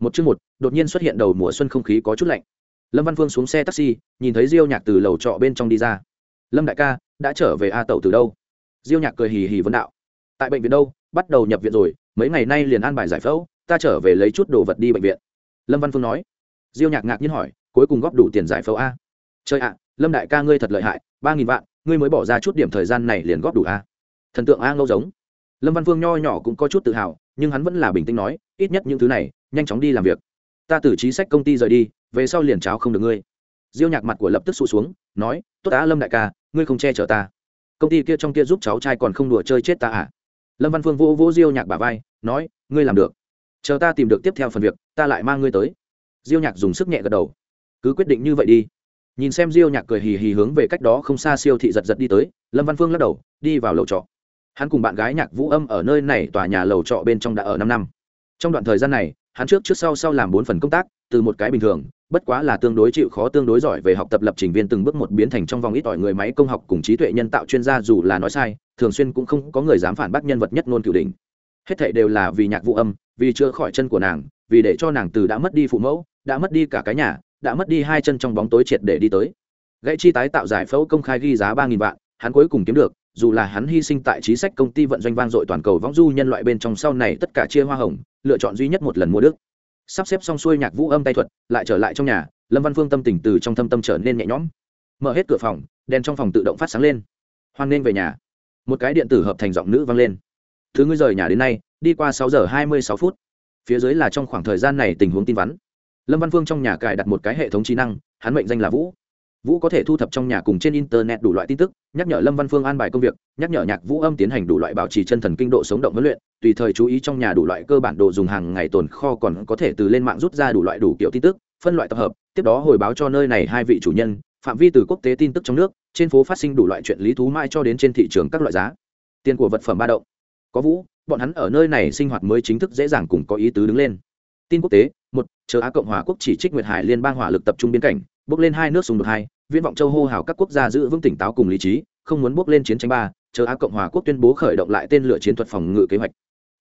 một chương một, đột nhiên xuất hiện đầu mùa xuân không khí có chút lạnh. Lâm văn phương xuống xe taxi, nhìn thấy diêu nhạc từ lầu trọ bên trong đi ra. Lâm đại ca, đã trở về a tẩu từ đâu? Diêu nhạc cười hì hì vấn đạo. Tại bệnh viện đâu? Bắt đầu nhập viện rồi, mấy ngày nay liền an bài giải phẫu, ta trở về lấy chút đồ vật đi bệnh viện. Lâm văn phương nói. Diêu nhạc ngạc nhiên hỏi, cuối cùng góp đủ tiền giải phẫu a? Chơi ạ, lâm đại ca ngươi thật lợi hại, ba nghìn vạn, ngươi mới bỏ ra chút điểm thời gian này liền góp đủ a. Thần tượng a ngâu giống. Lâm văn phương nho nhỏ cũng có chút tự hào, nhưng hắn vẫn là bình tĩnh nói, ít nhất những thứ này nhanh chóng đi làm việc. Ta từ trí sách công ty rời đi, về sau liền cháo không được ngươi. Diêu nhạc mặt của lập tức sụt xuống, nói, tốt á, lâm đại ca, ngươi không che chở ta. Công ty kia trong kia giúp cháu trai còn không đùa chơi chết ta à? Lâm văn phương vỗ vỗ diêu nhạc bà vai, nói, ngươi làm được. Chờ ta tìm được tiếp theo phần việc, ta lại mang ngươi tới. Diêu nhạc dùng sức nhẹ gật đầu. Cứ quyết định như vậy đi. Nhìn xem diêu nhạc cười hì hì hướng về cách đó không xa siêu thị giật giật đi tới, lâm văn phương lắc đầu, đi vào lầu trọ. Hắn cùng bạn gái nhạc vũ âm ở nơi này tòa nhà lầu trọ bên trong đã ở năm năm. Trong đoạn thời gian này hắn trước trước sau sau làm bốn phần công tác, từ một cái bình thường, bất quá là tương đối chịu khó tương đối giỏi về học tập lập trình viên từng bước một biến thành trong vòng ít ỏi người máy công học cùng trí tuệ nhân tạo chuyên gia dù là nói sai, thường xuyên cũng không có người dám phản bác nhân vật nhất ngôn cửu đỉnh. Hết thảy đều là vì nhạc vũ âm, vì chữa khỏi chân của nàng, vì để cho nàng từ đã mất đi phụ mẫu, đã mất đi cả cái nhà, đã mất đi hai chân trong bóng tối triệt để đi tới. Gãy chi tái tạo giải phẫu công khai ghi giá ba nghìn vạn, hắn cuối cùng kiếm được dù là hắn hy sinh tại trí sách công ty vận doanh vang dội toàn cầu võng du nhân loại bên trong sau này tất cả chia hoa hồng, lựa chọn duy nhất một lần mua đức. Sắp xếp xong xuôi nhạc vũ âm tay thuật, lại trở lại trong nhà, lâm văn phương tâm tình từ trong thâm tâm trở nên nhẹ nhõm. Mở hết cửa phòng, đèn trong phòng tự động phát sáng lên. Hoan nên về nhà. Một cái điện tử hợp thành giọng nữ vang lên. Thứ ngươi rời nhà đến nay, đi qua sáu giờ hai mươi sáu phút. Phía dưới là trong khoảng thời gian này tình huống tin vắn. Lâm văn phương trong nhà cài đặt một cái hệ thống trí năng, hắn mệnh danh là vũ vũ có thể thu thập trong nhà cùng trên internet đủ loại tin tức, nhắc nhở lâm văn phương an bài công việc, nhắc nhở nhạc vũ âm tiến hành đủ loại bảo trì chân thần kinh độ sống động huấn luyện, tùy thời chú ý trong nhà đủ loại cơ bản đồ dùng hàng ngày tồn kho còn có thể từ lên mạng rút ra đủ loại đủ kiểu tin tức, phân loại tập hợp, tiếp đó hồi báo cho nơi này hai vị chủ nhân, phạm vi từ quốc tế tin tức trong nước, trên phố phát sinh đủ loại chuyện lý thú mai cho đến trên thị trường các loại giá. Tiền của vật phẩm ba động. Có vũ, bọn hắn ở nơi này sinh hoạt mới chính thức dễ dàng cùng có ý tứ đứng lên. Tin quốc tế, một, chờ á cộng hòa quốc chỉ trích nguyệt hải liên bang hỏa lực tập trung biên cảnh bước lên hai nước xung đột hai, viễn vọng châu hô hào các quốc gia giữ vững tỉnh táo cùng lý trí, không muốn bước lên chiến tranh ba, chờ á cộng hòa quốc tuyên bố khởi động lại tên lửa chiến thuật phòng ngự kế hoạch.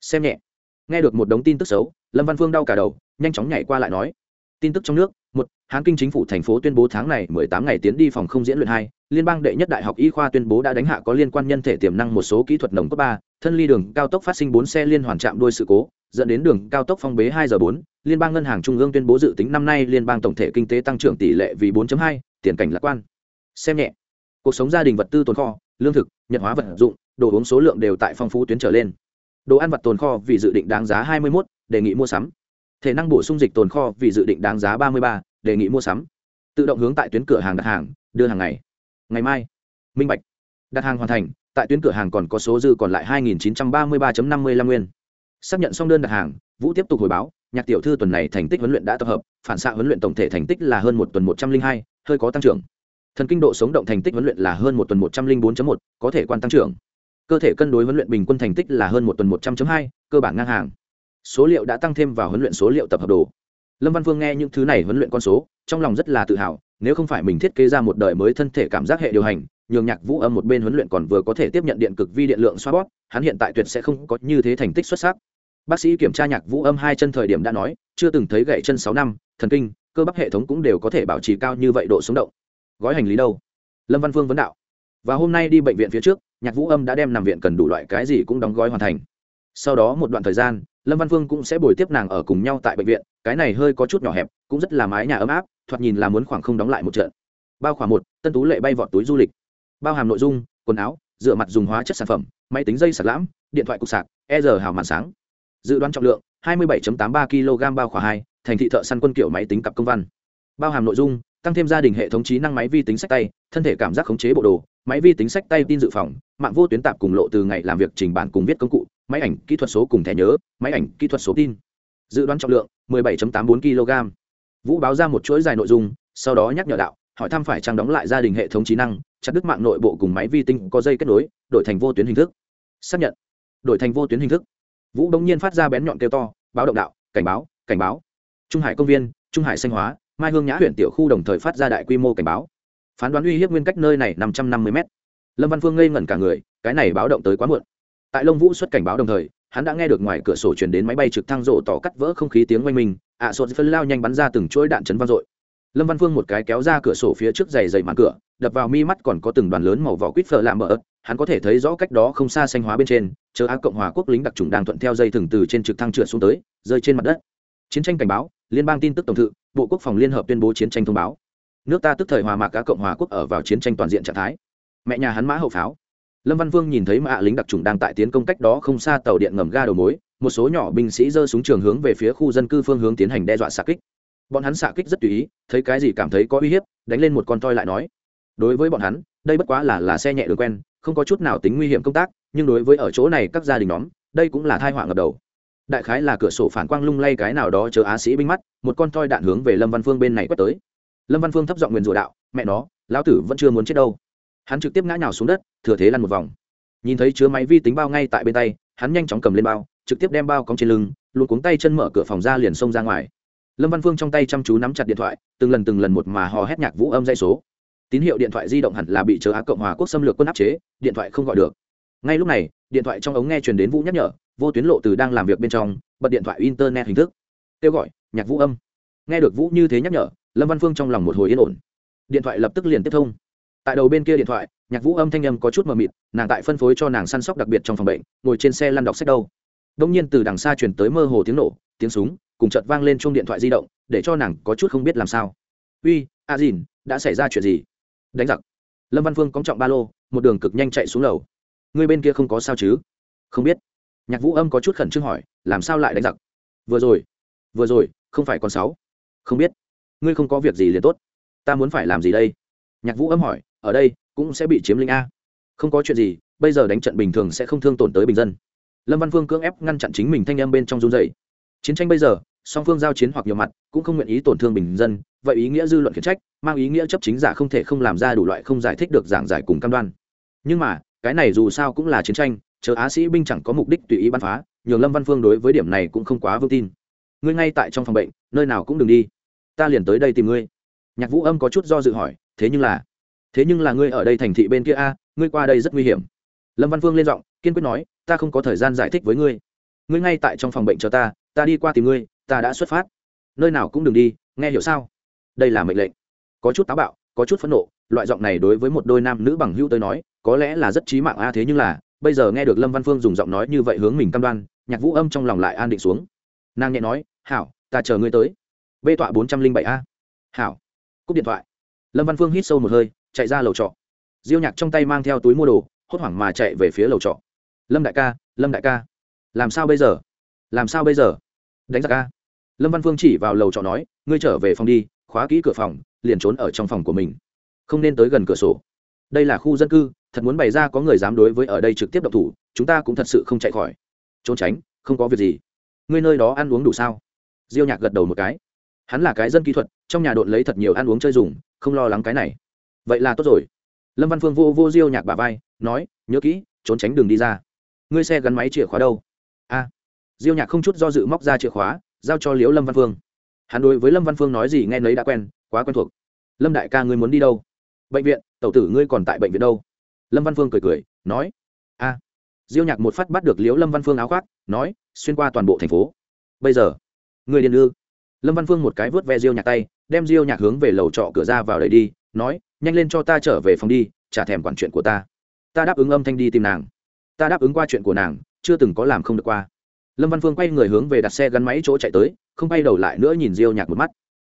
Xem nhẹ. Nghe được một đống tin tức xấu, lâm văn phương đau cả đầu, nhanh chóng nhảy qua lại nói. Tin tức trong nước, một, hán kinh chính phủ thành phố tuyên bố tháng này mười tám ngày tiến đi phòng không diễn luyện hai, liên bang đệ nhất đại học y khoa tuyên bố đã đánh hạ có liên quan nhân thể tiềm năng một số kỹ thuật nồng cấp ba, thân ly đường, cao tốc phát sinh bốn xe liên hoàn chạm đuôi sự cố dẫn đến đường cao tốc phong bế 2 giờ 4, liên bang ngân hàng trung ương tuyên bố dự tính năm nay liên bang tổng thể kinh tế tăng trưởng tỷ lệ vì 4.2, tiền cảnh lạc quan. Xem nhẹ. Cuộc sống gia đình vật tư tồn kho lương thực nhật hóa vật dụng đồ uống số lượng đều tại phong phú tuyến trở lên. Đồ ăn vật tồn kho vì dự định đáng giá 21, đề nghị mua sắm. Thể năng bổ sung dịch tồn kho vì dự định đáng giá 33, đề nghị mua sắm. Tự động hướng tại tuyến cửa hàng đặt hàng đưa hàng ngày. Ngày mai. Minh bạch. Đặt hàng hoàn thành tại tuyến cửa hàng còn có số dư còn lại 2.933.55 nguyên xác nhận xong đơn đặt hàng, vũ tiếp tục hồi báo, nhạc tiểu thư tuần này thành tích huấn luyện đã tập hợp, phản xạ huấn luyện tổng thể thành tích là hơn một tuần một trăm linh hai, hơi có tăng trưởng. Thần kinh độ sống động thành tích huấn luyện là hơn một tuần một trăm linh bốn một, có thể quan tăng trưởng. Cơ thể cân đối huấn luyện bình quân thành tích là hơn một tuần một trăm hai, cơ bản ngang hàng. Số liệu đã tăng thêm vào huấn luyện số liệu tập hợp đồ. Lâm văn phương nghe những thứ này huấn luyện con số, trong lòng rất là tự hào, nếu không phải mình thiết kế ra một đời mới thân thể cảm giác hệ điều hành, nhường nhạc vũ âm một bên huấn luyện còn vừa có thể tiếp nhận điện cực vi điện lượng xoa bóp, hắn hiện tại tuyệt sẽ không có như thế thành tích xuất sắc bác sĩ kiểm tra nhạc vũ âm hai chân thời điểm đã nói, chưa từng thấy gãy chân sáu năm, thần kinh, cơ bắp hệ thống cũng đều có thể bảo trì cao như vậy độ sống động. Gói hành lý đâu? Lâm văn phương vấn đạo. Và hôm nay đi bệnh viện phía trước, nhạc vũ âm đã đem nằm viện cần đủ loại cái gì cũng đóng gói hoàn thành. Sau đó một đoạn thời gian, lâm văn phương cũng sẽ bồi tiếp nàng ở cùng nhau tại bệnh viện, cái này hơi có chút nhỏ hẹp, cũng rất là mái nhà ấm áp, thoạt nhìn là muốn khoảng không đóng lại một trận. Bao khoảng một, tân tú lệ bay vọt túi du lịch. Bao hàm nội dung, quần áo, rửa mặt dùng hóa chất sản phẩm, máy tính dây sạc lãm, điện thoại cục sạc e giờ hào màn sáng dự đoán trọng lượng 27.83 kg bao khỏa hai, thành thị thợ săn quân kiểu máy tính cặp công văn. Bao hàm nội dung, tăng thêm gia đình hệ thống trí năng máy vi tính sách tay, thân thể cảm giác khống chế bộ đồ, máy vi tính sách tay tin dự phòng, mạng vô tuyến tạp cùng lộ từ ngày làm việc trình bản cùng viết công cụ, máy ảnh kỹ thuật số cùng thẻ nhớ, máy ảnh kỹ thuật số tin. Dự đoán trọng lượng 17.84 kg. Vũ báo ra một chuỗi dài nội dung, sau đó nhắc nhở đạo, hỏi thăm phải trang đóng lại gia đình hệ thống trí năng, chặt đứt mạng nội bộ cùng máy vi tính có dây kết nối, đổi thành vô tuyến hình thức. Xác nhận. Đổi thành vô tuyến hình thức vũ đông nhiên phát ra bén nhọn kêu to, báo động đạo, cảnh báo cảnh báo. Trung hải công viên, trung hải xanh hóa, mai hương nhã huyện tiểu khu đồng thời phát ra đại quy mô cảnh báo. Phán đoán uy hiếp nguyên cách nơi này năm trăm năm mươi m lâm văn phương ngây ngẩn cả người, cái này báo động tới quá muộn. Tại lông vũ xuất cảnh báo đồng thời, hắn đã nghe được ngoài cửa sổ chuyển đến máy bay trực thăng rộ tỏ cắt vỡ không khí tiếng oanh minh, ạ sột phân lao nhanh bắn ra từng chuỗi đạn chấn vang dội. Lâm văn phương một cái kéo ra cửa sổ phía trước dày dày màn cửa, đập vào mi mắt còn có từng đoàn lớn màu vỏ quýt phở lạ mở ớt hắn có thể thấy rõ cách đó không xa xanh hóa bên trên, chờ á cộng hòa quốc lính đặc trùng đang thuận theo dây thừng từ trên trực thăng trượt xuống tới, rơi trên mặt đất. Chiến tranh cảnh báo, liên bang tin tức tổng thự, bộ quốc phòng liên hợp tuyên bố chiến tranh thông báo. Nước ta tức thời hòa mạc á cộng hòa quốc ở vào chiến tranh toàn diện trạng thái. Mẹ nhà hắn mã hậu pháo. Lâm văn vương nhìn thấy mạ lính đặc trùng đang tại tiến công cách đó không xa tàu điện ngầm ga đầu mối, một số nhỏ binh sĩ giơ súng trường hướng về phía khu dân cư phương hướng tiến hành đe dọa xạ kích. Bọn hắn xạ kích rất tùy ý, thấy cái gì cảm thấy có uy hiếp, đánh lên một con toi lại nói, đối với bọn hắn, đây bất quá là là xe nhẹ đường quen không có chút nào tính nguy hiểm công tác, nhưng đối với ở chỗ này các gia đình nhóm, đây cũng là thai họa ngập đầu. Đại khái là cửa sổ phản quang lung lay cái nào đó chờ á sĩ binh mắt, một con toi đạn hướng về lâm văn phương bên này quét tới. Lâm văn phương thấp giọng nguyền rủa đạo, mẹ nó, lão tử vẫn chưa muốn chết đâu. Hắn trực tiếp ngã nhào xuống đất, thừa thế lăn một vòng. Nhìn thấy chứa máy vi tính bao ngay tại bên tay, hắn nhanh chóng cầm lên bao, trực tiếp đem bao cong trên lưng, luôn cuống tay chân mở cửa phòng ra liền xông ra ngoài. Lâm văn phương trong tay chăm chú nắm chặt điện thoại, từng lần từng lần một mà hò hét nhạc vũ âm dây số tín hiệu điện thoại di động hẳn là bị chờ á cộng hòa quốc xâm lược quân áp chế, điện thoại không gọi được. Ngay lúc này, điện thoại trong ống nghe truyền đến vũ nhắc nhở, vô tuyến lộ từ đang làm việc bên trong, bật điện thoại internet hình thức. Kêu gọi, nhạc vũ âm. Nghe được vũ như thế nhắc nhở, lâm văn phương trong lòng một hồi yên ổn. Điện thoại lập tức liền tiếp thông. Tại đầu bên kia điện thoại, nhạc vũ âm thanh âm có chút mờ mịt, nàng tại phân phối cho nàng săn sóc đặc biệt trong phòng bệnh, ngồi trên xe lăn đọc sách đâu. Đông nhiên từ đằng xa chuyển tới mơ hồ tiếng nổ, tiếng súng, cùng chợt vang lên chung điện thoại di động, để cho nàng có chút không biết làm sao. Uy, a dìn, đã xảy ra chuyện gì? Đánh giặc. Lâm văn phương cóng trọng ba lô, một đường cực nhanh chạy xuống lầu. Người bên kia không có sao chứ? Không biết. Nhạc vũ âm có chút khẩn trương hỏi, làm sao lại đánh giặc? Vừa rồi. Vừa rồi, không phải con sáu? Không biết. Ngươi không có việc gì liền tốt. Ta muốn phải làm gì đây? Nhạc vũ âm hỏi, ở đây, cũng sẽ bị chiếm lĩnh a. Không có chuyện gì, bây giờ đánh trận bình thường sẽ không thương tổn tới bình dân. Lâm văn phương cưỡng ép ngăn chặn chính mình thanh em bên trong run dày chiến tranh bây giờ song phương giao chiến hoặc nhiều mặt, cũng không nguyện ý tổn thương bình dân, vậy ý nghĩa dư luận khiển trách, mang ý nghĩa chấp chính giả không thể không làm ra đủ loại không giải thích được giảng giải cùng cam đoan. Nhưng mà, cái này dù sao cũng là chiến tranh, chờ á sĩ binh chẳng có mục đích tùy ý bắn phá, nhường lâm văn phương đối với điểm này cũng không quá vững tin. Ngươi ngay tại trong phòng bệnh, nơi nào cũng đừng đi. Ta liền tới đây tìm ngươi. Nhạc vũ âm có chút do dự hỏi, thế nhưng là, thế nhưng là ngươi ở đây thành thị bên kia a, ngươi qua đây rất nguy hiểm. Lâm văn phương lên giọng, kiên quyết nói, ta không có thời gian giải thích với ngươi. Ngươi ngay tại trong phòng bệnh cho ta ta đi qua tìm ngươi ta đã xuất phát. Nơi nào cũng đừng đi, nghe hiểu sao? Đây là mệnh lệnh. Có chút táo bạo, có chút phẫn nộ, loại giọng này đối với một đôi nam nữ bằng hữu tới nói, có lẽ là rất trí mạng a, thế nhưng là, bây giờ nghe được lâm văn phương dùng giọng nói như vậy hướng mình cam đoan, nhạc vũ âm trong lòng lại an định xuống. Nàng nhẹ nói, hảo, ta chờ ngươi tới. Bê tọa bốn trăm linh bảy a. Hảo. Cúp điện thoại. Lâm văn phương hít sâu một hơi, chạy ra lầu trọ. Diêu nhạc trong tay mang theo túi mua đồ, hốt hoảng mà chạy về phía lầu trọ. Lâm đại ca, lâm đại ca, làm sao bây giờ? Làm sao bây giờ? Đánh giặc ca lâm văn phương chỉ vào lầu trọ nói, ngươi trở về phòng đi, khóa kỹ cửa phòng, liền trốn ở trong phòng của mình. Không nên tới gần cửa sổ. Đây là khu dân cư, thật muốn bày ra có người dám đối với ở đây trực tiếp độc thủ, chúng ta cũng thật sự không chạy khỏi. Trốn tránh, không có việc gì. Ngươi nơi đó ăn uống đủ sao? Diêu nhạc gật đầu một cái. Hắn là cái dân kỹ thuật, trong nhà độn lấy thật nhiều ăn uống chơi dùng, không lo lắng cái này. Vậy là tốt rồi. Lâm văn phương vô vô diêu nhạc bà vai, nói, nhớ kỹ, trốn tránh đường đi ra. Ngươi xe gắn máy chìa khóa đâu? A. Diêu nhạc không chút do dự móc ra chìa khóa giao cho liễu lâm văn phương. Hắn đối với lâm văn phương nói gì nghe nấy đã quen, quá quen thuộc. Lâm đại ca ngươi muốn đi đâu? Bệnh viện, tẩu tử ngươi còn tại bệnh viện đâu? Lâm văn phương cười cười, nói, a. Diêu nhạc một phát bắt được liễu lâm văn phương áo khoác, nói, xuyên qua toàn bộ thành phố. Bây giờ người điên ư? Lâm văn phương một cái vớt ve diêu nhạc tay, đem diêu nhạc hướng về lầu trọ cửa ra vào đầy đi, nói, nhanh lên cho ta trở về phòng đi trả thèm quản chuyện của ta. Ta đáp ứng âm thanh đi tìm nàng. Ta đáp ứng qua chuyện của nàng, chưa từng có làm không được qua lâm văn phương quay người hướng về đặt xe gắn máy chỗ chạy tới, không bay đầu lại nữa nhìn diêu nhạc một mắt.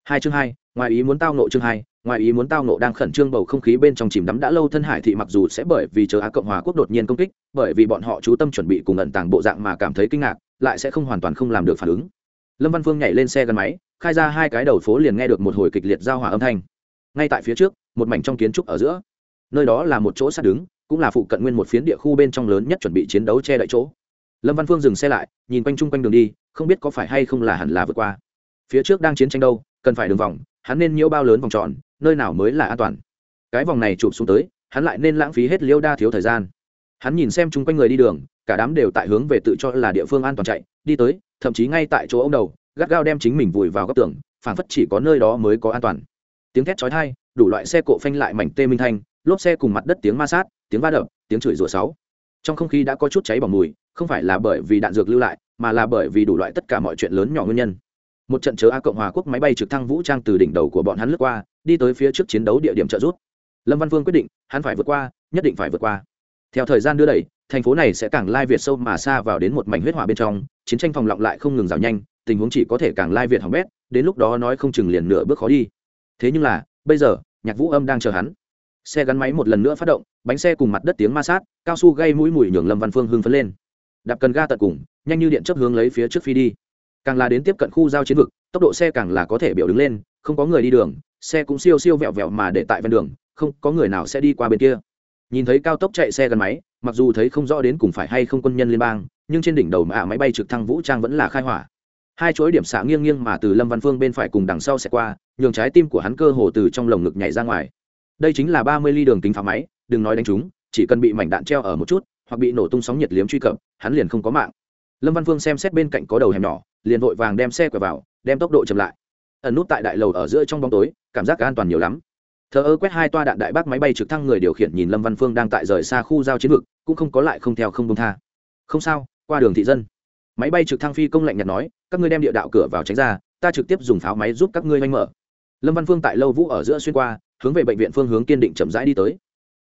Hai chương hai, ngoài ý muốn tao nộ chương hai, ngoài ý muốn tao nộ đang khẩn trương bầu không khí bên trong chìm đắm đã lâu thân hải thị mặc dù sẽ bởi vì chờ á cộng hòa quốc đột nhiên công kích, bởi vì bọn họ chú tâm chuẩn bị cùng ẩn tàng bộ dạng mà cảm thấy kinh ngạc, lại sẽ không hoàn toàn không làm được phản ứng. Lâm văn phương nhảy lên xe gắn máy, khai ra hai cái đầu phố liền nghe được một hồi kịch liệt giao hỏa âm thanh. Ngay tại phía trước, một mảnh trong kiến trúc ở giữa. Nơi đó là một chỗ sát đứng, cũng là phụ cận nguyên một phiến địa khu bên trong lớn nhất chuẩn bị chiến đấu che đậy chỗ lâm văn phương dừng xe lại nhìn quanh chung quanh đường đi không biết có phải hay không là hẳn là vượt qua phía trước đang chiến tranh đâu cần phải đường vòng hắn nên nhiễu bao lớn vòng tròn nơi nào mới là an toàn cái vòng này chụp xuống tới hắn lại nên lãng phí hết liêu đa thiếu thời gian hắn nhìn xem chung quanh người đi đường cả đám đều tại hướng về tự cho là địa phương an toàn chạy đi tới thậm chí ngay tại chỗ ông đầu gắt gao đem chính mình vùi vào góc tường phảng phất chỉ có nơi đó mới có an toàn tiếng thét chói tai, đủ loại xe cộ phanh lại mảnh tê minh thanh lốp xe cùng mặt đất tiếng ma sát tiếng va đập tiếng chửi rủa sáu trong không khí đã có chút cháy bỏng mùi, không phải là bởi vì đạn dược lưu lại, mà là bởi vì đủ loại tất cả mọi chuyện lớn nhỏ nguyên nhân. Một trận chớ a cộng hòa quốc máy bay trực thăng vũ trang từ đỉnh đầu của bọn hắn lướt qua, đi tới phía trước chiến đấu địa điểm trợ giúp. Lâm văn vương quyết định, hắn phải vượt qua, nhất định phải vượt qua. Theo thời gian đưa đẩy, thành phố này sẽ càng lai việt sâu mà xa vào đến một mảnh huyết hỏa bên trong, chiến tranh phòng lọng lại không ngừng rào nhanh, tình huống chỉ có thể càng lai việt hỏng bét, đến lúc đó nói không chừng liền nửa bước khó đi. Thế nhưng là, bây giờ, nhạc vũ âm đang chờ hắn xe gắn máy một lần nữa phát động, bánh xe cùng mặt đất tiếng ma sát, cao su gây mũi mùi nhường lâm văn phương hưng phấn lên. Đạp cần ga tận cùng, nhanh như điện chấp hướng lấy phía trước phi đi. Càng là đến tiếp cận khu giao chiến vực, tốc độ xe càng là có thể biểu đứng lên, không có người đi đường, xe cũng siêu siêu vẹo vẹo mà để tại ven đường, không có người nào sẽ đi qua bên kia. Nhìn thấy cao tốc chạy xe gắn máy, mặc dù thấy không rõ đến cùng phải hay không quân nhân liên bang, nhưng trên đỉnh đầu mạ máy bay trực thăng vũ trang vẫn là khai hỏa. Hai chuỗi điểm xạ nghiêng nghiêng mà từ lâm văn phương bên phải cùng đằng sau sẽ qua, nhường trái tim của hắn cơ hồ từ trong lồng ngực nhảy ra ngoài đây chính là ba mươi ly đường kính phá máy, đừng nói đánh chúng, chỉ cần bị mảnh đạn treo ở một chút, hoặc bị nổ tung sóng nhiệt liếm truy cập, hắn liền không có mạng. Lâm văn phương xem xét bên cạnh có đầu hẻm nhỏ, liền vội vàng đem xe quẹo vào, đem tốc độ chậm lại. Ẩn nút tại đại lầu ở giữa trong bóng tối, cảm giác an toàn nhiều lắm. Thờ ơ quét hai toa đạn đại bác máy bay trực thăng người điều khiển nhìn lâm văn phương đang tại rời xa khu giao chiến vực, cũng không có lại không theo không công tha. Không sao, qua đường thị dân. Máy bay trực thăng phi công lạnh nhạt nói, các ngươi đem địa đạo cửa vào tránh ra, ta trực tiếp dùng pháo máy giúp các ngươi oanh mở. Lâm văn phương tại lâu vũ ở giữa xuyên qua hướng về bệnh viện phương hướng kiên định chậm rãi đi tới.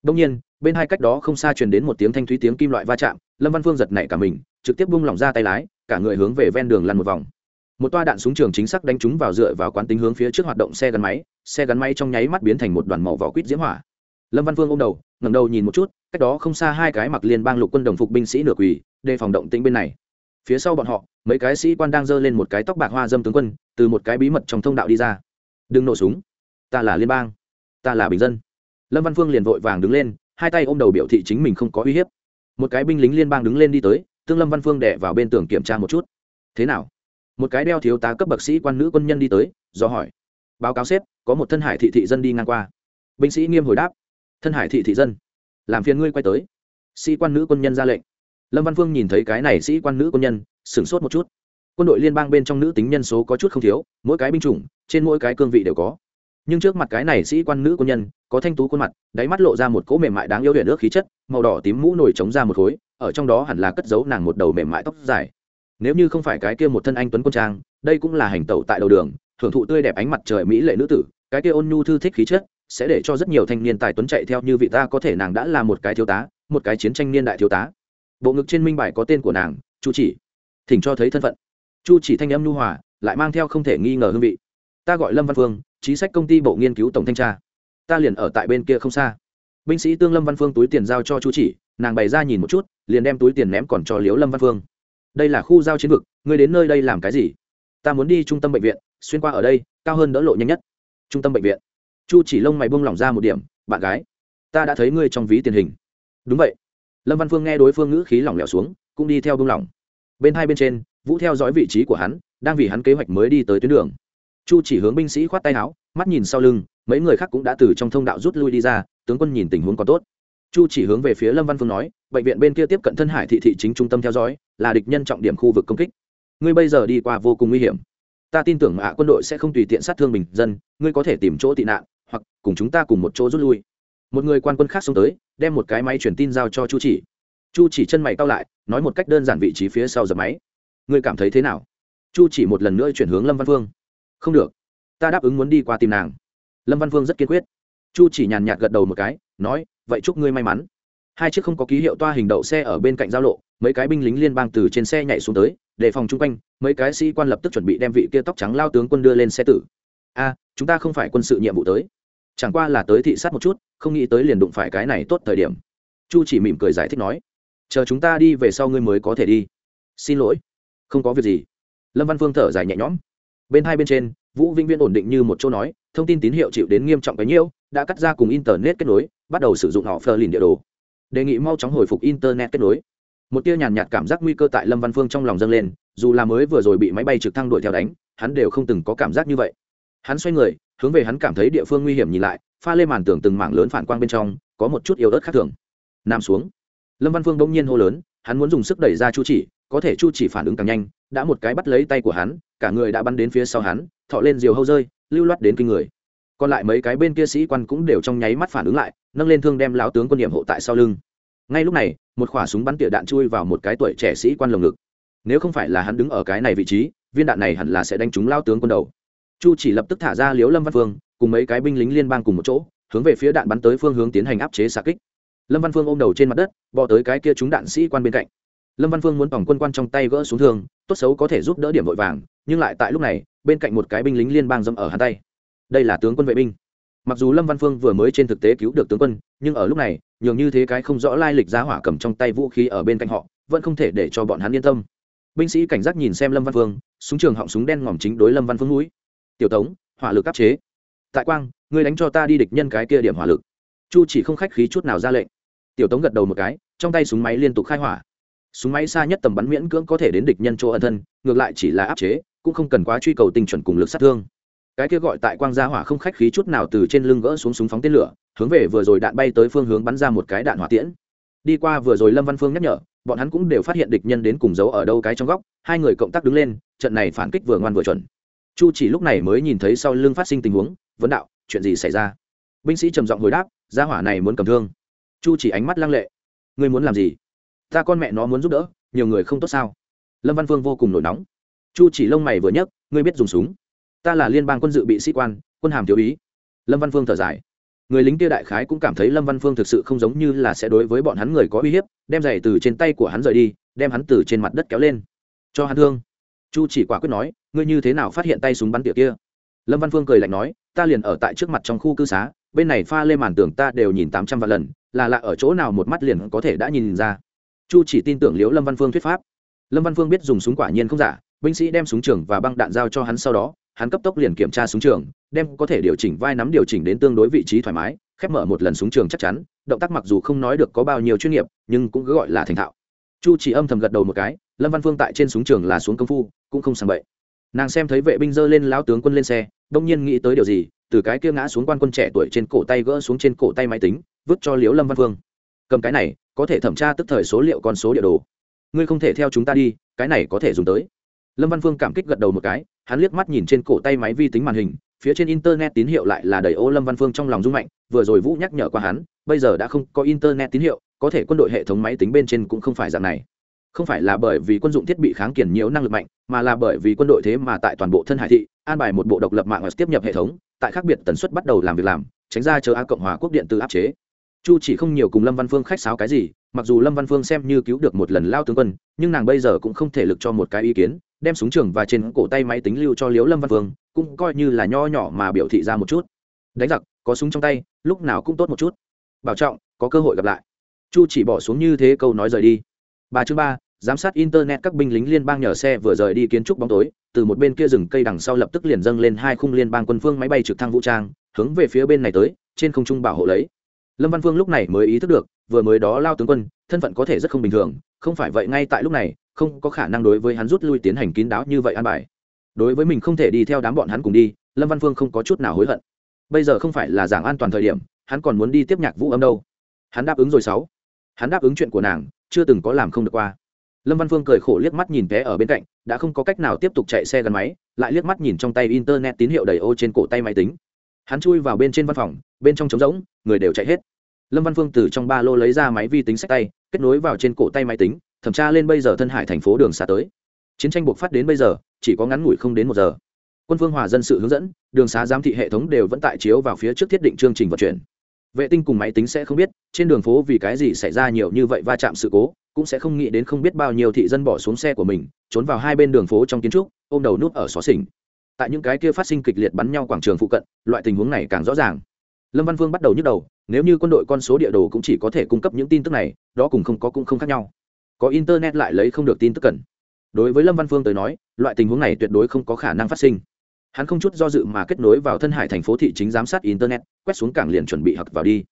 Đông nhiên, bên hai cách đó không xa truyền đến một tiếng thanh thúy tiếng kim loại va chạm, lâm văn phương giật nảy cả mình, trực tiếp bung lỏng ra tay lái, cả người hướng về ven đường lăn một vòng. Một toa đạn súng trường chính xác đánh trúng vào dựa vào quán tính hướng phía trước hoạt động xe gắn máy, xe gắn máy trong nháy mắt biến thành một đoàn màu vỏ quýt diễm hỏa. Lâm văn phương ôm đầu, ngẩng đầu nhìn một chút, cách đó không xa hai cái mặc liên bang lục quân đồng phục binh sĩ nửa quỳ, đề phòng động tĩnh bên này. Phía sau bọn họ, mấy cái sĩ quan đang giơ lên một cái tóc bạc hoa dâm tướng quân, từ một cái bí mật trong thông đạo đi ra. Đừng nổ súng, ta là liên bang ta là bình dân. Lâm văn phương liền vội vàng đứng lên, hai tay ôm đầu biểu thị chính mình không có uy hiếp. Một cái binh lính liên bang đứng lên đi tới, tương lâm văn phương đẻ vào bên tường kiểm tra một chút. Thế nào? Một cái đeo thiếu tá cấp bậc sĩ quan nữ quân nhân đi tới, do hỏi. Báo cáo xếp có một thân hải thị thị dân đi ngang qua. Binh sĩ nghiêm hồi đáp. Thân hải thị thị dân. Làm phiền ngươi quay tới. Sĩ quan nữ quân nhân ra lệnh. Lâm văn phương nhìn thấy cái này sĩ quan nữ quân nhân, sửng sốt một chút. Quân đội liên bang bên trong nữ tính nhân số có chút không thiếu, mỗi cái binh chủng, trên mỗi cái cương vị đều có nhưng trước mặt cái này sĩ quan nữ quân nhân, có thanh tú khuôn mặt, đáy mắt lộ ra một cỗ mềm mại đáng yêu huyện nước khí chất, màu đỏ tím mũ nổi trống ra một khối, ở trong đó hẳn là cất giấu nàng một đầu mềm mại tóc dài. Nếu như không phải cái kia một thân anh tuấn quân trang, đây cũng là hành tẩu tại đầu đường, thưởng thụ tươi đẹp ánh mặt trời mỹ lệ nữ tử, cái kia ôn nhu thư thích khí chất, sẽ để cho rất nhiều thanh niên tài tuấn chạy theo như vị ta có thể nàng đã là một cái thiếu tá, một cái chiến tranh niên đại thiếu tá. Bộ ngực trên minh bài có tên của nàng, chu chỉ. Thỉnh cho thấy thân phận. Chu chỉ thanh âm nhu hòa, lại mang theo không thể nghi ngờ hương vị ta gọi lâm văn phương trí sách công ty bộ nghiên cứu tổng thanh tra ta liền ở tại bên kia không xa binh sĩ tương lâm văn phương túi tiền giao cho chu chỉ nàng bày ra nhìn một chút liền đem túi tiền ném còn cho liếu lâm văn phương đây là khu giao chiến vực ngươi đến nơi đây làm cái gì ta muốn đi trung tâm bệnh viện xuyên qua ở đây cao hơn đỡ lộ nhanh nhất trung tâm bệnh viện chu chỉ lông mày buông lỏng ra một điểm bạn gái ta đã thấy ngươi trong ví tiền hình đúng vậy lâm văn phương nghe đối phương ngữ khí lỏng lẻo xuống cũng đi theo buông lỏng bên hai bên trên vũ theo dõi vị trí của hắn đang vì hắn kế hoạch mới đi tới tuyến đường chu chỉ hướng binh sĩ khoát tay áo, mắt nhìn sau lưng, mấy người khác cũng đã từ trong thông đạo rút lui đi ra, tướng quân nhìn tình huống còn tốt. Chu chỉ hướng về phía lâm văn phương nói, bệnh viện bên kia tiếp cận thân hải thị thị chính trung tâm theo dõi, là địch nhân trọng điểm khu vực công kích. Ngươi bây giờ đi qua vô cùng nguy hiểm. Ta tin tưởng hạ quân đội sẽ không tùy tiện sát thương bình dân, ngươi có thể tìm chỗ tị nạn, hoặc cùng chúng ta cùng một chỗ rút lui. Một người quan quân khác xông tới, đem một cái máy truyền tin giao cho chu chỉ. Chu chỉ chân mày cao lại, nói một cách đơn giản vị trí phía sau dập máy. Ngươi cảm thấy thế nào? Chu chỉ một lần nữa chuyển hướng lâm văn phương không được. Ta đáp ứng muốn đi qua tìm nàng. Lâm văn Vương rất kiên quyết. Chu chỉ nhàn nhạt gật đầu một cái, nói, vậy chúc ngươi may mắn. Hai chiếc không có ký hiệu toa hình đậu xe ở bên cạnh giao lộ, mấy cái binh lính liên bang từ trên xe nhảy xuống tới, đề phòng chung quanh, mấy cái sĩ quan lập tức chuẩn bị đem vị kia tóc trắng lao tướng quân đưa lên xe tử. A, chúng ta không phải quân sự nhiệm vụ tới. Chẳng qua là tới thị sát một chút, không nghĩ tới liền đụng phải cái này tốt thời điểm. Chu chỉ mỉm cười giải thích nói, chờ chúng ta đi về sau ngươi mới có thể đi. Xin lỗi. Không có việc gì. Lâm văn phương thở dài nhẹ nhõm bên hai bên trên, vũ vĩnh viễn ổn định như một chỗ nói, thông tin tín hiệu chịu đến nghiêm trọng cái nhiêu đã cắt ra cùng internet kết nối, bắt đầu sử dụng họ phờ lìn địa đồ. Đề nghị mau chóng hồi phục internet kết nối. Một tia nhàn nhạt cảm giác nguy cơ tại lâm văn phương trong lòng dâng lên, dù là mới vừa rồi bị máy bay trực thăng đuổi theo đánh, hắn đều không từng có cảm giác như vậy. Hắn xoay người, hướng về hắn cảm thấy địa phương nguy hiểm nhìn lại, pha lê màn tưởng từng mảng lớn phản quang bên trong, có một chút yếu ớt khác thường. Nằm xuống. Lâm văn phương đông nhiên hô lớn, hắn muốn dùng sức đẩy ra chu chỉ, có thể chu chỉ phản ứng càng nhanh, đã một cái bắt lấy tay của hắn cả người đã bắn đến phía sau hắn, thọ lên diều hâu rơi, lưu loát đến kinh người. Còn lại mấy cái bên kia sĩ quan cũng đều trong nháy mắt phản ứng lại, nâng lên thương đem lão tướng quân nhiệm hộ tại sau lưng. Ngay lúc này, một khỏa súng bắn tỉa đạn chui vào một cái tuổi trẻ sĩ quan lồng ngực. Nếu không phải là hắn đứng ở cái này vị trí, viên đạn này hẳn là sẽ đánh trúng lao tướng quân đầu. Chu chỉ lập tức thả ra liếu lâm văn phương, cùng mấy cái binh lính liên bang cùng một chỗ, hướng về phía đạn bắn tới phương hướng tiến hành áp chế xạ kích. Lâm văn phương ôm đầu trên mặt đất, bò tới cái kia trúng đạn sĩ quan bên cạnh. Lâm văn phương muốn tổng quân quan trong tay gỡ xuống thương, tốt xấu có thể giúp đỡ điểm vội vàng nhưng lại tại lúc này, bên cạnh một cái binh lính liên bang dâm ở hắn tay. Đây là tướng quân vệ binh. Mặc dù lâm văn phương vừa mới trên thực tế cứu được tướng quân, nhưng ở lúc này, nhường như thế cái không rõ lai lịch giá hỏa cầm trong tay vũ khí ở bên cạnh họ, vẫn không thể để cho bọn hắn yên tâm. Binh sĩ cảnh giác nhìn xem lâm văn phương, súng trường họng súng đen ngòm chính đối lâm văn phương núi tiểu tống, hỏa lực áp chế. Tại quang, ngươi đánh cho ta đi địch nhân cái kia điểm hỏa lực. Chu chỉ không khách khí chút nào ra lệnh. Tiểu tống gật đầu một cái, trong tay súng máy liên tục khai hỏa. Súng máy xa nhất tầm bắn miễn cưỡng có thể đến địch nhân chỗ ẩn thân, ngược lại chỉ là áp chế cũng không cần quá truy cầu tinh chuẩn cùng lực sát thương. Cái kia gọi tại quang gia hỏa không khách khí chút nào từ trên lưng gỡ xuống súng phóng tên lửa, hướng về vừa rồi đạn bay tới phương hướng bắn ra một cái đạn hỏa tiễn. Đi qua vừa rồi lâm văn phương nhắc nhở, bọn hắn cũng đều phát hiện địch nhân đến cùng giấu ở đâu cái trong góc, hai người cộng tác đứng lên, trận này phản kích vừa ngoan vừa chuẩn. Chu chỉ lúc này mới nhìn thấy sau lưng phát sinh tình huống, vấn đạo, chuyện gì xảy ra? Binh sĩ trầm giọng hồi đáp, gia hỏa này muốn cầm thương. Chu chỉ ánh mắt lăng lệ, ngươi muốn làm gì? Ta con mẹ nó muốn giúp đỡ, nhiều người không tốt sao? Lâm văn phương vô cùng nổi nóng chu chỉ lông mày vừa nhấc, ngươi biết dùng súng? Ta là liên bang quân dự bị sĩ quan, quân hàm thiếu ý. Lâm văn phương thở dài. Người lính kia đại khái cũng cảm thấy lâm văn phương thực sự không giống như là sẽ đối với bọn hắn người có uy hiếp, đem giày từ trên tay của hắn rời đi, đem hắn từ trên mặt đất kéo lên. Cho hắn thương. Chu chỉ quả quyết nói, ngươi như thế nào phát hiện tay súng bắn tỉa kia? Lâm văn phương cười lạnh nói, ta liền ở tại trước mặt trong khu cư xá, bên này pha lê màn tường ta đều nhìn tám trăm vạn lần, là lạ ở chỗ nào một mắt liền có thể đã nhìn ra. Chu chỉ tin tưởng liễu lâm văn phương thuyết pháp. Lâm văn phương biết dùng súng quả nhiên không giả binh sĩ đem súng trường và băng đạn giao cho hắn sau đó, hắn cấp tốc liền kiểm tra súng trường, đem có thể điều chỉnh vai nắm điều chỉnh đến tương đối vị trí thoải mái, khép mở một lần súng trường chắc chắn, động tác mặc dù không nói được có bao nhiêu chuyên nghiệp, nhưng cũng cứ gọi là thành thạo. Chu chỉ âm thầm gật đầu một cái, lâm văn phương tại trên súng trường là xuống công phu, cũng không sàng bậy. Nàng xem thấy vệ binh dơ lên lão tướng quân lên xe, đông nhiên nghĩ tới điều gì, từ cái kia ngã xuống quan quân trẻ tuổi trên cổ tay gỡ xuống trên cổ tay máy tính, vứt cho liễu lâm văn phương. Cầm cái này, có thể thẩm tra tức thời số liệu con số địa đồ. Ngươi không thể theo chúng ta đi, cái này có thể dùng tới lâm văn phương cảm kích gật đầu một cái, hắn liếc mắt nhìn trên cổ tay máy vi tính màn hình, phía trên internet tín hiệu lại là đầy ô lâm văn phương trong lòng rung mạnh, vừa rồi vũ nhắc nhở qua hắn, bây giờ đã không có internet tín hiệu, có thể quân đội hệ thống máy tính bên trên cũng không phải dạng này. Không phải là bởi vì quân dụng thiết bị kháng kiển nhiều năng lực mạnh, mà là bởi vì quân đội thế mà tại toàn bộ thân hải thị, an bài một bộ độc lập mạng tiếp nhập hệ thống, tại khác biệt tần suất bắt đầu làm việc làm, tránh ra chờ a cộng hòa quốc điện từ áp chế chu chỉ không nhiều cùng lâm văn phương khách sáo cái gì, mặc dù lâm văn phương xem như cứu được một lần lao tướng quân, nhưng nàng bây giờ cũng không thể lực cho một cái ý kiến, đem súng trường và trên cổ tay máy tính lưu cho liếu lâm văn phương, cũng coi như là nho nhỏ mà biểu thị ra một chút. Đánh giặc, có súng trong tay, lúc nào cũng tốt một chút. Bảo trọng, có cơ hội gặp lại. Chu chỉ bỏ xuống như thế câu nói rời đi. Ba chương ba, giám sát internet các binh lính liên bang nhờ xe vừa rời đi kiến trúc bóng tối, từ một bên kia rừng cây đằng sau lập tức liền dâng lên hai khung liên bang quân phương máy bay trực thăng vũ trang, hướng về phía bên này tới, trên không trung bảo hộ lấy lâm văn phương lúc này mới ý thức được, vừa mới đó lao tướng quân, thân phận có thể rất không bình thường, không phải vậy ngay tại lúc này, không có khả năng đối với hắn rút lui tiến hành kín đáo như vậy an bài. Đối với mình không thể đi theo đám bọn hắn cùng đi, lâm văn phương không có chút nào hối hận. Bây giờ không phải là giảng an toàn thời điểm, hắn còn muốn đi tiếp nhạc vũ âm đâu. Hắn đáp ứng rồi sáu. Hắn đáp ứng chuyện của nàng, chưa từng có làm không được qua. Lâm văn phương cười khổ liếc mắt nhìn té ở bên cạnh, đã không có cách nào tiếp tục chạy xe gắn máy, lại liếc mắt nhìn trong tay internet tín hiệu đầy ô trên cổ tay máy tính hắn chui vào bên trên văn phòng, bên trong trống rỗng, người đều chạy hết. Lâm văn phương từ trong ba lô lấy ra máy vi tính sách tay, kết nối vào trên cổ tay máy tính, thẩm tra lên bây giờ thân hải thành phố đường xa tới. Chiến tranh buộc phát đến bây giờ, chỉ có ngắn ngủi không đến một giờ. Quân phương hòa dân sự hướng dẫn, đường xá giám thị hệ thống đều vẫn tại chiếu vào phía trước thiết định chương trình vận chuyển. Vệ tinh cùng máy tính sẽ không biết, trên đường phố vì cái gì xảy ra nhiều như vậy va chạm sự cố, cũng sẽ không nghĩ đến không biết bao nhiêu thị dân bỏ xuống xe của mình, trốn vào hai bên đường phố trong kiến trúc, ôm đầu nút ở xó xỉnh tại những cái kia phát sinh kịch liệt bắn nhau quảng trường phụ cận, loại tình huống này càng rõ ràng. Lâm văn vương bắt đầu nhức đầu, nếu như quân đội con số địa đồ cũng chỉ có thể cung cấp những tin tức này, đó cùng không có cũng không khác nhau. Có internet lại lấy không được tin tức cần. Đối với lâm văn phương tới nói, loại tình huống này tuyệt đối không có khả năng phát sinh. Hắn không chút do dự mà kết nối vào thân hải thành phố thị chính giám sát internet, quét xuống cảng liền chuẩn bị hặc vào đi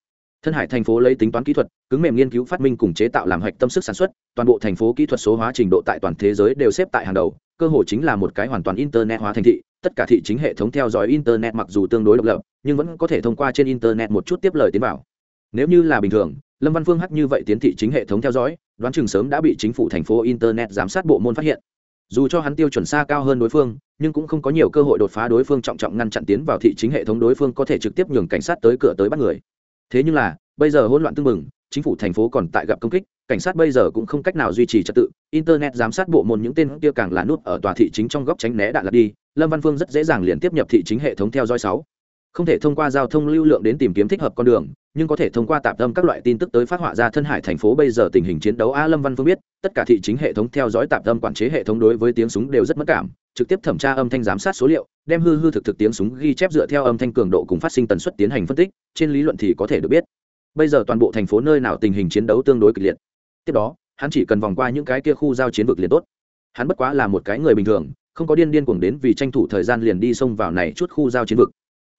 thân hải thành phố lấy tính toán kỹ thuật, cứng mềm nghiên cứu phát minh cùng chế tạo làm hạch tâm sức sản xuất, toàn bộ thành phố kỹ thuật số hóa trình độ tại toàn thế giới đều xếp tại hàng đầu, cơ hội chính là một cái hoàn toàn internet hóa thành thị, tất cả thị chính hệ thống theo dõi internet mặc dù tương đối độc lập, nhưng vẫn có thể thông qua trên internet một chút tiếp lời tiến vào. Nếu như là bình thường, lâm văn phương hắc như vậy tiến thị chính hệ thống theo dõi, đoán chừng sớm đã bị chính phủ thành phố internet giám sát bộ môn phát hiện. Dù cho hắn tiêu chuẩn xa cao hơn đối phương, nhưng cũng không có nhiều cơ hội đột phá đối phương trọng trọng ngăn chặn tiến vào thị chính hệ thống đối phương có thể trực tiếp nhường cảnh sát tới cửa tới bắt người thế nhưng là, bây giờ hỗn loạn tưng bừng, chính phủ thành phố còn tại gặp công kích, cảnh sát bây giờ cũng không cách nào duy trì trật tự. Internet giám sát bộ môn những tên kia càng là nút ở tòa thị chính trong góc tránh né đạn lật đi, lâm văn phương rất dễ dàng liền tiếp nhập thị chính hệ thống theo dõi sáu. Không thể thông qua giao thông lưu lượng đến tìm kiếm thích hợp con đường, nhưng có thể thông qua tạp tâm các loại tin tức tới phát họa ra thân hải thành phố bây giờ tình hình chiến đấu. A lâm văn phương biết, tất cả thị chính hệ thống theo dõi tạp tâm quản chế hệ thống đối với tiếng súng đều rất mất cảm trực tiếp thẩm tra âm thanh giám sát số liệu, đem hư hư thực thực tiếng súng ghi chép dựa theo âm thanh cường độ cùng phát sinh tần suất tiến hành phân tích, trên lý luận thì có thể được biết. Bây giờ toàn bộ thành phố nơi nào tình hình chiến đấu tương đối kịch liệt. Tiếp đó, hắn chỉ cần vòng qua những cái kia khu giao chiến vực liền tốt. Hắn bất quá là một cái người bình thường, không có điên điên cuồng đến vì tranh thủ thời gian liền đi xông vào này chút khu giao chiến vực.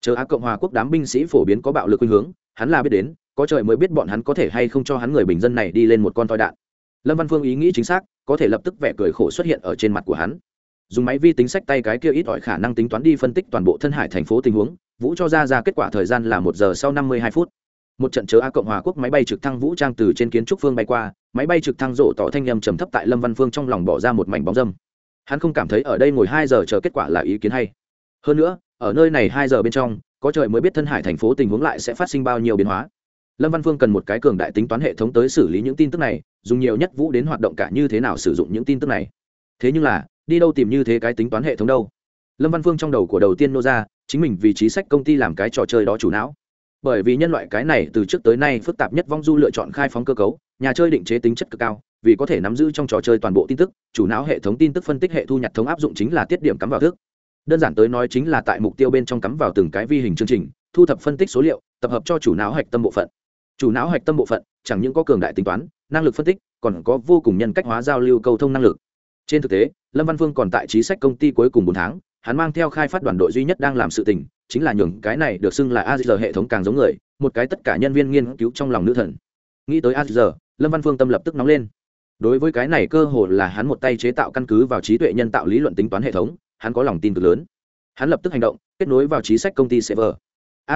Chờ á cộng hòa quốc đám binh sĩ phổ biến có bạo lực khuynh hướng, hắn là biết đến, có trời mới biết bọn hắn có thể hay không cho hắn người bình dân này đi lên một con toi đạn. Lâm văn phương ý nghĩ chính xác, có thể lập tức vẻ cười khổ xuất hiện ở trên mặt của hắn dùng máy vi tính sách tay cái kia ít ỏi khả năng tính toán đi phân tích toàn bộ thân hải thành phố tình huống, vũ cho ra ra kết quả thời gian là một giờ sau năm mươi hai phút. Một trận chớ a cộng hòa quốc máy bay trực thăng vũ trang từ trên kiến trúc phương bay qua, máy bay trực thăng rộ tỏ thanh â m trầm thấp tại lâm văn phương trong lòng bỏ ra một mảnh bóng dâm. Hắn không cảm thấy ở đây ngồi hai giờ chờ kết quả là ý kiến hay. Hơn nữa, ở nơi này hai giờ bên trong, có trời mới biết thân hải thành phố tình huống lại sẽ phát sinh bao nhiêu biến hóa. Lâm văn phương cần một cái cường đại tính toán hệ thống tới xử lý những tin tức này, dùng nhiều nhất vũ đến hoạt động cả như thế nào sử dụng những tin tức này. Thế nhưng là đi đâu tìm như thế cái tính toán hệ thống đâu? Lâm văn phương trong đầu của đầu tiên nô ra, chính mình vì trí sách công ty làm cái trò chơi đó chủ não. Bởi vì nhân loại cái này từ trước tới nay phức tạp nhất vong du lựa chọn khai phóng cơ cấu, nhà chơi định chế tính chất cực cao, vì có thể nắm giữ trong trò chơi toàn bộ tin tức, chủ não hệ thống tin tức phân tích hệ thu nhặt thống áp dụng chính là tiết điểm cắm vào thức. Đơn giản tới nói chính là tại mục tiêu bên trong cắm vào từng cái vi hình chương trình, thu thập phân tích số liệu, tập hợp cho chủ não hạch tâm bộ phận. Chủ não hạch tâm bộ phận, chẳng những có cường đại tính toán, năng lực phân tích, còn có vô cùng nhân cách hóa giao lưu cầu thông năng lực trên thực tế, lâm văn phương còn tại trí sách công ty cuối cùng bốn tháng, hắn mang theo khai phát đoàn đội duy nhất đang làm sự tình, chính là nhường cái này được xưng là azr hệ thống càng giống người, một cái tất cả nhân viên nghiên cứu trong lòng nữ thần. Nghĩ tới azr lâm văn phương tâm lập tức nóng lên. Đối với cái này cơ hồ là hắn một tay chế tạo căn cứ vào trí tuệ nhân tạo lý luận tính toán hệ thống, hắn có lòng tin cực lớn. Hắn lập tức hành động, kết nối vào trí sách công ty server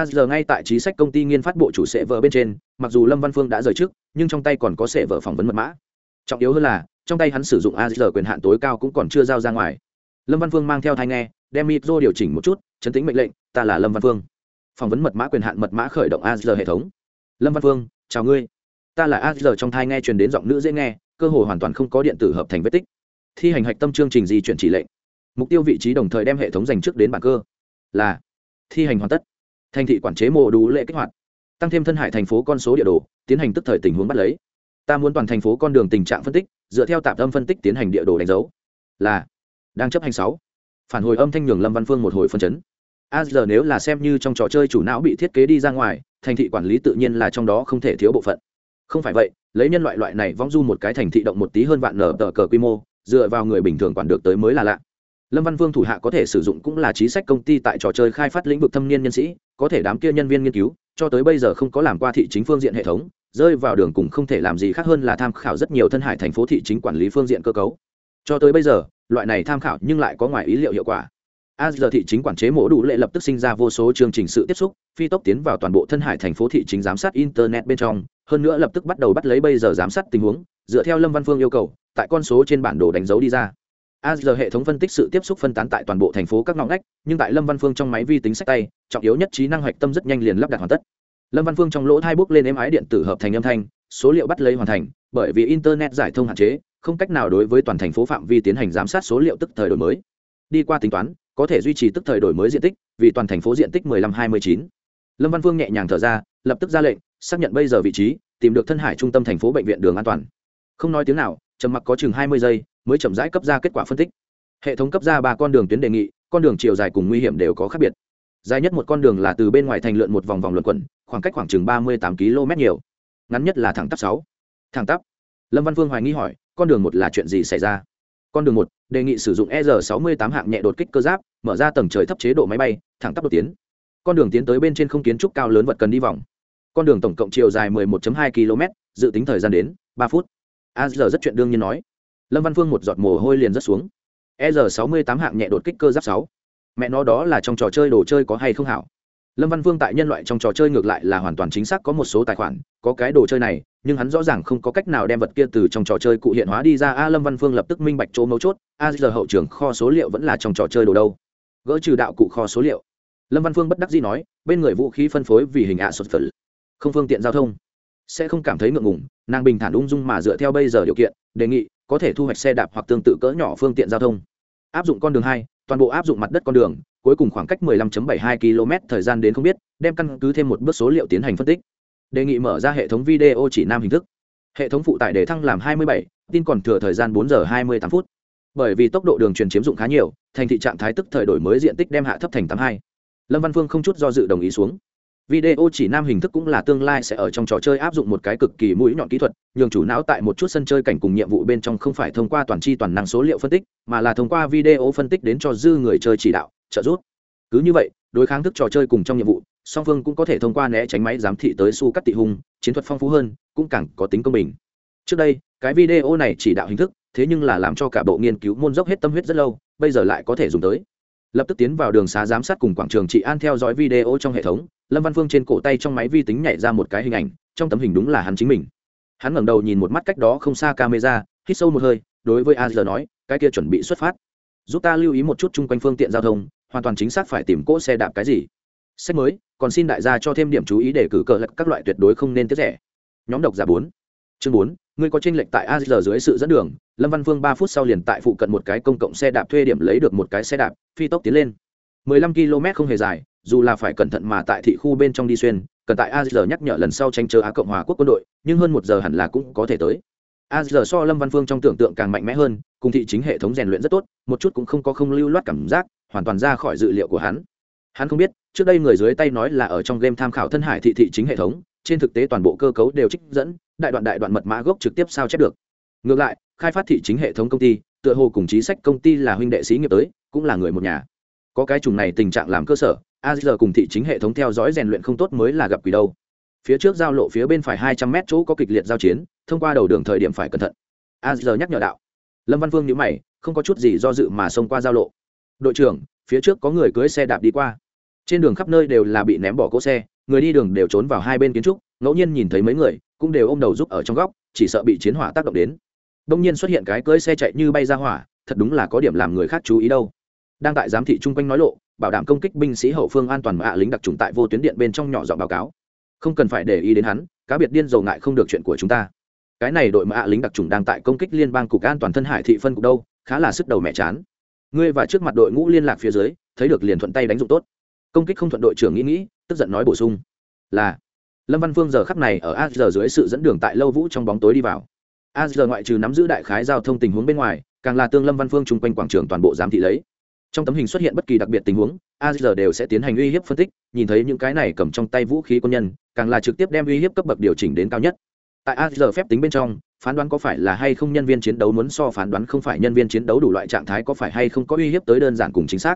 giờ ngay tại trí sách công ty nghiên phát bộ chủ server bên trên, mặc dù lâm văn phương đã rời trước nhưng trong tay còn có server phỏng vấn mật mã. Trọng yếu hơn là trong tay hắn sử dụng a giờ quyền hạn tối cao cũng còn chưa giao ra ngoài. Lâm văn phương mang theo thai nghe, đem micro điều chỉnh một chút, chấn tính mệnh lệnh, ta là lâm văn phương. Phỏng vấn mật mã quyền hạn, mật mã khởi động a giờ hệ thống. Lâm văn phương, chào ngươi. Ta là a giờ, trong thai nghe truyền đến giọng nữ dễ nghe, cơ hồ hoàn toàn không có điện tử hợp thành vết tích. Thi hành hạch tâm chương trình di chuyển chỉ lệnh. Mục tiêu vị trí đồng thời đem hệ thống dành trước đến bản cơ. Là, thi hành hoàn tất. Thành thị quản chế mộ đủ lệ kích hoạt. Tăng thêm thân hải thành phố con số địa đồ, tiến hành tức thời tình huống bắt lấy. Ta muốn toàn thành phố con đường tình trạng phân tích dựa theo tạm âm phân tích tiến hành địa đồ đánh dấu, là đang chấp hành sáu. Phản hồi âm thanh nhường lâm văn phương một hồi phân chấn. A giờ nếu là xem như trong trò chơi chủ não bị thiết kế đi ra ngoài, thành thị quản lý tự nhiên là trong đó không thể thiếu bộ phận. Không phải vậy, lấy nhân loại loại này vong du một cái thành thị động một tí hơn vạn nở tờ cờ quy mô, dựa vào người bình thường quản được tới mới là lạ. Lâm văn vương thủ hạ có thể sử dụng cũng là chính sách công ty tại trò chơi khai phát lĩnh vực thâm niên nhân sĩ, có thể đám kia nhân viên nghiên cứu, cho tới bây giờ không có làm qua thị chính phương diện hệ thống rơi vào đường cùng không thể làm gì khác hơn là tham khảo rất nhiều thân hải thành phố thị chính quản lý phương diện cơ cấu. Cho tới bây giờ, loại này tham khảo nhưng lại có ngoài ý liệu hiệu quả. A giờ thị chính quản chế mổ đủ lệ lập tức sinh ra vô số chương trình sự tiếp xúc, phi tốc tiến vào toàn bộ thân hải thành phố thị chính giám sát internet bên trong, hơn nữa lập tức bắt đầu bắt lấy bây giờ giám sát tình huống, dựa theo lâm văn phương yêu cầu, tại con số trên bản đồ đánh dấu đi ra. A giờ hệ thống phân tích sự tiếp xúc phân tán tại toàn bộ thành phố các ngõ ngách, nhưng tại lâm văn phương trong máy vi tính sách tay, trọng yếu nhất trí năng hoạch tâm rất nhanh liền lắp đặt hoàn tất lâm văn phương trong lỗ hai bước lên êm ái điện tử hợp thành âm thanh, số liệu bắt lấy hoàn thành, bởi vì internet giải thông hạn chế, không cách nào đối với toàn thành phố phạm vi tiến hành giám sát số liệu tức thời đổi mới. Đi qua tính toán, có thể duy trì tức thời đổi mới diện tích, vì toàn thành phố diện tích 15-29. lâm văn phương nhẹ nhàng thở ra, lập tức ra lệnh, xác nhận bây giờ vị trí, tìm được thân hải trung tâm thành phố bệnh viện đường an toàn. Không nói tiếng nào, trầm mặc có chừng 20 giây, mới chậm rãi cấp ra kết quả phân tích. Hệ thống cấp ra ba con đường tuyến đề nghị, con đường chiều dài cùng nguy hiểm đều có khác biệt dài nhất một con đường là từ bên ngoài thành lượn một vòng vòng luận quẩn, khoảng cách khoảng chừng ba mươi tám km nhiều. Ngắn nhất là thẳng tắp sáu. Thẳng tắp. Lâm văn phương hoài nghi hỏi, con đường một là chuyện gì xảy ra? Con đường một, đề nghị sử dụng e r sáu mươi tám hạng nhẹ đột kích cơ giáp, mở ra tầng trời thấp chế độ máy bay, thẳng tắp đột tiến. Con đường tiến tới bên trên không kiến trúc cao lớn vật cần đi vòng. Con đường tổng cộng chiều dài 11.2 km, dự tính thời gian đến ba phút. A giờ rất chuyện đương nhiên nói. Lâm văn phương một giọt mồ hôi liền rất xuống. E r sáu mươi tám hạng nhẹ đột kích cơ giáp sáu mẹ nó đó là trong trò chơi đồ chơi có hay không hảo. Lâm văn vương tại nhân loại trong trò chơi ngược lại là hoàn toàn chính xác có một số tài khoản, có cái đồ chơi này, nhưng hắn rõ ràng không có cách nào đem vật kia từ trong trò chơi cụ hiện hóa đi ra. A, lâm văn phương lập tức minh bạch chỗ mấu chốt. A, giờ hậu trường kho số liệu vẫn là trong trò chơi đồ đâu? Gỡ trừ đạo cụ kho số liệu. Lâm văn phương bất đắc dĩ nói, bên người vũ khí phân phối vì hình ạ xuất phật không phương tiện giao thông. Sẽ không cảm thấy ngượng ngùng, nàng bình thản ung dung mà dựa theo bây giờ điều kiện, đề nghị, có thể thu hoạch xe đạp hoặc tương tự cỡ nhỏ phương tiện giao thông. Áp dụng con đường hai toàn bộ áp dụng mặt đất con đường cuối cùng khoảng cách 15.72 km thời gian đến không biết đem căn cứ thêm một bước số liệu tiến hành phân tích. Đề nghị mở ra hệ thống video chỉ nam hình thức. Hệ thống phụ tải để thăng làm 27, tin còn thừa thời gian 4 giờ 28 phút. Bởi vì tốc độ đường truyền chiếm dụng khá nhiều thành thị trạng thái tức thời đổi mới diện tích đem hạ thấp thành 82. lâm văn phương không chút do dự đồng ý xuống video chỉ nam hình thức cũng là tương lai sẽ ở trong trò chơi áp dụng một cái cực kỳ mũi nhọn kỹ thuật, nhường chủ não tại một chút sân chơi cảnh cùng nhiệm vụ bên trong không phải thông qua toàn tri toàn năng số liệu phân tích, mà là thông qua video phân tích đến cho dư người chơi chỉ đạo, trợ giúp. Cứ như vậy, đối kháng thức trò chơi cùng trong nhiệm vụ, song phương cũng có thể thông qua né tránh máy giám thị tới su cắt tị hung, chiến thuật phong phú hơn, cũng càng có tính công bình. Trước đây, cái video này chỉ đạo hình thức, thế nhưng là làm cho cả bộ nghiên cứu môn dốc hết tâm huyết rất lâu, bây giờ lại có thể dùng tới. Lập tức tiến vào đường xá giám sát cùng quảng trường trị an theo dõi video trong hệ thống lâm văn phương trên cổ tay trong máy vi tính nhảy ra một cái hình ảnh, trong tấm hình đúng là hắn chính mình. Hắn ngẩng đầu nhìn một mắt cách đó không xa camera, hít sâu một hơi, đối với a giờ nói, cái kia chuẩn bị xuất phát. Giúp ta lưu ý một chút chung quanh phương tiện giao thông, hoàn toàn chính xác phải tìm cỗ xe đạp cái gì. Sách mới, còn xin đại gia cho thêm điểm chú ý để cử cờ lật các loại tuyệt đối không nên tiết rẻ. Nhóm độc giả bốn. Chương bốn, ngươi có tranh lệch tại a giờ dưới sự dẫn đường, lâm văn phương ba phút sau liền tại phụ cận một cái công cộng xe đạp thuê điểm lấy được một cái xe đạp, phi tốc tiến lên. mười lăm km không hề dài dù là phải cẩn thận mà tại thị khu bên trong đi xuyên, cần tại Azr nhắc nhở lần sau tranh chờ á cộng hòa quốc quân đội, nhưng hơn một giờ hẳn là cũng có thể tới. Azr so lâm văn phương trong tưởng tượng càng mạnh mẽ hơn, cùng thị chính hệ thống rèn luyện rất tốt, một chút cũng không có không lưu loát cảm giác, hoàn toàn ra khỏi dự liệu của hắn. Hắn không biết, trước đây người dưới tay nói là ở trong game tham khảo thân hải thị thị chính hệ thống, trên thực tế toàn bộ cơ cấu đều trích dẫn, đại đoạn đại đoạn mật mã gốc trực tiếp sao chép được. Ngược lại, khai phát thị chính hệ thống công ty, tựa hồ cùng chính sách công ty là huynh đệ sĩ nghiệp tới, cũng là người một nhà. Có cái chủng này tình trạng làm cơ sở a giờ cùng thị chính hệ thống theo dõi rèn luyện không tốt mới là gặp quỷ đâu. Phía trước giao lộ phía bên phải hai trăm mét chỗ có kịch liệt giao chiến, thông qua đầu đường thời điểm phải cẩn thận. A giờ nhắc nhở đạo. Lâm văn vương nhữ mày, không có chút gì do dự mà xông qua giao lộ. Đội trưởng, phía trước có người cưới xe đạp đi qua. Trên đường khắp nơi đều là bị ném bỏ cỗ xe, người đi đường đều trốn vào hai bên kiến trúc, ngẫu nhiên nhìn thấy mấy người, cũng đều ôm đầu giúp ở trong góc, chỉ sợ bị chiến hỏa tác động đến. Đông nhiên xuất hiện cái cưới xe chạy như bay ra hỏa, thật đúng là có điểm làm người khác chú ý đâu đang tại giám thị chung quanh nói lộ, bảo đảm công kích binh sĩ hậu phương an toàn mà ạ lính đặc trùng tại vô tuyến điện bên trong nhỏ giọng báo cáo. Không cần phải để ý đến hắn, cá biệt điên dầu ngại không được chuyện của chúng ta. Cái này đội mạ lính đặc trùng đang tại công kích liên bang cục an toàn thân hải thị phân cục đâu, khá là sức đầu mẹ chán. Ngươi và trước mặt đội ngũ liên lạc phía dưới, thấy được liền thuận tay đánh dụng tốt. Công kích không thuận đội trưởng nghĩ nghĩ, tức giận nói bổ sung. Là. Lâm văn phương giờ khắp này ở a giờ dưới sự dẫn đường tại lâu vũ trong bóng tối đi vào. A giờ ngoại trừ nắm giữ đại khái giao thông tình huống bên ngoài, càng là tương lâm văn phương chung quanh quảng trường toàn bộ giám thị lấy trong tấm hình xuất hiện bất kỳ đặc biệt tình huống, a giờ đều sẽ tiến hành uy hiếp phân tích, nhìn thấy những cái này cầm trong tay vũ khí quân nhân, càng là trực tiếp đem uy hiếp cấp bậc điều chỉnh đến cao nhất. Tại a giờ phép tính bên trong, phán đoán có phải là hay không nhân viên chiến đấu muốn so phán đoán không phải nhân viên chiến đấu đủ loại trạng thái có phải hay không có uy hiếp tới đơn giản cùng chính xác.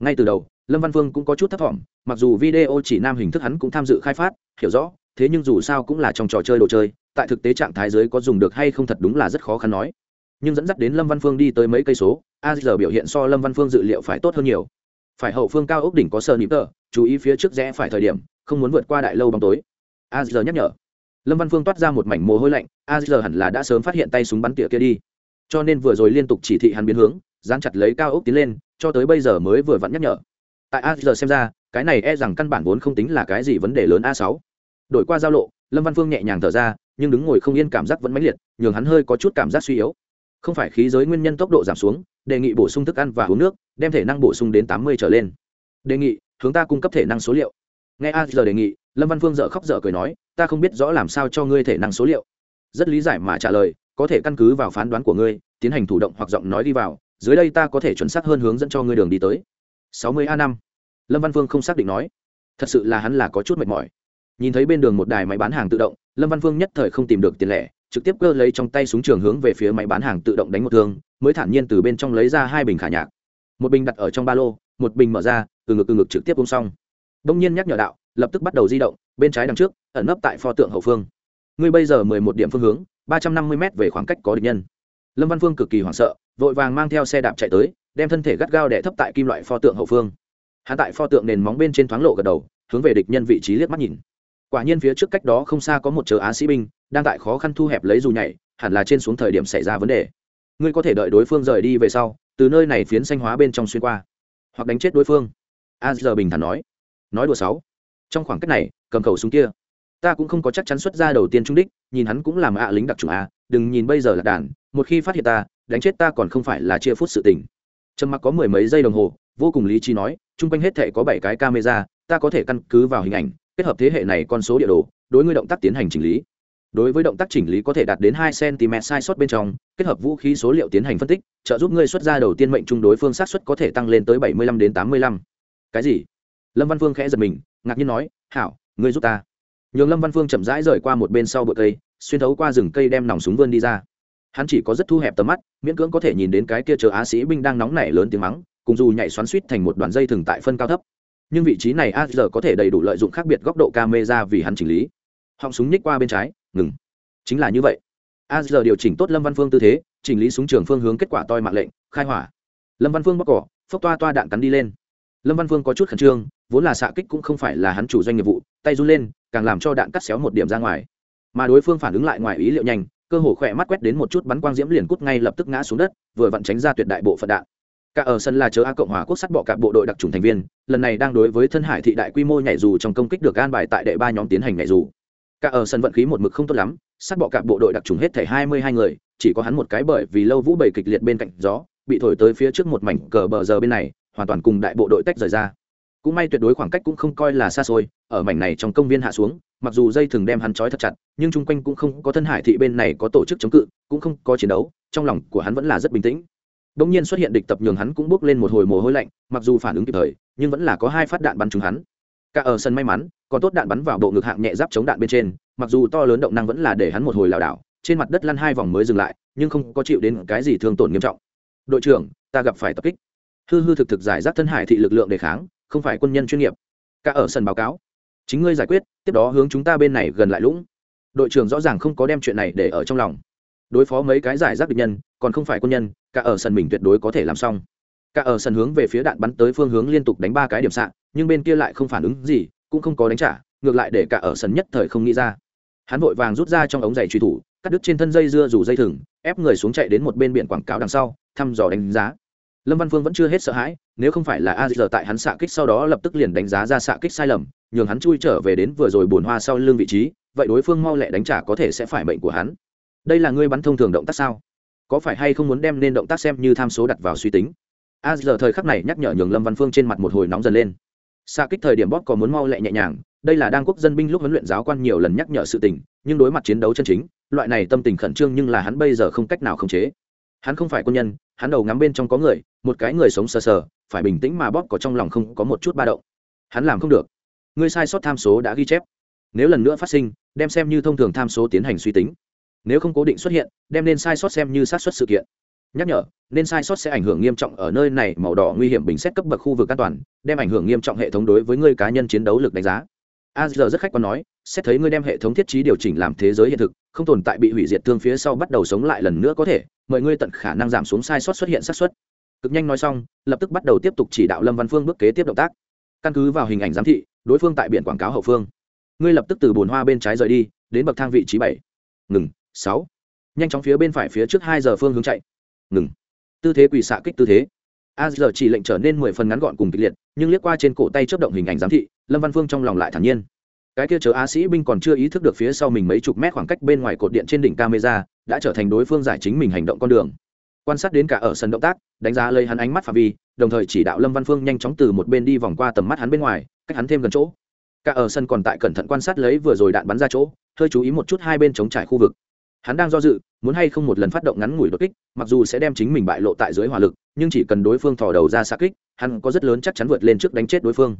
Ngay từ đầu, lâm văn vương cũng có chút thất vọng, mặc dù video chỉ nam hình thức hắn cũng tham dự khai phát, hiểu rõ, thế nhưng dù sao cũng là trong trò chơi đồ chơi, tại thực tế trạng thái giới có dùng được hay không thật đúng là rất khó khăn nói nhưng dẫn dắt đến lâm văn phương đi tới mấy cây số, a giờ biểu hiện so lâm văn phương dự liệu phải tốt hơn nhiều. Phải hậu phương cao ốc đỉnh có sơ nịp tờ, chú ý phía trước rẽ phải thời điểm, không muốn vượt qua đại lâu bóng tối. A giờ nhắc nhở. Lâm văn phương toát ra một mảnh mồ hôi lạnh, a giờ hẳn là đã sớm phát hiện tay súng bắn tỉa kia đi. Cho nên vừa rồi liên tục chỉ thị hắn biến hướng, dán chặt lấy cao ốc tiến lên, cho tới bây giờ mới vừa vặn nhắc nhở. Tại a giờ xem ra, cái này e rằng căn bản vốn không tính là cái gì vấn đề lớn a sáu. Đổi qua giao lộ, lâm văn phương nhẹ nhàng thở ra, nhưng đứng ngồi không yên cảm giác vẫn mãnh liệt, nhường hắn hơi có chút cảm giác suy yếu không phải khí giới nguyên nhân tốc độ giảm xuống, đề nghị bổ sung thức ăn và uống nước, đem thể năng bổ sung đến tám mươi trở lên. Đề nghị, hướng ta cung cấp thể năng số liệu. Nghe a giờ đề nghị, lâm văn phương dợ khóc dở cười nói, ta không biết rõ làm sao cho ngươi thể năng số liệu. Rất lý giải mà trả lời, có thể căn cứ vào phán đoán của ngươi, tiến hành thủ động hoặc giọng nói đi vào, dưới đây ta có thể chuẩn xác hơn hướng dẫn cho ngươi đường đi tới. sáu mươi a năm. Lâm văn phương không xác định nói. Thật sự là hắn là có chút mệt mỏi. Nhìn thấy bên đường một đài máy bán hàng tự động, lâm văn phương nhất thời không tìm được tiền lẻ trực tiếp cơ lấy trong tay súng trường hướng về phía máy bán hàng tự động đánh một thương, mới thản nhiên từ bên trong lấy ra hai bình khả nhạc. Một bình đặt ở trong ba lô, một bình mở ra, từ ngực từ ngực trực tiếp uống xong. Đông nhiên nhắc nhở đạo, lập tức bắt đầu di động, bên trái đằng trước, ẩn nấp tại pho tượng hậu phương. Ngươi bây giờ mười một điểm phương hướng, ba trăm năm mươi m về khoảng cách có địch nhân. Lâm văn phương cực kỳ hoảng sợ, vội vàng mang theo xe đạp chạy tới, đem thân thể gắt gao đẻ thấp tại kim loại pho tượng hậu phương. Hạ tại pho tượng nền móng bên trên thoáng lộ gật đầu, hướng về địch nhân vị trí liếc mắt nhìn quả nhiên phía trước cách đó không xa có một chờ á sĩ binh, đang tại khó khăn thu hẹp lấy dù nhảy, hẳn là trên xuống thời điểm xảy ra vấn đề. Ngươi có thể đợi đối phương rời đi về sau, từ nơi này phiến xanh hóa bên trong xuyên qua, hoặc đánh chết đối phương. A giờ bình thản nói. Nói đùa sáu. Trong khoảng cách này, cầm khẩu súng kia, ta cũng không có chắc chắn xuất ra đầu tiên trung đích, nhìn hắn cũng làm ạ lính đặc trùng a, đừng nhìn bây giờ là đàn, một khi phát hiện ta, đánh chết ta còn không phải là chia phút sự tình. Trầm mặc có mười mấy giây đồng hồ, vô cùng lý trí nói chung quanh hết thể có bảy cái camera, ta có thể căn cứ vào hình ảnh kết hợp thế hệ này con số địa đồ, đối ngươi động tác tiến hành chỉnh lý. Đối với động tác chỉnh lý có thể đạt đến hai cm sai sót bên trong, kết hợp vũ khí số liệu tiến hành phân tích, trợ giúp ngươi xuất ra đầu tiên mệnh trung đối phương sát xuất có thể tăng lên tới bảy mươi lăm đến tám mươi lăm. Cái gì? Lâm văn phương khẽ giật mình, ngạc nhiên nói, hảo, ngươi giúp ta. Nhường lâm văn phương chậm rãi rời qua một bên sau bụi cây, xuyên thấu qua rừng cây đem nòng súng vươn đi ra. Hắn chỉ có rất thu hẹp tầm mắt, miễn cưỡng có thể nhìn đến cái kia chờ á sĩ binh đang nóng nảy lớn tiếng mắng, cùng dù nhảy xoắn suýt thành một đoàn dây thừng tại phân cao thấp nhưng vị trí này a giờ có thể đầy đủ lợi dụng khác biệt góc độ camera vì hắn chỉnh lý. Họng súng nhích qua bên trái, ngừng. Chính là như vậy. A giờ điều chỉnh tốt lâm văn phương tư thế, chỉnh lý súng trường phương hướng kết quả toi mạng lệnh, khai hỏa. Lâm văn phương bóc cỏ, phốc toa toa đạn cắn đi lên. Lâm văn phương có chút khẩn trương, vốn là xạ kích cũng không phải là hắn chủ doanh nghiệp vụ, tay run lên, càng làm cho đạn cắt xéo một điểm ra ngoài. Mà đối phương phản ứng lại ngoài ý liệu nhanh, cơ hồ khỏe mắt quét đến một chút bắn quang diễm liền cút ngay lập tức ngã xuống đất, vừa vặn tránh ra tuyệt đại bộ phận đạn cả ở sân là chớ a cộng hòa quốc sắt bọ cả bộ đội đặc trùng thành viên, lần này đang đối với thân hải thị đại quy mô nhảy dù trong công kích được an bài tại đệ ba nhóm tiến hành nhảy dù. Cả ở sân vận khí một mực không tốt lắm sắt bọ cả bộ đội đặc trùng hết thể hai mươi hai người, chỉ có hắn một cái bởi vì lâu vũ bầy kịch liệt bên cạnh gió, bị thổi tới phía trước một mảnh cờ bờ giờ bên này, hoàn toàn cùng đại bộ đội tách rời ra. Cũng may tuyệt đối khoảng cách cũng không coi là xa xôi, ở mảnh này trong công viên hạ xuống, mặc dù dây thường đem hắn trói thật chặt, nhưng chung quanh cũng không có thân hải thị bên này có tổ chức chống cự, cũng không có chiến đấu, trong lòng của hắn vẫn là rất bình tĩnh. Đông nhiên xuất hiện địch tập nhường hắn cũng bước lên một hồi mồ hôi lạnh, mặc dù phản ứng kịp thời, nhưng vẫn là có hai phát đạn bắn trúng hắn. Cả ở sân may mắn, còn tốt đạn bắn vào bộ ngực hạng nhẹ giáp chống đạn bên trên, mặc dù to lớn động năng vẫn là để hắn một hồi lảo đảo, trên mặt đất lăn hai vòng mới dừng lại, nhưng không có chịu đến cái gì thương tổn nghiêm trọng. "Đội trưởng, ta gặp phải tập kích." Hư hư thực thực giải rác thân hải thị lực lượng đề kháng, không phải quân nhân chuyên nghiệp. Cả ở sân báo cáo, chính ngươi giải quyết, tiếp đó hướng chúng ta bên này gần lại lũng. Đội trưởng rõ ràng không có đem chuyện này để ở trong lòng. Đối phó mấy cái giải rác địch nhân, còn không phải quân nhân, cả ở sân mình tuyệt đối có thể làm xong. Cả ở sân hướng về phía đạn bắn tới phương hướng liên tục đánh ba cái điểm sạn nhưng bên kia lại không phản ứng gì cũng không có đánh trả ngược lại để cả ở sân nhất thời không nghĩ ra. Hắn vội vàng rút ra trong ống giày truy thủ cắt đứt trên thân dây dưa rủ dây thừng ép người xuống chạy đến một bên biển quảng cáo đằng sau thăm dò đánh giá. Lâm văn phương vẫn chưa hết sợ hãi nếu không phải là a giờ tại hắn xạ kích sau đó lập tức liền đánh giá ra xạ kích sai lầm nhường hắn chui trở về đến vừa rồi bồn hoa sau lưng vị trí vậy đối phương mau lẹ đánh trả có thể sẽ phải mệnh của hắn đây là ngươi bắn thông thường động tác sao? Có phải hay không muốn đem nên động tác xem như tham số đặt vào suy tính? A giờ thời khắc này nhắc nhở nhường lâm văn phương trên mặt một hồi nóng dần lên. Xa kích thời điểm bóp có muốn mau lẹ nhẹ nhàng, đây là đang quốc dân binh lúc huấn luyện giáo quan nhiều lần nhắc nhở sự tình, nhưng đối mặt chiến đấu chân chính, loại này tâm tình khẩn trương nhưng là hắn bây giờ không cách nào khống chế. Hắn không phải quân nhân, hắn đầu ngắm bên trong có người, một cái người sống sờ sờ, phải bình tĩnh mà bóp có trong lòng không có một chút ba động. Hắn làm không được. Ngươi sai sót tham số đã ghi chép. Nếu lần nữa phát sinh, đem xem như thông thường tham số tiến hành suy tính nếu không cố định xuất hiện, đem nên sai sót xem như sát xuất sự kiện. Nhắc nhở, nên sai sót sẽ ảnh hưởng nghiêm trọng ở nơi này, màu đỏ nguy hiểm bình xét cấp bậc khu vực an toàn, đem ảnh hưởng nghiêm trọng hệ thống đối với người cá nhân chiến đấu lực đánh giá. A giờ rất khách quan nói xét thấy ngươi đem hệ thống thiết trí điều chỉnh làm thế giới hiện thực, không tồn tại bị hủy diệt thương phía sau bắt đầu sống lại lần nữa có thể mời ngươi tận khả năng giảm xuống sai sót xuất hiện sát suất. Cực nhanh nói xong, lập tức bắt đầu tiếp tục chỉ đạo lâm văn phương bước kế tiếp động tác. Căn cứ vào hình ảnh giám thị, đối phương tại biển quảng cáo hậu phương. Ngươi lập tức từ bồn hoa bên trái rời đi, đến bậc thang vị trí bảy. Ngừng sáu. Nhanh chóng phía bên phải phía trước hai giờ phương hướng chạy. Ngừng. Tư thế quỳ xạ kích tư thế. A giờ chỉ lệnh trở nên mười phần ngắn gọn cùng kịch liệt, nhưng liếc qua trên cổ tay chớp động hình ảnh giám thị, lâm văn phương trong lòng lại thản nhiên. Cái kia chớ á sĩ binh còn chưa ý thức được phía sau mình mấy chục mét khoảng cách bên ngoài cột điện trên đỉnh camera, đã trở thành đối phương giải chính mình hành động con đường. Quan sát đến cả ở sân động tác, đánh giá lấy hắn ánh mắt phạm vi, đồng thời chỉ đạo lâm văn phương nhanh chóng từ một bên đi vòng qua tầm mắt hắn bên ngoài, cách hắn thêm gần chỗ. Cả ở sân còn tại cẩn thận quan sát lấy vừa rồi đạn bắn ra chỗ, hơi chú ý một chút hai bên chống trải khu vực hắn đang do dự, muốn hay không một lần phát động ngắn ngủi đột kích, mặc dù sẽ đem chính mình bại lộ tại dưới hỏa lực, nhưng chỉ cần đối phương thò đầu ra xa kích, hắn có rất lớn chắc chắn vượt lên trước đánh chết đối phương.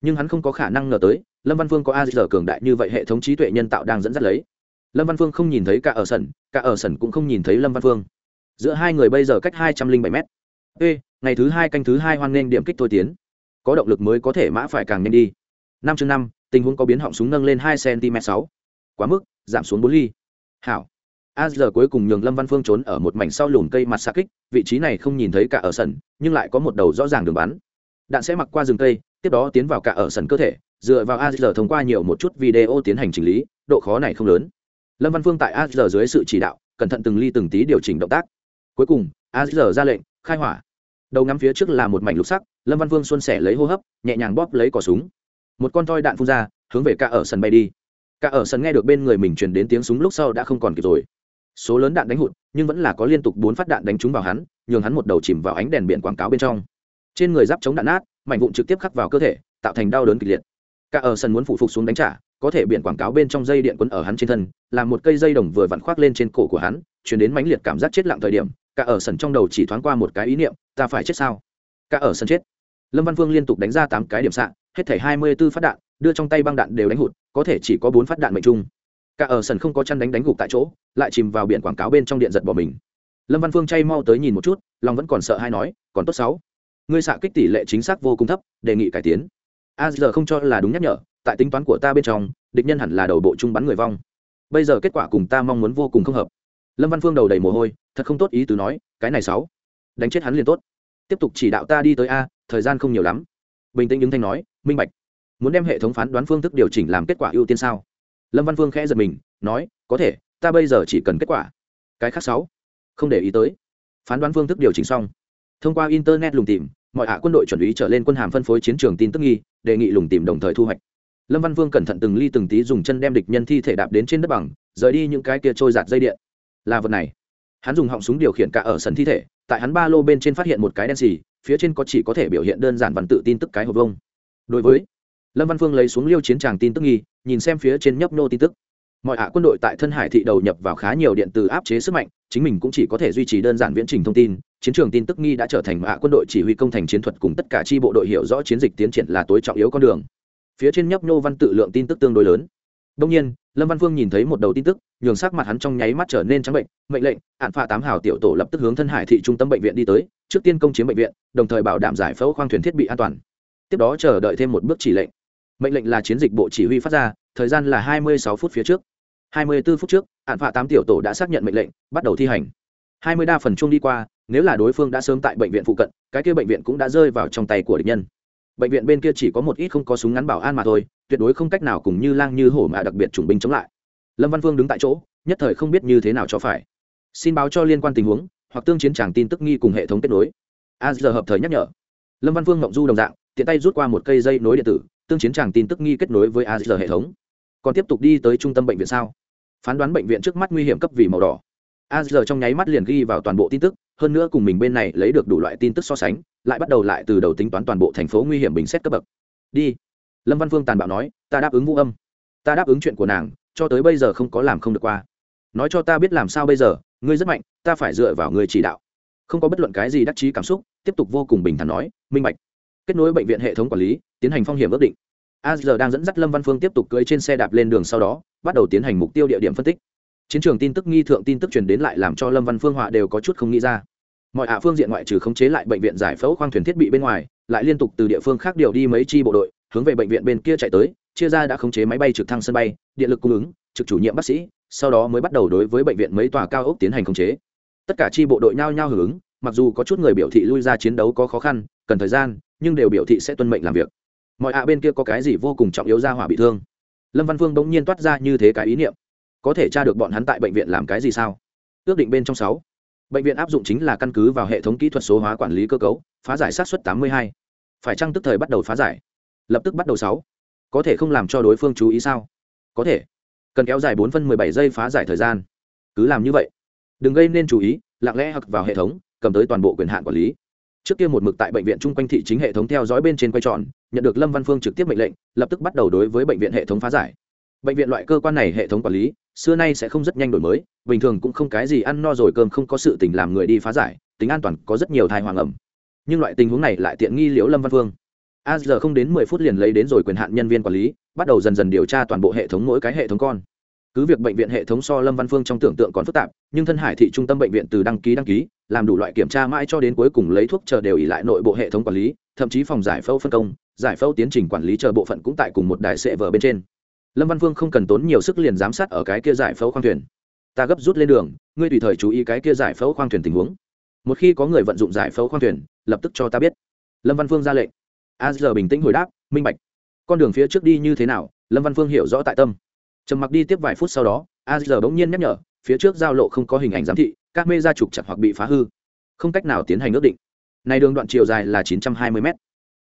Nhưng hắn không có khả năng ngờ tới, lâm văn phương có a giờ cường đại như vậy hệ thống trí tuệ nhân tạo đang dẫn dắt lấy. Lâm văn phương không nhìn thấy cả ở sân cả ở sân cũng không nhìn thấy lâm văn phương. Giữa hai người bây giờ cách hai trăm linh bảy m ê, ngày thứ hai canh thứ hai hoan nghênh điểm kích thôi tiến. Có động lực mới có thể mã phải càng nhanh đi. Năm chương năm, tình huống có biến họng súng nâng lên hai cm sáu. Quá mức, giảm xuống bốn ly. Hảo a giờ cuối cùng nhường lâm văn phương trốn ở một mảnh sau lùm cây mặt xa kích, vị trí này không nhìn thấy cả ở sân, nhưng lại có một đầu rõ ràng đường bắn. Đạn sẽ mặc qua rừng cây, tiếp đó tiến vào cả ở sân cơ thể, dựa vào a giờ thông qua nhiều một chút video tiến hành chỉnh lý, độ khó này không lớn. Lâm văn phương tại a giờ dưới sự chỉ đạo, cẩn thận từng ly từng tí điều chỉnh động tác. Cuối cùng, a giờ ra lệnh, khai hỏa. Đầu ngắm phía trước là một mảnh lục sắc, lâm văn phương xuân sẻ lấy hô hấp, nhẹ nhàng bóp lấy cỏ súng. Một con toi đạn phun ra, hướng về cả ở sân bay đi. Cả ở sân nghe được bên người mình truyền đến tiếng súng lúc sau đã không còn kịp rồi số lớn đạn đánh hụt, nhưng vẫn là có liên tục bốn phát đạn đánh trúng vào hắn, nhường hắn một đầu chìm vào ánh đèn biển quảng cáo bên trong. Trên người giáp chống đạn nát, mảnh vụn trực tiếp khắc vào cơ thể, tạo thành đau đớn kịch liệt. Cả ở sân muốn phụ phục xuống đánh trả, có thể biển quảng cáo bên trong dây điện quấn ở hắn trên thân làm một cây dây đồng vừa vặn khoác lên trên cổ của hắn, chuyển đến mãnh liệt cảm giác chết lặng thời điểm, cả ở sân trong đầu chỉ thoáng qua một cái ý niệm, ta phải chết sao? Cả ở sân chết. Lâm văn vương liên tục đánh ra tám cái điểm xạ, hết thảy hai mươi b ố phát đạn, đưa trong tay băng đạn đều đánh hụt, có thể chỉ có bốn phát đạn mệnh trung cả ở sân không có chăn đánh đánh gục tại chỗ, lại chìm vào biển quảng cáo bên trong điện giật bỏ mình. Lâm văn phương chay mau tới nhìn một chút, lòng vẫn còn sợ hay nói, còn tốt sáu. Ngươi xạ kích tỷ lệ chính xác vô cùng thấp, đề nghị cải tiến. A giờ không cho là đúng nhắc nhở, tại tính toán của ta bên trong, địch nhân hẳn là đầu bộ trung bắn người vong. Bây giờ kết quả cùng ta mong muốn vô cùng không hợp. Lâm văn phương đầu đầy mồ hôi, thật không tốt ý từ nói, cái này sáu. Đánh chết hắn liền tốt. Tiếp tục chỉ đạo ta đi tới a, thời gian không nhiều lắm. Bình tĩnh đứng thanh nói, minh bạch, muốn đem hệ thống phán đoán phương thức điều chỉnh làm kết quả ưu tiên sao? Lâm văn phương khẽ giật mình, nói, có thể, ta bây giờ chỉ cần kết quả. Cái khác sáu? Không để ý tới. Phán đoán phương thức điều chỉnh xong. Thông qua internet lùng tìm, mọi hạ quân đội chuẩn bị trở lên quân hàm phân phối chiến trường tin tức nghi, đề nghị lùng tìm đồng thời thu hoạch. Lâm văn vương cẩn thận từng ly từng tí dùng chân đem địch nhân thi thể đạp đến trên đất bằng, rời đi những cái kia trôi giạt dây điện. Là vật này. Hắn dùng họng súng điều khiển cả ở sân thi thể, tại hắn ba lô bên trên phát hiện một cái đen xì, phía trên có chỉ có thể biểu hiện đơn giản văn tự tin tức cái hộp vông đối với lâm văn phương lấy xuống liêu chiến tràng tin tức nghi, nhìn xem phía trên nhấp nô tin tức. Mọi hạ quân đội tại thân hải thị đầu nhập vào khá nhiều điện từ áp chế sức mạnh, chính mình cũng chỉ có thể duy trì đơn giản viễn trình thông tin. Chiến trường tin tức nghi đã trở thành hạ quân đội chỉ huy công thành chiến thuật cùng tất cả tri bộ đội hiểu rõ chiến dịch tiến triển là tối trọng yếu con đường. Phía trên nhấp nô văn tự lượng tin tức tương đối lớn. Đông nhiên, lâm văn phương nhìn thấy một đầu tin tức, nhường sắc mặt hắn trong nháy mắt trở nên trắng bệnh, mệnh lệnh, hạn phạ tám hào tiểu tổ lập tức hướng thân hải thị trung tâm bệnh viện đi tới, trước tiên công chiếm bệnh viện, đồng thời bảo đảm giải phẫu khoang thuyền thiết bị an toàn. Tiếp đó chờ đợi thêm một bước chỉ lệnh mệnh lệnh là chiến dịch bộ chỉ huy phát ra, thời gian là hai mươi sáu phút phía trước. hai mươi 24 phút trước, hạn phạ tám tiểu tổ đã xác nhận mệnh lệnh, bắt đầu thi hành. hai mươi đa phần chung đi qua, nếu là đối phương đã sớm tại bệnh viện phụ cận, cái kia bệnh viện cũng đã rơi vào trong tay của địch nhân. Bệnh viện bên kia chỉ có một ít không có súng ngắn bảo an mà thôi, tuyệt đối không cách nào cùng như lang như hổ mà đặc biệt chủng binh chống lại. Lâm văn phương đứng tại chỗ, nhất thời không biết như thế nào cho phải. Xin báo cho liên quan tình huống, hoặc tương chiến tràng tin tức nghi cùng hệ thống kết nối. A giờ hợp thời nhắc nhở. Lâm văn phương ngậm du đồng dạng, tiện tay rút qua một cây dây nối điện tử tương chiến tràng tin tức nghi kết nối với Azr hệ thống. Còn tiếp tục đi tới trung tâm bệnh viện sao? Phán đoán bệnh viện trước mắt nguy hiểm cấp vì màu đỏ. Azr trong nháy mắt liền ghi vào toàn bộ tin tức, hơn nữa cùng mình bên này lấy được đủ loại tin tức so sánh, lại bắt đầu lại từ đầu tính toán toàn bộ thành phố nguy hiểm bình xét cấp bậc. Đi. Lâm văn phương tàn bạo nói, ta đáp ứng vũ âm. Ta đáp ứng chuyện của nàng, cho tới bây giờ không có làm không được qua. Nói cho ta biết làm sao bây giờ, ngươi rất mạnh, ta phải dựa vào ngươi chỉ đạo. Không có bất luận cái gì đắc chí cảm xúc, tiếp tục vô cùng bình thản nói, minh bạch kết nối bệnh viện hệ thống quản lý, tiến hành phong hiểm ước định. A giờ đang dẫn dắt lâm văn phương tiếp tục cưỡi trên xe đạp lên đường sau đó, bắt đầu tiến hành mục tiêu địa điểm phân tích. Chiến trường tin tức nghi thượng tin tức truyền đến lại làm cho lâm văn phương họa đều có chút không nghĩ ra. Mọi hạ phương diện ngoại trừ khống chế lại bệnh viện giải phẫu khoang thuyền thiết bị bên ngoài, lại liên tục từ địa phương khác điều đi mấy chi bộ đội, hướng về bệnh viện bên kia chạy tới, chia ra đã khống chế máy bay trực thăng sân bay, điện lực cung ứng, trực chủ nhiệm bác sĩ, sau đó mới bắt đầu đối với bệnh viện mấy tòa cao ốc tiến hành khống chế. Tất cả chi bộ đội nhao nhao hưởng ứng, mặc dù có chút người biểu thị lui ra chiến đấu có khó khăn cần thời gian, nhưng đều biểu thị sẽ tuân mệnh làm việc. Mọi ạ bên kia có cái gì vô cùng trọng yếu ra hỏa bị thương? Lâm văn phương bỗng nhiên toát ra như thế cái ý niệm. Có thể tra được bọn hắn tại bệnh viện làm cái gì sao? Ước định bên trong sáu. Bệnh viện áp dụng chính là căn cứ vào hệ thống kỹ thuật số hóa quản lý cơ cấu, phá giải sát xuất tám mươi hai. Phải chăng tức thời bắt đầu phá giải? Lập tức bắt đầu sáu. Có thể không làm cho đối phương chú ý sao? Có thể. Cần kéo dài bốn phân mười bảy giây phá giải thời gian. Cứ làm như vậy. Đừng gây nên chú ý, lặng lẽ hặc vào hệ thống, cầm tới toàn bộ quyền hạn quản lý trước kia một mực tại bệnh viện chung quanh thị chính hệ thống theo dõi bên trên quay tròn, nhận được lâm văn phương trực tiếp mệnh lệnh, lập tức bắt đầu đối với bệnh viện hệ thống phá giải. Bệnh viện loại cơ quan này hệ thống quản lý, xưa nay sẽ không rất nhanh đổi mới, bình thường cũng không cái gì ăn no rồi cơm không có sự tình làm người đi phá giải, tính an toàn có rất nhiều thai hoàng ẩm. Nhưng loại tình huống này lại tiện nghi liễu lâm văn phương. A giờ không đến mười phút liền lấy đến rồi quyền hạn nhân viên quản lý, bắt đầu dần dần điều tra toàn bộ hệ thống mỗi cái hệ thống con cứ việc bệnh viện hệ thống so lâm văn phương trong tưởng tượng còn phức tạp, nhưng thân hải thị trung tâm bệnh viện từ đăng ký đăng ký, làm đủ loại kiểm tra mãi cho đến cuối cùng lấy thuốc chờ đều ỉ lại nội bộ hệ thống quản lý, thậm chí phòng giải phẫu phân công, giải phẫu tiến trình quản lý chờ bộ phận cũng tại cùng một đài sệ vở bên trên. Lâm văn phương không cần tốn nhiều sức liền giám sát ở cái kia giải phẫu khoang thuyền. Ta gấp rút lên đường, ngươi tùy thời chú ý cái kia giải phẫu khoang thuyền tình huống. Một khi có người vận dụng giải phẫu khoang thuyền, lập tức cho ta biết. Lâm văn phương ra lệnh. A giờ bình tĩnh hồi đáp, minh bạch, con đường phía trước đi như thế nào? Lâm văn phương hiểu rõ tại tâm trầm mặc đi tiếp vài phút sau đó, a giờ bỗng nhiên nhắc nhở, phía trước giao lộ không có hình ảnh giám thị, các mê ra trục chặt hoặc bị phá hư. Không cách nào tiến hành ước định. Này đường đoạn chiều dài là chín trăm hai mươi m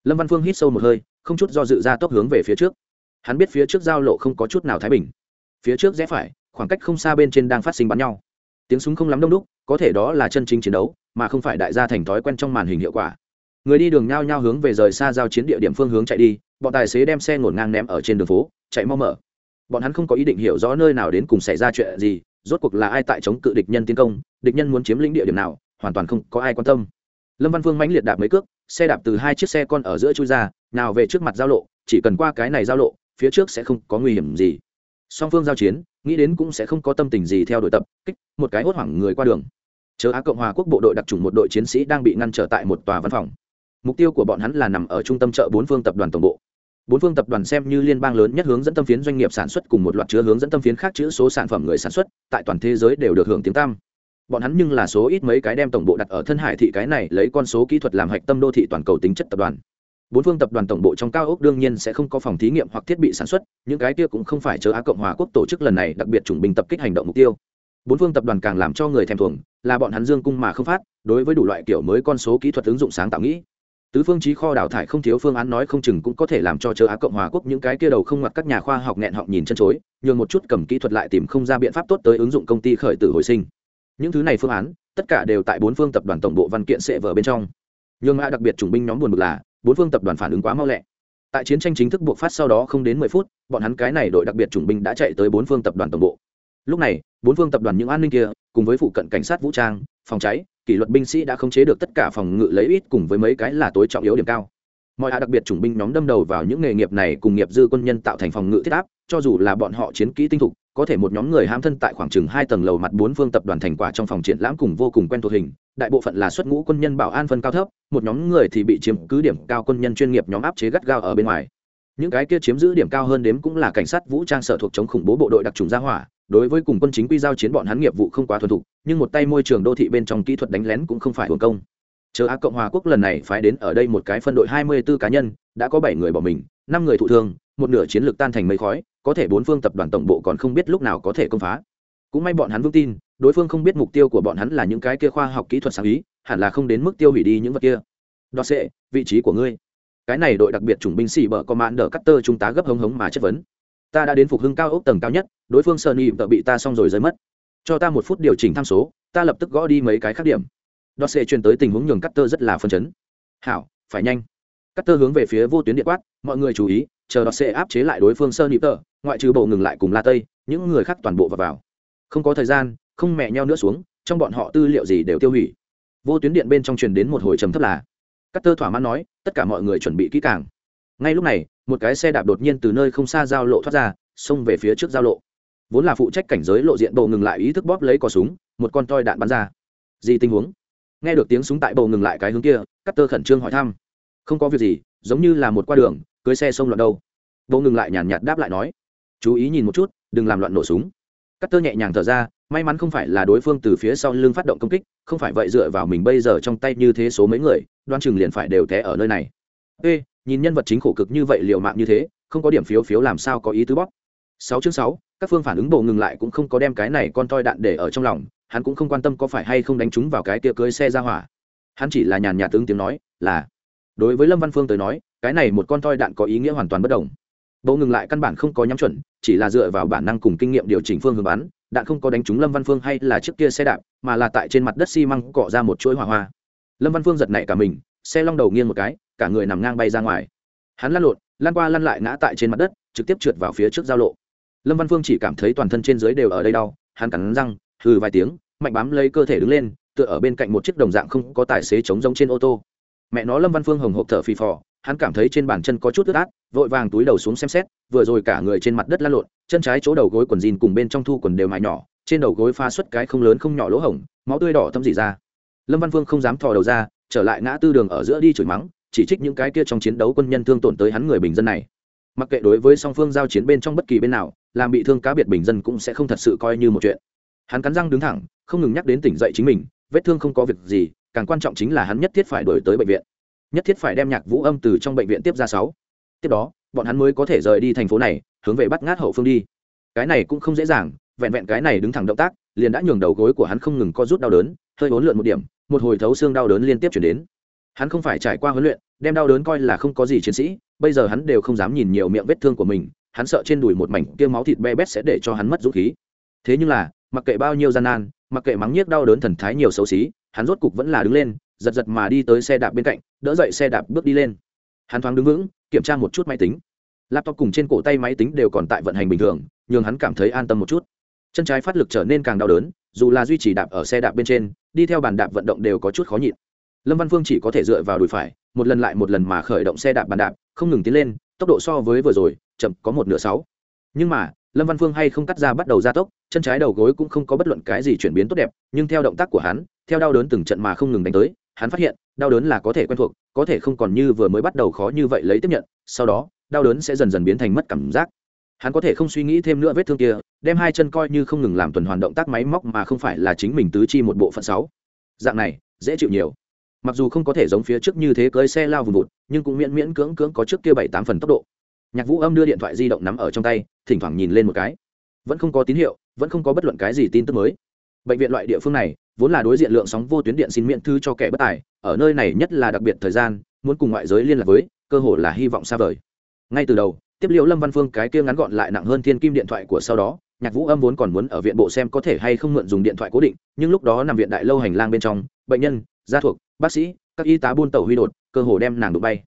lâm văn phương hít sâu một hơi, không chút do dự ra tốc hướng về phía trước. Hắn biết phía trước giao lộ không có chút nào thái bình. Phía trước rẽ phải, khoảng cách không xa bên trên đang phát sinh bắn nhau. Tiếng súng không lắm đông đúc, có thể đó là chân chính chiến đấu, mà không phải đại gia thành thói quen trong màn hình hiệu quả. Người đi đường nhao nhao hướng về rời xa giao chiến địa điểm phương hướng chạy đi, bọn tài xế đem xe ngổn ngang ném ở trên đường phố, chạy mau mở bọn hắn không có ý định hiểu rõ nơi nào đến cùng xảy ra chuyện gì, rốt cuộc là ai tại chống cự địch nhân tiến công, địch nhân muốn chiếm lĩnh địa điểm nào, hoàn toàn không có ai quan tâm. Lâm văn Vương mãnh liệt đạp mấy cước, xe đạp từ hai chiếc xe con ở giữa chui ra, nào về trước mặt giao lộ, chỉ cần qua cái này giao lộ, phía trước sẽ không có nguy hiểm gì. Song phương giao chiến, nghĩ đến cũng sẽ không có tâm tình gì theo đội tập, kích, một cái hốt hoảng người qua đường. Chớ á cộng hòa quốc bộ đội đặc trùng một đội chiến sĩ đang bị ngăn trở tại một tòa văn phòng. Mục tiêu của bọn hắn là nằm ở trung tâm chợ bốn phương tập đoàn tổng bộ bốn phương tập đoàn xem như liên bang lớn nhất hướng dẫn tâm phiến doanh nghiệp sản xuất cùng một loạt chứa hướng dẫn tâm phiến khác chữ số sản phẩm người sản xuất, tại toàn thế giới đều được hưởng tiếng tam bọn hắn nhưng là số ít mấy cái đem tổng bộ đặt ở thân hải thị cái này lấy con số kỹ thuật làm hạch tâm đô thị toàn cầu tính chất tập đoàn. Bốn phương tập đoàn tổng bộ trong cao ốc đương nhiên sẽ không có phòng thí nghiệm hoặc thiết bị sản xuất, những cái kia cũng không phải chờ á cộng hòa quốc tổ chức lần này đặc biệt chủng bình tập kích hành động mục tiêu. Bốn phương tập đoàn càng làm cho người thèm thuồng, là bọn hắn dương cung mà không phát, đối với đủ loại kiểu mới con số kỹ thuật ứng dụng sáng tạo nghĩ tứ phương trí kho đào thải không thiếu phương án nói không chừng cũng có thể làm cho chờ á cộng hòa quốc những cái kia đầu không mặc các nhà khoa học nghẹn họng nhìn chân chối, nhường một chút cầm kỹ thuật lại tìm không ra biện pháp tốt tới ứng dụng công ty khởi tử hồi sinh. Những thứ này phương án, tất cả đều tại bốn phương tập đoàn tổng bộ văn kiện sẽ vở bên trong. Nhường mã đặc biệt chủng binh nhóm buồn bực là, bốn phương tập đoàn phản ứng quá mau lẹ. Tại chiến tranh chính thức buộc phát sau đó không đến mười phút, bọn hắn cái này đội đặc biệt chủng binh đã chạy tới bốn phương tập đoàn tổng bộ. Lúc này, bốn phương tập đoàn những an ninh kia, cùng với phụ cận cảnh sát vũ trang phòng cháy, kỷ luật binh sĩ đã khống chế được tất cả phòng ngự lấy ít cùng với mấy cái là tối trọng yếu điểm cao. Mọi hạ đặc biệt chủng binh nhóm đâm đầu vào những nghề nghiệp này cùng nghiệp dư quân nhân tạo thành phòng ngự thiết áp, cho dù là bọn họ chiến kỹ tinh thục, có thể một nhóm người ham thân tại khoảng chừng hai tầng lầu mặt bốn phương tập đoàn thành quả trong phòng triển lãm cùng vô cùng quen thuộc hình, đại bộ phận là xuất ngũ quân nhân bảo an phân cao thấp, một nhóm người thì bị chiếm cứ điểm cao quân nhân chuyên nghiệp nhóm áp chế gắt gao ở bên ngoài. Những cái kia chiếm giữ điểm cao hơn đếm cũng là cảnh sát vũ trang sở thuộc chống khủng bố bộ đội đặc trùng gia hỏa đối với cùng quân chính quy giao chiến bọn hắn nghiệp vụ không quá thuần thục, nhưng một tay môi trường đô thị bên trong kỹ thuật đánh lén cũng không phải hưởng công. Chờ á cộng hòa quốc lần này phái đến ở đây một cái phân đội hai mươi 24 cá nhân, đã có bảy người bỏ mình, năm người thụ thương, một nửa chiến lược tan thành mây khói, có thể bốn phương tập đoàn tổng bộ còn không biết lúc nào có thể công phá. Cũng may bọn hắn vững tin, đối phương không biết mục tiêu của bọn hắn là những cái kia khoa học kỹ thuật sáng ý, hẳn là không đến mức tiêu hủy đi những vật kia. Đoạt sệ vị trí của ngươi. Cái này đội đặc biệt chủng binh sĩ bờ có mạn đỡ cắt tơ trung tá gấp hống hống mà chất vấn ta đã đến phục hưng cao ốc tầng cao nhất, đối phương sơn y tợ bị ta xong rồi rơi mất. Cho ta một phút điều chỉnh tham số, ta lập tức gõ đi mấy cái khác điểm. Đo sẽ truyền tới tình huống nhường cắt tơ rất là phân chấn. Hảo, phải nhanh. Cắt tơ hướng về phía vô tuyến điện quát, mọi người chú ý, chờ đo sẽ áp chế lại đối phương sơn y tợ ngoại trừ bộ ngừng lại cùng la tây, những người khác toàn bộ vào vào. Không có thời gian, không mẹ nhau nữa xuống, trong bọn họ tư liệu gì đều tiêu hủy. Vô tuyến điện bên trong truyền đến một hồi trầm thấp là cắt tơ thỏa mãn nói, tất cả mọi người chuẩn bị kỹ càng. Ngay lúc này một cái xe đạp đột nhiên từ nơi không xa giao lộ thoát ra, xông về phía trước giao lộ. Vốn là phụ trách cảnh giới lộ diện bầu ngừng lại ý thức bóp lấy cò súng, một con toi đạn bắn ra. Gì tình huống? Nghe được tiếng súng tại bầu ngừng lại cái hướng kia cắt tơ khẩn trương hỏi thăm. Không có việc gì, giống như là một qua đường, cưới xe xông loạn đâu. Bầu ngừng lại nhàn nhạt đáp lại nói. Chú ý nhìn một chút, đừng làm loạn nổ súng. Cắt tơ nhẹ nhàng thở ra, may mắn không phải là đối phương từ phía sau lưng phát động công kích, không phải vậy dựa vào mình bây giờ trong tay như thế số mấy người đoan chừng liền phải đều té ở nơi này. Ê nhìn nhân vật chính khổ cực như vậy liều mạng như thế, không có điểm phiếu phiếu làm sao có ý tứ bóp. Sáu chương sáu, các phương phản ứng bộ ngừng lại cũng không có đem cái này con toi đạn để ở trong lòng, hắn cũng không quan tâm có phải hay không đánh trúng vào cái kia cưới xe ra hỏa. Hắn chỉ là nhàn nhạt tướng tiếng nói, là, đối với lâm văn phương tới nói, cái này một con toi đạn có ý nghĩa hoàn toàn bất đồng. Bộ ngừng lại căn bản không có nhắm chuẩn, chỉ là dựa vào bản năng cùng kinh nghiệm điều chỉnh phương hướng bắn, đạn không có đánh trúng lâm văn phương hay là trước kia xe đạp, mà là tại trên mặt đất xi măng cọ ra một chuỗi hỏa hoa. Lâm văn phương giật nảy cả mình xe long đầu nghiêng một cái, cả người nằm ngang bay ra ngoài. Hắn lăn lộn, lăn qua lăn lại ngã tại trên mặt đất, trực tiếp trượt vào phía trước giao lộ. Lâm văn phương chỉ cảm thấy toàn thân trên dưới đều ở đây đau, hắn cắn răng, hừ vài tiếng, mạnh bám lấy cơ thể đứng lên, tựa ở bên cạnh một chiếc đồng dạng không có tài xế chống rông trên ô tô. Mẹ nó lâm văn phương hồng hộp thở phì phò, hắn cảm thấy trên bàn chân có chút ướt át, vội vàng túi đầu xuống xem xét, vừa rồi cả người trên mặt đất lăn lộn, chân trái chỗ đầu gối quần jean cùng bên trong thu quần đều mài nhỏ, trên đầu gối pha xuất cái không lớn không nhỏ lỗ hổng, máu tươi đỏ thâm dị ra. Lâm văn phương không dám thò đầu ra trở lại ngã tư đường ở giữa đi chửi mắng, chỉ trích những cái kia trong chiến đấu quân nhân thương tổn tới hắn người bình dân này. Mặc kệ đối với song phương giao chiến bên trong bất kỳ bên nào, làm bị thương cá biệt bình dân cũng sẽ không thật sự coi như một chuyện. Hắn cắn răng đứng thẳng, không ngừng nhắc đến tỉnh dậy chính mình, vết thương không có việc gì, càng quan trọng chính là hắn nhất thiết phải đổi tới bệnh viện. Nhất thiết phải đem nhạc vũ âm từ trong bệnh viện tiếp ra sáu. Tiếp đó, bọn hắn mới có thể rời đi thành phố này, hướng về bắt ngát hậu phương đi. Cái này cũng không dễ dàng, vẹn vẹn cái này đứng thẳng động tác, liền đã nhường đầu gối của hắn không ngừng co rút đau đớn, hơi hỗn lượn một điểm một hồi thấu xương đau đớn liên tiếp chuyển đến. Hắn không phải trải qua huấn luyện, đem đau đớn coi là không có gì chiến sĩ, bây giờ hắn đều không dám nhìn nhiều miệng vết thương của mình, hắn sợ trên đùi một mảnh kia máu thịt be bét sẽ để cho hắn mất dũng khí. Thế nhưng là, mặc kệ bao nhiêu gian nan, mặc kệ mắng nhiếc đau đớn thần thái nhiều xấu xí, hắn rốt cục vẫn là đứng lên, giật giật mà đi tới xe đạp bên cạnh, đỡ dậy xe đạp bước đi lên. Hắn thoáng đứng vững, kiểm tra một chút máy tính. Laptop cùng trên cổ tay máy tính đều còn tại vận hành bình thường, nhường hắn cảm thấy an tâm một chút. Chân trái phát lực trở nên càng đau đớn, dù là duy trì đạp ở xe đạp bên trên đi theo bàn đạp vận động đều có chút khó nhịn. Lâm văn phương chỉ có thể dựa vào đùi phải, một lần lại một lần mà khởi động xe đạp bàn đạp, không ngừng tiến lên, tốc độ so với vừa rồi, chậm có một nửa sáu. Nhưng mà, lâm văn phương hay không cắt ra bắt đầu gia tốc, chân trái đầu gối cũng không có bất luận cái gì chuyển biến tốt đẹp, nhưng theo động tác của hắn, theo đau đớn từng trận mà không ngừng đánh tới, hắn phát hiện, đau đớn là có thể quen thuộc, có thể không còn như vừa mới bắt đầu khó như vậy lấy tiếp nhận, sau đó, đau đớn sẽ dần dần biến thành mất cảm giác hắn có thể không suy nghĩ thêm nữa vết thương kia, đem hai chân coi như không ngừng làm tuần hoàn động tác máy móc mà không phải là chính mình tứ chi một bộ phận sáu. Dạng này, dễ chịu nhiều. Mặc dù không có thể giống phía trước như thế cưới xe lao vùng vụt, nhưng cũng miễn miễn cưỡng cưỡng có trước kia bảy tám phần tốc độ. Nhạc vũ âm đưa điện thoại di động nắm ở trong tay, thỉnh thoảng nhìn lên một cái. Vẫn không có tín hiệu, vẫn không có bất luận cái gì tin tức mới. Bệnh viện loại địa phương này, vốn là đối diện lượng sóng vô tuyến điện xin miễn thư cho kẻ bất tài, ở nơi này nhất là đặc biệt thời gian, muốn cùng ngoại giới liên lạc với, cơ hội là hy vọng xa vời. Ngay từ đầu tiếp liệu lâm văn phương cái kia ngắn gọn lại nặng hơn thiên kim điện thoại của sau đó, nhạc vũ âm vốn còn muốn ở viện bộ xem có thể hay không mượn dùng điện thoại cố định, nhưng lúc đó nằm viện đại lâu hành lang bên trong, bệnh nhân, gia thuộc, bác sĩ, các y tá buôn tàu huy đột, cơ hồ đem nàng đụng bay.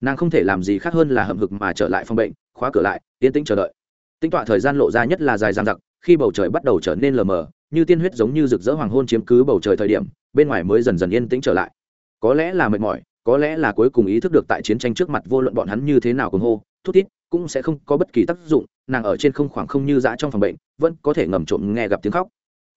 Nàng không thể làm gì khác hơn là hậm hực mà trở lại phòng bệnh, khóa cửa lại, yên tĩnh chờ đợi. Tính tọa thời gian lộ ra nhất là dài dằng dặc, khi bầu trời bắt đầu trở nên lờ mờ, như tiên huyết giống như rực rỡ hoàng hôn chiếm cứ bầu trời thời điểm, bên ngoài mới dần dần yên tĩnh trở lại. Có lẽ là mệt mỏi, có lẽ là cuối cùng ý thức được tại chiến tranh trước mặt vô luận bọn hắn như thế nào cùng hô thút thít cũng sẽ không có bất kỳ tác dụng, nàng ở trên không khoảng không như dã trong phòng bệnh, vẫn có thể ngầm trộm nghe gặp tiếng khóc.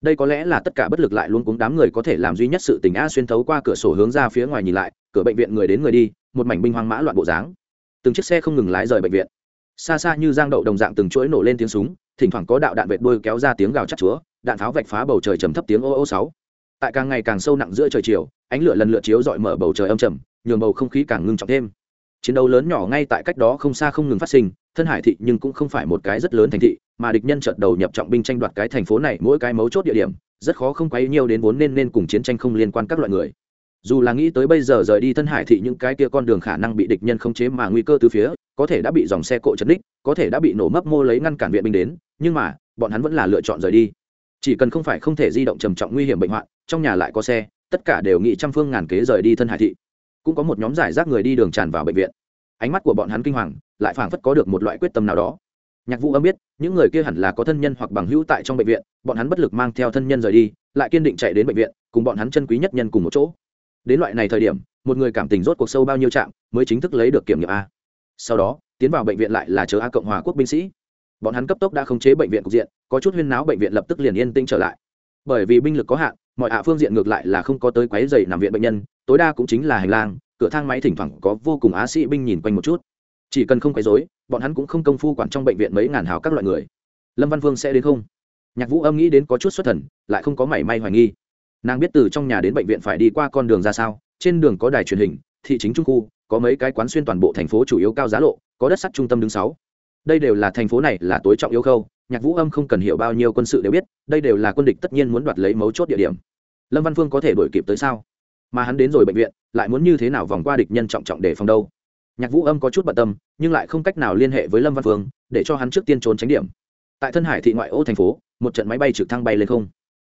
Đây có lẽ là tất cả bất lực lại luôn cuống đám người có thể làm duy nhất sự tình a xuyên thấu qua cửa sổ hướng ra phía ngoài nhìn lại, cửa bệnh viện người đến người đi, một mảnh binh hoang mã loạn bộ dáng. Từng chiếc xe không ngừng lái rời bệnh viện. Xa xa như giang đậu đồng dạng từng chuỗi nổ lên tiếng súng, thỉnh thoảng có đạo đạn vệt đôi kéo ra tiếng gào chắc chúa, đạn pháo vạch phá bầu trời trầm thấp tiếng ô ô sáu. Tại càng ngày càng sâu nặng giữa trời chiều, ánh lửa lần lượt chiếu dọi mở bầu trời âm trầm, nhường bầu không khí càng ngưng trọng thêm chiến đấu lớn nhỏ ngay tại cách đó không xa không ngừng phát sinh, thân hải thị nhưng cũng không phải một cái rất lớn thành thị, mà địch nhân chợt đầu nhập trọng binh tranh đoạt cái thành phố này mỗi cái mấu chốt địa điểm, rất khó không quấy nhiều đến vốn nên nên cùng chiến tranh không liên quan các loại người. Dù là nghĩ tới bây giờ rời đi thân hải thị những cái kia con đường khả năng bị địch nhân khống chế mà nguy cơ từ phía, có thể đã bị dòng xe cộ chấn đích có thể đã bị nổ mấp mô lấy ngăn cản viện binh đến, nhưng mà, bọn hắn vẫn là lựa chọn rời đi. Chỉ cần không phải không thể di động trầm trọng nguy hiểm bệnh hoạn, trong nhà lại có xe, tất cả đều nghĩ trăm phương ngàn kế rời đi thân hải thị cũng có một nhóm giải rác người đi đường tràn vào bệnh viện. Ánh mắt của bọn hắn kinh hoàng, lại phảng phất có được một loại quyết tâm nào đó. Nhạc vũ âm biết, những người kia hẳn là có thân nhân hoặc bằng hữu tại trong bệnh viện, bọn hắn bất lực mang theo thân nhân rời đi, lại kiên định chạy đến bệnh viện, cùng bọn hắn chân quý nhất nhân cùng một chỗ. Đến loại này thời điểm, một người cảm tình rốt cuộc sâu bao nhiêu trạm, mới chính thức lấy được kiểm nghiệm a. Sau đó, tiến vào bệnh viện lại là chờ a cộng hòa quốc binh sĩ. Bọn hắn cấp tốc đã khống chế bệnh viện cục diện, có chút huyên náo bệnh viện lập tức liền yên tĩnh trở lại. Bởi vì binh lực có hạn, mọi hạ phương diện ngược lại là không có tới quấy dày nằm viện bệnh nhân tối đa cũng chính là hành lang, cửa thang máy thỉnh thoảng có vô cùng á sĩ binh nhìn quanh một chút. Chỉ cần không quấy rối, bọn hắn cũng không công phu quản trong bệnh viện mấy ngàn hào các loại người. Lâm văn Vương sẽ đến không? Nhạc vũ âm nghĩ đến có chút xuất thần, lại không có mảy may hoài nghi. Nàng biết từ trong nhà đến bệnh viện phải đi qua con đường ra sao, trên đường có đài truyền hình, thị chính trung khu, có mấy cái quán xuyên toàn bộ thành phố chủ yếu cao giá lộ, có đất sắt trung tâm đứng sáu. Đây đều là thành phố này là tối trọng yếu khâu, nhạc vũ âm không cần hiểu bao nhiêu quân sự đều biết, đây đều là quân địch tất nhiên muốn đoạt lấy mấu chốt địa điểm. Lâm văn phương có thể đổi kịp tới sao? Mà hắn đến rồi bệnh viện, lại muốn như thế nào vòng qua địch nhân trọng trọng để phòng đâu? Nhạc vũ âm có chút bận tâm, nhưng lại không cách nào liên hệ với lâm văn phương, để cho hắn trước tiên trốn tránh điểm. Tại thân hải thị ngoại ô thành phố, một trận máy bay trực thăng bay lên không.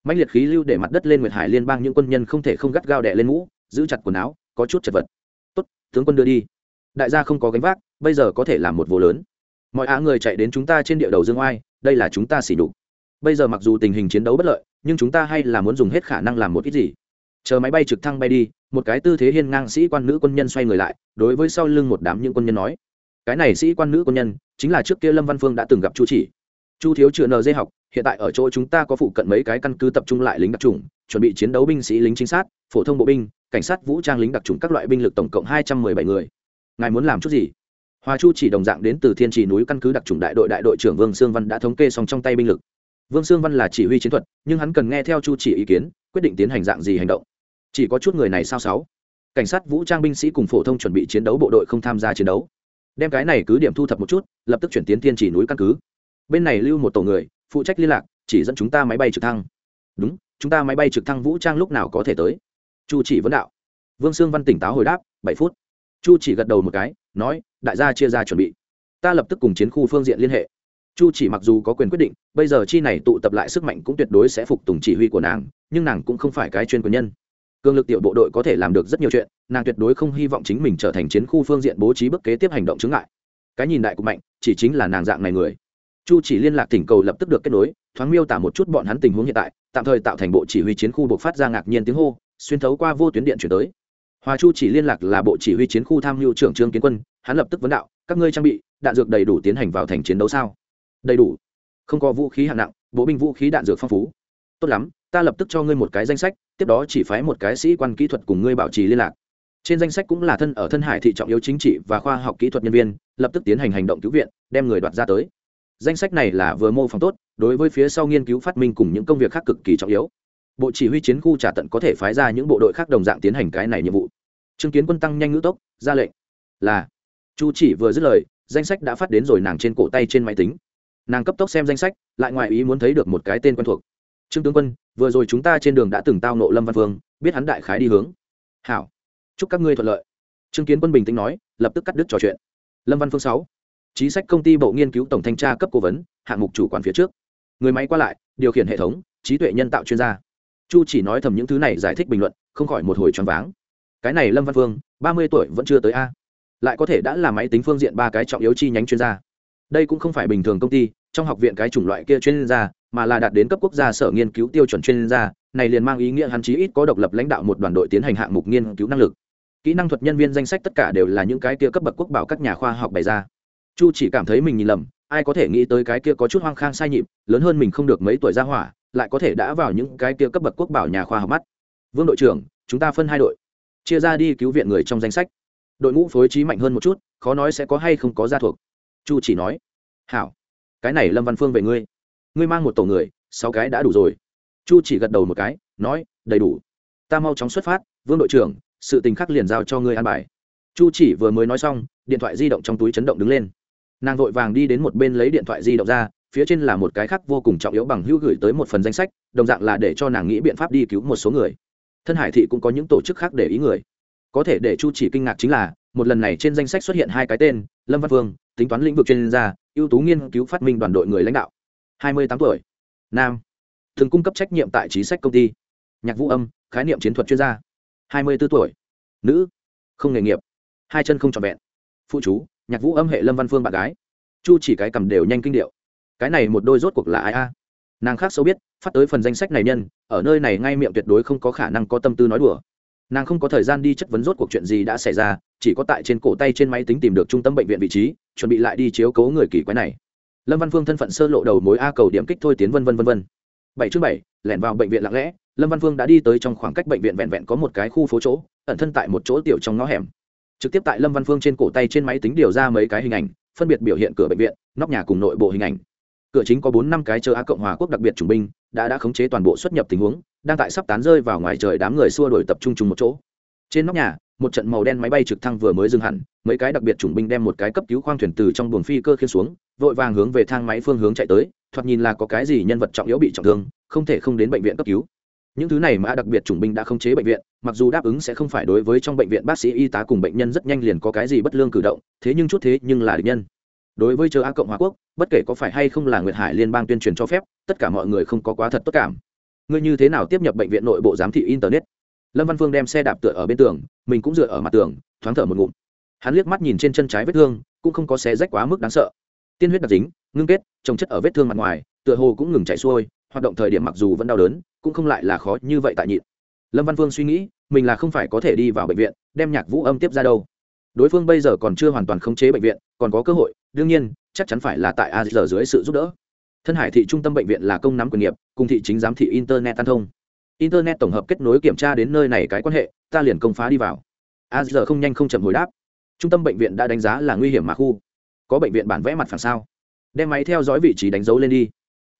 Mạnh liệt khí lưu để mặt đất lên nguyệt hải liên bang những quân nhân không thể không gắt gao đẻ lên mũ, giữ chặt quần áo, có chút chật vật. Tốt, tướng quân đưa đi. Đại gia không có gánh vác, bây giờ có thể làm một vô lớn. Mọi á người chạy đến chúng ta trên địa đầu dương oai, đây là chúng ta xỉ đục bây giờ mặc dù tình hình chiến đấu bất lợi, nhưng chúng ta hay là muốn dùng hết khả năng làm một ít gì chờ máy bay trực thăng bay đi, một cái tư thế hiên ngang sĩ quan nữ quân nhân xoay người lại, đối với sau lưng một đám những quân nhân nói. Cái này sĩ quan nữ quân nhân, chính là trước kia lâm văn phương đã từng gặp chu chỉ. Chu thiếu chữa nd học, hiện tại ở chỗ chúng ta có phụ cận mấy cái căn cứ tập trung lại lính đặc trùng chuẩn bị chiến đấu binh sĩ lính chính sát, phổ thông bộ binh, cảnh sát vũ trang lính đặc trùng các loại binh lực tổng cộng hai trăm mười bảy người. Ngài muốn làm chút gì? Hòa chu chỉ đồng dạng đến từ thiên trì núi căn cứ đặc trùng đại đội đại đội trưởng vương sương văn đã thống kê xong trong tay binh lực. Vương sương văn là chỉ huy chiến thuật, nhưng hắn cần nghe theo chu chỉ ý kiến quyết định tiến hành dạng gì hành động. Chỉ có chút người này sao sáu? Cảnh sát vũ trang binh sĩ cùng phổ thông chuẩn bị chiến đấu bộ đội không tham gia chiến đấu. Đem cái này cứ điểm thu thập một chút, lập tức chuyển tiến tiên chỉ núi căn cứ. Bên này lưu một tổ người, phụ trách liên lạc, chỉ dẫn chúng ta máy bay trực thăng. Đúng, chúng ta máy bay trực thăng vũ trang lúc nào có thể tới? Chu chỉ vấn đạo. Vương sương văn tỉnh táo hồi đáp, bảy phút. Chu chỉ gật đầu một cái, nói, đại gia chia ra chuẩn bị. Ta lập tức cùng chiến khu phương diện liên hệ chu chỉ mặc dù có quyền quyết định, bây giờ chi này tụ tập lại sức mạnh cũng tuyệt đối sẽ phục tùng chỉ huy của nàng, nhưng nàng cũng không phải cái chuyên quyền nhân. Cường lực tiểu bộ đội có thể làm được rất nhiều chuyện, nàng tuyệt đối không hy vọng chính mình trở thành chiến khu phương diện bố trí bước kế tiếp hành động chứng ngại. Cái nhìn đại của mạnh, chỉ chính là nàng dạng này người. Chu chỉ liên lạc thỉnh cầu lập tức được kết nối, thoáng miêu tả một chút bọn hắn tình huống hiện tại, tạm thời tạo thành bộ chỉ huy chiến khu buộc phát ra ngạc nhiên tiếng hô, xuyên thấu qua vô tuyến điện chuyển tới. Hòa chu chỉ liên lạc là bộ chỉ huy chiến khu tham mưu trưởng trương kiến quân, hắn lập tức vấn đạo, các ngươi trang bị, đạn dược đầy đủ tiến hành vào thành chiến đấu sao? Đầy đủ. Không có vũ khí hạng nặng, bộ binh vũ khí đạn dược phong phú. Tốt lắm, ta lập tức cho ngươi một cái danh sách, tiếp đó chỉ phái một cái sĩ quan kỹ thuật cùng ngươi bảo trì liên lạc. Trên danh sách cũng là thân ở thân hải thị trọng yếu chính trị và khoa học kỹ thuật nhân viên, lập tức tiến hành hành động cứu viện, đem người đoạt ra tới. Danh sách này là vừa mô phỏng tốt, đối với phía sau nghiên cứu phát minh cùng những công việc khác cực kỳ trọng yếu. Bộ chỉ huy chiến khu trả tận có thể phái ra những bộ đội khác đồng dạng tiến hành cái này nhiệm vụ. Chứng kiến quân tăng nhanh ngữ tốc, ra lệnh là, chu chỉ vừa dứt lời, danh sách đã phát đến rồi nàng trên cổ tay trên máy tính nàng cấp tốc xem danh sách, lại ngoài ý muốn thấy được một cái tên quen thuộc. Trương tướng quân, vừa rồi chúng ta trên đường đã từng tao nộ lâm văn phương biết hắn đại khái đi hướng. Hảo. Chúc các ngươi thuận lợi. Trương kiến quân bình tĩnh nói, lập tức cắt đứt trò chuyện. Lâm văn phương sáu. Chính sách công ty bộ nghiên cứu tổng thanh tra cấp cố vấn, hạng mục chủ quản phía trước. Người máy qua lại, điều khiển hệ thống, trí tuệ nhân tạo chuyên gia. Chu chỉ nói thầm những thứ này giải thích bình luận, không khỏi một hồi choáng váng. Cái này lâm văn phương ba mươi tuổi vẫn chưa tới a. Lại có thể đã là máy tính phương diện ba cái trọng yếu chi nhánh chuyên gia đây cũng không phải bình thường công ty, trong học viện cái chủng loại kia chuyên gia, mà là đạt đến cấp quốc gia sở nghiên cứu tiêu chuẩn chuyên gia, này liền mang ý nghĩa hắn chí ít có độc lập lãnh đạo một đoàn đội tiến hành hạng mục nghiên cứu năng lực. Kỹ năng thuật nhân viên danh sách tất cả đều là những cái kia cấp bậc quốc bảo các nhà khoa học bày ra. Chu chỉ cảm thấy mình nhìn lầm, ai có thể nghĩ tới cái kia có chút hoang khang sai nhịp, lớn hơn mình không được mấy tuổi ra hỏa, lại có thể đã vào những cái kia cấp bậc quốc bảo nhà khoa học mắt. Vương đội trưởng, chúng ta phân hai đội. Chia ra đi cứu viện người trong danh sách. Đội ngũ phối trí mạnh hơn một chút, khó nói sẽ có hay không có gia thuộc chu chỉ nói, hảo, cái này lâm văn phương về ngươi. Ngươi mang một tổ người, sáu cái đã đủ rồi. Chu chỉ gật đầu một cái, nói, đầy đủ. Ta mau chóng xuất phát, vương đội trưởng, sự tình khắc liền giao cho ngươi an bài. Chu chỉ vừa mới nói xong, điện thoại di động trong túi chấn động đứng lên. Nàng vội vàng đi đến một bên lấy điện thoại di động ra, phía trên là một cái khác vô cùng trọng yếu bằng hữu gửi tới một phần danh sách, đồng dạng là để cho nàng nghĩ biện pháp đi cứu một số người. Thân hải thị cũng có những tổ chức khác để ý người. Có thể để chu chỉ kinh ngạc chính là một lần này trên danh sách xuất hiện hai cái tên, lâm văn vương, tính toán lĩnh vực chuyên gia, ưu tú nghiên cứu phát minh đoàn đội người lãnh đạo. Hai mươi tám tuổi, nam, thường cung cấp trách nhiệm tại trí sách công ty. Nhạc vũ âm, khái niệm chiến thuật chuyên gia. Hai mươi b ố tuổi, nữ, không nghề nghiệp, hai chân không trọn vẹn. Phụ chú, nhạc vũ âm hệ lâm văn phương bạn gái. Chu chỉ cái cầm đều nhanh kinh điệu. Cái này một đôi rốt cuộc là ai a? Nàng khác sâu biết, phát tới phần danh sách này nhân, ở nơi này ngay miệng tuyệt đối không có khả năng có tâm tư nói đùa nàng không có thời gian đi chất vấn rốt cuộc chuyện gì đã xảy ra, chỉ có tại trên cổ tay trên máy tính tìm được trung tâm bệnh viện vị trí, chuẩn bị lại đi chiếu cố người kỳ quái này. Lâm văn phương thân phận sơ lộ đầu mối a cầu điểm kích thôi tiến vân vân vân vân. Bảy chương bảy, lẻn vào bệnh viện lặng lẽ, lâm văn phương đã đi tới trong khoảng cách bệnh viện vẹn vẹn có một cái khu phố chỗ, ẩn thân tại một chỗ tiểu trong ngõ hẻm. Trực tiếp tại lâm văn phương trên cổ tay trên máy tính điều ra mấy cái hình ảnh, phân biệt biểu hiện cửa bệnh viện, nóc nhà cùng nội bộ hình ảnh. Cửa chính có bốn năm cái chờ a cộng hòa quốc đặc biệt chủng binh đã đã khống chế toàn bộ xuất nhập tình huống, đang tại sắp tán rơi vào ngoài trời đám người xua đổi tập trung chung một chỗ. Trên nóc nhà, một trận màu đen máy bay trực thăng vừa mới dừng hẳn, mấy cái đặc biệt chủng binh đem một cái cấp cứu khoang thuyền từ trong buồng phi cơ khiên xuống, vội vàng hướng về thang máy phương hướng chạy tới, thoạt nhìn là có cái gì nhân vật trọng yếu bị trọng thương, không thể không đến bệnh viện cấp cứu. Những thứ này mà đặc biệt chủng binh đã khống chế bệnh viện, mặc dù đáp ứng sẽ không phải đối với trong bệnh viện bác sĩ y tá cùng bệnh nhân rất nhanh liền có cái gì bất lương cử động, thế nhưng chút thế nhưng là địch nhân đối với chờ a cộng hòa quốc, bất kể có phải hay không là nguyệt hải liên bang tuyên truyền cho phép, tất cả mọi người không có quá thật tốt cảm. Ngươi như thế nào tiếp nhập bệnh viện nội bộ giám thị internet? Lâm văn phương đem xe đạp tựa ở bên tường, mình cũng dựa ở mặt tường, thoáng thở một ngụm. Hắn liếc mắt nhìn trên chân trái vết thương, cũng không có xé rách quá mức đáng sợ. Tiên huyết đặc dính, ngưng kết, trồng chất ở vết thương mặt ngoài, tựa hồ cũng ngừng chạy xuôi, hoạt động thời điểm mặc dù vẫn đau đớn, cũng không lại là khó như vậy tại nhịn. Lâm văn phương suy nghĩ, mình là không phải có thể đi vào bệnh viện, đem nhạc vũ âm tiếp ra đâu. Đối phương bây giờ còn chưa hoàn toàn khống chế bệnh viện, còn có cơ hội đương nhiên, chắc chắn phải là tại Azr dưới sự giúp đỡ. Thân hải thị trung tâm bệnh viện là công nắm quyền nghiệp, cùng thị chính giám thị internet tan thông. Internet tổng hợp kết nối kiểm tra đến nơi này cái quan hệ, ta liền công phá đi vào. Azr không nhanh không chậm hồi đáp. Trung tâm bệnh viện đã đánh giá là nguy hiểm mà khu. Có bệnh viện bản vẽ mặt phản sao? Đem máy theo dõi vị trí đánh dấu lên đi.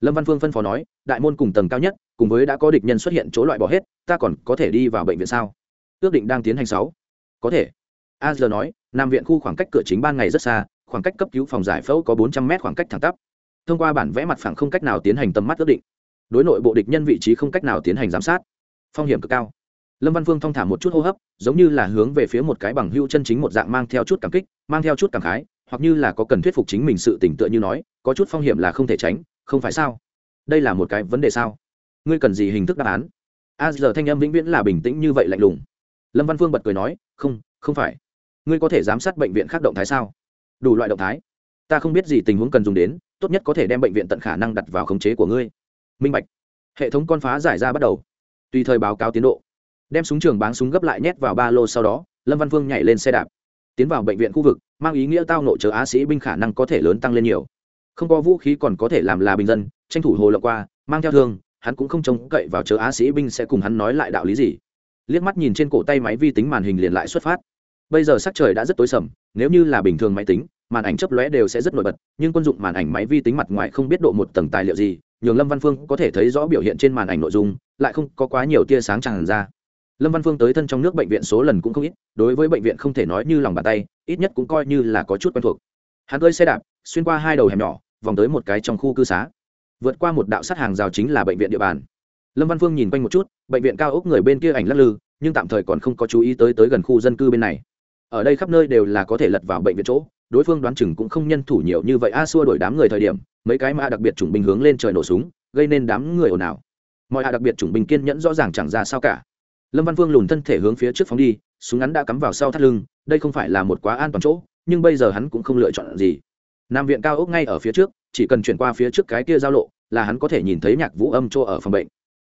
Lâm văn phương phân phó nói, đại môn cùng tầng cao nhất, cùng với đã có địch nhân xuất hiện chỗ loại bỏ hết, ta còn có thể đi vào bệnh viện sao? Ước định đang tiến hành sáu. Có thể. A giờ nói nam viện khu khoảng cách cửa chính ban ngày rất xa khoảng cách cấp cứu phòng giải phẫu có bốn trăm mét khoảng cách thẳng tắp. Thông qua bản vẽ mặt phẳng không cách nào tiến hành tầm mắt ước định. Đối nội bộ địch nhân vị trí không cách nào tiến hành giám sát. Phong hiểm cực cao. Lâm văn phương thong thả một chút hô hấp, giống như là hướng về phía một cái bằng hưu chân chính một dạng mang theo chút cảm kích, mang theo chút cảm khái, hoặc như là có cần thuyết phục chính mình sự tỉnh tựa như nói, có chút phong hiểm là không thể tránh, không phải sao? Đây là một cái vấn đề sao? Ngươi cần gì hình thức đáp án? A giờ thanh âm vĩnh viễn là bình tĩnh như vậy lạnh lùng. Lâm văn phương bật cười nói, không không phải. Ngươi có thể giám sát bệnh viện khác động thái sao? Đủ loại động thái. Ta không biết gì tình huống cần dùng đến, tốt nhất có thể đem bệnh viện tận khả năng đặt vào khống chế của ngươi. Minh bạch. Hệ thống con phá giải ra bắt đầu. Tùy thời báo cáo tiến độ. Đem súng trường báng súng gấp lại nhét vào ba lô sau đó, lâm văn phương nhảy lên xe đạp. Tiến vào bệnh viện khu vực, mang ý nghĩa tao nộ chờ á sĩ binh khả năng có thể lớn tăng lên nhiều. Không có vũ khí còn có thể làm là bình dân, tranh thủ hồ lộng qua, mang theo thương, hắn cũng không trông cậy vào chờ á sĩ binh sẽ cùng hắn nói lại đạo lý gì. Liếc mắt nhìn trên cổ tay máy vi tính màn hình liền lại xuất phát bây giờ sắc trời đã rất tối sầm, nếu như là bình thường máy tính, màn ảnh chấp lóe đều sẽ rất nổi bật, nhưng quân dụng màn ảnh máy vi tính mặt ngoài không biết độ một tầng tài liệu gì, nhường lâm văn phương có thể thấy rõ biểu hiện trên màn ảnh nội dung, lại không có quá nhiều tia sáng tràn ra. Lâm văn phương tới thân trong nước bệnh viện số lần cũng không ít, đối với bệnh viện không thể nói như lòng bàn tay, ít nhất cũng coi như là có chút quen thuộc. Hắn cơi xe đạp, xuyên qua hai đầu hẻm nhỏ, vòng tới một cái trong khu cư xá. Vượt qua một đạo sắt hàng rào chính là bệnh viện địa bàn. Lâm văn phương nhìn quanh một chút, bệnh viện cao ốc người bên kia ảnh lắc lư, nhưng tạm thời còn không có chú ý tới tới gần khu dân cư bên này ở đây khắp nơi đều là có thể lật vào bệnh viện chỗ, đối phương đoán chừng cũng không nhân thủ nhiều như vậy. A xua đổi đám người thời điểm, mấy cái mã đặc biệt chủng binh hướng lên trời nổ súng, gây nên đám người ồn ào. Mọi hạ đặc biệt chủng binh kiên nhẫn rõ ràng chẳng ra sao cả. Lâm văn vương lùn thân thể hướng phía trước phóng đi, súng ngắn đã cắm vào sau thắt lưng, đây không phải là một quá an toàn chỗ, nhưng bây giờ hắn cũng không lựa chọn gì. Nam viện cao ốc ngay ở phía trước, chỉ cần chuyển qua phía trước cái kia giao lộ là hắn có thể nhìn thấy nhạc vũ âm chỗ ở phòng bệnh.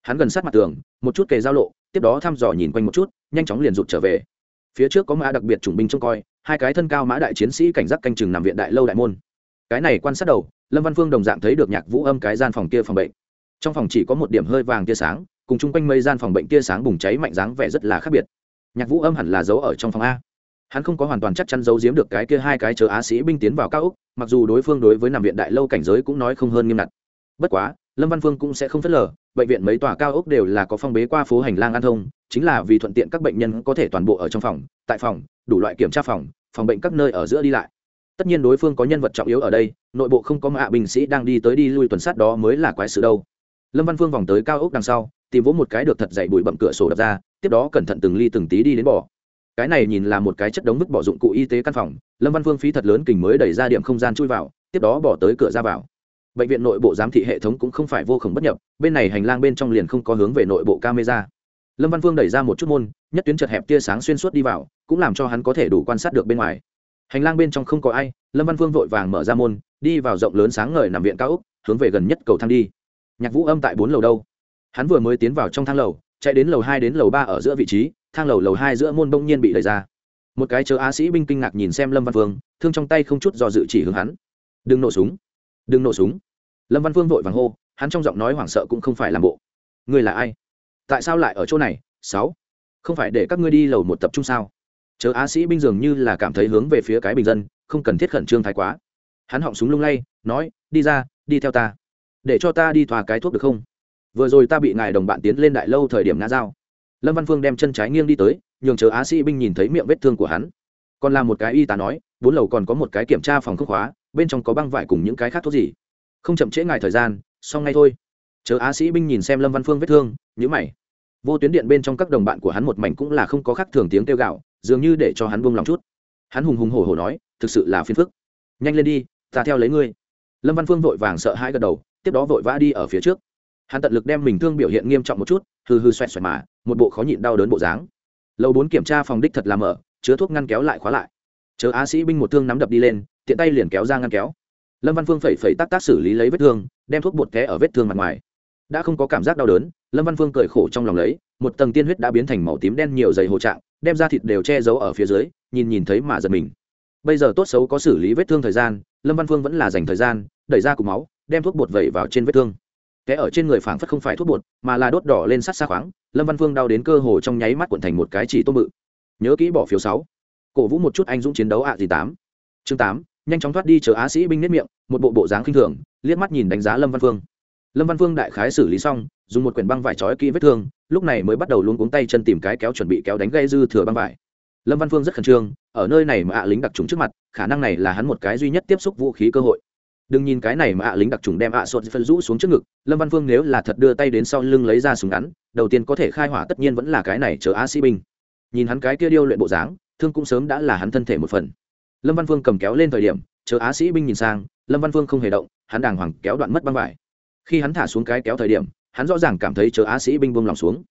Hắn gần sát mặt tường, một chút kề giao lộ, tiếp đó thăm dò nhìn quanh một chút, nhanh chóng liền rụt trở về phía trước có mã đặc biệt chủng binh trông coi, hai cái thân cao mã đại chiến sĩ cảnh giác canh chừng nằm viện đại lâu đại môn. Cái này quan sát đầu, lâm văn phương đồng dạng thấy được nhạc vũ âm cái gian phòng kia phòng bệnh. Trong phòng chỉ có một điểm hơi vàng tia sáng, cùng chung quanh mây gian phòng bệnh tia sáng bùng cháy mạnh dáng vẻ rất là khác biệt. Nhạc vũ âm hẳn là giấu ở trong phòng a. Hắn không có hoàn toàn chắc chắn giấu giếm được cái kia hai cái chờ á sĩ binh tiến vào cao úc mặc dù đối phương đối với nằm viện đại lâu cảnh giới cũng nói không hơn nghiêm ngặt. Bất quá, lâm văn phương cũng sẽ không phớt lờ bệnh viện mấy tòa cao ốc đều là có phong bế qua phố hành lang an thông, chính là vì thuận tiện các bệnh nhân có thể toàn bộ ở trong phòng, tại phòng, đủ loại kiểm tra phòng phòng bệnh các nơi ở giữa đi lại. Tất nhiên đối phương có nhân vật trọng yếu ở đây, nội bộ không có mạ binh sĩ đang đi tới đi lui tuần sát đó mới là quái sự đâu. Lâm văn phương vòng tới cao ốc đằng sau, tìm vỗ một cái được thật dậy bụi bậm cửa sổ đập ra, tiếp đó cẩn thận từng ly từng tí đi đến bỏ. Cái này nhìn là một cái chất đống vứt bỏ dụng cụ y tế căn phòng, lâm văn phương phí thật lớn kình mới đẩy ra điểm không gian chui vào, tiếp đó bỏ tới cửa ra vào bệnh viện nội bộ giám thị hệ thống cũng không phải vô khổng bất nhập, bên này hành lang bên trong liền không có hướng về nội bộ camera. Lâm văn phương đẩy ra một chút môn, nhất tuyến chật hẹp tia sáng xuyên suốt đi vào, cũng làm cho hắn có thể đủ quan sát được bên ngoài. Hành lang bên trong không có ai, lâm văn phương vội vàng mở ra môn, đi vào rộng lớn sáng ngời nằm viện cao úc hướng về gần nhất cầu thang đi. Nhạc vũ âm tại bốn lầu đâu? Hắn vừa mới tiến vào trong thang lầu, chạy đến lầu hai đến lầu ba ở giữa vị trí, thang lầu lầu hai giữa môn bỗng nhiên bị đẩy ra. Một cái chờ á sĩ binh kinh ngạc nhìn xem lâm văn phương, thương trong tay không chút do dự chỉ hướng hắn. Đừng nổ súng, đừng nổ súng lâm văn phương vội vàng hô, hắn trong giọng nói hoảng sợ cũng không phải làm bộ. Ngươi là ai? Tại sao lại ở chỗ này? Sáu. Không phải để các ngươi đi lầu một tập trung sao? Chớ á sĩ binh dường như là cảm thấy hướng về phía cái bình dân, không cần thiết khẩn trương thái quá. Hắn họng súng lung lay, nói, đi ra, đi theo ta. Để cho ta đi thoa cái thuốc được không? Vừa rồi ta bị ngài đồng bạn tiến lên đại lâu thời điểm ngã dao. Lâm văn phương đem chân trái nghiêng đi tới, nhường chờ á sĩ binh nhìn thấy miệng vết thương của hắn. Còn là một cái y tá nói, bốn lầu còn có một cái kiểm tra phòng khúc khóa, bên trong có băng vải cùng những cái khác thuốc gì? Không chậm trễ ngài thời gian, xong ngay thôi. Chờ á sĩ binh nhìn xem lâm văn phương vết thương nhữ mày. Vô tuyến điện bên trong các đồng bạn của hắn một mảnh cũng là không có khác thường tiếng kêu gạo, dường như để cho hắn buông lòng chút. Hắn hùng hùng hổ hổ nói, thực sự là phiền phức. Nhanh lên đi, ta theo lấy ngươi. Lâm văn phương vội vàng sợ hãi gật đầu, tiếp đó vội vã đi ở phía trước. Hắn tận lực đem mình thương biểu hiện nghiêm trọng một chút hư hư xoẹt xoẹt mà, một bộ khó nhịn đau đớn bộ dáng. Lầu bốn kiểm tra phòng đích thật làm ở chứa thuốc ngăn kéo lại khóa lại. Chờ á sĩ binh một thương nắm đập đi lên, tiện tay liền kéo ra ngăn kéo lâm văn phương phẩy phẩy tác tác xử lý lấy vết thương, đem thuốc bột té ở vết thương mặt ngoài. Đã không có cảm giác đau đớn, lâm văn phương cười khổ trong lòng lấy, một tầng tiên huyết đã biến thành màu tím đen nhiều dày hồ trạng, đem ra thịt đều che giấu ở phía dưới, nhìn nhìn thấy mà giật mình. Bây giờ tốt xấu có xử lý vết thương thời gian, lâm văn phương vẫn là dành thời gian, đẩy ra cục máu, đem thuốc bột vẩy vào trên vết thương. Té ở trên người phảng phất không phải thuốc bột, mà là đốt đỏ lên sát xa khoáng, lâm văn phương đau đến cơ hồ trong nháy mắt cuộn thành một cái chỉ tôm bự. Nhớ kỹ bỏ phiếu sáu. Cổ vũ một chút anh dũng chiến đấu ạ gì tám. Chương tám nhanh chóng thoát đi chờ á sĩ binh nếp miệng, một bộ bộ dáng khinh thường, liếc mắt nhìn đánh giá lâm văn phương. Lâm văn phương đại khái xử lý xong, dùng một quyển băng vải trói kỹ vết thương, lúc này mới bắt đầu luôn cuống tay chân tìm cái kéo chuẩn bị kéo đánh gây dư thừa băng vải. Lâm văn phương rất khẩn trương, ở nơi này mà ạ lính đặc trùng trước mặt, khả năng này là hắn một cái duy nhất tiếp xúc vũ khí cơ hội. Đừng nhìn cái này mà ạ lính đặc trùng đem ạ à sột phân rũ xuống trước ngực, lâm văn phương nếu là thật đưa tay đến sau lưng lấy ra súng ngắn, đầu tiên có thể khai hỏa tất nhiên vẫn là cái này chờ á sĩ binh. Nhìn hắn cái kia điêu luyện bộ dáng, thương cũng sớm đã là hắn thân thể một phần lâm văn phương cầm kéo lên thời điểm chờ á sĩ binh nhìn sang, lâm văn phương không hề động, hắn đàng hoàng kéo đoạn mất băng vải. Khi hắn thả xuống cái kéo thời điểm, hắn rõ ràng cảm thấy chờ á sĩ binh buông lòng xuống.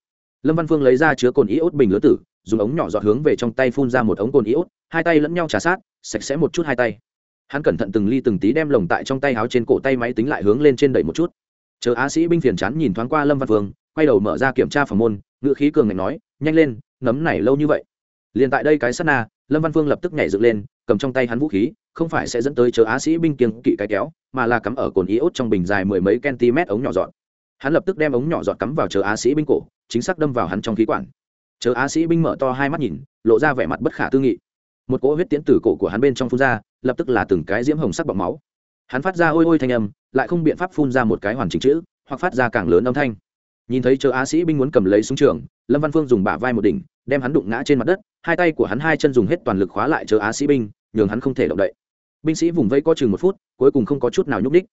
Lâm văn phương lấy ra chứa cồn iốt bình lứa tử, dùng ống nhỏ dọt hướng về trong tay phun ra một ống cồn iốt, hai tay lẫn nhau trà sát, sạch sẽ một chút hai tay. Hắn cẩn thận từng ly từng tí đem lồng tại trong tay áo trên cổ tay máy tính lại hướng lên trên đẩy một chút. Chờ á sĩ binh phiền chán nhìn thoáng qua lâm văn phương, quay đầu mở ra kiểm tra phòng môn ngự khí cường ngạch nói, nhanh lên, nấm này lâu như vậy. Liền tại đây cái sát na, lâm văn phương lập tức nhảy dựng lên cầm trong tay hắn vũ khí, không phải sẽ dẫn tới chờ á sĩ binh kiêng kỵ cái kéo, mà là cắm ở cồn iốt trong bình dài mười mấy cm ống nhỏ dọn hắn lập tức đem ống nhỏ dọn cắm vào chờ á sĩ binh cổ, chính xác đâm vào hắn trong khí quản. Chờ á sĩ binh mở to hai mắt nhìn, lộ ra vẻ mặt bất khả tư nghị. Một cỗ huyết tiễn từ cổ của hắn bên trong phun ra, lập tức là từng cái diễm hồng sắc bọc máu. Hắn phát ra ôi ôi thanh âm, lại không biện pháp phun ra một cái hoàn chỉnh chữ, hoặc phát ra càng lớn âm thanh nhìn thấy chờ á sĩ binh muốn cầm lấy súng trường, lâm văn phương dùng bả vai một đỉnh, đem hắn đụng ngã trên mặt đất, hai tay của hắn hai chân dùng hết toàn lực khóa lại chờ á sĩ binh, nhường hắn không thể động đậy. Binh sĩ vùng vẫy có chừng một phút, cuối cùng không có chút nào nhúc đích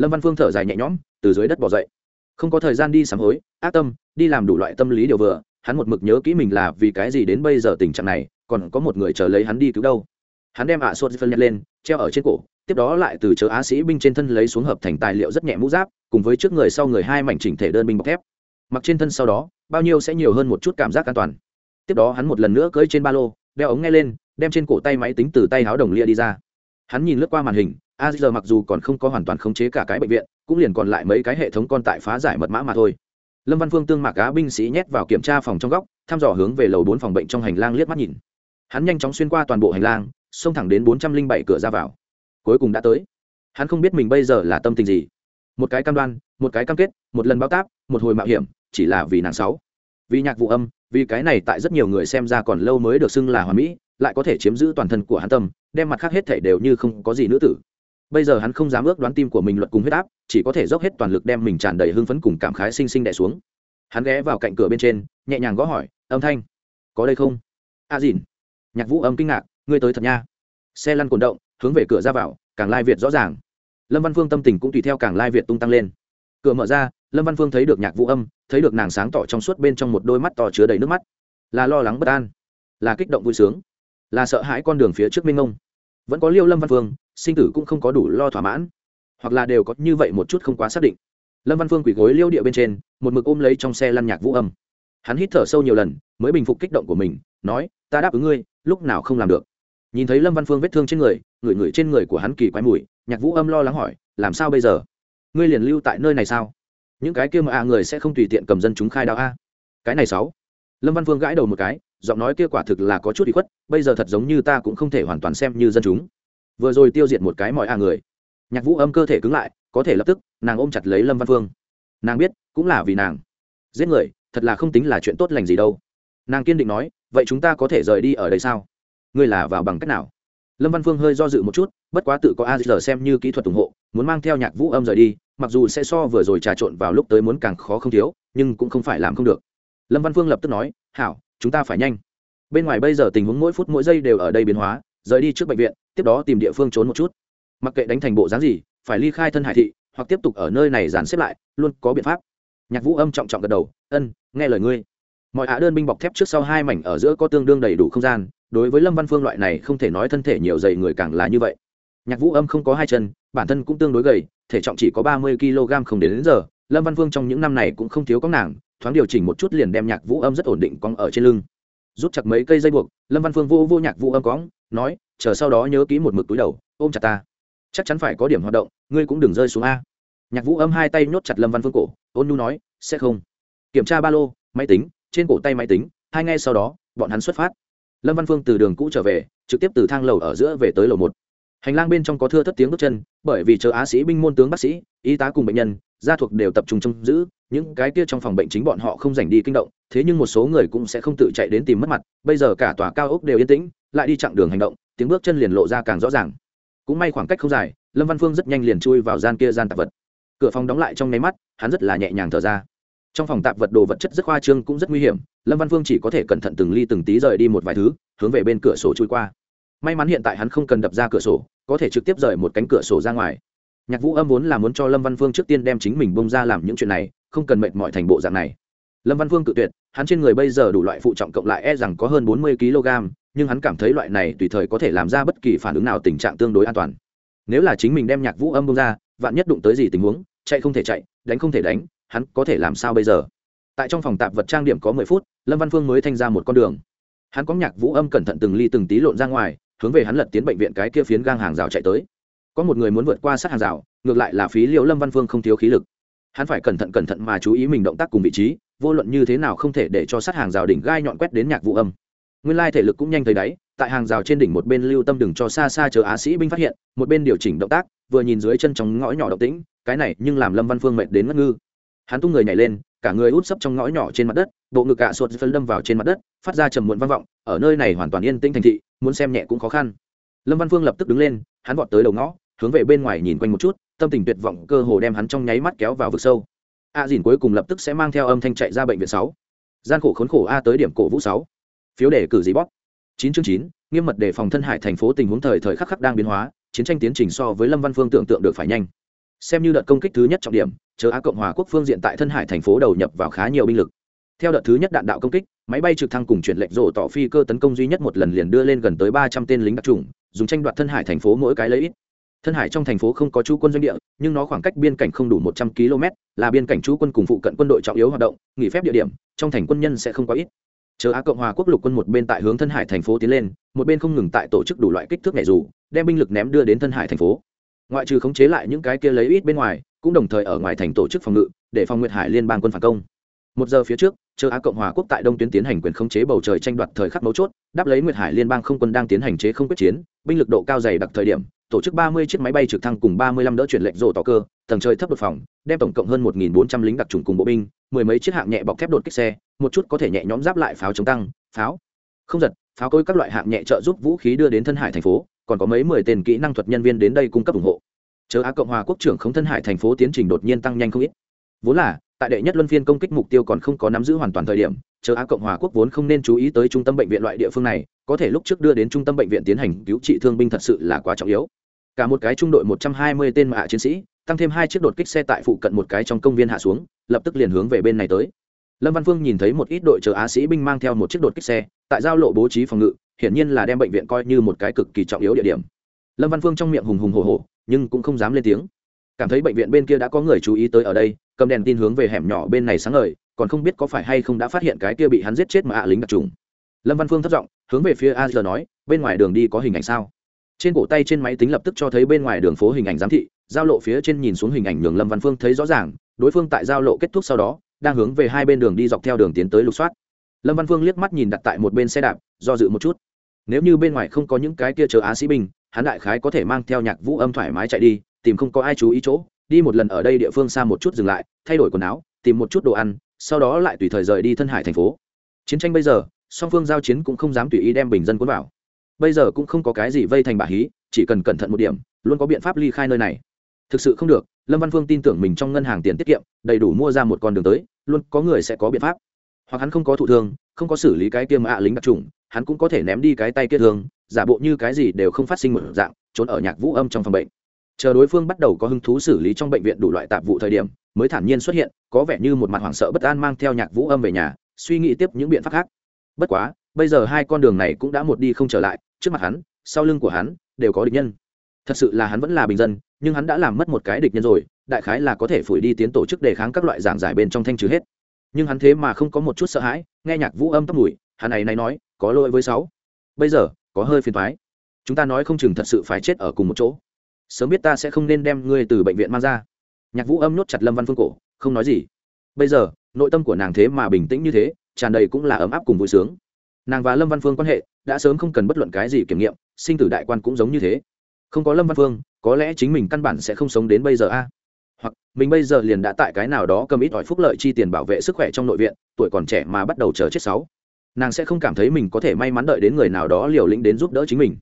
lâm văn phương thở dài nhẹ nhõm, từ dưới đất bỏ dậy. Không có thời gian đi sám hối, ác tâm, đi làm đủ loại tâm lý điều vừa, hắn một mực nhớ kỹ mình là vì cái gì đến bây giờ tình trạng này, còn có một người chờ lấy hắn đi cứu đâu. Hắn đem ạ sốt phân nhặt lên, treo ở trên cổ, tiếp đó lại từ chớ á sĩ binh trên thân lấy xuống hợp thành tài liệu rất nhẹ mũ giáp, cùng với trước người sau người hai mảnh chỉnh thể đơn binh bọc thép mặc trên thân sau đó, bao nhiêu sẽ nhiều hơn một chút cảm giác an toàn. Tiếp đó hắn một lần nữa cưỡi trên ba lô, đeo ống nghe lên, đem trên cổ tay máy tính từ tay háo đồng lia đi ra. Hắn nhìn lướt qua màn hình, a giờ mặc dù còn không có hoàn toàn khống chế cả cái bệnh viện, cũng liền còn lại mấy cái hệ thống con tại phá giải mật mã mà thôi. Lâm văn phương tương mạc á binh sĩ nhét vào kiểm tra phòng trong góc, thăm dò hướng về lầu bốn phòng bệnh trong hành lang liếc mắt nhìn. Hắn nhanh chóng xuyên qua toàn bộ hành lang, xông thẳng đến bốn trăm linh bảy cửa ra vào. Cuối cùng đã tới. Hắn không biết mình bây giờ là tâm tình gì một cái cam đoan, một cái cam kết, một lần bao táp, một hồi mạo hiểm, chỉ là vì nàng sáu. Vì nhạc vụ âm, vì cái này tại rất nhiều người xem ra còn lâu mới được xưng là hoàn mỹ, lại có thể chiếm giữ toàn thân của hắn tâm, đem mặt khác hết thể đều như không có gì nữ tử. Bây giờ hắn không dám ước đoán tim của mình luật cùng huyết áp, chỉ có thể dốc hết toàn lực đem mình tràn đầy hưng phấn cùng cảm khái sinh sinh đẻ xuống. Hắn ghé vào cạnh cửa bên trên, nhẹ nhàng gõ hỏi, âm thanh, có đây không? A à dìn. Nhạc vũ âm kinh ngạc, ngươi tới thật nha. Xe lăn cồn động, hướng về cửa ra vào, càng lai việt rõ ràng lâm văn phương tâm tình cũng tùy theo càng lai việt tung tăng lên. Cửa mở ra, lâm văn phương thấy được nhạc vũ âm, thấy được nàng sáng tỏ trong suốt bên trong một đôi mắt to chứa đầy nước mắt. Là lo lắng bất an, là kích động vui sướng, là sợ hãi con đường phía trước minh ông vẫn có liêu lâm văn phương, sinh tử cũng không có đủ lo thỏa mãn, hoặc là đều có như vậy một chút không quá xác định. Lâm văn phương quỳ gối liêu địa bên trên, một mực ôm lấy trong xe lăn nhạc vũ âm. Hắn hít thở sâu nhiều lần, mới bình phục kích động của mình, nói, ta đáp ứng ngươi, lúc nào không làm được. Nhìn thấy lâm văn phương vết thương trên người, ngửi ngửi trên người của hắn kỳ quái mùi nhạc vũ âm lo lắng hỏi, làm sao bây giờ? Ngươi liền lưu tại nơi này sao? Những cái kia mà a người sẽ không tùy tiện cầm dân chúng khai đạo a? Cái này sáu. Lâm văn Vương gãi đầu một cái, giọng nói kia quả thực là có chút bị khuất, bây giờ thật giống như ta cũng không thể hoàn toàn xem như dân chúng. Vừa rồi tiêu diệt một cái mọi a người. Nhạc vũ âm cơ thể cứng lại, có thể lập tức, nàng ôm chặt lấy lâm văn phương nàng biết, cũng là vì nàng. Giết người, thật là không tính là chuyện tốt lành gì đâu. Nàng kiên định nói, vậy chúng ta có thể rời đi ở đây sao? Ngươi là vào bằng cách nào? Lâm văn phương hơi do dự một chút, bất quá tự có a giờ xem như kỹ thuật ủng hộ, muốn mang theo nhạc vũ âm rời đi, mặc dù sẽ so vừa rồi trà trộn vào lúc tới muốn càng khó không thiếu, nhưng cũng không phải làm không được. Lâm văn phương lập tức nói, hảo, chúng ta phải nhanh. Bên ngoài bây giờ tình huống mỗi phút mỗi giây đều ở đây biến hóa, rời đi trước bệnh viện, tiếp đó tìm địa phương trốn một chút. Mặc kệ đánh thành bộ dáng gì, phải ly khai thân hải thị, hoặc tiếp tục ở nơi này dàn xếp lại, luôn có biện pháp. Nhạc vũ âm trọng trọng gật đầu, ân, nghe lời ngươi. Mọi hạ đơn binh bọc thép trước sau hai mảnh ở giữa có tương đương đầy đủ không gian đối với lâm văn phương loại này không thể nói thân thể nhiều dày người càng là như vậy. Nhạc vũ âm không có hai chân bản thân cũng tương đối gầy thể trọng chỉ có ba mươi kg không đến, đến giờ. Lâm văn phương trong những năm này cũng không thiếu có nàng thoáng điều chỉnh một chút liền đem nhạc vũ âm rất ổn định cong ở trên lưng. Rút chặt mấy cây dây buộc lâm văn phương vô vô nhạc vũ âm cóng nói chờ sau đó nhớ ký một mực túi đầu ôm chặt ta. Chắc chắn phải có điểm hoạt động ngươi cũng đừng rơi xuống a. Nhạc vũ âm hai tay nhốt chặt lâm văn phương cổ ôn nu nói sẽ không. Kiểm tra ba lô máy tính trên cổ tay máy tính hai ngay sau đó bọn hắn xuất phát lâm văn phương từ đường cũ trở về, trực tiếp từ thang lầu ở giữa về tới lầu một. Hành lang bên trong có thưa thất tiếng bước chân, bởi vì chờ á sĩ binh môn tướng bác sĩ, y tá cùng bệnh nhân, gia thuộc đều tập trung trông giữ, những cái kia trong phòng bệnh chính bọn họ không dành đi kinh động, thế nhưng một số người cũng sẽ không tự chạy đến tìm mất mặt, bây giờ cả tòa cao ốc đều yên tĩnh, lại đi chặng đường hành động, tiếng bước chân liền lộ ra càng rõ ràng. Cũng may khoảng cách không dài, lâm văn phương rất nhanh liền chui vào gian kia gian tạp vật. Cửa phòng đóng lại trong nháy mắt, hắn rất là nhẹ nhàng thở ra. Trong phòng tạp vật đồ vật chất rất khoa trương cũng rất nguy hiểm lâm văn phương chỉ có thể cẩn thận từng ly từng tí rời đi một vài thứ, hướng về bên cửa sổ trôi qua. May mắn hiện tại hắn không cần đập ra cửa sổ, có thể trực tiếp rời một cánh cửa sổ ra ngoài. Nhạc vũ âm vốn là muốn cho lâm văn phương trước tiên đem chính mình bông ra làm những chuyện này, không cần mệt mỏi thành bộ dạng này. Lâm văn phương cự tuyệt, hắn trên người bây giờ đủ loại phụ trọng cộng lại e rằng có hơn bốn mươi kg, nhưng hắn cảm thấy loại này tùy thời có thể làm ra bất kỳ phản ứng nào tình trạng tương đối an toàn. Nếu là chính mình đem nhạc vũ âm bông ra, vạn nhất đụng tới gì tình huống, chạy không thể chạy, đánh không thể đánh, hắn có thể làm sao bây giờ? Tại trong phòng tạp vật trang điểm có mười phút, lâm văn phương mới thanh ra một con đường. Hắn có nhạc vũ âm cẩn thận từng ly từng tí lộn ra ngoài, hướng về hắn lật tiến bệnh viện cái kia phiến gang hàng rào chạy tới. Có một người muốn vượt qua sát hàng rào, ngược lại là phí liệu lâm văn phương không thiếu khí lực. Hắn phải cẩn thận cẩn thận mà chú ý mình động tác cùng vị trí, vô luận như thế nào không thể để cho sát hàng rào đỉnh gai nhọn quét đến nhạc vũ âm. Nguyên lai thể lực cũng nhanh thấy đáy tại hàng rào trên đỉnh một bên lưu tâm đừng cho xa xa chờ á sĩ binh phát hiện, một bên điều chỉnh động tác, vừa nhìn dưới chân trong ngõ nhỏ động tĩnh, cái này nhưng làm lâm văn phương mệt đến ngất ngư. Hắn tung người nhảy lên cả người út sấp trong ngõ nhỏ trên mặt đất, bộ ngực cạ sột phân lâm vào trên mặt đất, phát ra trầm muộn vang vọng, ở nơi này hoàn toàn yên tĩnh thành thị, muốn xem nhẹ cũng khó khăn. Lâm văn phương lập tức đứng lên, hắn vọt tới đầu ngõ, hướng về bên ngoài nhìn quanh một chút, tâm tình tuyệt vọng cơ hồ đem hắn trong nháy mắt kéo vào vực sâu. A dìn cuối cùng lập tức sẽ mang theo âm thanh chạy ra bệnh viện sáu. Gian khổ khốn khổ a tới điểm cổ vũ sáu. Phiếu đề cử gì bóp? Chín chương chín, nghiêm mật đề phòng thân hải thành phố tình huống thời thời khắc khắc đang biến hóa, chiến tranh tiến trình so với lâm văn phương tưởng tượng được phải nhanh. Xem như đợt công kích thứ nhất trọng điểm chờ á cộng hòa quốc phương diện tại thân hải thành phố đầu nhập vào khá nhiều binh lực. Theo đợt thứ nhất đạn đạo công kích, máy bay trực thăng cùng chuyển lệnh rổ tỏ phi cơ tấn công duy nhất một lần liền đưa lên gần tới ba trăm tên lính đặc trùng dùng tranh đoạt thân hải thành phố mỗi cái lấy ít thân hải trong thành phố không có chú quân doanh địa, nhưng nó khoảng cách biên cảnh không đủ một trăm km, là biên cảnh chú quân cùng phụ cận quân đội trọng yếu hoạt động, nghỉ phép địa điểm, trong thành quân nhân sẽ không có ít. Chờ á cộng hòa quốc lục quân một bên tại hướng thân hải thành phố tiến lên, một bên không ngừng tại tổ chức đủ loại kích thước nhảy dù, đem binh lực ném đưa đến thân hải thành phố. Ngoại trừ khống chế lại những cái kia lấy ít bên ngoài cũng đồng thời ở ngoài thành tổ chức phòng ngự, để phòng nguyệt hải liên bang quân phản công. Một giờ phía trước, chờ á cộng hòa quốc tại đông tuyến tiến hành quyền khống chế bầu trời tranh đoạt thời khắc mấu chốt, đáp lấy nguyệt hải liên bang không quân đang tiến hành chế không quyết chiến, binh lực độ cao dày đặc thời điểm, tổ chức 30 chiếc máy bay trực thăng cùng 35 đỡ chuyển lệnh rổ tỏ cơ, tầng trời thấp đột phòng, đem tổng cộng hơn 1.400 lính đặc trùng cùng bộ binh, mười mấy chiếc hạng nhẹ bọc thép đột kích xe, một chút có thể nhẹ nhõm giáp lại pháo chống tăng, pháo. Không giật, pháo cối các loại hạng nhẹ trợ giúp vũ khí đưa đến thân hải thành phố, còn có mấy mười tên kỹ năng thuật nhân viên đến đây cung cấp ủng hộ chớ á cộng hòa quốc trưởng không thân hải thành phố tiến trình đột nhiên tăng nhanh không ít. Vốn là, tại đệ nhất luân phiên công kích mục tiêu còn không có nắm giữ hoàn toàn thời điểm, chớ á cộng hòa quốc vốn không nên chú ý tới trung tâm bệnh viện loại địa phương này, có thể lúc trước đưa đến trung tâm bệnh viện tiến hành cứu trị thương binh thật sự là quá trọng yếu. Cả một cái trung đội một trăm hai mươi tên mạ chiến sĩ, tăng thêm hai chiếc đột kích xe tại phụ cận một cái trong công viên hạ xuống, lập tức liền hướng về bên này tới. Lâm văn phương nhìn thấy một ít đội chờ á sĩ binh mang theo một chiếc đột kích xe, tại giao lộ bố trí phòng ngự, hiển nhiên là đem bệnh viện coi như một cái cực kỳ trọng yếu địa điểm. Lâm văn phương trong miệng hùng hùng hồ hồ nhưng cũng không dám lên tiếng. Cảm thấy bệnh viện bên kia đã có người chú ý tới ở đây, cầm đèn tin hướng về hẻm nhỏ bên này sáng ngời, còn không biết có phải hay không đã phát hiện cái kia bị hắn giết chết mà ạ lính đặc trùng. Lâm văn phương thất giọng, hướng về phía a giờ nói, bên ngoài đường đi có hình ảnh sao? Trên cổ tay trên máy tính lập tức cho thấy bên ngoài đường phố hình ảnh giám thị, giao lộ phía trên nhìn xuống hình ảnh nhường lâm văn phương thấy rõ ràng, đối phương tại giao lộ kết thúc sau đó, đang hướng về hai bên đường đi dọc theo đường tiến tới lục soát. Lâm văn phương liếc mắt nhìn đặt tại một bên xe đạp, do dự một chút. Nếu như bên ngoài không có những cái kia chờ á sĩ binh hắn đại khái có thể mang theo nhạc vũ âm thoải mái chạy đi, tìm không có ai chú ý chỗ, đi một lần ở đây địa phương xa một chút dừng lại, thay đổi quần áo, tìm một chút đồ ăn, sau đó lại tùy thời rời đi thân hải thành phố. Chiến tranh bây giờ, song phương giao chiến cũng không dám tùy ý đem bình dân cuốn vào. Bây giờ cũng không có cái gì vây thành bà hí, chỉ cần cẩn thận một điểm, luôn có biện pháp ly khai nơi này. Thực sự không được, lâm văn phương tin tưởng mình trong ngân hàng tiền tiết kiệm, đầy đủ mua ra một con đường tới, luôn có người sẽ có biện pháp. Hoặc hắn không có thụ thương không có xử lý cái tiêm ạ lính đặc trùng, hắn cũng có thể ném đi cái tay kia thương giả bộ như cái gì đều không phát sinh một dạng, trốn ở nhạc vũ âm trong phòng bệnh. Chờ đối phương bắt đầu có hứng thú xử lý trong bệnh viện đủ loại tạp vụ thời điểm, mới thản nhiên xuất hiện, có vẻ như một mặt hoảng sợ bất an mang theo nhạc vũ âm về nhà, suy nghĩ tiếp những biện pháp khác. Bất quá, bây giờ hai con đường này cũng đã một đi không trở lại, trước mặt hắn, sau lưng của hắn, đều có địch nhân. Thật sự là hắn vẫn là bình dân, nhưng hắn đã làm mất một cái địch nhân rồi, đại khái là có thể phủi đi tiến tổ chức đề kháng các loại giảng giải bên trong thanh trừ hết nhưng hắn thế mà không có một chút sợ hãi, nghe nhạc vũ âm tóc mùi, hắn ấy này nói, có lỗi với sáu. Bây giờ, có hơi phiền thoái chúng ta nói không chừng thật sự phải chết ở cùng một chỗ. Sớm biết ta sẽ không nên đem ngươi từ bệnh viện mang ra. Nhạc vũ âm nhốt chặt lâm văn phương cổ, không nói gì. Bây giờ, nội tâm của nàng thế mà bình tĩnh như thế, tràn đầy cũng là ấm áp cùng vui sướng. Nàng và lâm văn phương quan hệ, đã sớm không cần bất luận cái gì kiểm nghiệm, sinh tử đại quan cũng giống như thế. Không có lâm văn phương, có lẽ chính mình căn bản sẽ không sống đến bây giờ a mình bây giờ liền đã tại cái nào đó cầm ít ỏi phúc lợi chi tiền bảo vệ sức khỏe trong nội viện, tuổi còn trẻ mà bắt đầu chờ chết sáu. Nàng sẽ không cảm thấy mình có thể may mắn đợi đến người nào đó liều lĩnh đến giúp đỡ chính mình.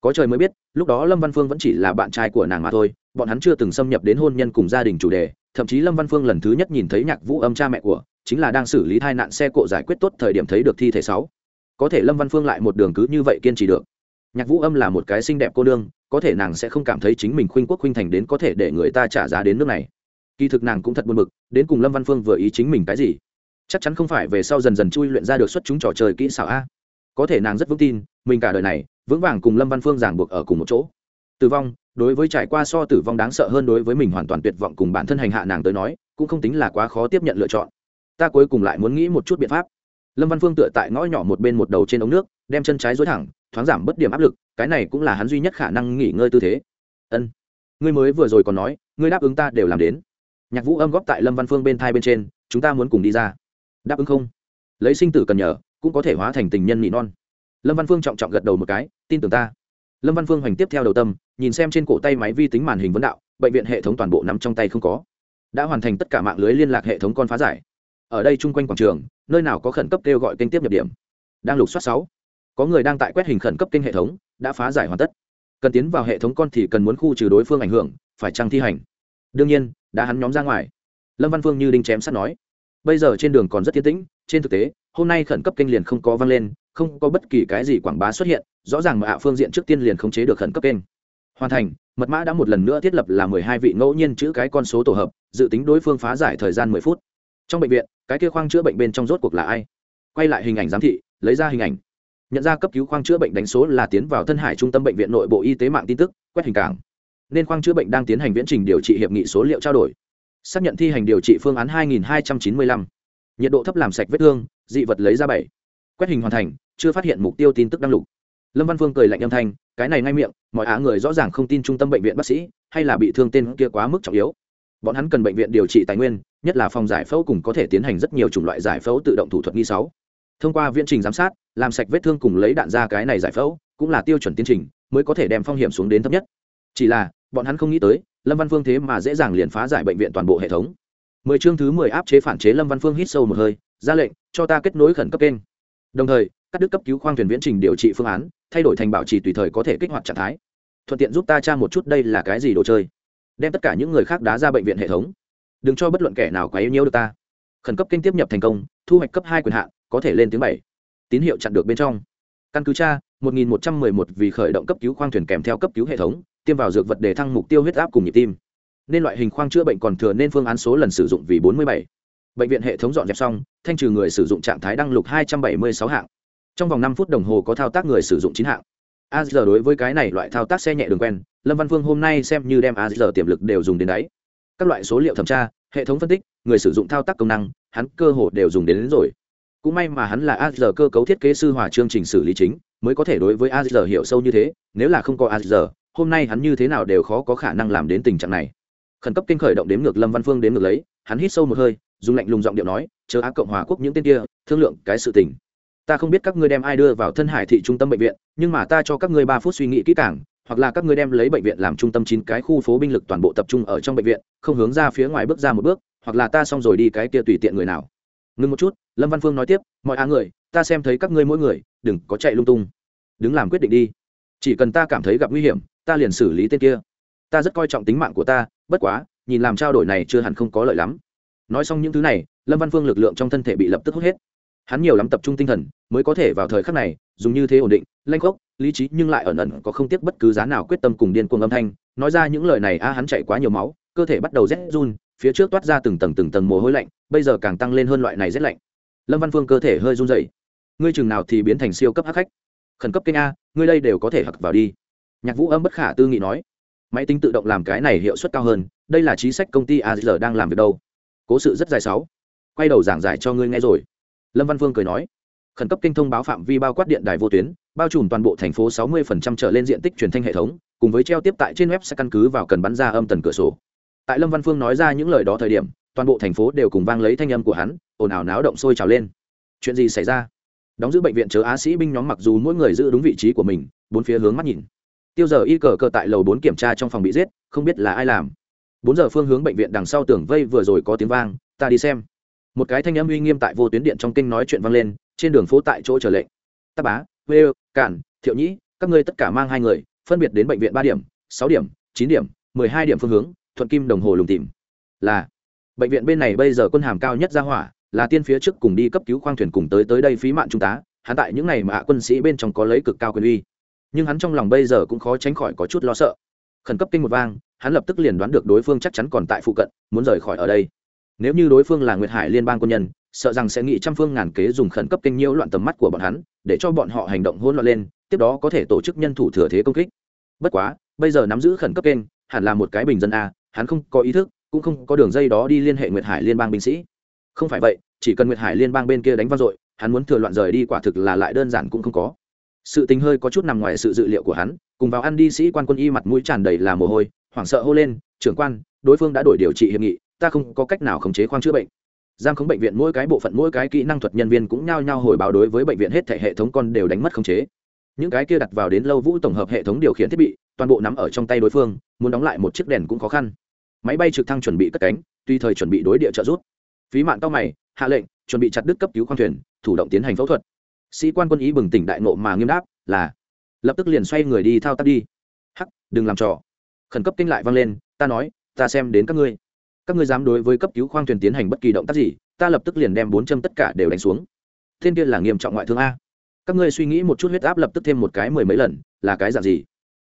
Có trời mới biết, lúc đó lâm văn phương vẫn chỉ là bạn trai của nàng mà thôi, bọn hắn chưa từng xâm nhập đến hôn nhân cùng gia đình chủ đề, thậm chí lâm văn phương lần thứ nhất nhìn thấy nhạc vũ âm cha mẹ của, chính là đang xử lý tai nạn xe cộ giải quyết tốt thời điểm thấy được thi thể sáu. Có thể lâm văn phương lại một đường cứ như vậy kiên trì được. Nhạc vũ âm là một cái xinh đẹp cô đương có thể nàng sẽ không cảm thấy chính mình khuynh quốc khuynh thành đến có thể để người ta trả giá đến nước này kỳ thực nàng cũng thật buồn bực, đến cùng lâm văn phương vừa ý chính mình cái gì? Chắc chắn không phải về sau dần dần chui luyện ra được xuất chúng trò chơi kỹ xảo a. Có thể nàng rất vững tin, mình cả đời này, vững vàng cùng lâm văn phương giảng buộc ở cùng một chỗ. Tử vong, đối với trải qua so tử vong đáng sợ hơn đối với mình hoàn toàn tuyệt vọng cùng bản thân hành hạ nàng tới nói, cũng không tính là quá khó tiếp nhận lựa chọn. Ta cuối cùng lại muốn nghĩ một chút biện pháp. Lâm văn phương tựa tại ngõ nhỏ một bên một đầu trên ống nước, đem chân trái dối thẳng, thoáng giảm bất điểm áp lực, cái này cũng là hắn duy nhất khả năng nghỉ ngơi tư thế. Ân, ngươi mới vừa rồi còn nói, ngươi đáp ứng ta đều làm đến nhạc vũ âm góp tại lâm văn phương bên thai bên trên chúng ta muốn cùng đi ra đáp ứng không lấy sinh tử cần nhờ cũng có thể hóa thành tình nhân nị non lâm văn phương trọng trọng gật đầu một cái tin tưởng ta lâm văn phương hoành tiếp theo đầu tâm nhìn xem trên cổ tay máy vi tính màn hình vấn đạo bệnh viện hệ thống toàn bộ nằm trong tay không có đã hoàn thành tất cả mạng lưới liên lạc hệ thống con phá giải ở đây chung quanh quảng trường nơi nào có khẩn cấp kêu gọi kênh tiếp nhập điểm đang lục soát sáu có người đang tại quét hình khẩn cấp kênh hệ thống đã phá giải hoàn tất cần tiến vào hệ thống con thì cần muốn khu trừ đối phương ảnh hưởng phải trăng thi hành đương nhiên, đã hắn nhóm ra ngoài. Lâm văn phương như đinh chém sắt nói. Bây giờ trên đường còn rất thiên tĩnh, trên thực tế, hôm nay khẩn cấp kênh liền không có văng lên, không có bất kỳ cái gì quảng bá xuất hiện, rõ ràng mà ạ phương diện trước tiên liền khống chế được khẩn cấp kênh. Hoàn thành, mật mã đã một lần nữa thiết lập là mười hai vị ngẫu nhiên chữ cái con số tổ hợp, dự tính đối phương phá giải thời gian mười phút. Trong bệnh viện, cái kia khoang chữa bệnh bên trong rốt cuộc là ai? Quay lại hình ảnh giám thị, lấy ra hình ảnh. Nhận ra cấp cứu khoang chữa bệnh đánh số là tiến vào thân hải trung tâm bệnh viện nội bộ y tế mạng tin tức, quét hình cảng nên khoang chữa bệnh đang tiến hành viễn trình điều trị hiệp nghị số liệu trao đổi. Xác nhận thi hành điều trị phương án 2295. nhiệt độ thấp làm sạch vết thương, dị vật lấy ra bảy. Quét hình hoàn thành, chưa phát hiện mục tiêu tin tức đăng lục. Lâm văn phương cười lạnh âm thanh, cái này ngay miệng, mọi á người rõ ràng không tin trung tâm bệnh viện bác sĩ, hay là bị thương tên kia quá mức trọng yếu. Bọn hắn cần bệnh viện điều trị tài nguyên, nhất là phòng giải phẫu cùng có thể tiến hành rất nhiều chủng loại giải phẫu tự động thủ thuật nghi sáu. Thông qua viễn trình giám sát, làm sạch vết thương cùng lấy đạn ra cái này giải phẫu, cũng là tiêu chuẩn tiến trình, mới có thể đem phong hiểm xuống đến thấp nhất. Chỉ là bọn hắn không nghĩ tới, lâm văn phương thế mà dễ dàng liền phá giải bệnh viện toàn bộ hệ thống. Mười chương thứ mười áp chế phản chế lâm văn phương hít sâu một hơi, ra lệnh, cho ta kết nối khẩn cấp kênh. Đồng thời, cắt đứt cấp cứu khoang thuyền viễn trình điều trị phương án, thay đổi thành bảo trì tùy thời có thể kích hoạt trạng thái. Thuận tiện giúp ta tra một chút đây là cái gì đồ chơi. Đem tất cả những người khác đá ra bệnh viện hệ thống. Đừng cho bất luận kẻ nào quá yêu nhiễu được ta. Khẩn cấp kênh tiếp nhập thành công, thu hoạch cấp hai quyền hạn, có thể lên tiếng bảy. Tín hiệu chặn được bên trong. Căn cứ tra 1111 vì khởi động cấp cứu khoang thuyền kèm theo cấp cứu hệ thống tiêm vào dược vật để thăng mục tiêu huyết áp cùng nhịp tim. Nên loại hình khoang chữa bệnh còn thừa nên phương án số lần sử dụng vì 47. bệnh viện hệ thống dọn dẹp xong thanh trừ người sử dụng trạng thái đăng lục 276 hạng. Trong vòng 5 phút đồng hồ có thao tác người sử dụng chín hạng. Azr đối với cái này loại thao tác xe nhẹ đường quen lâm văn phương hôm nay xem như đem azr tiềm lực đều dùng đến đấy. Các loại số liệu thẩm tra hệ thống phân tích người sử dụng thao tác công năng hắn cơ hồ đều dùng đến, đến rồi. Cũng may mà hắn là azr cơ cấu thiết kế sư hòa chương trình xử lý chính mới có thể đối với azr hiểu sâu như thế nếu là không có azr hôm nay hắn như thế nào đều khó có khả năng làm đến tình trạng này. Khẩn cấp kinh khởi động đếm ngược lâm văn phương đến ngược lấy, hắn hít sâu một hơi, dùng lạnh lùng giọng điệu nói, chờ á cộng hòa quốc những tên kia, thương lượng cái sự tình. Ta không biết các ngươi đem ai đưa vào thân hải thị trung tâm bệnh viện, nhưng mà ta cho các ngươi ba phút suy nghĩ kỹ càng, hoặc là các ngươi đem lấy bệnh viện làm trung tâm chín cái khu phố binh lực toàn bộ tập trung ở trong bệnh viện, không hướng ra phía ngoài bước ra một bước, hoặc là ta xong rồi đi cái kia tùy tiện người nào. Ngưng một chút, lâm văn phương nói tiếp, mọi á người, ta xem thấy các ngươi mỗi người, đừng có chạy lung tung. Đứng làm quyết định đi. Chỉ cần ta cảm thấy gặp nguy hiểm ta liền xử lý tên kia. Ta rất coi trọng tính mạng của ta, bất quá, nhìn làm trao đổi này chưa hẳn không có lợi lắm. Nói xong những thứ này, lâm văn phương lực lượng trong thân thể bị lập tức hút hết. Hắn nhiều lắm tập trung tinh thần, mới có thể vào thời khắc này, dùng như thế ổn định, lanh khốc, lý trí nhưng lại ẩn ẩn có không tiếc bất cứ giá nào quyết tâm cùng điên cuồng âm thanh. Nói ra những lời này, a, hắn chạy quá nhiều máu, cơ thể bắt đầu rét run, phía trước toát ra từng tầng từng tầng mồ hôi lạnh, bây giờ càng tăng lên hơn loại này rét lạnh. Lâm văn phương cơ thể hơi run dậy ngươi chừng nào thì biến thành siêu cấp hắc khách. Khẩn cấp kênh a, ngươi đây đều có thể hặc vào đi nhạc vũ âm bất khả tư nghị nói, máy tính tự động làm cái này hiệu suất cao hơn, đây là chính sách công ty azr đang làm việc đâu? Cố sự rất dài sáu. Quay đầu giảng giải cho ngươi nghe rồi. Lâm văn phương cười nói, khẩn cấp kênh thông báo phạm vi bao quát điện đài vô tuyến, bao trùm toàn bộ thành phố 60% trở lên diện tích truyền thanh hệ thống, cùng với treo tiếp tại trên web sẽ căn cứ vào cần bắn ra âm tần cửa sổ. Tại lâm văn phương nói ra những lời đó thời điểm, toàn bộ thành phố đều cùng vang lấy thanh âm của hắn, ồn ào náo động sôi trào lên. Chuyện gì xảy ra? Đóng giữ bệnh viện chớ á sĩ binh nhóm mặc dù mỗi người giữ đúng vị trí của mình, bốn phía hướng mắt nhìn tiêu giờ y cờ cờ tại lầu bốn kiểm tra trong phòng bị giết, không biết là ai làm. Bốn giờ phương hướng bệnh viện đằng sau tường vây vừa rồi có tiếng vang, ta đi xem. Một cái thanh âm uy nghiêm tại vô tuyến điện trong kinh nói chuyện vang lên, trên đường phố tại chỗ trở lệnh. Tắc bá huê cản, thiệu nhĩ, các ngươi tất cả mang hai người, phân biệt đến bệnh viện ba điểm, sáu điểm, chín điểm, mười hai điểm phương hướng, thuận kim đồng hồ lùng tìm. Là, bệnh viện bên này bây giờ quân hàm cao nhất ra hỏa, là tiên phía trước cùng đi cấp cứu khoang thuyền cùng tới tới đây phí mạng trung tá hắn tại những ngày mà quân sĩ bên trong có lấy cực cao quyền uy nhưng hắn trong lòng bây giờ cũng khó tránh khỏi có chút lo sợ. Khẩn cấp kinh một vang, hắn lập tức liền đoán được đối phương chắc chắn còn tại phụ cận, muốn rời khỏi ở đây. Nếu như đối phương là nguyệt hải liên bang quân nhân, sợ rằng sẽ nghĩ trăm phương ngàn kế dùng khẩn cấp kinh nhiễu loạn tầm mắt của bọn hắn, để cho bọn họ hành động hỗn loạn lên, tiếp đó có thể tổ chức nhân thủ thừa thế công kích. Bất quá, bây giờ nắm giữ khẩn cấp kênh hẳn là một cái bình dân a, hắn không có ý thức, cũng không có đường dây đó đi liên hệ nguyệt hải liên bang binh sĩ. Không phải vậy, chỉ cần nguyệt hải liên bang bên kia đánh vang dội, hắn muốn thừa loạn rời đi quả thực là lại đơn giản cũng không có sự tình hơi có chút nằm ngoài sự dự liệu của hắn, cùng vào ăn đi sĩ quan quân y mặt mũi tràn đầy là mồ hôi, hoảng sợ hô lên, trưởng quan, đối phương đã đổi điều trị hiệp nghị, ta không có cách nào khống chế khoang chữa bệnh. Giang khống bệnh viện mỗi cái bộ phận, mỗi cái kỹ năng thuật nhân viên cũng nhao nhao hồi báo đối với bệnh viện hết thể hệ thống con đều đánh mất khống chế. Những cái kia đặt vào đến lâu vũ tổng hợp hệ thống điều khiển thiết bị, toàn bộ nắm ở trong tay đối phương, muốn đóng lại một chiếc đèn cũng khó khăn. Máy bay trực thăng chuẩn bị cất cánh tùy thời chuẩn bị đối địa trợ rút phí mạng tóc mày, hạ lệnh, chuẩn bị chặt đứt cấp cứu khoang thuyền thủ động tiến hành phẫu thuật sĩ quan quân ý bừng tỉnh đại nộ mà nghiêm đáp, là, lập tức liền xoay người đi thao tác đi. Hắc, đừng làm trò. Khẩn cấp kinh lại vang lên, ta nói, ta xem đến các ngươi. Các ngươi dám đối với cấp cứu khoang thuyền tiến hành bất kỳ động tác gì, ta lập tức liền đem bốn châm tất cả đều đánh xuống. Thiên kia là nghiêm trọng ngoại thương a. Các ngươi suy nghĩ một chút huyết áp lập tức thêm một cái mười mấy lần, là cái dạng gì?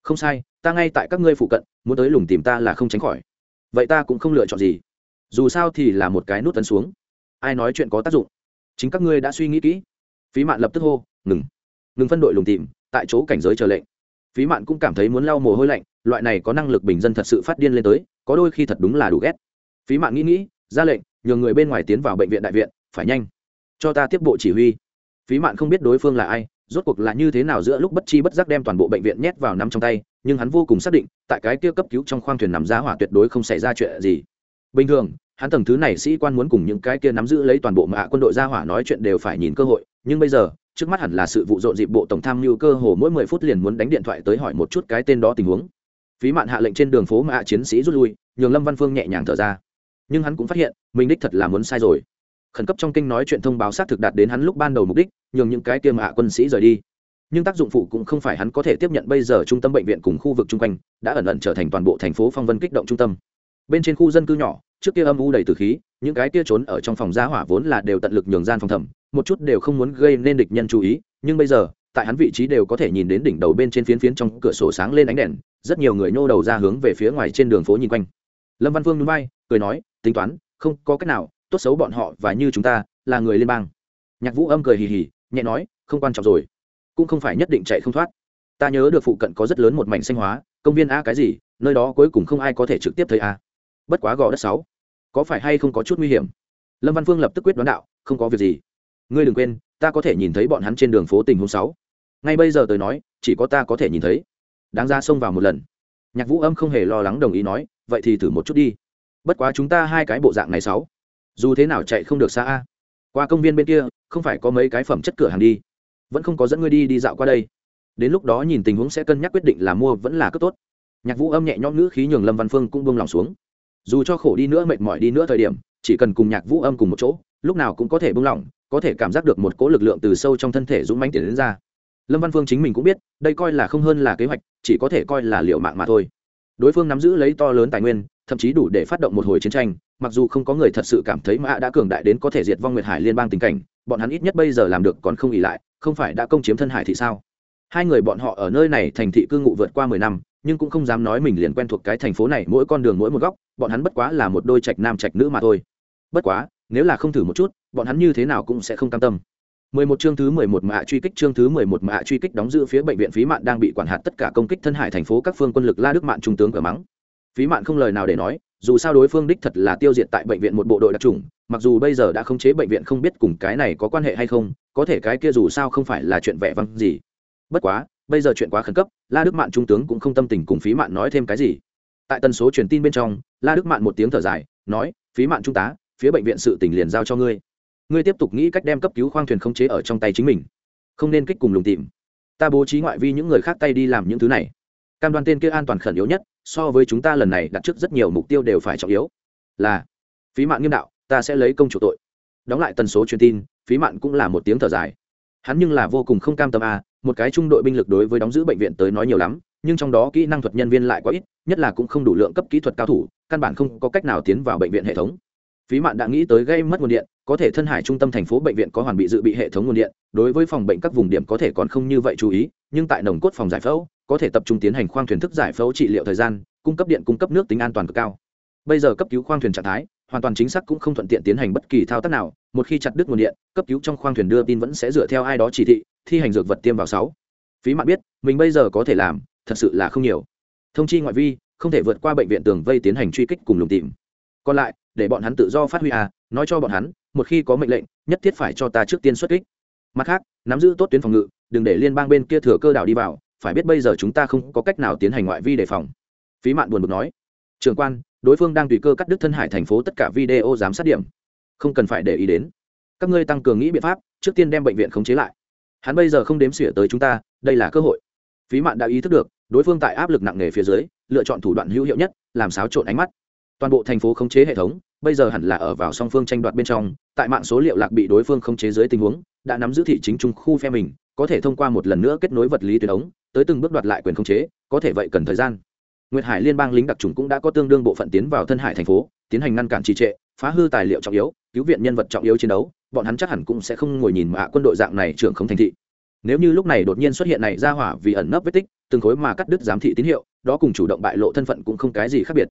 Không sai, ta ngay tại các ngươi phụ cận, muốn tới lùng tìm ta là không tránh khỏi. Vậy ta cũng không lựa chọn gì. Dù sao thì là một cái nút tấn xuống. Ai nói chuyện có tác dụng? Chính các ngươi đã suy nghĩ kỹ phí mạn lập tức hô, ngừng ngừng phân đội lùng tìm, tại chỗ cảnh giới chờ lệnh. Phí mạn cũng cảm thấy muốn lau mồ hôi lạnh, loại này có năng lực bình dân thật sự phát điên lên tới, có đôi khi thật đúng là đủ ghét. Phí mạn nghĩ nghĩ, ra lệnh, nhường người bên ngoài tiến vào bệnh viện đại viện, phải nhanh, cho ta tiếp bộ chỉ huy. Phí mạn không biết đối phương là ai, rốt cuộc là như thế nào giữa lúc bất chi bất giác đem toàn bộ bệnh viện nhét vào nắm trong tay, nhưng hắn vô cùng xác định, tại cái kia cấp cứu trong khoang thuyền nằm ra hỏa tuyệt đối không xảy ra chuyện gì. Bình thường, hắn tầng thứ này sĩ quan muốn cùng những cái kia nắm giữ lấy toàn bộ mạ quân đội ra hỏa nói chuyện đều phải nhìn cơ hội nhưng bây giờ, trước mắt hẳn là sự vụ rộn dịp bộ tổng tham mưu cơ hồ mỗi mười phút liền muốn đánh điện thoại tới hỏi một chút cái tên đó tình huống. Phí mạn hạ lệnh trên đường phố mạ chiến sĩ rút lui, nhường lâm văn phương nhẹ nhàng thở ra. Nhưng hắn cũng phát hiện, mình đích thật là muốn sai rồi. Khẩn cấp trong kinh nói chuyện thông báo xác thực đạt đến hắn lúc ban đầu mục đích, nhường những cái tiêm hạ quân sĩ rời đi. Nhưng tác dụng phụ cũng không phải hắn có thể tiếp nhận bây giờ trung tâm bệnh viện cùng khu vực chung quanh, đã ẩn ẩn trở thành toàn bộ thành phố phong vân kích động trung tâm. Bên trên khu dân cư nhỏ, trước kia âm u đầy từ khí, những cái kia trốn ở trong phòng giá hỏa vốn là đều tận lực nhường gian phòng thẩm một chút đều không muốn gây nên địch nhân chú ý, nhưng bây giờ, tại hắn vị trí đều có thể nhìn đến đỉnh đầu bên trên phiến phiến trong cửa sổ sáng lên ánh đèn, rất nhiều người nhô đầu ra hướng về phía ngoài trên đường phố nhìn quanh. Lâm văn Vương núi bay cười nói, tính toán, không có cách nào, tốt xấu bọn họ và như chúng ta, là người liên bang. Nhạc vũ âm cười hì hì, nhẹ nói, không quan trọng rồi, cũng không phải nhất định chạy không thoát. Ta nhớ được phụ cận có rất lớn một mảnh xanh hóa, công viên a cái gì, nơi đó cuối cùng không ai có thể trực tiếp thấy a. Bất quá gò đất sáu, có phải hay không có chút nguy hiểm? Lâm văn phương lập tức quyết đoán đạo, không có việc gì ngươi đừng quên, ta có thể nhìn thấy bọn hắn trên đường phố tình hôm sáu. Ngay bây giờ tôi nói, chỉ có ta có thể nhìn thấy. Đáng ra xông vào một lần. Nhạc vũ âm không hề lo lắng đồng ý nói, vậy thì thử một chút đi. Bất quá chúng ta hai cái bộ dạng này sáu. Dù thế nào chạy không được xa a. Qua công viên bên kia, không phải có mấy cái phẩm chất cửa hàng đi. Vẫn không có dẫn ngươi đi đi dạo qua đây. Đến lúc đó nhìn tình huống sẽ cân nhắc quyết định là mua vẫn là cất tốt. Nhạc vũ âm nhẹ nhõm ngữ khí nhường lâm văn phương cũng buông lòng xuống. Dù cho khổ đi nữa mệt mỏi đi nữa thời điểm, chỉ cần cùng nhạc vũ âm cùng một chỗ, lúc nào cũng có thể buông lỏng có thể cảm giác được một cỗ lực lượng từ sâu trong thân thể dũng mãnh tiến đến ra. Lâm văn phương chính mình cũng biết, đây coi là không hơn là kế hoạch, chỉ có thể coi là liệu mạng mà thôi. Đối phương nắm giữ lấy to lớn tài nguyên, thậm chí đủ để phát động một hồi chiến tranh, mặc dù không có người thật sự cảm thấy mã đã cường đại đến có thể diệt vong nguyệt hải liên bang tình cảnh, bọn hắn ít nhất bây giờ làm được còn không ỉ lại, không phải đã công chiếm thân hải thị sao? Hai người bọn họ ở nơi này thành thị cư ngụ vượt qua mười năm, nhưng cũng không dám nói mình liền quen thuộc cái thành phố này, mỗi con đường mỗi một góc, bọn hắn bất quá là một đôi trạch nam trạch nữ mà thôi. Bất quá nếu là không thử một chút bọn hắn như thế nào cũng sẽ không cam tâm 11 chương thứ 11 mạ truy kích chương thứ 11 mạ truy kích đóng giữ phía bệnh viện phí mạn đang bị quản hạt tất cả công kích thân hải thành phố các phương quân lực La Đức Mạn trung tướng cửa mắng. Phí mạn không lời nào để nói, dù sao đối phương đích thật là tiêu diệt tại bệnh viện một bộ đội đặc trùng, mặc dù bây giờ đã khống chế bệnh viện không biết cùng cái này có quan hệ hay không, có thể cái kia dù sao không phải là chuyện vẻ vang gì. Bất quá, bây giờ chuyện quá khẩn cấp, La Đức Mạn trung tướng cũng không tâm tình cùng phí mạn nói thêm cái gì. Tại tần số truyền tin bên trong, La Đức Mạn một tiếng thở dài, nói, "Phí mạn trung tá, phía bệnh viện sự tình liền giao cho ngươi." ngươi tiếp tục nghĩ cách đem cấp cứu khoang thuyền khống chế ở trong tay chính mình. Không nên kích cùng lùng tìm. Ta bố trí ngoại vi những người khác tay đi làm những thứ này. Cam đoan tên kia an toàn khẩn yếu nhất, so với chúng ta lần này đặt trước rất nhiều mục tiêu đều phải trọng yếu. Là, phí mạng nghiêm đạo, ta sẽ lấy công chủ tội. Đóng lại tần số truyền tin, phí mạng cũng là một tiếng thở dài. Hắn nhưng là vô cùng không cam tâm à? một cái trung đội binh lực đối với đóng giữ bệnh viện tới nói nhiều lắm, nhưng trong đó kỹ năng thuật nhân viên lại quá ít, nhất là cũng không đủ lượng cấp kỹ thuật cao thủ, căn bản không có cách nào tiến vào bệnh viện hệ thống phí mạn đã nghĩ tới gây mất nguồn điện, có thể thân hải trung tâm thành phố bệnh viện có hoàn bị dự bị hệ thống nguồn điện, đối với phòng bệnh các vùng điểm có thể còn không như vậy chú ý, nhưng tại nồng cốt phòng giải phẫu, có thể tập trung tiến hành khoang thuyền thức giải phẫu trị liệu thời gian, cung cấp điện cung cấp nước tính an toàn cực cao. Bây giờ cấp cứu khoang thuyền trạng thái, hoàn toàn chính xác cũng không thuận tiện tiến hành bất kỳ thao tác nào, một khi chặt đứt nguồn điện, cấp cứu trong khoang thuyền đưa tin vẫn sẽ dựa theo ai đó chỉ thị, thi hành dược vật tiêm vào sáu. Phí mạn biết, mình bây giờ có thể làm, thật sự là không nhiều. Thông chi ngoại vi, không thể vượt qua bệnh viện tường vây tiến hành truy kích cùng lùng tìm còn lại, để bọn hắn tự do phát huy à nói cho bọn hắn, một khi có mệnh lệnh, nhất thiết phải cho ta trước tiên xuất kích. Mặt khác, nắm giữ tốt tuyến phòng ngự, đừng để liên bang bên kia thừa cơ đảo đi vào, phải biết bây giờ chúng ta không có cách nào tiến hành ngoại vi đề phòng. Phí mạn buồn bực nói. Trường quan, đối phương đang tùy cơ cắt đứt thân hải thành phố tất cả video giám sát điểm. Không cần phải để ý đến. Các ngươi tăng cường nghĩ biện pháp, trước tiên đem bệnh viện khống chế lại. Hắn bây giờ không đếm xỉa tới chúng ta, đây là cơ hội. Phí mạn đã ý thức được, đối phương tại áp lực nặng nề phía dưới, lựa chọn thủ đoạn hữu hiệu nhất, làm xáo trộn ánh mắt toàn bộ thành phố khống chế hệ thống, bây giờ hẳn là ở vào song phương tranh đoạt bên trong, tại mạng số liệu lạc bị đối phương khống chế dưới tình huống, đã nắm giữ thị chính trung khu phe mình, có thể thông qua một lần nữa kết nối vật lý tuyến ống, tới từng bước đoạt lại quyền khống chế, có thể vậy cần thời gian. Nguyệt hải liên bang lính đặc trùng cũng đã có tương đương bộ phận tiến vào thân hải thành phố, tiến hành ngăn cản trì trệ, phá hư tài liệu trọng yếu, cứu viện nhân vật trọng yếu chiến đấu, bọn hắn chắc hẳn cũng sẽ không ngồi nhìn mà quân đội dạng này trưởng không thành thị. Nếu như lúc này đột nhiên xuất hiện này ra hỏa vì ẩn nấp vết tích, từng khối mà cắt đứt giám thị tín hiệu, đó cùng chủ động bại lộ thân phận cũng không cái gì khác biệt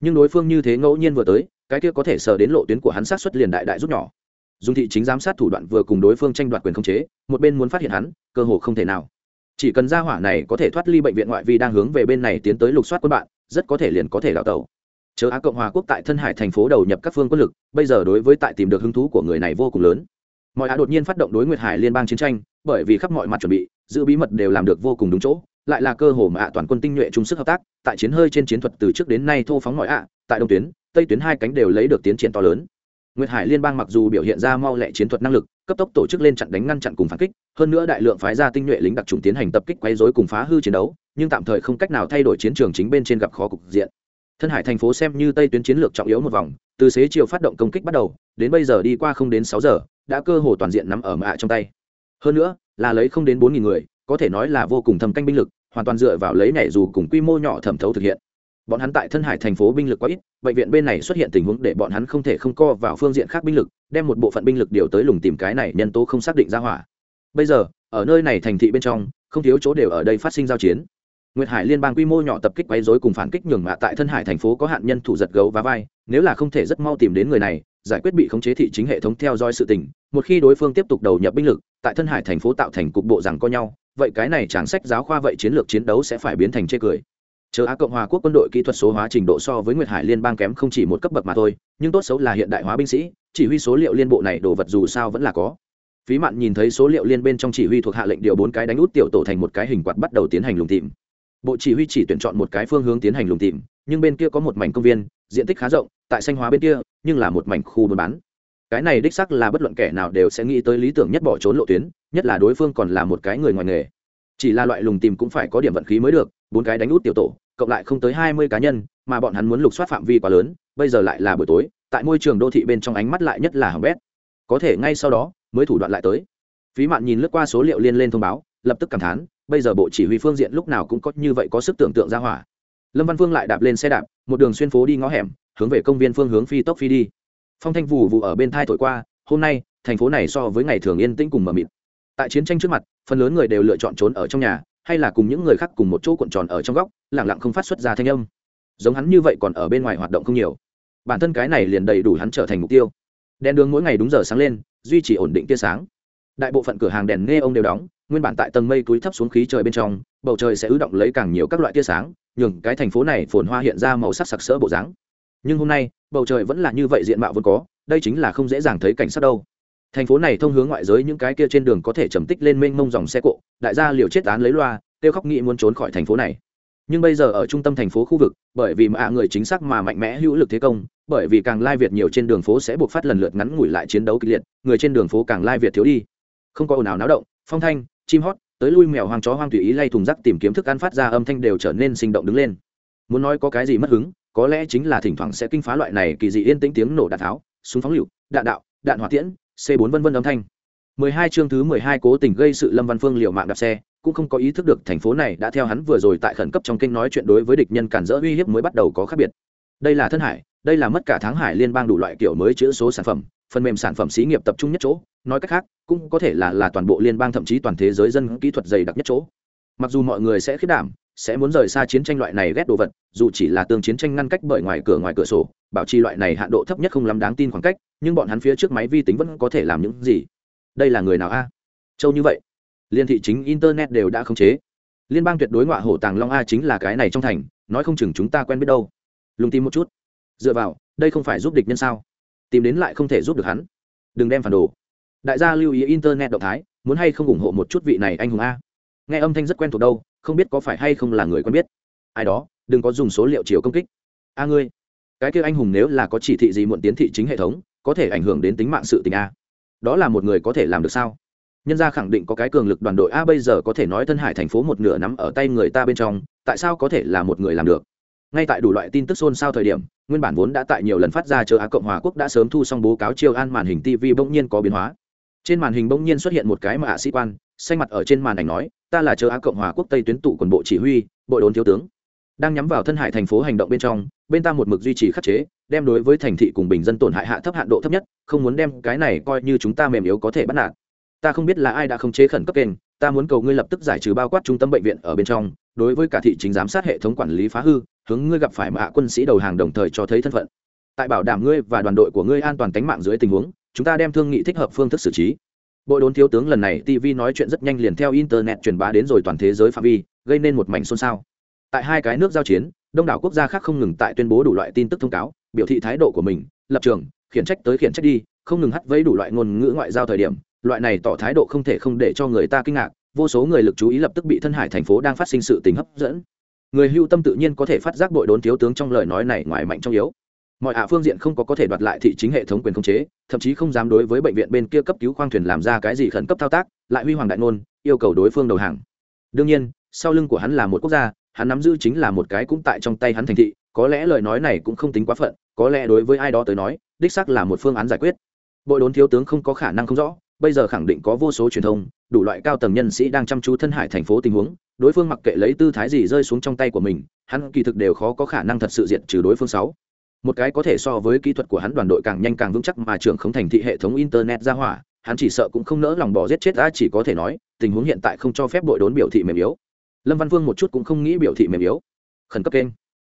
nhưng đối phương như thế ngẫu nhiên vừa tới, cái kia có thể sờ đến lộ tuyến của hắn sát xuất liền đại đại rút nhỏ. Dùng thị chính giám sát thủ đoạn vừa cùng đối phương tranh đoạt quyền khống chế, một bên muốn phát hiện hắn, cơ hồ không thể nào. Chỉ cần ra hỏa này có thể thoát ly bệnh viện ngoại vi đang hướng về bên này tiến tới lục soát quân bạn, rất có thể liền có thể đào tẩu. Chớ á cộng hòa quốc tại thân hải thành phố đầu nhập các phương quân lực, bây giờ đối với tại tìm được hứng thú của người này vô cùng lớn. Mọi á đột nhiên phát động đối nguyệt hải liên bang chiến tranh, bởi vì khắp mọi mặt chuẩn bị, giữ bí mật đều làm được vô cùng đúng chỗ lại là cơ hồ mà ạ, toàn quân tinh nhuệ chung sức hợp tác, tại chiến hơi trên chiến thuật từ trước đến nay thô phóng mọi ạ, tại đông tuyến, tây tuyến hai cánh đều lấy được tiến triển to lớn. Nguyệt hải liên bang mặc dù biểu hiện ra mau lẹ chiến thuật năng lực, cấp tốc tổ chức lên chặn đánh ngăn chặn cùng phản kích, hơn nữa đại lượng phái ra tinh nhuệ lính đặc trùng tiến hành tập kích quấy rối cùng phá hư chiến đấu, nhưng tạm thời không cách nào thay đổi chiến trường chính bên trên gặp khó cục diện. Thân hải thành phố xem như tây tuyến chiến lược trọng yếu một vòng, từ xế chiều phát động công kích bắt đầu, đến bây giờ đi qua không đến sáu giờ, đã cơ hồ toàn diện nắm ở mạ trong tay. Hơn nữa, là lấy không đến bốn nghìn người có thể nói là vô cùng thâm canh binh lực, hoàn toàn dựa vào lấy nhảy dù cùng quy mô nhỏ thẩm thấu thực hiện. Bọn hắn tại thân hải thành phố binh lực quá ít, bệnh viện bên này xuất hiện tình huống để bọn hắn không thể không co vào phương diện khác binh lực, đem một bộ phận binh lực điều tới lùng tìm cái này nhân tố không xác định ra hỏa. Bây giờ, ở nơi này thành thị bên trong, không thiếu chỗ đều ở đây phát sinh giao chiến. Nguyệt hải liên bang quy mô nhỏ tập kích quấy dối cùng phản kích nhường mạ tại thân hải thành phố có hạn nhân thủ giật gấu và vai, nếu là không thể rất mau tìm đến người này, giải quyết bị khống chế thị chính hệ thống theo dõi sự tình, một khi đối phương tiếp tục đầu nhập binh lực, tại thân hải thành phố tạo thành cục bộ rằng co nhau vậy cái này chẳng sách giáo khoa vậy chiến lược chiến đấu sẽ phải biến thành chê cười. Chờ á cộng hòa quốc quân đội kỹ thuật số hóa trình độ so với nguyệt hải liên bang kém không chỉ một cấp bậc mà thôi, nhưng tốt xấu là hiện đại hóa binh sĩ, chỉ huy số liệu liên bộ này đồ vật dù sao vẫn là có. Phí mạn nhìn thấy số liệu liên bên trong chỉ huy thuộc hạ lệnh điều bốn cái đánh út tiểu tổ thành một cái hình quạt bắt đầu tiến hành lùng tìm. Bộ chỉ huy chỉ tuyển chọn một cái phương hướng tiến hành lùng tìm, nhưng bên kia có một mảnh công viên, diện tích khá rộng, tại xanh hóa bên kia, nhưng là một mảnh khu buôn bán cái này đích sắc là bất luận kẻ nào đều sẽ nghĩ tới lý tưởng nhất bỏ trốn lộ tuyến, nhất là đối phương còn là một cái người ngoài nghề. Chỉ là loại lùng tìm cũng phải có điểm vận khí mới được, bốn cái đánh út tiểu tổ, cộng lại không tới hai mươi cá nhân, mà bọn hắn muốn lục soát phạm vi quá lớn, bây giờ lại là buổi tối, tại môi trường đô thị bên trong ánh mắt lại nhất là hỏng bét. Có thể ngay sau đó, mới thủ đoạn lại tới. Phí mạn nhìn lướt qua số liệu liên lên thông báo, lập tức cảm thán, bây giờ bộ chỉ huy phương diện lúc nào cũng có như vậy có sức tưởng tượng ra hỏa. Lâm văn phương lại đạp lên xe đạp, một đường xuyên phố đi ngõ hẻm, hướng về công viên phương hướng phi tốc phi đi phong thanh vụ vụ ở bên thai thổi qua, hôm nay, thành phố này so với ngày thường yên tĩnh cùng mờ mịt. Tại chiến tranh trước mặt, phần lớn người đều lựa chọn trốn ở trong nhà, hay là cùng những người khác cùng một chỗ cuộn tròn ở trong góc lẳng lặng không phát xuất ra thanh âm. Giống hắn như vậy còn ở bên ngoài hoạt động không nhiều. Bản thân cái này liền đầy đủ hắn trở thành mục tiêu. Đèn đường mỗi ngày đúng giờ sáng lên, duy trì ổn định tia sáng. Đại bộ phận cửa hàng đèn nghe ông đều đóng, nguyên bản tại tầng mây túi thấp xuống khí trời bên trong, bầu trời sẽ ứ động lấy càng nhiều các loại tia sáng, nhường cái thành phố này phồn hoa hiện ra màu sắc sặc sỡ bộ dáng nhưng hôm nay, bầu trời vẫn là như vậy diện mạo vốn có, đây chính là không dễ dàng thấy cảnh sát đâu. Thành phố này thông hướng ngoại giới những cái kia trên đường có thể trầm tích lên mênh mông dòng xe cộ, đại gia liều chết án lấy loa, kêu khóc nghĩ muốn trốn khỏi thành phố này. Nhưng bây giờ ở trung tâm thành phố khu vực, bởi vì mạ người chính xác mà mạnh mẽ hữu lực thế công, bởi vì càng lai việt nhiều trên đường phố sẽ buộc phát lần lượt ngắn ngủi lại chiến đấu kịch liệt, người trên đường phố càng lai việt thiếu đi. Không có ồn ào náo động, phong thanh, chim hót, tới lui mèo hoang chó hoang tùy ý lay thùng rác tìm kiếm thức ăn phát ra âm thanh đều trở nên sinh động đứng lên. Muốn nói có cái gì mất hứng có lẽ chính là thỉnh thoảng sẽ kinh phá loại này kỳ dị yên tĩnh tiếng nổ đạn tháo súng phóng lựu đạn đạo đạn hỏa tiễn c 4 vân vân âm thanh 12 chương thứ 12 cố tình gây sự Lâm Văn Phương liều mạng đạp xe, cũng không có ý thức được thành phố này đã theo hắn vừa rồi tại khẩn cấp trong kinh nói chuyện đối với địch nhân cản rỡ uy hiếp mới bắt đầu có khác biệt. Đây là thân hải, đây là mất cả tháng hải liên bang đủ loại kiểu mới chữa số sản phẩm, phần mềm sản phẩm xí nghiệp tập trung nhất chỗ, nói cách khác, cũng có thể là là toàn bộ liên bang thậm chí toàn thế giới dân kỹ thuật dày đặc nhất chỗ. Mặc dù mọi người sẽ khiếp đảm, sẽ muốn rời xa chiến tranh loại này ghét đồ vật, dù chỉ là tương chiến tranh ngăn cách bởi ngoài cửa ngoài cửa sổ, bảo trì loại này hạn độ thấp nhất không lắm đáng tin khoảng cách, nhưng bọn hắn phía trước máy vi tính vẫn có thể làm những gì? Đây là người nào a? Châu như vậy. Liên thị chính internet đều đã khống chế. Liên bang tuyệt đối ngọa hổ tàng long a chính là cái này trong thành, nói không chừng chúng ta quen biết đâu. Lùng tìm một chút. Dựa vào, đây không phải giúp địch nhân sao? Tìm đến lại không thể giúp được hắn. Đừng đem phản đồ. Đại gia lưu ý internet động thái, muốn hay không ủng hộ một chút vị này anh hùng a? Nghe âm thanh rất quen thuộc đâu không biết có phải hay không là người quen biết. Ai đó, đừng có dùng số liệu chiều công kích. A ngươi, cái kia anh hùng nếu là có chỉ thị gì muộn tiến thị chính hệ thống, có thể ảnh hưởng đến tính mạng sự tình a. Đó là một người có thể làm được sao? Nhân gia khẳng định có cái cường lực đoàn đội a bây giờ có thể nói thân hải thành phố một nửa nắm ở tay người ta bên trong, tại sao có thể là một người làm được? Ngay tại đủ loại tin tức xôn xao thời điểm, nguyên bản vốn đã tại nhiều lần phát ra chờ á cộng hòa quốc đã sớm thu xong bố cáo chiêu an màn hình tv bỗng nhiên có biến hóa. Trên màn hình bỗng nhiên xuất hiện một cái mà ạ sĩ quan xanh mặt ở trên màn ảnh nói, ta là chờ á cộng hòa quốc tây tuyến tụ quần bộ chỉ huy bộ đồn thiếu tướng. Đang nhắm vào thân hải thành phố hành động bên trong, bên ta một mực duy trì khắc chế, đem đối với thành thị cùng bình dân tổn hại hạ thấp hạn độ thấp nhất, không muốn đem cái này coi như chúng ta mềm yếu có thể bắt nạt. Ta không biết là ai đã không chế khẩn cấp kênh, ta muốn cầu ngươi lập tức giải trừ bao quát trung tâm bệnh viện ở bên trong, đối với cả thị chính giám sát hệ thống quản lý phá hư, hướng ngươi gặp phải mạ quân sĩ đầu hàng đồng thời cho thấy thân phận. Tại bảo đảm ngươi và đoàn đội của ngươi an toàn tính mạng dưới tình huống, chúng ta đem thương nghị thích hợp phương thức xử trí bội đốn thiếu tướng lần này tv nói chuyện rất nhanh liền theo internet truyền bá đến rồi toàn thế giới phạm vi, gây nên một mảnh xôn xao. Tại hai cái nước giao chiến, đông đảo quốc gia khác không ngừng tại tuyên bố đủ loại tin tức thông cáo, biểu thị thái độ của mình, lập trường, khiển trách tới khiển trách đi, không ngừng hắt vấy đủ loại ngôn ngữ ngoại giao thời điểm, loại này tỏ thái độ không thể không để cho người ta kinh ngạc, vô số người lực chú ý lập tức bị thân hải thành phố đang phát sinh sự tình hấp dẫn. Người hưu tâm tự nhiên có thể phát giác bội đốn thiếu tướng trong lời nói này ngoài mạnh trong yếu mọi ạ phương diện không có có thể đoạt lại thị chính hệ thống quyền khống chế, thậm chí không dám đối với bệnh viện bên kia cấp cứu khoang thuyền làm ra cái gì khẩn cấp thao tác, lại huy hoàng đại ngôn, yêu cầu đối phương đầu hàng. Đương nhiên, sau lưng của hắn là một quốc gia, hắn nắm giữ chính là một cái cũng tại trong tay hắn thành thị, có lẽ lời nói này cũng không tính quá phận, có lẽ đối với ai đó tới nói, đích xác là một phương án giải quyết. Bội đốn thiếu tướng không có khả năng không rõ, bây giờ khẳng định có vô số truyền thông, đủ loại cao tầng nhân sĩ đang chăm chú thân hải thành phố tình huống, đối phương mặc kệ lấy tư thái gì rơi xuống trong tay của mình, hắn kỳ thực đều khó có khả năng thật sự diện trừ đối phương sáu một cái có thể so với kỹ thuật của hắn đoàn đội càng nhanh càng vững chắc mà trưởng không thành thị hệ thống internet ra hỏa, hắn chỉ sợ cũng không nỡ lòng bỏ giết chết ta chỉ có thể nói, tình huống hiện tại không cho phép đội đốn biểu thị mềm yếu. Lâm văn vương một chút cũng không nghĩ biểu thị mềm yếu. Khẩn cấp kênh.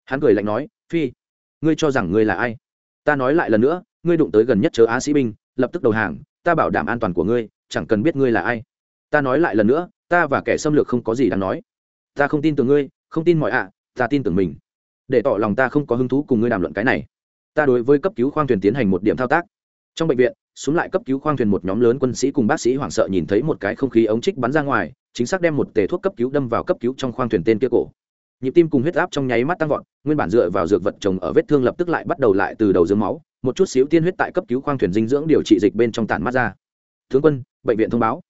Hắn cười lạnh nói, phi, ngươi cho rằng ngươi là ai? Ta nói lại lần nữa, ngươi đụng tới gần nhất chớ á sĩ binh, lập tức đầu hàng, ta bảo đảm an toàn của ngươi, chẳng cần biết ngươi là ai. Ta nói lại lần nữa, ta và kẻ xâm lược không có gì đáng nói. Ta không tin tưởng ngươi, không tin mọi ạ, ta tin tưởng mình để tỏ lòng ta không có hứng thú cùng ngươi đàm luận cái này. Ta đối với cấp cứu khoang thuyền tiến hành một điểm thao tác. Trong bệnh viện, xuống lại cấp cứu khoang thuyền một nhóm lớn quân sĩ cùng bác sĩ hoảng sợ nhìn thấy một cái không khí ống trích bắn ra ngoài, chính xác đem một tề thuốc cấp cứu đâm vào cấp cứu trong khoang thuyền tên kia cổ. Nhịp tim cùng huyết áp trong nháy mắt tăng vọt, nguyên bản dựa vào dược vật trồng ở vết thương lập tức lại bắt đầu lại từ đầu dưới máu, một chút xíu tiên huyết tại cấp cứu khoang thuyền dinh dưỡng điều trị dịch bên trong tản mắt ra. Tướng quân, bệnh viện thông báo.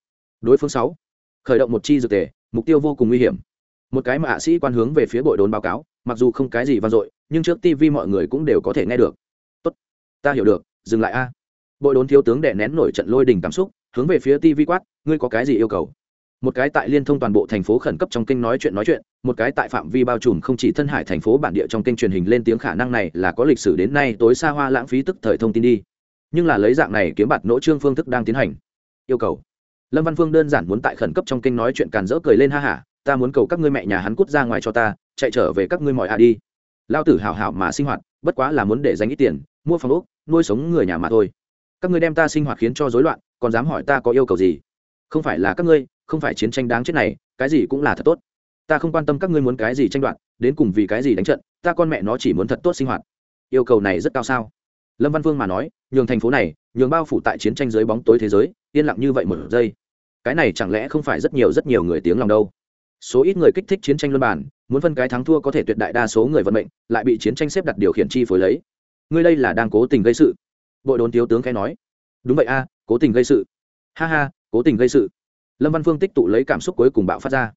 Đối phương sáu. Khởi động một chi dược tề, mục tiêu vô cùng nguy hiểm. Một cái mà hạ sĩ quan hướng về phía bội đồn báo cáo mặc dù không cái gì vang dội, nhưng trước tivi mọi người cũng đều có thể nghe được. Tốt, ta hiểu được, dừng lại a. Bội đốn thiếu tướng đệ nén nổi trận lôi đình cảm xúc, hướng về phía tivi quát, ngươi có cái gì yêu cầu? Một cái tại liên thông toàn bộ thành phố khẩn cấp trong kênh nói chuyện nói chuyện, một cái tại phạm vi bao trùm không chỉ thân hải thành phố bản địa trong kênh truyền hình lên tiếng khả năng này là có lịch sử đến nay tối xa hoa lãng phí tức thời thông tin đi. Nhưng là lấy dạng này kiếm bạt nỗ trương phương thức đang tiến hành. Yêu cầu. Lâm văn phương đơn giản muốn tại khẩn cấp trong kênh nói chuyện càn rỡ cười lên ha hả, ta muốn cầu các ngươi mẹ nhà hắn cút ra ngoài cho ta chạy trở về các ngươi mọi à đi. Lao tử hảo hảo mà sinh hoạt, bất quá là muốn để dành ít tiền, mua phòng ốc, nuôi sống người nhà mà thôi. Các ngươi đem ta sinh hoạt khiến cho rối loạn, còn dám hỏi ta có yêu cầu gì? Không phải là các ngươi, không phải chiến tranh đáng chết này, cái gì cũng là thật tốt. Ta không quan tâm các ngươi muốn cái gì tranh đoạt, đến cùng vì cái gì đánh trận, ta con mẹ nó chỉ muốn thật tốt sinh hoạt. Yêu cầu này rất cao sao? Lâm văn vương mà nói, nhường thành phố này, nhường bao phủ tại chiến tranh dưới bóng tối thế giới, yên lặng như vậy một giây. Cái này chẳng lẽ không phải rất nhiều rất nhiều người tiếng lòng đâu? Số ít người kích thích chiến tranh luân bản, muốn phân cái thắng thua có thể tuyệt đại đa số người vận mệnh, lại bị chiến tranh xếp đặt điều khiển chi phối lấy. Ngươi đây là đang cố tình gây sự. Bội đồn thiếu tướng khẽ nói. Đúng vậy a, cố tình gây sự. Ha ha, cố tình gây sự. Lâm văn phương tích tụ lấy cảm xúc cuối cùng bạo phát ra.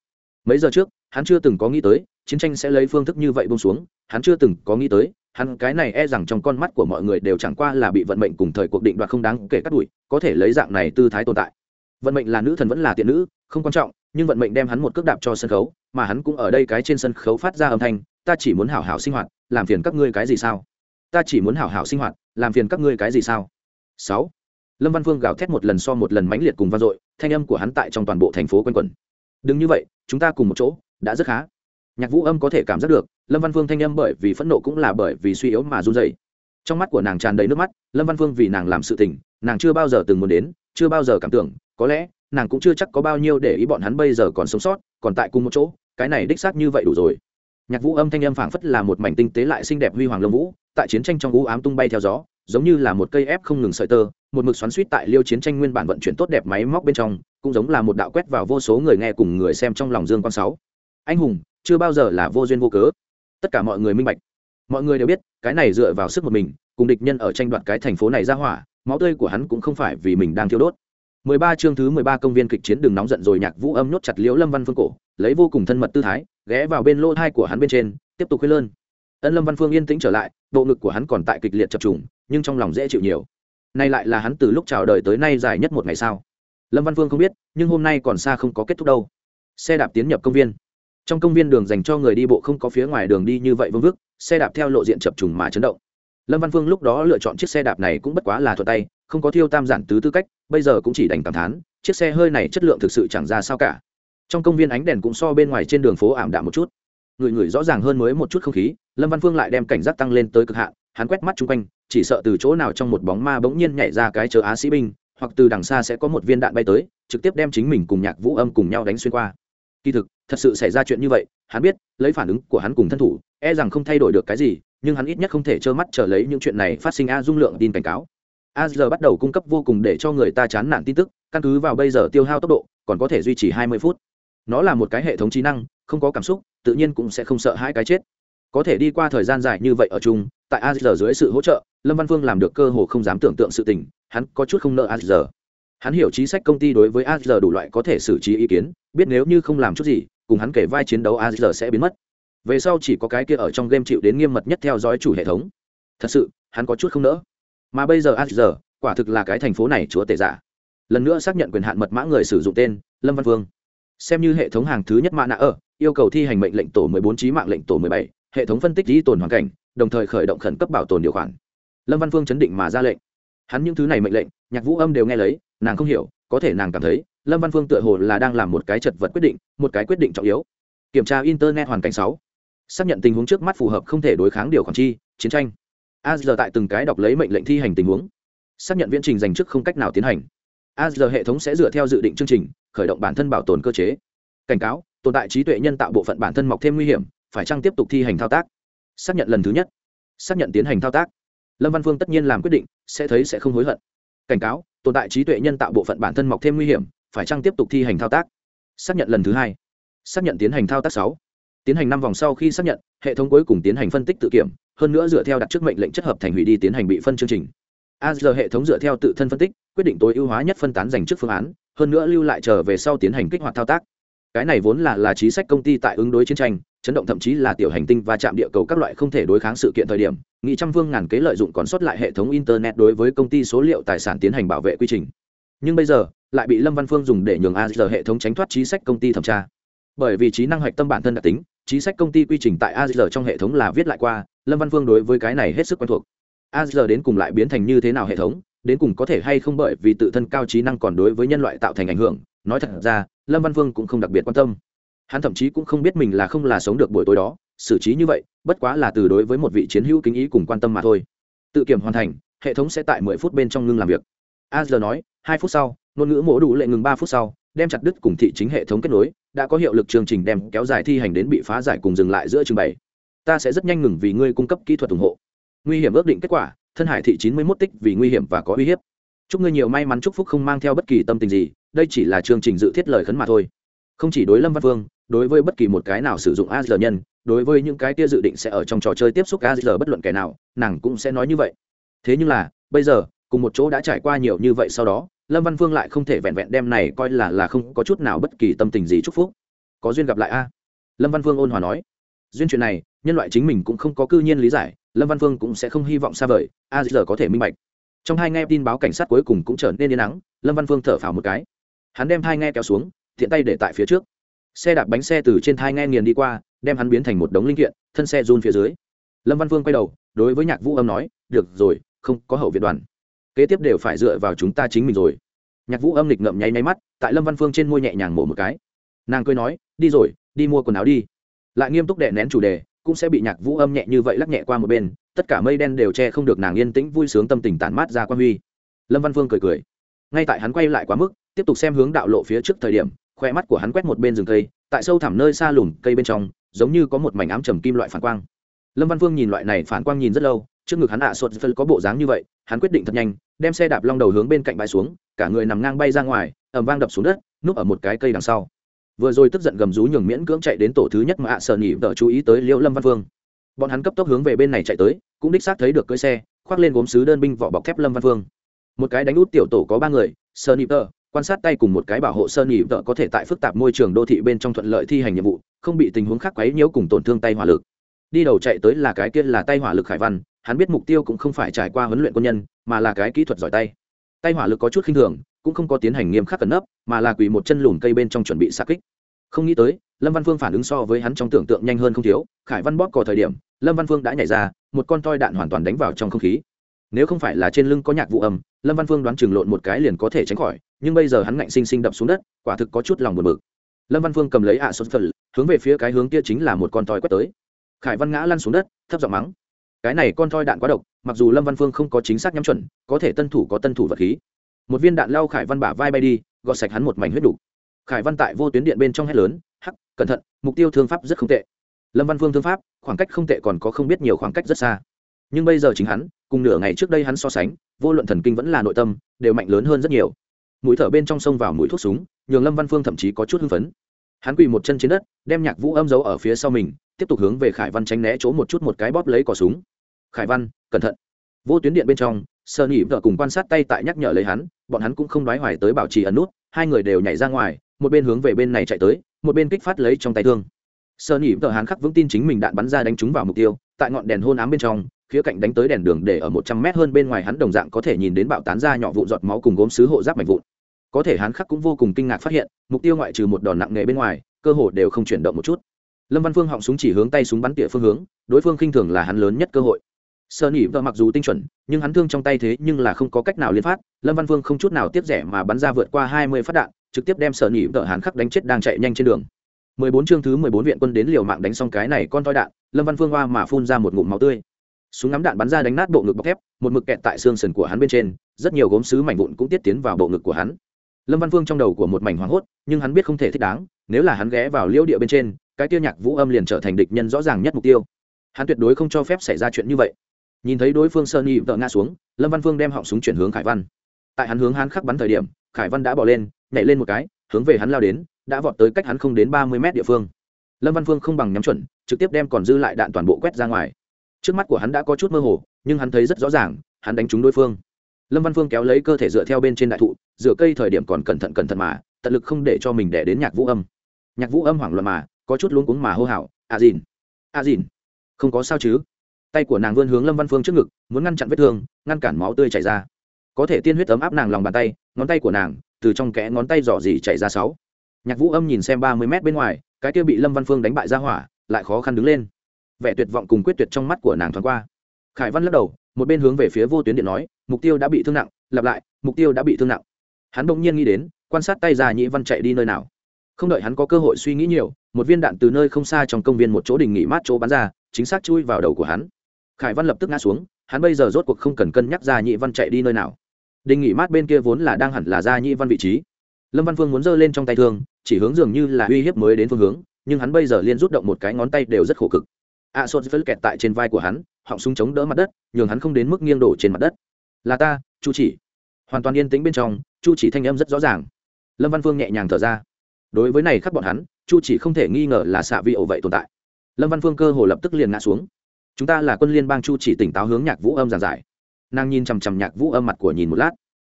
Mấy giờ trước, hắn chưa từng có nghĩ tới, chiến tranh sẽ lấy phương thức như vậy bông xuống. Hắn chưa từng có nghĩ tới, hắn cái này e rằng trong con mắt của mọi người đều chẳng qua là bị vận mệnh cùng thời cuộc định đoạt không đáng kể cắt đuổi, có thể lấy dạng này tư thái tồn tại. Vận mệnh là nữ thần vẫn là tiện nữ, không quan trọng nhưng vận mệnh đem hắn một cước đạp cho sân khấu, mà hắn cũng ở đây cái trên sân khấu phát ra âm thanh, ta chỉ muốn hảo hảo sinh hoạt, làm phiền các ngươi cái gì sao? Ta chỉ muốn hảo hảo sinh hoạt, làm phiền các ngươi cái gì sao? Sáu. Lâm văn phương gào thét một lần so một lần mãnh liệt cùng vang dội, thanh âm của hắn tại trong toàn bộ thành phố quanh quẩn. Đừng như vậy, chúng ta cùng một chỗ, đã rất khá. Nhạc vũ âm có thể cảm giác được, lâm văn phương thanh âm bởi vì phẫn nộ cũng là bởi vì suy yếu mà run dày trong mắt của nàng tràn đầy nước mắt, lâm văn phương vì nàng làm sự tình, nàng chưa bao giờ từng muốn đến, chưa bao giờ cảm tưởng, có lẽ nàng cũng chưa chắc có bao nhiêu để ý bọn hắn bây giờ còn sống sót, còn tại cùng một chỗ, cái này đích xác như vậy đủ rồi. Nhạc vũ âm thanh âm phảng phất là một mảnh tinh tế lại xinh đẹp huy hoàng lông vũ, tại chiến tranh trong vũ ám tung bay theo gió, giống như là một cây ép không ngừng sợi tơ, một mực xoắn suýt tại liêu chiến tranh nguyên bản vận chuyển tốt đẹp máy móc bên trong, cũng giống là một đạo quét vào vô số người nghe cùng người xem trong lòng dương quan sáu. Anh hùng, chưa bao giờ là vô duyên vô cớ. Tất cả mọi người minh bạch. Mọi người đều biết, cái này dựa vào sức một mình, cùng địch nhân ở tranh đoạt cái thành phố này ra hỏa, máu tươi của hắn cũng không phải vì mình đang thiêu đốt. 13 chương thứ 13 công viên kịch chiến đường nóng giận rồi nhạc vũ âm nhốt chặt liễu lâm văn phương cổ, lấy vô cùng thân mật tư thái, ghé vào bên lô thai của hắn bên trên, tiếp tục khuyên lơn. Ân lâm văn phương yên tĩnh trở lại, bộ ngực của hắn còn tại kịch liệt chập trùng, nhưng trong lòng dễ chịu nhiều. Nay lại là hắn từ lúc chào đời tới nay dài nhất một ngày sao? Lâm văn phương không biết, nhưng hôm nay còn xa không có kết thúc đâu. Xe đạp tiến nhập công viên. Trong công viên đường dành cho người đi bộ không có phía ngoài đường đi như vậy vương vức, xe đạp theo lộ diện chập trùng mà chấn động. Lâm văn phương lúc đó lựa chọn chiếc xe đạp này cũng bất quá là thuật tay không có thiêu tam giản tứ tư cách, bây giờ cũng chỉ đành cảm thán, chiếc xe hơi này chất lượng thực sự chẳng ra sao cả. Trong công viên ánh đèn cũng so bên ngoài trên đường phố ảm đạm một chút. Người người rõ ràng hơn mới một chút không khí, lâm văn phương lại đem cảnh giác tăng lên tới cực hạn, hắn quét mắt chung quanh, chỉ sợ từ chỗ nào trong một bóng ma bỗng nhiên nhảy ra cái chờ á sĩ binh, hoặc từ đằng xa sẽ có một viên đạn bay tới, trực tiếp đem chính mình cùng nhạc vũ âm cùng nhau đánh xuyên qua. Kỳ thực, thật sự xảy ra chuyện như vậy, hắn biết, lấy phản ứng của hắn cùng thân thủ e rằng không thay đổi được cái gì, nhưng hắn ít nhất không thể trơ mắt chờ lấy những chuyện này phát sinh a dung lượng tin cảnh cáo a bắt đầu cung cấp vô cùng để cho người ta chán nản tin tức, căn cứ vào bây giờ tiêu hao tốc độ, còn có thể duy trì 20 phút. Nó là một cái hệ thống trí năng, không có cảm xúc, tự nhiên cũng sẽ không sợ hai cái chết. Có thể đi qua thời gian dài như vậy ở chung, tại a dưới sự hỗ trợ, lâm văn phương làm được cơ hồ không dám tưởng tượng sự tình, hắn có chút không nợ a hắn hiểu chính sách công ty đối với a đủ loại có thể xử trí ý kiến, biết nếu như không làm chút gì, cùng hắn kể vai chiến đấu a sẽ biến mất. Về sau chỉ có cái kia ở trong game chịu đến nghiêm mật nhất theo dõi chủ hệ thống. Thật sự, hắn có chút không nỡ mà bây giờ a giờ quả thực là cái thành phố này chúa tể giả. Lần nữa xác nhận quyền hạn mật mã người sử dụng tên lâm văn vương. Xem như hệ thống hàng thứ nhất mã nạ ở yêu cầu thi hành mệnh lệnh tổ 14 trí mạng lệnh tổ 17, hệ thống phân tích di tồn hoàn cảnh đồng thời khởi động khẩn cấp bảo tồn điều khoản. Lâm văn phương chấn định mà ra lệnh. Hắn những thứ này mệnh lệnh nhạc vũ âm đều nghe lấy nàng không hiểu có thể nàng cảm thấy lâm văn phương tựa hồ là đang làm một cái chật vật quyết định một cái quyết định trọng yếu. Kiểm tra internet hoàn cảnh sáu. Xác nhận tình huống trước mắt phù hợp không thể đối kháng điều khoản chi chiến tranh a giờ tại từng cái đọc lấy mệnh lệnh thi hành tình huống. Xác nhận viễn trình dành trước không cách nào tiến hành. A giờ hệ thống sẽ dựa theo dự định chương trình, khởi động bản thân bảo tồn cơ chế. Cảnh cáo, tồn tại trí tuệ nhân tạo bộ phận bản thân mọc thêm nguy hiểm, phải chăng tiếp tục thi hành thao tác? Xác nhận lần thứ nhất. Xác nhận tiến hành thao tác. Lâm văn phương tất nhiên làm quyết định, sẽ thấy sẽ không hối hận. Cảnh cáo, tồn tại trí tuệ nhân tạo bộ phận bản thân mọc thêm nguy hiểm, phải chăng tiếp tục thi hành thao tác? Xác nhận lần thứ hai. Xác nhận tiến hành thao tác sáu. Tiến hành năm vòng sau khi xác nhận, hệ thống cuối cùng tiến hành phân tích tự kiểm hơn nữa dựa theo đặt trước mệnh lệnh chất hợp thành hủy đi tiến hành bị phân chương trình. A giờ hệ thống dựa theo tự thân phân tích, quyết định tối ưu hóa nhất phân tán dành trước phương án, hơn nữa lưu lại trở về sau tiến hành kích hoạt thao tác. Cái này vốn là là chính sách công ty tại ứng đối chiến tranh, chấn động thậm chí là tiểu hành tinh và chạm địa cầu các loại không thể đối kháng sự kiện thời điểm nghị trăm phương ngàn kế lợi dụng còn sót lại hệ thống internet đối với công ty số liệu tài sản tiến hành bảo vệ quy trình. Nhưng bây giờ, lại bị lâm văn phương dùng để nhường a giờ hệ thống tránh thoát chính sách công ty thẩm tra. Bởi vì trí năng hạch tâm bản thân đặc tính Chính sách công ty quy trình tại a trong hệ thống là viết lại qua, lâm văn Vương đối với cái này hết sức quen thuộc. A đến cùng lại biến thành như thế nào hệ thống, đến cùng có thể hay không bởi vì tự thân cao trí năng còn đối với nhân loại tạo thành ảnh hưởng. Nói thật ra, lâm văn vương cũng không đặc biệt quan tâm. Hắn thậm chí cũng không biết mình là không là sống được buổi tối đó, xử trí như vậy, bất quá là từ đối với một vị chiến hữu kính ý cùng quan tâm mà thôi. Tự kiểm hoàn thành, hệ thống sẽ tại mười phút bên trong ngưng làm việc. A nói, hai phút sau, ngôn ngữ mỗ đủ lệ ngừng ba phút sau, đem chặt đứt cùng thị chính hệ thống kết nối đã có hiệu lực chương trình đem kéo dài thi hành đến bị phá giải cùng dừng lại giữa chương bày ta sẽ rất nhanh ngừng vì ngươi cung cấp kỹ thuật ủng hộ. Nguy hiểm ước định kết quả, thân hải thị chín mươi mốt tích vì nguy hiểm và có uy hiếp. Chúc ngươi nhiều may mắn, chúc phúc không mang theo bất kỳ tâm tình gì, đây chỉ là chương trình dự thiết lời khấn mà thôi. Không chỉ đối lâm văn phương đối với bất kỳ một cái nào sử dụng a giờ nhân, đối với những cái tia dự định sẽ ở trong trò chơi tiếp xúc a giờ bất luận kẻ nào, nàng cũng sẽ nói như vậy. Thế nhưng là, bây giờ, cùng một chỗ đã trải qua nhiều như vậy sau đó lâm văn phương lại không thể vẹn vẹn đem này coi là là không có chút nào bất kỳ tâm tình gì chúc phúc. Có duyên gặp lại a. Lâm văn phương ôn hòa nói. Duyên chuyện này, nhân loại chính mình cũng không có cư nhiên lý giải, lâm văn phương cũng sẽ không hy vọng xa vời, a giờ có thể minh bạch. Trong hai nghe tin báo cảnh sát cuối cùng cũng trở nên yên nắng lâm văn phương thở phào một cái. Hắn đem thai nghe kéo xuống thiện tay để tại phía trước. Xe đạp bánh xe từ trên thai nghe nghiền đi qua, đem hắn biến thành một đống linh kiện, thân xe run phía dưới. Lâm văn phương quay đầu, đối với nhạc vũ âm nói, được rồi, không có hậu việt đoàn kế tiếp đều phải dựa vào chúng ta chính mình rồi. Nhạc vũ âm lịch ngậm nháy máy mắt, tại lâm văn phương trên môi nhẹ nhàng mổ một cái. Nàng cười nói, đi rồi, đi mua quần áo đi. Lại nghiêm túc đệ nén chủ đề, cũng sẽ bị nhạc vũ âm nhẹ như vậy lắc nhẹ qua một bên, tất cả mây đen đều che không được nàng yên tĩnh vui sướng tâm tình tản mát ra quan huy. Lâm văn phương cười cười. Ngay tại hắn quay lại quá mức, tiếp tục xem hướng đạo lộ phía trước thời điểm, khoe mắt của hắn quét một bên rừng cây, tại sâu thẳm nơi xa lùm cây bên trong, giống như có một mảnh ám trầm kim loại phản quang. Lâm văn phương nhìn loại này phản quang nhìn rất lâu trước ngực hắn ạ à sột phân có bộ dáng như vậy, hắn quyết định thật nhanh, đem xe đạp long đầu hướng bên cạnh bãi xuống, cả người nằm ngang bay ra ngoài ẩm vang đập xuống đất, núp ở một cái cây đằng sau. Vừa rồi tức giận gầm rú nhường miễn cưỡng chạy đến tổ thứ nhất mà ạ sợ nỉ vợ chú ý tới liễu lâm văn phương. Bọn hắn cấp tốc hướng về bên này chạy tới, cũng đích xác thấy được cưỡi xe, khoác lên gốm sứ đơn binh vỏ bọc thép lâm văn phương. Một cái đánh út tiểu tổ có ba người sơ nỉ vợ quan sát tay cùng một cái bảo hộ sơ nỉ vợ có thể tại phức tạp môi trường đô thị bên trong thuận lợi thi hành nhiệm vụ, không bị tình huống khác quấy nhiễu cùng tổn thương tay hỏa lực. Đi đầu chạy tới là cái kia là tay hỏa lực khải văn hắn biết mục tiêu cũng không phải trải qua huấn luyện quân nhân, mà là cái kỹ thuật giỏi tay. Tay hỏa lực có chút khinh thường, cũng không có tiến hành nghiêm khắc cẩn nấp, mà là quỳ một chân lùn cây bên trong chuẩn bị xa kích. Không nghĩ tới, lâm văn phương phản ứng so với hắn trong tưởng tượng nhanh hơn không thiếu, khải văn bóp cò thời điểm, lâm văn phương đã nhảy ra, một con toi đạn hoàn toàn đánh vào trong không khí. Nếu không phải là trên lưng có nhạc vụ âm lâm văn phương đoán chừng lộn một cái liền có thể tránh khỏi, nhưng bây giờ hắn ngạnh sinh sinh đập xuống đất, quả thực có chút lòng buồn bực. Lâm văn phương cầm lấy ạ à sốt phật, hướng về phía cái hướng kia chính là một con toi quét tới. Khải văn ngã lăn xuống đất, thấp giọng mắng cái này con thoi đạn quá độc, mặc dù lâm văn phương không có chính xác nhắm chuẩn, có thể tân thủ có tân thủ vật khí. Một viên đạn lao khải văn bả vai bay đi, gọt sạch hắn một mảnh huyết đủ. Khải văn tại vô tuyến điện bên trong hét lớn, hắc, cẩn thận, mục tiêu thương pháp rất không tệ. Lâm văn phương thương pháp, khoảng cách không tệ còn có không biết nhiều khoảng cách rất xa. Nhưng bây giờ chính hắn, cùng nửa ngày trước đây hắn so sánh, vô luận thần kinh vẫn là nội tâm, đều mạnh lớn hơn rất nhiều. Mũi thở bên trong sông vào mũi thuốc súng, nhường lâm văn phương thậm chí có chút hưng phấn. Hắn quỳ một chân trên đất, đem nhạc vũ âm giấu ở phía sau mình, tiếp tục hướng về khải văn tránh né chỗ một chút một cái bóp lấy cỏ súng khải văn, cẩn thận. Vô tuyến điện bên trong sơ nỉ vợ cùng quan sát tay tại nhắc nhở lấy hắn, bọn hắn cũng không nói hoài tới bảo trì ẩn nút, hai người đều nhảy ra ngoài, một bên hướng về bên này chạy tới, một bên kích phát lấy trong tay thương. Sơ nỉ vợ hắn khắc vững tin chính mình đạn bắn ra đánh trúng vào mục tiêu, tại ngọn đèn hôn ám bên trong, khía cạnh đánh tới đèn đường để ở một trăm mét hơn bên ngoài hắn đồng dạng có thể nhìn đến bạo tán ra nhỏ vụn giọt máu cùng gốm sứ hộ giáp mạch vụn. Có thể hắn khắc cũng vô cùng kinh ngạc phát hiện, mục tiêu ngoại trừ một đòn nặng nghề bên ngoài, cơ hồ đều không chuyển động một chút. Lâm văn phương họng súng chỉ hướng tay súng bắn tỉa phương hướng, đối phương khinh thường là hắn lớn nhất cơ hội sơ nỉ vợ mặc dù tinh chuẩn, nhưng hắn thương trong tay thế nhưng là không có cách nào liên phát, lâm văn Vương không chút nào tiếp rẻ mà bắn ra vượt qua hai mươi phát đạn, trực tiếp đem sở nỉ vợ hắn khắc đánh chết đang chạy nhanh trên đường. mười bốn chương thứ mười bốn viện quân đến liều mạng đánh xong cái này con toi đạn, lâm văn Vương hoa mà phun ra một ngụm máu tươi. Súng ngắm đạn bắn ra đánh nát bộ ngực bọc thép, một mực kẹt tại xương sườn của hắn bên trên, rất nhiều gốm sứ mảnh vụn cũng tiết tiến vào bộ ngực của hắn. Lâm văn Vương trong đầu của một mảnh hoảng hốt, nhưng hắn biết không thể thích đáng, nếu là hắn ghé vào liễu địa bên trên, cái tiêu nhạc vũ âm liền trở thành địch nhân rõ ràng nhất mục tiêu. Hắn tuyệt đối không cho phép xảy ra chuyện như vậy nhìn thấy đối phương sơn nhị vợ ngã xuống, lâm văn phương đem họng súng chuyển hướng khải văn. Tại hắn hướng hắn khắc bắn thời điểm, khải văn đã bỏ lên, nhảy lên một cái, hướng về hắn lao đến, đã vọt tới cách hắn không đến ba mươi mét địa phương. Lâm văn phương không bằng nhắm chuẩn, trực tiếp đem còn dư lại đạn toàn bộ quét ra ngoài. Trước mắt của hắn đã có chút mơ hồ, nhưng hắn thấy rất rõ ràng, hắn đánh trúng đối phương. Lâm văn phương kéo lấy cơ thể dựa theo bên trên đại thụ dựa cây thời điểm còn cẩn thận cẩn thận mà, tận lực không để cho mình đẻ đến nhạc vũ âm. Nhạc vũ âm hoảng loạn mà, có chút luống cuống mà hô hào, a dìn! A dìn! Không có sao chứ? Tay của nàng vươn hướng lâm văn phương trước ngực, muốn ngăn chặn vết thương, ngăn cản máu tươi chảy ra. Có thể tiên huyết ấm áp nàng lòng bàn tay, ngón tay của nàng, từ trong kẽ ngón tay dò dỉ chảy ra sáu. Nhạc vũ âm nhìn xem ba mươi mét bên ngoài, cái kia bị lâm văn phương đánh bại ra hỏa, lại khó khăn đứng lên. Vẻ tuyệt vọng cùng quyết tuyệt trong mắt của nàng thoáng qua. Khải văn lắc đầu, một bên hướng về phía vô tuyến điện nói, mục tiêu đã bị thương nặng, lặp lại, mục tiêu đã bị thương nặng. Hắn bỗng nhiên nghĩ đến, quan sát tay già nhị văn chạy đi nơi nào. Không đợi hắn có cơ hội suy nghĩ nhiều, một viên đạn từ nơi không xa trong công viên một chỗ đình nghỉ mát chỗ bắn ra, chính xác chui vào đầu của hắn khải văn lập tức ngã xuống, hắn bây giờ rốt cuộc không cần cân nhắc ra nhị văn chạy đi nơi nào. Đình nghỉ mát bên kia vốn là đang hẳn là ra nhị văn vị trí. Lâm văn phương muốn giơ lên trong tay thương, chỉ hướng dường như là uy hiếp mới đến phương hướng, nhưng hắn bây giờ liên rút động một cái ngón tay đều rất khổ cực. A sốt vẫn kẹt tại trên vai của hắn, họng súng chống đỡ mặt đất, nhường hắn không đến mức nghiêng đổ trên mặt đất. Là ta, chu chỉ. Hoàn toàn yên tĩnh bên trong, chu chỉ thanh âm rất rõ ràng. Lâm văn phương nhẹ nhàng thở ra. Đối với này khắc bọn hắn, chu chỉ không thể nghi ngờ là xạ vi ổ vậy tồn tại. Lâm văn phương cơ hồ lập tức liền ngã xuống chúng ta là quân liên bang chu chỉ tỉnh táo hướng nhạc vũ âm giàn giải. Nàng nhìn chằm chằm nhạc vũ âm mặt của nhìn một lát.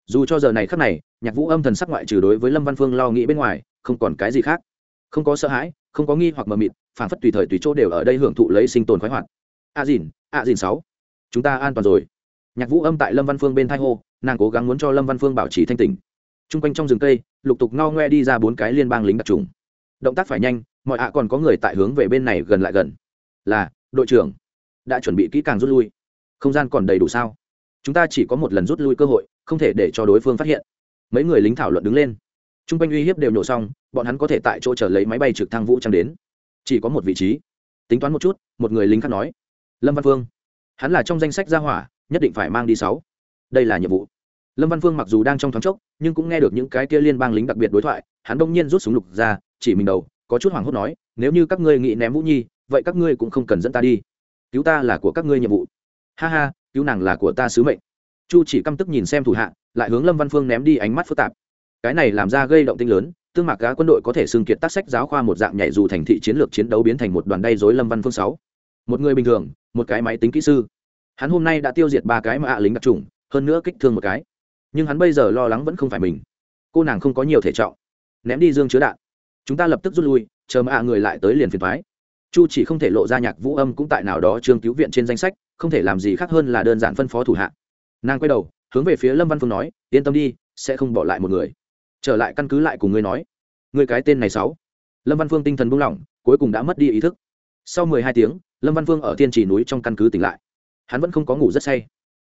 Dù cho giờ này khắc này, nhạc vũ âm thần sắc ngoại trừ đối với lâm văn phương lo nghĩ bên ngoài, không còn cái gì khác. Không có sợ hãi, không có nghi hoặc mờ mịt phản phất tùy thời tùy chỗ đều ở đây hưởng thụ lấy sinh tồn khoái hoạt. A dìn a dìn sáu, chúng ta an toàn rồi. Nhạc vũ âm tại lâm văn phương bên thai hô, nàng cố gắng muốn cho lâm văn phương bảo trì thanh tỉnh. T r u n g quanh trong rừng cây, lục tục ngao ngoe đi ra bốn cái liên bang lính đặc trùng. Động tác phải nhanh, mọi ạ còn có người tại hướng về bên này gần lại gần. Là, đội trưởng đã chuẩn bị kỹ càng rút lui. Không gian còn đầy đủ sao? Chúng ta chỉ có một lần rút lui cơ hội, không thể để cho đối phương phát hiện. Mấy người lính thảo luận đứng lên. T r u n g quanh uy hiếp đều nổ xong, bọn hắn có thể tại chỗ chờ lấy máy bay trực thăng vũ trang đến. Chỉ có một vị trí. Tính toán một chút, một người lính khác nói. Lâm văn phương. Hắn là trong danh sách gia hỏa, nhất định phải mang đi sáu. Đây là nhiệm vụ. Lâm văn phương mặc dù đang trong thoáng chốc, nhưng cũng nghe được những cái kia liên bang lính đặc biệt đối thoại, hắn đông nhiên rút súng lục ra, chỉ mình đầu, có chút hoảng hốt nói, nếu như các ngươi nghĩ ném vũ nhi, vậy các ngươi cũng không cần dẫn ta đi cứu ta là của các ngươi nhiệm vụ. Ha ha, cứu nàng là của ta sứ mệnh. Chu chỉ căm tức nhìn xem thủ hạ, lại hướng lâm văn phương ném đi ánh mắt phức tạp. Cái này làm ra gây động tinh lớn, tương mạc cá quân đội có thể xưng kiệt tác sách giáo khoa một dạng nhảy dù thành thị chiến lược chiến đấu biến thành một đoàn đay dối lâm văn phương sáu. Một người bình thường, một cái máy tính kỹ sư. Hắn hôm nay đã tiêu diệt ba cái mà ạ lính đặc trùng, hơn nữa kích thương một cái. Nhưng hắn bây giờ lo lắng vẫn không phải mình. Cô nàng không có nhiều thể trọng. Ném đi dương chứa đạn. Chúng ta lập tức rút lui, chờ mà ạ người lại tới liền phiền thoái chu chỉ không thể lộ ra nhạc vũ âm cũng tại nào đó trương cứu viện trên danh sách, không thể làm gì khác hơn là đơn giản phân phó thủ hạ. Nàng quay đầu, hướng về phía lâm văn phương nói, yên tâm đi, sẽ không bỏ lại một người. Trở lại căn cứ lại cùng ngươi nói. Người cái tên này sáu lâm văn phương tinh thần buông lỏng, cuối cùng đã mất đi ý thức. Sau mười hai tiếng, lâm văn phương ở thiên trì núi trong căn cứ tỉnh lại. Hắn vẫn không có ngủ rất say.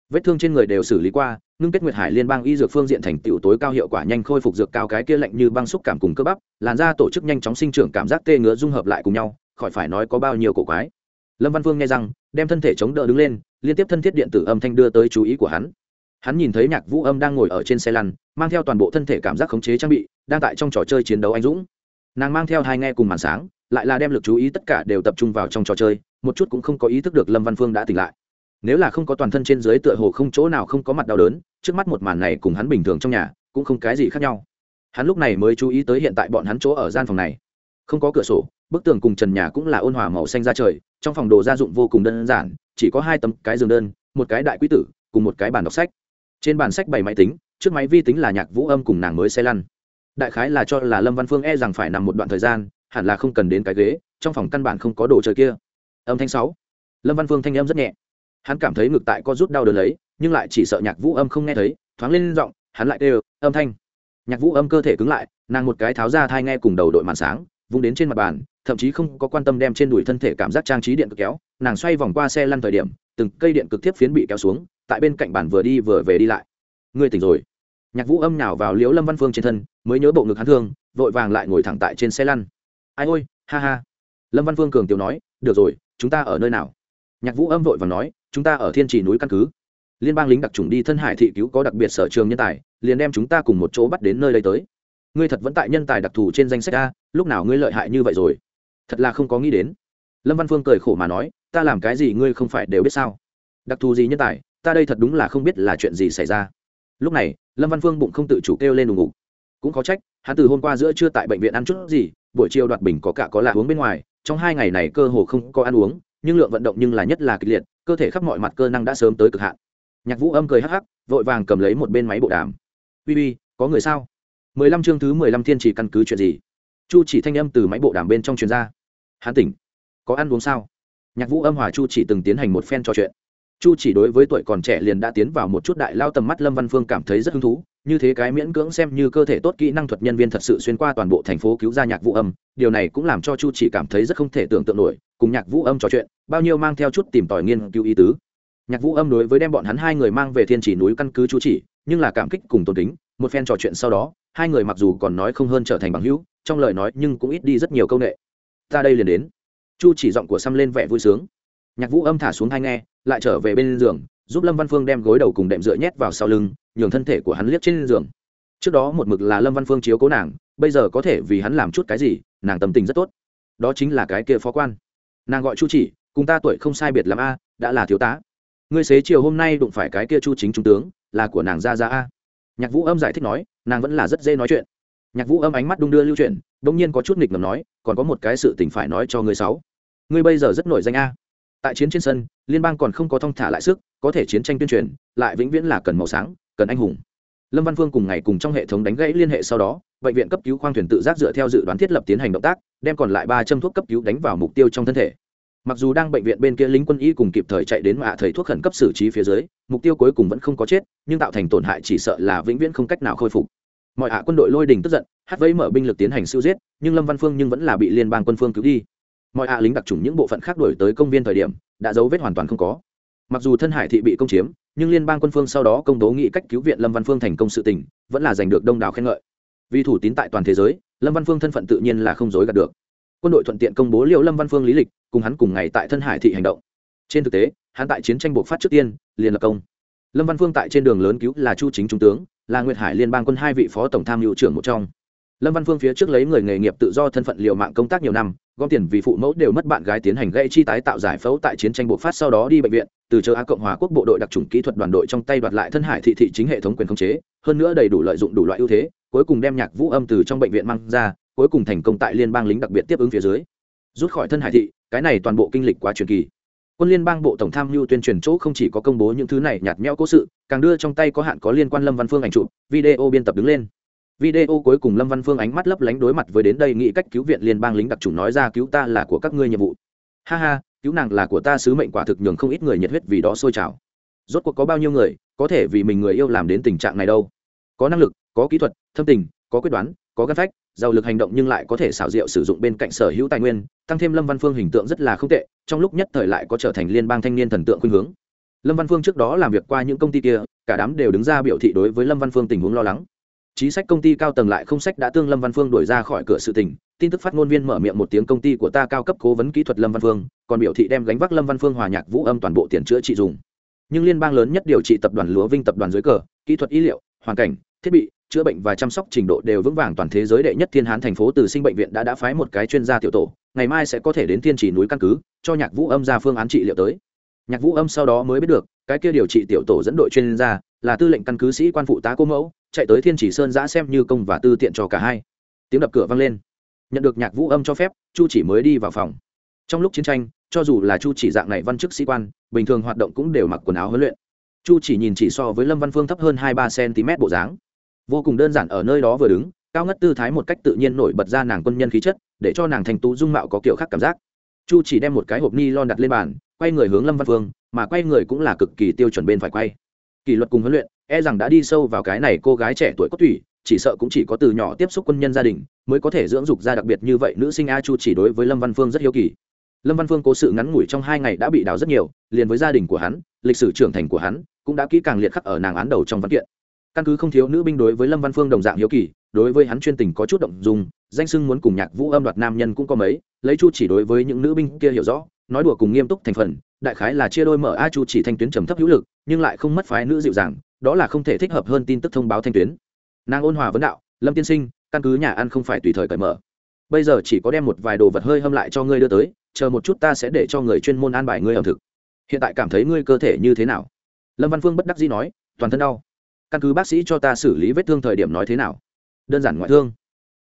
Vết thương trên người đều xử lý qua, ngưng kết nguyệt hải liên bang y dược phương diện thành tựu tối cao hiệu quả nhanh khôi phục dược cao cái kia lạnh như băng xúc cảm cùng cơ bắp, làn da tổ chức nhanh chóng sinh trưởng cảm giác tê ngứa dung hợp lại cùng nhau khỏi phải nói có bao nhiêu cổ quái. Lâm văn Vương nghe rằng, đem thân thể chống đỡ đứng lên, liên tiếp thân thiết điện tử âm thanh đưa tới chú ý của hắn. Hắn nhìn thấy nhạc vũ âm đang ngồi ở trên xe lăn, mang theo toàn bộ thân thể cảm giác khống chế trang bị, đang tại trong trò chơi chiến đấu anh dũng. Nàng mang theo hai nghe cùng màn sáng, lại là đem lực chú ý tất cả đều tập trung vào trong trò chơi, một chút cũng không có ý thức được lâm văn phương đã tỉnh lại. Nếu là không có toàn thân trên dưới tựa hồ không chỗ nào không có mặt đau đớn, trước mắt một màn này cùng hắn bình thường trong nhà, cũng không cái gì khác nhau. Hắn lúc này mới chú ý tới hiện tại bọn hắn chỗ ở gian phòng này. Không có cửa sổ bức tường cùng trần nhà cũng là ôn hòa màu xanh ra trời, trong phòng đồ gia dụng vô cùng đơn giản, chỉ có hai tấm, cái giường đơn, một cái đại quý tử, cùng một cái bàn đọc sách. Trên bàn sách bày máy tính, trước máy vi tính là nhạc vũ âm cùng nàng mới xe lăn. Đại khái là cho là lâm văn phương e rằng phải nằm một đoạn thời gian, hẳn là không cần đến cái ghế, trong phòng căn bản không có đồ chơi kia. Âm thanh sáu. Lâm văn phương thanh âm rất nhẹ. Hắn cảm thấy ngược tại có rút đau đớn lấy, nhưng lại chỉ sợ nhạc vũ âm không nghe thấy, thoáng lên giọng, hắn lại kêu, âm thanh. Nhạc vũ âm cơ thể cứng lại, nàng một cái tháo ra thai nghe cùng đầu đội màn sáng vung đến trên mặt bàn, thậm chí không có quan tâm đem trên đùi thân thể cảm giác trang trí điện cực kéo, nàng xoay vòng qua xe lăn thời điểm, từng cây điện cực tiếp phiến bị kéo xuống, tại bên cạnh bàn vừa đi vừa về đi lại. Ngươi tỉnh rồi. Nhạc vũ âm nào vào liễu lâm văn phương trên thân, mới nhớ bộ ngực hắn thương, vội vàng lại ngồi thẳng tại trên xe lăn. Ai ôi, ha ha. Lâm văn phương cường tiểu nói, được rồi, chúng ta ở nơi nào? Nhạc vũ âm vội vàng nói, chúng ta ở thiên trì núi căn cứ. Liên bang lính đặc trùng đi thân hải thị cứu có đặc biệt sở trường nhân tài, liền đem chúng ta cùng một chỗ bắt đến nơi đây tới ngươi thật vẫn tại nhân tài đặc thù trên danh sách a, lúc nào ngươi lợi hại như vậy rồi? Thật là không có nghĩ đến. Lâm văn phương cười khổ mà nói, ta làm cái gì ngươi không phải đều biết sao? Đặc thù gì nhân tài, ta đây thật đúng là không biết là chuyện gì xảy ra. Lúc này, lâm văn phương bụng không tự chủ kêu lên đùng ngục. Cũng có trách, hắn từ hôm qua giữa chưa tại bệnh viện ăn chút gì, buổi chiều đoạt bình có cả có lạ uống bên ngoài, trong hai ngày này cơ hồ không có ăn uống, nhưng lượng vận động nhưng là nhất là kịch liệt, cơ thể khắp mọi mặt cơ năng đã sớm tới cực hạn. Nhạc vũ âm cười hắc hắc, vội vàng cầm lấy một bên máy bộ đàm. Uy uy, có người sao? Mười lăm chương thứ mười lăm thiên chỉ căn cứ chuyện gì? Chu chỉ thanh âm từ máy bộ đàm bên trong truyền ra. Hắn tỉnh. Có ăn uống sao? Nhạc vũ âm hòa chu chỉ từng tiến hành một phen trò chuyện. Chu chỉ đối với tuổi còn trẻ liền đã tiến vào một chút đại lao tầm mắt, lâm văn phương cảm thấy rất hứng thú. Như thế cái miễn cưỡng xem như cơ thể tốt, kỹ năng thuật nhân viên thật sự xuyên qua toàn bộ thành phố cứu ra nhạc vũ âm. Điều này cũng làm cho chu chỉ cảm thấy rất không thể tưởng tượng nổi. Cùng nhạc vũ âm trò chuyện, bao nhiêu mang theo chút tìm tòi nghiên cứu ý tứ. Nhạc vũ âm đối với đem bọn hắn hai người mang về thiên chỉ núi căn cứ chu chỉ, nhưng là cảm kích cùng tôn kính một phen trò chuyện sau đó, hai người mặc dù còn nói không hơn trở thành bằng hữu, trong lời nói nhưng cũng ít đi rất nhiều câu ệ ta đây liền đến. Chu chỉ giọng của xăm lên vẻ vui sướng. Nhạc vũ âm thả xuống hai nghe, lại trở về bên giường, giúp lâm văn phương đem gối đầu cùng đệm dựa nhét vào sau lưng, nhường thân thể của hắn liếc trên giường. Trước đó một mực là lâm văn phương chiếu cố nàng, bây giờ có thể vì hắn làm chút cái gì, nàng tâm tình rất tốt. Đó chính là cái kia phó quan. Nàng gọi chu chỉ, cùng ta tuổi không sai biệt làm a, đã là thiếu tá. Ngươi xế chiều hôm nay đụng phải cái kia chu chính trung tướng, là của nàng ra ra a nhạc vũ âm giải thích nói, nàng vẫn là rất dễ nói chuyện. Nhạc vũ âm ánh mắt đung đưa lưu chuyện đ ỗ n g nhiên có chút nghịch ngầm nói, còn có một cái sự tình phải nói cho ngươi sáu. Ngươi bây giờ rất nổi danh a. Tại chiến trên sân, liên bang còn không có thong thả lại sức, có thể chiến tranh tuyên truyền, lại vĩnh viễn là cần màu sáng, cần anh hùng. Lâm văn phương cùng ngày cùng trong hệ thống đánh gãy liên hệ sau đó, bệnh viện cấp cứu khoang thuyền tự giác dựa theo dự đoán thiết lập tiến hành động tác, đem còn lại ba châm thuốc cấp cứu đánh vào mục tiêu trong thân thể mặc dù đang bệnh viện bên kia lính quân y cùng kịp thời chạy đến mạ thầy thuốc khẩn cấp xử trí phía dưới, mục tiêu cuối cùng vẫn không có chết, nhưng tạo thành tổn hại chỉ sợ là vĩnh viễn không cách nào khôi phục. Mọi hạ quân đội lôi đình tức giận, hát vây mở binh lực tiến hành siêu giết, nhưng lâm văn phương nhưng vẫn là bị liên bang quân phương cứu đi. Mọi hạ lính đặc trùng những bộ phận khác đổi tới công viên thời điểm, đã dấu vết hoàn toàn không có. Mặc dù thân hải thị bị công chiếm, nhưng liên bang quân phương sau đó công tố nghị cách cứu viện lâm văn phương thành công sự tình, vẫn là giành được đông đảo khen ngợi. Vì thủ tín tại toàn thế giới, lâm văn phương thân phận tự nhiên là không dối gạt được quân đội thuận tiện công bố liệu lâm văn phương lý lịch, cùng hắn cùng ngày tại thân hải thị hành động. Trên thực tế, hắn tại chiến tranh buộc phát trước tiên, liền lập công. Lâm văn phương tại trên đường lớn cứu là chu chính trung tướng, là nguyệt hải liên bang quân hai vị phó tổng tham mưu trưởng một trong. Lâm văn phương phía trước lấy người nghề nghiệp tự do thân phận liệu mạng công tác nhiều năm gom tiền vì phụ mẫu đều mất bạn gái tiến hành gây chi tái tạo giải phẫu tại chiến tranh bộc phát sau đó đi bệnh viện, từ châu á cộng hòa quốc bộ đội đặc trùng kỹ thuật đoàn đội trong tay đoạt lại thân hải thị thị chính hệ thống quyền khống chế, hơn nữa đầy đủ lợi dụng đủ loại ưu thế, cuối cùng đem nhạc vũ âm từ trong bệnh viện mang ra cuối cùng thành công tại liên bang lính đặc biệt tiếp ứng phía dưới. Rút khỏi thân hải thị, cái này toàn bộ kinh lịch quá truyền kỳ. Quân liên bang bộ tổng tham mưu tuyên truyền chỗ không chỉ có công bố những thứ này nhạt nhẽo cố sự, càng đưa trong tay có hạn có liên quan lâm văn phương ảnh chụp, video biên tập đứng lên. Video cuối cùng lâm văn phương ánh mắt lấp lánh đối mặt với đến đây nghĩ cách cứu viện liên bang lính đặc trùng nói ra cứu ta là của các ngươi nhiệm vụ. Ha ha, cứu nàng là của ta sứ mệnh quả thực nhường không ít người nhiệt huyết vì đó sôi trào. Rốt cuộc có bao nhiêu người, có thể vì mình người yêu làm đến tình trạng này đâu? Có năng lực, có kỹ thuật, thâm tình, có quyết đoán, có gắn phách giàu lực hành động nhưng lại có thể xảo diệu sử dụng bên cạnh sở hữu tài nguyên tăng thêm lâm văn phương hình tượng rất là không tệ trong lúc nhất thời lại có trở thành liên bang thanh niên thần tượng khuynh hướng lâm văn phương trước đó làm việc qua những công ty kia cả đám đều đứng ra biểu thị đối với lâm văn phương tình huống lo lắng Chí sách công ty cao tầng lại không sách đã tương Lâm Văn Phương đuổi ra khỏi cửa sự tình, tin tức phát ngôn viên mở miệng một tiếng công ty của ta cao cấp cố vấn kỹ thuật Lâm Văn Phương, còn biểu thị đem gánh vác Lâm Văn Phương hòa nhạc vũ âm toàn bộ tiền chữa trị dùng. Nhưng liên bang lớn nhất điều trị tập đoàn Lúa Vinh tập đoàn dưới cờ, kỹ thuật y liệu, hoàn cảnh, thiết bị, chữa bệnh và chăm sóc trình độ đều vững vàng toàn thế giới đệ nhất thiên hán thành phố từ sinh bệnh viện đã đã phái một cái chuyên gia tiểu tổ, ngày mai sẽ có thể đến thiên chỉ núi căn cứ, cho nhạc vũ âm ra phương án trị liệu tới. Nhạc vũ âm sau đó mới biết được, cái kia điều trị tiểu tổ dẫn đội chuyên gia là tư lệnh căn cứ sĩ quan phụ tá cô mẫu chạy tới thiên chỉ sơn giã xem như công và tư tiện cho cả hai. Tiếng đập cửa vang lên. Nhận được nhạc vũ âm cho phép chu chỉ mới đi vào phòng. Trong lúc chiến tranh cho dù là chu chỉ dạng này văn chức sĩ quan bình thường hoạt động cũng đều mặc quần áo huấn luyện. Chu chỉ nhìn chỉ so với lâm văn phương thấp hơn hai ba cm bộ dáng vô cùng đơn giản ở nơi đó vừa đứng, cao ngất tư thái một cách tự nhiên nổi bật ra nàng quân nhân khí chất, để cho nàng thành tú dung mạo có kiểu khác cảm giác. Chu chỉ đem một cái hộp ni lon đặt lên bàn, quay người hướng lâm văn phương, mà quay người cũng là cực kỳ tiêu chuẩn bên phải quay. Kỷ luật cùng huấn luyện e rằng đã đi sâu vào cái này cô gái trẻ tuổi cốt tủy, chỉ sợ cũng chỉ có từ nhỏ tiếp xúc quân nhân gia đình, mới có thể dưỡng dục ra đặc biệt như vậy nữ sinh a chu chỉ đối với lâm văn phương rất hiếu kỳ. Lâm văn phương cố sự ngắn ngủi trong hai ngày đã bị đào rất nhiều, liền với gia đình của hắn, lịch sử trưởng thành của hắn, cũng đã kỹ càng liệt khắc ở nàng án đầu trong văn kiện căn cứ không thiếu nữ binh đối với lâm văn phương đồng dạng hiếu kỳ, đối với hắn chuyên tình có chút động dùng danh sưng muốn cùng nhạc vũ âm đoạt nam nhân cũng có mấy, lấy chu chỉ đối với những nữ binh kia hiểu rõ, nói đùa cùng nghiêm túc thành phần, đại khái là chia đôi mở a chu chỉ thanh tuyến trầm thấp hữu lực, nhưng lại không mất phái nữ dịu dàng, đó là không thể thích hợp hơn tin tức thông báo thanh tuyến. Nàng ôn hòa vấn đạo, lâm tiên sinh, căn cứ nhà ăn không phải tùy thời cởi mở. Bây giờ chỉ có đem một vài đồ vật hơi hâm lại cho ngươi đưa tới, chờ một chút ta sẽ để cho người chuyên môn an bài ngươi ẩm thực. Hiện tại cảm thấy ngươi cơ thể như thế nào? Lâm văn phương bất đắc dĩ nói, toàn thân đau căn cứ bác sĩ cho ta xử lý vết thương thời điểm nói thế nào? Đơn giản ngoại thương.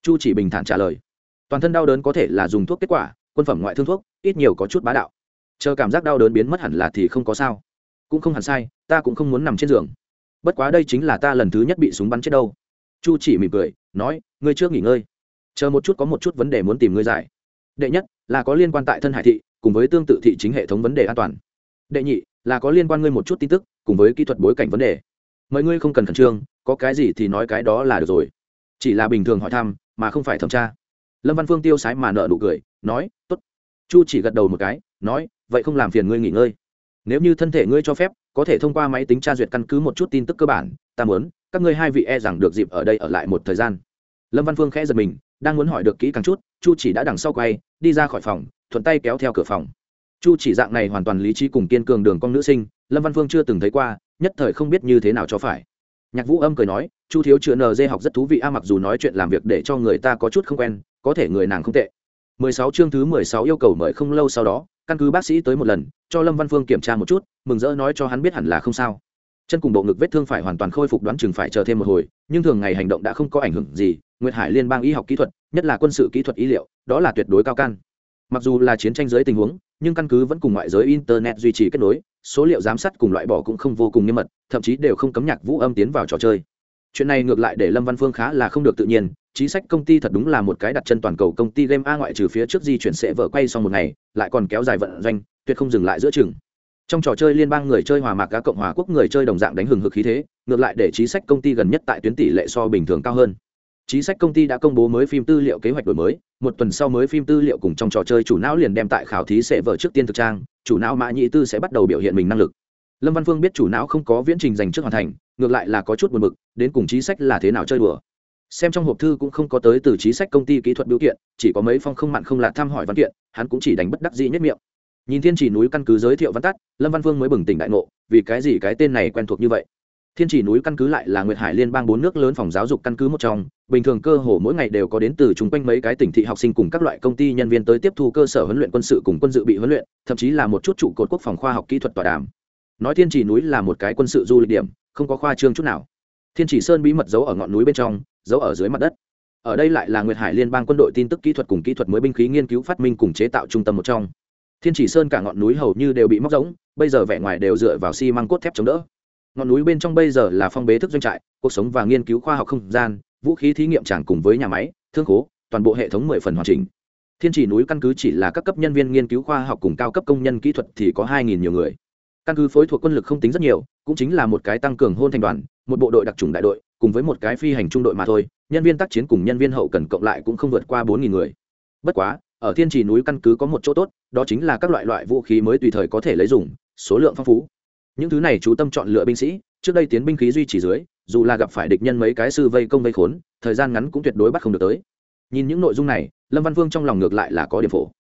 Chu chỉ bình thản trả lời. Toàn thân đau đớn có thể là dùng thuốc kết quả, quân phẩm ngoại thương thuốc, ít nhiều có chút bá đạo. Chờ cảm giác đau đớn biến mất hẳn là thì không có sao. Cũng không hẳn sai, ta cũng không muốn nằm trên giường. Bất quá đây chính là ta lần thứ nhất bị súng bắn chết đâu. Chu chỉ mỉm cười, nói, ngươi trước nghỉ ngơi. Chờ một chút có một chút vấn đề muốn tìm ngươi giải. Đệ nhất, là có liên quan tại thân hải thị, cùng với tương tự thị chính hệ thống vấn đề an toàn. Đệ nhị, là có liên quan ngươi một chút tin tức, cùng với kỹ thuật bối cảnh vấn đề mời ngươi không cần khẩn trương, có cái gì thì nói cái đó là được rồi. Chỉ là bình thường hỏi thăm, mà không phải thẩm tra. Lâm văn phương tiêu sái mà nợ nụ cười, nói t ố t chu chỉ gật đầu một cái, nói, vậy không làm phiền ngươi nghỉ ngơi. Nếu như thân thể ngươi cho phép, có thể thông qua máy tính tra duyệt căn cứ một chút tin tức cơ bản, ta muốn, các ngươi hai vị e rằng được dịp ở đây ở lại một thời gian. Lâm văn phương khẽ giật mình, đang muốn hỏi được kỹ càng chút, chu chỉ đã đằng sau quay, đi ra khỏi phòng, thuận tay kéo theo cửa phòng. Chu chỉ dạng này hoàn toàn lý trí cùng kiên cường đường con nữ sinh, lâm văn phương chưa từng thấy qua nhất thời không biết như thế nào cho phải. Nhạc vũ âm cười nói, chu thiếu chữa nd học rất thú vị a, mặc dù nói chuyện làm việc để cho người ta có chút không quen, có thể người nàng không tệ. 16 chương thứ 16 yêu cầu mời không lâu sau đó, căn cứ bác sĩ tới một lần, cho lâm văn phương kiểm tra một chút, mừng rỡ nói cho hắn biết hẳn là không sao. Chân cùng bộ ngực vết thương phải hoàn toàn khôi phục đoán chừng phải chờ thêm một hồi, nhưng thường ngày hành động đã không có ảnh hưởng gì, nguyệt hải liên bang y học kỹ thuật, nhất là quân sự kỹ thuật y liệu, đó là tuyệt đối cao can. mặc dù là chiến tranh giới tình huống, nhưng căn cứ vẫn cùng ngoại giới internet duy trì kết nối số liệu giám sát cùng loại bỏ cũng không vô cùng nghiêm mật, thậm chí đều không cấm nhạc vũ âm tiến vào trò chơi. Chuyện này ngược lại để lâm văn phương khá là không được tự nhiên, chính sách công ty thật đúng là một cái đặt chân toàn cầu công ty game a ngoại trừ phía trước di chuyển sẽ vở quay xong một ngày, lại còn kéo dài vận doanh, tuyệt không dừng lại giữa chừng. Trong trò chơi liên bang người chơi hòa mạc cá cộng hòa quốc người chơi đồng dạng đánh hừng hực khí thế, ngược lại để chính sách công ty gần nhất tại tuyến tỷ lệ so bình thường cao hơn. Chí sách công ty đã công bố mới phim tư liệu kế hoạch đổi mới, một tuần sau mới phim tư liệu cùng trong trò chơi chủ não liền đem tại khảo thí sẽ vở trước tiên thực trang, chủ não mã nhị tư sẽ bắt đầu biểu hiện mình năng lực. Lâm văn phương biết chủ não không có viễn trình dành trước hoàn thành, ngược lại là có chút buồn bực, đến cùng chí sách là thế nào chơi đùa. Xem trong hộp thư cũng không có tới từ chí sách công ty kỹ thuật biểu kiện, chỉ có mấy phong không mặn không lạ thăm hỏi văn kiện, hắn cũng chỉ đánh bất đắc dĩ nhất miệng. Nhìn thiên chỉ núi căn cứ giới thiệu văn tắt, lâm văn vương mới bừng tỉnh đại ngộ, vì cái gì cái tên này quen thuộc như vậy? Thiên chỉ núi căn cứ lại là nguyệt hải liên bang bốn nước lớn phòng giáo dục căn cứ một trong. Bình thường cơ hồ mỗi ngày đều có đến từ chung quanh mấy cái tỉnh thị học sinh cùng các loại công ty nhân viên tới tiếp thu cơ sở huấn luyện quân sự cùng quân dự bị huấn luyện, thậm chí là một chút trụ cột quốc phòng khoa học kỹ thuật tọa đàm. Nói thiên chỉ núi là một cái quân sự du lịch điểm, không có khoa trương chút nào. Thiên chỉ sơn bí mật giấu ở ngọn núi bên trong, giấu ở dưới mặt đất. Ở đây lại là nguyệt hải liên bang quân đội tin tức kỹ thuật cùng kỹ thuật mới binh khí nghiên cứu phát minh cùng chế tạo trung tâm một trong. Thiên chỉ sơn cả ngọn núi hầu như đều bị móc rỗng, bây giờ vẻ ngoài đều dựa vào xi măng cốt thép chống đỡ ngọn núi bên trong bây giờ là phong bế thức doanh trại, cuộc sống và nghiên cứu khoa học không gian, vũ khí thí nghiệm tràng cùng với nhà máy, thương khố, toàn bộ hệ thống mười phần hoàn chỉnh. Thiên chỉ núi căn cứ chỉ là các cấp nhân viên nghiên cứu khoa học cùng cao cấp công nhân kỹ thuật thì có hai nghìn nhiều người. Căn cứ phối thuộc quân lực không tính rất nhiều, cũng chính là một cái tăng cường hôn thành đoàn, một bộ đội đặc trùng đại đội, cùng với một cái phi hành trung đội mà thôi, nhân viên tác chiến cùng nhân viên hậu cần cộng lại cũng không vượt qua bốn nghìn người. Bất quá, ở thiên trì núi căn cứ có một chỗ tốt, đó chính là các loại loại vũ khí mới tùy thời có thể lấy dùng, số lượng phong phú những thứ này chú tâm chọn lựa binh sĩ, trước đây tiến binh khí duy trì dưới, dù là gặp phải địch nhân mấy cái sư vây công vây khốn, thời gian ngắn cũng tuyệt đối bắt không được tới. Nhìn những nội dung này, lâm văn vương trong lòng ngược lại là có điểm phổ.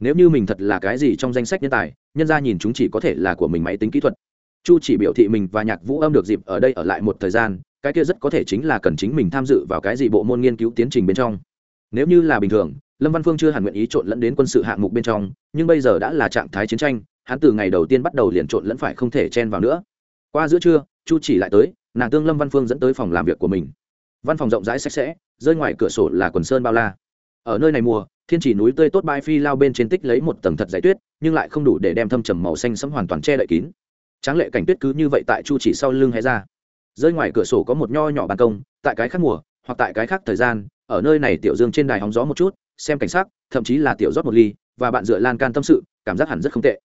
Nếu như mình thật là cái gì trong danh sách nhân tài, nhân ra nhìn chúng chỉ có thể là của mình máy tính kỹ thuật. Chu chỉ biểu thị mình và nhạc vũ âm được dịp ở đây ở lại một thời gian, cái kia rất có thể chính là cần chính mình tham dự vào cái gì bộ môn nghiên cứu tiến trình bên trong. Nếu như là bình thường, lâm văn phương chưa hẳn nguyện ý trộn lẫn đến quân sự hạng mục bên trong, nhưng bây giờ đã là trạng thái chiến tranh hắn từ ngày đầu tiên bắt đầu liền trộn lẫn phải không thể chen vào nữa. Qua giữa trưa, chu chỉ lại tới, nàng tương lâm văn phương dẫn tới phòng làm việc của mình. Văn phòng rộng rãi sạch sẽ, rơi ngoài cửa sổ là quần sơn bao la. Ở nơi này mùa, thiên chỉ núi tươi tốt bãi phi lao bên trên tích lấy một tầng thật dày tuyết, nhưng lại không đủ để đem thâm trầm màu xanh sẫm hoàn toàn che đậy kín. Tráng lệ cảnh tuyết cứ như vậy tại chu chỉ sau lưng hé ra. Rơi ngoài cửa sổ có một nho nhỏ ban công, tại cái khác mùa, hoặc tại cái khác thời gian, ở nơi này tiểu dương trên đài hóng gió một chút, xem cảnh sắc, thậm chí là tiểu rót một ly, và bạn dựa lan can tâm sự, cảm giác hẳn rất không tệ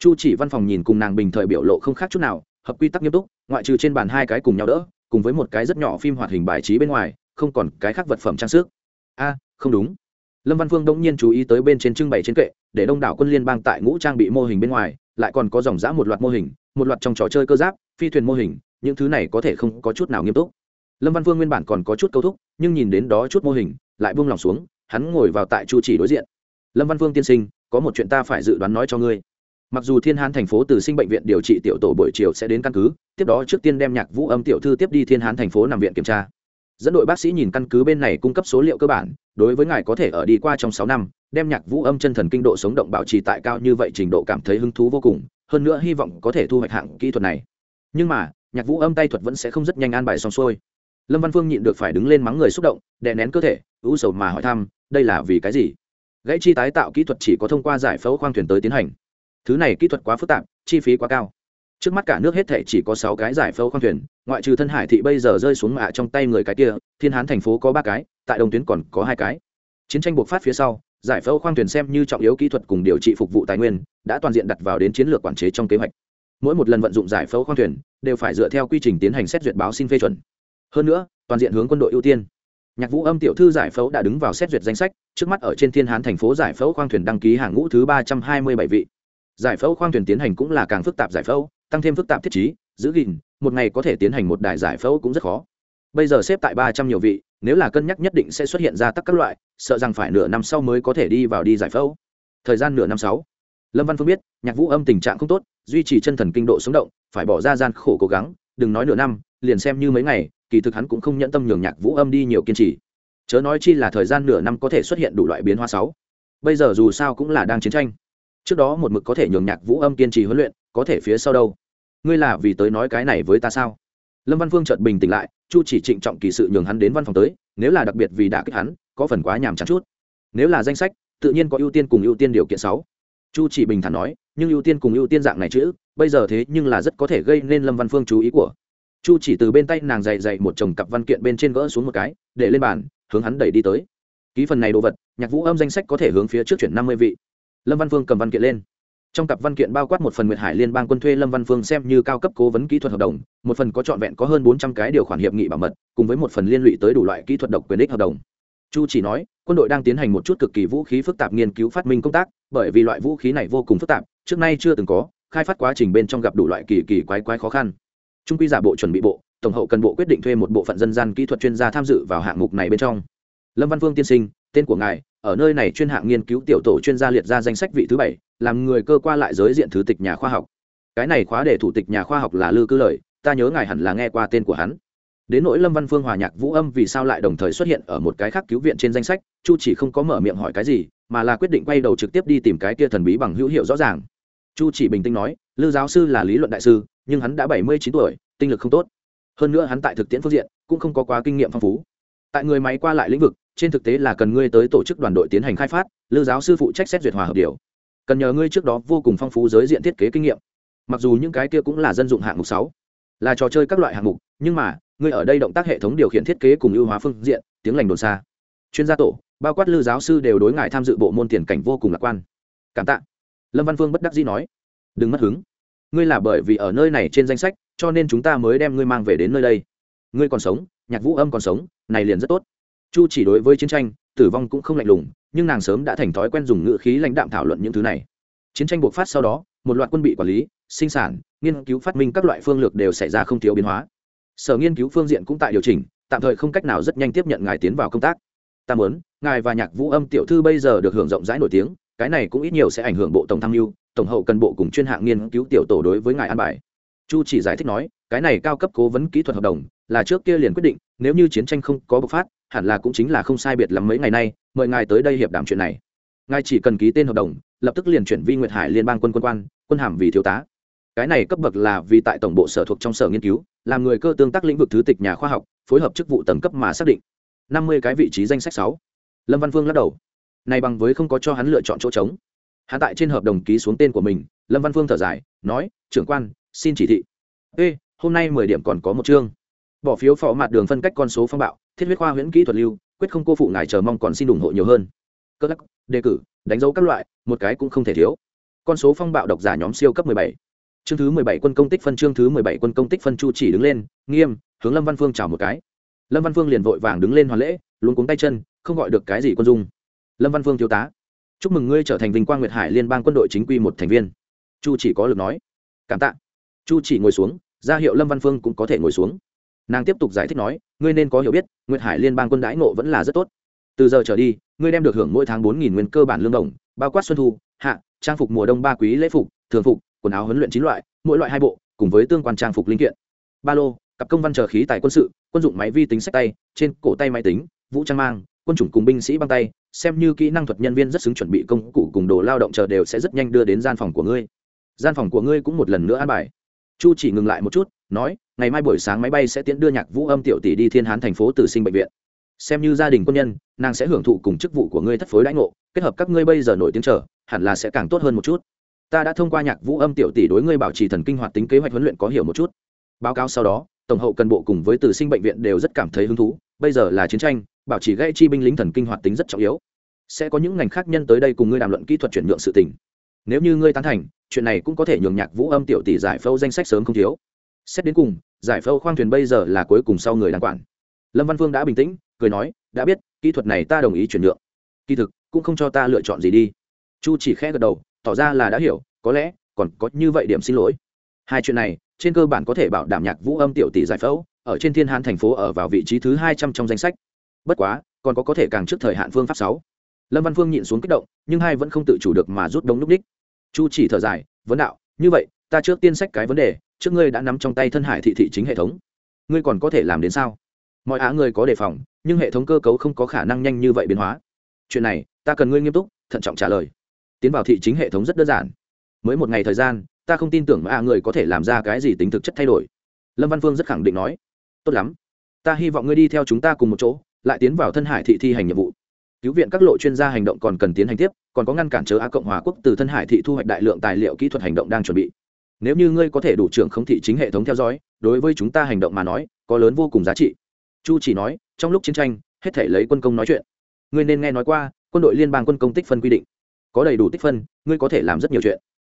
chu chỉ văn phòng nhìn cùng nàng bình thời biểu lộ không khác chút nào, hợp quy tắc nghiêm túc, ngoại trừ trên bàn hai cái cùng nhau đỡ, cùng với một cái rất nhỏ phim hoạt hình bài trí bên ngoài, không còn cái khác vật phẩm trang sức. A, không đúng. Lâm văn phương đông nhiên chú ý tới bên trên trưng bày trên kệ, để đông đảo quân liên bang tại ngũ trang bị mô hình bên ngoài, lại còn có dòng dã một loạt mô hình, một loạt trong trò chơi cơ giáp, phi thuyền mô hình, những thứ này có thể không có chút nào nghiêm túc. Lâm văn phương nguyên bản còn có chút câu thúc, nhưng nhìn đến đó chút mô hình, lại buông lòng xuống, hắn ngồi vào tại chu chỉ đối diện. Lâm văn phương tiên sinh, có một chuyện ta phải dự đoán nói cho ngươi mặc dù thiên hán thành phố từ sinh bệnh viện điều trị tiểu tổ buổi chiều sẽ đến căn cứ, tiếp đó trước tiên đem nhạc vũ âm tiểu thư tiếp đi thiên hán thành phố nằm viện kiểm tra. Dẫn đội bác sĩ nhìn căn cứ bên này cung cấp số liệu cơ bản, đối với ngài có thể ở đi qua trong sáu năm, đem nhạc vũ âm chân thần kinh độ sống động bảo trì tại cao như vậy trình độ cảm thấy hứng thú vô cùng, hơn nữa hy vọng có thể thu hoạch hạng kỹ thuật này. Nhưng mà, nhạc vũ âm tay thuật vẫn sẽ không rất nhanh an bài xong xuôi. Lâm văn phương nhịn được phải đứng lên mắng người xúc động, đè nén cơ thể, ưu sầu mà hỏi thăm, đây là vì cái gì? Gãy chi tái tạo kỹ thuật chỉ có thông qua giải phẫu khoang thuyền tới tiến hành thứ này kỹ thuật quá phức tạp, chi phí quá cao. Trước mắt cả nước hết thể chỉ có sáu cái giải phẫu khoang thuyền, ngoại trừ thân hải thị bây giờ rơi xuống mạ trong tay người cái kia, thiên hán thành phố có ba cái, tại đồng tuyến còn có hai cái. Chiến tranh buộc phát phía sau, giải phẫu khoang thuyền xem như trọng yếu kỹ thuật cùng điều trị phục vụ tài nguyên, đã toàn diện đặt vào đến chiến lược quản chế trong kế hoạch. Mỗi một lần vận dụng giải phẫu khoang thuyền, đều phải dựa theo quy trình tiến hành xét duyệt báo xin phê chuẩn. Hơn nữa, toàn diện hướng quân đội ưu tiên. Nhạc vũ âm tiểu thư giải phẫu đã đứng vào xét duyệt danh sách, trước mắt ở trên thiên hán thành phố giải phẫu khoang thuyền đăng ký hàng ngũ thứ ba trăm hai mươi bảy vị giải phẫu khoang thuyền tiến hành cũng là càng phức tạp giải phẫu, tăng thêm phức tạp thiết chí giữ gìn, một ngày có thể tiến hành một đài giải phẫu cũng rất khó. Bây giờ xếp tại ba trăm nhiều vị, nếu là cân nhắc nhất định sẽ xuất hiện ra tắc các loại, sợ rằng phải nửa năm sau mới có thể đi vào đi giải phẫu. Thời gian nửa năm sáu lâm văn phương biết, nhạc vũ âm tình trạng không tốt, duy trì chân thần kinh độ sống động, phải bỏ ra gian khổ cố gắng, đừng nói nửa năm, liền xem như mấy ngày, kỳ thực hắn cũng không nhẫn tâm nhường nhạc vũ âm đi nhiều kiên trì. Chớ nói chi là thời gian nửa năm có thể xuất hiện đủ loại biến hoa sáu bây giờ dù sao cũng là đang chiến tranh trước đó một mực có thể nhường nhạc vũ âm kiên trì huấn luyện, có thể phía sau đâu? Ngươi là vì tới nói cái này với ta sao? Lâm văn phương chợt bình tĩnh lại, chu chỉ trịnh trọng kỳ sự nhường hắn đến văn phòng tới, nếu là đặc biệt vì đã kích hắn, có phần quá nhàm chán chút. Nếu là danh sách, tự nhiên có ưu tiên cùng ưu tiên điều kiện sáu. Chu chỉ bình thản nói, nhưng ưu tiên cùng ưu tiên dạng này chữ bây giờ thế nhưng là rất có thể gây nên lâm văn phương chú ý của. Chu chỉ từ bên tay nàng dày dày một chồng cặp văn kiện bên trên gỡ xuống một cái, để lên bàn, hướng hắn đẩy đi tới. Ký phần này đồ vật, nhạc vũ âm danh sách có thể hướng phía trước chuyển năm mươi vị lâm văn phương cầm văn kiện lên. Trong cặp văn kiện bao quát một phần nguyệt hải liên bang quân thuê lâm văn phương xem như cao cấp cố vấn kỹ thuật hợp đồng, một phần có trọn vẹn có hơn bốn trăm cái điều khoản hiệp nghị bảo mật, cùng với một phần liên lụy tới đủ loại kỹ thuật độc quyền ích hợp đồng. Chu chỉ nói, quân đội đang tiến hành một chút cực kỳ vũ khí phức tạp nghiên cứu phát minh công tác, bởi vì loại vũ khí này vô cùng phức tạp, trước nay chưa từng có, khai phát quá trình bên trong gặp đủ loại kỳ kỳ quái quái khó khăn. Trung quy giả bộ chuẩn bị bộ, tổng hậu cần bộ quyết định thuê một bộ phận dân gian kỹ thuật chuyên gia tham dự vào hạng mục này bên trong. Lâm văn vương tiên sinh tên của ngài, ở nơi này chuyên hạng nghiên cứu tiểu tổ chuyên gia liệt ra danh sách vị thứ bảy, làm người cơ qua lại giới diện thứ tịch nhà khoa học. Cái này khóa để thủ tịch nhà khoa học là lư cư lợi ta nhớ ngài hẳn là nghe qua tên của hắn. Đến nỗi lâm văn phương hòa nhạc vũ âm vì sao lại đồng thời xuất hiện ở một cái khác cứu viện trên danh sách, chu chỉ không có mở miệng hỏi cái gì, mà là quyết định quay đầu trực tiếp đi tìm cái kia thần bí bằng hữu hiệu rõ ràng. Chu chỉ bình tĩnh nói, lư giáo sư là lý luận đại sư, nhưng hắn đã bảy mươi chín tuổi, tinh lực không tốt. Hơn nữa hắn tại thực tiễn phương diện cũng không có quá kinh nghiệm phong phú tại người máy qua lại lĩnh vực, trên thực tế là cần ngươi tới tổ chức đoàn đội tiến hành khai phát, lư giáo sư phụ trách xét duyệt hòa hợp điều. Cần nhờ ngươi trước đó vô cùng phong phú giới diện thiết kế kinh nghiệm. Mặc dù những cái kia cũng là dân dụng hạng mục sáu, là trò chơi các loại hạng mục, nhưng mà, ngươi ở đây động tác hệ thống điều khiển thiết kế cùng ưu hóa phương diện, tiếng lành đồn xa. Chuyên gia tổ, bao quát lư giáo sư đều đối ngại tham dự bộ môn tiền cảnh vô cùng lạc quan. Cảm tạ. Lâm văn phương bất đắc dĩ nói. Đừng mất hứng. Ngươi là bởi vì ở nơi này trên danh sách, cho nên chúng ta mới đem ngươi mang về đến nơi đây. Ngươi còn sống nhạc vũ âm còn sống, này liền rất tốt. Chu chỉ đối với chiến tranh, tử vong cũng không lạnh lùng, nhưng nàng sớm đã thành thói quen dùng ngữ khí lãnh đạm thảo luận những thứ này. Chiến tranh buộc phát sau đó, một loạt quân bị quản lý, sinh sản, nghiên cứu phát minh các loại phương lược đều xảy ra không thiếu biến hóa. Sở nghiên cứu phương diện cũng tại điều chỉnh, tạm thời không cách nào rất nhanh tiếp nhận ngài tiến vào công tác. Ta muốn, ngài và nhạc vũ âm tiểu thư bây giờ được hưởng rộng rãi nổi tiếng, cái này cũng ít nhiều sẽ ảnh hưởng bộ tổng tham mưu, tổng hậu cần bộ cùng chuyên hạng nghiên cứu tiểu tổ đối với ngài an bài. Chu chỉ giải thích nói, cái này cao cấp cố vấn kỹ thuật hợp đồng là trước kia liền quyết định, nếu như chiến tranh không có bộc phát, hẳn là cũng chính là không sai biệt lắm mấy ngày nay, mời ngài tới đây hiệp đàm chuyện này. Ngài chỉ cần ký tên hợp đồng, lập tức liền chuyển vi nguyệt hải liên bang quân quân quan, quân hàm vì thiếu tá. Cái này cấp bậc là vì tại tổng bộ sở thuộc trong sở nghiên cứu, làm người cơ tương tác lĩnh vực thứ tịch nhà khoa học, phối hợp chức vụ tầng cấp mà xác định. Năm mươi cái vị trí danh sách sáu. Lâm văn vương lắc đầu. Này bằng với không có cho hắn lựa chọn chỗ trống. Hắn tại trên hợp đồng ký xuống tên của mình, lâm văn phương thở dài, nói, trưởng quan, xin chỉ thị. Ê, hôm nay mười điểm còn có một chương bỏ phiếu phó mặt đường phân cách con số phong bạo, thiết huyết khoa huyễn kỹ thuật lưu, quyết không cô phụ ngài chờ mong còn xin ủng hộ nhiều hơn. Cơ lắc, đề cử, đánh dấu các loại, một cái cũng không thể thiếu. Con số phong bạo độc giả nhóm siêu cấp mười bảy. Chương thứ mười bảy quân công tích phân, chương thứ mười bảy quân công tích phân, chu chỉ đứng lên, nghiêm, hướng lâm văn phương chào một cái. Lâm văn phương liền vội vàng đứng lên hoàn lễ luôn cuống tay chân, không gọi được cái gì quân dung. Lâm văn phương thiếu tá. Chúc mừng ngươi trở thành vinh quang nguyệt hải liên bang quân đội chính quy một thành viên. Chu chỉ có lực nói. Cảm tạ. Chu chỉ ngồi xuống, ra hiệu lâm văn phương cũng có thể ngồi xuống nàng tiếp tục giải thích nói, ngươi nên có hiểu biết, nguyệt hải liên bang quân đãi ngộ vẫn là rất tốt. Từ giờ trở đi, ngươi đem được hưởng mỗi tháng bốn nghìn nguyên cơ bản lương đồng, bao quát xuân thu, hạ, trang phục mùa đông ba quý lễ phục, thường phục, quần áo huấn luyện chín loại, mỗi loại hai bộ, cùng với tương quan trang phục linh kiện. Ba lô, cặp công văn chờ khí tài quân sự, quân dụng máy vi tính sách tay, trên cổ tay máy tính, vũ trang mang, quân chủng cùng binh sĩ băng tay, xem như kỹ năng thuật nhân viên rất xứng chuẩn bị công cụ cùng đồ lao động chờ đều sẽ rất nhanh đưa đến gian phòng của ngươi. Gian phòng của ngươi cũng một lần nữa an bài. Chu chỉ ngừng lại một chút, nói ngày mai buổi sáng máy bay sẽ tiễn đưa nhạc vũ âm tiểu tỷ đi thiên hán thành phố tử sinh bệnh viện. Xem như gia đình quân nhân, nàng sẽ hưởng thụ cùng chức vụ của ngươi thất phối đãi ngộ, kết hợp các ngươi bây giờ nổi tiếng trở hẳn là sẽ càng tốt hơn một chút. Ta đã thông qua nhạc vũ âm tiểu tỷ đối ngươi bảo trì thần kinh hoạt tính kế hoạch huấn luyện có hiểu một chút. Báo cáo sau đó, tổng hậu cần bộ cùng với tử sinh bệnh viện đều rất cảm thấy hứng thú, bây giờ là chiến tranh, bảo trì gây chi binh lính thần kinh hoạt tính rất trọng yếu. Sẽ có những ngành khác nhân tới đây cùng ngươi đàm luận kỹ thuật chuyển nhượng sự tình. Nếu như ngươi tán thành, chuyện này cũng có thể nhường nhạc vũ âm tiểu tỷ giải phẫu danh sách sớm không thiếu. Xét đến cùng giải phẫu khoang thuyền bây giờ là cuối cùng sau người đáng quản. Lâm văn phương đã bình tĩnh, cười nói, đã biết, kỹ thuật này ta đồng ý chuyển nhượng. Kỳ thực, cũng không cho ta lựa chọn gì đi. Chu chỉ khẽ gật đầu, tỏ ra là đã hiểu, có lẽ, còn có như vậy điểm xin lỗi. Hai chuyện này, trên cơ bản có thể bảo đảm nhạc vũ âm tiểu tỷ giải phẫu, ở trên thiên hán thành phố ở vào vị trí thứ hai trăm trong danh sách. Bất quá, còn có có thể càng trước thời hạn phương pháp sáu. Lâm văn phương nhịn xuống kích động, nhưng hai vẫn không tự chủ được mà rút đống núp đích chu chỉ thở dài, vấn đạo, như vậy, ta trước tiên sách cái vấn đề trước ngươi đã nắm trong tay thân hải thị thị chính hệ thống. Ngươi còn có thể làm đến sao? Mọi á người có đề phòng, nhưng hệ thống cơ cấu không có khả năng nhanh như vậy biến hóa. Chuyện này, ta cần ngươi nghiêm túc, thận trọng trả lời. Tiến vào thị chính hệ thống rất đơn giản. Mới một ngày thời gian, ta không tin tưởng mà a người có thể làm ra cái gì tính thực chất thay đổi. Lâm văn phương rất khẳng định nói. Tốt lắm. Ta hy vọng ngươi đi theo chúng ta cùng một chỗ, lại tiến vào thân hải thị thi hành nhiệm vụ. Cứu viện các lộ chuyên gia hành động còn cần tiến hành tiếp, còn có ngăn cản chớ á cộng hòa quốc từ thân hải thị thu hoạch đại lượng tài liệu kỹ thuật hành động đang chuẩn bị nếu như ngươi có thể đủ trưởng không thị chính hệ thống theo dõi, đối với chúng ta hành động mà nói, có lớn vô cùng giá trị. Chu chỉ nói, trong lúc chiến tranh, hết thể lấy quân công nói chuyện. Ngươi nên nghe nói qua, quân đội liên bang quân công tích phân quy định. Có đầy đủ tích phân, ngươi có thể làm rất nhiều chuyện.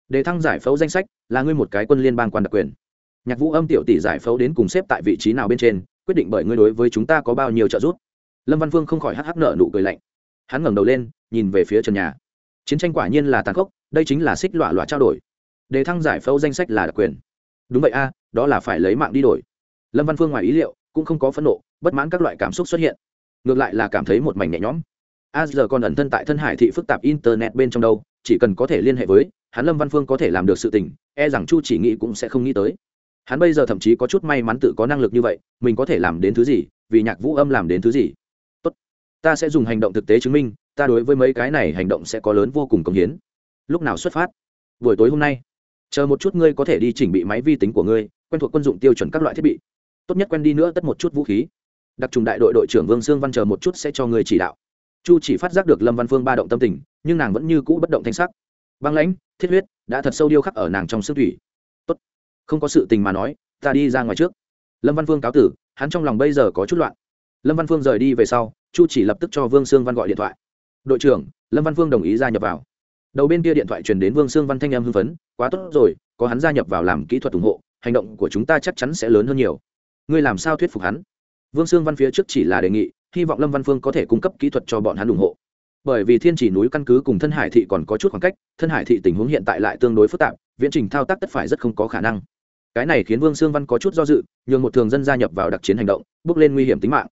Để thăng giải phẫu danh sách là ngươi một cái quân liên bang quan đặc quyền. Nhạc vũ âm tiểu tỷ giải phẫu đến cùng xếp tại vị trí nào bên trên, quyết định bởi ngươi đối với chúng ta có bao nhiêu trợ giúp. Lâm văn vương không khỏi hắc hắc nợ nụ cười lạnh. Hắn ngẩng đầu lên, nhìn về phía trần nhà. Chiến tranh quả nhiên là tàn khốc, đây chính là xích lọa lọa trao đổi đề thăng giải phẫu danh sách là đặc quyền. Đúng vậy a, đó là phải lấy mạng đi đổi. Lâm văn phương ngoài ý liệu, cũng không có phẫn nộ, bất mãn các loại cảm xúc xuất hiện. Ngược lại là cảm thấy một mảnh nhẹ nhõm. A giờ còn ẩn thân tại thân hải thị phức tạp internet bên trong đâu, chỉ cần có thể liên hệ với, hắn lâm văn phương có thể làm được sự tình e rằng chu chỉ nghĩ cũng sẽ không nghĩ tới. Hắn bây giờ thậm chí có chút may mắn tự có năng lực như vậy, mình có thể làm đến thứ gì, vì nhạc vũ âm làm đến thứ gì. Tốt, ta sẽ dùng hành động thực tế chứng minh, ta đối với mấy cái này hành động sẽ có lớn vô cùng công hiến. Lúc nào xuất phát? Buổi tối hôm nay chờ một chút ngươi có thể đi chỉnh bị máy vi tính của ngươi, quen thuộc quân dụng tiêu chuẩn các loại thiết bị. Tốt nhất quen đi nữa tất một chút vũ khí. Đặc trùng đại đội đội trưởng vương sương văn chờ một chút sẽ cho ngươi chỉ đạo. Chu chỉ phát giác được lâm văn phương ba động tâm tình, nhưng nàng vẫn như cũ bất động thanh sắc. Băng lãnh, thiết huyết, đã thật sâu điêu khắc ở nàng trong xương thủy. Tốt. Không có sự tình mà nói, ta đi ra ngoài trước. Lâm văn phương cáo tử, hắn trong lòng bây giờ có chút loạn. Lâm văn phương rời đi về sau, chu chỉ lập tức cho vương sương văn gọi điện thoại. Đội trưởng, lâm văn phương đồng ý gia nhập vào đầu bên kia điện thoại truyền đến vương sương văn thanh em hưng phấn, quá tốt rồi, có hắn gia nhập vào làm kỹ thuật ủng hộ, hành động của chúng ta chắc chắn sẽ lớn hơn nhiều. Ngươi làm sao thuyết phục hắn? Vương sương văn phía trước chỉ là đề nghị, hy vọng lâm văn phương có thể cung cấp kỹ thuật cho bọn hắn ủng hộ. Bởi vì thiên chỉ núi căn cứ cùng thân hải thị còn có chút khoảng cách, thân hải thị tình huống hiện tại lại tương đối phức tạp, viễn trình thao tác tất phải rất không có khả năng. Cái này khiến vương sương văn có chút do dự, nhường một thường dân gia nhập vào đặc chiến hành động, bước lên nguy hiểm tính mạng.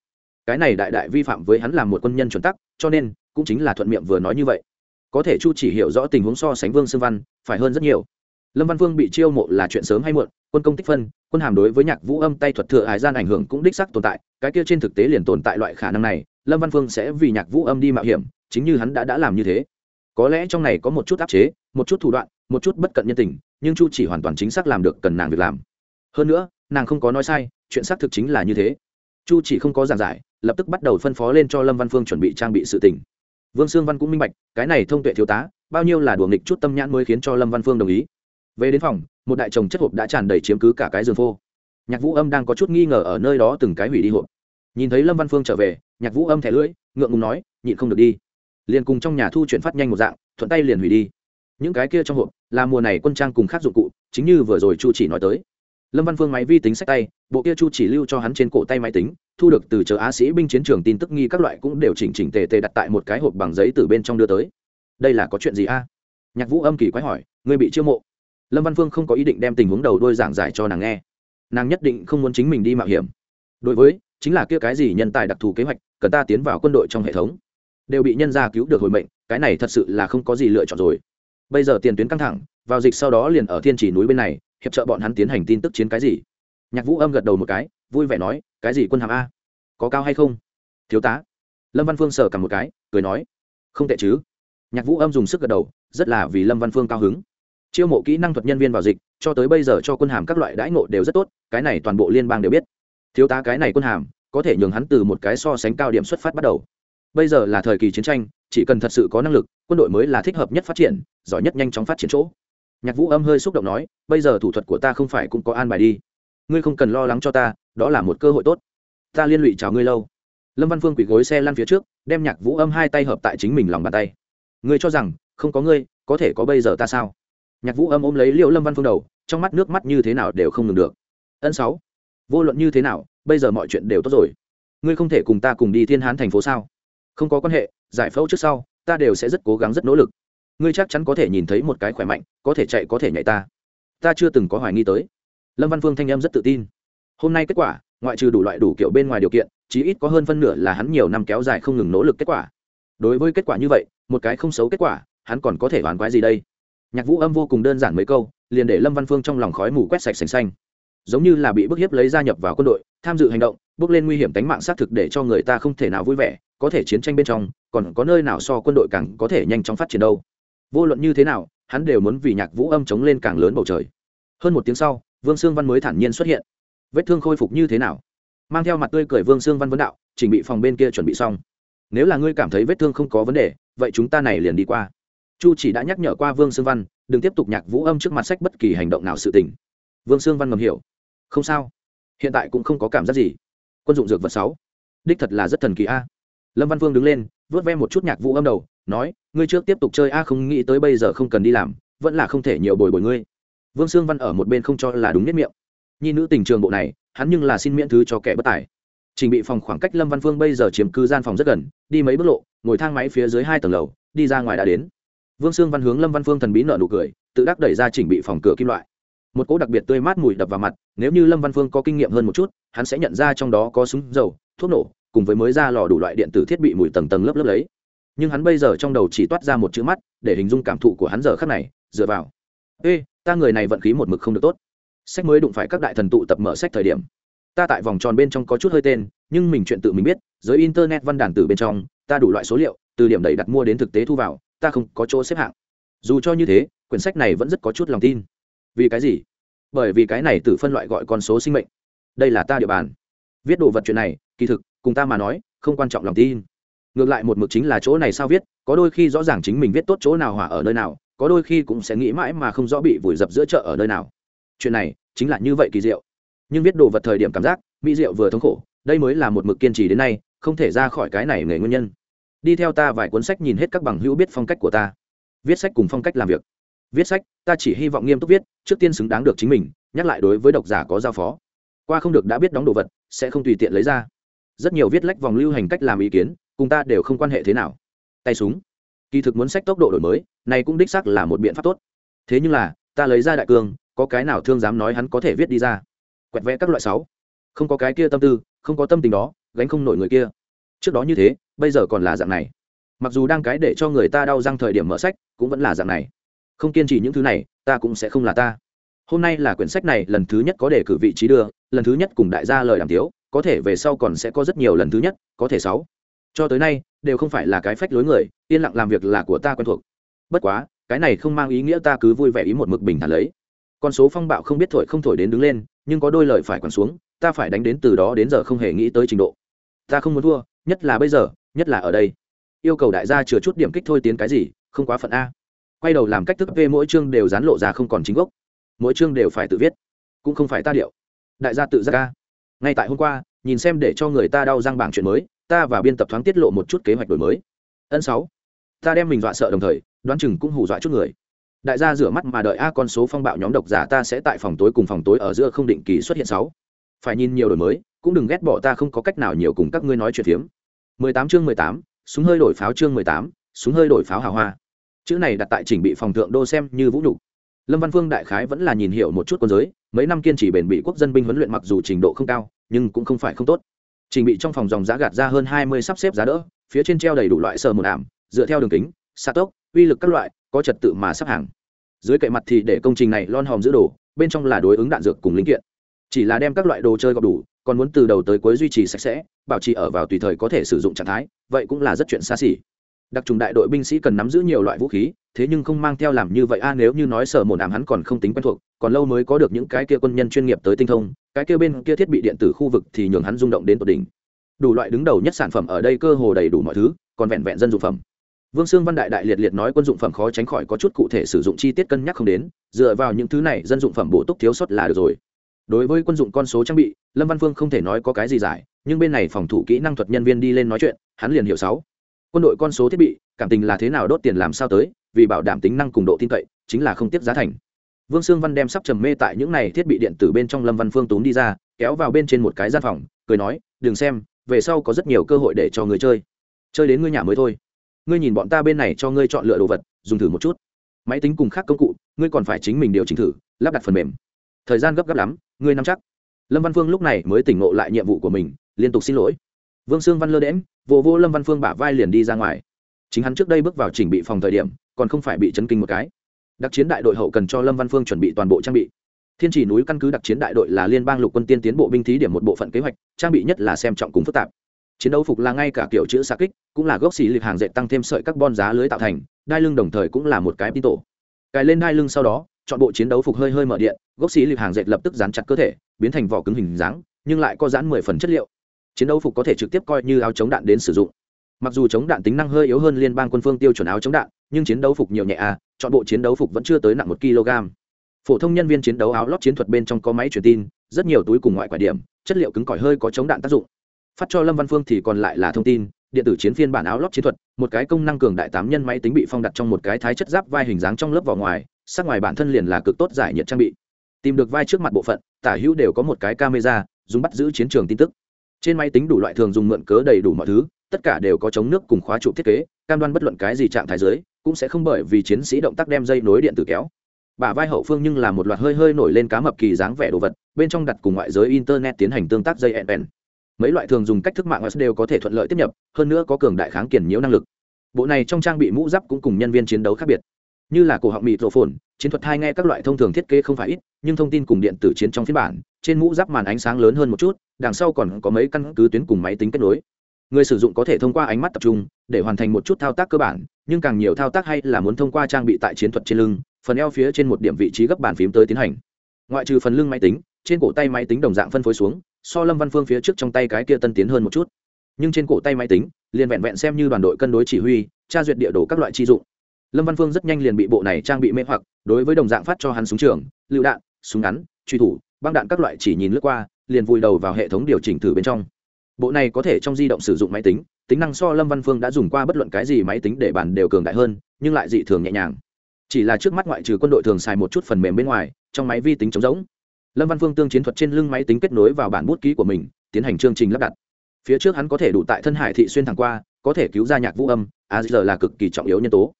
Cái này đại đại vi phạm với hắn làm một quân nhân chuẩn tắc, cho nên cũng chính là thuận miệng vừa nói như vậy có thể chu chỉ hiểu rõ tình huống so sánh vương sương văn, phải hơn rất nhiều. Lâm văn vương bị chiêu mộ là chuyện sớm hay muộn, quân công tích phân, quân hàm đối với nhạc vũ âm tay thuật thừa hải gian ảnh hưởng cũng đích sắc tồn tại, cái kia trên thực tế liền tồn tại loại khả năng này, lâm văn phương sẽ vì nhạc vũ âm đi mạo hiểm, chính như hắn đã đã làm như thế. Có lẽ trong này có một chút áp chế, một chút thủ đoạn, một chút bất cận nhân tình, nhưng chu chỉ hoàn toàn chính xác làm được cần nàng việc làm. Hơn nữa, nàng không có nói sai, chuyện xác thực chính là như thế. Chu chỉ không có giảng giải, lập tức bắt đầu phân phó lên cho lâm văn phương chuẩn bị trang bị sự tình vương sương văn cũng minh bạch, cái này thông tuệ thiếu tá, bao nhiêu là đùa nghịch chút tâm nhãn mới khiến cho lâm văn phương đồng ý. Về đến phòng, một đại chồng chất hộp đã tràn đầy chiếm cứ cả cái giường phô. Nhạc vũ âm đang có chút nghi ngờ ở nơi đó từng cái hủy đi hộp. Nhìn thấy lâm văn phương trở về, nhạc vũ âm thẻ lưỡi, ngượng ngùng nói, nhịn không được đi. Liền cùng trong nhà thu chuyển phát nhanh một dạng, thuận tay liền hủy đi. Những cái kia trong hộp, là mùa này quân trang cùng khác dụng cụ, chính như vừa rồi chu chỉ nói tới lâm văn phương máy vi tính sách tay, bộ kia chu chỉ lưu cho hắn trên cổ tay máy tính, thu được từ chờ á sĩ binh chiến trường tin tức nghi các loại cũng đều chỉnh chỉnh tề tề đặt tại một cái hộp bằng giấy từ bên trong đưa tới. Đây là có chuyện gì a? Nhạc vũ âm kỳ quái hỏi người bị chiêu mộ. Lâm văn phương không có ý định đem tình huống đầu đôi giảng giải cho nàng nghe. Nàng nhất định không muốn chính mình đi mạo hiểm. Đối với, chính là kia cái gì nhân tài đặc thù kế hoạch, cần ta tiến vào quân đội trong hệ thống. Đều bị nhân gia cứu được hồi mệnh, cái này thật sự là không có gì lựa chọn rồi. Bây giờ tiền tuyến căng thẳng, vào dịch sau đó liền ở thiên chỉ núi bên này hiệp trợ bọn hắn tiến hành tin tức chiến cái gì? Nhạc vũ âm gật đầu một cái, vui vẻ nói, cái gì quân hàm a? Có cao hay không? Thiếu tá. Lâm văn phương sờ cầm một cái, cười nói, không tệ chứ. Nhạc vũ âm dùng sức gật đầu, rất là vì lâm văn phương cao hứng. Chiêu mộ kỹ năng thuật nhân viên vào dịch, cho tới bây giờ cho quân hàm các loại đãi ngộ đều rất tốt, cái này toàn bộ liên bang đều biết. Thiếu tá cái này quân hàm, có thể nhường hắn từ một cái so sánh cao điểm xuất phát bắt đầu. Bây giờ là thời kỳ chiến tranh, chỉ cần thật sự có năng lực, quân đội mới là thích hợp nhất phát triển, giỏi nhất nhanh chóng phát triển chỗ nhạc vũ âm hơi xúc động nói, bây giờ thủ thuật của ta không phải cũng có an bài đi. Ngươi không cần lo lắng cho ta, đó là một cơ hội tốt. Ta liên lụy chào ngươi lâu. Lâm văn phương quỳ gối xe lăn phía trước, đem nhạc vũ âm hai tay hợp tại chính mình lòng bàn tay. Ngươi cho rằng, không có ngươi, có thể có bây giờ ta sao? Nhạc vũ âm ôm lấy liệu lâm văn phương đầu, trong mắt nước mắt như thế nào đều không ngừng được. Ân sáu, vô luận như thế nào, bây giờ mọi chuyện đều tốt rồi. Ngươi không thể cùng ta cùng đi thiên hán thành phố sao? Không có quan hệ, giải phẫu trước sau, ta đều sẽ rất cố gắng, rất nỗ lực ngươi chắc chắn có thể nhìn thấy một cái khỏe mạnh, có thể chạy, có thể nhảy ta. Ta chưa từng có hoài nghi tới. Lâm văn phương thanh em rất tự tin. Hôm nay kết quả, ngoại trừ đủ loại đủ kiểu bên ngoài điều kiện, chí ít có hơn phân nửa là hắn nhiều năm kéo dài không ngừng nỗ lực kết quả. Đối với kết quả như vậy, một cái không xấu kết quả, hắn còn có thể đoán quái gì đây? Nhạc vũ âm vô cùng đơn giản mấy câu, liền để lâm văn phương trong lòng khói mù quét sạch sành xanh. Giống như là bị bức hiếp lấy gia nhập vào quân đội, tham dự hành động, bước lên nguy hiểm tính mạng xác thực để cho người ta không thể nào vui vẻ, có thể chiến tranh bên trong, còn có nơi nào so quân đội càng có thể nhanh chóng phát triển đâu? Vô luận như thế nào, hắn đều muốn vì nhạc vũ âm chống lên càng lớn bầu trời. Hơn một tiếng sau, vương sương văn mới thản nhiên xuất hiện. Vết thương khôi phục như thế nào? Mang theo mặt tươi cười vương sương văn vấn đạo, chỉnh bị phòng bên kia chuẩn bị xong. Nếu là ngươi cảm thấy vết thương không có vấn đề, vậy chúng ta này liền đi qua. Chu chỉ đã nhắc nhở qua vương sương văn, đừng tiếp tục nhạc vũ âm trước mặt sách bất kỳ hành động nào sự tình. Vương sương văn ngầm hiểu. Không sao. Hiện tại cũng không có cảm giác gì. Quân dụng dược vật sáu. Đích thật là rất thần kỳ a. Lâm văn vương đứng lên vớt ve một chút nhạc vũ âm đầu, nói, ngươi trước tiếp tục chơi, a, không nghĩ tới bây giờ không cần đi làm, vẫn là không thể nhiều bồi bồi ngươi. Vương sương văn ở một bên không cho là đúng nhất miệng. Nhi nữ tình trường bộ này, hắn nhưng là xin miễn thứ cho kẻ bất tài. Trình bị phòng khoảng cách lâm văn phương bây giờ chiếm cứ gian phòng rất gần, đi mấy bước lộ, ngồi thang máy phía dưới hai tầng lầu, đi ra ngoài đã đến. Vương sương văn hướng lâm văn phương thần bí nợ nụ cười, tự đắc đẩy ra chỉnh bị phòng cửa kim loại. Một cỗ đặc biệt tươi mát mùi đập vào mặt, nếu như lâm văn phương có kinh nghiệm hơn một chút, hắn sẽ nhận ra trong đó có súng dầu, thuốc nổ cùng với mới ra lò đủ loại điện tử thiết bị mùi tầng tầng lớp lớp lấy. Nhưng hắn bây giờ trong đầu chỉ toát ra một chữ mắt, để hình dung cảm thụ của hắn giờ khắc này, dựa vào. Ê, ta người này vận khí một mực không được tốt. Sách mới đụng phải các đại thần tụ tập mở sách thời điểm. Ta tại vòng tròn bên trong có chút hơi tên, nhưng mình chuyện tự mình biết giới internet văn đàn từ bên trong, ta đủ loại số liệu, từ điểm đẩy đặt mua đến thực tế thu vào, ta không có chỗ xếp hạng. Dù cho như thế, quyển sách này vẫn rất có chút lòng tin. Vì cái gì? Bởi vì cái này từ phân loại gọi con số sinh mệnh. Đây là ta địa bàn. Viết đồ vật chuyện này, kỳ thực cùng ta mà nói, không quan trọng lòng tin. Ngược lại một mực chính là chỗ này sao viết, có đôi khi rõ ràng chính mình viết tốt chỗ nào hỏa ở nơi nào, có đôi khi cũng sẽ nghĩ mãi mà không rõ bị vùi dập giữa chợ ở nơi nào. Chuyện này chính là như vậy kỳ diệu. Nhưng viết đồ vật thời điểm cảm giác, mỹ diệu vừa thống khổ, đây mới là một mực kiên trì đến nay, không thể ra khỏi cái này nghề nguyên nhân. Đi theo ta vài cuốn sách nhìn hết các bằng hữu biết phong cách của ta. Viết sách cùng phong cách làm việc. Viết sách, ta chỉ hy vọng nghiêm túc viết, trước tiên xứng đáng được chính mình, nhắc lại đối với độc giả có giao phó. Qua không được đã biết đóng đồ vật, sẽ không tùy tiện lấy ra rất nhiều viết lách vòng lưu hành cách làm ý kiến, cùng ta đều không quan hệ thế nào. Tay súng. Kỳ thực muốn sách tốc độ đổi mới, này cũng đích xác là một biện pháp tốt. Thế nhưng là, ta lấy ra đại cương, có cái nào thương dám nói hắn có thể viết đi ra? Quẹt vẽ các loại sáu. Không có cái kia tâm tư, không có tâm tình đó, gánh không nổi người kia. Trước đó như thế, bây giờ còn là dạng này. Mặc dù đang cái để cho người ta đau răng thời điểm mở sách, cũng vẫn là dạng này. Không kiên trì những thứ này, ta cũng sẽ không là ta. Hôm nay là quyển sách này lần thứ nhất có đề cử vị trí đưa, lần thứ nhất cùng đại gia lời đàm tiếu có thể về sau còn sẽ có rất nhiều lần thứ nhất, có thể sáu. Cho tới nay, đều không phải là cái phách lối người, yên lặng làm việc là của ta quen thuộc. Bất quá, cái này không mang ý nghĩa ta cứ vui vẻ ý một mực bình thản lấy. Con số phong bạo không biết thổi không thổi đến đứng lên, nhưng có đôi lời phải quẳng xuống, ta phải đánh đến từ đó đến giờ không hề nghĩ tới trình độ. Ta không muốn thua, nhất là bây giờ, nhất là ở đây. Yêu cầu đại gia chừa chút điểm kích thôi tiến cái gì, không quá phận a. Quay đầu làm cách thức về mỗi chương đều dán lộ ra không còn chính gốc. Mỗi chương đều phải tự viết, cũng không phải ta điệu. Đại gia tự ra ca ngay tại hôm qua nhìn xem để cho người ta đau răng bảng chuyện mới ta và biên tập thoáng tiết lộ một chút kế hoạch đổi mới. Ân sáu ta đem mình dọa sợ đồng thời đoán chừng cũng hù dọa chút người. Đại gia rửa mắt mà đợi a con số phong bạo nhóm độc giả ta sẽ tại phòng tối cùng phòng tối ở giữa không định kỳ xuất hiện sáu. Phải nhìn nhiều đổi mới cũng đừng ghét bỏ ta không có cách nào nhiều cùng các ngươi nói chuyện phiếm. 18 chương 18, súng hơi đổi pháo chương 18, súng hơi đổi pháo hào hoa. Chữ này đặt tại chỉnh bị phòng thượng đô xem như vũ nhục lâm văn phương đại khái vẫn là nhìn hiểu một chút quân giới, mấy năm kiên trì bền bị quốc dân binh huấn luyện mặc dù trình độ không cao, nhưng cũng không phải không tốt. Trình bị trong phòng dòng giá gạt ra hơn 20 sắp xếp giá đỡ, phía trên treo đầy đủ loại sờ một ảm, dựa theo đường kính xa tốc, uy lực các loại, có trật tự mà sắp hàng. Dưới cậy mặt thì để công trình này lon hòm giữ đồ, bên trong là đối ứng đạn dược cùng linh kiện. Chỉ là đem các loại đồ chơi gọp đủ, còn muốn từ đầu tới cuối duy trì sạch sẽ, bảo trì ở vào tùy thời có thể sử dụng trạng thái, vậy cũng là rất chuyện xa xỉ đặc trùng đại đội binh sĩ cần nắm giữ nhiều loại vũ khí, thế nhưng không mang theo làm như vậy. A, nếu như nói sở mồn ảm hắn còn không tính quen thuộc, còn lâu mới có được những cái kia quân nhân chuyên nghiệp tới tinh thông, cái kia bên kia thiết bị điện tử khu vực thì nhường hắn rung động đến tột đỉnh. Đủ loại đứng đầu nhất sản phẩm ở đây cơ hồ đầy đủ mọi thứ, còn vẹn vẹn dân dụng phẩm. Vương sương văn đại đại liệt liệt nói quân dụng phẩm khó tránh khỏi có chút cụ thể sử dụng chi tiết cân nhắc không đến, dựa vào những thứ này dân dụng phẩm bổ túc thiếu sót là được rồi. Đối với quân dụng con số trang bị, lâm văn phương không thể nói có cái gì giải, nhưng bên này phòng thủ kỹ năng thuật nhân viên đi lên nói chuyện, hắn liền hiểu sáu quân đội con số thiết bị, cảm tình là thế nào đốt tiền làm sao tới, vì bảo đảm tính năng cùng độ tin cậy, chính là không tiếp giá thành. Vương sương văn đem sắp trầm mê tại những này thiết bị điện tử bên trong lâm văn phương túm đi ra, kéo vào bên trên một cái gian phòng, cười nói, đừng xem, về sau có rất nhiều cơ hội để cho người chơi. Chơi đến ngươi nhà mới thôi. Ngươi nhìn bọn ta bên này cho ngươi chọn lựa đồ vật, dùng thử một chút. Máy tính cùng khác công cụ, ngươi còn phải chính mình điều chỉnh thử, lắp đặt phần mềm. Thời gian gấp gáp lắm, ngươi nắm chắc. Lâm văn phương lúc này mới tỉnh ngộ lại nhiệm vụ của mình, liên tục xin lỗi vương sương văn lơ đễm vô vô lâm văn phương bả vai liền đi ra ngoài. Chính hắn trước đây bước vào chỉnh bị phòng thời điểm, còn không phải bị chấn kinh một cái. Đặc chiến đại đội hậu cần cho lâm văn phương chuẩn bị toàn bộ trang bị. Thiên chỉ núi căn cứ đặc chiến đại đội là liên bang lục quân tiên tiến bộ binh thí điểm một bộ phận kế hoạch, trang bị nhất là xem trọng cùng phức tạp. Chiến đấu phục là ngay cả kiểu chữ xa kích, cũng là gốc xì lịch hàng dệt tăng thêm sợi carbon giá lưới tạo thành, đai lưng đồng thời cũng là một cái pin tổ. Cài lên đai lưng sau đó, chọn bộ chiến đấu phục hơi hơi mở điện, gốc xì lịch hàng dệt lập tức dán chặt cơ thể, biến thành vỏ cứng hình dáng, nhưng lại có dán mười phần chất liệu chiến đấu phục có thể trực tiếp coi như áo chống đạn đến sử dụng. Mặc dù chống đạn tính năng hơi yếu hơn liên bang quân phương tiêu chuẩn áo chống đạn, nhưng chiến đấu phục nhiều nhẹ à chọn bộ chiến đấu phục vẫn chưa tới nặng một kg. Phổ thông nhân viên chiến đấu áo lót chiến thuật bên trong có máy truyền tin, rất nhiều túi cùng ngoại quả điểm, chất liệu cứng cỏi hơi có chống đạn tác dụng. Phát cho lâm văn phương thì còn lại là thông tin, điện tử chiến phiên bản áo lót chiến thuật, một cái công năng cường đại tám nhân máy tính bị phong đặt trong một cái thái chất giáp vai hình dáng trong lớp vỏ ngoài, sắc ngoài bản thân liền là cực tốt giải nhiệt trang bị. Tìm được vai trước mặt bộ phận, tả hữu đều có một cái camera, dùng bắt giữ chiến trường tin tức trên máy tính đủ loại thường dùng mượn cớ đầy đủ mọi thứ, tất cả đều có chống nước cùng khóa trụ thiết kế, cam đoan bất luận cái gì trạng thái giới cũng sẽ không bởi vì chiến sĩ động tác đem dây nối điện tử kéo. Bả vai hậu phương nhưng là một loạt hơi hơi nổi lên cá mập kỳ dáng vẻ đồ vật, bên trong đặt cùng ngoại giới internet tiến hành tương tác dây nn mấy loại thường dùng cách thức mạng đều có thể thuận lợi tiếp nhập, hơn nữa có cường đại kháng kiển nhiễu năng lực. Bộ này trong trang bị mũ giáp cũng cùng nhân viên chiến đấu khác biệt. Như là cổ họng mịt rổ phồn chiến thuật hai nghe các loại thông thường thiết kế không phải ít, nhưng thông tin cùng điện tử chiến trong phiên bản, trên mũ giáp màn ánh sáng lớn hơn một chút đằng sau còn có mấy căn cứ tuyến cùng máy tính kết nối. Người sử dụng có thể thông qua ánh mắt tập trung để hoàn thành một chút thao tác cơ bản, nhưng càng nhiều thao tác hay là muốn thông qua trang bị tại chiến thuật trên lưng, phần eo phía trên một điểm vị trí gấp bàn phím tới tiến hành. Ngoại trừ phần lưng máy tính, trên cổ tay máy tính đồng dạng phân phối xuống, so lâm văn phương phía trước trong tay cái kia tân tiến hơn một chút. Nhưng trên cổ tay máy tính, liền vẹn vẹn xem như đoàn đội cân đối chỉ huy, tra duyệt địa đồ các loại chi dụng. Lâm văn phương rất nhanh liền bị bộ này trang bị mê hoặc, đối với đồng dạng phát cho hắn súng trường, lựu đạn, súng ngắn, truy thủ, băng đạn các loại chỉ nhìn lướt qua liền vùi đầu vào hệ thống điều chỉnh thử bên trong. Bộ này có thể trong di động sử dụng máy tính tính năng so lâm văn phương đã dùng qua bất luận cái gì máy tính để bàn đều cường đại hơn, nhưng lại dị thường nhẹ nhàng. Chỉ là trước mắt ngoại trừ quân đội thường xài một chút phần mềm bên ngoài, trong máy vi tính chống giống lâm văn phương tương chiến thuật trên lưng máy tính kết nối vào bản bút ký của mình, tiến hành chương trình lắp đặt. Phía trước hắn có thể đủ tại thân hải thị xuyên thẳng qua, có thể cứu ra nhạc vũ âm, a giờ là cực kỳ trọng yếu nhân tố.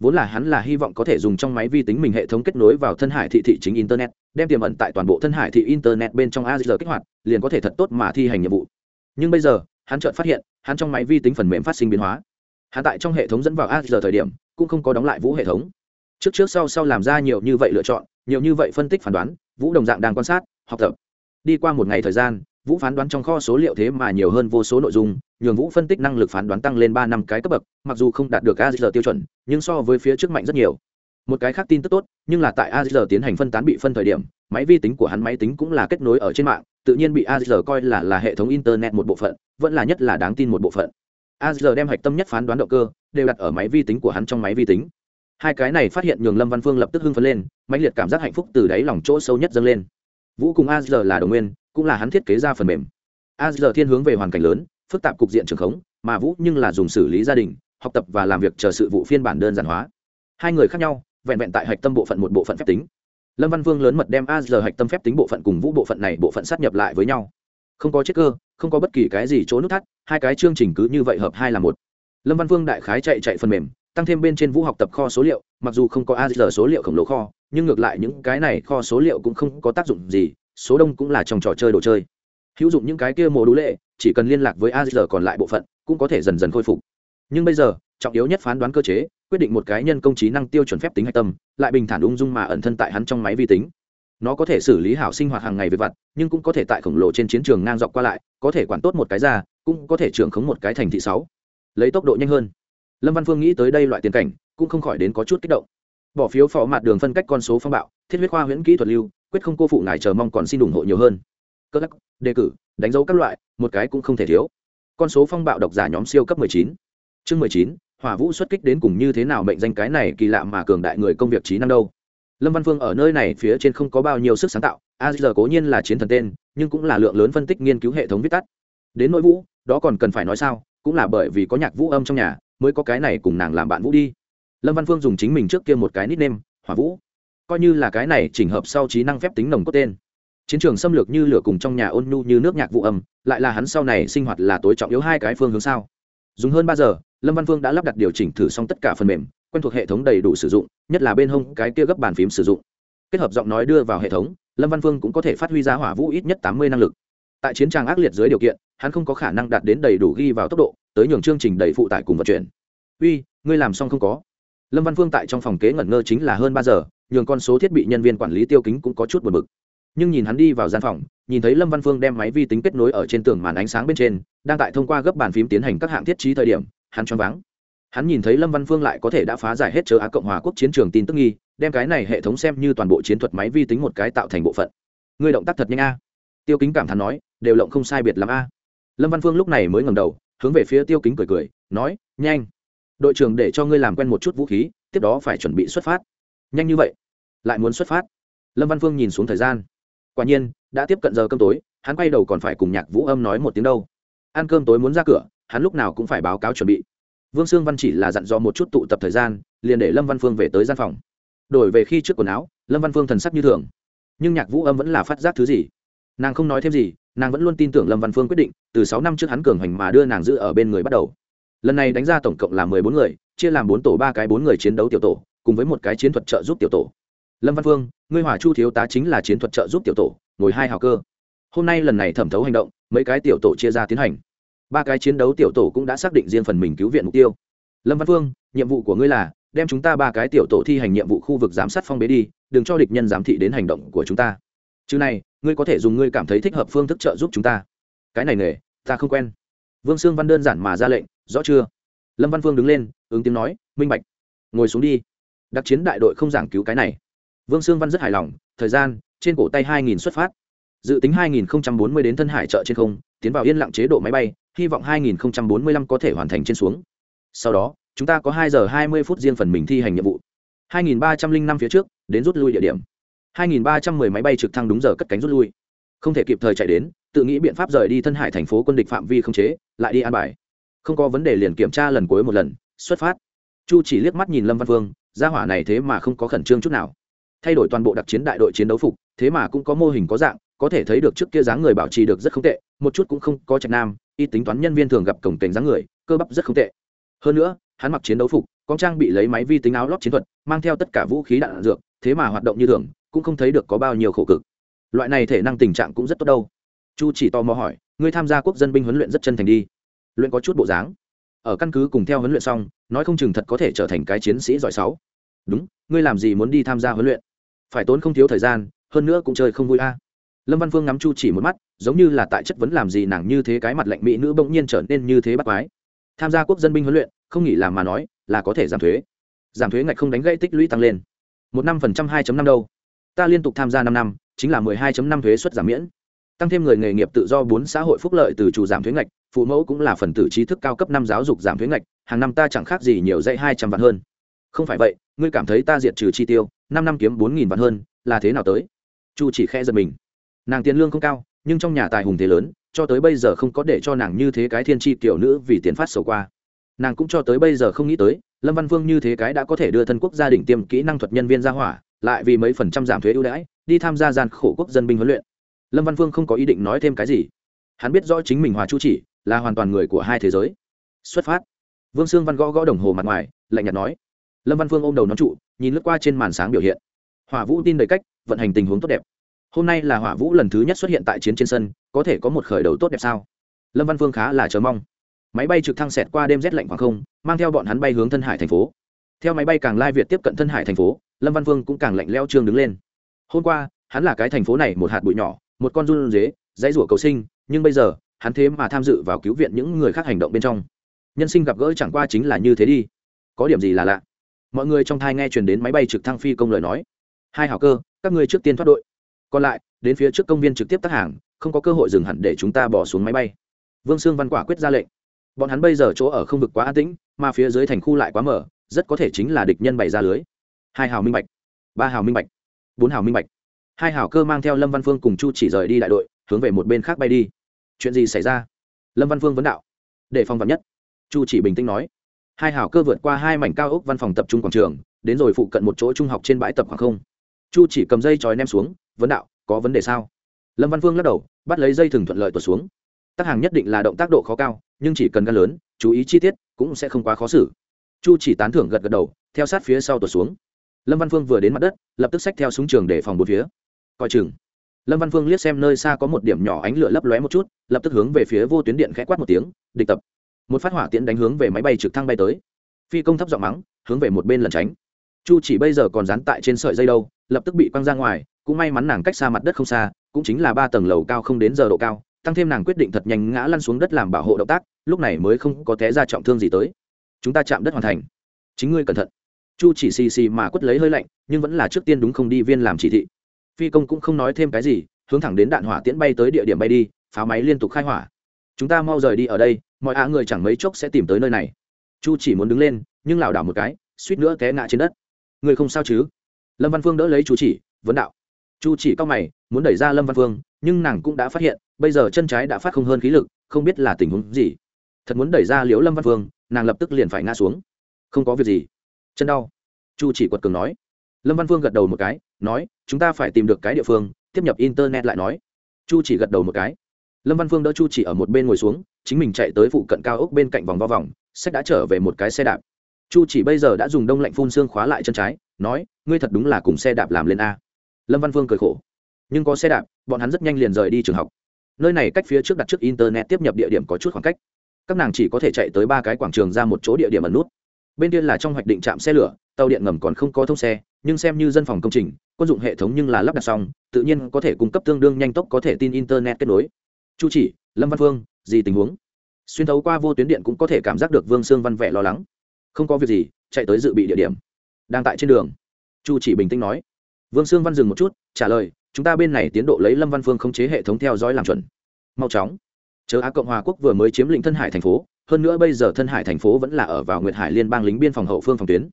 Vốn là hắn là hy vọng có thể dùng trong máy vi tính mình hệ thống kết nối vào thân hải thị thị chính internet đem tiềm ẩn tại toàn bộ thân hải thị internet bên trong azr kích hoạt, liền có thể thật tốt mà thi hành nhiệm vụ. Nhưng bây giờ, hắn chợt phát hiện, hắn trong máy vi tính phần mềm phát sinh biến hóa. Hắn tại trong hệ thống dẫn vào azr thời điểm, cũng không có đóng lại vũ hệ thống. Trước trước sau sau làm ra nhiều như vậy lựa chọn, nhiều như vậy phân tích phán đoán, vũ đồng dạng đang quan sát, học tập. Đi qua một ngày thời gian, vũ phán đoán trong kho số liệu thế mà nhiều hơn vô số nội dung, nhường vũ phân tích năng lực phán đoán tăng lên ba năm cái cấp bậc, mặc dù không đạt được azr tiêu chuẩn, nhưng so với phía trước mạnh rất nhiều một cái khác tin tức tốt, nhưng là tại azr tiến hành phân tán bị phân thời điểm, máy vi tính của hắn máy tính cũng là kết nối ở trên mạng, tự nhiên bị azr coi là là hệ thống internet một bộ phận, vẫn là nhất là đáng tin một bộ phận. Azr đem hạch tâm nhất phán đoán động cơ, đều đặt ở máy vi tính của hắn trong máy vi tính. Hai cái này phát hiện nhường lâm văn phương lập tức hưng phấn lên, mãnh liệt cảm giác hạnh phúc từ đáy lòng chỗ sâu nhất dâng lên. Vũ cùng azr là đồng nguyên, cũng là hắn thiết kế ra phần mềm. Azr thiên hướng về hoàn cảnh lớn, phức tạp cục diện trường khống, mà vũ nhưng là dùng xử lý gia đình, học tập và làm việc chờ sự vụ phiên bản đơn giản hóa. Hai người khác nhau vẹn vẹn tại hạch tâm bộ phận một bộ phận phép tính. Lâm văn vương lớn mật đem a hạch tâm phép tính bộ phận cùng vũ bộ phận này bộ phận sát nhập lại với nhau. Không có chiếc cơ, không có bất kỳ cái gì chỗ nút thắt, hai cái chương trình cứ như vậy hợp hai là một. Lâm văn vương đại khái chạy chạy phần mềm, tăng thêm bên trên vũ học tập kho số liệu, mặc dù không có a số liệu khổng lồ kho, nhưng ngược lại những cái này kho số liệu cũng không có tác dụng gì, số đông cũng là trong trò chơi đồ chơi. Hữu dụng những cái kia mồ đũ lệ, chỉ cần liên lạc với a còn lại bộ phận, cũng có thể dần dần khôi phục. Nhưng bây giờ, trọng yếu nhất phán đoán cơ chế quyết định một cái nhân công trí năng tiêu chuẩn phép tính hạch tâm lại bình thản ung dung mà ẩn thân tại hắn trong máy vi tính. Nó có thể xử lý hảo sinh hoạt hàng ngày về vặt nhưng cũng có thể tại khổng lồ trên chiến trường ngang dọc qua lại có thể quản tốt một cái ra cũng có thể trưởng khống một cái thành thị sáu. Lấy tốc độ nhanh hơn. Lâm văn phương nghĩ tới đây loại tiền cảnh cũng không khỏi đến có chút kích động. Bỏ phiếu phó mặt đường phân cách con số phong bạo thiết huyết khoa huyễn kỹ thuật lưu quyết không cô phụ ngài chờ mong còn xin ủng hộ nhiều hơn. Cơ lắc đề cử đánh dấu các loại một cái cũng không thể thiếu. Con số phong bạo độc giả nhóm siêu cấp 19. chương 19, hỏa vũ xuất kích đến cùng như thế nào mệnh danh cái này kỳ lạ mà cường đại người công việc trí năng đâu? Lâm văn phương ở nơi này phía trên không có bao nhiêu sức sáng tạo, a giờ cố nhiên là chiến thần tên, nhưng cũng là lượng lớn phân tích nghiên cứu hệ thống viết tắt. Đến nỗi vũ, đó còn cần phải nói sao, cũng là bởi vì có nhạc vũ âm trong nhà, mới có cái này cùng nàng làm bạn vũ đi. Lâm văn phương dùng chính mình trước kia một cái nít nickname, hỏa vũ. Coi như là cái này chỉnh hợp sau trí năng phép tính nồng cốt tên. Chiến trường xâm lược như lửa cùng trong nhà ôn nhu như nước nhạc vụ âm, lại là hắn sau này sinh hoạt là tối trọng yếu hai cái phương hướng sao? Dùng hơn ba giờ lâm văn phương đã lắp đặt điều chỉnh thử xong tất cả phần mềm, quen thuộc hệ thống đầy đủ sử dụng, nhất là bên hông cái kia gấp bàn phím sử dụng. Kết hợp giọng nói đưa vào hệ thống, lâm văn phương cũng có thể phát huy ra hỏa vũ ít nhất tám mươi năng lực. Tại chiến trang ác liệt dưới điều kiện, hắn không có khả năng đạt đến đầy đủ ghi vào tốc độ, tới nhường chương trình đầy phụ tải cùng vận chuyển. Uy, ngươi làm xong không có? Lâm văn phương tại trong phòng kế ngẩn ngơ chính là hơn ba giờ, nhường con số thiết bị nhân viên quản lý tiêu kính cũng có chút buồn bực. Nhưng nhìn hắn đi vào gian phòng, nhìn thấy lâm văn phương đem máy vi tính kết nối ở trên tường màn ánh sáng bên trên, đang tại thông qua gấp bàn phím tiến hành các hạng thiết trí thời điểm hắn choáng váng. Hắn nhìn thấy lâm văn phương lại có thể đã phá giải hết chớ á cộng hòa quốc chiến trường tin tức nghi, đem cái này hệ thống xem như toàn bộ chiến thuật máy vi tính một cái tạo thành bộ phận. Người động tác thật nhanh a. Tiêu kính cảm thán nói, đều lộng không sai biệt l a. Lâm văn phương lúc này mới ngầm đầu, hướng về phía tiêu kính cười cười, nói, nhanh. Đội trưởng để cho ngươi làm quen một chút vũ khí, tiếp đó phải chuẩn bị xuất phát. Nhanh như vậy? Lại muốn xuất phát? Lâm văn phương nhìn xuống thời gian. Quả nhiên, đã tiếp cận giờ cơm tối, hắn quay đầu còn phải cùng nhạc vũ âm nói một tiếng đâu. Ăn cơm tối muốn ra cửa hắn lúc nào cũng phải báo cáo chuẩn bị. Vương sương văn chỉ là dặn dò một chút tụ tập thời gian, liền để lâm văn phương về tới gian phòng. Đổi về khi trước quần áo, lâm văn phương thần sắc như thường. Nhưng nhạc vũ âm vẫn là phát giác thứ gì? Nàng không nói thêm gì, nàng vẫn luôn tin tưởng lâm văn phương quyết định, từ sáu năm trước hắn cường hành mà đưa nàng giữ ở bên người bắt đầu. Lần này đánh ra tổng cộng là mười bốn người, chia làm bốn tổ ba cái bốn người chiến đấu tiểu tổ, cùng với một cái chiến thuật trợ giúp tiểu tổ. Lâm văn phương, ngươi hỏa chu thiếu tá chính là chiến thuật trợ giúp tiểu tổ, ngồi hai hào cơ. Hôm nay lần này thẩm thấu hành động, mấy cái tiểu tổ chia ra tiến hành ba cái chiến đấu tiểu tổ cũng đã xác định riêng phần mình cứu viện mục tiêu. Lâm văn phương nhiệm vụ của ngươi là đem chúng ta ba cái tiểu tổ thi hành nhiệm vụ khu vực giám sát phong bế đi, đừng cho địch nhân giám thị đến hành động của chúng ta. Chứ này, ngươi có thể dùng ngươi cảm thấy thích hợp phương thức trợ giúp chúng ta. Cái này nghề, ta không quen. Vương sương văn đơn giản mà ra lệnh, rõ chưa? Lâm văn phương đứng lên, ứng tiếng nói, minh bạch. Ngồi xuống đi. Đặc chiến đại đội không giảng cứu cái này. Vương sương văn rất hài lòng, thời gian, trên cổ tay hai nghìn xuất phát dự tính hai nghìn bốn mươi đến thân hải chợ trên không, tiến vào yên lặng chế độ máy bay, hy vọng hai nghìn bốn mươi lăm có thể hoàn thành trên xuống. Sau đó, chúng ta có hai giờ hai mươi phút riêng phần mình thi hành nhiệm vụ. hai nghìn ba trăm linh năm phía trước, đến rút lui địa điểm. hai nghìn ba trăm mười máy bay trực thăng đúng giờ cất cánh rút lui. Không thể kịp thời chạy đến, tự nghĩ biện pháp rời đi thân hải thành phố quân địch phạm vi không chế, lại đi an bài. Không có vấn đề liền kiểm tra lần cuối một lần, xuất phát. Chu chỉ liếc mắt nhìn lâm văn vương, gia hỏa này thế mà không có khẩn trương chút nào. Thay đổi toàn bộ đặc chiến đại đội chiến đấu phục, thế mà cũng có mô hình có dạng có thể thấy được trước kia dáng người bảo trì được rất không tệ, một chút cũng không có trạch nam, y tính toán nhân viên thường gặp cổng cảnh dáng người, cơ bắp rất không tệ. Hơn nữa, hắn mặc chiến đấu phục con trang bị lấy máy vi tính áo lót chiến thuật, mang theo tất cả vũ khí đạn dược, thế mà hoạt động như thường, cũng không thấy được có bao nhiêu khổ cực. Loại này thể năng tình trạng cũng rất tốt đâu. Chu chỉ tò mò hỏi, ngươi tham gia quốc dân binh huấn luyện rất chân thành đi. Luyện có chút bộ dáng. Ở căn cứ cùng theo huấn luyện xong, nói không chừng thật có thể trở thành cái chiến sĩ giỏi sáu. Đúng, ngươi làm gì muốn đi tham gia huấn luyện? Phải tốn không thiếu thời gian, hơn nữa cũng chơi không vui a lâm văn phương ngắm chu chỉ một mắt, giống như là tại chất vấn làm gì nàng như thế cái mặt lạnh mỹ nữ bỗng nhiên trở nên như thế bắt quái. Tham gia quốc dân binh huấn luyện, không nghỉ làm mà nói, là có thể giảm thuế. Giảm thuế ngạch không đánh gãy tích lũy tăng lên. Một năm phần trăm hai năm đâu. Ta liên tục tham gia năm năm, chính là mười hai năm thuế suất giảm miễn. Tăng thêm người nghề nghiệp tự do bốn xã hội phúc lợi từ chủ giảm thuế ngạch, phụ mẫu cũng là phần tử trí thức cao cấp năm giáo dục giảm thuế ngạch, hàng năm ta chẳng khác gì nhiều dạy hai trăm vạn hơn. Không phải vậy, ngươi cảm thấy ta diệt trừ chi tiêu, năm năm kiếm bốn nghìn vạn hơn, là thế nào tới? Chu chỉ khe giật mình nàng tiền lương không cao, nhưng trong nhà tài hùng thế lớn, cho tới bây giờ không có để cho nàng như thế cái thiên tri tiểu nữ vì tiền phát sầu qua. Nàng cũng cho tới bây giờ không nghĩ tới, lâm văn vương như thế cái đã có thể đưa thân quốc gia đình tiêm kỹ năng thuật nhân viên ra hỏa, lại vì mấy phần trăm giảm thuế ưu đãi, đi tham gia gian khổ quốc dân binh huấn luyện. Lâm văn vương không có ý định nói thêm cái gì. Hắn biết rõ chính mình hòa chu chỉ, là hoàn toàn người của hai thế giới. Xuất phát. Vương sương văn gõ gõ đồng hồ mặt ngoài, lạnh nhạt nói. Lâm văn phương ôm đầu nón trụ, nhìn lướt qua trên màn sáng biểu hiện. Hỏa vũ tin đầy cách, vận hành tình huống tốt đẹp hôm nay là hỏa vũ lần thứ nhất xuất hiện tại chiến trên sân, có thể có một khởi đầu tốt đẹp sao? Lâm văn phương khá là chờ mong. Máy bay trực thăng xẹt qua đêm rét lạnh khoảng không, mang theo bọn hắn bay hướng thân hải thành phố. Theo máy bay càng lai việt tiếp cận thân hải thành phố, lâm văn phương cũng càng lạnh leo trương đứng lên. Hôm qua, hắn là cái thành phố này một hạt bụi nhỏ, một con run dế dãy rủa cầu sinh, nhưng bây giờ, hắn thế mà tham dự vào cứu viện những người khác hành động bên trong. Nhân sinh gặp gỡ chẳng qua chính là như thế đi. Có điểm gì là lạ? Mọi người trong thai nghe truyền đến máy bay trực thăng phi công lời nói. Hai hảo cơ, các ngươi trước tiên thoát đội còn lại, đến phía trước công viên trực tiếp tác hàng, không có cơ hội dừng hẳn để chúng ta bỏ xuống máy bay. Vương sương văn quả quyết ra lệnh. Bọn hắn bây giờ chỗ ở không vực quá an tĩnh, mà phía dưới thành khu lại quá mở, rất có thể chính là địch nhân bày ra lưới. Hai hào minh bạch, ba hào minh bạch, bốn hào minh bạch. Hai hào cơ mang theo lâm văn phương cùng chu chỉ rời đi đại đội, hướng về một bên khác bay đi. Chuyện gì xảy ra? Lâm văn phương vấn đạo. Để phong vật nhất. Chu chỉ bình tĩnh nói. Hai hào cơ vượt qua hai mảnh cao ốc văn phòng tập trung quảng trường, đến rồi phụ cận một chỗ trung học trên bãi tập khoảng không. Chu chỉ cầm dây chói nem xuống vấn đạo, có vấn đề sao? Lâm văn phương lắc đầu, bắt lấy dây thừng thuận lợi tuột xuống. Tác hàng nhất định là động tác độ khó cao, nhưng chỉ cần gan lớn, chú ý chi tiết cũng sẽ không quá khó xử. Chu chỉ tán thưởng gật gật đầu, theo sát phía sau tuột xuống. Lâm văn phương vừa đến mặt đất, lập tức xách theo súng trường để phòng bốn phía. Coi chừng. Lâm văn phương liếc xem nơi xa có một điểm nhỏ ánh lửa lấp lóe một chút, lập tức hướng về phía vô tuyến điện khẽ quát một tiếng, địch tập. Một phát hỏa tiễn đánh hướng về máy bay trực thăng bay tới. Phi công thấp giọng mắng, hướng về một bên lẩn tránh. Chu chỉ bây giờ còn dán tại trên sợi dây đâu, lập tức bị quăng ra ngoài cũng may mắn nàng cách xa mặt đất không xa, cũng chính là ba tầng lầu cao không đến giờ độ cao, tăng thêm nàng quyết định thật nhanh ngã lăn xuống đất làm bảo hộ động tác, lúc này mới không có té ra trọng thương gì tới. Chúng ta chạm đất hoàn thành. Chính ngươi cẩn thận. Chu chỉ xì xì mà quất lấy hơi lạnh, nhưng vẫn là trước tiên đúng không đi viên làm chỉ thị. Phi công cũng không nói thêm cái gì, hướng thẳng đến đạn hỏa tiễn bay tới địa điểm bay đi, pháo máy liên tục khai hỏa. Chúng ta mau rời đi ở đây, mọi ạ người chẳng mấy chốc sẽ tìm tới nơi này. Chu chỉ muốn đứng lên, nhưng lảo đảo một cái, suýt nữa té ngã trên đất. Người không sao chứ? Lâm văn phương đỡ lấy chú chỉ, vấn đạo chu chỉ cao mày, muốn đẩy ra lâm văn phương, nhưng nàng cũng đã phát hiện, bây giờ chân trái đã phát không hơn khí lực, không biết là tình huống gì. Thật muốn đẩy ra liễu lâm văn phương, nàng lập tức liền phải ngã xuống. Không có việc gì. Chân đau. Chu chỉ quật cường nói. Lâm văn phương gật đầu một cái, nói, chúng ta phải tìm được cái địa phương, tiếp nhập internet lại nói. Chu chỉ gật đầu một cái. Lâm văn phương đỡ chu chỉ ở một bên ngồi xuống, chính mình chạy tới phụ cận cao ốc bên cạnh vòng vo vòng, sách đã trở về một cái xe đạp. Chu chỉ bây giờ đã dùng đông lạnh phun xương khóa lại chân trái, nói, ngươi thật đúng là cùng xe đạp làm lên a lâm văn phương cười khổ. Nhưng có xe đạp, bọn hắn rất nhanh liền rời đi trường học. Nơi này cách phía trước đặt trước internet tiếp nhập địa điểm có chút khoảng cách. Các nàng chỉ có thể chạy tới ba cái quảng trường ra một chỗ địa điểm ẩn nút. Bên kia là trong hoạch định trạm xe lửa, tàu điện ngầm còn không có thông xe, nhưng xem như dân phòng công trình, quân dụng hệ thống nhưng là lắp đặt xong, tự nhiên có thể cung cấp tương đương nhanh tốc có thể tin internet kết nối. Chu chỉ, lâm văn phương, gì tình huống? Xuyên thấu qua vô tuyến điện cũng có thể cảm giác được vương sương văn vẻ lo lắng. Không có việc gì, chạy tới dự bị địa điểm. Đang tại trên đường. Chu chỉ bình tĩnh nói vương sương văn dừng một chút, trả lời, chúng ta bên này tiến độ lấy lâm văn phương khống chế hệ thống theo dõi làm chuẩn. Mau chóng. Chớ á cộng hòa quốc vừa mới chiếm lĩnh thân hải thành phố, hơn nữa bây giờ thân hải thành phố vẫn là ở vào nguyệt hải liên bang lính biên phòng hậu phương phòng tuyến.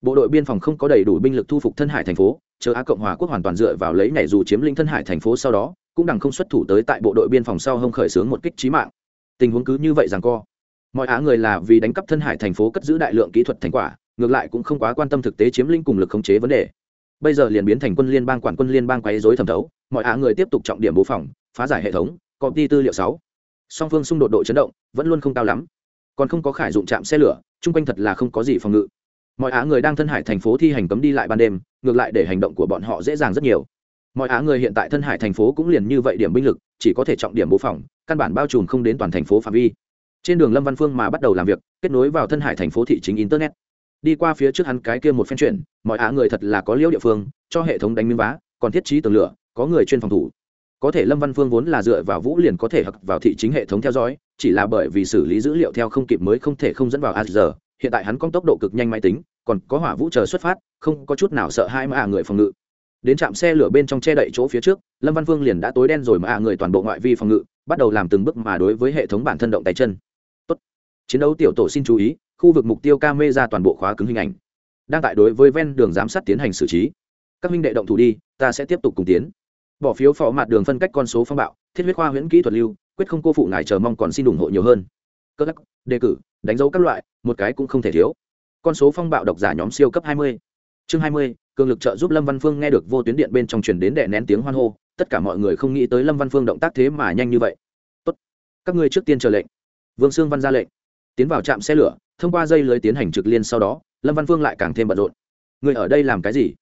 Bộ đội biên phòng không có đầy đủ binh lực thu phục thân hải thành phố, chờ á cộng hòa quốc hoàn toàn dựa vào lấy nhảy dù chiếm lĩnh thân hải thành phố sau đó, cũng đằng không xuất thủ tới tại bộ đội biên phòng sau hông khởi xướng một kích trí mạng. Tình huống cứ như vậy rằng co. Mọi á người là vì đánh cắp thân hải thành phố cất giữ đại lượng kỹ thuật thành quả, ngược lại cũng không quá quan tâm thực tế chiếm lĩnh cùng lực khống chế vấn đề bây giờ liền biến thành quân liên bang quản quân liên bang quấy dối thẩm thấu, mọi á người tiếp tục trọng điểm bố phòng, phá giải hệ thống công ty tư liệu sáu. Song phương xung đột độ chấn động, vẫn luôn không cao lắm. Còn không có khải dụng trạm xe lửa, chung quanh thật là không có gì phòng ngự. Mọi á người đang thân hải thành phố thi hành cấm đi lại ban đêm, ngược lại để hành động của bọn họ dễ dàng rất nhiều. Mọi á người hiện tại thân hải thành phố cũng liền như vậy điểm binh lực, chỉ có thể trọng điểm bố phòng, căn bản bao trùm không đến toàn thành phố phạm vi. Trên đường lâm văn phương mà bắt đầu làm việc, kết nối vào thân hải thành phố thị chính internet. Đi qua phía trước hắn cái kia một phen chuyện mọi á người thật là có liễu địa phương, cho hệ thống đánh miếng vá, còn thiết trí tường lửa, có người chuyên phòng thủ. Có thể lâm văn phương vốn là dựa vào vũ liền có thể hặc vào thị chính hệ thống theo dõi, chỉ là bởi vì xử lý dữ liệu theo không kịp mới không thể không dẫn vào a giờ hiện tại hắn có tốc độ cực nhanh máy tính, còn có hỏa vũ chờ xuất phát, không có chút nào sợ hai mà người phòng ngự. Đến trạm xe lửa bên trong che đậy chỗ phía trước, lâm văn phương liền đã tối đen rồi mà à người toàn bộ ngoại vi phòng ngự, bắt đầu làm từng bước mà đối với hệ thống bản thân động tay chân. Tốt. chiến đấu tiểu tổ xin chú ý, khu vực mục tiêu camera toàn bộ khóa cứng hình ảnh đang tại đối với ven đường giám sát tiến hành xử trí. Các minh đệ động thủ đi ta sẽ tiếp tục cùng tiến. Bỏ phiếu phó mặt đường phân cách con số phong bạo thiết huyết khoa huyễn kỹ thuật lưu quyết không cô phụ ngài chờ mong còn xin ủng hộ nhiều hơn. Cơ lắc đề cử đánh dấu các loại một cái cũng không thể thiếu. Con số phong bạo độc giả nhóm siêu cấp 20. chương 20, cường lực trợ giúp lâm văn phương nghe được vô tuyến điện bên trong truyền đến đệ nén tiếng hoan hô tất cả mọi người không nghĩ tới lâm văn phương động tác thế mà nhanh như vậy. Tốt các ngươi trước tiên chờ lệnh. Vương sương văn ra lệnh. Tiến vào trạm xe lửa thông qua dây lưới tiến hành trực liên sau đó lâm văn phương lại càng thêm bận rộn người ở đây làm cái gì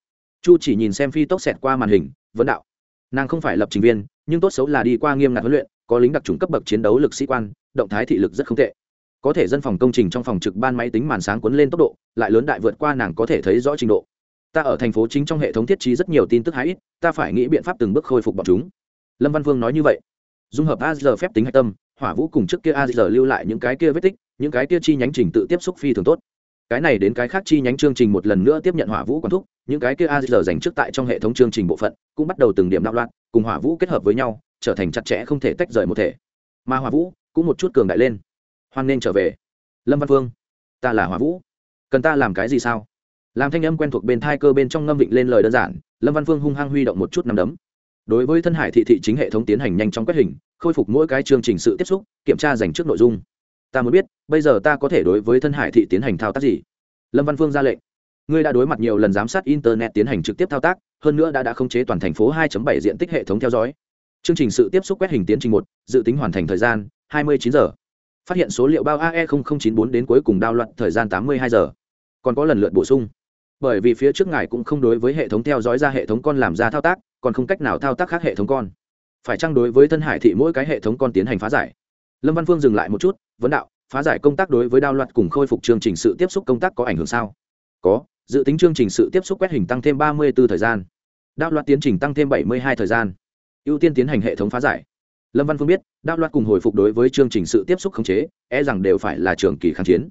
chu chỉ nhìn xem phi tốc xẹt qua màn hình vấn đạo nàng không phải lập trình viên nhưng tốt xấu là đi qua nghiêm ngặt huấn luyện có lính đặc trùng cấp bậc chiến đấu lực sĩ quan động thái thị lực rất không tệ có thể dân phòng công trình trong phòng trực ban máy tính màn sáng cuốn lên tốc độ lại lớn đại vượt qua nàng có thể thấy rõ trình độ ta ở thành phố chính trong hệ thống thiết trí rất nhiều tin tức hái ít ta phải nghĩ biện pháp từng bước khôi phục bọn chúng lâm văn vương nói như vậy dung hợp a giờ phép tính hạch tâm hỏa vũ cùng trước kia a giờ lưu lại những cái kia vết tích những cái kia chi nhánh trình tự tiếp xúc phi thường tốt cái này đến cái khác chi nhánh chương trình một lần nữa tiếp nhận hỏa vũ quản thúc, những cái kia azr dành trước tại trong hệ thống chương trình bộ phận, cũng bắt đầu từng điểm đạo loạn, cùng hỏa vũ kết hợp với nhau, trở thành chặt chẽ không thể tách rời một thể. Mà hỏa vũ cũng một chút cường đại lên. Hoan nên trở về. Lâm văn phương, ta là hỏa vũ. Cần ta làm cái gì sao? Làm thanh âm quen thuộc bên thai cơ bên trong ngâm vịnh lên lời đơn giản, lâm văn phương hung hăng huy động một chút nằm đấm. Đối với thân hải thị thị chính hệ thống tiến hành nhanh chóng quét hình, khôi phục mỗi cái chương trình sự tiếp xúc, kiểm tra dành trước nội dung ta muốn biết, bây giờ ta có thể đối với thân hải thị tiến hành thao tác gì? Lâm văn phương ra lệnh. Ngươi đã đối mặt nhiều lần giám sát internet tiến hành trực tiếp thao tác, hơn nữa đã đã khống chế toàn thành phố 2.7 diện tích hệ thống theo dõi. Chương trình sự tiếp xúc quét hình tiến trình một, dự tính hoàn thành thời gian 29 giờ. Phát hiện số liệu bao ae 0094 đến cuối cùng đao loạn thời gian 82 giờ. Còn có lần lượt bổ sung. Bởi vì phía trước ngài cũng không đối với hệ thống theo dõi ra hệ thống con làm ra thao tác, còn không cách nào thao tác khác hệ thống con. Phải chăng đối với thân hải thị mỗi cái hệ thống con tiến hành phá giải? Lâm văn phương dừng lại một chút vấn đạo, phá giải công tác đối với đao loạt cùng khôi phục chương trình sự tiếp xúc công tác có ảnh hưởng sao? Có, dự tính chương trình sự tiếp xúc quét hình tăng thêm ba mươi 34 thời gian. Đao loạt tiến trình tăng thêm bảy mươi hai thời gian. Ưu tiên tiến hành hệ thống phá giải. Lâm văn phương biết, đao loạt cùng hồi phục đối với chương trình sự tiếp xúc khống chế e rằng đều phải là trường kỳ kháng chiến.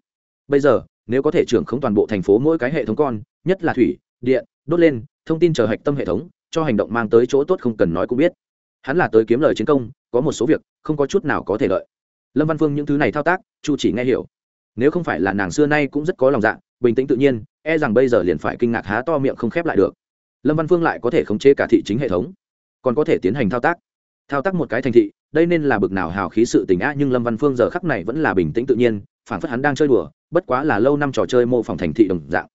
Bây giờ, nếu có thể trưởng không toàn bộ thành phố mỗi cái hệ thống con, nhất là thủy, điện, đốt lên, thông tin chờ hạch tâm hệ thống, cho hành động mang tới chỗ tốt không cần nói cũng biết. Hắn là tới kiếm lời chiến công, có một số việc, không có chút nào có thể lợi lâm văn phương những thứ này thao tác chu chỉ nghe hiểu nếu không phải là nàng xưa nay cũng rất có lòng dạ bình tĩnh tự nhiên e rằng bây giờ liền phải kinh ngạc há to miệng không khép lại được lâm văn phương lại có thể khống chế cả thị chính hệ thống còn có thể tiến hành thao tác thao tác một cái thành thị đây nên là bực nào hào khí sự tình á, nhưng lâm văn phương giờ khắc này vẫn là bình tĩnh tự nhiên phản phất hắn đang chơi đùa bất quá là lâu năm trò chơi mô phỏng thành thị đồng dạng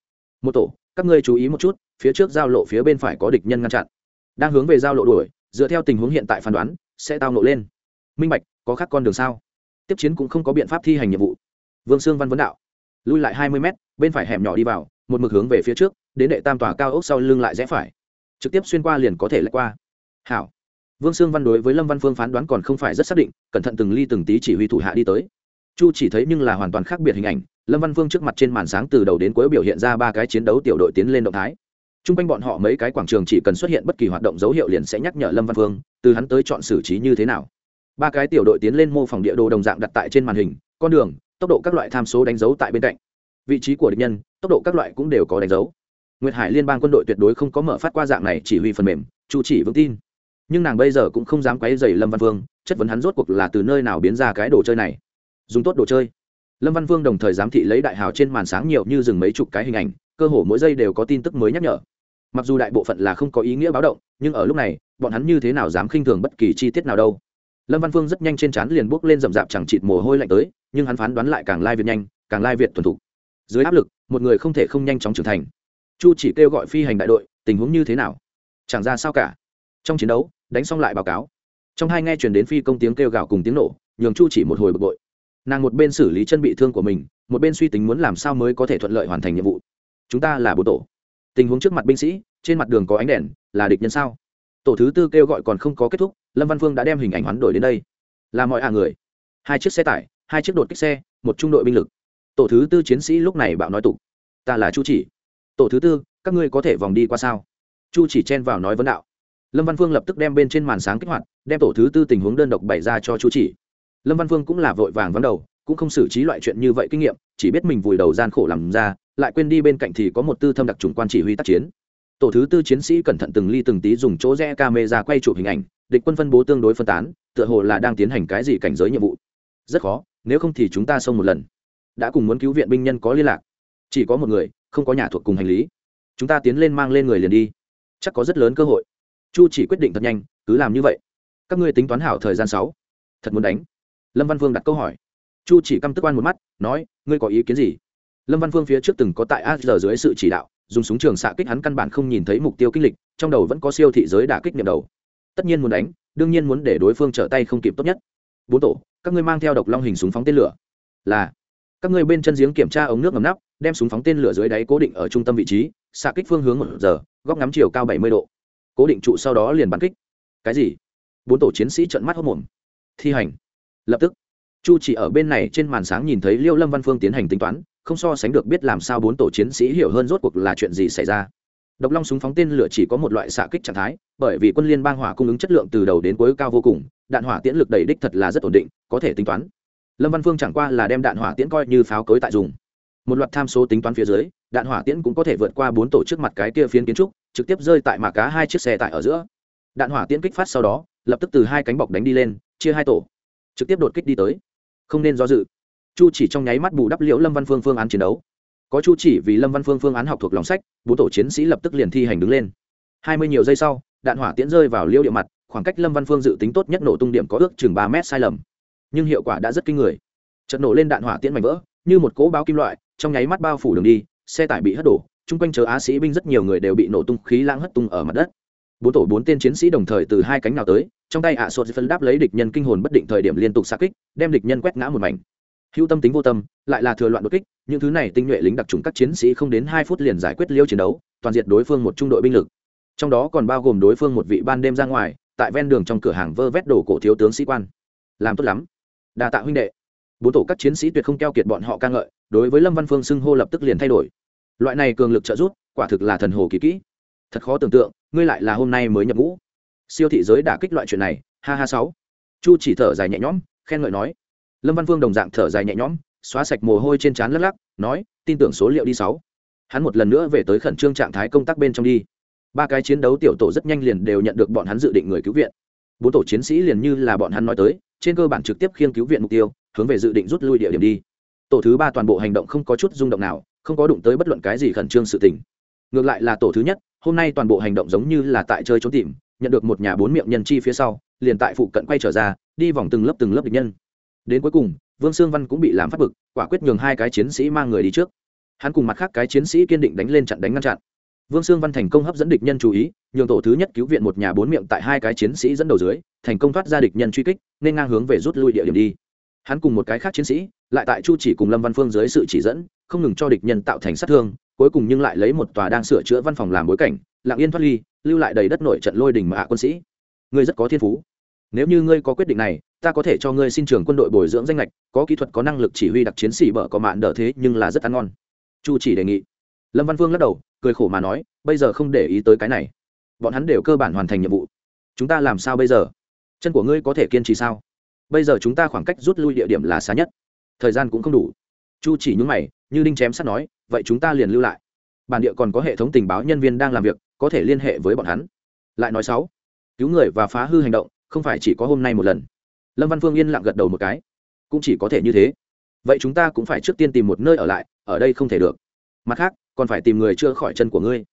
một tổ các ngươi chú ý một chút phía trước giao lộ phía bên phải có địch nhân ngăn chặn đang hướng về giao lộ đuổi dựa theo tình huống hiện tại phán đoán sẽ tao nộ lên minh bạch có khác con đường sao tiếp chiến cũng không có biện pháp thi hành nhiệm vụ. Vương sương văn vấn đạo, lui lại hai mươi m bên phải hẻm nhỏ đi vào, một mực hướng về phía trước, đến đệ tam tòa cao ốc sau lưng lại rẽ phải. Trực tiếp xuyên qua liền có thể lách qua. Hảo. Vương sương văn đối với lâm văn phương phán đoán còn không phải rất xác định, cẩn thận từng ly từng tí chỉ huy thủ hạ đi tới. Chu chỉ thấy nhưng là hoàn toàn khác biệt hình ảnh, lâm văn phương trước mặt trên màn sáng từ đầu đến cuối biểu hiện ra ba cái chiến đấu tiểu đội tiến lên động thái. T r u n g quanh bọn họ mấy cái quảng trường chỉ cần xuất hiện bất kỳ hoạt động dấu hiệu liền sẽ nhắc nhở lâm văn phương, từ hắn tới chọn xử trí như thế nào ba cái tiểu đội tiến lên mô phỏng địa đồ đồng dạng đặt tại trên màn hình con đường tốc độ các loại tham số đánh dấu tại bên cạnh. Vị trí của địch nhân tốc độ các loại cũng đều có đánh dấu. Nguyệt hải liên bang quân đội tuyệt đối không có mở phát qua dạng này chỉ huy phần mềm chu chỉ vững tin. Nhưng nàng bây giờ cũng không dám quấy dày lâm văn Vương, chất vấn hắn rốt cuộc là từ nơi nào biến ra cái đồ chơi này. Dùng tốt đồ chơi. Lâm văn vương đồng thời giám thị lấy đại hào trên màn sáng nhiều như dừng mấy chục cái hình ảnh cơ hồ mỗi giây đều có tin tức mới nhắc nhở. Mặc dù đại bộ phận là không có ý nghĩa báo động nhưng ở lúc này bọn hắn như thế nào dám khinh thường bất kỳ chi tiết nào đâu lâm văn phương rất nhanh trên trán liền bước lên rậm rạp chẳng chịt mồ hôi lạnh tới, nhưng hắn phán đoán lại càng lai việt nhanh, càng lai việt thuần thục. Dưới áp lực, một người không thể không nhanh chóng trưởng thành. Chu chỉ kêu gọi phi hành đại đội, tình huống như thế nào? Chẳng ra sao cả. Trong chiến đấu, đánh xong lại báo cáo. Trong hai nghe chuyển đến phi công tiếng kêu gào cùng tiếng nổ, nhường chu chỉ một hồi bực bội. Nàng một bên xử lý chân bị thương của mình, một bên suy tính muốn làm sao mới có thể thuận lợi hoàn thành nhiệm vụ. Chúng ta là bộ tổ. Tình huống trước mặt binh sĩ, trên mặt đường có ánh đèn, là địch nhân sao? Tổ thứ tư kêu gọi còn không có kết thúc, lâm văn phương đã đem hình ảnh hoán đổi đến đây. Là mọi hạ người. Hai chiếc xe tải, hai chiếc đột kích xe, một trung đội binh lực. Tổ thứ tư chiến sĩ lúc này bạo nói tục. Ta là chu chỉ. Tổ thứ tư, các ngươi có thể vòng đi qua sao? Chu chỉ chen vào nói vấn đạo. Lâm văn phương lập tức đem bên trên màn sáng kích hoạt, đem tổ thứ tư tình huống đơn độc bày ra cho chu chỉ. Lâm văn phương cũng là vội vàng vắng đầu, cũng không xử trí loại chuyện như vậy kinh nghiệm, chỉ biết mình vùi đầu gian khổ làm ra, lại quên đi bên cạnh thì có một tư thâm đặc trùng quan chỉ huy tác chiến tổ thứ tư chiến sĩ cẩn thận từng ly từng tí dùng chỗ rẽ camera quay chụp hình ảnh, địch quân phân bố tương đối phân tán, tựa hồ là đang tiến hành cái gì cảnh giới nhiệm vụ. Rất khó, nếu không thì chúng ta xông một lần. Đã cùng muốn cứu viện binh nhân có liên lạc. Chỉ có một người, không có nhà thuộc cùng hành lý. Chúng ta tiến lên mang lên người liền đi. Chắc có rất lớn cơ hội. Chu chỉ quyết định thật nhanh, cứ làm như vậy. Các ngươi tính toán hảo thời gian sáu. Thật muốn đánh. Lâm văn vương đặt câu hỏi. Chu chỉ căm tức quan một mắt, nói, ngươi có ý kiến gì? Lâm văn phương phía trước từng có tại a giờ dưới sự chỉ đạo, dùng súng trường xạ kích hắn căn bản không nhìn thấy mục tiêu kinh lịch, trong đầu vẫn có siêu thị giới đả kích niệm đầu. Tất nhiên muốn đánh, đương nhiên muốn để đối phương trở tay không kịp tốt nhất. Bốn tổ, các ngươi mang theo độc long hình súng phóng tên lửa. Là, các ngươi bên chân giếng kiểm tra ống nước ngầm nắp, đem súng phóng tên lửa dưới đáy cố định ở trung tâm vị trí, xạ kích phương hướng một giờ, góc ngắm chiều cao bảy mươi độ. Cố định trụ sau đó liền bắn kích. Cái gì? Bốn tổ chiến sĩ trận mắt hốc mồm thi hành. Lập tức. Chu chỉ ở bên này trên màn sáng nhìn thấy liêu lâm văn phương tiến hành tính toán không so sánh được biết làm sao bốn tổ chiến sĩ hiểu hơn rốt cuộc là chuyện gì xảy ra. Độc long súng phóng tên lửa chỉ có một loại xạ kích trạng thái, bởi vì quân liên bang hỏa cung ứng chất lượng từ đầu đến cuối cao vô cùng, đạn hỏa tiễn lực đẩy đích thật là rất ổn định, có thể tính toán. Lâm văn phương chẳng qua là đem đạn hỏa tiễn coi như pháo cối tại dùng. Một loạt tham số tính toán phía dưới, đạn hỏa tiễn cũng có thể vượt qua bốn tổ trước mặt cái kia phiến kiến trúc, trực tiếp rơi tại mạ cá hai chiếc xe tải ở giữa. Đạn hỏa tiễn kích phát sau đó, lập tức từ hai cánh bọc đánh đi lên, chia hai tổ, trực tiếp đột kích đi tới. Không nên do dự chu chỉ trong nháy mắt bù đắp liễu lâm văn phương phương án chiến đấu. Có chu chỉ vì lâm văn phương phương án học thuộc lòng sách, bốn tổ chiến sĩ lập tức liền thi hành đứng lên. Hai mươi nhiều giây sau, đạn hỏa tiễn rơi vào liêu địa mặt, khoảng cách lâm văn phương dự tính tốt nhất nổ tung điểm có ước chừng ba mét sai lầm. Nhưng hiệu quả đã rất kinh người. Trận nổ lên đạn hỏa tiễn mảnh vỡ, như một cỗ báo kim loại, trong nháy mắt bao phủ đường đi, xe tải bị hất đổ, chung quanh chờ á sĩ binh rất nhiều người đều bị nổ tung khí lãng hất tung ở mặt đất. Bốn tổ bốn tên chiến sĩ đồng thời từ hai cánh nào tới, trong tay ạ sột phân đáp lấy địch nhân kinh hồn bất định thời điểm liên tục xa kích, đem địch nhân quét ngã một mảnh hữu tâm tính vô tâm, lại là thừa loạn đột kích, những thứ này tinh nhuệ lính đặc trùng các chiến sĩ không đến hai phút liền giải quyết liêu chiến đấu, toàn diện đối phương một trung đội binh lực. Trong đó còn bao gồm đối phương một vị ban đêm ra ngoài, tại ven đường trong cửa hàng vơ vét đổ cổ thiếu tướng sĩ quan. Làm tốt lắm. Đà tạ huynh đệ. Bốn tổ các chiến sĩ tuyệt không keo kiệt bọn họ ca ngợi, đối với lâm văn phương xưng hô lập tức liền thay đổi. Loại này cường lực trợ giúp, quả thực là thần hồ kỳ kỹ. Thật khó tưởng tượng, ngươi lại là hôm nay mới nhập ngũ. Siêu thị giới đã kích loại chuyện này, ha ha sáu. Chu chỉ thở dài nhẹ nhõm, khen ngợi nói lâm văn vương đồng dạng thở dài nhẹ nhõm, xóa sạch mồ hôi trên trán lắc lắc, nói, tin tưởng số liệu đi sáu. Hắn một lần nữa về tới khẩn trương trạng thái công tác bên trong đi. Ba cái chiến đấu tiểu tổ rất nhanh liền đều nhận được bọn hắn dự định người cứu viện. Bốn tổ chiến sĩ liền như là bọn hắn nói tới, trên cơ bản trực tiếp khiêng cứu viện mục tiêu, hướng về dự định rút lui địa điểm đi. Tổ thứ ba toàn bộ hành động không có chút rung động nào, không có đụng tới bất luận cái gì khẩn trương sự tình. Ngược lại là tổ thứ nhất, hôm nay toàn bộ hành động giống như là tại chơi trốn tìm, nhận được một nhà bốn miệng nhân chi phía sau, liền tại phụ cận quay trở ra, đi vòng từng lớp từng lớp địch nhân đến cuối cùng, vương sương văn cũng bị làm phát bực, quả quyết nhường hai cái chiến sĩ mang người đi trước. Hắn cùng mặt khác cái chiến sĩ kiên định đánh lên chặn đánh ngăn chặn. Vương sương văn thành công hấp dẫn địch nhân chú ý, nhường tổ thứ nhất cứu viện một nhà bốn miệng tại hai cái chiến sĩ dẫn đầu dưới, thành công thoát ra địch nhân truy kích, nên ngang hướng về rút lui địa điểm đi. Hắn cùng một cái khác chiến sĩ, lại tại chu chỉ cùng lâm văn phương dưới sự chỉ dẫn, không ngừng cho địch nhân tạo thành sát thương, cuối cùng nhưng lại lấy một tòa đang sửa chữa văn phòng làm bối cảnh, lặng yên thoát ly, lưu lại đầy đất nội trận lôi đình mà hạ quân sĩ. Ngươi rất có thiên phú. Nếu như ngươi có quyết định này ta có thể cho ngươi xin trường quân đội bồi dưỡng danh lệch có kỹ thuật, có năng lực chỉ huy đặc chiến sĩ bở có mạn đỡ thế, nhưng là rất ăn ngon. Chu chỉ đề nghị. Lâm văn vương lắc đầu, cười khổ mà nói, bây giờ không để ý tới cái này. Bọn hắn đều cơ bản hoàn thành nhiệm vụ. Chúng ta làm sao bây giờ? Chân của ngươi có thể kiên trì sao? Bây giờ chúng ta khoảng cách rút lui địa điểm là xa nhất. Thời gian cũng không đủ. Chu chỉ nhúng mày, như đinh chém sắt nói, vậy chúng ta liền lưu lại. Bản địa còn có hệ thống tình báo nhân viên đang làm việc, có thể liên hệ với bọn hắn. Lại nói sáu, cứu người và phá hư hành động, không phải chỉ có hôm nay một lần lâm văn phương yên lặng gật đầu một cái. Cũng chỉ có thể như thế. Vậy chúng ta cũng phải trước tiên tìm một nơi ở lại ở đây không thể được. Mặt khác còn phải tìm người chưa khỏi chân của ngươi.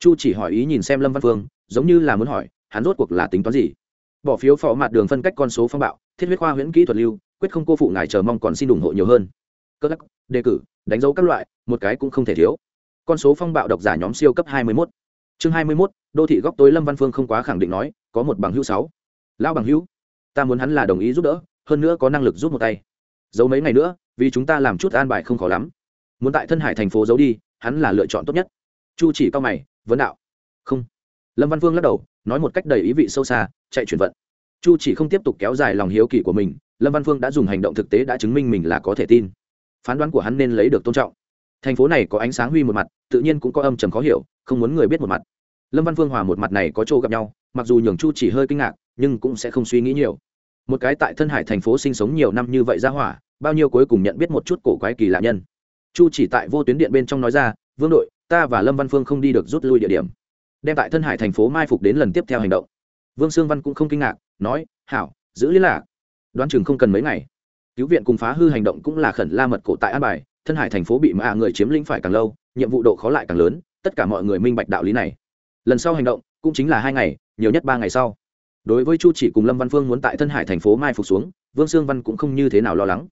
Chu chỉ hỏi ý nhìn xem lâm văn phương giống như là muốn hỏi hắn rốt cuộc là tính toán gì? Bỏ phiếu phó mặt đường phân cách con số phong bạo thiết huyết khoa huyễn kỹ thuật lưu quyết không cô phụ ngài chờ mong còn xin ủng hộ nhiều hơn. Cơ lắc đề cử đánh dấu các loại một cái cũng không thể thiếu. Con số phong bạo độc giả nhóm siêu cấp hai mươi 21. chương hai mươi 21, đô thị góc tối lâm văn phương không quá khẳng định nói có một bằng hữu sáu. Lão bằng hữu ta muốn hắn là đồng ý giúp đỡ, hơn nữa có năng lực giúp một tay. Giấu mấy ngày nữa, vì chúng ta làm chút an bài không khó lắm. Muốn tại thân hải thành phố giấu đi, hắn là lựa chọn tốt nhất. Chu chỉ cao mày, vấn đạo. Không. Lâm văn Vương lắc đầu, nói một cách đầy ý vị sâu xa, chạy chuyển vận. Chu chỉ không tiếp tục kéo dài lòng hiếu kỳ của mình, lâm văn phương đã dùng hành động thực tế đã chứng minh mình là có thể tin. Phán đoán của hắn nên lấy được tôn trọng. Thành phố này có ánh sáng huy một mặt, tự nhiên cũng có âm trầm khó hiểu, không muốn người biết một mặt. Lâm văn phương hòa một mặt này có chỗ gặp nhau, mặc dù nhường chu chỉ hơi kinh ngạc nhưng cũng sẽ không suy nghĩ nhiều. Một cái tại thân hải thành phố sinh sống nhiều năm như vậy ra hỏa, bao nhiêu cuối cùng nhận biết một chút cổ quái kỳ lạ nhân. Chu chỉ tại vô tuyến điện bên trong nói ra, vương đội, ta và lâm văn phương không đi được rút lui địa điểm. Đem tại thân hải thành phố mai phục đến lần tiếp theo hành động. Vương sương văn cũng không kinh ngạc, nói, hảo, giữ liên lạc. Đoán chừng không cần mấy ngày. Cứu viện cùng phá hư hành động cũng là khẩn la mật cổ tại an bài, thân hải thành phố bị mạ người chiếm lĩnh phải càng lâu, nhiệm vụ độ khó lại càng lớn, tất cả mọi người minh bạch đạo lý này. Lần sau hành động cũng chính là hai ngày, nhiều nhất ba ngày sau đối với chu chỉ cùng lâm văn phương muốn tại thân hải thành phố mai phục xuống, vương sương văn cũng không như thế nào lo lắng.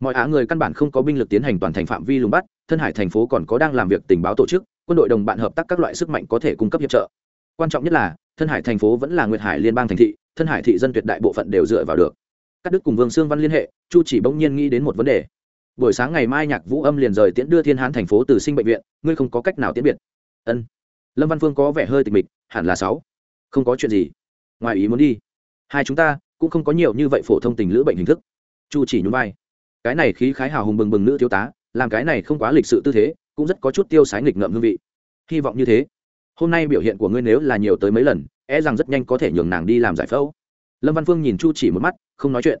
Mọi á người căn bản không có binh lực tiến hành toàn thành phạm vi lùng bắt, thân hải thành phố còn có đang làm việc tình báo tổ chức, quân đội đồng bạn hợp tác các loại sức mạnh có thể cung cấp hiệp trợ. Quan trọng nhất là, thân hải thành phố vẫn là nguyệt hải liên bang thành thị, thân hải thị dân tuyệt đại bộ phận đều dựa vào được. Các đức cùng vương sương văn liên hệ, chu chỉ bỗng nhiên nghĩ đến một vấn đề. Buổi sáng ngày mai nhạc vũ âm liền rời tiễn đưa thiên hán thành phố từ sinh bệnh viện, ngươi không có cách nào tiễn biệt. Ân. Lâm văn phương có vẻ hơi tịch mịch, hẳn là sáu. Không có chuyện gì ngoài ý muốn đi. Hai chúng ta cũng không có nhiều như vậy phổ thông tình lữ bệnh hình thức. Chu chỉ nhún vai. Cái này khí khái hào hùng bừng bừng nữ thiếu tá, làm cái này không quá lịch sự tư thế, cũng rất có chút tiêu sái nghịch ngợm hương vị. Hy vọng như thế. Hôm nay biểu hiện của ngươi nếu là nhiều tới mấy lần e rằng rất nhanh có thể nhường nàng đi làm giải phẫu. Lâm văn phương nhìn chu chỉ một mắt, không nói chuyện.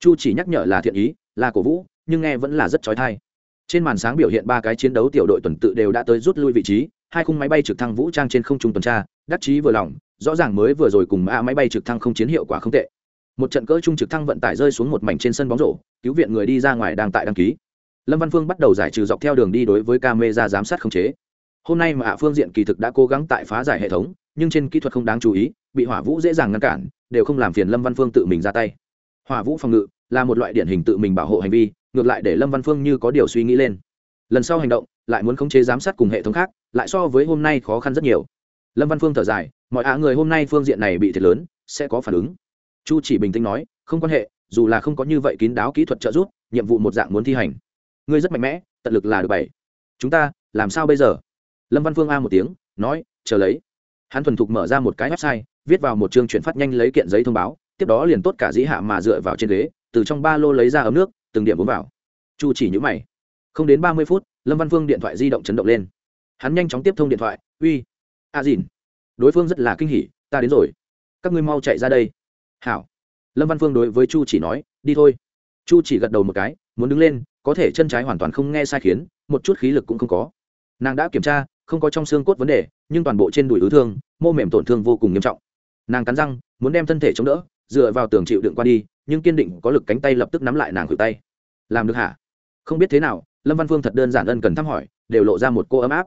Chu chỉ nhắc nhở là thiện ý, là cổ vũ, nhưng nghe vẫn là rất trói thai trên màn sáng biểu hiện ba cái chiến đấu tiểu đội tuần tự đều đã tới rút lui vị trí, hai khung máy bay trực thăng vũ trang trên không trung tuần tra, đắc chí vừa lòng rõ ràng mới vừa rồi cùng mã máy bay trực thăng không chiến hiệu quả không tệ. Một trận cỡ trung trực thăng vận tải rơi xuống một mảnh trên sân bóng rổ, cứu viện người đi ra ngoài đang tại đăng ký. Lâm văn phương bắt đầu giải trừ dọc theo đường đi đối với camera giám sát không chế. Hôm nay mà ạ phương diện kỳ thực đã cố gắng tại phá giải hệ thống, nhưng trên kỹ thuật không đáng chú ý, bị hỏa vũ dễ dàng ngăn cản, đều không làm phiền lâm văn phương tự mình ra tay. Hỏa vũ phòng ngự là một loại điển hình tự mình bảo hộ hành vi, ngược lại để lâm văn phương như có điều suy nghĩ lên. Lần sau hành động, lại muốn khống chế giám sát cùng hệ thống khác, lại so với hôm nay khó khăn rất nhiều. Lâm văn phương thở dài mọi ạ người hôm nay phương diện này bị thiệt lớn, sẽ có phản ứng. Chu chỉ bình tĩnh nói, không quan hệ, dù là không có như vậy kín đáo kỹ thuật trợ giúp, nhiệm vụ một dạng muốn thi hành. Ngươi rất mạnh mẽ, tận lực là được bảy. Chúng ta, làm sao bây giờ? Lâm văn phương a một tiếng, nói, chờ lấy. Hắn thuần thục mở ra một cái website, viết vào một chương chuyển phát nhanh lấy kiện giấy thông báo, tiếp đó liền tốt cả dĩ hạ mà dựa vào trên ghế, từ trong ba lô lấy ra ấm nước, từng điểm uống vào. Chu chỉ nhữ mày. Không đến ba mươi phút, lâm văn phương điện thoại di động chấn động lên. Hắn nhanh chóng tiếp thông điện thoại, uy, a dìn đối phương rất là kinh hỉ, ta đến rồi, các ngươi mau chạy ra đây. Hảo. Lâm văn phương đối với chu chỉ nói, đi thôi. Chu chỉ gật đầu một cái, muốn đứng lên, có thể chân trái hoàn toàn không nghe sai khiến, một chút khí lực cũng không có. Nàng đã kiểm tra, không có trong xương cốt vấn đề, nhưng toàn bộ trên đùi ứ thương, mô mềm tổn thương vô cùng nghiêm trọng. Nàng cắn răng, muốn đem thân thể chống đỡ, dựa vào tường chịu đựng qua đi, nhưng kiên định có lực cánh tay lập tức nắm lại nàng khử tay. Làm được hả? Không biết thế nào. Lâm văn phương thật đơn giản ân cần thăm hỏi, đều lộ ra một cô ấm áp.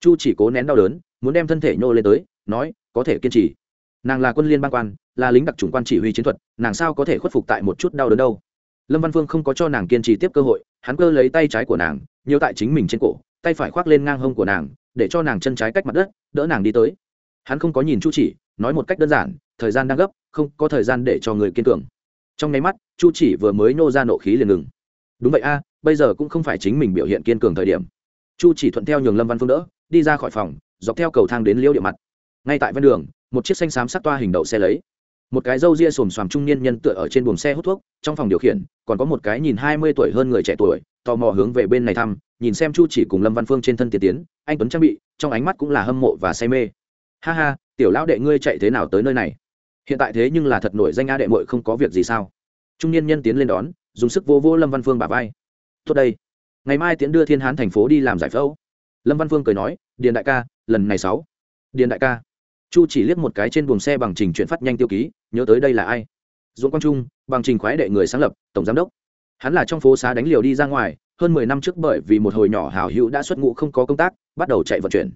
Chu chỉ cố nén đau đớn, muốn đem thân thể nhô lên tới nói, có thể kiên trì. Nàng là quân liên bang quan, là lính đặc trùng quan chỉ huy chiến thuật, nàng sao có thể khuất phục tại một chút đau đớn đâu? Lâm văn phương không có cho nàng kiên trì tiếp cơ hội, hắn cơ lấy tay trái của nàng nhiều tại chính mình trên cổ, tay phải khoác lên ngang hông của nàng, để cho nàng chân trái cách mặt đất, đỡ nàng đi tới. Hắn không có nhìn chu chỉ, nói một cách đơn giản, thời gian đang gấp, không có thời gian để cho người kiên cường. Trong nháy mắt, chu chỉ vừa mới nô ra nộ khí liền ngừng. Đúng vậy a, bây giờ cũng không phải chính mình biểu hiện kiên cường thời điểm. Chu chỉ thuận theo nhường lâm văn phương đỡ, đi ra khỏi phòng, dọc theo cầu thang đến liêu địa mặt ngay tại ven đường, một chiếc xanh xám sắc toa hình đậu xe lấy. Một cái râu ria xồm xoàm trung niên nhân tựa ở trên buồng xe hút thuốc, trong phòng điều khiển, còn có một cái nhìn hai mươi tuổi hơn người trẻ tuổi, tò mò hướng về bên này thăm, nhìn xem chu chỉ cùng lâm văn phương trên thân tiền tiến, anh tuấn trang bị, trong ánh mắt cũng là hâm mộ và say mê. Ha ha, tiểu lão đệ ngươi chạy thế nào tới nơi này? Hiện tại thế nhưng là thật nổi danh a đệ mội không có việc gì sao? Trung niên nhân tiến lên đón, dùng sức vô vô lâm văn phương bà vai. Tốt đây. Ngày mai tiến đưa thiên hán thành phố đi làm giải phẫu. Lâm văn phương cười nói, điền đại ca, lần này sáu. Điền đại ca chu chỉ liếc một cái trên buồng xe bằng trình chuyển phát nhanh tiêu ký, nhớ tới đây là ai? Dũng quang trung, bằng trình khoái đệ người sáng lập, tổng giám đốc. Hắn là trong phố xá đánh liều đi ra ngoài, hơn mười năm trước bởi vì một hồi nhỏ hảo hữu đã xuất ngũ không có công tác, bắt đầu chạy vận chuyển.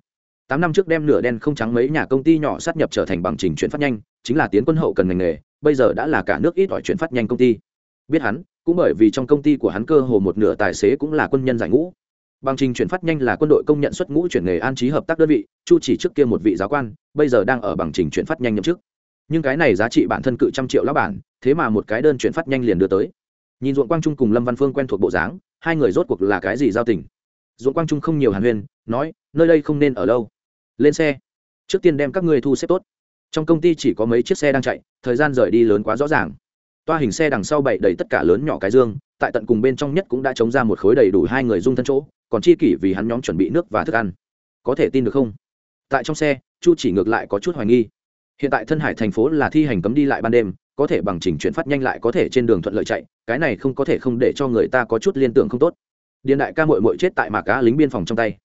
Tám năm trước đem nửa đen không trắng mấy nhà công ty nhỏ sát nhập trở thành bằng trình chuyển phát nhanh, chính là tiến quân hậu cần ngành nghề, bây giờ đã là cả nước ít ỏi chuyển phát nhanh công ty. Biết hắn, cũng bởi vì trong công ty của hắn cơ hồ một nửa tài xế cũng là quân nhân giải ngũ bằng trình chuyển phát nhanh là quân đội công nhận xuất ngũ chuyển nghề an trí hợp tác đơn vị, chu chỉ trước kia một vị giáo quan, bây giờ đang ở bằng trình chuyển phát nhanh nhậm chức. Nhưng cái này giá trị bản thân cự trăm triệu lá bản, thế mà một cái đơn chuyển phát nhanh liền đưa tới. Nhìn ruộng quang trung cùng lâm văn phương quen thuộc bộ dáng, hai người rốt cuộc là cái gì giao tình? Ruộng quang trung không nhiều hàn huyên, nói, nơi đây không nên ở lâu. Lên xe. Trước tiên đem các ngươi thu xếp tốt. Trong công ty chỉ có mấy chiếc xe đang chạy, thời gian rời đi lớn quá rõ ràng. Toa hình xe đằng sau bậy đầy tất cả lớn nhỏ cái dương, tại tận cùng bên trong nhất cũng đã chống ra một khối đầy đủ hai người dung thân chỗ còn chi kỷ vì hắn nhóm chuẩn bị nước và thức ăn. Có thể tin được không? Tại trong xe, chu chỉ ngược lại có chút hoài nghi. Hiện tại thân hải thành phố là thi hành cấm đi lại ban đêm, có thể bằng trình chuyển phát nhanh lại có thể trên đường thuận lợi chạy, cái này không có thể không để cho người ta có chút liên tưởng không tốt. Điện đại ca mội mội chết tại mà cá lính biên phòng trong tay.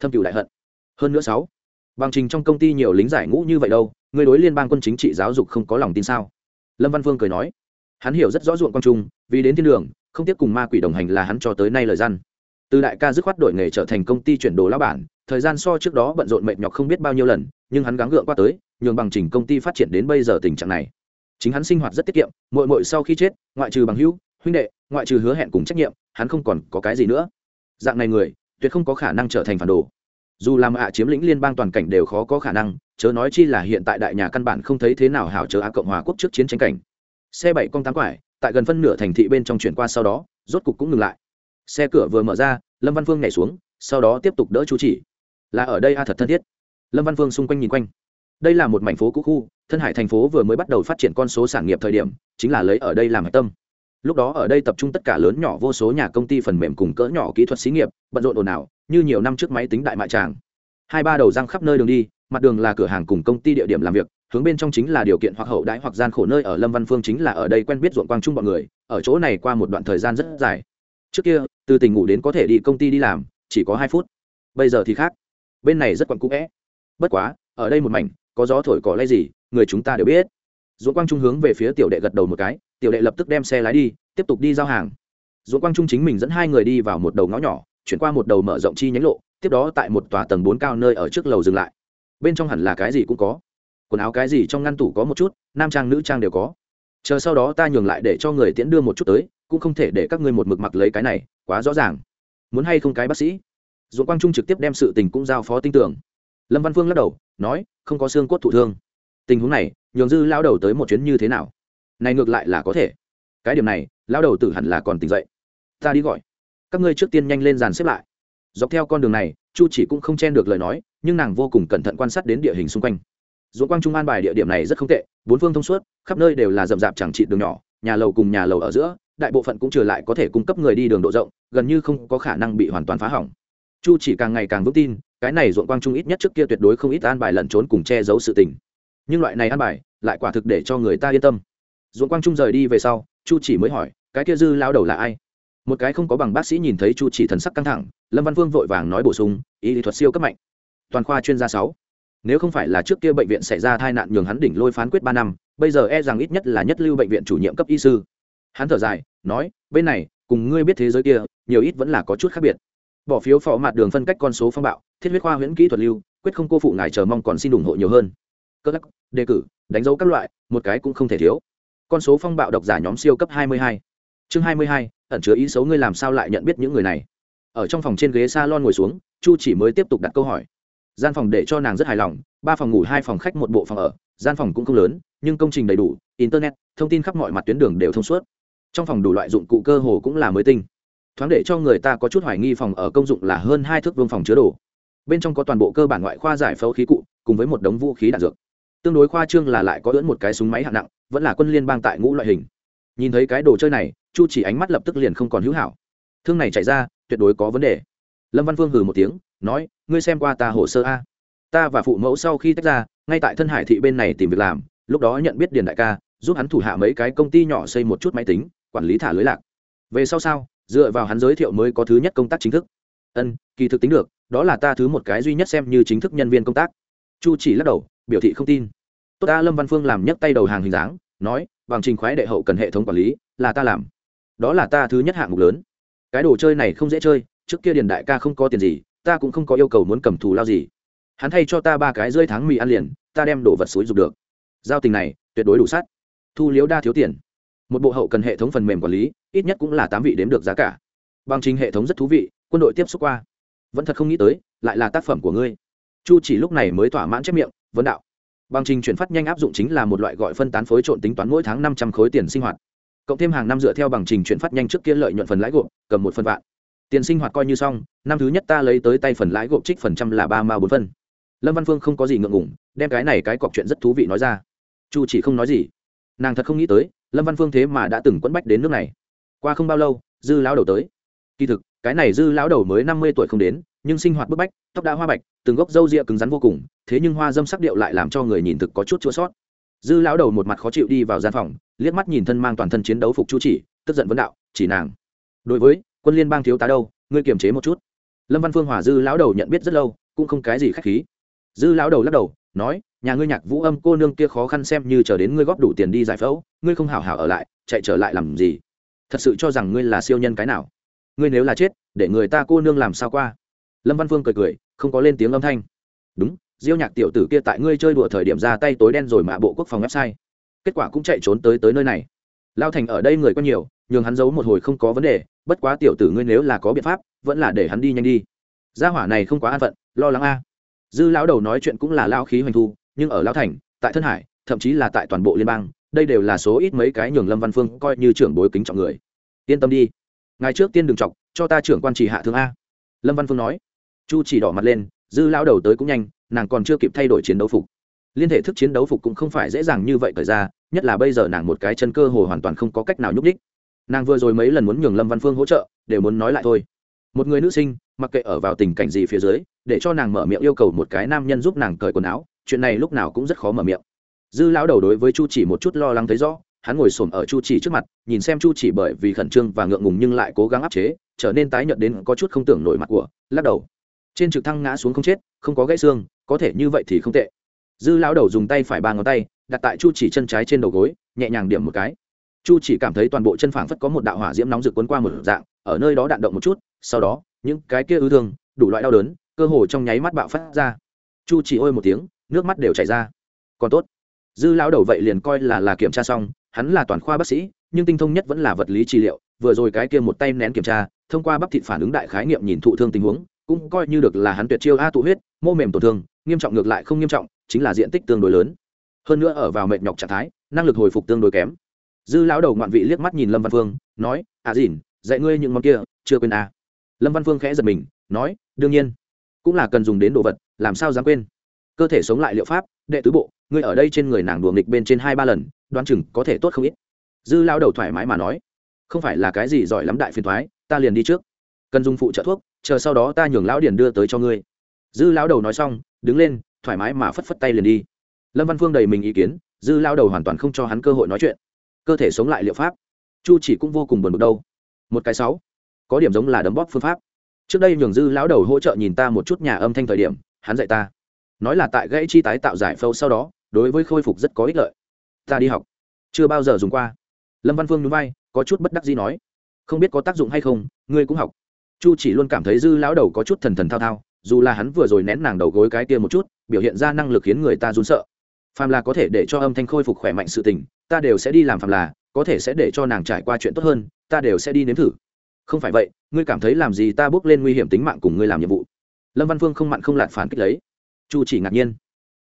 Thâm cựu đại hận. Hơn nữa sáu, bằng trình trong công ty nhiều lính giải ngũ như vậy đâu, người đối liên bang quân chính trị giáo dục không có lòng tin sao? Lâm văn vương cười nói. Hắn hiểu rất rõ ruộng quang trung, vì đến thiên đường, không tiếp cùng ma quỷ đồng hành là hắn cho tới nay lời gian từ đại ca dứt khoát đổi nghề trở thành công ty chuyển đồ lao bản, thời gian so trước đó bận rộn mệt nhọc không biết bao nhiêu lần, nhưng hắn gắng gượng qua tới, nhường bằng trình công ty phát triển đến bây giờ tình trạng này. Chính hắn sinh hoạt rất tiết kiệm mội mội sau khi chết, ngoại trừ bằng hữu, huynh đệ, ngoại trừ hứa hẹn cùng trách nhiệm, hắn không còn có cái gì nữa. Dạng này người, tuyệt không có khả năng trở thành phản đồ. Dù làm ạ chiếm lĩnh liên bang toàn cảnh đều khó có khả năng, chớ nói chi là hiện tại đại nhà căn bản không thấy thế nào hảo chớ á cộng hòa quốc trước chiến tranh cảnh. Xe bảy con tám quải, tại gần phân nửa thành thị bên trong chuyển qua sau đó, rốt cục cũng ngừng lại xe cửa vừa mở ra, lâm văn phương nhảy xuống, sau đó tiếp tục đỡ chú chỉ. Là ở đây a, thật thân thiết. Lâm văn phương xung quanh nhìn quanh. Đây là một mảnh phố cũ khu, thân hải thành phố vừa mới bắt đầu phát triển con số sản nghiệp thời điểm, chính là lấy ở đây làm hạch tâm. Lúc đó ở đây tập trung tất cả lớn nhỏ vô số nhà công ty phần mềm cùng cỡ nhỏ kỹ thuật xí nghiệp, bận rộn ồn ào, như nhiều năm trước máy tính đại mại tràng. Hai ba đầu răng khắp nơi đường đi, mặt đường là cửa hàng cùng công ty địa điểm làm việc, hướng bên trong chính là điều kiện hoặc hậu đãi hoặc gian khổ nơi ở lâm văn phương chính là ở đây quen biết ruộng quang trung bọn người, ở chỗ này qua một đoạn thời gian rất dài trước kia, từ tỉnh ngủ đến có thể đi công ty đi làm, chỉ có hai phút. Bây giờ thì khác. Bên này rất quặn cũ vẽ. Bất quá, ở đây một mảnh, có gió thổi cỏ lay gì, người chúng ta đều biết. Dũng quang trung hướng về phía tiểu đệ gật đầu một cái, tiểu đệ lập tức đem xe lái đi, tiếp tục đi giao hàng. Dũng quang trung chính mình dẫn hai người đi vào một đầu ngõ nhỏ, chuyển qua một đầu mở rộng chi nhánh lộ, tiếp đó tại một tòa tầng bốn cao nơi ở trước lầu dừng lại. Bên trong hẳn là cái gì cũng có. Quần áo cái gì trong ngăn tủ có một chút, nam trang nữ trang đều có chờ sau đó ta nhường lại để cho người tiễn đưa một chút tới, cũng không thể để các ngươi một mực mặc lấy cái này, quá rõ ràng. Muốn hay không cái bác sĩ? Dũng quang trung trực tiếp đem sự tình cũng giao phó tin tưởng lâm văn phương lắc đầu, nói, không có xương cốt thụ thương. Tình huống này, nhường dư lao đầu tới một chuyến như thế nào? Này ngược lại là có thể. Cái điểm này lao đầu tử hẳn là còn tỉnh dậy. Ta đi gọi. Các ngươi trước tiên nhanh lên dàn xếp lại. Dọc theo con đường này, chu chỉ cũng không chen được lời nói, nhưng nàng vô cùng cẩn thận quan sát đến địa hình xung quanh dũng quang trung an bài địa điểm này rất không tệ, bốn phương thông suốt, khắp nơi đều là rậm rạp chẳng trị đường nhỏ, nhà lầu cùng nhà lầu ở giữa, đại bộ phận cũng trở lại có thể cung cấp người đi đường độ rộng, gần như không có khả năng bị hoàn toàn phá hỏng. Chu chỉ càng ngày càng vững tin, cái này ruộng quang trung ít nhất trước kia tuyệt đối không ít an bài lẩn trốn cùng che giấu sự tình. Nhưng loại này an bài, lại quả thực để cho người ta yên tâm. Ruộng quang trung rời đi về sau, chu chỉ mới hỏi, cái kia dư lao đầu là ai? Một cái không có bằng bác sĩ nhìn thấy chu chỉ thần sắc căng thẳng, lâm văn vương vội vàng nói bổ sung y lý thuật siêu cấp mạnh. Toàn khoa chuyên gia sáu nếu không phải là trước kia bệnh viện xảy ra tai nạn nhường hắn đỉnh lôi phán quyết ba năm bây giờ e rằng ít nhất là nhất lưu bệnh viện chủ nhiệm cấp y sư. Hắn thở dài nói bên này cùng ngươi biết thế giới kia nhiều ít vẫn là có chút khác biệt. Bỏ phiếu phó mặt đường phân cách con số phong bạo thiết huyết khoa huyễn kỹ thuật lưu quyết không cô phụ ngài chờ mong còn xin ủng hộ nhiều hơn. Cơ lắc đề cử đánh dấu các loại một cái cũng không thể thiếu. Con số phong bạo độc giả nhóm siêu cấp 22. chương 22, ẩn chứa ý xấu ngươi làm sao lại nhận biết những người này? Ở trong phòng trên ghế salon ngồi xuống chu chỉ mới tiếp tục đặt câu hỏi gian phòng để cho nàng rất hài lòng, ba phòng ngủ, hai phòng khách, một bộ phòng ở, gian phòng cũng không lớn, nhưng công trình đầy đủ, internet, thông tin khắp mọi mặt tuyến đường đều thông suốt. Trong phòng đủ loại dụng cụ cơ hồ cũng là mới tinh. Thoáng để cho người ta có chút hoài nghi phòng ở công dụng là hơn hai thước vương phòng chứa đồ. Bên trong có toàn bộ cơ bản ngoại khoa giải phẫu khí cụ, cùng với một đống vũ khí đạn dược. Tương đối khoa trương là lại có ưỡn một cái súng máy hạng nặng, vẫn là quân liên bang tại ngũ loại hình. Nhìn thấy cái đồ chơi này, chu chỉ ánh mắt lập tức liền không còn hữu hảo. Thương này chạy ra, tuyệt đối có vấn đề. Lâm văn phương hừ một tiếng nói, ngươi xem qua ta hồ sơ a? Ta và phụ mẫu sau khi tách ra, ngay tại thân hải thị bên này tìm việc làm, lúc đó nhận biết điền đại ca, giúp hắn thủ hạ mấy cái công ty nhỏ xây một chút máy tính, quản lý thả lưới lạc. Về sau sao, dựa vào hắn giới thiệu mới có thứ nhất công tác chính thức. Ân, kỳ thực tính được, đó là ta thứ một cái duy nhất xem như chính thức nhân viên công tác. Chu chỉ lắc đầu, biểu thị không tin. Tốt ta, lâm văn phương làm nhấc tay đầu hàng hình dáng, nói, bằng trình khoái đệ hậu cần hệ thống quản lý, là ta làm. Đó là ta thứ nhất hạng mục lớn. Cái đồ chơi này không dễ chơi, trước kia điền đại ca không có tiền gì ta cũng không có yêu cầu muốn cầm thù lao gì. Hắn thay cho ta ba cái rơi tháng mì ăn liền, ta đem đồ vật xúi dục được. Giao tình này, tuyệt đối đủ sát. Thu liếu đa thiếu tiền. Một bộ hậu cần hệ thống phần mềm quản lý, ít nhất cũng là tám vị đếm được giá cả. Bằng trình hệ thống rất thú vị, quân đội tiếp xúc qua. Vẫn thật không nghĩ tới, lại là tác phẩm của ngươi. Chu chỉ lúc này mới thỏa mãn chép miệng, vấn đạo. Bằng trình chuyển phát nhanh áp dụng chính là một loại gọi phân tán phối trộn tính toán mỗi tháng năm trăm khối tiền sinh hoạt. Cộng thêm hàng năm dựa theo bằng trình chuyển phát nhanh trước kia lợi nhuận phần lãi gộp, cầm một phần vạn tiền sinh hoạt coi như xong, năm thứ nhất ta lấy tới tay phần lãi gộp trích phần trăm là ba ma bốn phân. Lâm văn phương không có gì ngượng ngủng đem cái này cái cọc chuyện rất thú vị nói ra. Chu chỉ không nói gì. Nàng thật không nghĩ tới, lâm văn phương thế mà đã từng quẫn bách đến nước này. Qua không bao lâu, dư lão đầu tới. Kỳ thực, cái này dư lão đầu mới năm mươi tuổi không đến, nhưng sinh hoạt bức bách, tóc đã hoa bạch, từng gốc râu ria cứng rắn vô cùng, thế nhưng hoa dâm sắc điệu lại làm cho người nhìn thực có chút chua sót. Dư lão đầu một mặt khó chịu đi vào gian phòng, liếc mắt nhìn thân mang toàn thân chiến đấu phục chu chỉ, tức giận vấn đạo, chỉ nàng. Đối với quân liên bang thiếu tá đâu, ngươi kiềm chế một chút. Lâm văn phương hòa dư lão đầu nhận biết rất lâu, cũng không cái gì khách khí. Dư lão đầu lắc đầu, nói, nhà ngươi nhạc vũ âm cô nương kia khó khăn xem như chờ đến ngươi góp đủ tiền đi giải phẫu, ngươi không hảo hảo ở lại, chạy trở lại làm gì? Thật sự cho rằng ngươi là siêu nhân cái nào? Ngươi nếu là chết, để người ta cô nương làm sao qua? Lâm văn phương cười cười, không có lên tiếng âm thanh. Đúng, diêu nhạc tiểu tử kia tại ngươi chơi đùa thời điểm ra tay tối đen rồi mà bộ quốc phòng website. Kết quả cũng chạy trốn tới tới nơi này. Lao thành ở đây người có nhiều, nhường hắn giấu một hồi không có vấn đề bất quá tiểu tử ngươi nếu là có biện pháp, vẫn là để hắn đi nhanh đi. Gia hỏa này không quá an phận, lo lắng a. Dư lão đầu nói chuyện cũng là lao khí hoành thu, nhưng ở lao thành, tại thân hải, thậm chí là tại toàn bộ liên bang, đây đều là số ít mấy cái nhường lâm văn phương coi như trưởng bối kính trọng người. Yên tâm đi. Ngày trước tiên đừng chọc, cho ta trưởng quan chỉ hạ thương a. Lâm văn phương nói. Chu chỉ đỏ mặt lên, dư lão đầu tới cũng nhanh, nàng còn chưa kịp thay đổi chiến đấu phục. Liên thể thức chiến đấu phục cũng không phải dễ dàng như vậy thời ra, nhất là bây giờ nàng một cái chân cơ hồ hoàn toàn không có cách nào nhúc nhích nàng vừa rồi mấy lần muốn nhường lâm văn phương hỗ trợ, đều muốn nói lại thôi. Một người nữ sinh, mặc kệ ở vào tình cảnh gì phía dưới, để cho nàng mở miệng yêu cầu một cái nam nhân giúp nàng cởi quần áo, chuyện này lúc nào cũng rất khó mở miệng. Dư lão đầu đối với chu chỉ một chút lo lắng thấy rõ, hắn ngồi xổm ở chu chỉ trước mặt, nhìn xem chu chỉ bởi vì khẩn trương và ngượng ngùng nhưng lại cố gắng áp chế, trở nên tái nhợt đến có chút không tưởng nổi mặt của, lắc đầu. Trên trực thăng ngã xuống không chết, không có gãy xương, có thể như vậy thì không tệ. Dư lão đầu dùng tay phải ba ngón tay, đặt tại chu chỉ chân trái trên đầu gối, nhẹ nhàng điểm một cái chu chỉ cảm thấy toàn bộ chân phảng phất có một đạo hỏa diễm nóng rực quấn qua một dạng, ở nơi đó đạn động một chút, sau đó, những cái kia ư thương, đủ loại đau đớn, cơ hồ trong nháy mắt bạo phát ra. Chu chỉ ôi một tiếng, nước mắt đều chảy ra. Còn tốt, dư lão đầu vậy liền coi là là kiểm tra xong, hắn là toàn khoa bác sĩ, nhưng tinh thông nhất vẫn là vật lý trị liệu, vừa rồi cái kia một tay nén kiểm tra, thông qua bắp thịt phản ứng đại khái nghiệm nhìn thụ thương tình huống, cũng coi như được là hắn tuyệt chiêu a tụ huyết, mô mềm tổn thương, nghiêm trọng ngược lại không nghiêm trọng, chính là diện tích tương đối lớn. Hơn nữa ở vào mệt nhọc trạng thái, năng lực hồi phục tương đối kém dư lão đầu ngoạn vị liếc mắt nhìn lâm văn phương, nói à dìn, dạy ngươi những món kia, chưa quên à. lâm văn phương khẽ giật mình, nói, đương nhiên, cũng là cần dùng đến đồ vật, làm sao dám quên? Cơ thể sống lại liệu pháp, đệ tứ bộ, ngươi ở đây trên người nàng đùa nghịch bên trên hai ba lần, đoán chừng có thể tốt không ít. Dư lao đầu thoải mái mà nói, không phải là cái gì giỏi lắm đại phiền thoái ta liền đi trước. Cần dùng phụ trợ thuốc, chờ sau đó ta nhường lão điền đưa tới cho ngươi. Dư lão đầu nói xong, đứng lên, thoải mái mà phất phất tay liền đi. Lâm văn phương đầy mình ý kiến, dư lao đầu hoàn toàn không cho hắn cơ hội nói chuyện cơ thể sống lại liệu pháp. Chu chỉ cũng vô cùng buồn bực đâu. Một cái sáu, có điểm giống là đấm bóp phương pháp. Trước đây nhường dư lão đầu hỗ trợ nhìn ta một chút nhà âm thanh thời điểm, hắn dạy ta. Nói là tại gãy chi tái tạo giải phẫu sau đó, đối với khôi phục rất có ích lợi. Ta đi học. Chưa bao giờ dùng qua. Lâm văn phương núi vai, có chút bất đắc gì nói. Không biết có tác dụng hay không, ngươi cũng học. Chu chỉ luôn cảm thấy dư lão đầu có chút thần thần thao thao, dù là hắn vừa rồi nén nàng đầu gối cái kia một chút, biểu hiện ra năng lực khiến người ta run sợ phàm là có thể để cho âm thanh khôi phục khỏe mạnh sự tình, ta đều sẽ đi làm phàm là, có thể sẽ để cho nàng trải qua chuyện tốt hơn, ta đều sẽ đi nếm thử. Không phải vậy, ngươi cảm thấy làm gì ta bước lên nguy hiểm tính mạng cùng ngươi làm nhiệm vụ. Lâm văn phương không mặn không lạt phản kích lấy. Chu chỉ ngạc nhiên.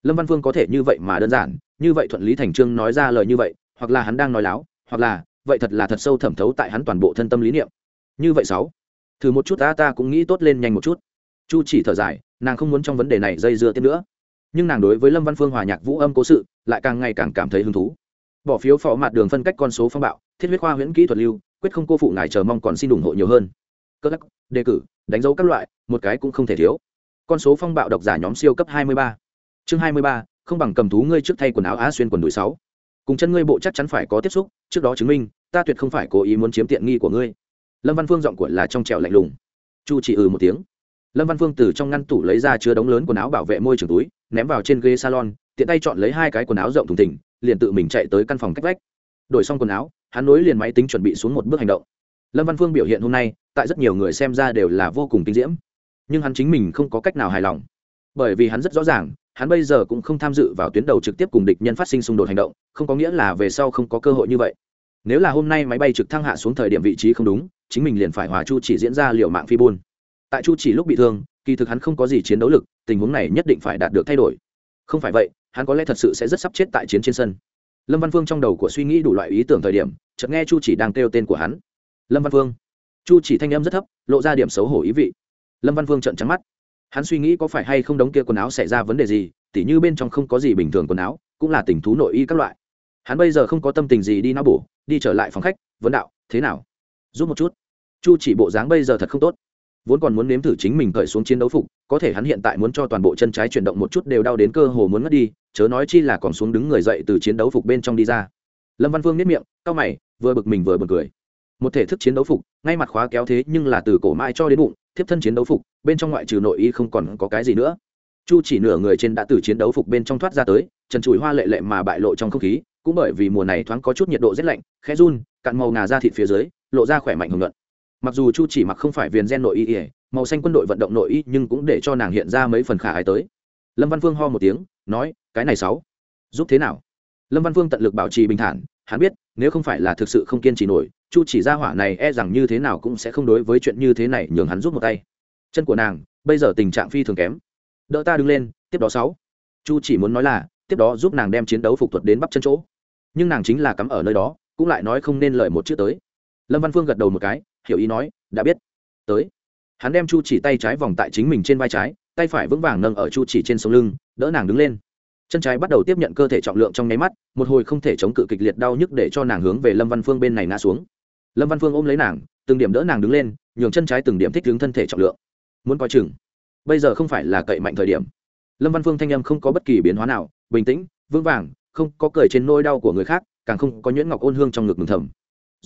Lâm văn phương có thể như vậy mà đơn giản, như vậy thuận lý thành trương nói ra lời như vậy, hoặc là hắn đang nói láo, hoặc là, vậy thật là thật sâu thẩm thấu tại hắn toàn bộ thân tâm lý niệm. Như vậy sáu, thử một chút ta ta cũng nghĩ tốt lên nhanh một chút. Chu chỉ thở dài, nàng không muốn trong vấn đề này dây dưa tiếp nữa nhưng nàng đối với lâm văn phương hòa nhạc vũ âm cố sự lại càng ngày càng cảm thấy hứng thú bỏ phiếu phó mặt đường phân cách con số phong bạo thiết huyết khoa huyễn kỹ thuật lưu quyết không cô phụ ngài chờ mong còn xin ủng hộ nhiều hơn cơ lắc đề cử đánh dấu các loại một cái cũng không thể thiếu. Con số phong bạo độc giả nhóm siêu cấp 23. chương 23, không bằng cầm thú ngươi trước thay quần áo á xuyên quần đùi sáu. Cùng chân ngươi bộ chắc chắn phải có tiếp xúc trước đó chứng minh ta tuyệt không phải cố ý muốn chiếm tiện nghi của ngươi. Lâm văn phương giọng của là trong trẻo lạnh lùng. Chu chỉ ừ một tiếng lâm văn phương từ trong ngăn tủ lấy ra chứa đống lớn quần áo bảo vệ môi trường túi, ném vào trên ghế salon, tiện tay chọn lấy hai cái quần áo rộng thùng thình, liền tự mình chạy tới căn phòng cách vách. Đổi xong quần áo, hắn nối liền máy tính chuẩn bị xuống một bước hành động. Lâm văn phương biểu hiện hôm nay, tại rất nhiều người xem ra đều là vô cùng tinh diễm. Nhưng hắn chính mình không có cách nào hài lòng. Bởi vì hắn rất rõ ràng, hắn bây giờ cũng không tham dự vào tuyến đầu trực tiếp cùng địch nhân phát sinh xung đột hành động, không có nghĩa là về sau không có cơ hội như vậy. Nếu là hôm nay máy bay trực thăng hạ xuống thời điểm vị trí không đúng, chính mình liền phải hòa chu chỉ diễn ra liệu mạng phi buôn tại chu chỉ lúc bị thương, kỳ thực hắn không có gì chiến đấu lực, tình huống này nhất định phải đạt được thay đổi. Không phải vậy, hắn có lẽ thật sự sẽ rất sắp chết tại chiến trên sân. Lâm văn phương trong đầu của suy nghĩ đủ loại ý tưởng thời điểm, chợt nghe chu chỉ đang kêu tên của hắn. Lâm văn phương. Chu chỉ thanh âm rất thấp, lộ ra điểm xấu hổ ý vị. Lâm văn phương trợn trắng mắt. Hắn suy nghĩ có phải hay không đống kia quần áo xảy ra vấn đề gì, tỉ như bên trong không có gì bình thường quần áo, cũng là tình thú nội y các loại. Hắn bây giờ không có tâm tình gì đi não bổ, đi trở lại phòng khách, vấn đạo, thế nào? Giúp một chút. Chu chỉ bộ dáng bây giờ thật không tốt vốn còn muốn nếm thử chính mình cởi xuống chiến đấu phục, có thể hắn hiện tại muốn cho toàn bộ chân trái chuyển động một chút đều đau đến cơ hồ muốn ngất đi, chớ nói chi là còn xuống đứng người dậy từ chiến đấu phục bên trong đi ra. Lâm văn vương nếp miệng, cau mày, vừa bực mình vừa bực cười. Một thể thức chiến đấu phục, ngay mặt khóa kéo thế nhưng là từ cổ mãi cho đến bụng, thiếp thân chiến đấu phục, bên trong ngoại trừ nội y không còn có cái gì nữa. Chu chỉ nửa người trên đã từ chiến đấu phục bên trong thoát ra tới, trần trụi hoa lệ lệ mà bại lộ trong không khí, cũng bởi vì mùa này thoáng có chút nhiệt độ rét lạnh, khẽ run cặn màu ngà ra thịt phía dưới, lộ ra khỏe mạnh hưởng luận mặc dù chu chỉ mặc không phải viền gen nội y ỉa màu xanh quân đội vận động nội y, nhưng cũng để cho nàng hiện ra mấy phần khả ái tới. Lâm văn phương ho một tiếng, nói, cái này sáu, giúp thế nào? Lâm văn phương tận lực bảo trì bình thản, hắn biết, nếu không phải là thực sự không kiên trì nổi, chu chỉ ra hỏa này e rằng như thế nào cũng sẽ không đối với chuyện như thế này nhường hắn giúp một tay. Chân của nàng, bây giờ tình trạng phi thường kém. Đỡ ta đứng lên, tiếp đó sáu. Chu chỉ muốn nói là, tiếp đó giúp nàng đem chiến đấu phục thuật đến bắp chân chỗ. Nhưng nàng chính là cắm ở nơi đó, cũng lại nói không nên lời một chữ tới. Lâm văn phương gật đầu một cái hiểu ý nói, đã biết. Tới. Hắn đem chu chỉ tay trái vòng tại chính mình trên vai trái, tay phải vững vàng nâng ở chu chỉ trên sống lưng, đỡ nàng đứng lên. Chân trái bắt đầu tiếp nhận cơ thể trọng lượng trong nháy mắt, một hồi không thể chống cự kịch liệt đau nhức để cho nàng hướng về lâm văn phương bên này ngã xuống. Lâm văn phương ôm lấy nàng, từng điểm đỡ nàng đứng lên, nhường chân trái từng điểm thích hướng thân thể trọng lượng. Muốn coi chừng. Bây giờ không phải là cậy mạnh thời điểm. Lâm văn phương thanh âm không có bất kỳ biến hóa nào, bình tĩnh, vững vàng, không có cười trên nôi đau của người khác, càng không có nhuyễn ngọc ôn hương trong ngực mừng thầm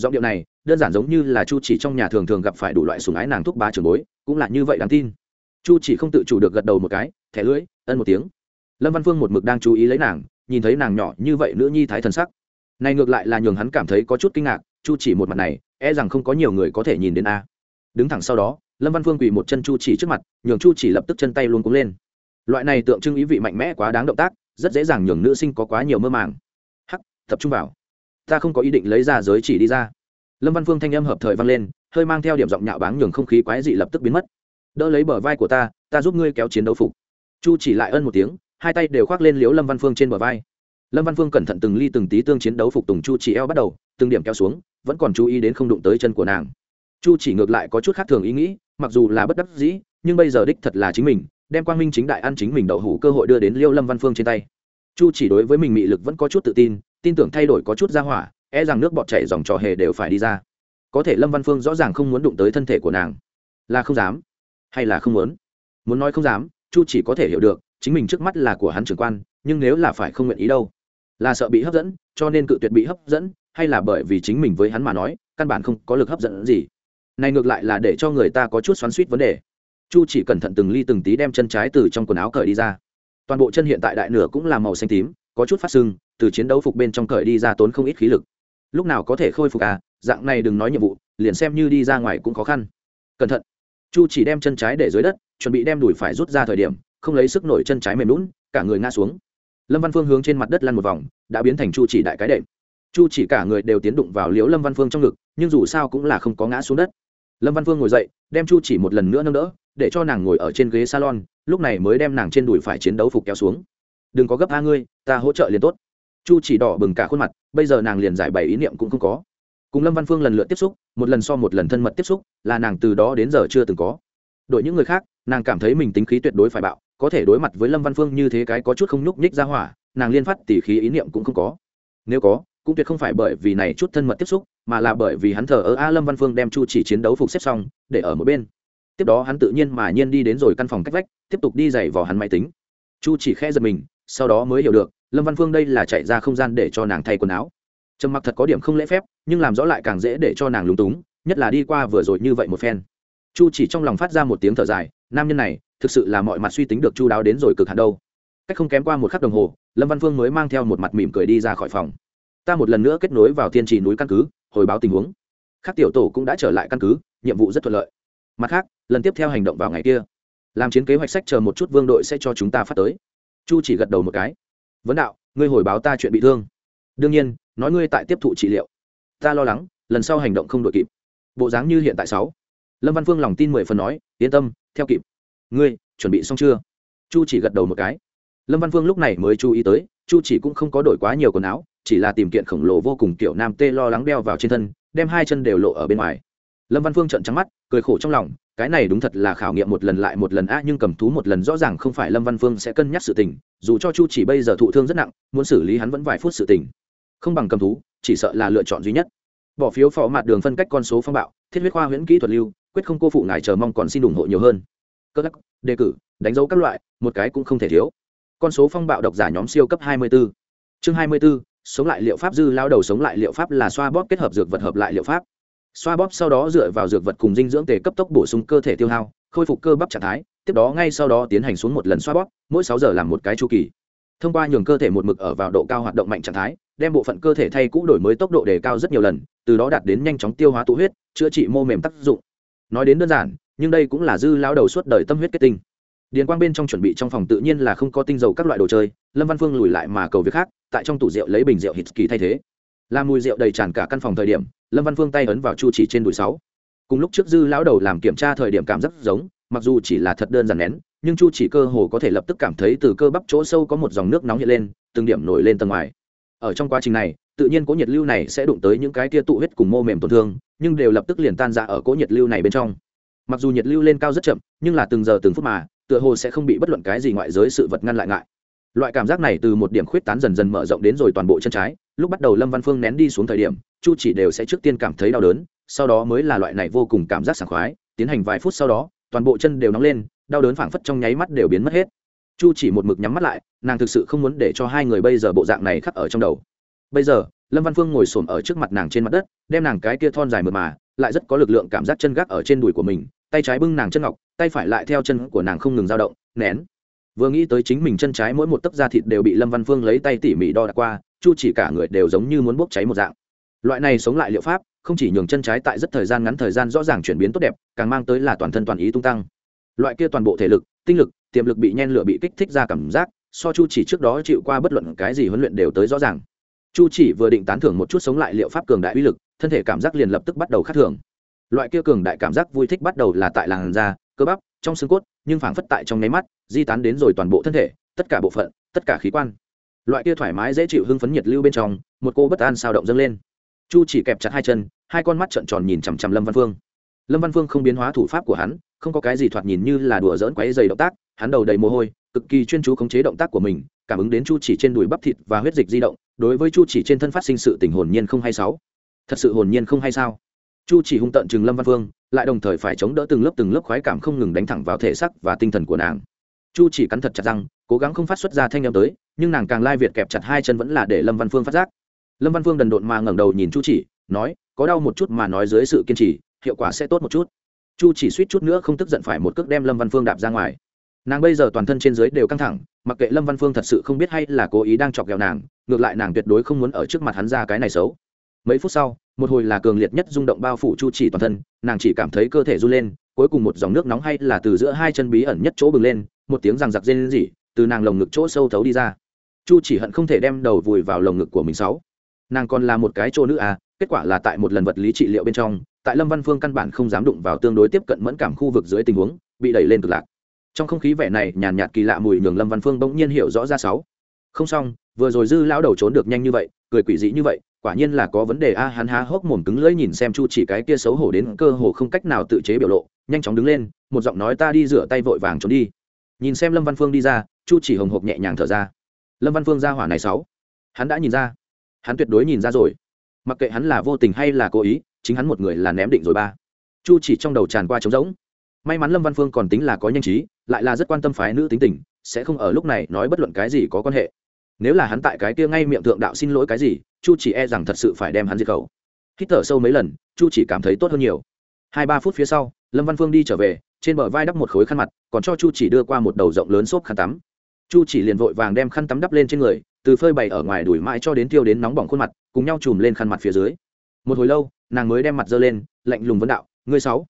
giọng điệu này, đơn giản giống như là chu chỉ trong nhà thường thường gặp phải đủ loại sùng ái nàng thúc ba trường bối, cũng là như vậy đáng tin. Chu chỉ không tự chủ được gật đầu một cái, thẻ lưỡi, ân một tiếng. Lâm văn phương một mực đang chú ý lấy nàng, nhìn thấy nàng nhỏ như vậy nữ nhi thái thần sắc. Này ngược lại là nhường hắn cảm thấy có chút kinh ngạc, chu chỉ một mặt này e rằng không có nhiều người có thể nhìn đến a. Đứng thẳng sau đó, lâm văn phương quỳ một chân chu chỉ trước mặt, nhường chu chỉ lập tức chân tay luôn cúng lên. Loại này tượng trưng ý vị mạnh mẽ quá đáng động tác, rất dễ dàng nhường nữ sinh có quá nhiều mơ màng. Hắc, tập trung vào ta không có ý định lấy ra giới chỉ đi ra. Lâm văn phương thanh âm hợp thời vang lên, hơi mang theo điểm giọng nhạo báng nhường không khí quái dị lập tức biến mất. Đỡ lấy bờ vai của ta ta giúp ngươi kéo chiến đấu phục. Chu chỉ lại ân một tiếng, hai tay đều khoác lên liếu lâm văn phương trên bờ vai. Lâm văn phương cẩn thận từng ly từng tí tương chiến đấu phục tùng chu chỉ eo bắt đầu, từng điểm kéo xuống, vẫn còn chú ý đến không đụng tới chân của nàng. Chu chỉ ngược lại có chút khác thường ý nghĩ, mặc dù là bất đắc dĩ, nhưng bây giờ đích thật là chính mình, đem quang minh chính đại ăn chính mình đậu hủ cơ hội đưa đến liêu lâm văn phương trên tay. Chu chỉ đối với mình mị lực vẫn có chút tự tin tin tưởng thay đổi có chút ra hỏa e rằng nước bọt chảy dòng trò hề đều phải đi ra. Có thể lâm văn phương rõ ràng không muốn đụng tới thân thể của nàng. Là không dám, hay là không muốn? Muốn nói không dám, chu chỉ có thể hiểu được, chính mình trước mắt là của hắn trưởng quan, nhưng nếu là phải không nguyện ý đâu? Là sợ bị hấp dẫn, cho nên cự tuyệt bị hấp dẫn, hay là bởi vì chính mình với hắn mà nói, căn bản không có lực hấp dẫn gì? Này ngược lại là để cho người ta có chút xoắn suýt vấn đề. Chu chỉ cẩn thận từng ly từng tí đem chân trái từ trong quần áo cởi đi ra. Toàn bộ chân hiện tại đại nửa cũng là màu xanh tím, có chút phát sưng từ chiến đấu phục bên trong cởi đi ra tốn không ít khí lực. Lúc nào có thể khôi phục à? Dạng này đừng nói nhiệm vụ, liền xem như đi ra ngoài cũng khó khăn. Cẩn thận. Chu chỉ đem chân trái để dưới đất, chuẩn bị đem đùi phải rút ra thời điểm, không lấy sức nổi chân trái mềm lún cả người ngã xuống. Lâm văn phương hướng trên mặt đất lăn một vòng, đã biến thành chu chỉ đại cái đệm. Chu chỉ cả người đều tiến đụng vào liễu lâm văn phương trong ngực, nhưng dù sao cũng là không có ngã xuống đất. Lâm văn phương ngồi dậy, đem chu chỉ một lần nữa nâng đỡ, để cho nàng ngồi ở trên ghế salon, lúc này mới đem nàng trên đùi phải chiến đấu phục kéo xuống. Đừng có gấp a ngươi, ta hỗ trợ liền tốt chu chỉ đỏ bừng cả khuôn mặt, bây giờ nàng liền giải bày ý niệm cũng không có. Cùng lâm văn phương lần lượt tiếp xúc, một lần so một lần thân mật tiếp xúc, là nàng từ đó đến giờ chưa từng có. Đội những người khác, nàng cảm thấy mình tính khí tuyệt đối phải bạo, có thể đối mặt với lâm văn phương như thế cái có chút không nhúc nhích ra hỏa, nàng liên phát tỉ khí ý niệm cũng không có. Nếu có, cũng tuyệt không phải bởi vì này chút thân mật tiếp xúc, mà là bởi vì hắn thờ ơ a lâm văn phương đem chu chỉ chiến đấu phục xếp xong, để ở một bên. Tiếp đó hắn tự nhiên mà nhiên đi đến rồi căn phòng cách vách, tiếp tục đi dày vào hắn máy tính. Chu chỉ khe giật mình, sau đó mới hiểu được lâm văn phương đây là chạy ra không gian để cho nàng thay quần áo trầm mặc thật có điểm không lễ phép nhưng làm rõ lại càng dễ để cho nàng lúng túng nhất là đi qua vừa rồi như vậy một phen chu chỉ trong lòng phát ra một tiếng thở dài nam nhân này thực sự là mọi mặt suy tính được chu đáo đến rồi cực hạn đâu cách không kém qua một khắc đồng hồ lâm văn phương mới mang theo một mặt mỉm cười đi ra khỏi phòng ta một lần nữa kết nối vào Thiên trì núi căn cứ hồi báo tình huống khác tiểu tổ cũng đã trở lại căn cứ nhiệm vụ rất thuận lợi mặt khác lần tiếp theo hành động vào ngày kia làm chiến kế hoạch sách chờ một chút vương đội sẽ cho chúng ta phát tới chu chỉ gật đầu một cái vấn đạo, ngươi hồi báo ta chuyện bị thương. Đương nhiên, nói ngươi tại tiếp thụ trị liệu. Ta lo lắng, lần sau hành động không đội kịp. Bộ dáng như hiện tại sáu. Lâm văn phương lòng tin mười phần nói, yên tâm, theo kịp. Ngươi, chuẩn bị xong chưa? Chu chỉ gật đầu một cái. Lâm văn phương lúc này mới chú ý tới, chu chỉ cũng không có đổi quá nhiều quần áo, chỉ là tìm kiện khổng lồ vô cùng kiểu nam tê lo lắng đeo vào trên thân, đem hai chân đều lộ ở bên ngoài. Lâm văn phương trợn trắng mắt, cười khổ trong lòng cái này đúng thật là khảo nghiệm một lần lại một lần a nhưng cầm thú một lần rõ ràng không phải lâm văn phương sẽ cân nhắc sự tình dù cho chu chỉ bây giờ thụ thương rất nặng muốn xử lý hắn vẫn vài phút sự tình. Không bằng cầm thú chỉ sợ là lựa chọn duy nhất. Bỏ phiếu phó mặt đường phân cách con số phong bạo thiết huyết khoa huyễn kỹ thuật lưu quyết không cô phụ ngài chờ mong còn xin ủng hộ nhiều hơn. Cơ lắc đề cử đánh dấu các loại một cái cũng không thể thiếu. Con số phong bạo độc giả nhóm siêu cấp 24. chương 24, sống lại liệu pháp dư lao đầu sống lại liệu pháp là xoa bóp kết hợp dược vật hợp lại liệu pháp xoa bóp sau đó dựa vào dược vật cùng dinh dưỡng tề cấp tốc bổ sung cơ thể tiêu hao, khôi phục cơ bắp trạng thái, tiếp đó ngay sau đó tiến hành xuống một lần xoa bóp, mỗi sáu giờ làm một cái chu kỳ. Thông qua nhường cơ thể một mực ở vào độ cao hoạt động mạnh trạng thái, đem bộ phận cơ thể thay cũ đổi mới tốc độ đề cao rất nhiều lần, từ đó đạt đến nhanh chóng tiêu hóa tụ huyết, chữa trị mô mềm tác dụng. Nói đến đơn giản, nhưng đây cũng là dư lao đầu suốt đời tâm huyết kết tinh. Điền quang bên trong chuẩn bị trong phòng tự nhiên là không có tinh dầu các loại đồ chơi, lâm văn phương lùi lại mà cầu việc khác, tại trong tủ rượu lấy bình rượu hít kỳ thay thế làm mùi rượu đầy tràn cả căn phòng thời điểm, lâm văn phương tay ấn vào chu chỉ trên đùi sáu. Cùng lúc trước dư lão đầu làm kiểm tra thời điểm cảm giác giống, mặc dù chỉ là thật đơn giản nén, nhưng chu chỉ cơ hồ có thể lập tức cảm thấy từ cơ bắp chỗ sâu có một dòng nước nóng hiện lên, từng điểm nổi lên tầng ngoài. Ở trong quá trình này, tự nhiên cố nhiệt lưu này sẽ đụng tới những cái tia tụ huyết cùng mô mềm tổn thương, nhưng đều lập tức liền tan ra ở cố nhiệt lưu này bên trong. Mặc dù nhiệt lưu lên cao rất chậm, nhưng là từng giờ từng phút mà, tựa hồ sẽ không bị bất luận cái gì ngoại giới sự vật ngăn lại ngại loại cảm giác này từ một điểm khuyết tán dần dần mở rộng đến rồi toàn bộ chân trái. Lúc bắt đầu lâm văn phương nén đi xuống thời điểm, chu chỉ đều sẽ trước tiên cảm thấy đau đớn, sau đó mới là loại này vô cùng cảm giác sảng khoái. Tiến hành vài phút sau đó, toàn bộ chân đều nóng lên, đau đớn phảng phất trong nháy mắt đều biến mất hết. Chu chỉ một mực nhắm mắt lại, nàng thực sự không muốn để cho hai người bây giờ bộ dạng này khắc ở trong đầu. Bây giờ, lâm văn phương ngồi xổm ở trước mặt nàng trên mặt đất, đem nàng cái kia thon dài mượt mà, lại rất có lực lượng cảm giác chân gác ở trên đùi của mình, tay trái bưng nàng chân ngọc, tay phải lại theo chân của nàng không ngừng dao động, nén vừa nghĩ tới chính mình chân trái mỗi một tấc da thịt đều bị lâm văn phương lấy tay tỉ mỉ đo đạc qua, chu chỉ cả người đều giống như muốn bốc cháy một dạng. Loại này sống lại liệu pháp, không chỉ nhường chân trái tại rất thời gian ngắn thời gian rõ ràng chuyển biến tốt đẹp, càng mang tới là toàn thân toàn ý tung tăng. Loại kia toàn bộ thể lực, tinh lực, tiềm lực bị nhen lửa bị kích thích ra cảm giác, so chu chỉ trước đó chịu qua bất luận cái gì huấn luyện đều tới rõ ràng. Chu chỉ vừa định tán thưởng một chút sống lại liệu pháp cường đại uy lực, thân thể cảm giác liền lập tức bắt đầu khắc thường. Loại kia cường đại cảm giác vui thích bắt đầu là tại làn da, cơ bắp, trong xương cốt, nhưng phảng phất tại trong nháy mắt di tán đến rồi toàn bộ thân thể, tất cả bộ phận, tất cả khí quan. Loại kia thoải mái dễ chịu hưng phấn nhiệt lưu bên trong, một cô bất an sao động dâng lên. Chu chỉ kẹp chặt hai chân, hai con mắt trợn tròn nhìn chằm chằm lâm văn phương. Lâm văn phương không biến hóa thủ pháp của hắn, không có cái gì thoạt nhìn như là đùa dỡn quấy dày động tác, hắn đầu đầy mồ hôi, cực kỳ chuyên chú khống chế động tác của mình, cảm ứng đến chu chỉ trên đùi bắp thịt và huyết dịch di động, đối với chu chỉ trên thân phát sinh sự tình hồn nhiên không hay sáu thật sự hồn nhiên không hay sao? Chu chỉ hung tận chừng lâm văn phương, lại đồng thời phải chống đỡ từng lớp từng lớp khoái cảm không ngừng đánh thẳng vào thể xác và tinh thần của nàng chu chỉ cắn thật chặt răng, cố gắng không phát xuất ra thanh â m tới, nhưng nàng càng lai việt kẹp chặt hai chân vẫn là để lâm văn phương phát giác. Lâm văn phương đần độn mà ngẩng đầu nhìn chu chỉ, nói, có đau một chút mà nói dưới sự kiên trì, hiệu quả sẽ tốt một chút. Chu chỉ suýt chút nữa không tức giận phải một cước đem lâm văn phương đạp ra ngoài. Nàng bây giờ toàn thân trên dưới đều căng thẳng, mặc kệ lâm văn phương thật sự không biết hay là cố ý đang chọc ghẹo nàng, ngược lại nàng tuyệt đối không muốn ở trước mặt hắn ra cái này xấu. Mấy phút sau, một hồi là cường liệt nhất rung động bao phủ chu chỉ toàn thân, nàng chỉ cảm thấy cơ thể run lên, cuối cùng một dòng nước nóng hay là từ giữa hai chân bí ẩn nhất chỗ bừng lên một tiếng rằng giặc rên rỉ, từ nàng lồng ngực chỗ sâu thấu đi ra. Chu chỉ hận không thể đem đầu vùi vào lồng ngực của mình sáu. Nàng còn là một cái chỗ nữ à kết quả là tại một lần vật lý trị liệu bên trong, tại lâm văn phương căn bản không dám đụng vào tương đối tiếp cận mẫn cảm khu vực dưới tình huống, bị đẩy lên cực lạc. Trong không khí vẻ này, nhàn nhạt kỳ lạ mùi nhường lâm văn phương bỗng nhiên hiểu rõ ra sáu. Không xong, vừa rồi dư lão đầu trốn được nhanh như vậy, cười quỷ dị như vậy, quả nhiên là có vấn đề a, hắn há hốc mồm cứng lưỡi nhìn xem chu chỉ cái kia xấu hổ đến cơ hồ không cách nào tự chế biểu lộ, nhanh chóng đứng lên, một giọng nói ta đi rửa tay vội vàng trốn đi nhìn xem lâm văn phương đi ra chu chỉ hồng hộp nhẹ nhàng thở ra lâm văn phương ra hỏa này sáu hắn đã nhìn ra hắn tuyệt đối nhìn ra rồi mặc kệ hắn là vô tình hay là cố ý chính hắn một người là ném định rồi ba chu chỉ trong đầu tràn qua trống rỗng may mắn lâm văn phương còn tính là có nhanh trí lại là rất quan tâm phái nữ tính tình sẽ không ở lúc này nói bất luận cái gì có quan hệ nếu là hắn tại cái kia ngay miệng thượng đạo xin lỗi cái gì chu chỉ e rằng thật sự phải đem hắn diệt khẩu hít thở sâu mấy lần chu chỉ cảm thấy tốt hơn nhiều hai ba phút phía sau, lâm văn phương đi trở về, trên bờ vai đắp một khối khăn mặt, còn cho chu chỉ đưa qua một đầu rộng lớn xốp khăn tắm. Chu chỉ liền vội vàng đem khăn tắm đắp lên trên người, từ phơi bày ở ngoài đuổi mãi cho đến tiêu đến nóng bỏng khuôn mặt, cùng nhau chùm lên khăn mặt phía dưới. Một hồi lâu, nàng mới đem mặt dơ lên, lạnh lùng vấn đạo, ngươi sáu,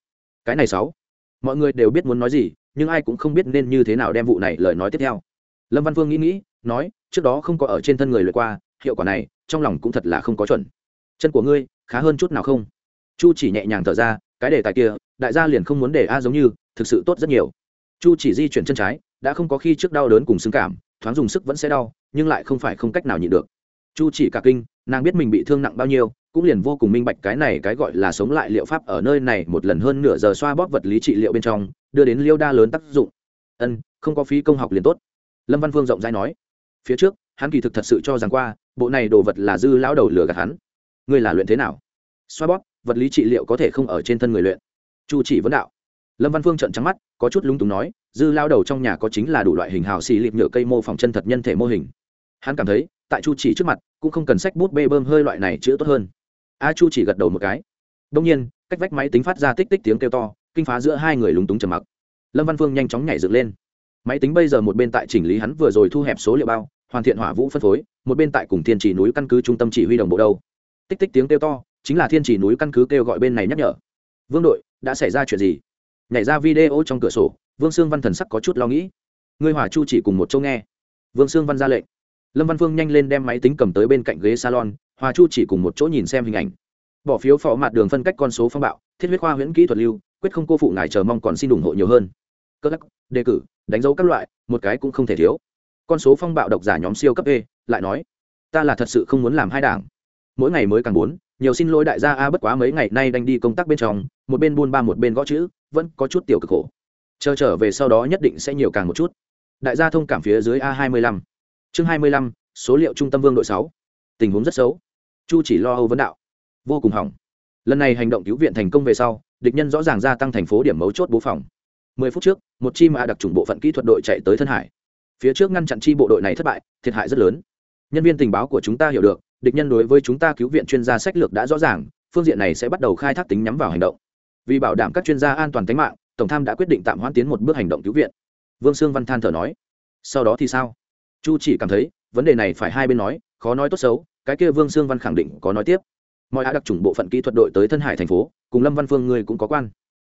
cái này sáu. Mọi người đều biết muốn nói gì, nhưng ai cũng không biết nên như thế nào đem vụ này lời nói tiếp theo. Lâm văn phương nghĩ nghĩ, nói, trước đó không có ở trên thân người lượt qua, hiệu quả này, trong lòng cũng thật là không có chuẩn. Chân của ngươi, khá hơn chút nào không? Chu chỉ nhẹ nhàng thở ra cái đề tài kia, đại gia liền không muốn để a giống như, thực sự tốt rất nhiều. Chu chỉ di chuyển chân trái, đã không có khi trước đau đớn cùng xứng cảm, thoáng dùng sức vẫn sẽ đau, nhưng lại không phải không cách nào nhịn được. Chu chỉ cả kinh, nàng biết mình bị thương nặng bao nhiêu, cũng liền vô cùng minh bạch cái này cái gọi là sống lại liệu pháp ở nơi này một lần hơn nửa giờ xoa bóp vật lý trị liệu bên trong, đưa đến liêu đa lớn tác dụng. Ân, không có phí công học liền tốt. Lâm văn phương rộng rãi nói. Phía trước, hắn kỳ thực thật sự cho rằng qua, bộ này đồ vật là dư lão đầu lừa gạt hắn. Ngươi là luyện thế nào? Xoa bóp vật lý trị liệu có thể không ở trên thân người luyện. Chu chỉ vấn đạo. Lâm văn phương trợn trắng mắt, có chút lúng túng nói, dư lao đầu trong nhà có chính là đủ loại hình hào xì lịp nhựa cây mô phỏng chân thật nhân thể mô hình. Hắn cảm thấy, tại chu chỉ trước mặt, cũng không cần sách bút bê bơm hơi loại này chữa tốt hơn. A chu chỉ gật đầu một cái. Đông nhiên, cách vách máy tính phát ra tích tích tiếng kêu to, kinh phá giữa hai người lúng túng trầm mặc. Lâm văn phương nhanh chóng nhảy dựng lên. Máy tính bây giờ một bên tại chỉnh lý hắn vừa rồi thu hẹp số liệu bao, hoàn thiện hỏa vũ phân phối, một bên tại cùng thiên Chỉ núi căn cứ trung tâm chỉ huy đồng bộ đâu. Tích tích tiếng kêu to chính là thiên chỉ núi căn cứ kêu gọi bên này nhắc nhở. Vương đội, đã xảy ra chuyện gì? Nhảy ra video trong cửa sổ, vương sương văn thần sắc có chút lo nghĩ. Ngươi hỏa chu chỉ cùng một chỗ nghe. Vương sương văn ra lệnh. Lâm văn phương nhanh lên đem máy tính cầm tới bên cạnh ghế salon hòa chu chỉ cùng một chỗ nhìn xem hình ảnh. Bỏ phiếu phó mặt đường phân cách con số phong bạo, thiết huyết khoa huyễn kỹ thuật lưu, quyết không cô phụ ngài chờ mong còn xin ủng hộ nhiều hơn. Cơ lắc, đề cử, đánh dấu các loại, một cái cũng không thể thiếu. Con số phong bạo độc giả nhóm siêu cấp e lại nói, ta là thật sự không muốn làm hai đảng mỗi ngày mới càng muốn nhiều xin lỗi đại gia, a, bất quá mấy ngày nay đang đi công tác bên trong, một bên buôn ba một bên gõ chữ, vẫn có chút tiểu cực khổ. Chờ trở về sau đó nhất định sẽ nhiều càng một chút. Đại gia thông cảm phía dưới a hai mươi lăm. Chương hai mươi lăm, số liệu trung tâm vương đội sáu. Tình huống rất xấu. Chu chỉ lo âu vấn đạo. Vô cùng hỏng. Lần này hành động cứu viện thành công về sau, địch nhân rõ ràng gia tăng thành phố điểm mấu chốt bố phòng. Mười phút trước, một chi mã đặc trùng bộ phận kỹ thuật đội chạy tới thân hải. Phía trước ngăn chặn chi bộ đội này thất bại, thiệt hại rất lớn. Nhân viên tình báo của chúng ta hiểu được địch nhân đối với chúng ta cứu viện chuyên gia sách lược đã rõ ràng, phương diện này sẽ bắt đầu khai thác tính nhắm vào hành động. Vì bảo đảm các chuyên gia an toàn tính mạng, tổng tham đã quyết định tạm hoãn tiến một bước hành động cứu viện. Vương sương văn than thở nói. Sau đó thì sao? Chu chỉ cảm thấy, vấn đề này phải hai bên nói, khó nói tốt xấu, cái kia vương sương văn khẳng định có nói tiếp. Mọi á đặc trùng bộ phận kỹ thuật đội tới thân hải thành phố, cùng lâm văn phương ngươi cũng có quan.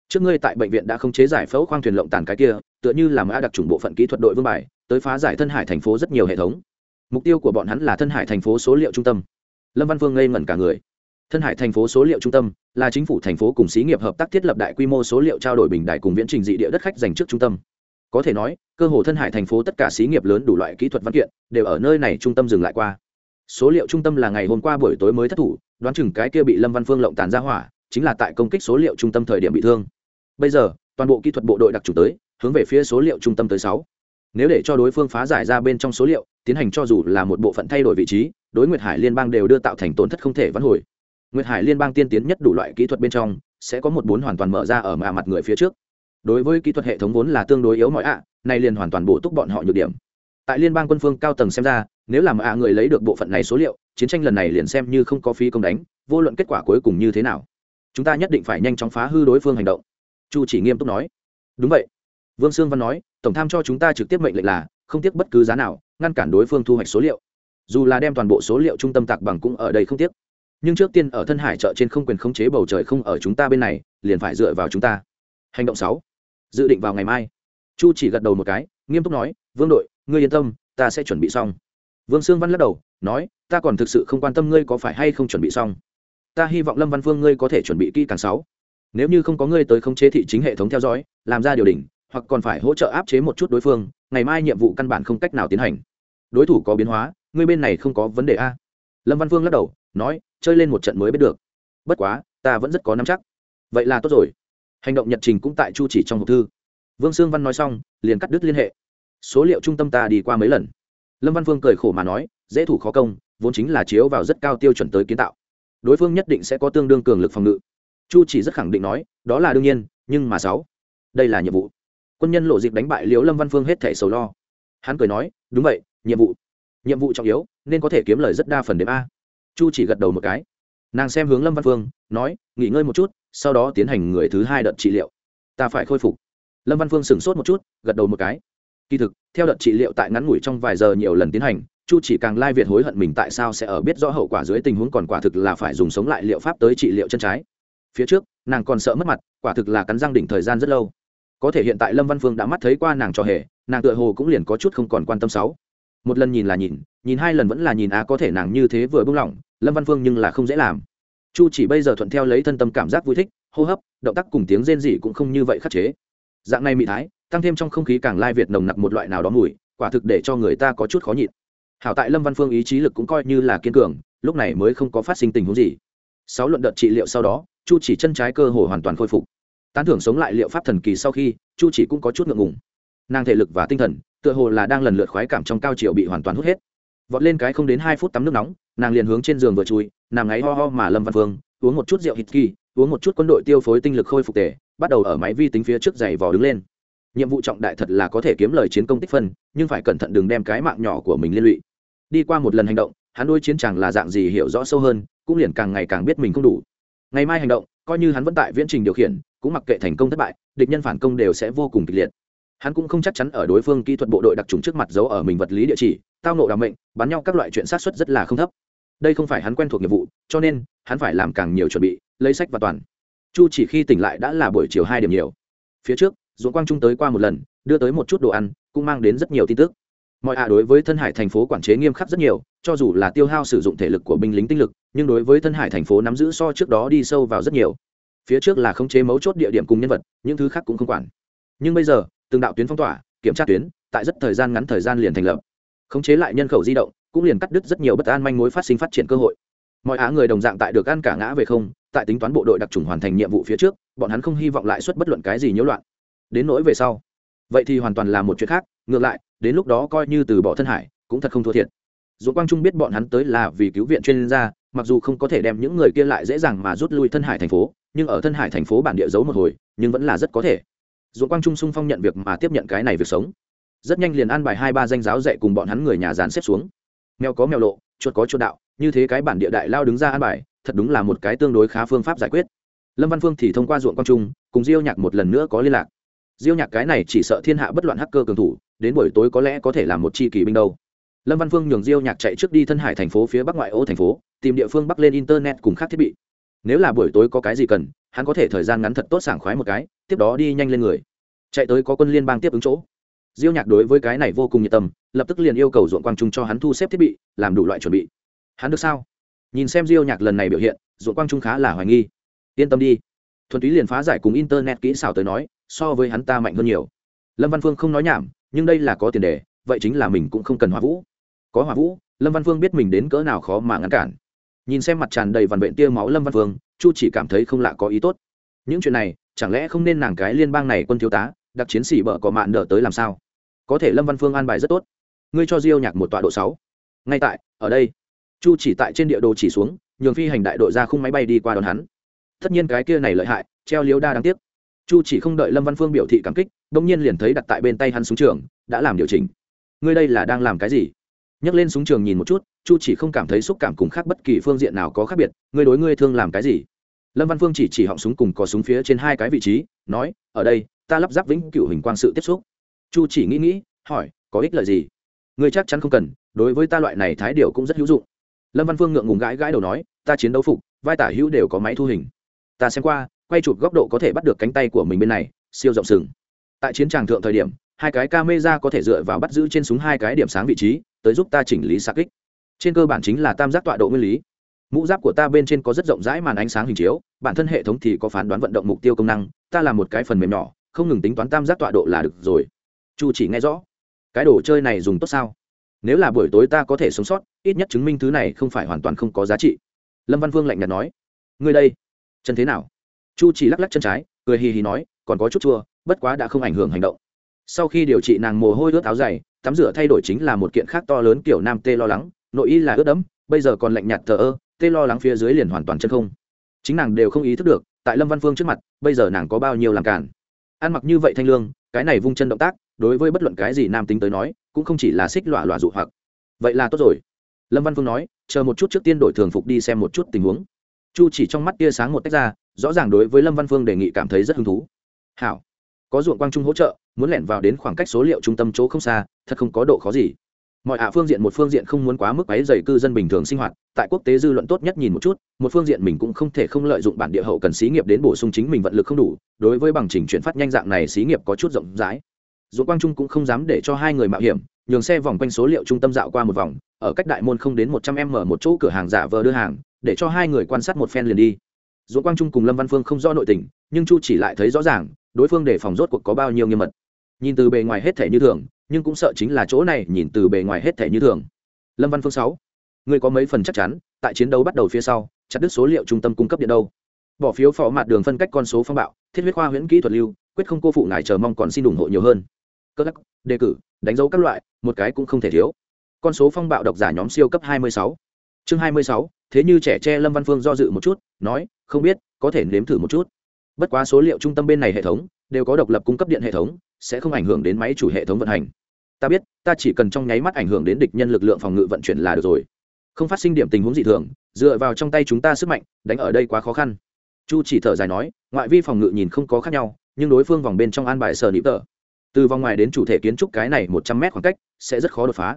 Trước ngươi tại bệnh viện đã không chế giải phẫu khoang thuyền lộng tàn cái kia, tựa như là mã đặc trùng bộ phận kỹ thuật đội vương bài, tới phá giải thân hải thành phố rất nhiều hệ thống mục tiêu của bọn hắn là thân hải thành phố số liệu trung tâm. Lâm văn Vương ngây ngẩn cả người. Thân hải thành phố số liệu trung tâm là chính phủ thành phố cùng xí nghiệp hợp tác thiết lập đại quy mô số liệu trao đổi bình đại cùng viễn trình dị địa đất khách dành trước trung tâm. Có thể nói, cơ hồ thân hải thành phố tất cả xí nghiệp lớn đủ loại kỹ thuật văn kiện đều ở nơi này trung tâm dừng lại qua. Số liệu trung tâm là ngày hôm qua buổi tối mới thất thủ, đoán chừng cái kia bị lâm văn phương lộng tàn ra hỏa, chính là tại công kích số liệu trung tâm thời điểm bị thương. Bây giờ, toàn bộ kỹ thuật bộ đội đặc trùng tới, hướng về phía số liệu trung tâm tới sáu nếu để cho đối phương phá giải ra bên trong số liệu, tiến hành cho dù là một bộ phận thay đổi vị trí, đối nguyệt hải liên bang đều đưa tạo thành tổn thất không thể vãn hồi. Nguyệt hải liên bang tiên tiến nhất đủ loại kỹ thuật bên trong, sẽ có một bốn hoàn toàn mở ra ở mà mặt người phía trước. Đối với kỹ thuật hệ thống vốn là tương đối yếu mọi ạ, nay liền hoàn toàn bổ túc bọn họ nhược điểm. Tại liên bang quân phương cao tầng xem ra, nếu làm ạ người lấy được bộ phận này số liệu, chiến tranh lần này liền xem như không có phí công đánh, vô luận kết quả cuối cùng như thế nào. Chúng ta nhất định phải nhanh chóng phá hư đối phương hành động. Chu chỉ nghiêm túc nói. Đúng vậy. Vương sương văn nói tổng tham cho chúng ta trực tiếp mệnh lệnh là, không tiếc bất cứ giá nào, ngăn cản đối phương thu hoạch số liệu. Dù là đem toàn bộ số liệu trung tâm tạc bằng cũng ở đây không tiếc. Nhưng trước tiên ở thân hải chợ trên không quyền khống chế bầu trời không ở chúng ta bên này, liền phải dựa vào chúng ta. Hành động sáu. Dự định vào ngày mai. Chu chỉ gật đầu một cái, nghiêm túc nói, vương đội, ngươi yên tâm, ta sẽ chuẩn bị xong. Vương sương văn lắc đầu, nói, ta còn thực sự không quan tâm ngươi có phải hay không chuẩn bị xong. Ta hy vọng lâm văn phương ngươi có thể chuẩn bị kỹ càng sáu. Nếu như không có ngươi tới khống chế thị chính hệ thống theo dõi, làm ra điều đỉnh hoặc còn phải hỗ trợ áp chế một chút đối phương, ngày mai nhiệm vụ căn bản không cách nào tiến hành. Đối thủ có biến hóa, ngươi bên này không có vấn đề a? Lâm văn Vương lắc đầu, nói, chơi lên một trận mới biết được. Bất quá, ta vẫn rất có nắm chắc. Vậy là tốt rồi. Hành động nhật trình cũng tại chu chỉ trong hộp thư. Vương sương văn nói xong, liền cắt đứt liên hệ. Số liệu trung tâm ta đi qua mấy lần. Lâm văn phương cười khổ mà nói, dễ thủ khó công, vốn chính là chiếu vào rất cao tiêu chuẩn tới kiến tạo. Đối phương nhất định sẽ có tương đương cường lực phòng ngự. Chu chỉ rất khẳng định nói, đó là đương nhiên, nhưng mà sáu, đây là nhiệm vụ quân nhân lộ dịp đánh bại liễu lâm văn phương hết thẻ sầu lo. Hắn cười nói, đúng vậy, nhiệm vụ nhiệm vụ trọng yếu, nên có thể kiếm lời rất đa phần đếm a. Chu chỉ gật đầu một cái. Nàng xem hướng lâm văn phương, nói, nghỉ ngơi một chút, sau đó tiến hành người thứ hai đợt trị liệu. Ta phải khôi phục. Lâm văn phương sửng sốt một chút, gật đầu một cái. Kỳ thực, theo đợt trị liệu tại ngắn ngủi trong vài giờ nhiều lần tiến hành, chu chỉ càng lai việt hối hận mình tại sao sẽ ở biết rõ hậu quả dưới tình huống còn quả thực là phải dùng sống lại liệu pháp tới trị liệu chân trái. Phía trước, nàng còn sợ mất mặt, quả thực là cắn răng đỉnh thời gian rất lâu có thể hiện tại lâm văn phương đã mắt thấy qua nàng cho hề, nàng tựa hồ cũng liền có chút không còn quan tâm sáu. Một lần nhìn là nhìn nhìn hai lần vẫn là nhìn á có thể nàng như thế vừa buông lỏng, lâm văn phương nhưng là không dễ làm. Chu chỉ bây giờ thuận theo lấy thân tâm cảm giác vui thích, hô hấp, động tác cùng tiếng rên rỉ cũng không như vậy khắc chế. Dạng này mị thái, tăng thêm trong không khí càng lai việt nồng nặc một loại nào đó mùi, quả thực để cho người ta có chút khó nhịn. Hảo tại lâm văn phương ý chí lực cũng coi như là kiên cường, lúc này mới không có phát sinh tình huống gì. Sáu luận đợt trị liệu sau đó, chu chỉ chân trái cơ hồ hoàn toàn khôi phục tán thưởng sống lại liệu pháp thần kỳ sau khi, chu chỉ cũng có chút ngượng ngùng. Nàng thể lực và tinh thần, tựa hồ là đang lần lượt khoái cảm trong cao chiều bị hoàn toàn hút hết. Vọt lên cái không đến hai phút tắm nước nóng, nàng liền hướng trên giường vừa chui, nàng ngáy ho ho mà lâm văn phương uống một chút rượu hít kỳ, uống một chút quân đội tiêu phối tinh lực khôi phục tề, bắt đầu ở máy vi tính phía trước giày vò đứng lên. Nhiệm vụ trọng đại thật là có thể kiếm lời chiến công tích phân, nhưng phải cẩn thận đừng đem cái mạng nhỏ của mình liên lụy. Đi qua một lần hành động, hắn đôi chiến chàng là dạng gì hiểu rõ sâu hơn, cũng liền càng ngày càng biết mình không đủ. Ngày mai hành động, coi như hắn vẫn tại viễn trình điều khiển cũng mặc kệ thành công thất bại, địch nhân phản công đều sẽ vô cùng kịch liệt. Hắn cũng không chắc chắn ở đối phương kỹ thuật bộ đội đặc trùng trước mặt giấu ở mình vật lý địa chỉ, tao nộ đặc mệnh, bắn nhau các loại chuyện sát xuất rất là không thấp. Đây không phải hắn quen thuộc nghiệp vụ, cho nên, hắn phải làm càng nhiều chuẩn bị, lấy sách và toàn. Chu chỉ khi tỉnh lại đã là buổi chiều hai điểm nhiều. Phía trước, dũng quang trung tới qua một lần, đưa tới một chút đồ ăn, cũng mang đến rất nhiều tin tức. Mọi hạ đối với thân hải thành phố quản chế nghiêm khắc rất nhiều, cho dù là tiêu hao sử dụng thể lực của binh lính tinh lực, nhưng đối với thân hải thành phố nắm giữ so trước đó đi sâu vào rất nhiều phía trước là khống chế mấu chốt địa điểm cùng nhân vật, những thứ khác cũng không quản. Nhưng bây giờ, từng đạo tuyến phong tỏa, kiểm tra tuyến, tại rất thời gian ngắn thời gian liền thành lập. Khống chế lại nhân khẩu di động, cũng liền cắt đứt rất nhiều bất an manh mối phát sinh phát triển cơ hội. Mọi á người đồng dạng tại được ăn cả ngã về không, tại tính toán bộ đội đặc trùng hoàn thành nhiệm vụ phía trước, bọn hắn không hy vọng lại xuất bất luận cái gì nhiễu loạn. Đến nỗi về sau, vậy thì hoàn toàn là một chuyện khác, ngược lại, đến lúc đó coi như từ bỏ thân hải, cũng thật không thua thiệt. Dù quang trung biết bọn hắn tới là vì cứu viện chuyên gia, mặc dù không có thể đem những người kia lại dễ dàng mà rút lui thân hải thành phố nhưng ở thân hải thành phố bản địa giấu một hồi, nhưng vẫn là rất có thể. Dũng quang trung sung phong nhận việc mà tiếp nhận cái này việc sống. Rất nhanh liền an bài hai ba danh giáo dạy cùng bọn hắn người nhà dàn xếp xuống. Mèo có mèo lộ, chuột có chuột đạo, như thế cái bản địa đại lao đứng ra an bài, thật đúng là một cái tương đối khá phương pháp giải quyết. Lâm văn phương thì thông qua ruộng quang trung, cùng diêu nhạc một lần nữa có liên lạc. Diêu nhạc cái này chỉ sợ thiên hạ bất loạn hacker cường thủ, đến buổi tối có lẽ có thể là một chi kỳ binh đâu. Lâm văn phương nhường diêu nhạc chạy trước đi thân hải thành phố phía bắc ngoại ô thành phố, tìm địa phương bắc lên internet cùng khác thiết bị nếu là buổi tối có cái gì cần, hắn có thể thời gian ngắn thật tốt sảng khoái một cái, tiếp đó đi nhanh lên người. Chạy tới có quân liên bang tiếp ứng chỗ. Diêu nhạc đối với cái này vô cùng nhiệt tâm, lập tức liền yêu cầu ruộng quang trung cho hắn thu xếp thiết bị, làm đủ loại chuẩn bị. Hắn được sao? Nhìn xem diêu nhạc lần này biểu hiện, ruộng quang trung khá là hoài nghi. Yên tâm đi. Thuần túy liền phá giải cùng internet kỹ xảo tới nói, so với hắn ta mạnh hơn nhiều. Lâm văn phương không nói nhảm, nhưng đây là có tiền đề, vậy chính là mình cũng không cần hỏa vũ. Có hỏa vũ, lâm văn phương biết mình đến cỡ nào khó mà ngăn cản nhìn xem mặt tràn đầy vằn vện tia máu lâm văn phương chu chỉ cảm thấy không lạ có ý tốt. Những chuyện này, chẳng lẽ không nên nàng cái liên bang này quân thiếu tá, đặc chiến sĩ bợ có mạn đỡ tới làm sao? Có thể lâm văn phương an bài rất tốt. Ngươi cho diêu nhạc một tọa độ sáu. Ngay tại, ở đây. Chu chỉ tại trên địa đồ chỉ xuống, nhường phi hành đại đội ra khung máy bay đi qua đón hắn. Tất nhiên cái kia này lợi hại, treo liếu đa đáng tiếc. Chu chỉ không đợi lâm văn phương biểu thị cảm kích đông nhiên liền thấy đặt tại bên tay hắn xuống trường, đã làm điều chỉnh. Ngươi đây là đang làm cái gì? Nhấc lên súng trường nhìn một chút, chu chỉ không cảm thấy xúc cảm cùng khác bất kỳ phương diện nào có khác biệt, ngươi đối ngươi thương làm cái gì? Lâm văn phương chỉ chỉ họng súng cùng có súng phía trên hai cái vị trí, nói, ở đây, ta lắp ráp vĩnh cửu hình quang sự tiếp xúc. Chu chỉ nghĩ nghĩ, hỏi, có ích lợi gì? Ngươi chắc chắn không cần, đối với ta loại này thái điều cũng rất hữu dụng. Lâm văn phương ngượng ngùng gãi gãi đầu nói, ta chiến đấu phục, vai tả hữu đều có máy thu hình. Ta xem qua, quay chụp góc độ có thể bắt được cánh tay của mình bên này, siêu rộng sừng. Tại chiến tràng thượng thời điểm hai cái camera có thể dựa vào bắt giữ trên súng hai cái điểm sáng vị trí, tới giúp ta chỉnh lý xa kích. Trên cơ bản chính là tam giác tọa độ nguyên lý. Mũ giáp của ta bên trên có rất rộng rãi màn ánh sáng hình chiếu, bản thân hệ thống thì có phán đoán vận động mục tiêu công năng, ta làm một cái phần mềm nhỏ, không ngừng tính toán tam giác tọa độ là được rồi. Chu chỉ nghe rõ. Cái đồ chơi này dùng tốt sao? Nếu là buổi tối ta có thể sống sót, ít nhất chứng minh thứ này không phải hoàn toàn không có giá trị. Lâm văn vương lạnh nhạt nói. Ngươi đây, chân thế nào? Chu chỉ lắc lắc chân trái, cười hì hì nói, còn có chút chua, bất quá đã không ảnh hưởng hành động sau khi điều trị nàng mồ hôi ướt áo dày, tắm rửa thay đổi chính là một kiện khác to lớn kiểu nam tê lo lắng, nội y là ướt đẫm, bây giờ còn lạnh nhạt thờ ơ, tê lo lắng phía dưới liền hoàn toàn chân không. Chính nàng đều không ý thức được, tại lâm văn phương trước mặt, bây giờ nàng có bao nhiêu làm cản. Ăn mặc như vậy thanh lương, cái này vung chân động tác, đối với bất luận cái gì nam tính tới nói, cũng không chỉ là xích lọa lọa dụ hoặc. Vậy là tốt rồi. Lâm văn phương nói, chờ một chút trước tiên đổi thường phục đi xem một chút tình huống. Chu chỉ trong mắt tia sáng một tách ra, rõ ràng đối với lâm văn phương đề nghị cảm thấy rất hứng thú. Hảo có ruộng quang trung hỗ trợ, muốn lẻn vào đến khoảng cách số liệu trung tâm chỗ không xa, thật không có độ khó gì. Mọi hạ phương diện một phương diện không muốn quá mức ấy dày cư dân bình thường sinh hoạt, tại quốc tế dư luận tốt nhất nhìn một chút, một phương diện mình cũng không thể không lợi dụng bản địa hậu cần xí nghiệp đến bổ sung chính mình vận lực không đủ, đối với bằng trình chuyển phát nhanh dạng này xí nghiệp có chút rộng rãi. Dù quang trung cũng không dám để cho hai người mạo hiểm, nhường xe vòng quanh số liệu trung tâm dạo qua một vòng, ở cách đại môn không đến một trăm m một chỗ cửa hàng giả vờ đưa hàng, để cho hai người quan sát một phen liền đi. Dù quang trung cùng lâm văn phương không rõ nội tình, nhưng chu chỉ lại thấy rõ ràng đối phương để phòng rốt cuộc có bao nhiêu nghiêm mật. Nhìn từ bề ngoài hết thể như thường nhưng cũng sợ chính là chỗ này nhìn từ bề ngoài hết thể như thường. Lâm văn phương sáu ngươi có mấy phần chắc chắn tại chiến đấu bắt đầu phía sau chặt đứt số liệu trung tâm cung cấp điện đâu? Bỏ phiếu phó mặt đường phân cách con số phong bạo thiết huyết khoa huyễn kỹ thuật lưu quyết không cô phụ ngài chờ mong còn xin ủng hộ nhiều hơn. Cơ lắc đề cử đánh dấu các loại một cái cũng không thể thiếu. Con số phong bạo độc giả nhóm siêu cấp 26. chương 26, thế như trẻ tre lâm văn phương do dự một chút nói không biết có thể nếm thử một chút bất quá số liệu trung tâm bên này hệ thống, đều có độc lập cung cấp điện hệ thống, sẽ không ảnh hưởng đến máy chủ hệ thống vận hành. Ta biết, ta chỉ cần trong nháy mắt ảnh hưởng đến địch nhân lực lượng phòng ngự vận chuyển là được rồi. Không phát sinh điểm tình huống dị thường, dựa vào trong tay chúng ta sức mạnh, đánh ở đây quá khó khăn. Chu chỉ thở dài nói, ngoại vi phòng ngự nhìn không có khác nhau, nhưng đối phương vòng bên trong an bài sờ nịp tờ. Từ vòng ngoài đến chủ thể kiến trúc cái này một trăm mét khoảng cách, sẽ rất khó đột phá.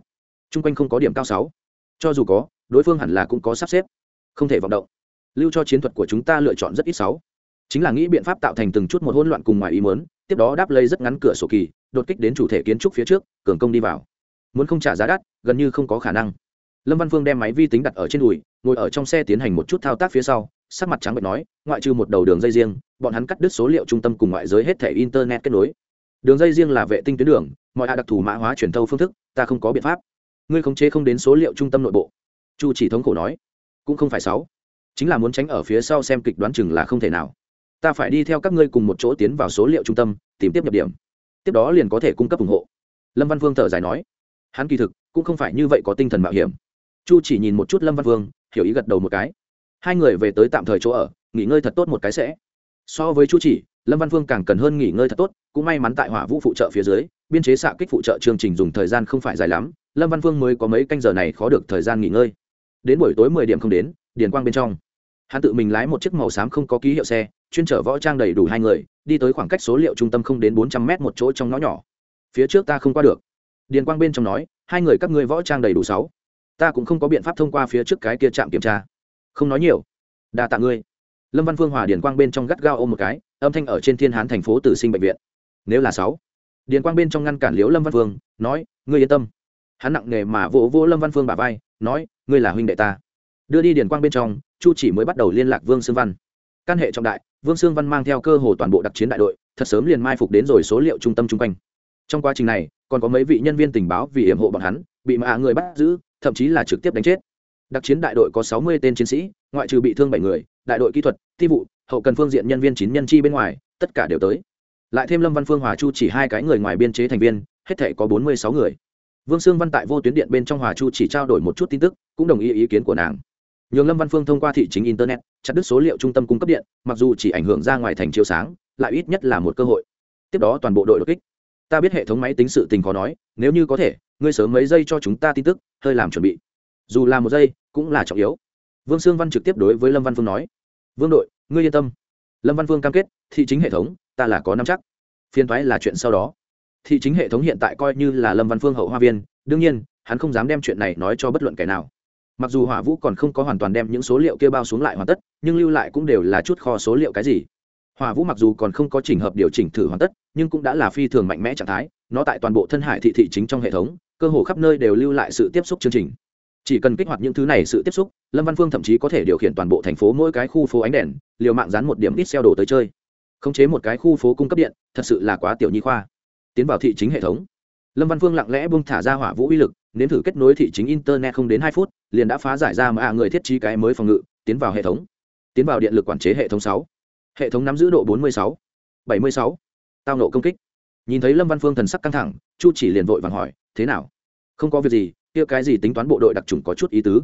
T r u n g quanh không có điểm cao sáu. Cho dù có, đối phương hẳn là cũng có sắp xếp. Không thể vọng động. Lưu cho chiến thuật của chúng ta lựa chọn rất ít sáu chính là nghĩ biện pháp tạo thành từng chút một hỗn loạn cùng ngoài ý muốn, tiếp đó đáp lây rất ngắn cửa sổ kỳ, đột kích đến chủ thể kiến trúc phía trước, cường công đi vào. Muốn không trả giá đắt, gần như không có khả năng. Lâm văn phương đem máy vi tính đặt ở trên đùi, ngồi ở trong xe tiến hành một chút thao tác phía sau, sắc mặt trắng bệch nói, ngoại trừ một đầu đường dây riêng, bọn hắn cắt đứt số liệu trung tâm cùng ngoại giới hết thể internet kết nối. Đường dây riêng là vệ tinh tuyến đường, mọi hạ đặc thù mã hóa truyền thâu phương thức, ta không có biện pháp. Ngươi khống chế không đến số liệu trung tâm nội bộ. Chu chỉ thống khổ nói, cũng không phải sáu. Chính là muốn tránh ở phía sau xem kịch đoán chừng là không thể nào ta phải đi theo các ngươi cùng một chỗ tiến vào số liệu trung tâm, tìm tiếp nhập điểm. Tiếp đó liền có thể cung cấp ủng hộ. Lâm văn vương thở dài nói. Hắn kỳ thực cũng không phải như vậy có tinh thần mạo hiểm. Chu chỉ nhìn một chút lâm văn vương, hiểu ý gật đầu một cái. Hai người về tới tạm thời chỗ ở, nghỉ ngơi thật tốt một cái sẽ. So với chu chỉ, lâm văn Vương càng cần hơn nghỉ ngơi thật tốt, cũng may mắn tại hỏa vũ phụ trợ phía dưới, biên chế xạ kích phụ trợ chương trình dùng thời gian không phải dài lắm, lâm văn Vương mới có mấy canh giờ này khó được thời gian nghỉ ngơi. Đến buổi tối mười điểm không đến, điền quang bên trong hắn tự mình lái một chiếc màu xám không có ký hiệu xe, chuyên chở võ trang đầy đủ hai người, đi tới khoảng cách số liệu trung tâm không đến bốn trăm mét một chỗ trong ngõ nhỏ. Phía trước ta không qua được. Điền quang bên trong nói, hai người các ngươi võ trang đầy đủ sáu. Ta cũng không có biện pháp thông qua phía trước cái kia trạm kiểm tra. Không nói nhiều. Đa tạ ngươi. Lâm văn phương hòa điền quang bên trong gắt gao ôm một cái, âm thanh ở trên thiên hán thành phố tử sinh bệnh viện. Nếu là sáu. Điền quang bên trong ngăn cản liễu lâm văn phương, nói, ngươi yên tâm. Hắn nặng nề mà vỗ vỗ lâm văn phương bà vai, nói, ngươi là huynh đệ ta. Đưa đi điền quang bên trong chu chỉ mới bắt đầu liên lạc vương sương văn. Căn hệ trọng đại, vương sương văn mang theo cơ hồ toàn bộ đặc chiến đại đội, thật sớm liền mai phục đến rồi số liệu trung tâm chung quanh. Trong quá trình này, còn có mấy vị nhân viên tình báo vì hiểm hộ bọn hắn, bị mạ người bắt giữ, thậm chí là trực tiếp đánh chết. Đặc chiến đại đội có sáu mươi tên chiến sĩ, ngoại trừ bị thương bảy người, đại đội kỹ thuật, thi vụ, hậu cần phương diện nhân viên chín nhân chi bên ngoài, tất cả đều tới. Lại thêm lâm văn phương hòa chu chỉ hai cái người ngoài biên chế thành viên, hết thể có bốn mươi sáu người. Vương sương văn tại vô tuyến điện bên trong hòa chu chỉ trao đổi một chút tin tức, cũng đồng ý ý kiến của nàng nhường lâm văn phương thông qua thị chính internet, chặt đứt số liệu trung tâm cung cấp điện, mặc dù chỉ ảnh hưởng ra ngoài thành chiếu sáng, lại ít nhất là một cơ hội. Tiếp đó toàn bộ đội đột kích. Ta biết hệ thống máy tính sự tình khó nói, nếu như có thể, ngươi sớm mấy giây cho chúng ta tin tức, hơi làm chuẩn bị. Dù là một giây, cũng là trọng yếu. Vương sương văn trực tiếp đối với lâm văn phương nói. Vương đội, ngươi yên tâm. Lâm văn phương cam kết, thị chính hệ thống, ta là có năm chắc. Phiên thoái là chuyện sau đó. Thị chính hệ thống hiện tại coi như là lâm văn phương hậu hoa viên, đương nhiên, hắn không dám đem chuyện này nói cho bất luận kẻ nào mặc dù hỏa vũ còn không có hoàn toàn đem những số liệu kia bao xuống lại hoàn tất, nhưng lưu lại cũng đều là chút kho số liệu cái gì. Hỏa vũ mặc dù còn không có trình hợp điều chỉnh thử hoàn tất, nhưng cũng đã là phi thường mạnh mẽ trạng thái, nó tại toàn bộ thân hải thị thị chính trong hệ thống, cơ hồ khắp nơi đều lưu lại sự tiếp xúc chương trình. Chỉ cần kích hoạt những thứ này sự tiếp xúc, lâm văn phương thậm chí có thể điều khiển toàn bộ thành phố mỗi cái khu phố ánh đèn, liều mạng dán một điểm ít xeo đồ tới chơi. Khống chế một cái khu phố cung cấp điện, thật sự là quá tiểu nhi khoa. Tiến vào thị chính hệ thống lâm văn phương lặng lẽ bung thả ra hỏa vũ uy lực, nếm thử kết nối thị chính internet không đến hai phút, liền đã phá giải ra mà người thiết trí cái mới phòng ngự, tiến vào hệ thống. Tiến vào điện lực quản chế hệ thống sáu. Hệ thống nắm giữ độ bốn mươi sáu, bảy mươi sáu. Tao nộ công kích. Nhìn thấy lâm văn phương thần sắc căng thẳng, chu chỉ liền vội vàng hỏi, thế nào? Không có việc gì, kia cái gì tính toán bộ đội đặc trùng có chút ý tứ?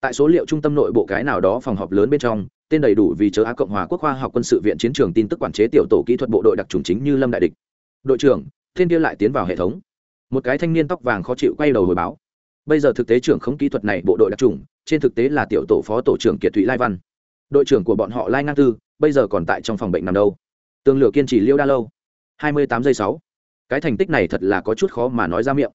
Tại số liệu trung tâm nội bộ cái nào đó phòng họp lớn bên trong, tên đầy đủ vì chớ á cộng hòa quốc khoa học quân sự viện chiến trường tin tức quản chế tiểu tổ kỹ thuật bộ đội đặc trùng chính như lâm đại địch. Đội trưởng thiên kia lại tiến vào hệ thống một cái thanh niên tóc vàng khó chịu quay đầu hồi báo. Bây giờ thực tế trưởng không kỹ thuật này bộ đội đặc trùng, trên thực tế là tiểu tổ phó tổ trưởng kiệt thụy lai văn. Đội trưởng của bọn họ lai ngang tư, bây giờ còn tại trong phòng bệnh nằm đâu. Tường lửa kiên trì liêu đa lâu. Hai mươi tám giây sáu. Cái thành tích này thật là có chút khó mà nói ra miệng.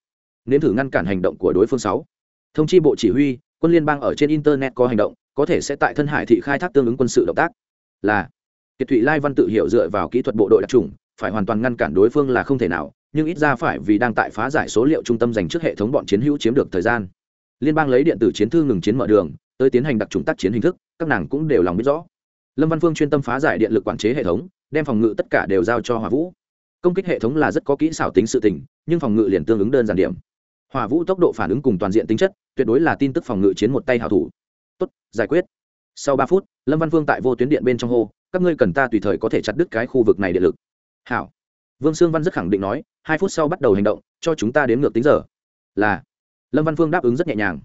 Nên thử ngăn cản hành động của đối phương sáu. Thông chi bộ chỉ huy, quân liên bang ở trên internet có hành động, có thể sẽ tại thân hải thị khai thác tương ứng quân sự động tác. Là, kiệt thụy lai văn tự hiểu dựa vào kỹ thuật bộ đội đặc trùng, phải hoàn toàn ngăn cản đối phương là không thể nào nhưng ít ra phải vì đang tại phá giải số liệu trung tâm dành trước hệ thống bọn chiến hữu chiếm được thời gian. Liên bang lấy điện tử chiến thư ngừng chiến mở đường, tới tiến hành đặc trùng tác chiến hình thức, các nàng cũng đều lòng biết rõ. Lâm văn phương chuyên tâm phá giải điện lực quản chế hệ thống, đem phòng ngự tất cả đều giao cho hỏa vũ. Công kích hệ thống là rất có kỹ xảo tính sự tình, nhưng phòng ngự liền tương ứng đơn giản điểm. Hỏa vũ tốc độ phản ứng cùng toàn diện tính chất, tuyệt đối là tin tức phòng ngự chiến một tay hảo thủ. Tốt, giải quyết. Sau ba phút, lâm văn vương tại vô tuyến điện bên trong hô, các ngươi cần ta tùy thời có thể chặt đứt cái khu vực này điện lực. Hảo vương sương văn rất khẳng định nói, hai phút sau bắt đầu hành động, cho chúng ta đến ngược tính giờ. Là. Lâm văn vương đáp ứng rất nhẹ nhàng.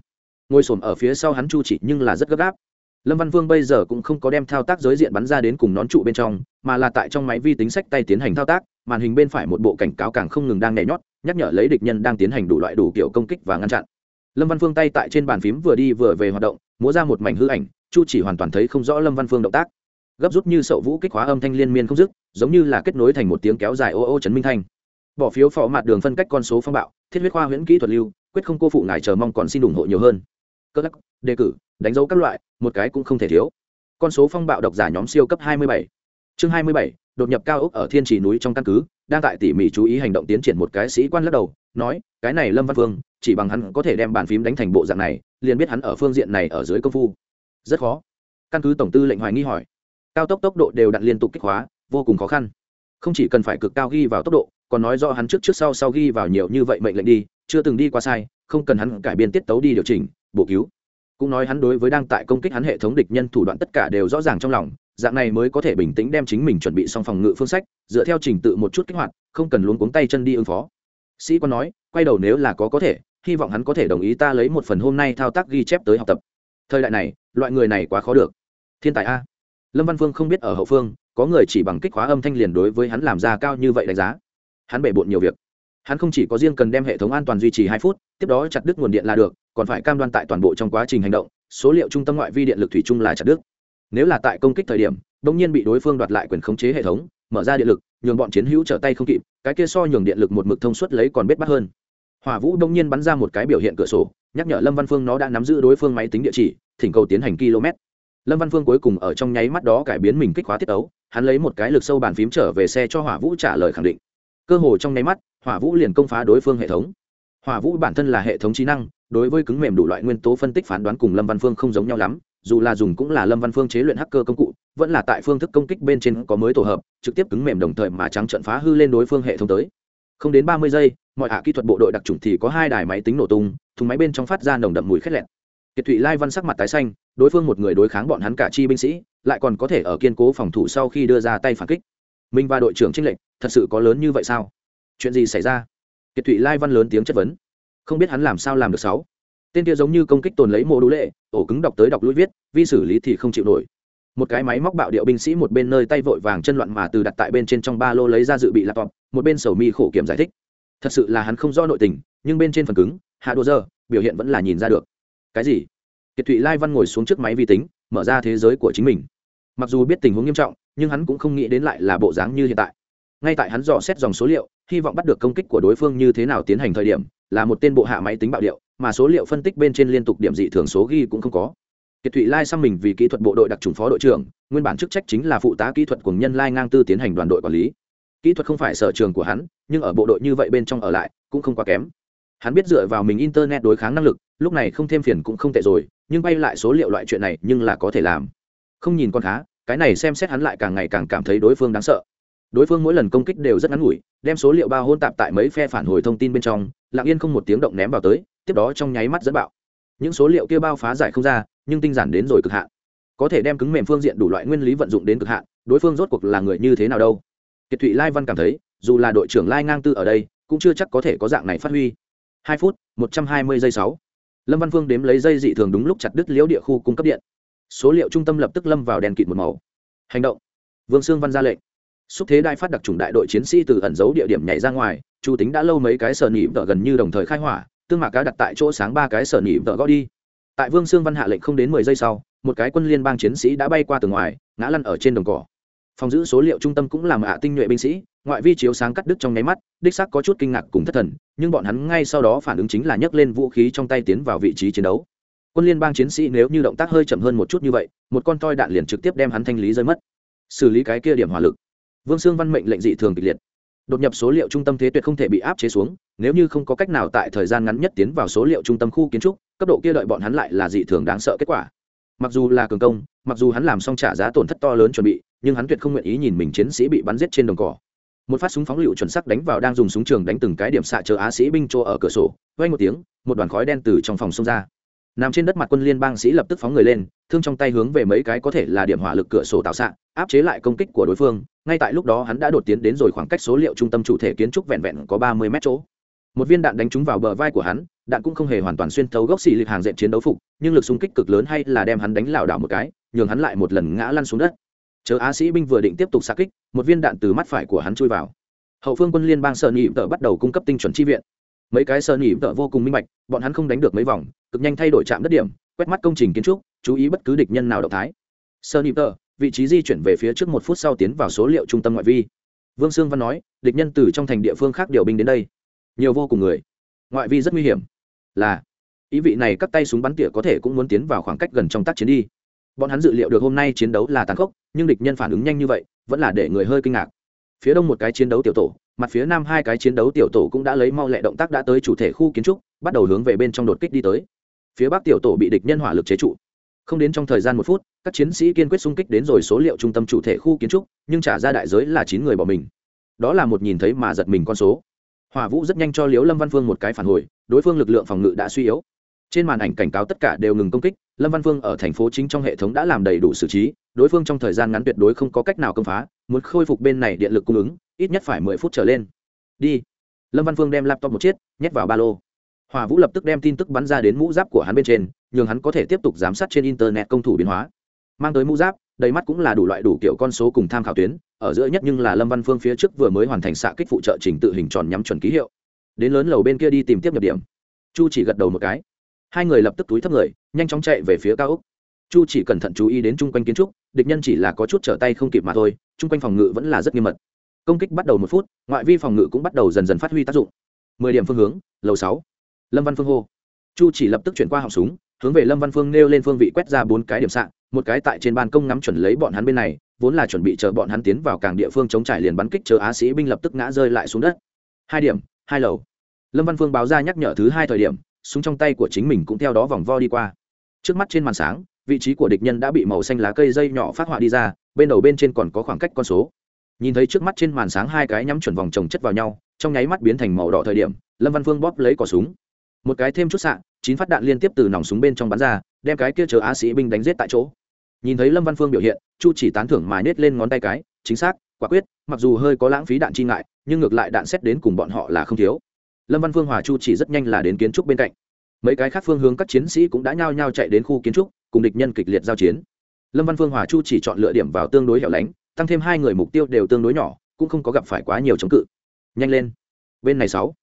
Ngồi s ở phía sau hắn chu chỉ nhưng là rất gấp gáp. Lâm văn vương bây giờ cũng không có đem thao tác giới diện bắn ra đến cùng nón trụ bên trong, mà là tại trong máy vi tính sách tay tiến hành thao tác, màn hình bên phải một bộ cảnh cáo càng không ngừng đang nhảy nhót, nhắc nhở lấy địch nhân đang tiến hành đủ loại đủ kiểu công kích và ngăn chặn. Lâm văn phương tay tại trên bàn phím vừa đi vừa về hoạt động, múa ra một mảnh hư ảnh, chu chỉ hoàn toàn thấy không rõ lâm văn phương động tác gấp rút như sậu vũ kích hóa âm thanh liên miên không dứt giống như là kết nối thành một tiếng kéo dài ô ô chấn minh thanh. Bỏ phiếu phó mặt đường phân cách con số phong bạo thiết huyết khoa huyễn kỹ thuật lưu quyết không cô phụ ngài chờ mong còn xin ủng hộ nhiều hơn. Cơ lắc đề cử đánh dấu các loại một cái cũng không thể thiếu. Con số phong bạo độc giả nhóm siêu cấp 27. chương 27, đột nhập cao ốc ở thiên trì núi trong căn cứ đang tại tỉ mỉ chú ý hành động tiến triển một cái sĩ quan lắc đầu nói cái này lâm văn phương chỉ bằng hắn có thể đem bàn phím đánh thành bộ dạng này liền biết hắn ở phương diện này ở dưới công phu. Rất khó. Căn cứ tổng tư lệnh hoài nghi hỏi cao tốc tốc độ đều đặn liên tục kích hóa, vô cùng khó khăn. Không chỉ cần phải cực cao ghi vào tốc độ, còn nói do hắn trước trước sau sau ghi vào nhiều như vậy mệnh lệnh đi, chưa từng đi qua sai, không cần hắn cải biên tiết tấu đi điều chỉnh, bổ cứu. Cũng nói hắn đối với đang tại công kích hắn hệ thống địch nhân thủ đoạn tất cả đều rõ ràng trong lòng, dạng này mới có thể bình tĩnh đem chính mình chuẩn bị xong phòng ngự phương sách, dựa theo trình tự một chút kích hoạt, không cần luống cuống tay chân đi ứng phó. Sĩ quan nói, quay đầu nếu là có có thể, hy vọng hắn có thể đồng ý ta lấy một phần hôm nay thao tác ghi chép tới học tập. Thời đại này, loại người này quá khó được. Thiên tài a lâm văn phương không biết ở hậu phương, có người chỉ bằng kích khóa âm thanh liền đối với hắn làm ra cao như vậy đánh giá. Hắn bể bộn nhiều việc. Hắn không chỉ có riêng cần đem hệ thống an toàn duy trì hai phút, tiếp đó chặt đứt nguồn điện là được, còn phải cam đoan tại toàn bộ trong quá trình hành động, số liệu trung tâm ngoại vi điện lực thủy chung là chặt đứt. Nếu là tại công kích thời điểm đông nhiên bị đối phương đoạt lại quyền khống chế hệ thống, mở ra điện lực, nhường bọn chiến hữu trở tay không kịp, cái kia so nhường điện lực một mực thông suốt lấy còn bết bắt hơn. Hỏa vũ đông nhiên bắn ra một cái biểu hiện cửa sổ, nhắc nhở lâm văn phương nó đã nắm giữ đối phương máy tính địa chỉ, thỉnh cầu tiến hành km lâm văn phương cuối cùng ở trong nháy mắt đó cải biến mình kích hóa tiết ấu, hắn lấy một cái lực sâu bàn phím trở về xe cho hỏa vũ trả lời khẳng định. Cơ hồ trong nháy mắt, hỏa vũ liền công phá đối phương hệ thống. Hỏa vũ bản thân là hệ thống trí năng, đối với cứng mềm đủ loại nguyên tố phân tích phán đoán cùng lâm văn phương không giống nhau lắm, dù là dùng cũng là lâm văn phương chế luyện hacker công cụ, vẫn là tại phương thức công kích bên trên có mới tổ hợp, trực tiếp cứng mềm đồng thời mà trắng trận phá hư lên đối phương hệ thống tới. Không đến ba mươi giây, mọi hạ kỹ thuật bộ đội đặc trùng thì có hai đài máy tính nổ tung, thùng máy bên trong phát ra nồng đậm mùi khét lẹn kiệt thụy lai văn sắc mặt tái xanh, đối phương một người đối kháng bọn hắn cả chi binh sĩ, lại còn có thể ở kiên cố phòng thủ sau khi đưa ra tay phản kích. Minh và đội trưởng trinh lệnh thật sự có lớn như vậy sao? Chuyện gì xảy ra? Kiệt thụy lai văn lớn tiếng chất vấn. Không biết hắn làm sao làm được sáu. Tên kia giống như công kích tồn lấy mô đũ lệ, ổ cứng đọc tới đọc lũi viết, vi xử lý thì không chịu nổi. Một cái máy móc bạo điệu binh sĩ một bên nơi tay vội vàng chân loạn mà từ đặt tại bên trên trong ba lô lấy ra dự bị laptop, một bên sầu mi khổ kiểm giải thích. Thật sự là hắn không do nội tình, nhưng bên trên phần cứng, hạ đồ dơ biểu hiện vẫn là nhìn ra được cái gì? Kiệt thụy lai văn ngồi xuống trước máy vi tính, mở ra thế giới của chính mình. Mặc dù biết tình huống nghiêm trọng, nhưng hắn cũng không nghĩ đến lại là bộ dáng như hiện tại. Ngay tại hắn dò xét dòng số liệu, hy vọng bắt được công kích của đối phương như thế nào tiến hành thời điểm, là một tên bộ hạ máy tính bạo điệu, mà số liệu phân tích bên trên liên tục điểm dị thường số ghi cũng không có. Kiệt thụy lai xăm mình vì kỹ thuật bộ đội đặc trùng phó đội trưởng, nguyên bản chức trách chính là phụ tá kỹ thuật cùng nhân lai ngang tư tiến hành đoàn đội quản lý. Kỹ thuật không phải sở trường của hắn, nhưng ở bộ đội như vậy bên trong ở lại, cũng không quá kém. Hắn biết dựa vào mình internet đối kháng năng lực lúc này không thêm phiền cũng không tệ rồi, nhưng bay lại số liệu loại chuyện này nhưng là có thể làm. Không nhìn con khá, cái này xem xét hắn lại càng ngày càng cảm thấy đối phương đáng sợ. Đối phương mỗi lần công kích đều rất ngắn ngủi, đem số liệu bao hôn tạp tại mấy phe phản hồi thông tin bên trong, lặng yên không một tiếng động ném vào tới, tiếp đó trong nháy mắt dẫn bạo. Những số liệu kia bao phá giải không ra, nhưng tinh giản đến rồi cực hạn. Có thể đem cứng mềm phương diện đủ loại nguyên lý vận dụng đến cực hạn, đối phương rốt cuộc là người như thế nào đâu? Kiệt thụy lai văn cảm thấy, dù là đội trưởng lai ngang tư ở đây, cũng chưa chắc có thể có dạng này phát huy. Hai phút, một trăm hai mươi giây sáu lâm văn phương đếm lấy dây dị thường đúng lúc chặt đứt liễu địa khu cung cấp điện. Số liệu trung tâm lập tức lâm vào đèn kịt một màu. Hành động. Vương sương văn ra lệnh. Xúc thế đai phát đặc trùng đại đội chiến sĩ từ ẩn giấu địa điểm nhảy ra ngoài, chu tính đã lâu mấy cái sở nỉ vợ gần như đồng thời khai hỏa, tương mạc cá đặt tại chỗ sáng ba cái sở nỉ vợ gõ đi. Tại vương sương văn hạ lệnh không đến mười giây sau, một cái quân liên bang chiến sĩ đã bay qua từ ngoài, ngã lăn ở trên đồng cỏ. Phòng giữ số liệu trung tâm cũng làm hạ tinh nhuệ binh sĩ ngoại vi chiếu sáng cắt đứt trong nháy mắt, đích xác có chút kinh ngạc cùng thất thần, nhưng bọn hắn ngay sau đó phản ứng chính là nhấc lên vũ khí trong tay tiến vào vị trí chiến đấu. Quân liên bang chiến sĩ nếu như động tác hơi chậm hơn một chút như vậy, một con toi đạn liền trực tiếp đem hắn thanh lý rơi mất. Xử lý cái kia điểm hỏa lực. Vương sương văn mệnh lệnh dị thường kịch liệt. Đột nhập số liệu trung tâm thế tuyệt không thể bị áp chế xuống, nếu như không có cách nào tại thời gian ngắn nhất tiến vào số liệu trung tâm khu kiến trúc, cấp độ kia đợi bọn hắn lại là dị thường đáng sợ kết quả. Mặc dù là cường công, mặc dù hắn làm xong trả giá tổn thất to lớn chuẩn bị, nhưng hắn tuyệt không nguyện ý nhìn mình chiến sĩ bị bắn giết trên đồng cỏ một phát súng phóng lựu chuẩn sắc đánh vào đang dùng súng trường đánh từng cái điểm xạ chờ á sĩ binh chỗ ở cửa sổ vay một tiếng, một đoàn khói đen từ trong phòng xông ra. Nằm trên đất mặt quân liên bang sĩ lập tức phóng người lên, thương trong tay hướng về mấy cái có thể là điểm hỏa lực cửa sổ tạo xạ, áp chế lại công kích của đối phương. Ngay tại lúc đó hắn đã đột tiến đến rồi khoảng cách số liệu trung tâm chủ thể kiến trúc vẹn vẹn có ba mươi mét chỗ. Một viên đạn đánh trúng vào bờ vai của hắn, đạn cũng không hề hoàn toàn xuyên thấu gốc xì lịch hàng dẹp chiến đấu phục, nhưng lực xung kích cực lớn hay là đem hắn đánh lảo đảo một cái, nhường hắn lại một lần ngã lăn xuống đất chờ á sĩ binh vừa định tiếp tục xa kích, một viên đạn từ mắt phải của hắn chui vào. Hậu phương quân liên bang sợ nhị tợ bắt đầu cung cấp tinh chuẩn chi viện. Mấy cái sợ nhị tợ vô cùng minh bạch, bọn hắn không đánh được mấy vòng, cực nhanh thay đổi trạm đất điểm, quét mắt công trình kiến trúc, chú ý bất cứ địch nhân nào động thái. Sợ nhị tợ vị trí di chuyển về phía trước một phút sau tiến vào số liệu trung tâm ngoại vi. Vương sương văn nói, địch nhân từ trong thành địa phương khác điều binh đến đây. Nhiều vô cùng người. Ngoại vi rất nguy hiểm. Là, ý vị này các tay súng bắn tỉa có thể cũng muốn tiến vào khoảng cách gần trong tác chiến đi bọn hắn dự liệu được hôm nay chiến đấu là tàn khốc, nhưng địch nhân phản ứng nhanh như vậy, vẫn là để người hơi kinh ngạc. Phía đông một cái chiến đấu tiểu tổ, mặt phía nam hai cái chiến đấu tiểu tổ cũng đã lấy mau lẹ động tác đã tới chủ thể khu kiến trúc, bắt đầu hướng về bên trong đột kích đi tới. Phía bắc tiểu tổ bị địch nhân hỏa lực chế trụ. Không đến trong thời gian một phút, các chiến sĩ kiên quyết xung kích đến rồi số liệu trung tâm chủ thể khu kiến trúc, nhưng trả ra đại giới là chín người bỏ mình. Đó là một nhìn thấy mà giật mình con số. Hỏa vũ rất nhanh cho liếu lâm văn phương một cái phản hồi, đối phương lực lượng phòng ngự đã suy yếu. Trên màn ảnh cảnh cáo tất cả đều ngừng công kích lâm văn phương ở thành phố chính trong hệ thống đã làm đầy đủ xử trí, đối phương trong thời gian ngắn tuyệt đối không có cách nào công phá, muốn khôi phục bên này điện lực cung ứng, ít nhất phải mười phút trở lên. Đi. Lâm văn phương đem laptop một chiếc, nhét vào ba lô. Hòa vũ lập tức đem tin tức bắn ra đến mũ giáp của hắn bên trên, nhường hắn có thể tiếp tục giám sát trên internet công thủ biến hóa. Mang tới mũ giáp, đầy mắt cũng là đủ loại đủ kiểu con số cùng tham khảo tuyến, ở giữa nhất nhưng là lâm văn phương phía trước vừa mới hoàn thành xạ kích phụ trợ trình tự hình tròn nhắm chuẩn ký hiệu. Đến lớn lầu bên kia đi tìm tiếp nhập điểm. Chu chỉ gật đầu một cái hai người lập tức túi thấp người, nhanh chóng chạy về phía cao úc chu chỉ cẩn thận chú ý đến chung quanh kiến trúc, địch nhân chỉ là có chút trở tay không kịp mà thôi, chung quanh phòng ngự vẫn là rất nghiêm mật. Công kích bắt đầu một phút, ngoại vi phòng ngự cũng bắt đầu dần dần phát huy tác dụng. Mười điểm phương hướng, lầu sáu. Lâm văn phương hô. Chu chỉ lập tức chuyển qua họng súng, hướng về lâm văn phương nêu lên phương vị quét ra bốn cái điểm sạn một cái tại trên ban công ngắm chuẩn lấy bọn hắn bên này, vốn là chuẩn bị chờ bọn hắn tiến vào cảng địa phương chống trải liền bắn kích chờ á sĩ binh lập tức ngã rơi lại xuống đất. Hai điểm, hai lầu. Lâm văn phương báo ra nhắc nhở thứ hai thời điểm súng trong tay của chính mình cũng theo đó vòng vo đi qua. Trước mắt trên màn sáng, vị trí của địch nhân đã bị màu xanh lá cây dây nhỏ phát họa đi ra, bên đầu bên trên còn có khoảng cách con số. Nhìn thấy trước mắt trên màn sáng hai cái nhắm chuẩn vòng trồng chất vào nhau, trong nháy mắt biến thành màu đỏ thời điểm, lâm văn phương bóp lấy cỏ súng. Một cái thêm chút xạ, chín phát đạn liên tiếp từ nòng súng bên trong bắn ra, đem cái kia chờ á sĩ binh đánh giết tại chỗ. Nhìn thấy lâm văn phương biểu hiện, chu chỉ tán thưởng mà nết lên ngón tay cái, chính xác, quả quyết, mặc dù hơi có lãng phí đạn chi ngại, nhưng ngược lại đạn xét đến cùng bọn họ là không thiếu lâm văn phương hòa chu chỉ rất nhanh là đến kiến trúc bên cạnh. Mấy cái khác phương hướng các chiến sĩ cũng đã nhao nhao chạy đến khu kiến trúc, cùng địch nhân kịch liệt giao chiến. Lâm văn phương hòa chu chỉ chọn lựa điểm vào tương đối hẻo lánh, tăng thêm hai người mục tiêu đều tương đối nhỏ, cũng không có gặp phải quá nhiều chống cự. Nhanh lên. Bên này sáu.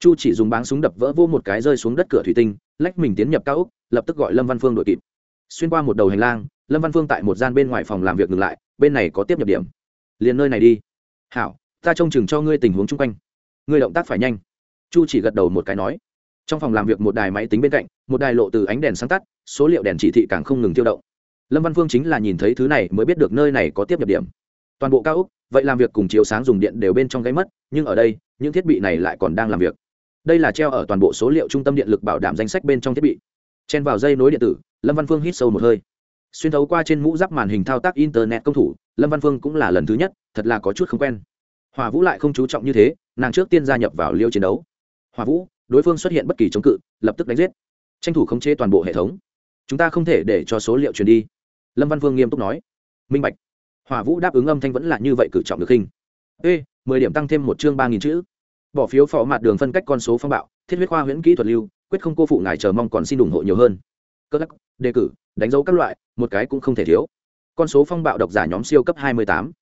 Chu chỉ dùng báng súng đập vỡ vô một cái rơi xuống đất cửa thủy tinh, lách mình tiến nhập cao úc lập tức gọi lâm văn phương đội kịp. Xuyên qua một đầu hành lang, lâm văn phương tại một gian bên ngoài phòng làm việc ngừng lại, bên này có tiếp nhập điểm. Liền nơi này đi. Hảo, ta trông chừng cho ngươi tình huống chung quanh. Ngươi động tác phải nhanh chu chỉ gật đầu một cái nói. Trong phòng làm việc một đài máy tính bên cạnh, một đài lộ từ ánh đèn sáng tắt, số liệu đèn chỉ thị càng không ngừng tiêu động. Lâm văn phương chính là nhìn thấy thứ này mới biết được nơi này có tiếp nhập điểm. Toàn bộ cao úc, vậy làm việc cùng chiếu sáng dùng điện đều bên trong gáy mất, nhưng ở đây, những thiết bị này lại còn đang làm việc. Đây là treo ở toàn bộ số liệu trung tâm điện lực bảo đảm danh sách bên trong thiết bị. Chen vào dây nối điện tử, lâm văn phương hít sâu một hơi. Xuyên thấu qua trên mũ giáp màn hình thao tác internet công thủ, lâm văn phương cũng là lần thứ nhất, thật là có chút không quen. Hòa vũ lại không chú trọng như thế, nàng trước tiên gia nhập vào liêu chiến đấu hòa vũ, đối phương xuất hiện bất kỳ chống cự, lập tức đánh giết. Tranh thủ khống chế toàn bộ hệ thống. Chúng ta không thể để cho số liệu truyền đi. Lâm văn Vương nghiêm túc nói. Minh bạch. Hỏa vũ đáp ứng âm thanh vẫn là như vậy cử trọng được khinh ê, mười điểm tăng thêm một chương ba nghìn chữ. Bỏ phiếu phó mặt đường phân cách con số phong bạo, thiết huyết khoa huyễn kỹ thuật lưu, quyết không cô phụ ngài chờ mong còn xin ủng hộ nhiều hơn. Cơ lắc, đề cử, đánh dấu các loại, một cái cũng không thể thiếu. Con số phong bạo độc giả nhóm siêu cấp hai mươi tám.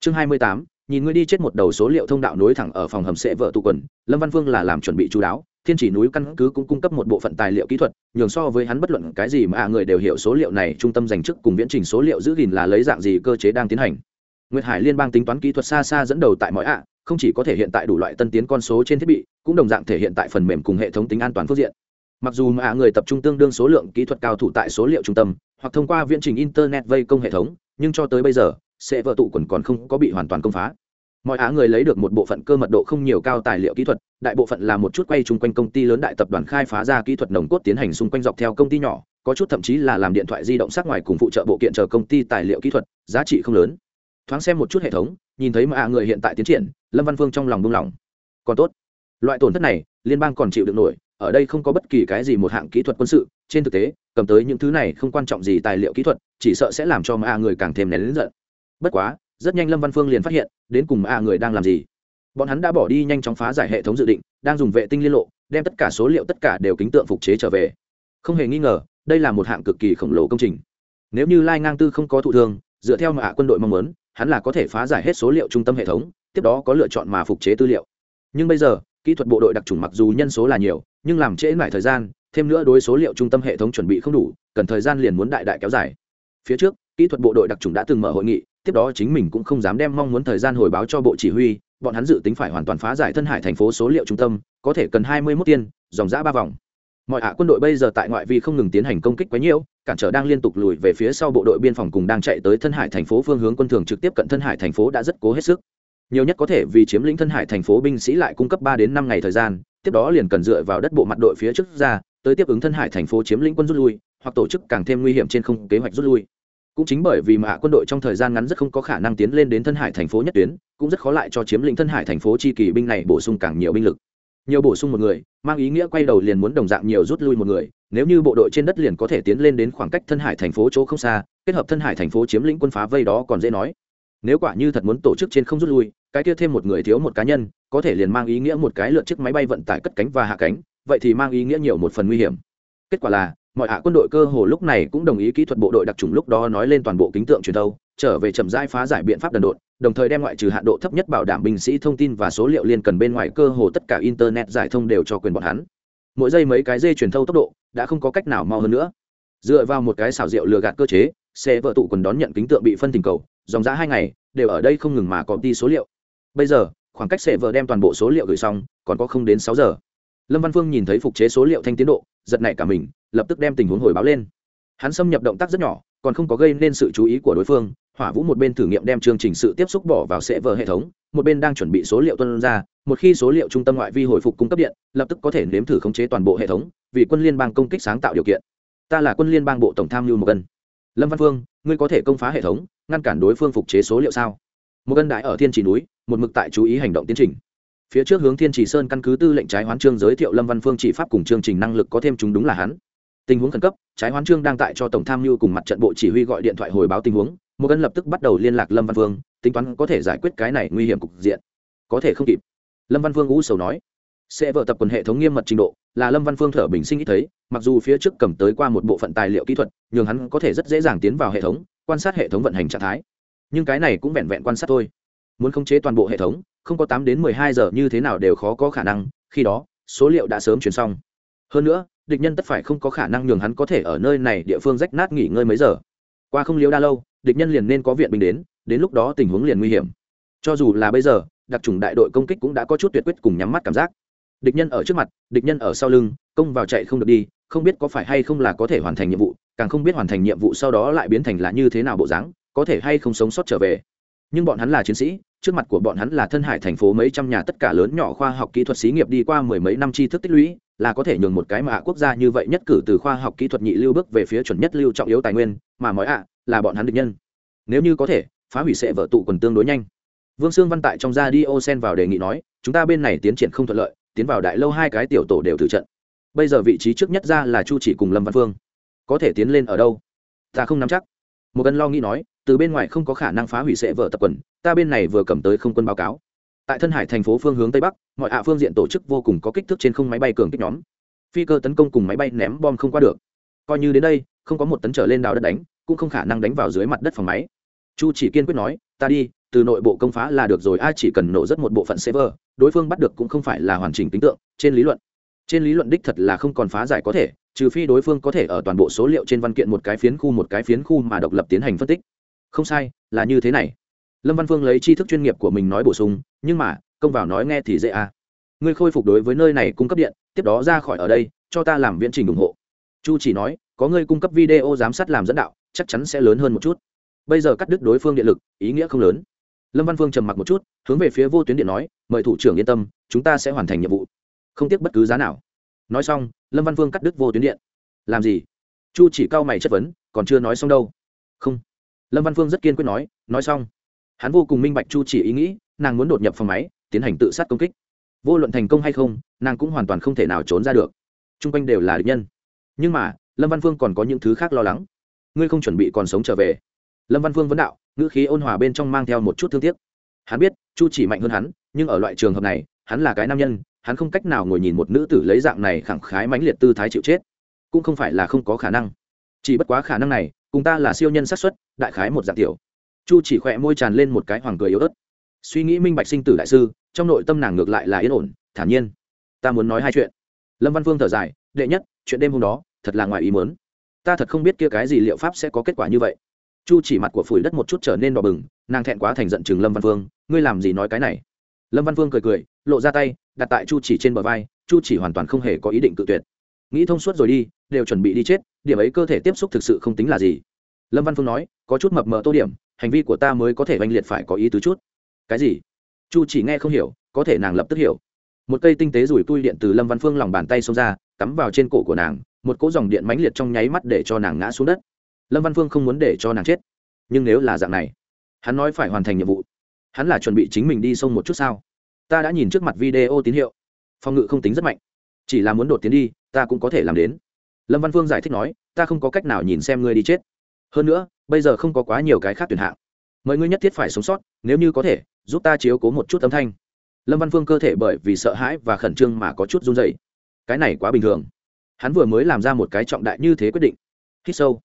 Chương hai mươi tám nhìn ngươi đi chết một đầu số liệu thông đạo nối thẳng ở phòng hầm sẽ vợ tụ quần, lâm văn phương là làm chuẩn bị chú đáo, thiên chỉ núi căn cứ cũng cung cấp một bộ phận tài liệu kỹ thuật, nhường so với hắn bất luận cái gì mà à người đều hiểu số liệu này, trung tâm dành chức cùng viễn trình số liệu giữ gìn là lấy dạng gì cơ chế đang tiến hành. Nguyệt hải liên bang tính toán kỹ thuật xa xa dẫn đầu tại mọi ạ, không chỉ có thể hiện tại đủ loại tân tiến con số trên thiết bị, cũng đồng dạng thể hiện tại phần mềm cùng hệ thống tính an toàn phương diện. Mặc dù mà người tập trung tương đương số lượng kỹ thuật cao thủ tại số liệu trung tâm, hoặc thông qua viễn trình internet vây công hệ thống, nhưng cho tới bây giờ sẽ vợ tụ quần còn không có bị hoàn toàn công phá. Mọi á người lấy được một bộ phận cơ mật độ không nhiều cao tài liệu kỹ thuật, đại bộ phận là một chút quay chung quanh công ty lớn đại tập đoàn khai phá ra kỹ thuật nồng cốt tiến hành xung quanh dọc theo công ty nhỏ, có chút thậm chí là làm điện thoại di động sát ngoài cùng phụ trợ bộ kiện chờ công ty tài liệu kỹ thuật, giá trị không lớn. Thoáng xem một chút hệ thống, nhìn thấy mà người hiện tại tiến triển, lâm văn phương trong lòng buông lỏng. Còn tốt. Loại tổn thất này, liên bang còn chịu được nổi, ở đây không có bất kỳ cái gì một hạng kỹ thuật quân sự, trên thực tế, cầm tới những thứ này không quan trọng gì tài liệu kỹ thuật, chỉ sợ sẽ làm cho mà người càng thêm nén lớn giận bất quá, rất nhanh lâm văn phương liền phát hiện, đến cùng mà người đang làm gì. Bọn hắn đã bỏ đi nhanh chóng phá giải hệ thống dự định, đang dùng vệ tinh liên lộ, đem tất cả số liệu tất cả đều kính tượng phục chế trở về. Không hề nghi ngờ, đây là một hạng cực kỳ khổng lồ công trình. Nếu như lai ngang tư không có thụ thương, dựa theo mà quân đội mong muốn, hắn là có thể phá giải hết số liệu trung tâm hệ thống, tiếp đó có lựa chọn mà phục chế tư liệu. Nhưng bây giờ, kỹ thuật bộ đội đặc trùng mặc dù nhân số là nhiều, nhưng làm trễ mãi thời gian, thêm nữa đối số liệu trung tâm hệ thống chuẩn bị không đủ, cần thời gian liền muốn đại đại kéo dài. Phía trước, kỹ thuật bộ đội đặc trùng đã từng mở hội nghị tiếp đó chính mình cũng không dám đem mong muốn thời gian hồi báo cho bộ chỉ huy, bọn hắn dự tính phải hoàn toàn phá giải thân hải thành phố số liệu trung tâm, có thể cần hai mươi mốt tiên, dòng giã ba vòng. Mọi hạ quân đội bây giờ tại ngoại vi không ngừng tiến hành công kích quấy nhiễu cản trở đang liên tục lùi về phía sau bộ đội biên phòng cùng đang chạy tới thân hải thành phố phương hướng quân thường trực tiếp cận thân hải thành phố đã rất cố hết sức. Nhiều nhất có thể vì chiếm lĩnh thân hải thành phố binh sĩ lại cung cấp ba đến năm ngày thời gian, tiếp đó liền cần dựa vào đất bộ mặt đội phía trước ra, tới tiếp ứng thân hải thành phố chiếm lĩnh quân rút lui, hoặc tổ chức càng thêm nguy hiểm trên không kế hoạch rút lui cũng chính bởi vì mà quân đội trong thời gian ngắn rất không có khả năng tiến lên đến thân hải thành phố nhất tuyến, cũng rất khó lại cho chiếm lĩnh thân hải thành phố chi kỳ binh này bổ sung càng nhiều binh lực. Nhiều bổ sung một người, mang ý nghĩa quay đầu liền muốn đồng dạng nhiều rút lui một người, nếu như bộ đội trên đất liền có thể tiến lên đến khoảng cách thân hải thành phố chỗ không xa, kết hợp thân hải thành phố chiếm lĩnh quân phá vây đó còn dễ nói. Nếu quả như thật muốn tổ chức trên không rút lui, cái kia thêm một người thiếu một cá nhân, có thể liền mang ý nghĩa một cái lượt chiếc máy bay vận tải cất cánh và hạ cánh, vậy thì mang ý nghĩa nhiều một phần nguy hiểm. Kết quả là mọi hạ quân đội cơ hồ lúc này cũng đồng ý kỹ thuật bộ đội đặc trùng lúc đó nói lên toàn bộ kính tượng truyền thâu, trở về chậm rãi phá giải biện pháp đần độn, đồng thời đem ngoại trừ hạn độ thấp nhất bảo đảm binh sĩ thông tin và số liệu liên cần bên ngoài cơ hồ tất cả internet giải thông đều cho quyền bọn hắn. Mỗi giây mấy cái dây truyền thâu tốc độ đã không có cách nào mau hơn nữa. Dựa vào một cái xảo diệu lừa gạt cơ chế, xe vợ tụ còn đón nhận kính tượng bị phân tình cầu, dòng giá hai ngày, đều ở đây không ngừng mà có đi số liệu. Bây giờ, khoảng cách xe vợ đem toàn bộ số liệu gửi xong, còn có không đến sáu giờ lâm văn phương nhìn thấy phục chế số liệu thanh tiến độ, giật nảy cả mình, lập tức đem tình huống hồi báo lên. Hắn xâm nhập động tác rất nhỏ, còn không có gây nên sự chú ý của đối phương, hỏa vũ một bên thử nghiệm đem chương trình sự tiếp xúc bỏ vào sẽ vờ hệ thống, một bên đang chuẩn bị số liệu tuân ra, một khi số liệu trung tâm ngoại vi hồi phục cung cấp điện, lập tức có thể nếm thử khống chế toàn bộ hệ thống, vì quân liên bang công kích sáng tạo điều kiện. Ta là quân liên bang bộ tổng tham mưu một cân lâm văn phương, ngươi có thể công phá hệ thống, ngăn cản đối phương phục chế số liệu sao? Một cân đại ở thiên trì núi, một mực tại chú ý hành động tiến trình phía trước hướng thiên Chỉ sơn căn cứ tư lệnh trái hoán trương giới thiệu lâm văn phương chỉ pháp cùng chương trình năng lực có thêm chúng đúng là hắn. Tình huống khẩn cấp, trái hoán trương đang tại cho tổng tham mưu cùng mặt trận bộ chỉ huy gọi điện thoại hồi báo tình huống, một cân lập tức bắt đầu liên lạc lâm văn phương, tính toán có thể giải quyết cái này nguy hiểm cục diện. Có thể không kịp. Lâm văn phương u sầu nói, sẽ vợ tập quần hệ thống nghiêm mật trình độ, là lâm văn phương thở bình sinh ít thấy, mặc dù phía trước cầm tới qua một bộ phận tài liệu kỹ thuật, nhường hắn có thể rất dễ dàng tiến vào hệ thống, quan sát hệ thống vận hành trạng thái. Nhưng cái này cũng vẹn vẹn quan sát thôi muốn khống chế toàn bộ hệ thống, không có tám đến mười hai giờ như thế nào đều khó có khả năng, khi đó, số liệu đã sớm chuyển xong. Hơn nữa, địch nhân tất phải không có khả năng nhường hắn có thể ở nơi này địa phương rách nát nghỉ ngơi mấy giờ. Qua không liếu đa lâu, địch nhân liền nên có viện binh đến đến lúc đó tình huống liền nguy hiểm. Cho dù là bây giờ, đặc trùng đại đội công kích cũng đã có chút tuyệt quyết cùng nhắm mắt cảm giác. Địch nhân ở trước mặt, địch nhân ở sau lưng, công vào chạy không được đi, không biết có phải hay không là có thể hoàn thành nhiệm vụ, càng không biết hoàn thành nhiệm vụ sau đó lại biến thành là như thế nào bộ dáng, có thể hay không sống sót trở về nhưng bọn hắn là chiến sĩ, trước mặt của bọn hắn là thân hải thành phố mấy trăm nhà tất cả lớn nhỏ khoa học kỹ thuật xí nghiệp đi qua mười mấy năm tri thức tích lũy, là có thể nhường một cái mà quốc gia như vậy nhất cử từ khoa học kỹ thuật nhị lưu bước về phía chuẩn nhất lưu trọng yếu tài nguyên, mà mọi ạ, là bọn hắn địch nhân. Nếu như có thể, phá hủy sẽ vợ tụ quần tương đối nhanh. Vương sương văn tại trong ra đi ô sen vào đề nghị nói, chúng ta bên này tiến triển không thuận lợi, tiến vào đại lâu hai cái tiểu tổ đều thử trận. Bây giờ vị trí trước nhất ra là chu chỉ cùng lâm văn phương có thể tiến lên ở đâu? Ta không nắm chắc. Một cân lo nghĩ nói từ bên ngoài không có khả năng phá hủy sẽ vợ tập quần, ta bên này vừa cầm tới không quân báo cáo. Tại thân hải thành phố phương hướng tây bắc, mọi ạ phương diện tổ chức vô cùng có kích thước trên không máy bay cường kích nhóm. Phi cơ tấn công cùng máy bay ném bom không qua được. Coi như đến đây, không có một tấn trở lên đào đất đánh, cũng không khả năng đánh vào dưới mặt đất phòng máy. Chu chỉ kiên quyết nói, ta đi, từ nội bộ công phá là được rồi ai chỉ cần nổ rất một bộ phận server đối phương bắt được cũng không phải là hoàn chỉnh tính tượng, trên lý luận. Trên lý luận đích thật là không còn phá giải có thể, trừ phi đối phương có thể ở toàn bộ số liệu trên văn kiện một cái phiến khu một cái phiến khu mà độc lập tiến hành phân tích không sai, là như thế này. Lâm văn phương lấy tri thức chuyên nghiệp của mình nói bổ sung, nhưng mà, công vào nói nghe thì dễ à. Ngươi khôi phục đối với nơi này cung cấp điện, tiếp đó ra khỏi ở đây, cho ta làm viễn trình ủng hộ. Chu chỉ nói, có ngươi cung cấp video giám sát làm dẫn đạo, chắc chắn sẽ lớn hơn một chút. Bây giờ cắt đứt đối phương điện lực, ý nghĩa không lớn. Lâm văn phương trầm mặc một chút, hướng về phía vô tuyến điện nói, mời thủ trưởng yên tâm, chúng ta sẽ hoàn thành nhiệm vụ. Không tiếc bất cứ giá nào. Nói xong, lâm văn phương cắt đứt vô tuyến điện. Làm gì? Chu chỉ cao mày chất vấn, còn chưa nói xong đâu. Không lâm văn phương rất kiên quyết nói nói xong, hắn vô cùng minh bạch chu chỉ ý nghĩ, nàng muốn đột nhập phòng máy, tiến hành tự sát công kích. Vô luận thành công hay không, nàng cũng hoàn toàn không thể nào trốn ra được. T r u n g quanh đều là địch nhân. Nhưng mà, lâm văn phương còn có những thứ khác lo lắng. Ngươi không chuẩn bị còn sống trở về. Lâm văn phương vẫn đạo, ngữ khí ôn hòa bên trong mang theo một chút thương tiếc. Hắn biết, chu chỉ mạnh hơn hắn, nhưng ở loại trường hợp này, hắn là cái nam nhân, hắn không cách nào ngồi nhìn một nữ tử lấy dạng này khẳng khái mãnh liệt tư thái chịu chết. Cũng không phải là không có khả năng. Chỉ bất quá khả năng này cùng ta là siêu nhân sát xuất đại khái một dạng tiểu. Chu chỉ khỏe môi tràn lên một cái hoàng cười yếu ớt. Suy nghĩ minh bạch sinh tử đại sư, trong nội tâm nàng ngược lại là yên ổn, thản nhiên. Ta muốn nói hai chuyện. Lâm văn phương thở dài, đệ nhất, chuyện đêm hôm đó, thật là ngoài ý muốn. Ta thật không biết kia cái gì liệu pháp sẽ có kết quả như vậy. Chu chỉ mặt của phủi đất một chút trở nên đỏ bừng, nàng thẹn quá thành giận chừng lâm văn phương ngươi làm gì nói cái này? Lâm văn phương cười cười, lộ ra tay, đặt tại chu chỉ trên bờ vai, chu chỉ hoàn toàn không hề có ý định cự tuyệt nghĩ thông suốt rồi đi, đều chuẩn bị đi chết, điểm ấy cơ thể tiếp xúc thực sự không tính là gì. Lâm văn phương nói, có chút mập mờ tô điểm, hành vi của ta mới có thể oanh liệt phải có ý tứ chút. Cái gì? Chu chỉ nghe không hiểu, có thể nàng lập tức hiểu. Một cây tinh tế rủi tui điện từ lâm văn phương lòng bàn tay xông ra, cắm vào trên cổ của nàng, một cỗ dòng điện mãnh liệt trong nháy mắt để cho nàng ngã xuống đất. Lâm văn phương không muốn để cho nàng chết. Nhưng nếu là dạng này, hắn nói phải hoàn thành nhiệm vụ. Hắn là chuẩn bị chính mình đi sông một chút sao? Ta đã nhìn trước mặt video tín hiệu. Phòng ngự không tính rất mạnh. Chỉ là muốn đột tiến đi ta cũng có thể làm đến. Lâm văn phương giải thích nói, ta không có cách nào nhìn xem ngươi đi chết. Hơn nữa, bây giờ không có quá nhiều cái khác tuyển hạng. Mời ngươi nhất thiết phải sống sót, nếu như có thể, giúp ta chiếu cố một chút âm thanh. Lâm văn phương cơ thể bởi vì sợ hãi và khẩn trương mà có chút run dày cái này quá bình thường. Hắn vừa mới làm ra một cái trọng đại như thế quyết định. Hít sâu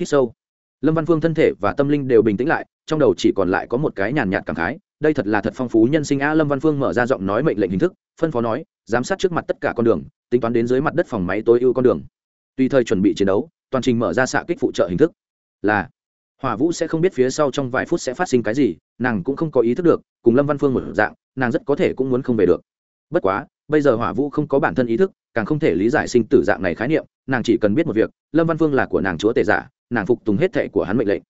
hít sâu. Lâm văn phương thân thể và tâm linh đều bình tĩnh lại, trong đầu chỉ còn lại có một cái nhàn nhạt cảm khái đây thật là thật phong phú, nhân sinh a lâm văn phương mở ra giọng nói mệnh lệnh hình thức, phân phó nói, giám sát trước mặt tất cả con đường, tính toán đến dưới mặt đất phòng máy tối ưu con đường. Tùy thời chuẩn bị chiến đấu, toàn trình mở ra xạ kích phụ trợ hình thức. Là, hỏa vũ sẽ không biết phía sau trong vài phút sẽ phát sinh cái gì, nàng cũng không có ý thức được, cùng lâm văn phương một dạng, nàng rất có thể cũng muốn không về được. Bất quá, bây giờ hỏa vũ không có bản thân ý thức, càng không thể lý giải sinh tử dạng này khái niệm, nàng chỉ cần biết một việc, lâm văn phương là của nàng chúa tể giả, nàng phục tùng hết thệ của hắn mệnh lệnh.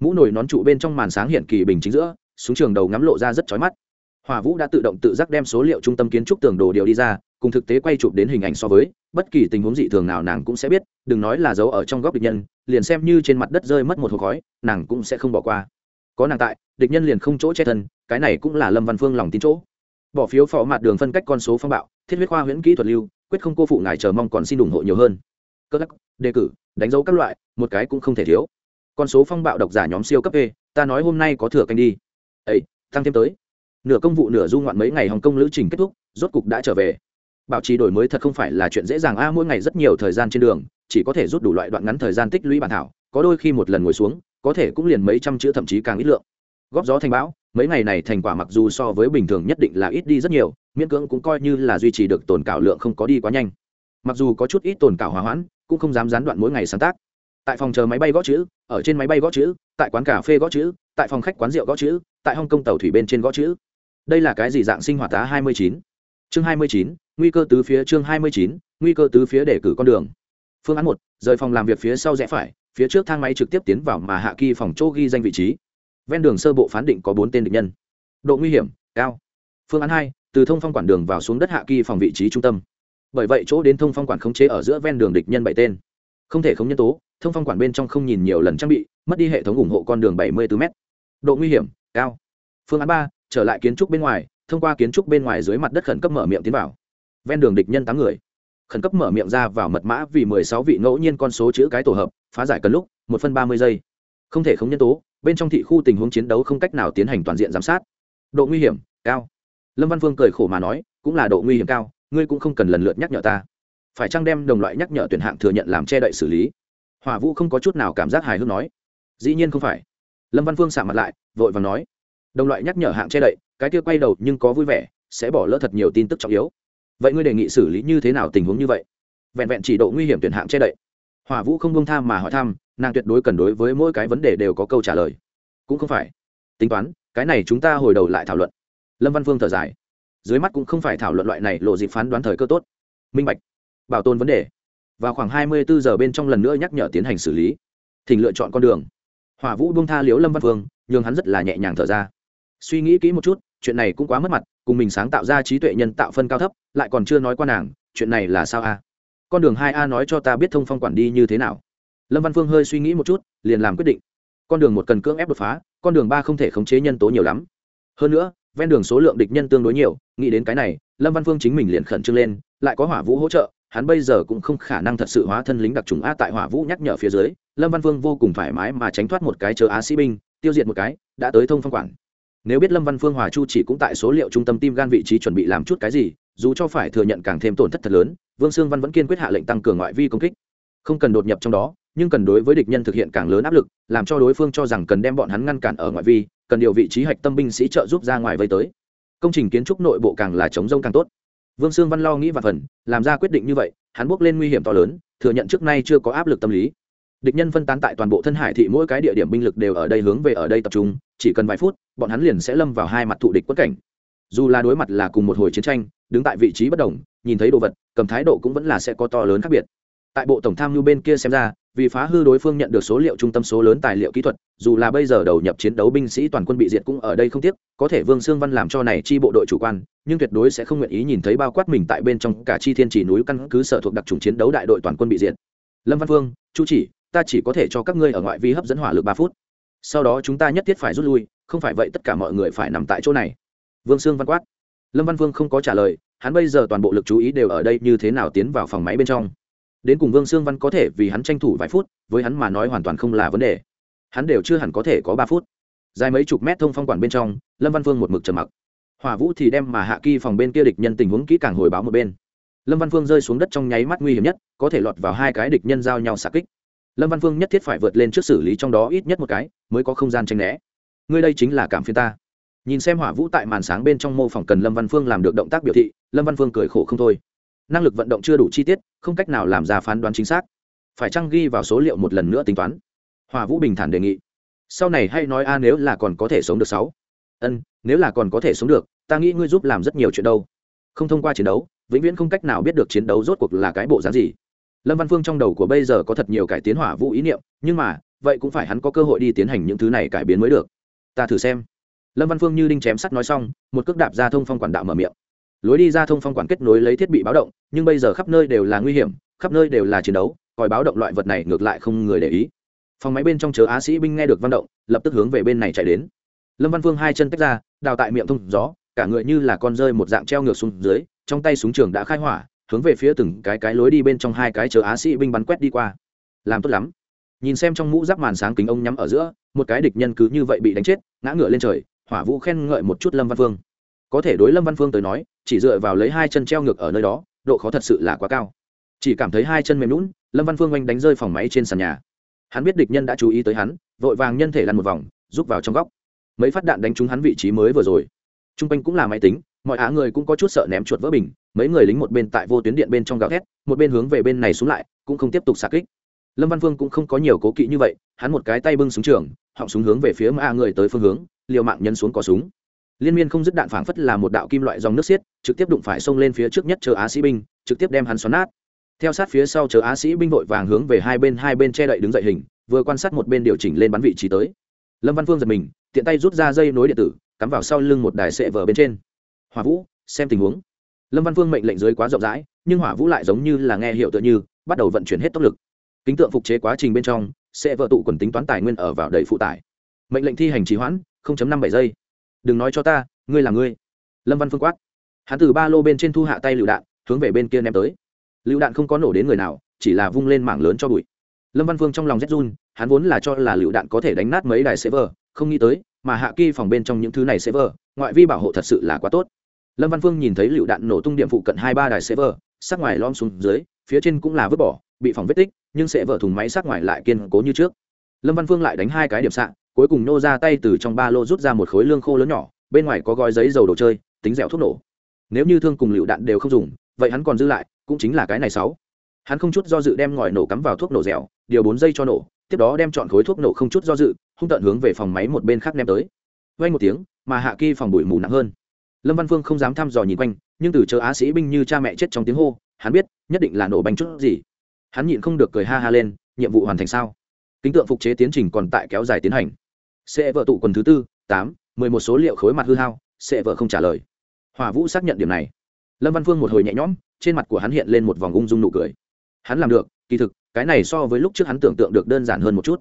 Mũ nổi nón trụ bên trong màn sáng hiện kỳ bình chính giữa súng trường đầu ngắm lộ ra rất chói mắt. Hỏa vũ đã tự động tự giác đem số liệu trung tâm kiến trúc tường đồ điều đi ra, cùng thực tế quay chụp đến hình ảnh so với, bất kỳ tình huống dị thường nào nàng cũng sẽ biết, đừng nói là giấu ở trong góc địch nhân, liền xem như trên mặt đất rơi mất một hộp khói, nàng cũng sẽ không bỏ qua. Có nàng tại, địch nhân liền không chỗ che thân, cái này cũng là lâm văn phương lòng tin chỗ. Bỏ phiếu phó mặt đường phân cách con số phong bạo, thiết huyết khoa huyễn kỹ thuật lưu, quyết không cô phụ ngài chờ mong còn xin ủng hộ nhiều hơn. Cơ lắc, đề cử, đánh dấu các loại, một cái cũng không thể thiếu. Con số phong bạo độc giả nhóm siêu cấp e ta nói hôm nay có thừa canh đi ấy tăng thêm tới. Nửa công vụ nửa du ngoạn mấy ngày hồng kông lữ trình kết thúc, rốt cục đã trở về. Bảo trì đổi mới thật không phải là chuyện dễ dàng a, mỗi ngày rất nhiều thời gian trên đường, chỉ có thể rút đủ loại đoạn ngắn thời gian tích lũy bản thảo, có đôi khi một lần ngồi xuống, có thể cũng liền mấy trăm chữ thậm chí càng ít lượng. Góp gió thành bão, mấy ngày này thành quả mặc dù so với bình thường nhất định là ít đi rất nhiều, miễn cưỡng cũng coi như là duy trì được tồn cảo lượng không có đi quá nhanh. Mặc dù có chút ít tồn cảo hòa hoãn, cũng không dám gián đoạn mỗi ngày sáng tác. Tại phòng chờ máy bay gõ chữ, ở trên máy bay gõ chữ, tại quán cà phê gõ chữ tại phòng khách quán rượu gõ chữ, tại hong kông tàu thủy bên trên gõ chữ. Đây là cái gì dạng sinh hoạt tá hai mươi chín? Chương hai mươi chín, nguy cơ tứ phía chương hai mươi chín, nguy cơ tứ phía để cử con đường. Phương án một, rời phòng làm việc phía sau rẽ phải, phía trước thang máy trực tiếp tiến vào mà hạ kỳ phòng chỗ ghi danh vị trí. Ven đường sơ bộ phán định có bốn tên địch nhân. Độ nguy hiểm, cao. Phương án hai, từ thông phong quản đường vào xuống đất hạ kỳ phòng vị trí trung tâm. Bởi vậy chỗ đến thông phong quản khống chế ở giữa ven đường địch nhân bảy tên. Không thể không nhân tố, thông phong quản bên trong không nhìn nhiều lần trang bị, mất đi hệ thống ủng hộ con đường bảy mươi bốn m độ nguy hiểm, cao. Phương án ba, trở lại kiến trúc bên ngoài, thông qua kiến trúc bên ngoài dưới mặt đất khẩn cấp mở miệng tiến vào. Ven đường địch nhân tám người. Khẩn cấp mở miệng ra vào mật mã vì mười sáu vị ngẫu nhiên con số chữ cái tổ hợp, phá giải cần lúc, một phân ba mươi giây. Không thể không nhân tố, bên trong thị khu tình huống chiến đấu không cách nào tiến hành toàn diện giám sát. Độ nguy hiểm, cao. Lâm văn phương cười khổ mà nói, cũng là độ nguy hiểm cao, ngươi cũng không cần lần lượt nhắc nhở ta. Phải chăng đem đồng loại nhắc nhở tuyển hạng thừa nhận làm che đậy xử lý? Hỏa vũ không có chút nào cảm giác hài hước nói. Dĩ nhiên không phải lâm văn phương sạ mặt lại, vội và nói. Đồng loại nhắc nhở hạng che đậy, cái kia quay đầu nhưng có vui vẻ, sẽ bỏ lỡ thật nhiều tin tức trọng yếu. Vậy ngươi đề nghị xử lý như thế nào tình huống như vậy? Vẹn vẹn chỉ độ nguy hiểm tuyển hạng che đậy. Hỏa vũ không bông tham mà hỏi thăm, nàng tuyệt đối cần đối với mỗi cái vấn đề đều có câu trả lời. Cũng không phải. Tính toán, cái này chúng ta hồi đầu lại thảo luận. Lâm văn phương thở dài. Dưới mắt cũng không phải thảo luận loại này lộ dịp phán đoán thời cơ tốt. Minh bạch. Bảo tồn vấn đề. Vào khoảng hai mươi bốn giờ bên trong lần nữa nhắc nhở tiến hành xử lý. Thỉnh lựa chọn con đường hỏa vũ buông tha Liễu lâm văn phương nhưng hắn rất là nhẹ nhàng thở ra. Suy nghĩ kỹ một chút, chuyện này cũng quá mất mặt, cùng mình sáng tạo ra trí tuệ nhân tạo phân cao thấp, lại còn chưa nói qua nàng, chuyện này là sao a? Con đường hai a nói cho ta biết thông phong quản đi như thế nào. Lâm văn phương hơi suy nghĩ một chút, liền làm quyết định. Con đường một cần cưỡng ép đột phá, con đường ba không thể khống chế nhân tố nhiều lắm. Hơn nữa, ven đường số lượng địch nhân tương đối nhiều, nghĩ đến cái này, lâm văn phương chính mình liền khẩn trương lên, lại có hỏa vũ hỗ trợ hắn bây giờ cũng không khả năng thật sự hóa thân lính đặc trùng a tại hỏa vũ nhắc nhở phía dưới, lâm văn Vương vô cùng thoải mái mà tránh thoát một cái chờ á sĩ binh, tiêu diệt một cái, đã tới thông phong quản. Nếu biết lâm văn phương hòa chu chỉ cũng tại số liệu trung tâm tim gan vị trí chuẩn bị làm chút cái gì, dù cho phải thừa nhận càng thêm tổn thất thật lớn, vương sương văn vẫn kiên quyết hạ lệnh tăng cường ngoại vi công kích. Không cần đột nhập trong đó, nhưng cần đối với địch nhân thực hiện càng lớn áp lực, làm cho đối phương cho rằng cần đem bọn hắn ngăn cản ở ngoại vi, cần điều vị trí hạch tâm binh sĩ trợ giúp ra ngoài vây tới. Công trình kiến trúc nội bộ càng là chống rông càng tốt vương sương văn lo nghĩ và phần, làm ra quyết định như vậy, hắn bước lên nguy hiểm to lớn, thừa nhận trước nay chưa có áp lực tâm lý. Địch nhân phân tán tại toàn bộ thân hải thị mỗi cái địa điểm binh lực đều ở đây hướng về ở đây tập trung, chỉ cần vài phút, bọn hắn liền sẽ lâm vào hai mặt thụ địch quất cảnh. Dù là đối mặt là cùng một hồi chiến tranh, đứng tại vị trí bất đồng, nhìn thấy đồ vật, cầm thái độ cũng vẫn là sẽ có to lớn khác biệt tại bộ tổng tham mưu bên kia xem ra vì phá hư đối phương nhận được số liệu trung tâm số lớn tài liệu kỹ thuật dù là bây giờ đầu nhập chiến đấu binh sĩ toàn quân bị diệt cũng ở đây không tiếc có thể vương sương văn làm cho này chi bộ đội chủ quan nhưng tuyệt đối sẽ không nguyện ý nhìn thấy bao quát mình tại bên trong cả chi thiên chỉ núi căn cứ sở thuộc đặc trùng chiến đấu đại đội toàn quân bị diệt. Lâm văn Vương, chu chỉ ta chỉ có thể cho các ngươi ở ngoại vi hấp dẫn hỏa lực ba phút. Sau đó chúng ta nhất thiết phải rút lui không phải vậy tất cả mọi người phải nằm tại chỗ này. Vương sương văn quát. Lâm văn vương không có trả lời hắn bây giờ toàn bộ lực chú ý đều ở đây như thế nào tiến vào phòng máy bên trong đến cùng vương sương văn có thể vì hắn tranh thủ vài phút, với hắn mà nói hoàn toàn không là vấn đề. Hắn đều chưa hẳn có thể có ba phút. Dài mấy chục mét thông phong quản bên trong, lâm văn phương một mực trầm mặc. Hỏa vũ thì đem mà hạ kỳ phòng bên kia địch nhân tình huống kỹ càng hồi báo một bên. Lâm văn phương rơi xuống đất trong nháy mắt nguy hiểm nhất, có thể lọt vào hai cái địch nhân giao nhau xạ kích. Lâm văn phương nhất thiết phải vượt lên trước xử lý trong đó ít nhất một cái, mới có không gian tranh né. Ngươi đây chính là cảm phiên ta. Nhìn xem hỏa vũ tại màn sáng bên trong mô phỏng cần lâm văn phương làm được động tác biểu thị, lâm văn phương cười khổ không thôi năng lực vận động chưa đủ chi tiết, không cách nào làm ra phán đoán chính xác. Phải chăng ghi vào số liệu một lần nữa tính toán? Hòa vũ bình thản đề nghị. Sau này hay nói a nếu là còn có thể sống được sáu. Ân, nếu là còn có thể sống được, ta nghĩ ngươi giúp làm rất nhiều chuyện đâu. Không thông qua chiến đấu, vĩnh viễn không cách nào biết được chiến đấu rốt cuộc là cái bộ dáng gì. Lâm văn phương trong đầu của bây giờ có thật nhiều cải tiến hỏa vũ ý niệm, nhưng mà, vậy cũng phải hắn có cơ hội đi tiến hành những thứ này cải biến mới được. Ta thử xem. Lâm văn phương như đinh chém sắt nói xong, một cước đạp ra thông phong quản đạo mở miệng lối đi ra thông phong quản kết nối lấy thiết bị báo động, nhưng bây giờ khắp nơi đều là nguy hiểm, khắp nơi đều là chiến đấu còi báo động loại vật này ngược lại không người để ý. Phòng máy bên trong chớ á sĩ binh nghe được văn động, lập tức hướng về bên này chạy đến. Lâm văn phương hai chân tách ra, đào tại miệng thông gió, cả người như là con rơi một dạng treo ngược xuống dưới, trong tay súng trường đã khai hỏa, hướng về phía từng cái cái lối đi bên trong hai cái chớ á sĩ binh bắn quét đi qua. Làm tốt lắm. Nhìn xem trong mũ giáp màn sáng kính ông nhắm ở giữa, một cái địch nhân cứ như vậy bị đánh chết, ngã ngựa lên trời, hỏa vũ khen ngợi một chút lâm văn phương có thể đối lâm văn phương tới nói, chỉ dựa vào lấy hai chân treo ngược ở nơi đó, độ khó thật sự là quá cao. Chỉ cảm thấy hai chân mềm lún lâm văn phương oanh đánh rơi phòng máy trên sàn nhà. Hắn biết địch nhân đã chú ý tới hắn, vội vàng nhân thể lăn một vòng, rút vào trong góc. Mấy phát đạn đánh trúng hắn vị trí mới vừa rồi. T r u n g quanh cũng là máy tính, mọi á người cũng có chút sợ ném chuột vỡ bình, mấy người lính một bên tại vô tuyến điện bên trong gạo thét, một bên hướng về bên này xuống lại, cũng không tiếp tục xạ kích. Lâm văn phương cũng không có nhiều cố kỵ như vậy, hắn một cái tay bưng súng trường, họng súng hướng về phía mã người tới phương hướng, liều mạng nhân xuống cò súng liên miên không dứt đạn phảng phất là một đạo kim loại dòng nước xiết, trực tiếp đụng phải xông lên phía trước nhất chờ á sĩ binh, trực tiếp đem hắn xoắn nát. Theo sát phía sau chờ á sĩ binh vội vàng hướng về hai bên hai bên che đậy đứng dậy hình, vừa quan sát một bên điều chỉnh lên bắn vị trí tới. Lâm văn phương giật mình, tiện tay rút ra dây nối điện tử, cắm vào sau lưng một đài sệ vở bên trên. Hỏa vũ, xem tình huống. Lâm văn phương mệnh lệnh dưới quá rộng rãi, nhưng hỏa vũ lại giống như là nghe hiệu tựa như, bắt đầu vận chuyển hết tốc lực. Kính tượng phục chế quá trình bên trong sẽ vợ tụ quần tính toán tài nguyên ở vào đầy phụ tải. Mệnh lệnh thi hành trì hoãn năm bảy giây đừng nói cho ta, ngươi là ngươi. Lâm văn phương quát. Hắn từ ba lô bên trên thu hạ tay lựu đạn, hướng về bên kia ném tới. Lựu đạn không có nổ đến người nào, chỉ là vung lên mảng lớn cho bụi. Lâm văn phương trong lòng rét run, hắn vốn là cho là lựu đạn có thể đánh nát mấy đài server, không nghĩ tới, mà hạ kỳ phòng bên trong những thứ này server, ngoại vi bảo hộ thật sự là quá tốt. Lâm văn phương nhìn thấy lựu đạn nổ tung điểm phụ cận hai ba đài server, sắc ngoài lom xuống dưới, phía trên cũng là vứt bỏ, bị phòng vết tích, nhưng sẽ vỡ thùng máy sắc ngoài lại kiên cố như trước. Lâm văn phương lại đánh hai cái điểm sạn cuối cùng nô ra tay từ trong ba lô rút ra một khối lương khô lớn nhỏ, bên ngoài có gói giấy dầu đồ chơi, tính dẻo thuốc nổ. Nếu như thương cùng lựu đạn đều không dùng, vậy hắn còn giữ lại, cũng chính là cái này sáu. Hắn không chút do dự đem ngòi nổ cắm vào thuốc nổ dẻo, điều bốn giây cho nổ, tiếp đó đem chọn khối thuốc nổ không chút do dự, hung tận hướng về phòng máy một bên khác ném tới. Vay một tiếng, mà hạ kỳ phòng bụi mù nặng hơn. Lâm văn phương không dám thăm dò nhìn quanh, nhưng từ chờ á sĩ binh như cha mẹ chết trong tiếng hô, hắn biết, nhất định là nổ bánh chút gì. Hắn nhịn không được cười ha ha lên, nhiệm vụ hoàn thành sao? Kính tượng phục chế tiến trình còn tại kéo dài tiến hành. Sẽ vợ tụ quần thứ tư, tám, mười một số liệu khối mặt hư hao, sẽ vợ không trả lời. Hỏa vũ xác nhận điểm này. Lâm văn phương một hồi nhẹ nhõm, trên mặt của hắn hiện lên một vòng ung dung nụ cười. Hắn làm được, kỳ thực, cái này so với lúc trước hắn tưởng tượng được đơn giản hơn một chút.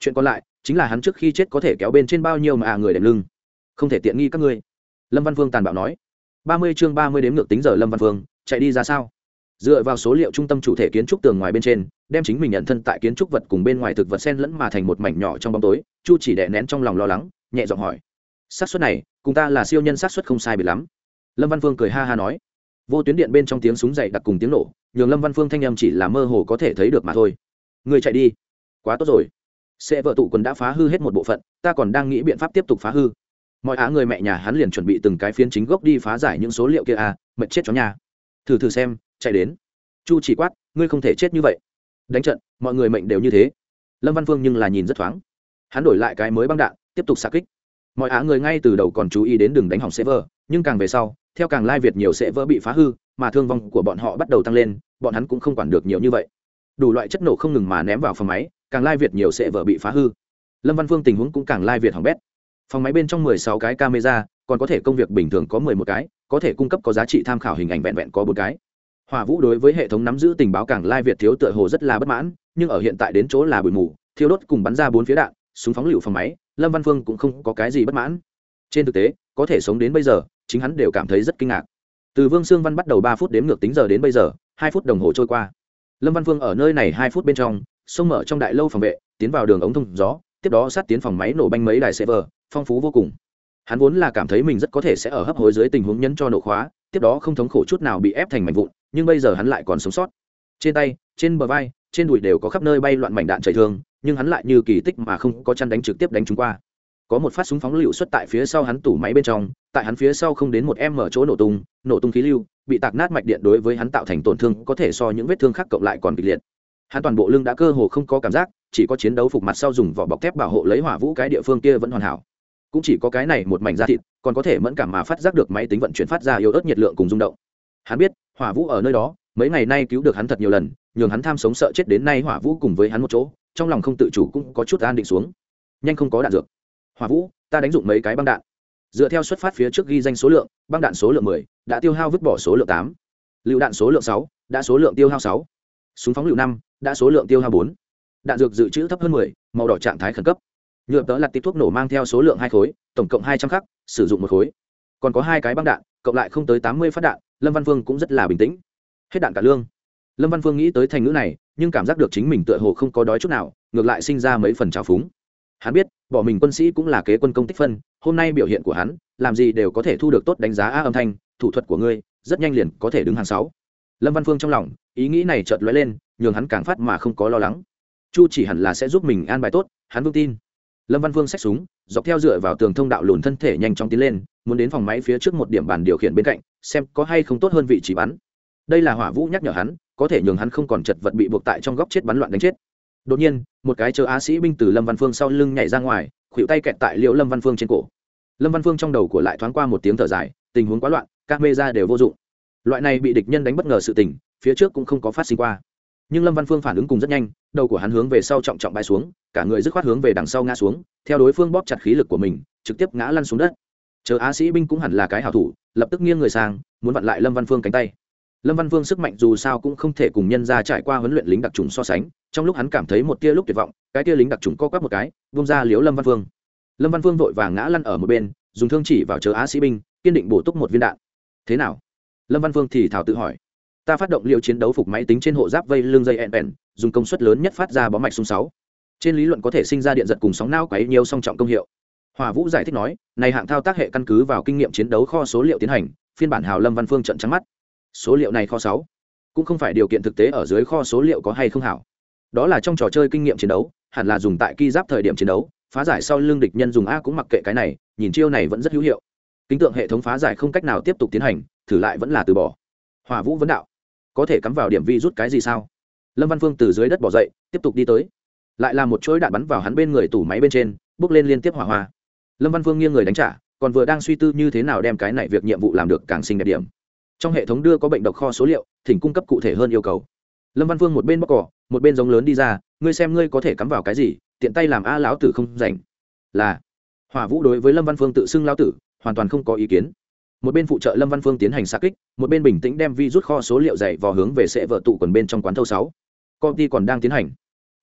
Chuyện còn lại, chính là hắn trước khi chết có thể kéo bên trên bao nhiêu mà à người đệm lưng. Không thể tiện nghi các ngươi. Lâm văn phương tàn bạo nói. Ba mươi chương ba mươi đếm ngược tính giờ lâm văn phương, chạy đi ra sao? Dựa vào số liệu trung tâm chủ thể kiến trúc tường ngoài bên trên đem chính mình nhận thân tại kiến trúc vật cùng bên ngoài thực vật sen lẫn mà thành một mảnh nhỏ trong bóng tối, chu chỉ đè nén trong lòng lo lắng, nhẹ giọng hỏi, xác suất này, cùng ta là siêu nhân xác suất không sai biệt lắm. Lâm văn phương cười ha ha nói, vô tuyến điện bên trong tiếng súng dậy đặc cùng tiếng nổ, nhường lâm văn phương thanh âm chỉ là mơ hồ có thể thấy được mà thôi. Người chạy đi. Quá tốt rồi. Sẽ vợ tụ quần đã phá hư hết một bộ phận, ta còn đang nghĩ biện pháp tiếp tục phá hư. Mọi á người mẹ nhà hắn liền chuẩn bị từng cái phiến chính gốc đi phá giải những số liệu kia à mệt chết chó nhà. Thử thử xem, chạy đến. Chu chỉ quát, ngươi không thể chết như vậy đánh trận mọi người mệnh đều như thế. Lâm văn phương nhưng là nhìn rất thoáng. Hắn đổi lại cái mới băng đạn tiếp tục xa kích. Mọi á người ngay từ đầu còn chú ý đến đường đánh hỏng sẽ vỡ, nhưng càng về sau theo càng lai việt nhiều sẽ vỡ bị phá hư mà thương vong của bọn họ bắt đầu tăng lên bọn hắn cũng không quản được nhiều như vậy. Đủ loại chất nổ không ngừng mà ném vào phòng máy càng lai việt nhiều sẽ vỡ bị phá hư. Lâm văn phương tình huống cũng càng lai việt hỏng bét. Phòng máy bên trong mười sáu cái camera còn có thể công việc bình thường có mười một cái có thể cung cấp có giá trị tham khảo hình ảnh vẹn vẹn có bốn cái hỏa vũ đối với hệ thống nắm giữ tình báo càng lai việt thiếu tựa hồ rất là bất mãn, nhưng ở hiện tại đến chỗ là bụi mù thiếu đốt cùng bắn ra bốn phía đạn, súng phóng lựu phòng máy, lâm văn phương cũng không có cái gì bất mãn. Trên thực tế, có thể sống đến bây giờ, chính hắn đều cảm thấy rất kinh ngạc. Từ vương sương văn bắt đầu ba phút đếm ngược tính giờ đến bây giờ, hai phút đồng hồ trôi qua. Lâm văn phương ở nơi này hai phút bên trong xông mở trong đại lâu phòng vệ, tiến vào đường ống thông gió, tiếp đó sát tiến phòng máy nổ banh mấy đài server, phong phú vô cùng. Hắn vốn là cảm thấy mình rất có thể sẽ ở hấp hối dưới tình huống nhấn cho nổ khóa, tiếp đó không thống khổ chút nào bị ép thành mảnh vụn nhưng bây giờ hắn lại còn sống sót. Trên tay, trên bờ vai, trên đùi đều có khắp nơi bay loạn mảnh đạn chảy thương, nhưng hắn lại như kỳ tích mà không có chăn đánh trực tiếp đánh chúng qua. Có một phát súng phóng lựu xuất tại phía sau hắn tủ máy bên trong, tại hắn phía sau không đến một em mở chỗ nổ tung nổ tung khí lưu, bị tạc nát mạch điện đối với hắn tạo thành tổn thương có thể so những vết thương khác cộng lại còn kịch liệt. Hắn toàn bộ lưng đã cơ hồ không có cảm giác, chỉ có chiến đấu phục mặt sau dùng vỏ bọc thép bảo hộ lấy hỏa vũ cái địa phương kia vẫn hoàn hảo. Cũng chỉ có cái này một mảnh da thịt, còn có thể mẫn cảm mà phát giác được máy tính vận chuyển phát ra yếu ớt nhiệt lượng cùng rung động hắn biết, hỏa vũ ở nơi đó, mấy ngày nay cứu được hắn thật nhiều lần, nhường hắn tham sống sợ chết đến nay hỏa vũ cùng với hắn một chỗ, trong lòng không tự chủ cũng có chút an định xuống. Nhanh không có đạn dược. Hỏa vũ, ta đánh dụng mấy cái băng đạn. Dựa theo xuất phát phía trước ghi danh số lượng, băng đạn số lượng mười, đã tiêu hao vứt bỏ số lượng tám. Lựu đạn số lượng sáu, đã số lượng tiêu hao sáu. Súng phóng lựu năm, đã số lượng tiêu hao bốn. Đạn dược dự trữ thấp hơn mười, màu đỏ trạng thái khẩn cấp. Nhựa tớ là tít thuốc nổ mang theo số lượng hai khối, tổng cộng hai trăm khắc, sử dụng một khối. Còn có hai cái băng đạn cộng lại không tới tám mươi phát đạn, lâm văn phương cũng rất là bình tĩnh. Hết đạn cả lương. Lâm văn phương nghĩ tới thành ngữ này, nhưng cảm giác được chính mình tựa hồ không có đói chút nào, ngược lại sinh ra mấy phần trào phúng. Hắn biết, bỏ mình quân sĩ cũng là kế quân công tích phân, hôm nay biểu hiện của hắn, làm gì đều có thể thu được tốt đánh giá a âm thanh, thủ thuật của ngươi, rất nhanh liền có thể đứng hàng sáu. Lâm văn phương trong lòng, ý nghĩ này chợt lóe lên, nhường hắn càng phát mà không có lo lắng. Chu chỉ hẳn là sẽ giúp mình an bài tốt, hắn vững tin. Lâm văn phương xách súng, dọc theo dựa vào tường thông đạo lùn thân thể nhanh chóng tiến lên muốn đến phòng máy phía trước một điểm bàn điều khiển bên cạnh, xem có hay không tốt hơn vị trí bắn. Đây là hỏa vũ nhắc nhở hắn, có thể nhường hắn không còn chật vật bị buộc tại trong góc chết bắn loạn đánh chết. Đột nhiên, một cái chờ á sĩ binh từ lâm văn phương sau lưng nhảy ra ngoài khuỵu tay kẹt tại liệu lâm văn phương trên cổ. Lâm văn phương trong đầu của lại thoáng qua một tiếng thở dài, tình huống quá loạn, các mê ra đều vô dụng. Loại này bị địch nhân đánh bất ngờ sự tình, phía trước cũng không có phát sinh qua. Nhưng lâm văn phương phản ứng cùng rất nhanh, đầu của hắn hướng về sau trọng trọng bay xuống, cả người dứt khoát hướng về đằng sau ngã xuống, theo đối phương bóp chặt khí lực của mình, trực tiếp ngã lăn xuống đất chờ á sĩ binh cũng hẳn là cái hảo thủ, lập tức nghiêng người sang, muốn vặn lại lâm văn phương cánh tay. Lâm văn phương sức mạnh dù sao cũng không thể cùng nhân ra trải qua huấn luyện lính đặc trùng so sánh, trong lúc hắn cảm thấy một tia lúc tuyệt vọng, cái tia lính đặc trùng co quắp một cái vung ra liếu lâm văn phương. Lâm văn phương vội vàng ngã lăn ở một bên, dùng thương chỉ vào chờ á sĩ binh, kiên định bổ túc một viên đạn. Thế nào? Lâm văn phương thì thảo tự hỏi. Ta phát động liệu chiến đấu phục máy tính trên hộ giáp vây lưng dây ẹn dùng công suất lớn nhất phát ra bó mạch sung sáu. Trên lý luận có thể sinh ra điện giật cùng sóng não quấy nhiều song trọng công hiệu hòa vũ giải thích nói, này hạng thao tác hệ căn cứ vào kinh nghiệm chiến đấu kho số liệu tiến hành, phiên bản hào lâm văn phương trận trắng mắt. Số liệu này kho sáu, cũng không phải điều kiện thực tế ở dưới kho số liệu có hay không hảo. Đó là trong trò chơi kinh nghiệm chiến đấu, hẳn là dùng tại ki giáp thời điểm chiến đấu, phá giải sau lưng địch nhân dùng a cũng mặc kệ cái này, nhìn chiêu này vẫn rất hữu hiệu. Kính tượng hệ thống phá giải không cách nào tiếp tục tiến hành, thử lại vẫn là từ bỏ. Hòa vũ vấn đạo. Có thể cắm vào điểm vi rút cái gì sao? Lâm văn phương từ dưới đất bỏ dậy, tiếp tục đi tới. Lại là một chuỗi đạn bắn vào hắn bên người tủ máy bên trên, bước lên liên tiếp hỏa hoa lâm văn phương nghiêng người đánh trả, còn vừa đang suy tư như thế nào đem cái này việc nhiệm vụ làm được càng sinh đẹp điểm. Trong hệ thống đưa có bệnh độc kho số liệu, thỉnh cung cấp cụ thể hơn yêu cầu. Lâm văn phương một bên bóc cỏ, một bên giống lớn đi ra, ngươi xem ngươi có thể cắm vào cái gì, tiện tay làm a lão tử không rảnh. Là, hỏa vũ đối với lâm văn phương tự xưng lão tử, hoàn toàn không có ý kiến. Một bên phụ trợ lâm văn phương tiến hành xa kích, một bên bình tĩnh đem vi rút kho số liệu dày vào hướng về sẽ vợ tụ quần bên trong quán thâu sáu. Công ty còn đang tiến hành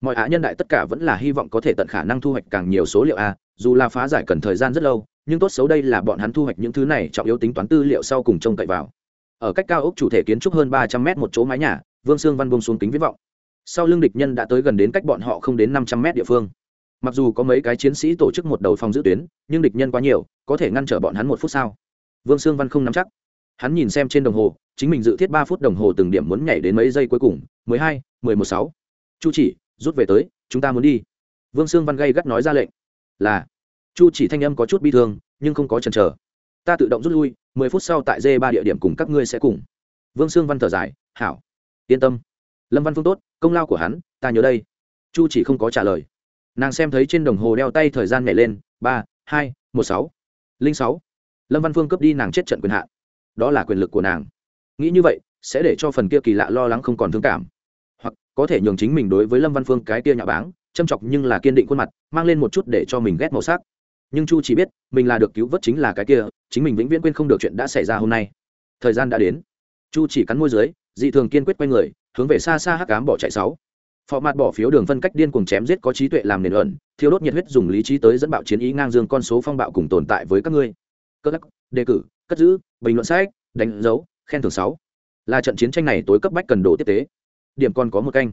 mọi á nhân đại tất cả vẫn là hy vọng có thể tận khả năng thu hoạch càng nhiều số liệu a, dù là phá giải cần thời gian rất lâu, nhưng tốt xấu đây là bọn hắn thu hoạch những thứ này trọng yếu tính toán tư liệu sau cùng trông cậy vào. Ở cách cao ốc chủ thể kiến trúc hơn ba trăm mét một chỗ mái nhà, vương sương văn bông xuống kính viễn vọng. Sau lưng địch nhân đã tới gần đến cách bọn họ không đến năm trăm mét địa phương. Mặc dù có mấy cái chiến sĩ tổ chức một đầu phòng giữ tuyến, nhưng địch nhân quá nhiều, có thể ngăn trở bọn hắn một phút sau. Vương sương văn không nắm chắc. Hắn nhìn xem trên đồng hồ, chính mình dự thiết ba phút đồng hồ từng điểm muốn nhảy đến mấy giây cuối cùng, mười hai, mười một sáu. Chu chỉ rút về tới, chúng ta muốn đi. Vương sương văn gây gắt nói ra lệnh. Là. Chu chỉ thanh âm có chút bi thương, nhưng không có chần chờ. Ta tự động rút lui, mười phút sau tại d ba địa điểm cùng các ngươi sẽ cùng. Vương sương văn thở dài, hảo. Yên tâm. Lâm văn phương tốt, công lao của hắn, ta nhớ đây. Chu chỉ không có trả lời. Nàng xem thấy trên đồng hồ đeo tay thời gian nhảy lên, ba, hai, một, sáu. Linh sáu. Lâm văn phương cướp đi nàng chết trận quyền hạn. Đó là quyền lực của nàng. Nghĩ như vậy, sẽ để cho phần kia kỳ lạ lo lắng không còn thương cảm có thể nhường chính mình đối với lâm văn phương cái kia nhà báng, châm chọc nhưng là kiên định khuôn mặt, mang lên một chút để cho mình ghét màu sắc. Nhưng chu chỉ biết, mình là được cứu vớt chính là cái kia, chính mình vĩnh viễn quên không được chuyện đã xảy ra hôm nay. Thời gian đã đến. Chu chỉ cắn môi dưới, dị thường kiên quyết quay người, hướng về xa xa hắc cám bỏ chạy sáu. Phò mặt bỏ phiếu đường phân cách điên cuồng chém giết có trí tuệ làm nền ẩn thiếu đốt nhiệt huyết dùng lý trí tới dẫn bạo chiến ý ngang dương con số phong bạo cùng tồn tại với các ngươi. Cất lắc, đề cử, cất giữ, bình luận sách, đánh dấu, khen thưởng sáu. Là trận chiến tranh này tối cấp bách cần đồ tiếp tế điểm còn có một canh.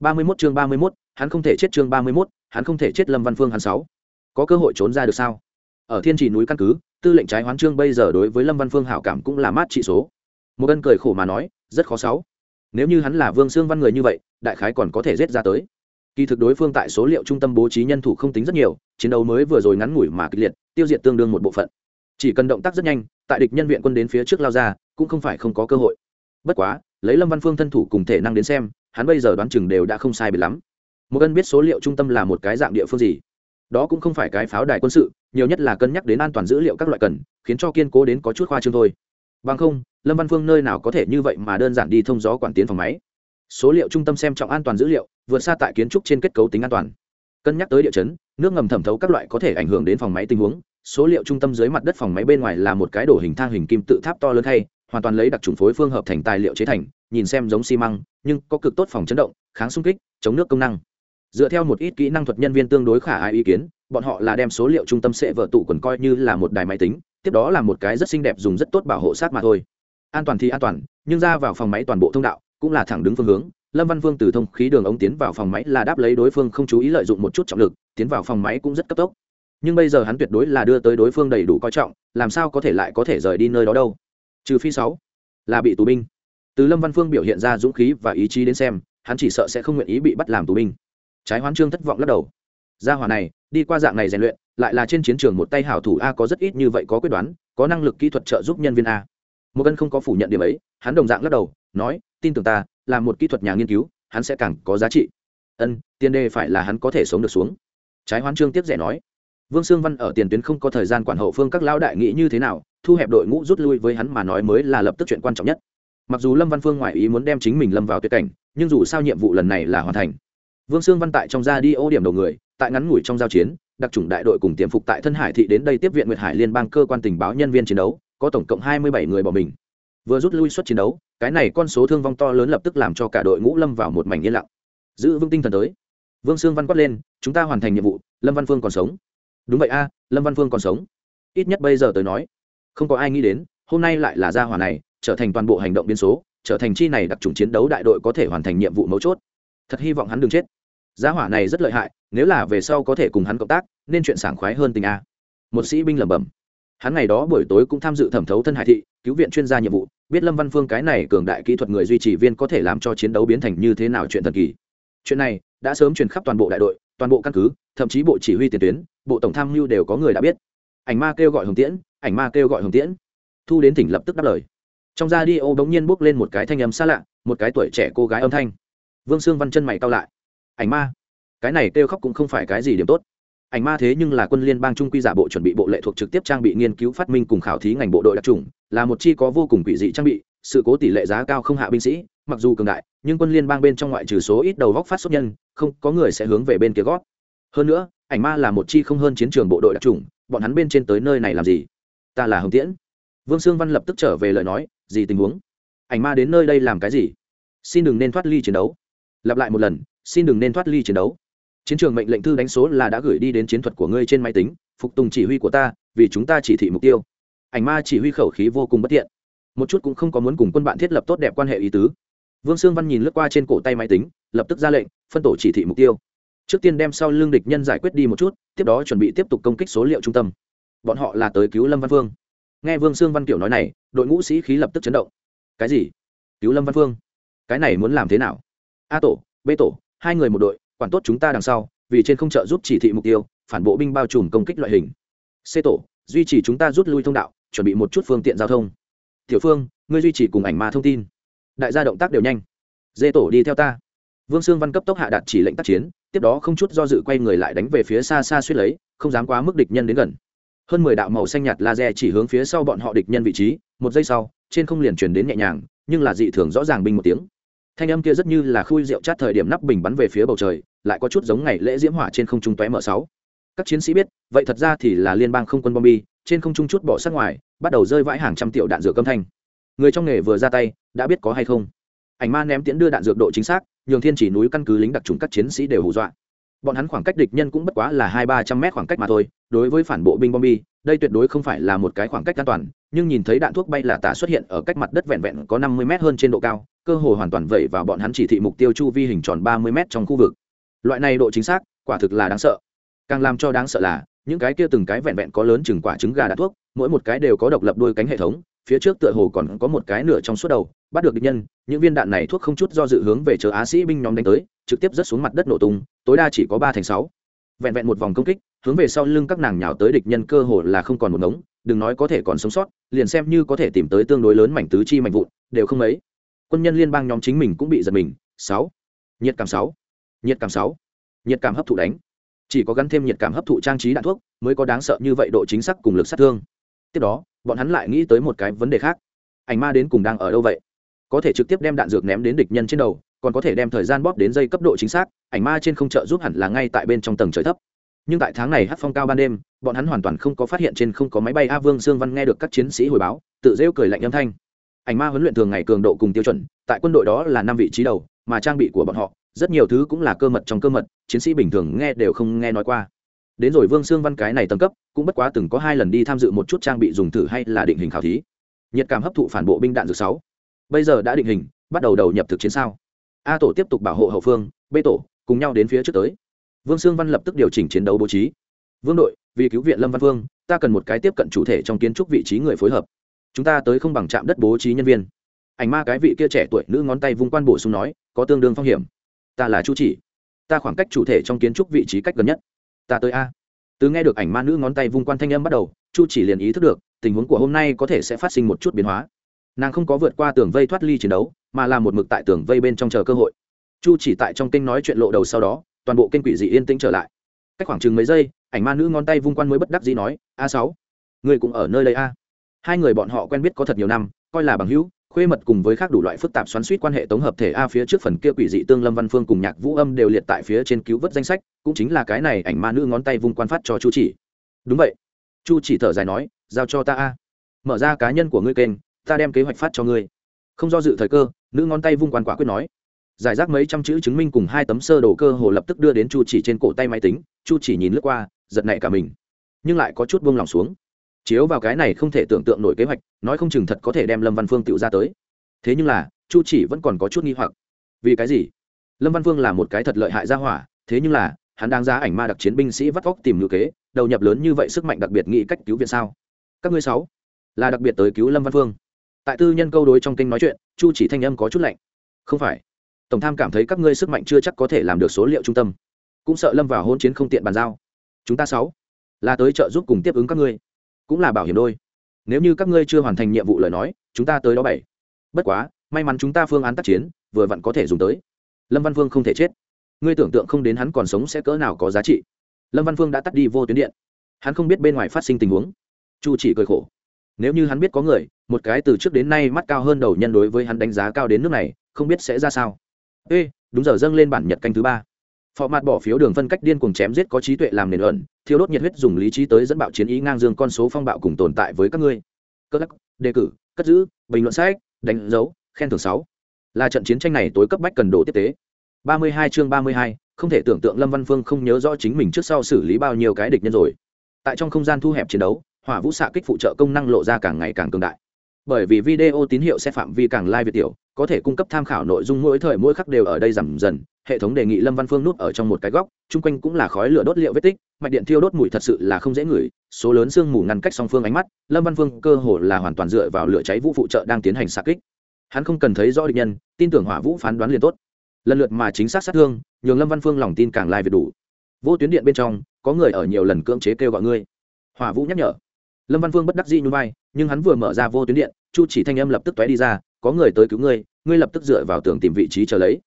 Ba mươi 31 chương ba mươi 31, hắn không thể chết chương ba mươi 31, hắn không thể chết lâm văn phương hắn sáu. Có cơ hội trốn ra được sao? Ở thiên trì núi căn cứ tư lệnh trái hoán trương bây giờ đối với lâm văn phương hảo cảm cũng là mát trị số. Một cân cười khổ mà nói rất khó sáu. Nếu như hắn là vương xương văn người như vậy đại khái còn có thể giết ra tới. Kỳ thực đối phương tại số liệu trung tâm bố trí nhân thủ không tính rất nhiều chiến đấu mới vừa rồi ngắn ngủi mà kịch liệt tiêu diệt tương đương một bộ phận. Chỉ cần động tác rất nhanh tại địch nhân viện quân đến phía trước lao ra cũng không phải không có cơ hội. Bất quá lấy lâm văn phương thân thủ cùng thể năng đến xem, hắn bây giờ đoán chừng đều đã không sai biệt lắm. Một cân biết số liệu trung tâm là một cái dạng địa phương gì? Đó cũng không phải cái pháo đài quân sự, nhiều nhất là cân nhắc đến an toàn dữ liệu các loại cần, khiến cho kiên cố đến có chút khoa trương thôi. Bằng không, lâm văn phương nơi nào có thể như vậy mà đơn giản đi thông gió quản tiến phòng máy. Số liệu trung tâm xem trọng an toàn dữ liệu, vượt xa tại kiến trúc trên kết cấu tính an toàn. Cân nhắc tới địa chấn, nước ngầm thẩm thấu các loại có thể ảnh hưởng đến phòng máy tình huống. Số liệu trung tâm dưới mặt đất phòng máy bên ngoài là một cái đổ hình thang hình kim tự tháp to lớn hay hoàn toàn lấy đặc trùng phối phương hợp thành tài liệu chế thành, nhìn xem giống xi măng, nhưng có cực tốt phòng chấn động, kháng xung kích, chống nước công năng. Dựa theo một ít kỹ năng thuật nhân viên tương đối khả ai ý kiến, bọn họ là đem số liệu trung tâm sẽ vợ tụ quần coi như là một đài máy tính, tiếp đó là một cái rất xinh đẹp dùng rất tốt bảo hộ sát mà thôi. An toàn thì an toàn, nhưng ra vào phòng máy toàn bộ thông đạo, cũng là thẳng đứng phương hướng. Lâm văn vương từ thông khí đường ống tiến vào phòng máy là đáp lấy đối phương không chú ý lợi dụng một chút trọng lực, tiến vào phòng máy cũng rất cấp tốc. Nhưng bây giờ hắn tuyệt đối là đưa tới đối phương đầy đủ coi trọng, làm sao có thể lại có thể rời đi nơi đó đâu? Trừ phi sáu là bị tù binh. Từ lâm văn phương biểu hiện ra dũng khí và ý chí đến xem, hắn chỉ sợ sẽ không nguyện ý bị bắt làm tù binh. Trái hoán trương thất vọng lắc đầu. Gia hỏa này, đi qua dạng này rèn luyện, lại là trên chiến trường một tay hảo thủ a, có rất ít như vậy có quyết đoán, có năng lực kỹ thuật trợ giúp nhân viên a. Một cân không có phủ nhận điểm ấy, hắn đồng dạng lắc đầu, nói, tin tưởng ta, là một kỹ thuật nhà nghiên cứu, hắn sẽ càng có giá trị. Ân, tiền đề phải là hắn có thể sống được xuống. Trái hoán trương tiếp rẻ nói vương sương văn ở tiền tuyến không có thời gian quản hậu phương các lão đại nghĩ như thế nào, thu hẹp đội ngũ rút lui với hắn mà nói mới là lập tức chuyện quan trọng nhất. Mặc dù lâm văn phương ngoại ý muốn đem chính mình lâm vào tuyệt cảnh, nhưng dù sao nhiệm vụ lần này là hoàn thành. Vương sương văn tại trong ra đi ô điểm đầu người, tại ngắn ngủi trong giao chiến, đặc chủng đại đội cùng tiềm phục tại thân hải thị đến đây tiếp viện nguyệt hải liên bang cơ quan tình báo nhân viên chiến đấu, có tổng cộng hai mươi bảy người bỏ mình. Vừa rút lui xuất chiến đấu, cái này con số thương vong to lớn lập tức làm cho cả đội ngũ lâm vào một mảnh yên lặng. Giữ vững tinh thần tới. Vương sương văn quát lên, chúng ta hoàn thành nhiệm vụ, lâm văn phương còn sống đúng vậy a, lâm văn phương còn sống. Ít nhất bây giờ tới nói, không có ai nghĩ đến, hôm nay lại là gia hỏa này, trở thành toàn bộ hành động biến số, trở thành chi này đặc trùng chiến đấu đại đội có thể hoàn thành nhiệm vụ mấu chốt. Thật hy vọng hắn đừng chết. Gia hỏa này rất lợi hại, nếu là về sau có thể cùng hắn cộng tác, nên chuyện sảng khoái hơn tình a. Một sĩ binh lẩm bẩm. Hắn ngày đó buổi tối cũng tham dự thẩm thấu thân hải thị, cứu viện chuyên gia nhiệm vụ, biết lâm văn phương cái này cường đại kỹ thuật người duy trì viên có thể làm cho chiến đấu biến thành như thế nào chuyện thần kỳ. Chuyện này đã sớm truyền khắp toàn bộ đại đội, toàn bộ căn cứ thậm chí bộ chỉ huy tiền tuyến, bộ tổng tham mưu đều có người đã biết. Ảnh ma kêu gọi hồng tiễn, ảnh ma kêu gọi hồng tiễn. Thu đến tỉnh lập tức đáp lời. Trong ra đi ô bỗng nhiên bốc lên một cái thanh âm xa lạ, một cái tuổi trẻ cô gái âm thanh. Vương sương văn chân mày cao lại. Ảnh ma, cái này kêu khóc cũng không phải cái gì điểm tốt. Ảnh ma thế nhưng là quân liên bang trung quy giả bộ chuẩn bị bộ lệ thuộc trực tiếp trang bị nghiên cứu phát minh cùng khảo thí ngành bộ đội đặc trùng, là một chi có vô cùng quỷ dị trang bị, sự cố tỷ lệ giá cao không hạ binh sĩ, mặc dù cường đại, nhưng quân liên bang bên trong ngoại trừ số ít đầu góc phát xuất nhân, không có người sẽ hướng về bên kia gót hơn nữa, ảnh ma là một chi không hơn chiến trường bộ đội đặc trùng, bọn hắn bên trên tới nơi này làm gì? Ta là hồng tiễn. Vương sương văn lập tức trở về lời nói, gì tình huống? Ảnh ma đến nơi đây làm cái gì? Xin đừng nên thoát ly chiến đấu. Lặp lại một lần, xin đừng nên thoát ly chiến đấu. Chiến trường mệnh lệnh thư đánh số là đã gửi đi đến chiến thuật của ngươi trên máy tính, phục tùng chỉ huy của ta, vì chúng ta chỉ thị mục tiêu. Ảnh ma chỉ huy khẩu khí vô cùng bất tiện. Một chút cũng không có muốn cùng quân bạn thiết lập tốt đẹp quan hệ ý tứ. Vương sương văn nhìn lướt qua trên cổ tay máy tính, lập tức ra lệnh, phân tổ chỉ thị mục tiêu trước tiên đem sau lưng địch nhân giải quyết đi một chút, tiếp đó chuẩn bị tiếp tục công kích số liệu trung tâm. Bọn họ là tới cứu lâm văn phương. Nghe vương sương văn kiểu nói này, đội ngũ sĩ khí lập tức chấn động. Cái gì? Cứu lâm văn phương? Cái này muốn làm thế nào? A tổ, b tổ, hai người một đội, quản tốt chúng ta đằng sau, vì trên không trợ giúp chỉ thị mục tiêu, phản bộ binh bao trùm công kích loại hình. C tổ, duy trì chúng ta rút lui thông đạo, chuẩn bị một chút phương tiện giao thông. Tiểu phương, ngươi duy trì cùng ảnh ma thông tin. Đại gia động tác đều nhanh. Dê tổ, đi theo ta vương sương văn cấp tốc hạ đạt chỉ lệnh tác chiến, tiếp đó không chút do dự quay người lại đánh về phía xa xa suýt lấy, không dám quá mức địch nhân đến gần. Hơn mười đạo màu xanh nhạt laser chỉ hướng phía sau bọn họ địch nhân vị trí, một giây sau, trên không liền truyền đến nhẹ nhàng, nhưng là dị thường rõ ràng binh một tiếng. Thanh âm kia rất như là khui rượu chát thời điểm nắp bình bắn về phía bầu trời, lại có chút giống ngày lễ diễm hỏa trên không trung tóe mở sáu. Các chiến sĩ biết, vậy thật ra thì là liên bang không quân bom bi trên không trung chút bỏ sát ngoài, bắt đầu rơi vãi hàng trăm triệu đạn dược âm thanh. Người trong nghề vừa ra tay, đã biết có hay không? Ảnh ma ném tiễn đưa đạn dược độ chính xác, nhường thiên chỉ núi căn cứ lính đặc trùng các chiến sĩ đều hù dọa. Bọn hắn khoảng cách địch nhân cũng bất quá là hai ba trăm mét khoảng cách mà thôi, đối với phản bộ binh bom bi, đây tuyệt đối không phải là một cái khoảng cách an toàn, nhưng nhìn thấy đạn thuốc bay là tả xuất hiện ở cách mặt đất vẹn vẹn có năm mươi mét hơn trên độ cao, cơ hồ hoàn toàn vẩy vào bọn hắn chỉ thị mục tiêu chu vi hình tròn ba mươi mét trong khu vực. Loại này độ chính xác, quả thực là đáng sợ. Càng làm cho đáng sợ là, những cái kia từng cái vẹn vẹn có lớn chừng quả trứng gà đạn thuốc, mỗi một cái đều có độc lập đôi cánh hệ thống phía trước tựa hồ còn có một cái nửa trong suốt đầu, bắt được địch nhân, những viên đạn này thuốc không chút do dự hướng về chờ á sĩ binh nhóm đánh tới, trực tiếp rớt xuống mặt đất nổ tung, tối đa chỉ có ba thành sáu. Vẹn vẹn một vòng công kích, hướng về sau lưng các nàng nhào tới địch nhân cơ hồ là không còn một ngống, đừng nói có thể còn sống sót, liền xem như có thể tìm tới tương đối lớn mảnh tứ chi mạnh vụn, đều không mấy. Quân nhân liên bang nhóm chính mình cũng bị giật mình, sáu. Nhiệt cảm sáu. Nhiệt cảm sáu. Nhiệt cảm hấp thụ đánh. Chỉ có gắn thêm nhiệt cảm hấp thụ trang trí đạn thuốc, mới có đáng sợ như vậy độ chính xác cùng lực sát thương tiếp đó, bọn hắn lại nghĩ tới một cái vấn đề khác. Ảnh ma đến cùng đang ở đâu vậy? Có thể trực tiếp đem đạn dược ném đến địch nhân trên đầu, còn có thể đem thời gian bóp đến dây cấp độ chính xác, ảnh ma trên không trợ giúp hẳn là ngay tại bên trong tầng trời thấp. Nhưng tại tháng này hát phong cao ban đêm, bọn hắn hoàn toàn không có phát hiện trên không có máy bay a vương sương văn nghe được các chiến sĩ hồi báo, tự rêu cười lạnh âm thanh. Ảnh ma huấn luyện thường ngày cường độ cùng tiêu chuẩn, tại quân đội đó là năm vị trí đầu, mà trang bị của bọn họ, rất nhiều thứ cũng là cơ mật trong cơ mật, chiến sĩ bình thường nghe đều không nghe nói qua đến rồi vương sương văn cái này tầng cấp, cũng bất quá từng có hai lần đi tham dự một chút trang bị dùng thử hay là định hình khảo thí. Nhiệt cảm hấp thụ phản bộ binh đạn dược sáu. Bây giờ đã định hình, bắt đầu đầu nhập thực chiến sao. A tổ tiếp tục bảo hộ hậu phương, b tổ, cùng nhau đến phía trước tới. Vương sương văn lập tức điều chỉnh chiến đấu bố trí. Vương đội, vì cứu viện lâm văn vương, ta cần một cái tiếp cận chủ thể trong kiến trúc vị trí người phối hợp. Chúng ta tới không bằng trạm đất bố trí nhân viên. Ảnh ma cái vị kia trẻ tuổi nữ ngón tay vung quan bổ sung nói, có tương đương phong hiểm. Ta là chu chỉ. Ta khoảng cách chủ thể trong kiến trúc vị trí cách gần nhất ta tới a. Từ nghe được ảnh ma nữ ngón tay vung quan thanh âm bắt đầu, chu chỉ liền ý thức được, tình huống của hôm nay có thể sẽ phát sinh một chút biến hóa. Nàng không có vượt qua tường vây thoát ly chiến đấu, mà là một mực tại tường vây bên trong chờ cơ hội. Chu chỉ tại trong kênh nói chuyện lộ đầu sau đó, toàn bộ kênh quỷ dị yên tĩnh trở lại. Cách khoảng chừng mấy giây, ảnh ma nữ ngón tay vung quan mới bất đắc dĩ nói, a sáu người cũng ở nơi đây a. Hai người bọn họ quen biết có thật nhiều năm, coi là bằng hữu khuê mật cùng với các đủ loại phức tạp xoắn suýt quan hệ tổng hợp thể a phía trước phần kia quỷ dị tương lâm văn phương cùng nhạc vũ âm đều liệt tại phía trên cứu vớt danh sách, cũng chính là cái này ảnh ma nữ ngón tay vung quan phát cho chu chỉ. Đúng vậy. Chu chỉ thở dài nói, giao cho ta a. Mở ra cá nhân của ngươi kênh, ta đem kế hoạch phát cho ngươi. Không do dự thời cơ, nữ ngón tay vung quan quả quyết nói. Giải rác mấy trăm chữ chứng minh cùng hai tấm sơ đồ cơ hồ lập tức đưa đến chu chỉ trên cổ tay máy tính, chu chỉ nhìn lướt qua, giật nảy cả mình. Nhưng lại có chút buông lòng xuống chiếu vào cái này không thể tưởng tượng nổi kế hoạch, nói không chừng thật có thể đem lâm văn phương tự ra tới. Thế nhưng là, chu chỉ vẫn còn có chút nghi hoặc. Vì cái gì? Lâm văn phương là một cái thật lợi hại ra hỏa, thế nhưng là, hắn đang giá ảnh ma đặc chiến binh sĩ vắt vóc tìm ngữ kế, đầu nhập lớn như vậy sức mạnh đặc biệt nghĩ cách cứu viện sao? Các ngươi sáu, là đặc biệt tới cứu lâm văn phương. Tại tư nhân câu đối trong kinh nói chuyện, chu chỉ thanh âm có chút lạnh. Không phải. Tổng tham cảm thấy các ngươi sức mạnh chưa chắc có thể làm được số liệu trung tâm. Cũng sợ lâm vào hôn chiến không tiện bàn giao. Chúng ta sáu, là tới trợ giúp cùng tiếp ứng các ngươi cũng là bảo hiểm đôi. Nếu như các ngươi chưa hoàn thành nhiệm vụ lời nói, chúng ta tới đó bảy. Bất quá, may mắn chúng ta phương án tác chiến, vừa vặn có thể dùng tới. Lâm văn phương không thể chết. Ngươi tưởng tượng không đến hắn còn sống sẽ cỡ nào có giá trị. Lâm văn phương đã tắt đi vô tuyến điện. Hắn không biết bên ngoài phát sinh tình huống. Chu chỉ cười khổ. Nếu như hắn biết có người, một cái từ trước đến nay mắt cao hơn đầu nhân đối với hắn đánh giá cao đến nước này, không biết sẽ ra sao. Ê, đúng giờ dâng lên bản nhật canh thứ ba phò mặt bỏ phiếu đường phân cách điên cuồng chém giết có trí tuệ làm nền ẩn thiếu đốt nhiệt huyết dùng lý trí tới dẫn bạo chiến ý ngang dương con số phong bạo cùng tồn tại với các ngươi. Cất lắc, đề cử, cất giữ, bình luận sách, đánh dấu, khen thưởng sáu. Là trận chiến tranh này tối cấp bách cần đồ tiếp tế. Ba mươi hai chương ba mươi hai, không thể tưởng tượng lâm văn phương không nhớ rõ chính mình trước sau xử lý bao nhiêu cái địch nhân rồi. Tại trong không gian thu hẹp chiến đấu, hỏa vũ xạ kích phụ trợ công năng lộ ra càng ngày càng cường đại bởi vì video tín hiệu sẽ phạm vi càng lai việt tiểu, có thể cung cấp tham khảo nội dung mỗi thời mỗi khắc đều ở đây giảm dần. Hệ thống đề nghị lâm văn phương nút ở trong một cái góc, chung quanh cũng là khói lửa đốt liệu vết tích, mạch điện thiêu đốt mùi thật sự là không dễ ngửi, số lớn sương mù ngăn cách song phương ánh mắt, lâm văn phương cơ hồ là hoàn toàn dựa vào lửa cháy vũ phụ trợ đang tiến hành xạ kích. Hắn không cần thấy rõ địch nhân, tin tưởng hỏa vũ phán đoán liền tốt. Lần lượt mà chính xác sát thương, nhường lâm văn phương lòng tin càng lai việt đủ. Vô tuyến điện bên trong, có người ở nhiều lần cưỡng chế kêu gọi ngươi. Hỏa vũ nhắc nhở. Lâm văn phương bất đắc dĩ nhún vai nhưng hắn vừa mở ra vô tuyến điện, chu chỉ thanh âm lập tức tóe đi ra, có người tới cứu ngươi ngươi lập tức dựa vào tường tìm vị trí chờ lấy.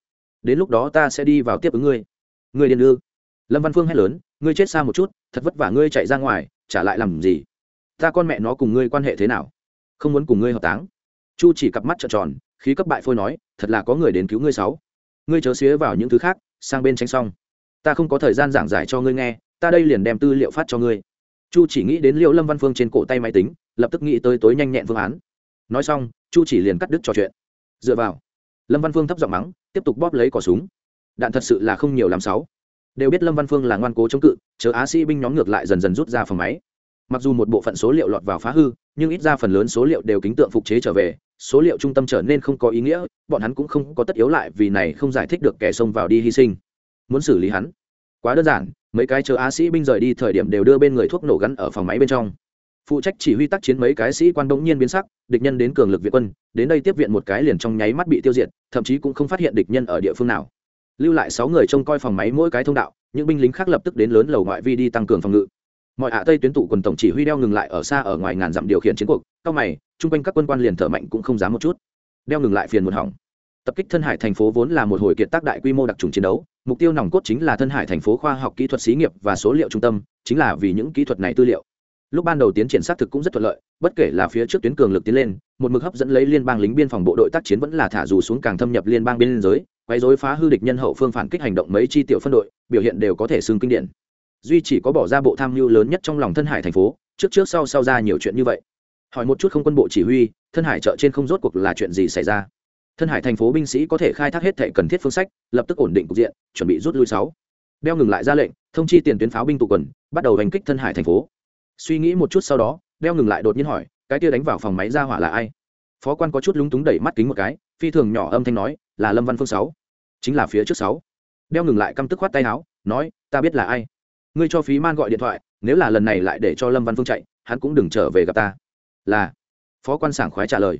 Đến lúc đó ta sẽ đi vào tiếp ứng ngươi. Ngươi điên ư? Lâm văn phương hét lớn, ngươi chết xa một chút, thật vất vả ngươi chạy ra ngoài trả lại làm gì. Ta con mẹ nó cùng ngươi quan hệ thế nào? Không muốn cùng ngươi hợp táng. Chu chỉ cặp mắt trợn tròn, khí cấp bại phôi nói, thật là có người đến cứu ngươi sáu. Ngươi chớ xía vào những thứ khác, sang bên tránh xong. Ta không có thời gian giảng giải cho ngươi nghe, ta đây liền đem tư liệu phát cho ngươi. Chu chỉ nghĩ đến liệu lâm văn phương trên cổ tay máy tính lập tức nghĩ tới tối nhanh nhẹn phương án. Nói xong, chu chỉ liền cắt đứt trò chuyện. Dựa vào, lâm văn phương thấp giọng mắng, tiếp tục bóp lấy cỏ súng. Đạn thật sự là không nhiều làm sáu. Đều biết lâm văn phương là ngoan cố chống cự chớ á sĩ binh nhóm ngược lại dần dần rút ra phòng máy. Mặc dù một bộ phận số liệu lọt vào phá hư, nhưng ít ra phần lớn số liệu đều kính tượng phục chế trở về, số liệu trung tâm trở nên không có ý nghĩa, bọn hắn cũng không có tất yếu lại vì này không giải thích được kẻ xông vào đi hy sinh. Muốn xử lý hắn? Quá đơn giản, mấy cái chờ á sĩ binh rời đi thời điểm đều đưa bên người thuốc nổ gắn ở phòng máy bên trong phụ trách chỉ huy tác chiến mấy cái sĩ quan bỗng nhiên biến sắc, địch nhân đến cường lực viện quân, đến đây tiếp viện một cái liền trong nháy mắt bị tiêu diệt, thậm chí cũng không phát hiện địch nhân ở địa phương nào. Lưu lại sáu người trông coi phòng máy mỗi cái thông đạo, những binh lính khác lập tức đến lớn lầu ngoại vi đi tăng cường phòng ngự. Mọi hạ tây tuyến tụ quần tổng chỉ huy đeo ngừng lại ở xa ở ngoài ngàn dặm điều khiển chiến cuộc, cao mày, chung quanh các quân quan liền thở mạnh cũng không dám một chút. Đeo ngừng lại phiền một hỏng. Tập kích thân hải thành phố vốn là một hồi kiệt tác đại quy mô đặc trùng chiến đấu, mục tiêu nòng cốt chính là thân hải thành phố khoa học kỹ thuật xí nghiệp và số liệu trung tâm, chính là vì những kỹ thuật này tư liệu lúc ban đầu tiến triển xác thực cũng rất thuận lợi, bất kể là phía trước tuyến cường lực tiến lên, một mực hấp dẫn lấy liên bang lính biên phòng bộ đội tác chiến vẫn là thả dù xuống càng thâm nhập liên bang biên giới, quấy dối phá hư địch nhân hậu phương phản kích hành động mấy chi tiểu phân đội, biểu hiện đều có thể xưng kinh điển. Duy chỉ có bỏ ra bộ tham mưu lớn nhất trong lòng thân hải thành phố, trước trước sau sau ra nhiều chuyện như vậy. Hỏi một chút không quân bộ chỉ huy, thân hải chợ trên không rốt cuộc là chuyện gì xảy ra? Thân hải thành phố binh sĩ có thể khai thác hết thể cần thiết phương sách, lập tức ổn định cục diện, chuẩn bị rút lui sáu. Đeo ngừng lại ra lệnh, thông chi tiền tuyến pháo binh tụ quần, bắt đầu hành kích thân hải thành phố suy nghĩ một chút sau đó, đeo ngừng lại đột nhiên hỏi, cái kia đánh vào phòng máy ra hỏa là ai? Phó quan có chút lúng túng đẩy mắt kính một cái, phi thường nhỏ âm thanh nói, là lâm văn phương sáu. Chính là phía trước sáu. Đeo ngừng lại căm tức khoát tay áo, nói, ta biết là ai. Ngươi cho phí man gọi điện thoại, nếu là lần này lại để cho lâm văn phương chạy, hắn cũng đừng trở về gặp ta. Là. Phó quan sảng khoái trả lời.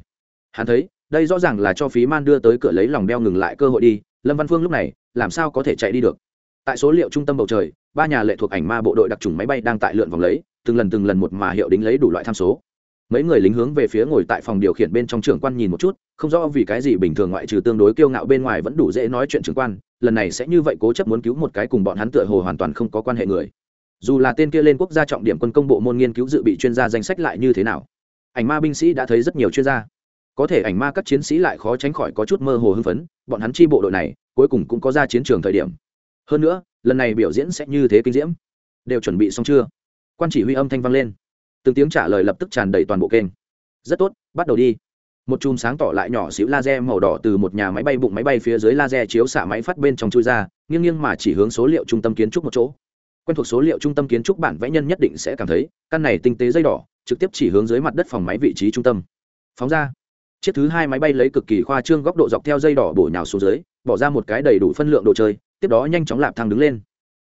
Hắn thấy, đây rõ ràng là cho phí man đưa tới cửa lấy lòng đeo ngừng lại cơ hội đi, lâm văn phương lúc này, làm sao có thể chạy đi được? Tại số liệu trung tâm bầu trời, ba nhà lệ thuộc ảnh ma bộ đội đặc trùng máy bay đang tại lượn vòng lấy từng lần từng lần một mà hiệu đính lấy đủ loại tham số. Mấy người lính hướng về phía ngồi tại phòng điều khiển bên trong trưởng quan nhìn một chút, không rõ vì cái gì bình thường ngoại trừ tương đối kiêu ngạo bên ngoài vẫn đủ dễ nói chuyện trưởng quan, lần này sẽ như vậy cố chấp muốn cứu một cái cùng bọn hắn tựa hồ hoàn toàn không có quan hệ người. Dù là tên kia lên quốc gia trọng điểm quân công bộ môn nghiên cứu dự bị chuyên gia danh sách lại như thế nào, ảnh ma binh sĩ đã thấy rất nhiều chuyên gia. Có thể ảnh ma các chiến sĩ lại khó tránh khỏi có chút mơ hồ hưng phấn, bọn hắn chi bộ đội này, cuối cùng cũng có ra chiến trường thời điểm. Hơn nữa, lần này biểu diễn sẽ như thế kinh diễm. Đều chuẩn bị xong chưa? Quan chỉ huy âm thanh vang lên. Từng tiếng trả lời lập tức tràn đầy toàn bộ kênh. Rất tốt, bắt đầu đi. Một chùm sáng tỏ lại nhỏ xíu laser màu đỏ từ một nhà máy bay bụng máy bay phía dưới laser chiếu xạ máy phát bên trong chui ra, nghiêng nghiêng mà chỉ hướng số liệu trung tâm kiến trúc một chỗ. Quen thuộc số liệu trung tâm kiến trúc bản vẽ nhân nhất định sẽ cảm thấy, căn này tinh tế dây đỏ, trực tiếp chỉ hướng dưới mặt đất phòng máy vị trí trung tâm. Phóng ra. Chiếc thứ hai máy bay lấy cực kỳ khoa trương góc độ dọc theo dây đỏ bổ nhào xuống dưới, bỏ ra một cái đầy đủ phân lượng đồ chơi, tiếp đó nhanh chóng lạp thang đứng lên.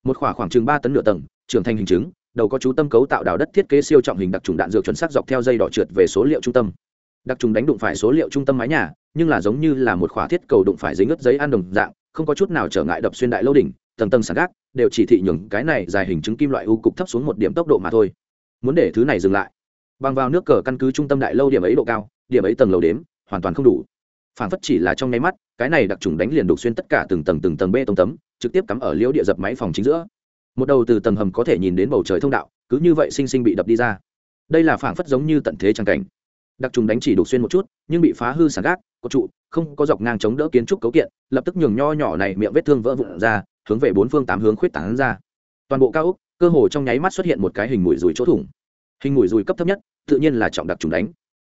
Một khoảng khoảng chừng ba tấn nửa tầng, trưởng thành hình chứng đầu có chú tâm cấu tạo đào đất thiết kế siêu trọng hình đặc trùng đạn dược chuẩn xác dọc theo dây đỏ trượt về số liệu trung tâm. Đặc trùng đánh đụng phải số liệu trung tâm mái nhà, nhưng là giống như là một khỏa thiết cầu đụng phải giấy ướt giấy ăn đồng dạng, không có chút nào trở ngại đập xuyên đại lâu đỉnh, tầng tầng sàn gác, đều chỉ thị nhường cái này dài hình chứng kim loại u cục thấp xuống một điểm tốc độ mà thôi. Muốn để thứ này dừng lại. Bằng vào nước cờ căn cứ trung tâm đại lâu điểm ấy độ cao, điểm ấy tầng lầu đếm, hoàn toàn không đủ. Phản phất chỉ là trong nháy mắt, cái này đặc trùng đánh liền đục xuyên tất cả từng tầng từng tầng bê tông tấm, trực tiếp cắm ở liễu địa dập máy phòng chính giữa một đầu từ tầng hầm có thể nhìn đến bầu trời thông đạo, cứ như vậy sinh sinh bị đập đi ra. Đây là phản phất giống như tận thế trang cảnh. Đặc trùng đánh chỉ đục xuyên một chút, nhưng bị phá hư sàn gác có trụ, không có dọc ngang chống đỡ kiến trúc cấu kiện, lập tức nhường nho nhỏ này miệng vết thương vỡ vụn ra, hướng về bốn phương tám hướng khuyết tảng ra. Toàn bộ cao ốc, cơ hồ trong nháy mắt xuất hiện một cái hình mũi rùi chỗ thủng. Hình mũi rùi cấp thấp nhất, tự nhiên là trọng đặc trùng đánh.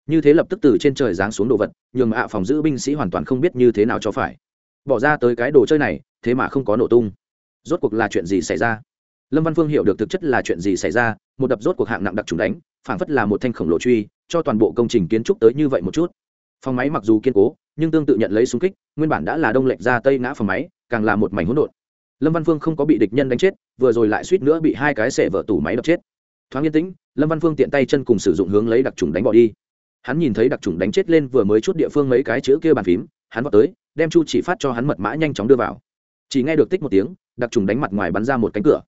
Như thế lập tức từ trên trời giáng xuống đồ vật, nhường ạ phòng giữ binh sĩ hoàn toàn không biết như thế nào cho phải. Bỏ ra tới cái đồ chơi này, thế mà không có nổ tung. Rốt cuộc là chuyện gì xảy ra? Lâm văn phương hiểu được thực chất là chuyện gì xảy ra, một đập rốt cuộc hạng nặng đặc trùng đánh, phảng phất là một thanh khổng lồ truy, cho toàn bộ công trình kiến trúc tới như vậy một chút. Phòng máy mặc dù kiên cố, nhưng tương tự nhận lấy súng kích, nguyên bản đã là đông lệch ra tây ngã phòng máy, càng là một mảnh hỗn độn. Lâm văn phương không có bị địch nhân đánh chết, vừa rồi lại suýt nữa bị hai cái xẻ vỡ tủ máy đập chết. Thoáng yên tĩnh, lâm văn phương tiện tay chân cùng sử dụng hướng lấy đặc trùng đánh bỏ đi. Hắn nhìn thấy đặc trùng đánh chết lên vừa mới chút địa phương mấy cái chữ kia bàn phím, hắn vào tới, đem chu chỉ phát cho hắn mật mã nhanh chóng đưa vào. Chỉ nghe được tích một tiếng, đặc trùng đánh mặt ngoài bắn ra một cánh cửa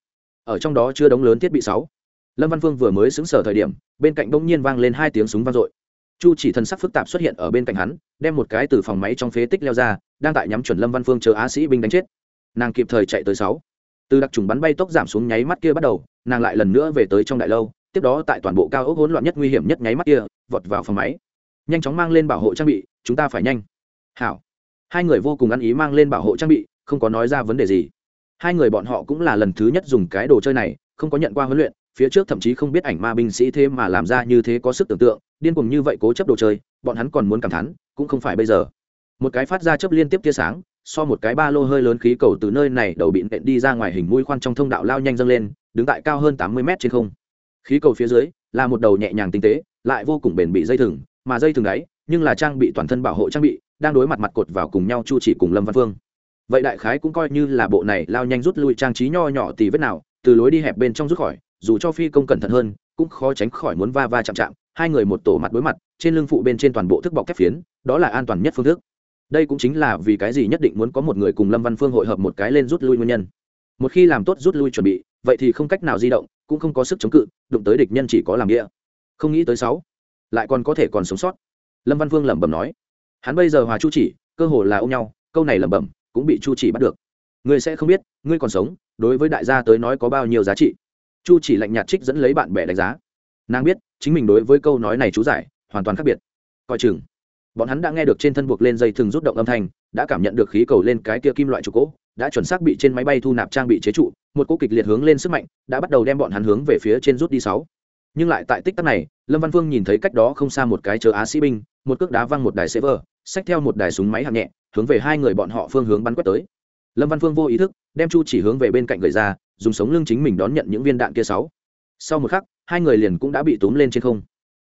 ở trong đó chưa đóng lớn thiết bị sáu. Lâm văn phương vừa mới xứng sở thời điểm, bên cạnh bỗng nhiên vang lên hai tiếng súng vang dội. Chu chỉ thần sắc phức tạp xuất hiện ở bên cạnh hắn, đem một cái từ phòng máy trong phế tích leo ra, đang tại nhắm chuẩn lâm văn phương chờ á sĩ binh đánh chết. Nàng kịp thời chạy tới sáu. Từ đặc trùng bắn bay tốc giảm xuống nháy mắt kia bắt đầu, nàng lại lần nữa về tới trong đại lâu, tiếp đó tại toàn bộ cao ốc hỗn loạn nhất nguy hiểm nhất nháy mắt kia, vọt vào phòng máy. Nhanh chóng mang lên bảo hộ trang bị, chúng ta phải nhanh. Hảo. Hai người vô cùng ăn ý mang lên bảo hộ trang bị, không có nói ra vấn đề gì hai người bọn họ cũng là lần thứ nhất dùng cái đồ chơi này, không có nhận qua huấn luyện, phía trước thậm chí không biết ảnh ma binh sĩ thế mà làm ra như thế có sức tưởng tượng, điên cuồng như vậy cố chấp đồ chơi, bọn hắn còn muốn cảm thán, cũng không phải bây giờ. Một cái phát ra chấp liên tiếp tia sáng, so một cái ba lô hơi lớn khí cầu từ nơi này đầu bị nện đi ra ngoài hình mũi khoan trong thông đạo lao nhanh dâng lên, đứng tại cao hơn tám mươi mét trên không. Khí cầu phía dưới, là một đầu nhẹ nhàng tinh tế, lại vô cùng bền bị dây thừng, mà dây thừng ấy, nhưng là trang bị toàn thân bảo hộ trang bị, đang đối mặt mặt cột vào cùng nhau chu chỉ cùng lâm văn phương vậy đại khái cũng coi như là bộ này lao nhanh rút lui trang trí nho nhỏ tì vết nào, từ lối đi hẹp bên trong rút khỏi, dù cho phi công cẩn thận hơn, cũng khó tránh khỏi muốn va va chạm chạm, hai người một tổ mặt đối mặt, trên lưng phụ bên trên toàn bộ thức bọc thép phiến, đó là an toàn nhất phương thức. Đây cũng chính là vì cái gì nhất định muốn có một người cùng lâm văn phương hội hợp một cái lên rút lui nguyên nhân. Một khi làm tốt rút lui chuẩn bị, vậy thì không cách nào di động, cũng không có sức chống cự, đụng tới địch nhân chỉ có làm nghĩa. Không nghĩ tới sáu, lại còn có thể còn sống sót. Lâm văn phương lẩm bẩm nói. Hắn bây giờ hòa chu chỉ, cơ hồ là ôm nhau, câu này lẩm bẩm cũng bị chu chỉ bắt được. Ngươi sẽ không biết, ngươi còn sống, đối với đại gia tới nói có bao nhiêu giá trị. Chu chỉ lạnh nhạt trích dẫn lấy bạn bè đánh giá. Nàng biết, chính mình đối với câu nói này chú giải, hoàn toàn khác biệt. Coi chừng, bọn hắn đã nghe được trên thân buộc lên dây thừng rút động âm thanh, đã cảm nhận được khí cầu lên cái kia kim loại trụ cỗ, đã chuẩn xác bị trên máy bay thu nạp trang bị chế trụ, một cỗ kịch liệt hướng lên sức mạnh, đã bắt đầu đem bọn hắn hướng về phía trên rút đi sáu. Nhưng lại tại tích tắc này, lâm văn vương nhìn thấy cách đó không xa một cái chờ á sĩ binh, một cước đá văng một đài server, xách theo một đài súng máy hạng nhẹ hướng về hai người bọn họ phương hướng bắn quét tới. Lâm văn phương vô ý thức, đem chu chỉ hướng về bên cạnh người ra, dùng sống lưng chính mình đón nhận những viên đạn kia sáu. Sau một khắc, hai người liền cũng đã bị túm lên trên không.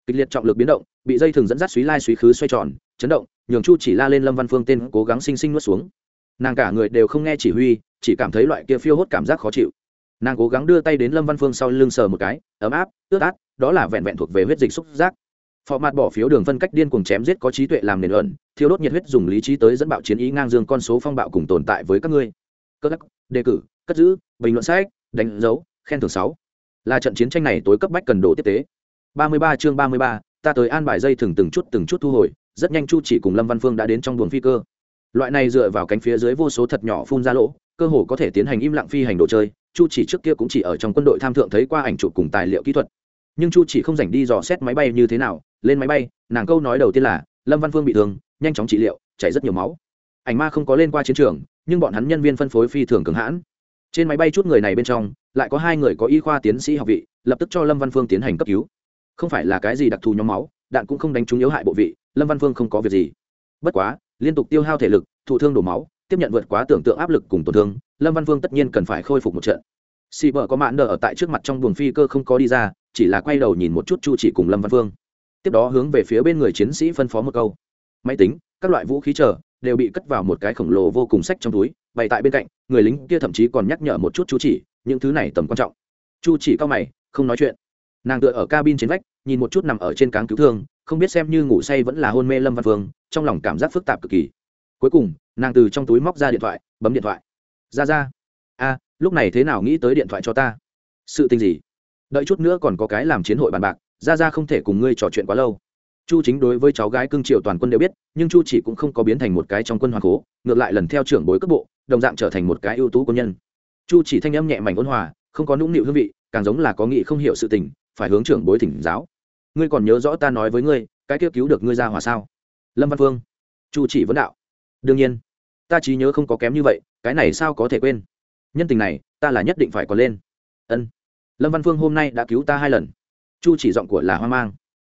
Kịch liệt trọng lực biến động, bị dây thừng dẫn dắt suý lai suý khứ xoay tròn, chấn động, nhường chu chỉ la lên lâm văn phương tên cố gắng sinh sinh nuốt xuống. Nàng cả người đều không nghe chỉ huy, chỉ cảm thấy loại kia phiêu hốt cảm giác khó chịu. Nàng cố gắng đưa tay đến lâm văn phương sau lưng sờ một cái, ấm áp, ướt át, đó là vẹn vẹn thuộc về huyết dịch xúc giác phò mặt bỏ phiếu đường phân cách điên cuồng chém giết có trí tuệ làm nền luận thiếu đốt nhiệt huyết dùng lý trí tới dẫn bạo chiến ý ngang dương con số phong bạo cùng tồn tại với các ngươi. Cất, đắc đề cử cất giữ bình luận sách đánh dấu khen thưởng sáu. Là trận chiến tranh này tối cấp bách cần đồ tiếp tế. Ba mươi ba chương ba mươi ba ta tới an bài dây thừng từng chút từng chút thu hồi rất nhanh chu chỉ cùng lâm văn phương đã đến trong buồng phi cơ. Loại này dựa vào cánh phía dưới vô số thật nhỏ phun ra lỗ cơ hồ có thể tiến hành im lặng phi hành đồ chơi chu chỉ trước kia cũng chỉ ở trong quân đội tham thượng thấy qua ảnh chụp cùng tài liệu kỹ thuật nhưng chu chỉ không dành đi dò xét máy bay như thế nào. Lên máy bay, nàng câu nói đầu tiên là, lâm văn phương bị thương, nhanh chóng trị liệu, chảy rất nhiều máu. Ảnh ma không có lên qua chiến trường, nhưng bọn hắn nhân viên phân phối phi thường cường hãn. Trên máy bay chút người này bên trong, lại có hai người có y khoa tiến sĩ học vị, lập tức cho lâm văn phương tiến hành cấp cứu. Không phải là cái gì đặc thù nhóm máu, đạn cũng không đánh trúng yếu hại bộ vị, lâm văn phương không có việc gì. Bất quá, liên tục tiêu hao thể lực, thụ thương đổ máu, tiếp nhận vượt quá tưởng tượng áp lực cùng tổn thương, lâm văn phương tất nhiên cần phải khôi phục một trận. Xì bờ có mãn đờ ở tại trước mặt trong buồng phi cơ không có đi ra chỉ là quay đầu nhìn một chút chu chỉ cùng lâm văn phương. Tiếp đó hướng về phía bên người chiến sĩ phân phó một câu. Máy tính, các loại vũ khí chờ, đều bị cất vào một cái khổng lồ vô cùng sách trong túi, bày tại bên cạnh, người lính kia thậm chí còn nhắc nhở một chút Chu chỉ, những thứ này tầm quan trọng. Chu chỉ cao mày, không nói chuyện. Nàng tựa ở cabin trên vách, nhìn một chút nằm ở trên cáng cứu thương, không biết xem như ngủ say vẫn là hôn mê lâm văn phương, trong lòng cảm giác phức tạp cực kỳ. Cuối cùng, nàng từ trong túi móc ra điện thoại, bấm điện thoại. Ra ra. A, lúc này thế nào nghĩ tới điện thoại cho ta? Sự tình gì? Đợi chút nữa còn có cái làm chiến hội bàn bạc ra ra không thể cùng ngươi trò chuyện quá lâu. Chu chính đối với cháu gái cưng triệu toàn quân đều biết, nhưng chu chỉ cũng không có biến thành một cái trong quân hoàng cố, ngược lại lần theo trưởng bối cấp bộ, đồng dạng trở thành một cái ưu tú quân nhân. Chu chỉ thanh âm nhẹ mảnh ôn hòa, không có nũng nịu hương vị, càng giống là có nghị không hiểu sự tình, phải hướng trưởng bối thỉnh giáo. Ngươi còn nhớ rõ ta nói với ngươi, cái kia cứu được ngươi ra hòa sao? Lâm văn phương. Chu chỉ vấn đạo. Đương nhiên. Ta trí nhớ không có kém như vậy, cái này sao có thể quên? Nhân tình này, ta là nhất định phải có lên. Ân lâm văn phương hôm nay đã cứu ta hai lần. Chu chỉ giọng của là hoang mang.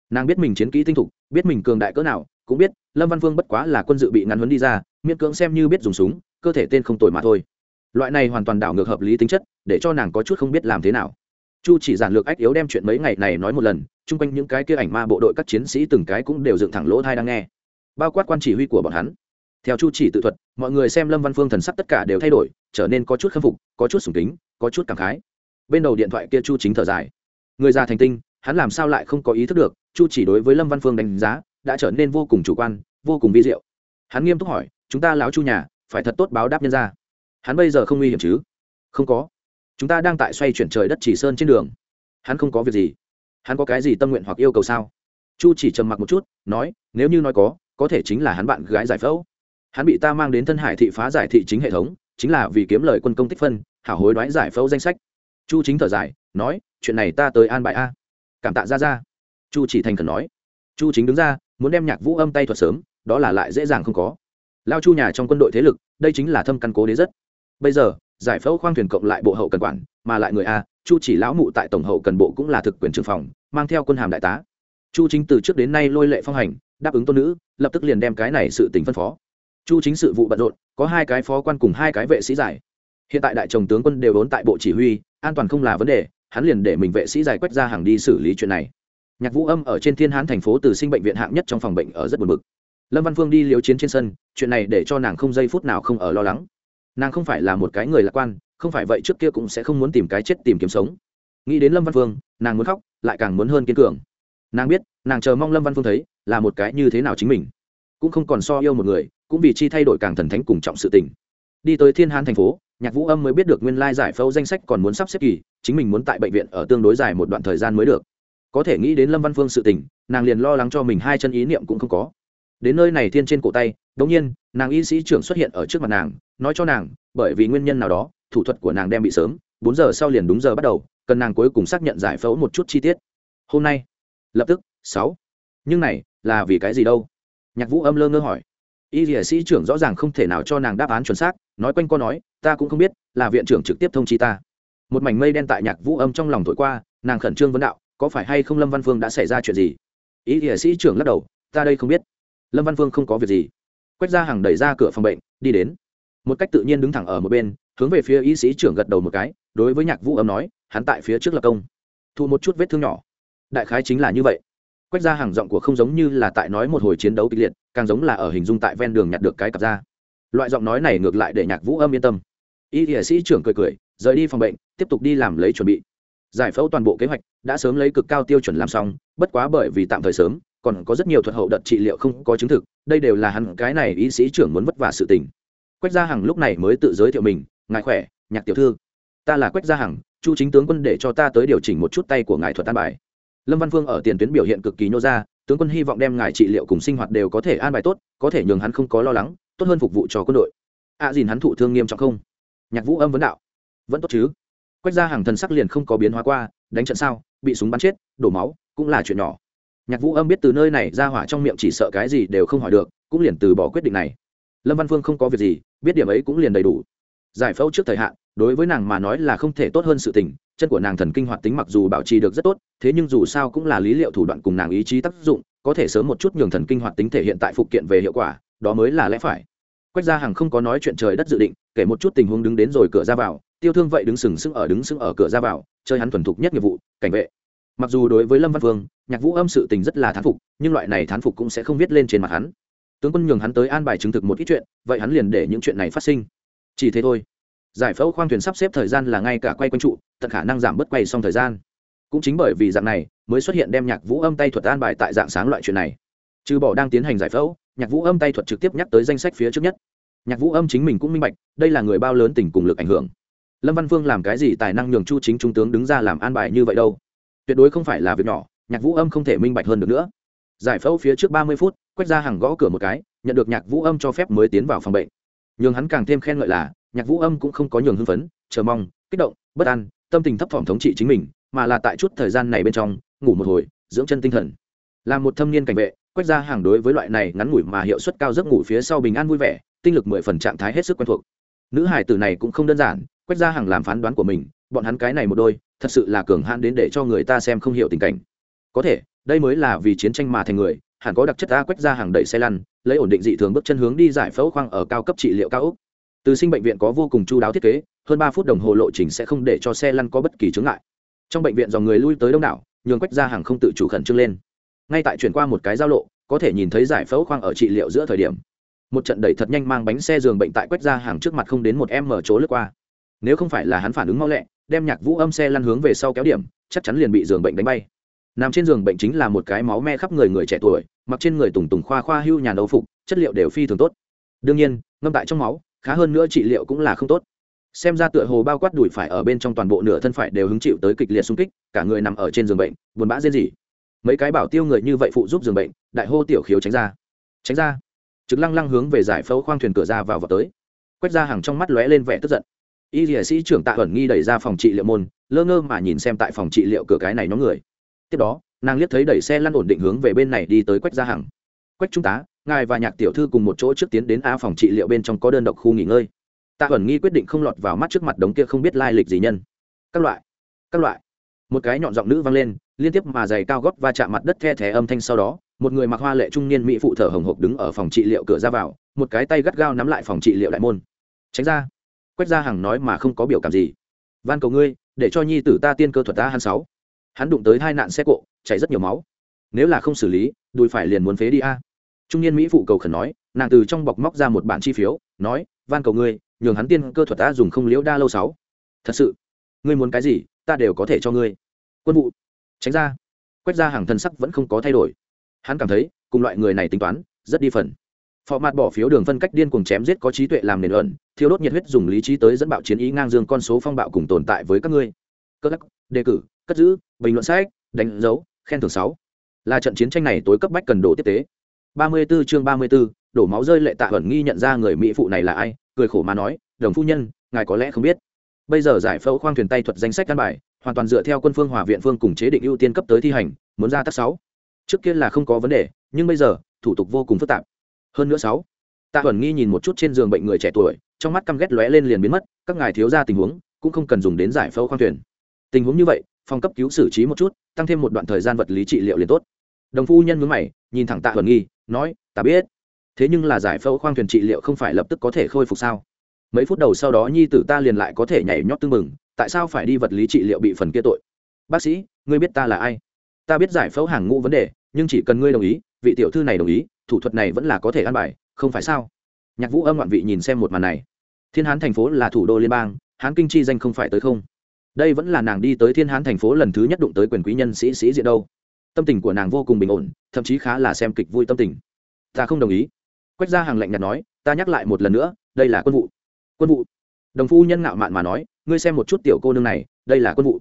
Nàng biết mình chiến kỹ tinh thục, biết mình cường đại cỡ nào, cũng biết lâm văn phương bất quá là quân dự bị ngắn huấn đi ra, miễn cưỡng xem như biết dùng súng, cơ thể tên không tồi mà thôi. Loại này hoàn toàn đảo ngược hợp lý tính chất, để cho nàng có chút không biết làm thế nào. Chu chỉ giản lược ách yếu đem chuyện mấy ngày này nói một lần, chung quanh những cái kia ảnh ma bộ đội các chiến sĩ từng cái cũng đều dựng thẳng lỗ thai đang nghe. Bao quát quan chỉ huy của bọn hắn. Theo chu chỉ tự thuật, mọi người xem lâm văn phương thần sắc tất cả đều thay đổi, trở nên có chút khâm phục, có chút sùng kính, có chút cảm khái bên đầu điện thoại kia chu chính thở dài. Người già thành tinh, hắn làm sao lại không có ý thức được, chu chỉ đối với lâm văn phương đánh giá, đã trở nên vô cùng chủ quan, vô cùng vi diệu. Hắn nghiêm túc hỏi, chúng ta láo chu nhà, phải thật tốt báo đáp nhân ra hắn bây giờ không nguy hiểm chứ? Không có. Chúng ta đang tại xoay chuyển trời đất chỉ sơn trên đường. Hắn không có việc gì. Hắn có cái gì tâm nguyện hoặc yêu cầu sao? Chu chỉ trầm mặc một chút, nói, nếu như nói có có thể chính là hắn bạn gái giải phẫu. Hắn bị ta mang đến thân hải thị phá giải thị chính hệ thống, chính là vì kiếm lời quân công tích phân, hảo hối đoái giải phẫu danh sách chu chính thở dài, nói, chuyện này ta tới an bài a. Cảm tạ ra ra chu chỉ thành khẩn nói. Chu chính đứng ra, muốn đem nhạc vũ âm tay thuật sớm, đó là lại dễ dàng không có. Lao chu nhà trong quân đội thế lực, đây chính là thâm căn cố đế rất. Bây giờ, giải phẫu khoang thuyền cộng lại bộ hậu cần quản, mà lại người a, chu chỉ lão mụ tại tổng hậu cần bộ cũng là thực quyền trưởng phòng, mang theo quân hàm đại tá. Chu chính từ trước đến nay lôi lệ phong hành, đáp ứng tôn nữ, lập tức liền đem cái này sự tình phân phó. Chu chính sự vụ bận rộn, có hai cái phó quan cùng hai cái vệ sĩ giải hiện tại đại chồng tướng quân đều vốn tại bộ chỉ huy, an toàn không là vấn đề, hắn liền để mình vệ sĩ giải quét ra hàng đi xử lý chuyện này. Nhạc vũ âm ở trên thiên hán thành phố từ sinh bệnh viện hạng nhất trong phòng bệnh ở rất buồn bực. Lâm văn phương đi liếu chiến trên sân, chuyện này để cho nàng không giây phút nào không ở lo lắng. Nàng không phải là một cái người lạc quan, không phải vậy trước kia cũng sẽ không muốn tìm cái chết tìm kiếm sống. Nghĩ đến lâm văn phương, nàng muốn khóc, lại càng muốn hơn kiên cường. Nàng biết, nàng chờ mong lâm văn phương thấy, là một cái như thế nào chính mình. Cũng không còn so yêu một người, cũng vì chi thay đổi càng thần thánh cùng trọng sự tình. Đi tới thiên hán thành phố nhạc vũ âm mới biết được nguyên lai giải phẫu danh sách còn muốn sắp xếp kỳ, chính mình muốn tại bệnh viện ở tương đối dài một đoạn thời gian mới được. Có thể nghĩ đến lâm văn phương sự tình, nàng liền lo lắng cho mình hai chân ý niệm cũng không có. Đến nơi này thiên trên cổ tay đ ỗ n g nhiên, nàng y sĩ trưởng xuất hiện ở trước mặt nàng, nói cho nàng, bởi vì nguyên nhân nào đó, thủ thuật của nàng đem bị sớm, bốn giờ sau liền đúng giờ bắt đầu, cần nàng cuối cùng xác nhận giải phẫu một chút chi tiết. Hôm nay, lập tức, sáu. Nhưng này, là vì cái gì đâu? Nhạc vũ âm lơ ngơ hỏi y lìa sĩ trưởng rõ ràng không thể nào cho nàng đáp án chuẩn xác, nói quanh co nói, ta cũng không biết, là viện trưởng trực tiếp thông chi ta. Một mảnh mây đen tại nhạc vũ âm trong lòng thổi qua, nàng khẩn trương vấn đạo, có phải hay không lâm văn phương đã xảy ra chuyện gì? Ý dĩa sĩ trưởng lắc đầu, ta đây không biết. Lâm văn phương không có việc gì. Quách ra hàng đẩy ra cửa phòng bệnh, đi đến. Một cách tự nhiên đứng thẳng ở một bên, hướng về phía y sĩ trưởng gật đầu một cái, đối với nhạc vũ âm nói, hắn tại phía trước lập công. Thu một chút vết thương nhỏ. Đại khái chính là như vậy quách ra hàng giọng của không giống như là tại nói một hồi chiến đấu kịch liệt, càng giống là ở hình dung tại ven đường nhặt được cái cặp ra loại giọng nói này ngược lại để nhạc vũ âm yên tâm. Y y sĩ trưởng cười cười, rời đi phòng bệnh, tiếp tục đi làm lấy chuẩn bị. Giải phẫu toàn bộ kế hoạch, đã sớm lấy cực cao tiêu chuẩn làm xong, bất quá bởi vì tạm thời sớm, còn có rất nhiều thuật hậu đợt trị liệu không có chứng thực, đây đều là hẳn cái này y sĩ trưởng muốn vất vả sự tình. Quách gia hằng lúc này mới tự giới thiệu mình, ngài khỏe, nhạc tiểu thư. Ta là quách gia hằng chu chính tướng quân để cho ta tới điều chỉnh một chút tay của ngài thuật an bài lâm văn phương ở tiền tuyến biểu hiện cực kỳ nhô ra tướng quân hy vọng đem ngài trị liệu cùng sinh hoạt đều có thể an bài tốt có thể nhường hắn không có lo lắng tốt hơn phục vụ cho quân đội. Ạ à, dìn hắn thụ thương nghiêm trọng không? Nhạc vũ âm vấn đạo. Vẫn tốt chứ. Quách ra hàng thần sắc liền không có biến hóa qua đánh trận sao bị súng bắn chết đổ máu cũng là chuyện nhỏ. Nhạc vũ âm biết từ nơi này ra hỏa trong miệng chỉ sợ cái gì đều không hỏi được cũng liền từ bỏ quyết định này. Lâm văn phương không có việc gì biết điểm ấy cũng liền đầy đủ. Giải phẫu trước thời hạn đối với nàng mà nói là không thể tốt hơn sự tình chân của nàng thần kinh hoạt tính mặc dù bảo trì được rất tốt, thế nhưng dù sao cũng là lý liệu thủ đoạn cùng nàng ý chí tác dụng, có thể sớm một chút nhường thần kinh hoạt tính thể hiện tại phụ kiện về hiệu quả, đó mới là lẽ phải. Quách gia hằng không có nói chuyện trời đất dự định, kể một chút tình huống đứng đến rồi cửa ra vào, tiêu thương vậy đứng sừng sững ở đứng sững ở cửa ra vào, chơi hắn thuần thục nhất nghiệp vụ, cảnh vệ. Mặc dù đối với lâm văn vương, nhạc vũ âm sự tình rất là thán phục, nhưng loại này thán phục cũng sẽ không viết lên trên mặt hắn. Tướng quân nhường hắn tới an bài chứng thực một ít chuyện, vậy hắn liền để những chuyện này phát sinh. Chỉ thế thôi giải phẫu khoang thuyền sắp xếp thời gian là ngay cả quay quanh trụ, tận khả năng giảm bớt quay xong thời gian. Cũng chính bởi vì dạng này, mới xuất hiện đem nhạc vũ âm tay thuật an bài tại dạng sáng loại chuyện này. Trừ bỏ đang tiến hành giải phẫu, nhạc vũ âm tay thuật trực tiếp nhắc tới danh sách phía trước nhất. Nhạc vũ âm chính mình cũng minh bạch, đây là người bao lớn tình cùng lực ảnh hưởng. Lâm văn phương làm cái gì tài năng nhường chu chính trung tướng đứng ra làm an bài như vậy đâu? Tuyệt đối không phải là việc nhỏ, nhạc vũ âm không thể minh bạch hơn được nữa. Giải phẫu phía trước ba mươi phút, quét ra hàng gõ cửa một cái, nhận được nhạc vũ âm cho phép mới tiến vào phòng bệnh. Nhường hắn càng thêm khen ngợi là nhạc vũ âm cũng không có nhường hưng phấn, chờ mong, kích động, bất an, tâm tình thấp thỏm thống trị chính mình, mà là tại chút thời gian này bên trong, ngủ một hồi, dưỡng chân tinh thần. Là một thâm niên cảnh vệ quét ra hàng đối với loại này ngắn ngủi mà hiệu suất cao giấc ngủ phía sau bình an vui vẻ, tinh lực mười phần trạng thái hết sức quen thuộc. Nữ hải tử này cũng không đơn giản quét ra hàng làm phán đoán của mình, bọn hắn cái này một đôi, thật sự là cường hãn đến để cho người ta xem không hiểu tình cảnh. Có thể, đây mới là vì chiến tranh mà thành người, hẳn có đặc chất ta quét ra hàng đẩy xe lăn, lấy ổn định dị thường bước chân hướng đi giải phẫu khoang ở cao cấp trị liệu cao úc từ sinh bệnh viện có vô cùng chu đáo thiết kế, hơn ba phút đồng hồ lộ trình sẽ không để cho xe lăn có bất kỳ chướng ngại. Trong bệnh viện dòng người lui tới đông đảo, nhường quách ra hàng không tự chủ khẩn trương lên. Ngay tại chuyển qua một cái giao lộ, có thể nhìn thấy giải phẫu khoang ở trị liệu giữa thời điểm. Một trận đẩy thật nhanh mang bánh xe giường bệnh tại quách ra hàng trước mặt không đến một em mở chỗ lướt qua. Nếu không phải là hắn phản ứng mau lẹ, đem nhạc vũ âm xe lăn hướng về sau kéo điểm, chắc chắn liền bị giường bệnh đánh bay. Nằm trên giường bệnh chính là một cái máu me khắp người người trẻ tuổi, mặc trên người tùng tùng khoa khoa hưu nhà đấu phục, chất liệu đều phi thường tốt. Đương nhiên, ngâm tại trong máu khá hơn nữa trị liệu cũng là không tốt. Xem ra tựa hồ bao quát đùi phải ở bên trong toàn bộ nửa thân phải đều hứng chịu tới kịch liệt xung kích, cả người nằm ở trên giường bệnh, buồn bã riêng gì mấy cái bảo tiêu người như vậy phụ giúp giường bệnh, đại hô tiểu khiếu tránh ra. Tránh ra. Trực lăng lăng hướng về giải phẫu khoang thuyền cửa ra vào vào tới. Quét ra hàng trong mắt lóe lên vẻ tức giận. Y dìa sĩ trưởng tạ ẩn nghi đẩy ra phòng trị liệu môn, lơ ngơ mà nhìn xem tại phòng trị liệu cửa cái này nhóm người. Tiếp đó, nàng liếc thấy đẩy xe lăn ổn định hướng về bên này đi tới quách gia hằng. Quách trung tá ngài và nhạc tiểu thư cùng một chỗ trước tiến đến a phòng trị liệu bên trong có đơn độc khu nghỉ ngơi. Tạ ẩn nghi quyết định không lọt vào mắt trước mặt đống kia không biết lai lịch gì nhân. Các loại các loại. Một cái nhọn giọng nữ vang lên, liên tiếp mà giày cao gót va chạm mặt đất the thé âm thanh sau đó, một người mặc hoa lệ trung niên mỹ phụ thở hồng hộc đứng ở phòng trị liệu cửa ra vào, một cái tay gắt gao nắm lại phòng trị liệu đại môn. Tránh ra. Quét ra hằng nói mà không có biểu cảm gì. Van cầu ngươi, để cho nhi tử ta tiên cơ thuật ta hắn sáu. Hắn đụng tới hai nạn xe cộ, chảy rất nhiều máu. Nếu là không xử lý, đùi phải liền muốn phế đi a trung niên mỹ phụ cầu khẩn nói, nàng từ trong bọc móc ra một bản chi phiếu, nói, van cầu ngươi, nhường hắn tiên cơ thuật ta dùng không liễu đa lâu sáu. Thật sự? Ngươi muốn cái gì, ta đều có thể cho ngươi. Quân vụ. Tránh ra. Quét ra hàng thân sắc vẫn không có thay đổi. Hắn cảm thấy, cùng loại người này tính toán, rất đi phần. Phò mặt bỏ phiếu đường phân cách điên cuồng chém giết có trí tuệ làm nền ẩn thiếu đốt nhiệt huyết dùng lý trí tới dẫn bạo chiến ý ngang dương con số phong bạo cùng tồn tại với các ngươi. Cơ lắc, đề cử, cất giữ, bình luận sách, đánh dấu, khen thưởng sáu. Là trận chiến tranh này tối cấp bách cần đồ tiếp tế. 34 chương 34, đổ máu rơi lệ tạ ẩn nghi nhận ra người mỹ phụ này là ai cười khổ mà nói đồng phu nhân ngài có lẽ không biết. Bây giờ giải phẫu khoang thuyền tay thuật danh sách căn bài hoàn toàn dựa theo quân phương hòa viện phương cùng chế định ưu tiên cấp tới thi hành muốn ra tác sáu. Trước kia là không có vấn đề nhưng bây giờ thủ tục vô cùng phức tạp. Hơn nữa sáu. Tạ Hoẩn nghi nhìn một chút trên giường bệnh người trẻ tuổi trong mắt căm ghét lóe lên liền biến mất các ngài thiếu ra tình huống cũng không cần dùng đến giải phẫu khoang thuyền. Tình huống như vậy phòng cấp cứu xử trí một chút tăng thêm một đoạn thời gian vật lý trị liệu liền tốt. Đồng phu nhân nhướng mày nhìn thẳng tạ Hoẩn nghi nói, ta biết. Thế nhưng là giải phẫu khoang thuyền trị liệu không phải lập tức có thể khôi phục sao? Mấy phút đầu sau đó nhi tử ta liền lại có thể nhảy nhót tưng mừng tại sao phải đi vật lý trị liệu bị phần kia tội? Bác sĩ, ngươi biết ta là ai? Ta biết giải phẫu hàng ngũ vấn đề, nhưng chỉ cần ngươi đồng ý, vị tiểu thư này đồng ý, thủ thuật này vẫn là có thể ăn bài, không phải sao? Nhạc vũ âm ngoạn vị nhìn xem một màn này. Thiên hán thành phố là thủ đô liên bang, hán kinh chi danh không phải tới không. Đây vẫn là nàng đi tới thiên hán thành phố lần thứ nhất đụng tới quyền quý nhân sĩ sĩ diện đâu tâm tình của nàng vô cùng bình ổn, thậm chí khá là xem kịch vui tâm tình. Ta không đồng ý. Quách gia hàng lạnh nhạt nói, ta nhắc lại một lần nữa, đây là quân vụ. Quân vụ. Đồng phu nhân ngạo mạn mà nói, ngươi xem một chút tiểu cô nương này, đây là quân vụ.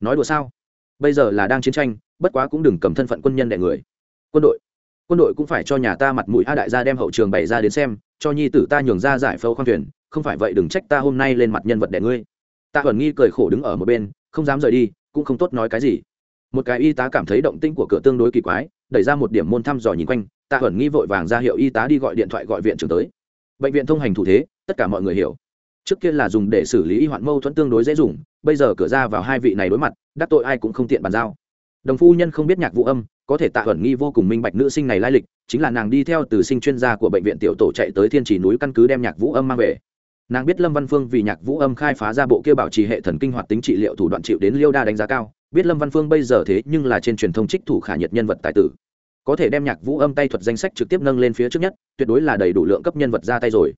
Nói đùa sao? Bây giờ là đang chiến tranh, bất quá cũng đừng cầm thân phận quân nhân đệ người. Quân đội. Quân đội cũng phải cho nhà ta mặt mũi a đại gia đem hậu trường bày ra đến xem, cho nhi tử ta nhường ra giải phẫu khoang thuyền, không phải vậy đừng trách ta hôm nay lên mặt nhân vật đệ ngươi. Tạ huẩn nghi cười khổ đứng ở một bên, không dám rời đi, cũng không tốt nói cái gì một cái y tá cảm thấy động tĩnh của cửa tương đối kỳ quái, đẩy ra một điểm môn thăm dò nhìn quanh, tạ huẩn nghi vội vàng ra hiệu y tá đi gọi điện thoại gọi viện trưởng tới. Bệnh viện thông hành thủ thế, tất cả mọi người hiểu. Trước kia là dùng để xử lý y hoạn mâu thuẫn tương đối dễ dùng, bây giờ cửa ra vào hai vị này đối mặt, đắc tội ai cũng không tiện bàn giao. Đồng phu nhân không biết nhạc vụ âm, có thể tạ ẩn nghi vô cùng minh bạch nữ sinh này lai lịch, chính là nàng đi theo từ sinh chuyên gia của bệnh viện tiểu tổ chạy tới thiên trì núi căn cứ đem nhạc vũ âm mang về. Nàng biết lâm văn phương vì nhạc vũ âm khai phá ra bộ kia bảo trì hệ thần kinh hoạt tính trị liệu thủ đoạn chịu đến liêu đa đánh giá cao biết lâm văn phương bây giờ thế nhưng là trên truyền thông trích thủ khả nhiệt nhân vật tài tử. Có thể đem nhạc vũ âm tay thuật danh sách trực tiếp nâng lên phía trước nhất, tuyệt đối là đầy đủ lượng cấp nhân vật ra tay rồi.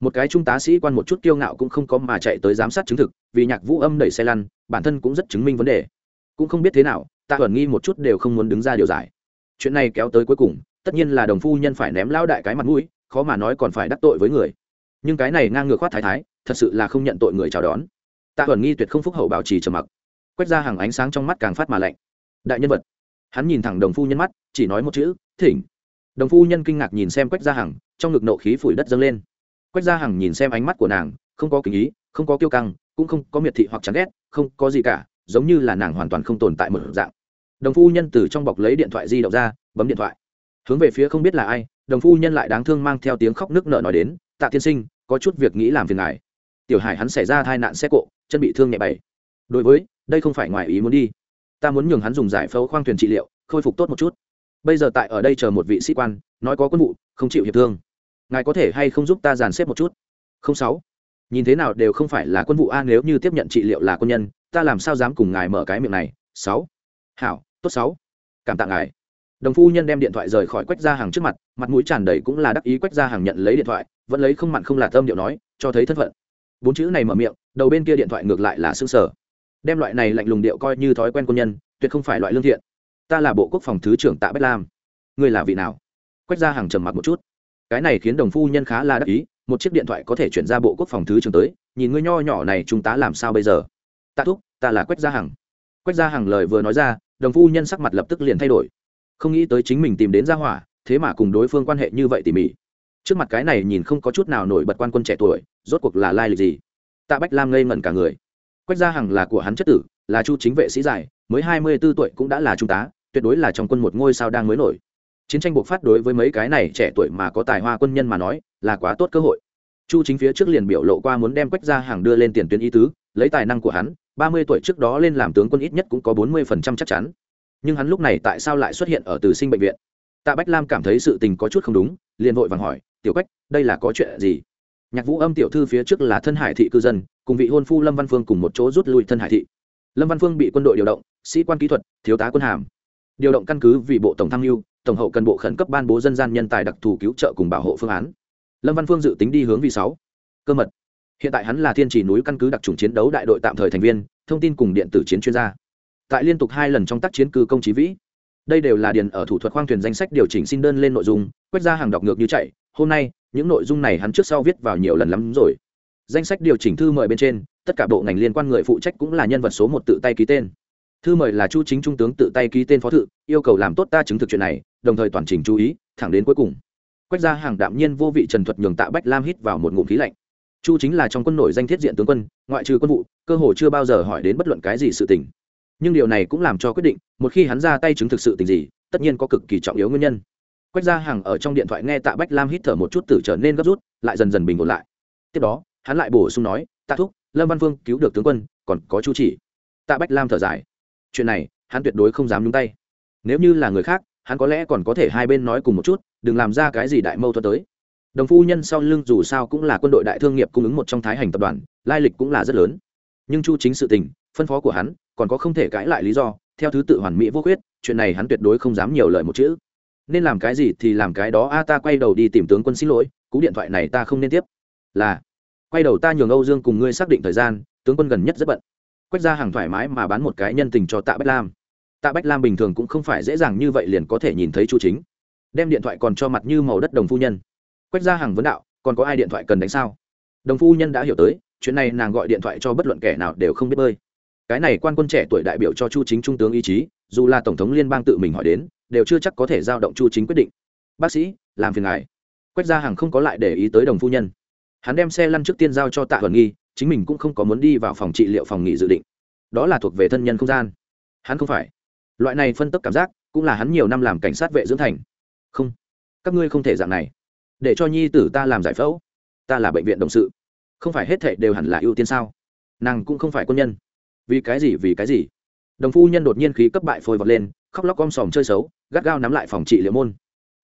Một cái trung tá sĩ quan một chút kiêu ngạo cũng không có mà chạy tới giám sát chứng thực, vì nhạc vũ âm đẩy xe lăn, bản thân cũng rất chứng minh vấn đề. Cũng không biết thế nào, tạ Thuần nghi một chút đều không muốn đứng ra điều giải. Chuyện này kéo tới cuối cùng, tất nhiên là đồng phu nhân phải ném lao đại cái mặt mũi, khó mà nói còn phải đắc tội với người. Nhưng cái này ngang ngược khoát thái thái, thật sự là không nhận tội người chào đón. Tạ Thuần nghi tuyệt không phúc hậu bảo trì trầm mặc quét ra hàng ánh sáng trong mắt càng phát mà lạnh. Đại nhân vật. Hắn nhìn thẳng đồng phu nhân mắt, chỉ nói một chữ, thỉnh. Đồng phu nhân kinh ngạc nhìn xem quách gia hằng trong ngực nộ khí phủi đất dâng lên. Quách gia hằng nhìn xem ánh mắt của nàng, không có kinh ý, không có kiêu căng, cũng không có miệt thị hoặc chán ghét, không có gì cả, giống như là nàng hoàn toàn không tồn tại một dạng. Đồng phu nhân từ trong bọc lấy điện thoại di động ra, bấm điện thoại. Hướng về phía không biết là ai, đồng phu nhân lại đáng thương mang theo tiếng khóc nước nợ nói đến, tạ tiên sinh, có chút việc nghĩ làm phiền ngài. Tiểu hải hắn xảy ra tai nạn xe cộ, chân bị thương nhẹ bảy đối với đây không phải ngoài ý muốn đi. Ta muốn nhường hắn dùng giải phẫu khoang thuyền trị liệu, khôi phục tốt một chút. Bây giờ tại ở đây chờ một vị sĩ quan, nói có quân vụ, không chịu hiệp thương. Ngài có thể hay không giúp ta dàn xếp một chút? Không sáu. Nhìn thế nào đều không phải là quân vụ a, nếu như tiếp nhận trị liệu là quân nhân, ta làm sao dám cùng ngài mở cái miệng này? Sáu. Hảo, tốt sáu. Cảm tạ ngài. Đồng phu nhân đem điện thoại rời khỏi quách gia hàng trước mặt mặt mũi tràn đầy cũng là đắc ý quách gia hàng nhận lấy điện thoại, vẫn lấy không mặn không là tâm điệu nói, cho thấy thân phận. Bốn chữ này mở miệng, đầu bên kia điện thoại ngược lại là xương sở đem loại này lạnh lùng điệu coi như thói quen quân nhân, tuyệt không phải loại lương thiện. Ta là bộ quốc phòng thứ trưởng tạ bách lam. Ngươi là vị nào? Quách gia hàng trầm mặc một chút. Cái này khiến đồng phu nhân khá là đắc ý, một chiếc điện thoại có thể chuyển ra bộ quốc phòng thứ trưởng tới, nhìn ngươi nho nhỏ này chúng ta làm sao bây giờ? Ta thúc, ta là quách gia hằng. Quách gia hằng lời vừa nói ra, đồng phu nhân sắc mặt lập tức liền thay đổi. Không nghĩ tới chính mình tìm đến gia hỏa, thế mà cùng đối phương quan hệ như vậy tỉ mỉ. Trước mặt cái này nhìn không có chút nào nổi bật quan quân trẻ tuổi, rốt cuộc là lai lịch gì? Tạ bách lam ngây ngẩn cả người quách gia hằng là của hắn chất tử, là chu chính vệ sĩ giải mới hai mươi b ố tuổi cũng đã là trung tá, tuyệt đối là trong quân một ngôi sao đang mới nổi. Chiến tranh buộc phát đối với mấy cái này trẻ tuổi mà có tài hoa quân nhân mà nói, là quá tốt cơ hội. Chu chính phía trước liền biểu lộ qua muốn đem quách gia hàng đưa lên tiền tuyến ý tứ, lấy tài năng của hắn, ba mươi tuổi trước đó lên làm tướng quân ít nhất cũng có bốn mươi phần trăm chắc chắn. Nhưng hắn lúc này tại sao lại xuất hiện ở từ sinh bệnh viện? Tạ bách lam cảm thấy sự tình có chút không đúng, liền vội vàng hỏi, tiểu quách, đây là có chuyện gì? Nhạc vũ âm tiểu thư phía trước là thân hải thị cư dân cùng vị hôn phu lâm văn phương cùng một chỗ rút lui thân hải thị. Lâm văn phương bị quân đội điều động, sĩ quan kỹ thuật, thiếu tá quân hàm. Điều động căn cứ vì bộ tổng tham mưu, tổng hậu cần bộ khẩn cấp ban bố dân gian nhân tài đặc thù cứu trợ cùng bảo hộ phương án. Lâm văn phương dự tính đi hướng vì sáu. Cơ mật. Hiện tại hắn là thiên chỉ núi căn cứ đặc trùng chiến đấu đại đội tạm thời thành viên, thông tin cùng điện tử chiến chuyên gia. Tại liên tục hai lần trong tác chiến cư công trí vĩ. Đây đều là điền ở thủ thuật khoang thuyền danh sách điều chỉnh xin đơn lên nội dung, quét ra hàng đọc ngược như chạy. Hôm nay, những nội dung này hắn trước sau viết vào nhiều lần lắm rồi danh sách điều chỉnh thư mời bên trên, tất cả bộ ngành liên quan người phụ trách cũng là nhân vật số một tự tay ký tên. Thư mời là chu chính trung tướng tự tay ký tên phó thự, yêu cầu làm tốt ta chứng thực chuyện này, đồng thời toàn trình chú ý, thẳng đến cuối cùng. Quách ra hàng đạm nhiên vô vị trần thuật nhường tạ bách lam hít vào một ngụm khí lạnh. Chu chính là trong quân nổi danh thiết diện tướng quân, ngoại trừ quân vụ, cơ hồ chưa bao giờ hỏi đến bất luận cái gì sự tình. Nhưng điều này cũng làm cho quyết định, một khi hắn ra tay chứng thực sự tình gì, tất nhiên có cực kỳ trọng yếu nguyên nhân. Quách ra hàng ở trong điện thoại nghe tạ bách lam hít thở một chút từ trở nên gấp rút, lại dần dần bình ổn lại. Tiếp đó hắn lại bổ sung nói, tạ thúc, lâm văn vương cứu được tướng quân, còn có chu chỉ. Tạ bách lam thở dài. Chuyện này, hắn tuyệt đối không dám nhúng tay. Nếu như là người khác, hắn có lẽ còn có thể hai bên nói cùng một chút, đừng làm ra cái gì đại mâu thuẫn tới. Đồng phu nhân sau lưng dù sao cũng là quân đội đại thương nghiệp cung ứng một trong thái hành tập đoàn, lai lịch cũng là rất lớn. Nhưng chu chính sự tình, phân phó của hắn, còn có không thể cãi lại lý do, theo thứ tự hoàn mỹ vô khuyết, chuyện này hắn tuyệt đối không dám nhiều lời một chữ. Nên làm cái gì thì làm cái đó, a, ta quay đầu đi tìm tướng quân xin lỗi, cú điện thoại này ta không nên tiếp. Là quay đầu ta nhường âu dương cùng ngươi xác định thời gian, tướng quân gần nhất rất bận. Quách ra hàng thoải mái mà bán một cái nhân tình cho tạ bách lam. Tạ bách lam bình thường cũng không phải dễ dàng như vậy liền có thể nhìn thấy chu chính. Đem điện thoại còn cho mặt như màu đất đồng phu nhân. Quách ra hàng vấn đạo, còn có ai điện thoại cần đánh sao? Đồng phu nhân đã hiểu tới, chuyện này nàng gọi điện thoại cho bất luận kẻ nào đều không biết bơi. Cái này quan quân trẻ tuổi đại biểu cho chu chính trung tướng ý chí, dù là tổng thống liên bang tự mình hỏi đến, đều chưa chắc có thể giao động chu chính quyết định. Bác sĩ, làm phiền ngài. Quách gia hàng không có lại để ý tới đồng phu nhân hắn đem xe lăn trước tiên giao cho tạ huẩn nghi, chính mình cũng không có muốn đi vào phòng trị liệu phòng nghỉ dự định. Đó là thuộc về thân nhân không gian. Hắn không phải. Loại này phân tức cảm giác, cũng là hắn nhiều năm làm cảnh sát vệ dưỡng thành. Không. Các ngươi không thể dạng này. Để cho nhi tử ta làm giải phẫu. Ta là bệnh viện đồng sự. Không phải hết thệ đều hẳn là ưu tiên sao? Nàng cũng không phải quân nhân. Vì cái gì, vì cái gì? Đồng phu nhân đột nhiên khí cấp bại phôi vọt lên, khóc lóc om sòm chơi xấu, gắt gao nắm lại phòng trị liệu môn.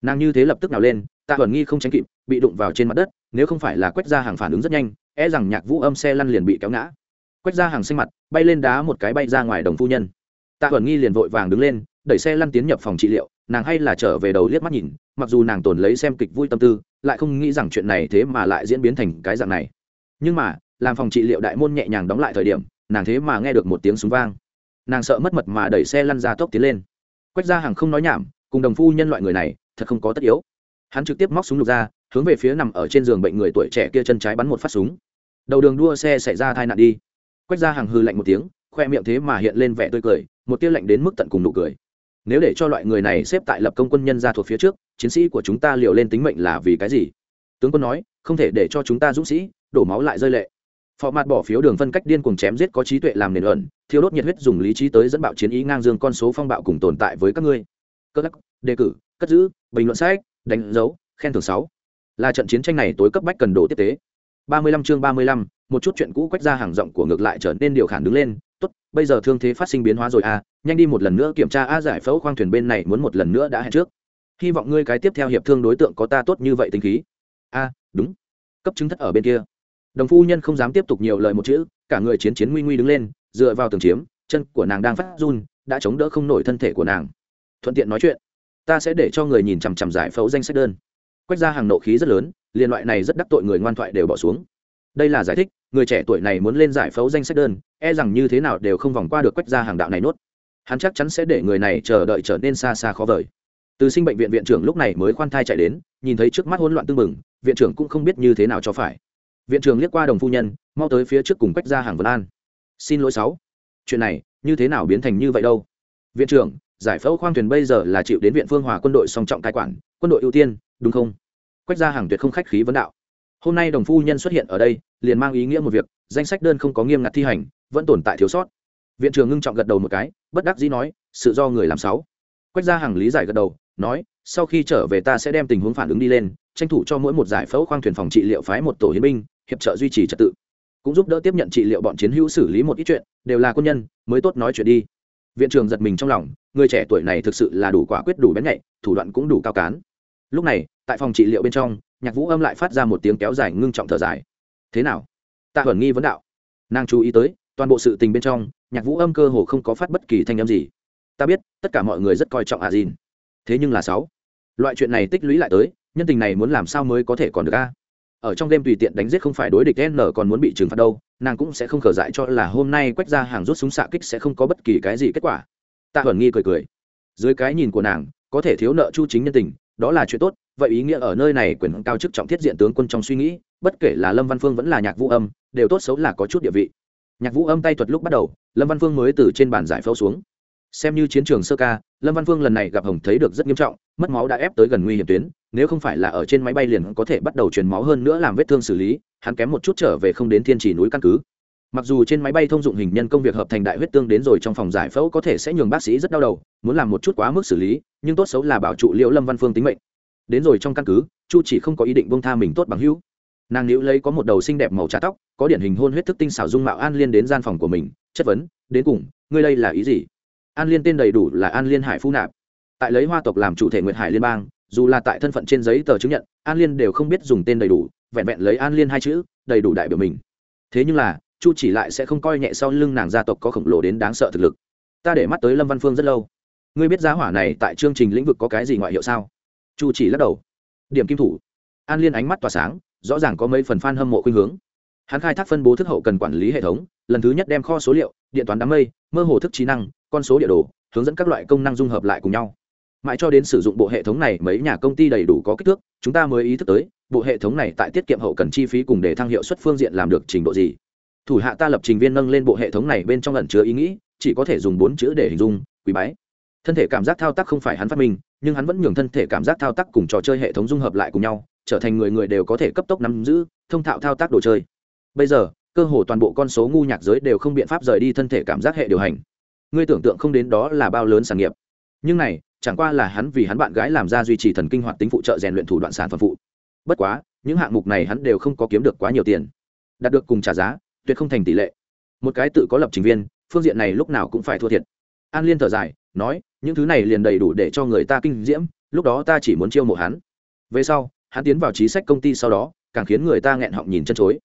Nàng như thế lập tức nào lên ta huẩn nghi không tránh kịp, bị đụng vào trên mặt đất nếu không phải là quét ra hàng phản ứng rất nhanh e rằng nhạc vũ âm xe lăn liền bị kéo ngã. Quét ra hàng xanh mặt, bay lên đá một cái bay ra ngoài đồng phu nhân. Tạ thuần nghi liền vội vàng đứng lên, đẩy xe lăn tiến nhập phòng trị liệu, nàng hay là trở về đầu liếc mắt nhìn, mặc dù nàng tồn lấy xem kịch vui tâm tư, lại không nghĩ rằng chuyện này thế mà lại diễn biến thành cái dạng này. Nhưng mà, làm phòng trị liệu đại môn nhẹ nhàng đóng lại thời điểm, nàng thế mà nghe được một tiếng súng vang. Nàng sợ mất mật mà đẩy xe lăn ra tốc tiến lên. Quách ra hàng không nói nhảm, cùng đồng phu nhân loại người này, thật không có tất yếu. Hắn trực tiếp móc súng lục ra hướng về phía nằm ở trên giường bệnh người tuổi trẻ kia chân trái bắn một phát súng. Đầu đường đua xe xảy ra tai nạn đi. Quách ra hàng hư lạnh một tiếng, khoe miệng thế mà hiện lên vẻ tươi cười, một tia lạnh đến mức tận cùng nụ cười. Nếu để cho loại người này xếp tại lập công quân nhân ra thuộc phía trước, chiến sĩ của chúng ta liều lên tính mệnh là vì cái gì? Tướng quân nói, không thể để cho chúng ta dũng sĩ, đổ máu lại rơi lệ. Phò mặt bỏ phiếu đường phân cách điên cuồng chém giết có trí tuệ làm nền ẩn thiếu đốt nhiệt huyết dùng lý trí tới dẫn bạo chiến ý ngang dương con số phong bạo cùng tồn tại với các ngươi. Cơ lắc, đề cử, cất giữ, bình luận sách, đánh dấu, khen thưởng sáu là trận chiến tranh này tối cấp bách cần đồ tiếp tế. Ba mươi lăm chương ba mươi lăm, một chút chuyện cũ quách ra hàng giọng của ngược lại trở nên điều khản đứng lên, tốt, bây giờ thương thế phát sinh biến hóa rồi à nhanh đi một lần nữa kiểm tra a giải phẫu khoang thuyền bên này muốn một lần nữa đã hẹn trước. Hy vọng ngươi cái tiếp theo hiệp thương đối tượng có ta tốt như vậy tính khí. A, đúng. Cấp chứng thất ở bên kia. Đồng phu nhân không dám tiếp tục nhiều lời một chữ, cả người chiến chiến nguy nguy đứng lên, dựa vào tường chiếm, chân của nàng đang phát run, đã chống đỡ không nổi thân thể của nàng. Thuận tiện nói chuyện, ta sẽ để cho người nhìn chằm chằm giải phẫu danh sách đơn quách ra hàng nộ khí rất lớn liên loại này rất đắc tội người ngoan thoại đều bỏ xuống. Đây là giải thích, người trẻ tuổi này muốn lên giải phẫu danh sách đơn e rằng như thế nào đều không vòng qua được quách ra hàng đạo này nốt. Hắn chắc chắn sẽ để người này chờ đợi trở nên xa xa khó vời. Từ sinh bệnh viện viện trưởng lúc này mới khoan thai chạy đến, nhìn thấy trước mắt hỗn loạn tưng bừng, viện trưởng cũng không biết như thế nào cho phải. Viện trưởng liếc qua đồng phu nhân, mau tới phía trước cùng quách ra hàng vân an. Xin lỗi sáu. Chuyện này, như thế nào biến thành như vậy đâu? Viện trưởng, giải phẫu khoang thuyền bây giờ là chịu đến viện phương hòa quân đội song trọng cai quản, quân đội ưu tiên, đúng không? Quách gia hàng tuyệt không khách khí vấn đạo. Hôm nay đồng phu nhân xuất hiện ở đây, liền mang ý nghĩa một việc, danh sách đơn không có nghiêm ngặt thi hành, vẫn tồn tại thiếu sót. Viện trưởng ngưng trọng gật đầu một cái, bất đắc dĩ nói, sự do người làm sáu. Quách gia hàng lý giải gật đầu, nói, sau khi trở về ta sẽ đem tình huống phản ứng đi lên, tranh thủ cho mỗi một giải phẫu khoang thuyền phòng trị liệu phái một tổ hiến binh, hiệp trợ duy trì trật tự. Cũng giúp đỡ tiếp nhận trị liệu bọn chiến hữu xử lý một ít chuyện, đều là quân nhân, mới tốt nói chuyện đi. Viện trưởng giật mình trong lòng, người trẻ tuổi này thực sự là đủ quả quyết, đủ bén nhạy, thủ đoạn cũng đủ cao cán. Lúc này tại phòng trị liệu bên trong, nhạc vũ âm lại phát ra một tiếng kéo dài ngưng trọng thở dài. Thế nào? Tạ hẩn nghi vấn đạo. Nàng chú ý tới, toàn bộ sự tình bên trong, nhạc vũ âm cơ hồ không có phát bất kỳ thanh âm gì. Ta biết, tất cả mọi người rất coi trọng a dìn. Thế nhưng là sáu, loại chuyện này tích lũy lại tới, nhân tình này muốn làm sao mới có thể còn được a? Ở trong đêm tùy tiện đánh giết không phải đối địch n còn muốn bị trừng phạt đâu, nàng cũng sẽ không khở dại cho là hôm nay quách ra hàng rút súng xạ kích sẽ không có bất kỳ cái gì kết quả. Tạ hẩn nghi cười cười. Dưới cái nhìn của nàng, có thể thiếu nợ chu chính nhân tình đó là chuyện tốt, vậy ý nghĩa ở nơi này quyền cao chức trọng thiết diện tướng quân trong suy nghĩ, bất kể là lâm văn phương vẫn là nhạc vũ âm, đều tốt xấu là có chút địa vị. Nhạc vũ âm tay thuật lúc bắt đầu, lâm văn phương mới từ trên bàn giải phẫu xuống. Xem như chiến trường sơ ca, lâm văn phương lần này gặp hồng thấy được rất nghiêm trọng, mất máu đã ép tới gần nguy hiểm tuyến, nếu không phải là ở trên máy bay liền có thể bắt đầu truyền máu hơn nữa làm vết thương xử lý, hắn kém một chút trở về không đến thiên trì núi căn cứ mặc dù trên máy bay thông dụng hình nhân công việc hợp thành đại huyết tương đến rồi trong phòng giải phẫu có thể sẽ nhường bác sĩ rất đau đầu, muốn làm một chút quá mức xử lý, nhưng tốt xấu là bảo trụ liệu lâm văn phương tính mệnh. Đến rồi trong căn cứ, chu chỉ không có ý định bông tha mình tốt bằng hữu. Nàng nữ lấy có một đầu xinh đẹp màu trà tóc, có điển hình hôn huyết thức tinh xảo dung mạo an liên đến gian phòng của mình, chất vấn, đến cùng, ngươi đây là ý gì? An liên tên đầy đủ là an liên hải phu nạp. Tại lấy hoa tộc làm chủ thể nguyệt hải liên bang, dù là tại thân phận trên giấy tờ chứng nhận, an liên đều không biết dùng tên đầy đủ, vẹn vẹn lấy an liên hai chữ, đầy đủ đại biểu mình. Thế nhưng là chu chỉ lại sẽ không coi nhẹ sau lưng nàng gia tộc có khổng lồ đến đáng sợ thực lực. Ta để mắt tới lâm văn phương rất lâu. Ngươi biết giá hỏa này tại chương trình lĩnh vực có cái gì ngoại hiệu sao? Chu chỉ lắc đầu. Điểm kim thủ. An liên ánh mắt tỏa sáng, rõ ràng có mấy phần f a n hâm mộ khuynh hướng. Hắn khai thác phân bố thức hậu cần quản lý hệ thống, lần thứ nhất đem kho số liệu, điện toán đám mây, mơ hồ thức trí năng, con số địa đồ, hướng dẫn các loại công năng dung hợp lại cùng nhau. Mãi cho đến sử dụng bộ hệ thống này, mấy nhà công ty đầy đủ có kích thước, chúng ta mới ý thức tới, bộ hệ thống này tại tiết kiệm hậu cần chi phí cùng để thăng hiệu suất phương diện làm được trình độ gì thủ hạ ta lập trình viên nâng lên bộ hệ thống này bên trong lần chứa ý nghĩ, chỉ có thể dùng bốn chữ để hình dung quý bái. Thân thể cảm giác thao tác không phải hắn phát minh, nhưng hắn vẫn nhường thân thể cảm giác thao tác cùng trò chơi hệ thống dung hợp lại cùng nhau, trở thành người người đều có thể cấp tốc nắm giữ, thông thạo thao tác đồ chơi. Bây giờ, cơ hồ toàn bộ con số ngu nhạc giới đều không biện pháp rời đi thân thể cảm giác hệ điều hành. Ngươi tưởng tượng không đến đó là bao lớn sản nghiệp. Nhưng này, chẳng qua là hắn vì hắn bạn gái làm ra duy trì thần kinh hoạt tính phụ trợ rèn luyện thủ đoạn sản phẩm phụ. Bất quá, những hạng mục này hắn đều không có kiếm được quá nhiều tiền. Đạt được cùng trả giá tuyệt không thành tỷ lệ. Một cái tự có lập trình viên, phương diện này lúc nào cũng phải thua thiệt. An liên thở dài, nói, những thứ này liền đầy đủ để cho người ta kinh diễm, lúc đó ta chỉ muốn chiêu mộ hắn. Về sau, hắn tiến vào trí sách công ty sau đó, càng khiến người ta nghẹn họng nhìn chân chối.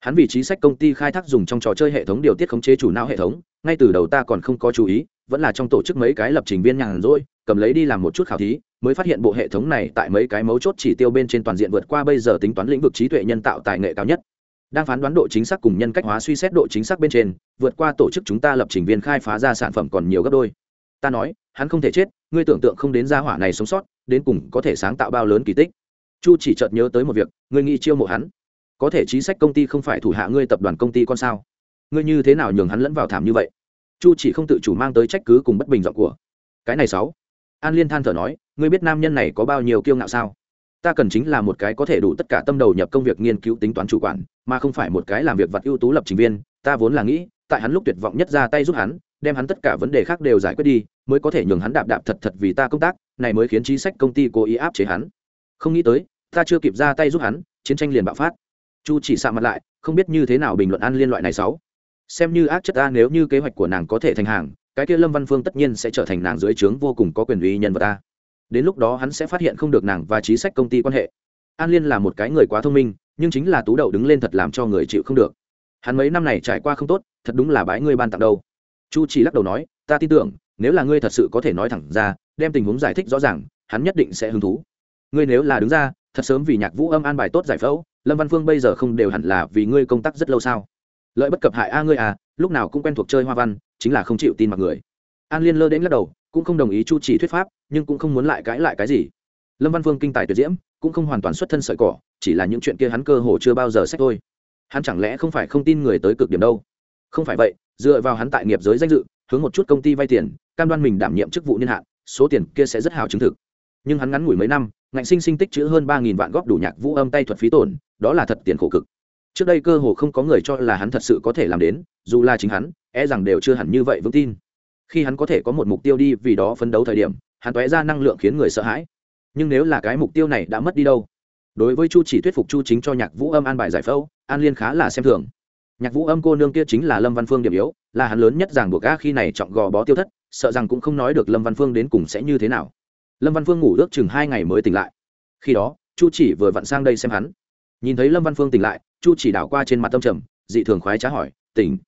Hắn vì trí sách công ty khai thác dùng trong trò chơi hệ thống điều tiết khống chế chủ não hệ thống, ngay từ đầu ta còn không có chú ý, vẫn là trong tổ chức mấy cái lập trình viên nhàn rỗi, cầm lấy đi làm một chút khảo thí, mới phát hiện bộ hệ thống này tại mấy cái mấu chốt chỉ tiêu bên trên toàn diện vượt qua bây giờ tính toán lĩnh vực trí tuệ nhân tạo tài nghệ cao nhất đang phán đoán độ chính xác cùng nhân cách hóa suy xét độ chính xác bên trên, vượt qua tổ chức chúng ta lập trình viên khai phá ra sản phẩm còn nhiều gấp đôi. Ta nói, hắn không thể chết, ngươi tưởng tượng không đến gia hỏa này sống sót, đến cùng có thể sáng tạo bao lớn kỳ tích. Chu chỉ chợt nhớ tới một việc, ngươi nghĩ chiêu mộ hắn. Có thể chính sách công ty không phải thủ hạ ngươi tập đoàn công ty con sao? Ngươi như thế nào nhường hắn lẫn vào thảm như vậy? Chu chỉ không tự chủ mang tới trách cứ cùng bất bình giọng của. Cái này sáu. An liên than thở nói, ngươi biết nam nhân này có bao nhiêu kiêu ngạo sao? Ta cần chính là một cái có thể đủ tất cả tâm đầu nhập công việc nghiên cứu tính toán chủ quản, mà không phải một cái làm việc vật ưu tú lập trình viên, ta vốn là nghĩ, tại hắn lúc tuyệt vọng nhất ra tay giúp hắn, đem hắn tất cả vấn đề khác đều giải quyết đi, mới có thể nhường hắn đạp đạp thật thật vì ta công tác, này mới khiến chính sách công ty cố ý áp chế hắn. Không nghĩ tới, ta chưa kịp ra tay giúp hắn, chiến tranh liền bạo phát. Chu chỉ sạ mặt lại, không biết như thế nào bình luận an liên loại này sáu. Xem như ác chất ta nếu như kế hoạch của nàng có thể thành hàng, cái kia lâm văn phương tất nhiên sẽ trở thành nàng dưới trướng vô cùng có quyền uy nhân vật ta đến lúc đó hắn sẽ phát hiện không được nàng và trí sách công ty quan hệ. An liên là một cái người quá thông minh, nhưng chính là tú đậu đứng lên thật làm cho người chịu không được. Hắn mấy năm này trải qua không tốt, thật đúng là bái ngươi ban tặng đâu. Chu chỉ lắc đầu nói, ta tin tưởng, nếu là ngươi thật sự có thể nói thẳng ra, đem tình huống giải thích rõ ràng, hắn nhất định sẽ hứng thú. Ngươi nếu là đứng ra, thật sớm vì nhạc vũ âm an bài tốt giải phẫu, lâm văn phương bây giờ không đều hẳn là vì ngươi công tác rất lâu sao? Lợi bất cập hại a ngươi à lúc nào cũng quen thuộc chơi hoa văn, chính là không chịu tin mặc người. An liên lơ đến lắc đầu, cũng không đồng ý chu chỉ thuyết pháp nhưng cũng không muốn lại cãi lại cái gì. Lâm văn phương kinh tài tuyệt diễm, cũng không hoàn toàn xuất thân sợi cỏ, chỉ là những chuyện kia hắn cơ hồ chưa bao giờ xét thôi. Hắn chẳng lẽ không phải không tin người tới cực điểm đâu? Không phải vậy, dựa vào hắn tại nghiệp giới danh dự, hướng một chút công ty vay tiền, cam đoan mình đảm nhiệm chức vụ niên hạn, số tiền kia sẽ rất hào chứng thực. Nhưng hắn ngắn ngủi mấy năm, ngạnh sinh sinh tích chữ hơn ba nghìn vạn góp đủ nhạc vũ âm tay thuật phí tổn, đó là thật tiền khổ cực. Trước đây cơ hồ không có người cho là hắn thật sự có thể làm đến, dù là chính hắn e rằng đều chưa hẳn như vậy vững tin. Khi hắn có thể có một mục tiêu đi vì đó phấn đấu thời điểm hắn tóe ra năng lượng khiến người sợ hãi. Nhưng nếu là cái mục tiêu này đã mất đi đâu? Đối với chu chỉ thuyết phục chu chính cho nhạc vũ âm an bài giải phẫu, an liên khá là xem thường. Nhạc vũ âm cô nương kia chính là lâm văn phương điểm yếu, là hắn lớn nhất ràng buộc ga khi này chọn gò bó tiêu thất, sợ rằng cũng không nói được lâm văn phương đến cùng sẽ như thế nào. Lâm văn phương ngủ ước chừng hai ngày mới tỉnh lại. Khi đó, chu chỉ vừa vặn sang đây xem hắn. Nhìn thấy lâm văn phương tỉnh lại, chu chỉ đảo qua trên mặt tâm trầm, dị thường khoái trá hỏi, tỉnh,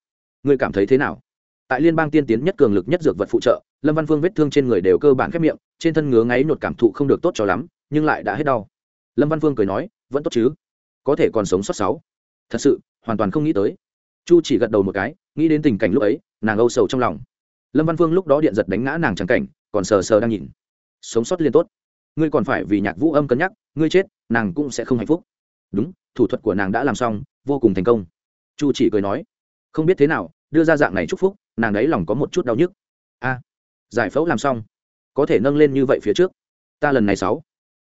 ngươi cảm thấy thế nào? Tại liên bang tiên tiến nhất cường lực nhất dược vật phụ trợ, lâm văn phương vết thương trên người đều cơ bản khép miệng, trên thân ngứa ngáy nhột cảm thụ không được tốt cho lắm, nhưng lại đã hết đau. Lâm văn phương cười nói, vẫn tốt chứ? Có thể còn sống sót sáu. Thật sự, hoàn toàn không nghĩ tới. Chu chỉ gật đầu một cái, nghĩ đến tình cảnh lúc ấy, nàng âu sầu trong lòng. Lâm văn phương lúc đó điện giật đánh ngã nàng trắng cảnh, còn sờ sờ đang nhìn. Sống sót liên tốt. Ngươi còn phải vì nhạc vũ âm cân nhắc, ngươi chết, nàng cũng sẽ không hạnh phúc. Đúng, thủ thuật của nàng đã làm xong, vô cùng thành công. Chu chỉ cười nói. Không biết thế nào đưa ra dạng này chúc phúc, nàng đấy lòng có một chút đau nhức. A, giải phẫu làm xong, có thể nâng lên như vậy phía trước. Ta lần này sáu,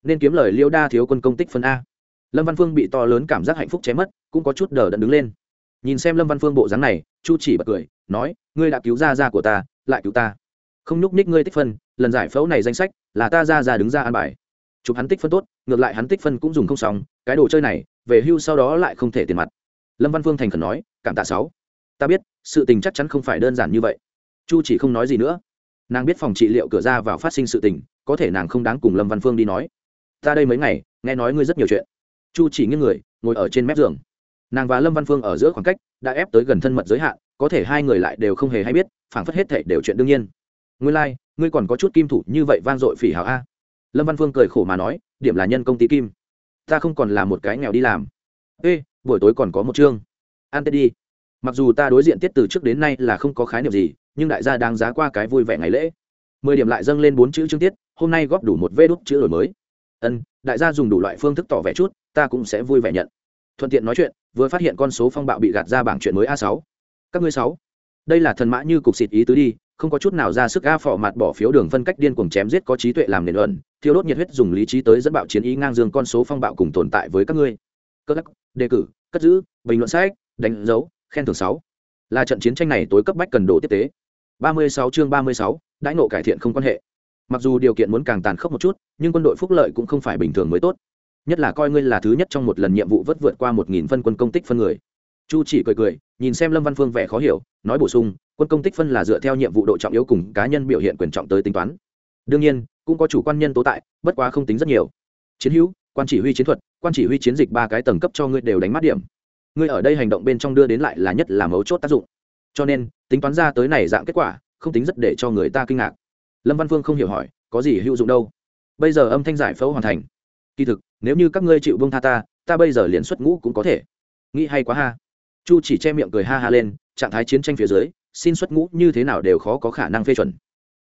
nên kiếm lời liêu đa thiếu quân công tích phân a. Lâm văn phương bị to lớn cảm giác hạnh phúc chém mất, cũng có chút đờ đẫn đứng lên. Nhìn xem lâm văn phương bộ dáng này, chu chỉ bật cười, nói, ngươi đã cứu ra ra của ta, lại cứu ta. Không nhúc ních ngươi tích phân, lần giải phẫu này danh sách là ta ra ra đứng ra an bài. Chụp hắn tích phân tốt, ngược lại hắn tích phân cũng dùng không xong, cái đồ chơi này, về hưu sau đó lại không thể tiền mặt. Lâm văn phương thành khẩn nói, cảm tạ sáu ta biết sự tình chắc chắn không phải đơn giản như vậy. Chu chỉ không nói gì nữa. Nàng biết phòng trị liệu cửa ra vào phát sinh sự tình có thể nàng không đáng cùng lâm văn phương đi nói. Ta đây mấy ngày nghe nói ngươi rất nhiều chuyện. Chu chỉ nghiêng người ngồi ở trên mép giường. Nàng và lâm văn phương ở giữa khoảng cách đã ép tới gần thân mật giới hạn có thể hai người lại đều không hề hay biết phảng phất hết thể đều chuyện đương nhiên. Ngươi lai、like, ngươi còn có chút kim thủ như vậy vang dội phỉ hào a. Lâm văn phương cười khổ mà nói điểm là nhân công ty kim. Ta không còn là một cái nghèo đi làm. Ê buổi tối còn có một chương. Ăn tết đi mặc dù ta đối diện tiết từ trước đến nay là không có khái niệm gì nhưng đại gia đang giá qua cái vui vẻ ngày lễ. Mười điểm lại dâng lên bốn chữ chương tiết hôm nay góp đủ một vê đốt chữ đổi mới. Ân đại gia dùng đủ loại phương thức tỏ vẻ chút ta cũng sẽ vui vẻ nhận. Thuận tiện nói chuyện vừa phát hiện con số phong bạo bị gạt ra bảng chuyện mới a sáu. Các ngươi sáu. Đây là thần mã như cục xịt ý tứ đi không có chút nào ra sức a phỏ mặt bỏ phiếu đường phân cách điên cuồng chém giết có trí tuệ làm nền luận. Thiêu đốt nhiệt huyết dùng lý trí tới dẫn bạo chiến ý ngang dương con số phong bạo cùng tồn tại với các ngươi. Cất, đề cử cất giữ bình luận sách đánh dấu khen thưởng sáu. Là trận chiến tranh này tối cấp bách cần đồ tiếp tế. 36 chương 36, đãi nộ cải thiện không quan hệ. Mặc dù điều kiện muốn càng tàn khốc một chút nhưng quân đội phúc lợi cũng không phải bình thường mới tốt. Nhất là coi ngươi là thứ nhất trong một lần nhiệm vụ vất vượt qua một nghìn phân quân công tích phân người. Chu chỉ cười cười nhìn xem lâm văn phương vẻ khó hiểu nói bổ sung quân công tích phân là dựa theo nhiệm vụ độ trọng yếu cùng cá nhân biểu hiện quyền trọng tới tính toán. Đương nhiên cũng có chủ quan nhân tố tại bất quá không tính rất nhiều. Chiến hữu quan chỉ huy chiến thuật quan chỉ huy chiến dịch ba cái tầng cấp cho ngươi đều đánh mắt điểm ngươi ở đây hành động bên trong đưa đến lại là nhất là mấu chốt tác dụng. Cho nên, tính toán ra tới này dạng kết quả, không tính rất để cho người ta kinh ngạc. Lâm văn phương không hiểu hỏi, có gì hữu dụng đâu? Bây giờ âm thanh giải phẫu hoàn thành. Kỳ thực, nếu như các ngươi chịu bông tha ta ta bây giờ liền xuất ngũ cũng có thể. Nghĩ hay quá ha. Chu chỉ che miệng cười ha ha lên, trạng thái chiến tranh phía dưới, xin xuất ngũ như thế nào đều khó có khả năng phê chuẩn.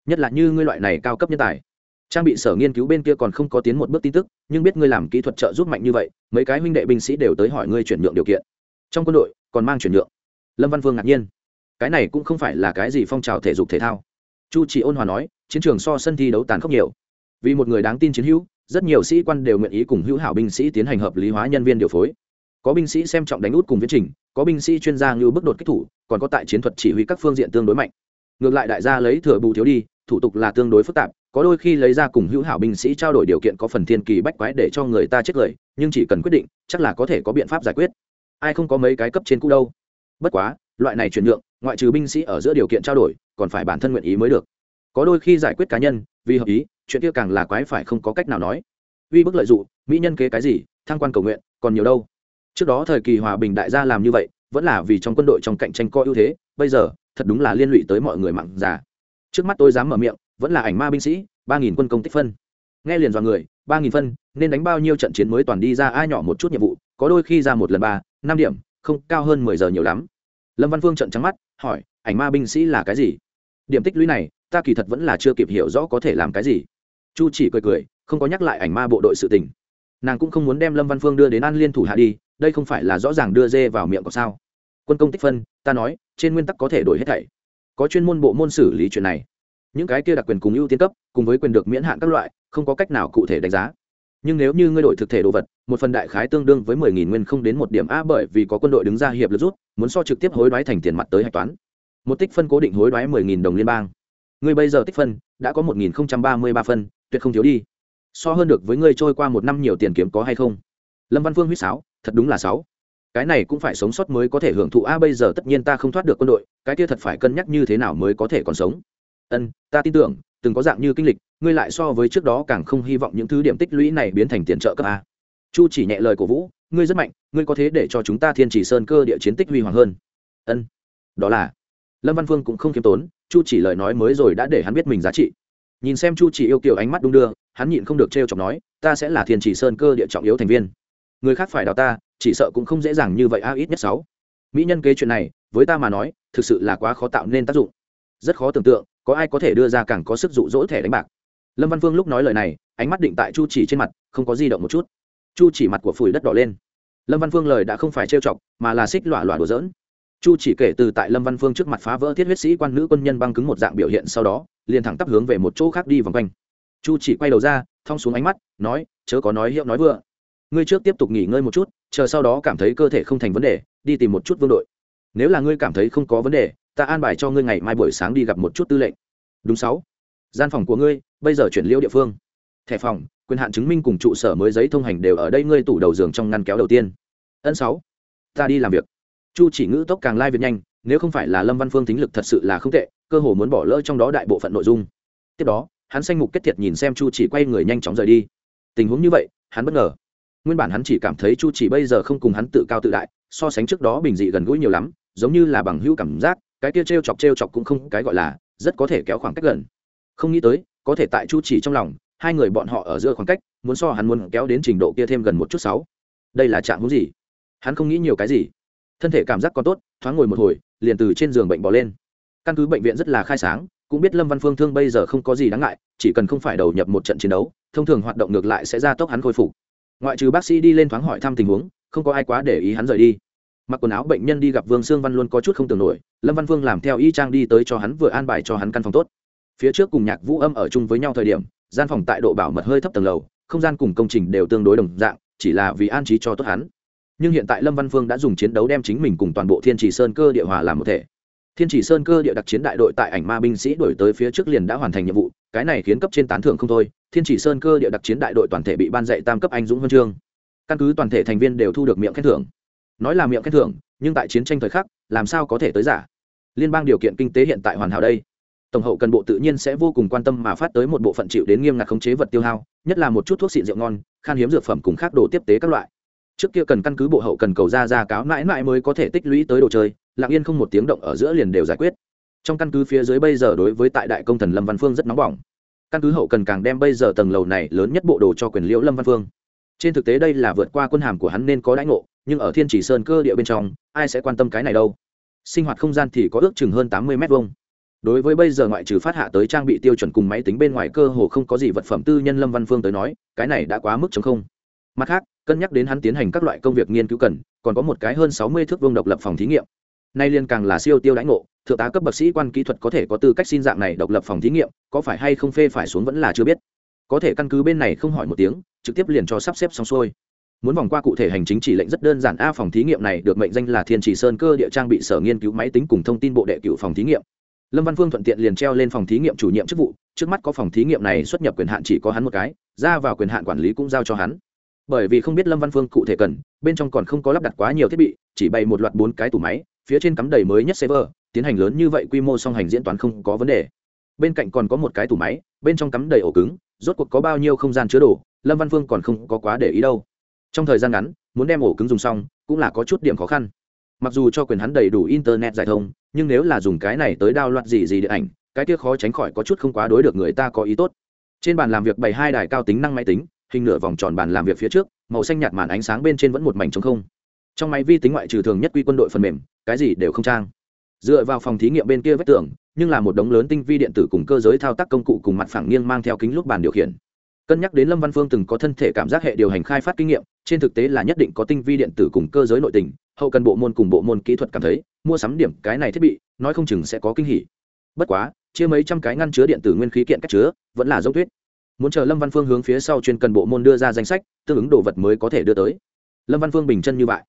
Nhất là như ngươi loại này cao cấp nhân tài. Trang bị sở nghiên cứu bên kia còn không có tiến một bước tin tức, nhưng biết ngươi làm kỹ thuật trợ giúp mạnh như vậy, mấy cái huynh đệ binh sĩ đều tới hỏi ngươi chuyển nhượng điều kiện trong quân đội, còn mang chuyển nhượng. Lâm văn vương ngạc nhiên. Cái này cũng không phải là cái gì phong trào thể dục thể thao. Chu chỉ ôn hòa nói, chiến trường so sân thi đấu tàn khốc nhiều. Vì một người đáng tin chiến hữu, rất nhiều sĩ quan đều nguyện ý cùng hữu hảo binh sĩ tiến hành hợp lý hóa nhân viên điều phối. Có binh sĩ xem trọng đánh út cùng viễn trình, có binh sĩ chuyên gia như bước đột kích thủ, còn có tại chiến thuật chỉ huy các phương diện tương đối mạnh. Ngược lại đại gia lấy thừa bù thiếu đi, thủ tục là tương đối phức tạp, có đôi khi lấy ra cùng hữu hảo binh sĩ trao đổi điều kiện có phần thiên kỳ bách quái để cho người ta chết lời, nhưng chỉ cần quyết định, chắc là có thể có biện pháp giải quyết ai không có mấy cái cấp trên cũ đâu. Bất quá, loại này chuyển nhượng, ngoại trừ binh sĩ ở giữa điều kiện trao đổi, còn phải bản thân nguyện ý mới được. Có đôi khi giải quyết cá nhân, vì hợp ý, chuyện kia càng là quái phải không có cách nào nói. Uy bức lợi dụng mỹ nhân kế cái gì, thăng quan cầu nguyện, còn nhiều đâu. Trước đó thời kỳ hòa bình đại gia làm như vậy, vẫn là vì trong quân đội trong cạnh tranh có ưu thế, bây giờ, thật đúng là liên lụy tới mọi người mặn già. Trước mắt tôi dám mở miệng, vẫn là ảnh ma binh sĩ, ba nghìn quân công tích phân. Nghe liền dọa người, ba nghìn phân, nên đánh bao nhiêu trận chiến mới toàn đi ra ai nhỏ một chút nhiệm vụ, có đôi khi ra một lần ba năm điểm, không, cao hơn mười giờ nhiều lắm. Lâm văn phương trận trắng mắt, hỏi, ảnh ma binh sĩ là cái gì? Điểm tích lũy này, ta kỳ thật vẫn là chưa kịp hiểu rõ có thể làm cái gì. Chu chỉ cười cười, không có nhắc lại ảnh ma bộ đội sự tình. Nàng cũng không muốn đem lâm văn phương đưa đến an liên thủ hạ đi, đây không phải là rõ ràng đưa dê vào miệng có sao. Quân công tích phân, ta nói, trên nguyên tắc có thể đổi hết thảy. Có chuyên môn bộ môn xử lý chuyện này. Những cái kia đặc quyền cùng ưu tiên cấp, cùng với quyền được miễn hạn các loại, không có cách nào cụ thể đánh giá nhưng nếu như ngươi đổi thực thể đồ vật, một phần đại khái tương đương với mười nghìn nguyên không đến một điểm a bởi vì có quân đội đứng ra hiệp lực rút muốn so trực tiếp hối đoái thành tiền mặt tới hạch toán. Một tích phân cố định hối đoái mười nghìn đồng liên bang. Ngươi bây giờ tích phân đã có một nghìn không trăm ba mươi ba phân, tuyệt không thiếu đi. So hơn được với ngươi trôi qua một năm nhiều tiền kiếm có hay không? Lâm văn phương huýt sáo, thật đúng là sáu. Cái này cũng phải sống sót mới có thể hưởng thụ a bây giờ tất nhiên ta không thoát được quân đội, cái kia thật phải cân nhắc như thế nào mới có thể còn sống. Ân, ta tin tưởng từng có dạng như kinh lịch, ngươi lại so với trước đó càng không hy vọng những thứ điểm tích lũy này biến thành tiền trợ cấp a. Chu chỉ nhẹ lời cổ vũ, ngươi rất mạnh, ngươi có thế để cho chúng ta thiên chỉ sơn cơ địa chiến tích huy hoàng hơn. Ân. Đó là, lâm văn phương cũng không khiêm tốn, chu chỉ lời nói mới rồi đã để hắn biết mình giá trị. Nhìn xem chu chỉ yêu kiểu ánh mắt đung đưa, hắn nhịn không được trêu chọc nói, ta sẽ là thiên chỉ sơn cơ địa trọng yếu thành viên. Người khác phải đào ta, chỉ sợ cũng không dễ dàng như vậy a, ít nhất sáu. Mỹ nhân kế chuyện này, với ta mà nói, thực sự là quá khó tạo nên tác dụng. Rất khó tưởng tượng có ai có thể đưa ra càng có sức dụ dỗ thẻ đánh bạc? Lâm văn phương lúc nói lời này, ánh mắt định tại chu chỉ trên mặt, không có di động một chút. Chu chỉ mặt của phủi đất đỏ lên. Lâm văn phương lời đã không phải trêu chọc, mà là xích lọa lọa đùa dỡn chu chỉ kể từ tại lâm văn phương trước mặt phá vỡ thiết huyết sĩ quan nữ quân nhân băng cứng một dạng biểu hiện sau đó, liền thẳng tắp hướng về một chỗ khác đi vòng quanh. Chu chỉ quay đầu ra, thong xuống ánh mắt, nói, chớ có nói hiệu nói vừa. Ngươi trước tiếp tục nghỉ ngơi một chút, chờ sau đó cảm thấy cơ thể không thành vấn đề, đi tìm một chút vương đội. Nếu là ngươi cảm thấy không có vấn đề ta an bài cho ngươi ngày mai buổi sáng đi gặp một chút tư lệnh. Đúng sáu. Gian phòng của ngươi, bây giờ chuyển liêu địa phương. Thẻ phòng, quyền hạn chứng minh cùng trụ sở mới giấy thông hành đều ở đây ngươi tủ đầu giường trong ngăn kéo đầu tiên. Ân sáu. Ta đi làm việc. Chu chỉ ngữ tốc càng lai việc nhanh, nếu không phải là lâm văn phương tính lực thật sự là không tệ, cơ hồ muốn bỏ lỡ trong đó đại bộ phận nội dung. Tiếp đó, hắn xanh mục kết thiệt nhìn xem chu chỉ quay người nhanh chóng rời đi. Tình huống như vậy, hắn bất ngờ. Nguyên bản hắn chỉ cảm thấy chu chỉ bây giờ không cùng hắn tự cao tự đại, so sánh trước đó bình dị gần gũi nhiều lắm, giống như là bằng hữu cảm giác cái kia trêu chọc trêu chọc cũng không cái gọi là, rất có thể kéo khoảng cách gần. Không nghĩ tới, có thể tại chu chỉ trong lòng, hai người bọn họ ở giữa khoảng cách, muốn so hắn muốn kéo đến trình độ kia thêm gần một chút sáu. Đây là trạng hữu gì? Hắn không nghĩ nhiều cái gì. Thân thể cảm giác còn tốt, thoáng ngồi một hồi, liền từ trên giường bệnh bỏ lên. Căn cứ bệnh viện rất là khai sáng, cũng biết lâm văn phương thương bây giờ không có gì đáng ngại, chỉ cần không phải đầu nhập một trận chiến đấu, thông thường hoạt động ngược lại sẽ ra tốc hắn khôi phục. Ngoại trừ bác sĩ đi lên thoáng hỏi thăm tình huống, không có ai quá để ý hắn rời đi mặc quần áo bệnh nhân đi gặp vương sương văn luôn có chút không tưởng nổi, lâm văn vương làm theo y trang đi tới cho hắn vừa an bài cho hắn căn phòng tốt. Phía trước cùng nhạc vũ âm ở chung với nhau thời điểm, gian phòng tại độ bảo mật hơi thấp tầng lầu, không gian cùng công trình đều tương đối đồng dạng, chỉ là vì an trí cho tốt hắn. Nhưng hiện tại lâm văn phương đã dùng chiến đấu đem chính mình cùng toàn bộ thiên trì sơn cơ địa hòa làm một thể. Thiên trì sơn cơ địa đặc chiến đại đội tại ảnh ma binh sĩ đổi tới phía trước liền đã hoàn thành nhiệm vụ, cái này khiến cấp trên tán thưởng không thôi, thiên chỉ sơn cơ địa đặc chiến đại đội toàn thể bị ban dạy tam cấp anh dũng huân chương. Căn cứ toàn thể thành viên đều thu được miệng khen thưởng nói là miệng khen thưởng, nhưng tại chiến tranh thời khắc, làm sao có thể tới giả? Liên bang điều kiện kinh tế hiện tại hoàn hảo đây. Tổng hậu cần bộ tự nhiên sẽ vô cùng quan tâm mà phát tới một bộ phận chịu đến nghiêm ngặt khống chế vật tiêu hao, nhất là một chút thuốc xịn rượu ngon, khan hiếm dược phẩm cùng khác đồ tiếp tế các loại. Trước kia cần căn cứ bộ hậu cần cầu ra ra cáo mãi mãi mới có thể tích lũy tới đồ chơi, lặng yên không một tiếng động ở giữa liền đều giải quyết. Trong căn cứ phía dưới bây giờ đối với tại đại công thần lâm văn phương rất nóng bỏng. Căn cứ hậu cần càng đem bây giờ tầng lầu này lớn nhất bộ đồ cho quyền liễu lâm văn phương trên thực tế đây là vượt qua quân hàm của hắn nên có đãi ngộ, nhưng ở thiên chỉ sơn cơ địa bên trong, ai sẽ quan tâm cái này đâu? Sinh hoạt không gian thì có ước chừng hơn tám mươi m hai đối với bây giờ ngoại trừ phát hạ tới trang bị tiêu chuẩn cùng máy tính bên ngoài cơ hồ không có gì vật phẩm tư nhân lâm văn phương tới nói, cái này đã quá mức chống không. Mặt khác, cân nhắc đến hắn tiến hành các loại công việc nghiên cứu cần, còn có một cái hơn sáu mươi thước vương độc lập phòng thí nghiệm. Nay liên càng là siêu tiêu đãi ngộ, thượng tá cấp bậc sĩ quan kỹ thuật có thể có tư cách xin dạng này độc lập phòng thí nghiệm, có phải hay không phê phải xuống vẫn là chưa biết có thể căn cứ bên này không hỏi một tiếng, trực tiếp liền cho sắp xếp xong xuôi. Muốn vòng qua cụ thể hành chính chỉ lệnh rất đơn giản, a phòng thí nghiệm này được mệnh danh là thiên chỉ sơn cơ địa trang bị sở nghiên cứu máy tính cùng thông tin bộ đệ cựu phòng thí nghiệm. Lâm văn phương thuận tiện liền treo lên phòng thí nghiệm chủ nhiệm chức vụ, trước mắt có phòng thí nghiệm này xuất nhập quyền hạn chỉ có hắn một cái, ra vào quyền hạn quản lý cũng giao cho hắn. Bởi vì không biết lâm văn phương cụ thể cần, bên trong còn không có lắp đặt quá nhiều thiết bị, chỉ bày một loạt bốn cái tủ máy, phía trên cắm đầy mới nhất server, tiến hành lớn như vậy quy mô song hành diễn toán không có vấn đề. Bên cạnh còn có một cái tủ máy, bên trong cắm đầy ổ cứng rốt cuộc có bao nhiêu không gian chứa đồ, lâm văn phương còn không có quá để ý đâu. Trong thời gian ngắn, muốn đem ổ cứng dùng xong, cũng là có chút điểm khó khăn. Mặc dù cho quyền hắn đầy đủ internet giải thông, nhưng nếu là dùng cái này tới đao loạt gì gì điện ảnh, cái kia khó tránh khỏi có chút không quá đối được người ta có ý tốt. Trên bàn làm việc bày hai đài cao tính năng máy tính, hình nửa vòng tròn bàn làm việc phía trước, màu xanh nhạt màn ánh sáng bên trên vẫn một mảnh trống không. Trong máy vi tính ngoại trừ thường nhất quy quân đội phần mềm, cái gì đều không trang. Dựa vào phòng thí nghiệm bên kia vách tường nhưng là một đống lớn tinh vi điện tử cùng cơ giới thao tác công cụ cùng mặt phẳng nghiêng mang theo kính lúc bàn điều khiển. Cân nhắc đến lâm văn phương từng có thân thể cảm giác hệ điều hành khai phát kinh nghiệm, trên thực tế là nhất định có tinh vi điện tử cùng cơ giới nội tình, hậu cần bộ môn cùng bộ môn kỹ thuật cảm thấy, mua sắm điểm cái này thiết bị, nói không chừng sẽ có kinh hỉ. Bất quá, chia mấy trăm cái ngăn chứa điện tử nguyên khí kiện cách chứa, vẫn là giống thuyết muốn chờ lâm văn phương hướng phía sau chuyên cần bộ môn đưa ra danh sách, tương ứng đồ vật mới có thể đưa tới. Lâm văn phương bình chân như vậy.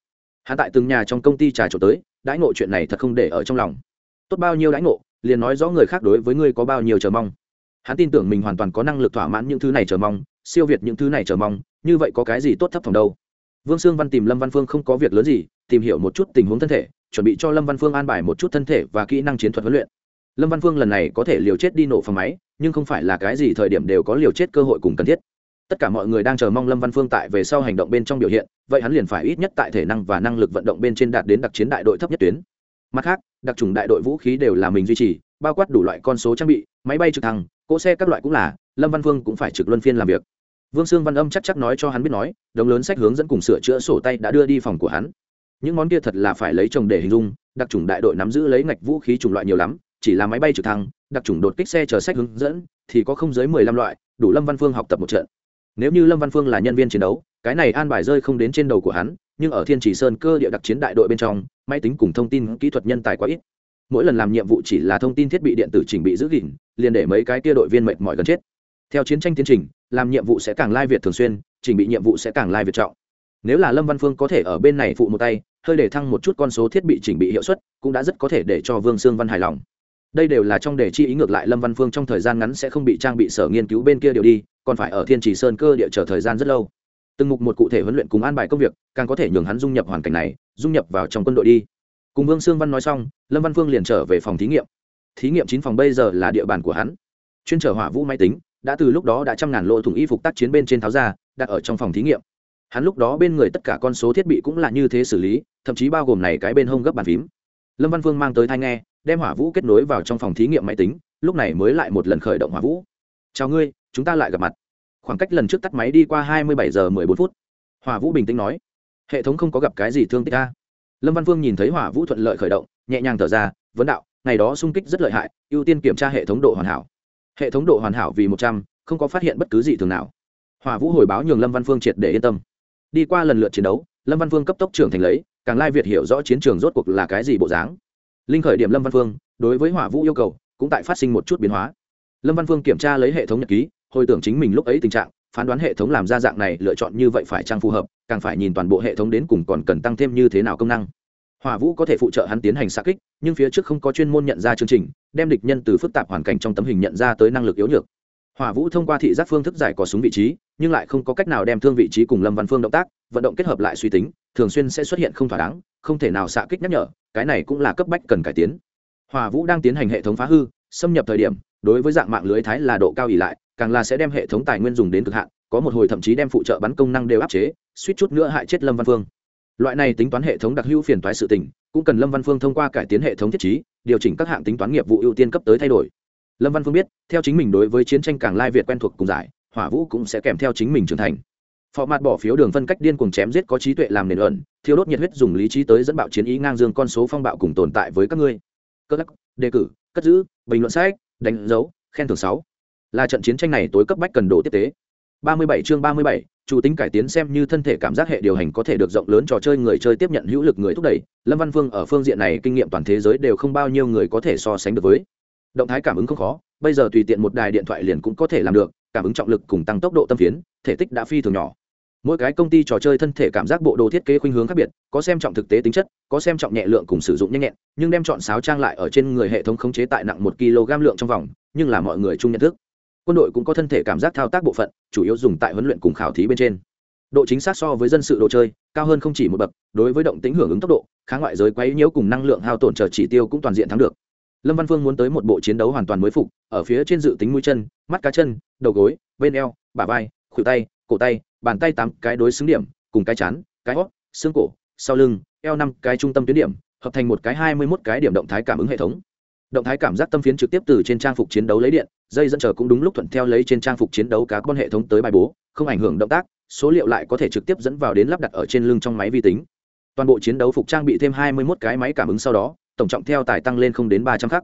Hạ tại từng nhà trong công ty trà trộn tới, đãi ngộ chuyện này thật không để ở trong lòng. Tốt bao nhiêu đãi ngộ liền nói rõ người khác đối với ngươi có bao nhiêu chờ mong. Hắn tin tưởng mình hoàn toàn có năng lực thỏa mãn những thứ này chờ mong, siêu việt những thứ này chờ mong, như vậy có cái gì tốt thấp phòng đâu. Vương sương văn tìm lâm văn phương không có việc lớn gì, tìm hiểu một chút tình huống thân thể, chuẩn bị cho lâm văn phương an bài một chút thân thể và kỹ năng chiến thuật huấn luyện. Lâm văn phương lần này có thể liều chết đi nổ phòng máy, nhưng không phải là cái gì thời điểm đều có liều chết cơ hội cùng cần thiết. Tất cả mọi người đang chờ mong lâm văn phương tại về sau hành động bên trong biểu hiện, vậy hắn liền phải ít nhất tại thể năng và năng lực vận động bên trên đạt đến đặc chiến đại đội thấp nhất tuyến mặt khác, đặc trùng đại đội vũ khí đều là mình duy trì, bao quát đủ loại con số trang bị, máy bay trực thăng, cỗ xe các loại cũng là, lâm văn vương cũng phải trực luân phiên làm việc. Vương sương văn âm chắc chắc nói cho hắn biết nói đồng lớn sách hướng dẫn cùng sửa chữa sổ tay đã đưa đi phòng của hắn. Những món kia thật là phải lấy chồng để hình dung, đặc trùng đại đội nắm giữ lấy ngạch vũ khí chủng loại nhiều lắm, chỉ là máy bay trực thăng, đặc trùng đột kích xe chờ sách hướng dẫn, thì có không dưới mười lăm loại, đủ lâm văn phương học tập một trận. Nếu như lâm văn phương là nhân viên chiến đấu cái này an bài rơi không đến trên đầu của hắn, nhưng ở thiên chỉ sơn cơ địa đặc chiến đại đội bên trong, máy tính cùng thông tin kỹ thuật nhân tài quá ít. Mỗi lần làm nhiệm vụ chỉ là thông tin thiết bị điện tử chỉnh bị giữ gìn, liền để mấy cái kia đội viên mệt mỏi gần chết. Theo chiến tranh tiến trình, làm nhiệm vụ sẽ càng lai việt thường xuyên, chỉnh bị nhiệm vụ sẽ càng lai việt trọng. Nếu là lâm văn phương có thể ở bên này phụ một tay, hơi để thăng một chút con số thiết bị chỉnh bị hiệu suất, cũng đã rất có thể để cho vương sương văn hài lòng. Đây đều là trong đề chi ý ngược lại lâm văn phương trong thời gian ngắn sẽ không bị trang bị sở nghiên cứu bên kia điều đi, còn phải ở thiên trì sơn cơ địa chờ thời gian rất lâu từng mục một cụ thể huấn luyện cùng an bài công việc, càng có thể nhường hắn dung nhập hoàn cảnh này, dung nhập vào trong quân đội đi. Cùng vương sương văn nói xong, lâm văn phương liền trở về phòng thí nghiệm. Thí nghiệm chín phòng bây giờ là địa bàn của hắn. Chuyên trở hỏa vũ máy tính, đã từ lúc đó đã trăm ngàn lỗ thủng y phục tác chiến bên trên tháo ra, đặt ở trong phòng thí nghiệm. Hắn lúc đó bên người tất cả con số thiết bị cũng là như thế xử lý, thậm chí bao gồm này cái bên hông gấp bàn phím. Lâm văn phương mang tới thai nghe, đem hỏa vũ kết nối vào trong phòng thí nghiệm máy tính, lúc này mới lại một lần khởi động hỏa vũ. Chào ngươi, chúng ta lại gặp mặt khoảng cách lần trước tắt máy đi qua hai mươi bảy giờ mười bốn phút. Hỏa vũ bình tĩnh nói, hệ thống không có gặp cái gì thương tích ta lâm văn Vương nhìn thấy hỏa vũ thuận lợi khởi động, nhẹ nhàng thở ra, vấn đạo, ngày đó xung kích rất lợi hại, ưu tiên kiểm tra hệ thống độ hoàn hảo. Hệ thống độ hoàn hảo vì một trăm, không có phát hiện bất cứ gì thường nào. Hỏa vũ hồi báo nhường lâm văn phương triệt để yên tâm. Đi qua lần lượt chiến đấu, lâm văn phương cấp tốc trưởng thành lấy, càng lai việt hiểu rõ chiến trường rốt cuộc là cái gì bộ dáng. Linh khởi điểm lâm văn phương, đối với hỏa vũ yêu cầu cũng tại phát sinh một chút biến hóa. Lâm văn phương kiểm tra lấy hệ thống nhật ký hồi tưởng chính mình lúc ấy tình trạng, phán đoán hệ thống làm ra dạng này, lựa chọn như vậy phải trang phù hợp, càng phải nhìn toàn bộ hệ thống đến cùng còn cần tăng thêm như thế nào công năng. Hỏa vũ có thể phụ trợ hắn tiến hành xa kích, nhưng phía trước không có chuyên môn nhận ra chương trình, đem địch nhân từ phức tạp hoàn cảnh trong tấm hình nhận ra tới năng lực yếu nhược. Hỏa vũ thông qua thị giác phương thức giải cỏ súng vị trí, nhưng lại không có cách nào đem thương vị trí cùng lâm văn phương động tác, vận động kết hợp lại suy tính, thường xuyên sẽ xuất hiện không thỏa đáng, không thể nào xạ kích nhắc nhở, cái này cũng là cấp bách cần cải tiến. Hỏa vũ đang tiến hành hệ thống phá hư, xâm nhập thời điểm, đối với dạng mạng lưới thái là độ cao ỉ lại càng là sẽ đem hệ thống tài nguyên dùng đến cực hạn, có một hồi thậm chí đem phụ trợ bắn công năng đều áp chế, suýt chút nữa hại chết lâm văn phương. Loại này tính toán hệ thống đặc hữu phiền toái sự tình, cũng cần lâm văn phương thông qua cải tiến hệ thống thiết trí, điều chỉnh các hạng tính toán nghiệp vụ ưu tiên cấp tới thay đổi. Lâm văn phương biết, theo chính mình đối với chiến tranh càng lai việt quen thuộc cùng giải, hỏa vũ cũng sẽ kèm theo chính mình trưởng thành. Phò mặt bỏ phiếu đường phân cách điên cuồng chém giết có trí tuệ làm nền ẩn thiêu đốt nhiệt huyết dùng lý trí tới dẫn bạo chiến ý ngang dương con số phong bạo cùng tồn tại với các ngươi. Cơ lắc, đề cử, cất giữ, bình luận sách, đánh dấu, khen thưởng sáu là trận chiến tranh này tối cấp bách cần đồ tiếp tế. 37 chương 37, chủ tính cải tiến xem như thân thể cảm giác hệ điều hành có thể được rộng lớn trò chơi người chơi tiếp nhận hữu lực người thúc đẩy. Lâm văn phương ở phương diện này kinh nghiệm toàn thế giới đều không bao nhiêu người có thể so sánh được với. Động thái cảm ứng không khó bây giờ tùy tiện một đài điện thoại liền cũng có thể làm được cảm ứng trọng lực cùng tăng tốc độ tâm phiến thể tích đã phi thường nhỏ. Mỗi cái công ty trò chơi thân thể cảm giác bộ đồ thiết kế khuynh hướng khác biệt có xem trọng thực tế tính chất có xem trọng nhẹ lượng cùng sử dụng nhanh nhẹn nhưng đem chọn sáo trang lại ở trên người hệ thống khống chế tại nặng một kg lượng trong vòng nhưng là mọi người chung nhận thức quân đội cũng có thân thể cảm giác thao tác bộ phận, chủ yếu dùng tại huấn luyện cùng khảo thí bên trên. Độ chính xác so với dân sự đồ chơi, cao hơn không chỉ một bậc, đối với động tính hưởng ứng tốc độ, khá ngoại giới quấy nhiễu cùng năng lượng hao tổn chờ chỉ tiêu cũng toàn diện thắng được. Lâm văn phương muốn tới một bộ chiến đấu hoàn toàn mới phục, ở phía trên dự tính mũi chân, mắt cá chân, đầu gối, bên eo, bả vai, khuỷu tay, cổ tay, bàn tay tám cái đối xứng điểm, cùng cái chán, cái hót, xương cổ, sau lưng, eo năm cái trung tâm tuyến điểm, hợp thành một cái hai mươi mốt cái điểm động thái cảm ứng hệ thống động thái cảm giác tâm phiến trực tiếp từ trên trang phục chiến đấu lấy điện, dây dẫn chờ cũng đúng lúc thuận theo lấy trên trang phục chiến đấu cá con hệ thống tới bài bố, không ảnh hưởng động tác, số liệu lại có thể trực tiếp dẫn vào đến lắp đặt ở trên lưng trong máy vi tính. Toàn bộ chiến đấu phục trang bị thêm hai mươi 21 cái máy cảm ứng sau đó, tổng trọng theo tải tăng lên không đến ba trăm khắc.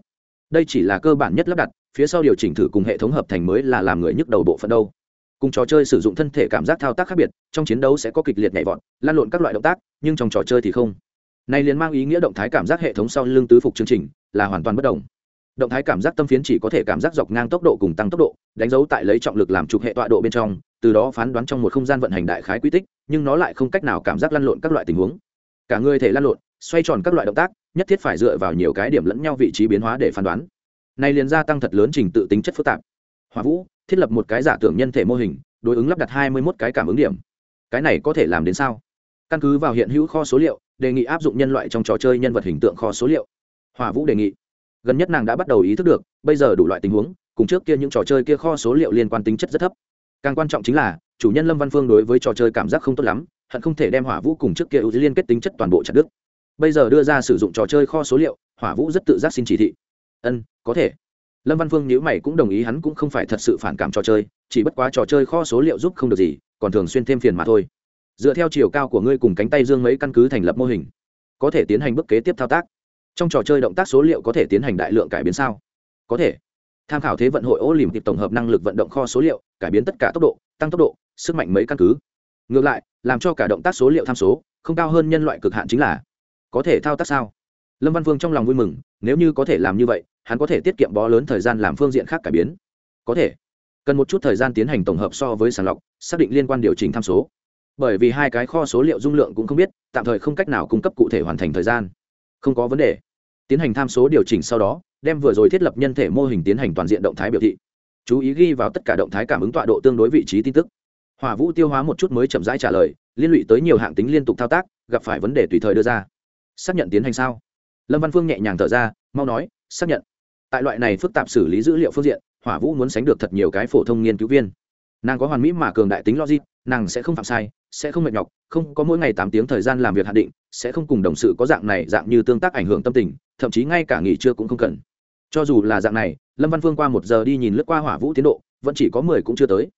Đây chỉ là cơ bản nhất lắp đặt, phía sau điều chỉnh thử cùng hệ thống hợp thành mới là làm người nhức đầu bộ phận đâu. Cùng trò chơi sử dụng thân thể cảm giác thao tác khác biệt, trong chiến đấu sẽ có kịch liệt nhảy vọt, lan lộn các loại động tác, nhưng trong trò chơi thì không. Này liền mang ý nghĩa động thái cảm giác hệ thống sau lưng tứ phục chương trình là hoàn toàn bất đồng. Động thái cảm giác tâm phiến chỉ có thể cảm giác dọc ngang tốc độ cùng tăng tốc độ, đánh dấu tại lấy trọng lực làm trục hệ tọa độ bên trong, từ đó phán đoán trong một không gian vận hành đại khái quy tích, nhưng nó lại không cách nào cảm giác lăn lộn các loại tình huống. Cả người thể lăn lộn, xoay tròn các loại động tác, nhất thiết phải dựa vào nhiều cái điểm lẫn nhau vị trí biến hóa để phán đoán. Này liền gia tăng thật lớn trình tự tính chất phức tạp. Hỏa vũ, thiết lập một cái giả tưởng nhân thể mô hình, đối ứng lắp đặt hai mươi một cái cảm ứng điểm. Cái này có thể làm đến sao? Căn cứ vào hiện hữu kho số liệu, đề nghị áp dụng nhân loại trong trò chơi nhân vật hình tượng kho số liệu. Hòa vũ đề nghị. Gần nhất nàng đã bắt đầu ý thức được, bây giờ đủ loại tình huống, cùng trước kia những trò chơi kia kho số liệu liên quan tính chất rất thấp. Càng quan trọng chính là, chủ nhân lâm văn phương đối với trò chơi cảm giác không tốt lắm, hận không thể đem hỏa vũ cùng trước kia ưu liên kết tính chất toàn bộ chặt đức bây giờ đưa ra sử dụng trò chơi kho số liệu, hỏa vũ rất tự giác xin chỉ thị. Ân, có thể. Lâm văn phương nhữ mày cũng đồng ý hắn cũng không phải thật sự phản cảm trò chơi, chỉ bất quá trò chơi kho số liệu giúp không được gì, còn thường xuyên thêm phiền mà thôi. Dựa theo chiều cao của ngươi cùng cánh tay dương mấy căn cứ thành lập mô hình, có thể tiến hành bước kế tiếp thao tác trong trò chơi động tác số liệu có thể tiến hành đại lượng cải biến sao? Có thể. Tham khảo thế vận hội ô lìm tiệp tổng hợp năng lực vận động kho số liệu, cải biến tất cả tốc độ, tăng tốc độ, sức mạnh mấy căn cứ. Ngược lại, làm cho cả động tác số liệu tham số không cao hơn nhân loại cực hạn chính là có thể thao tác sao? Lâm văn vương trong lòng vui mừng, nếu như có thể làm như vậy, hắn có thể tiết kiệm bó lớn thời gian làm phương diện khác cải biến. Có thể. Cần một chút thời gian tiến hành tổng hợp so với sàng lọc, xác định liên quan điều chỉnh tham số. Bởi vì hai cái kho số liệu dung lượng cũng không biết, tạm thời không cách nào cung cấp cụ thể hoàn thành thời gian. Không có vấn đề tiến hành tham số điều chỉnh sau đó, đem vừa rồi thiết lập nhân thể mô hình tiến hành toàn diện động thái biểu thị. Chú ý ghi vào tất cả động thái cảm ứng tọa độ tương đối vị trí tin tức. Hỏa vũ tiêu hóa một chút mới chậm rãi trả lời, liên lụy tới nhiều hạng tính liên tục thao tác, gặp phải vấn đề tùy thời đưa ra. Xác nhận tiến hành sao? Lâm văn phương nhẹ nhàng thở ra, mau nói, xác nhận. Tại loại này phức tạp xử lý dữ liệu phương diện, hỏa vũ muốn sánh được thật nhiều cái phổ thông nghiên cứu viên. Nàng có hoàn mỹ mà cường đại tính logic nàng sẽ không phạm sai, sẽ không mệt nhọc, không có mỗi ngày tám tiếng thời gian làm việc hạn định, sẽ không cùng đồng sự có dạng này dạng như tương tác ảnh hưởng tâm tình, thậm chí ngay cả nghỉ trưa cũng không cần. Cho dù là dạng này, lâm văn phương qua một giờ đi nhìn lướt qua hỏa vũ tiến độ, vẫn chỉ có mười cũng chưa tới.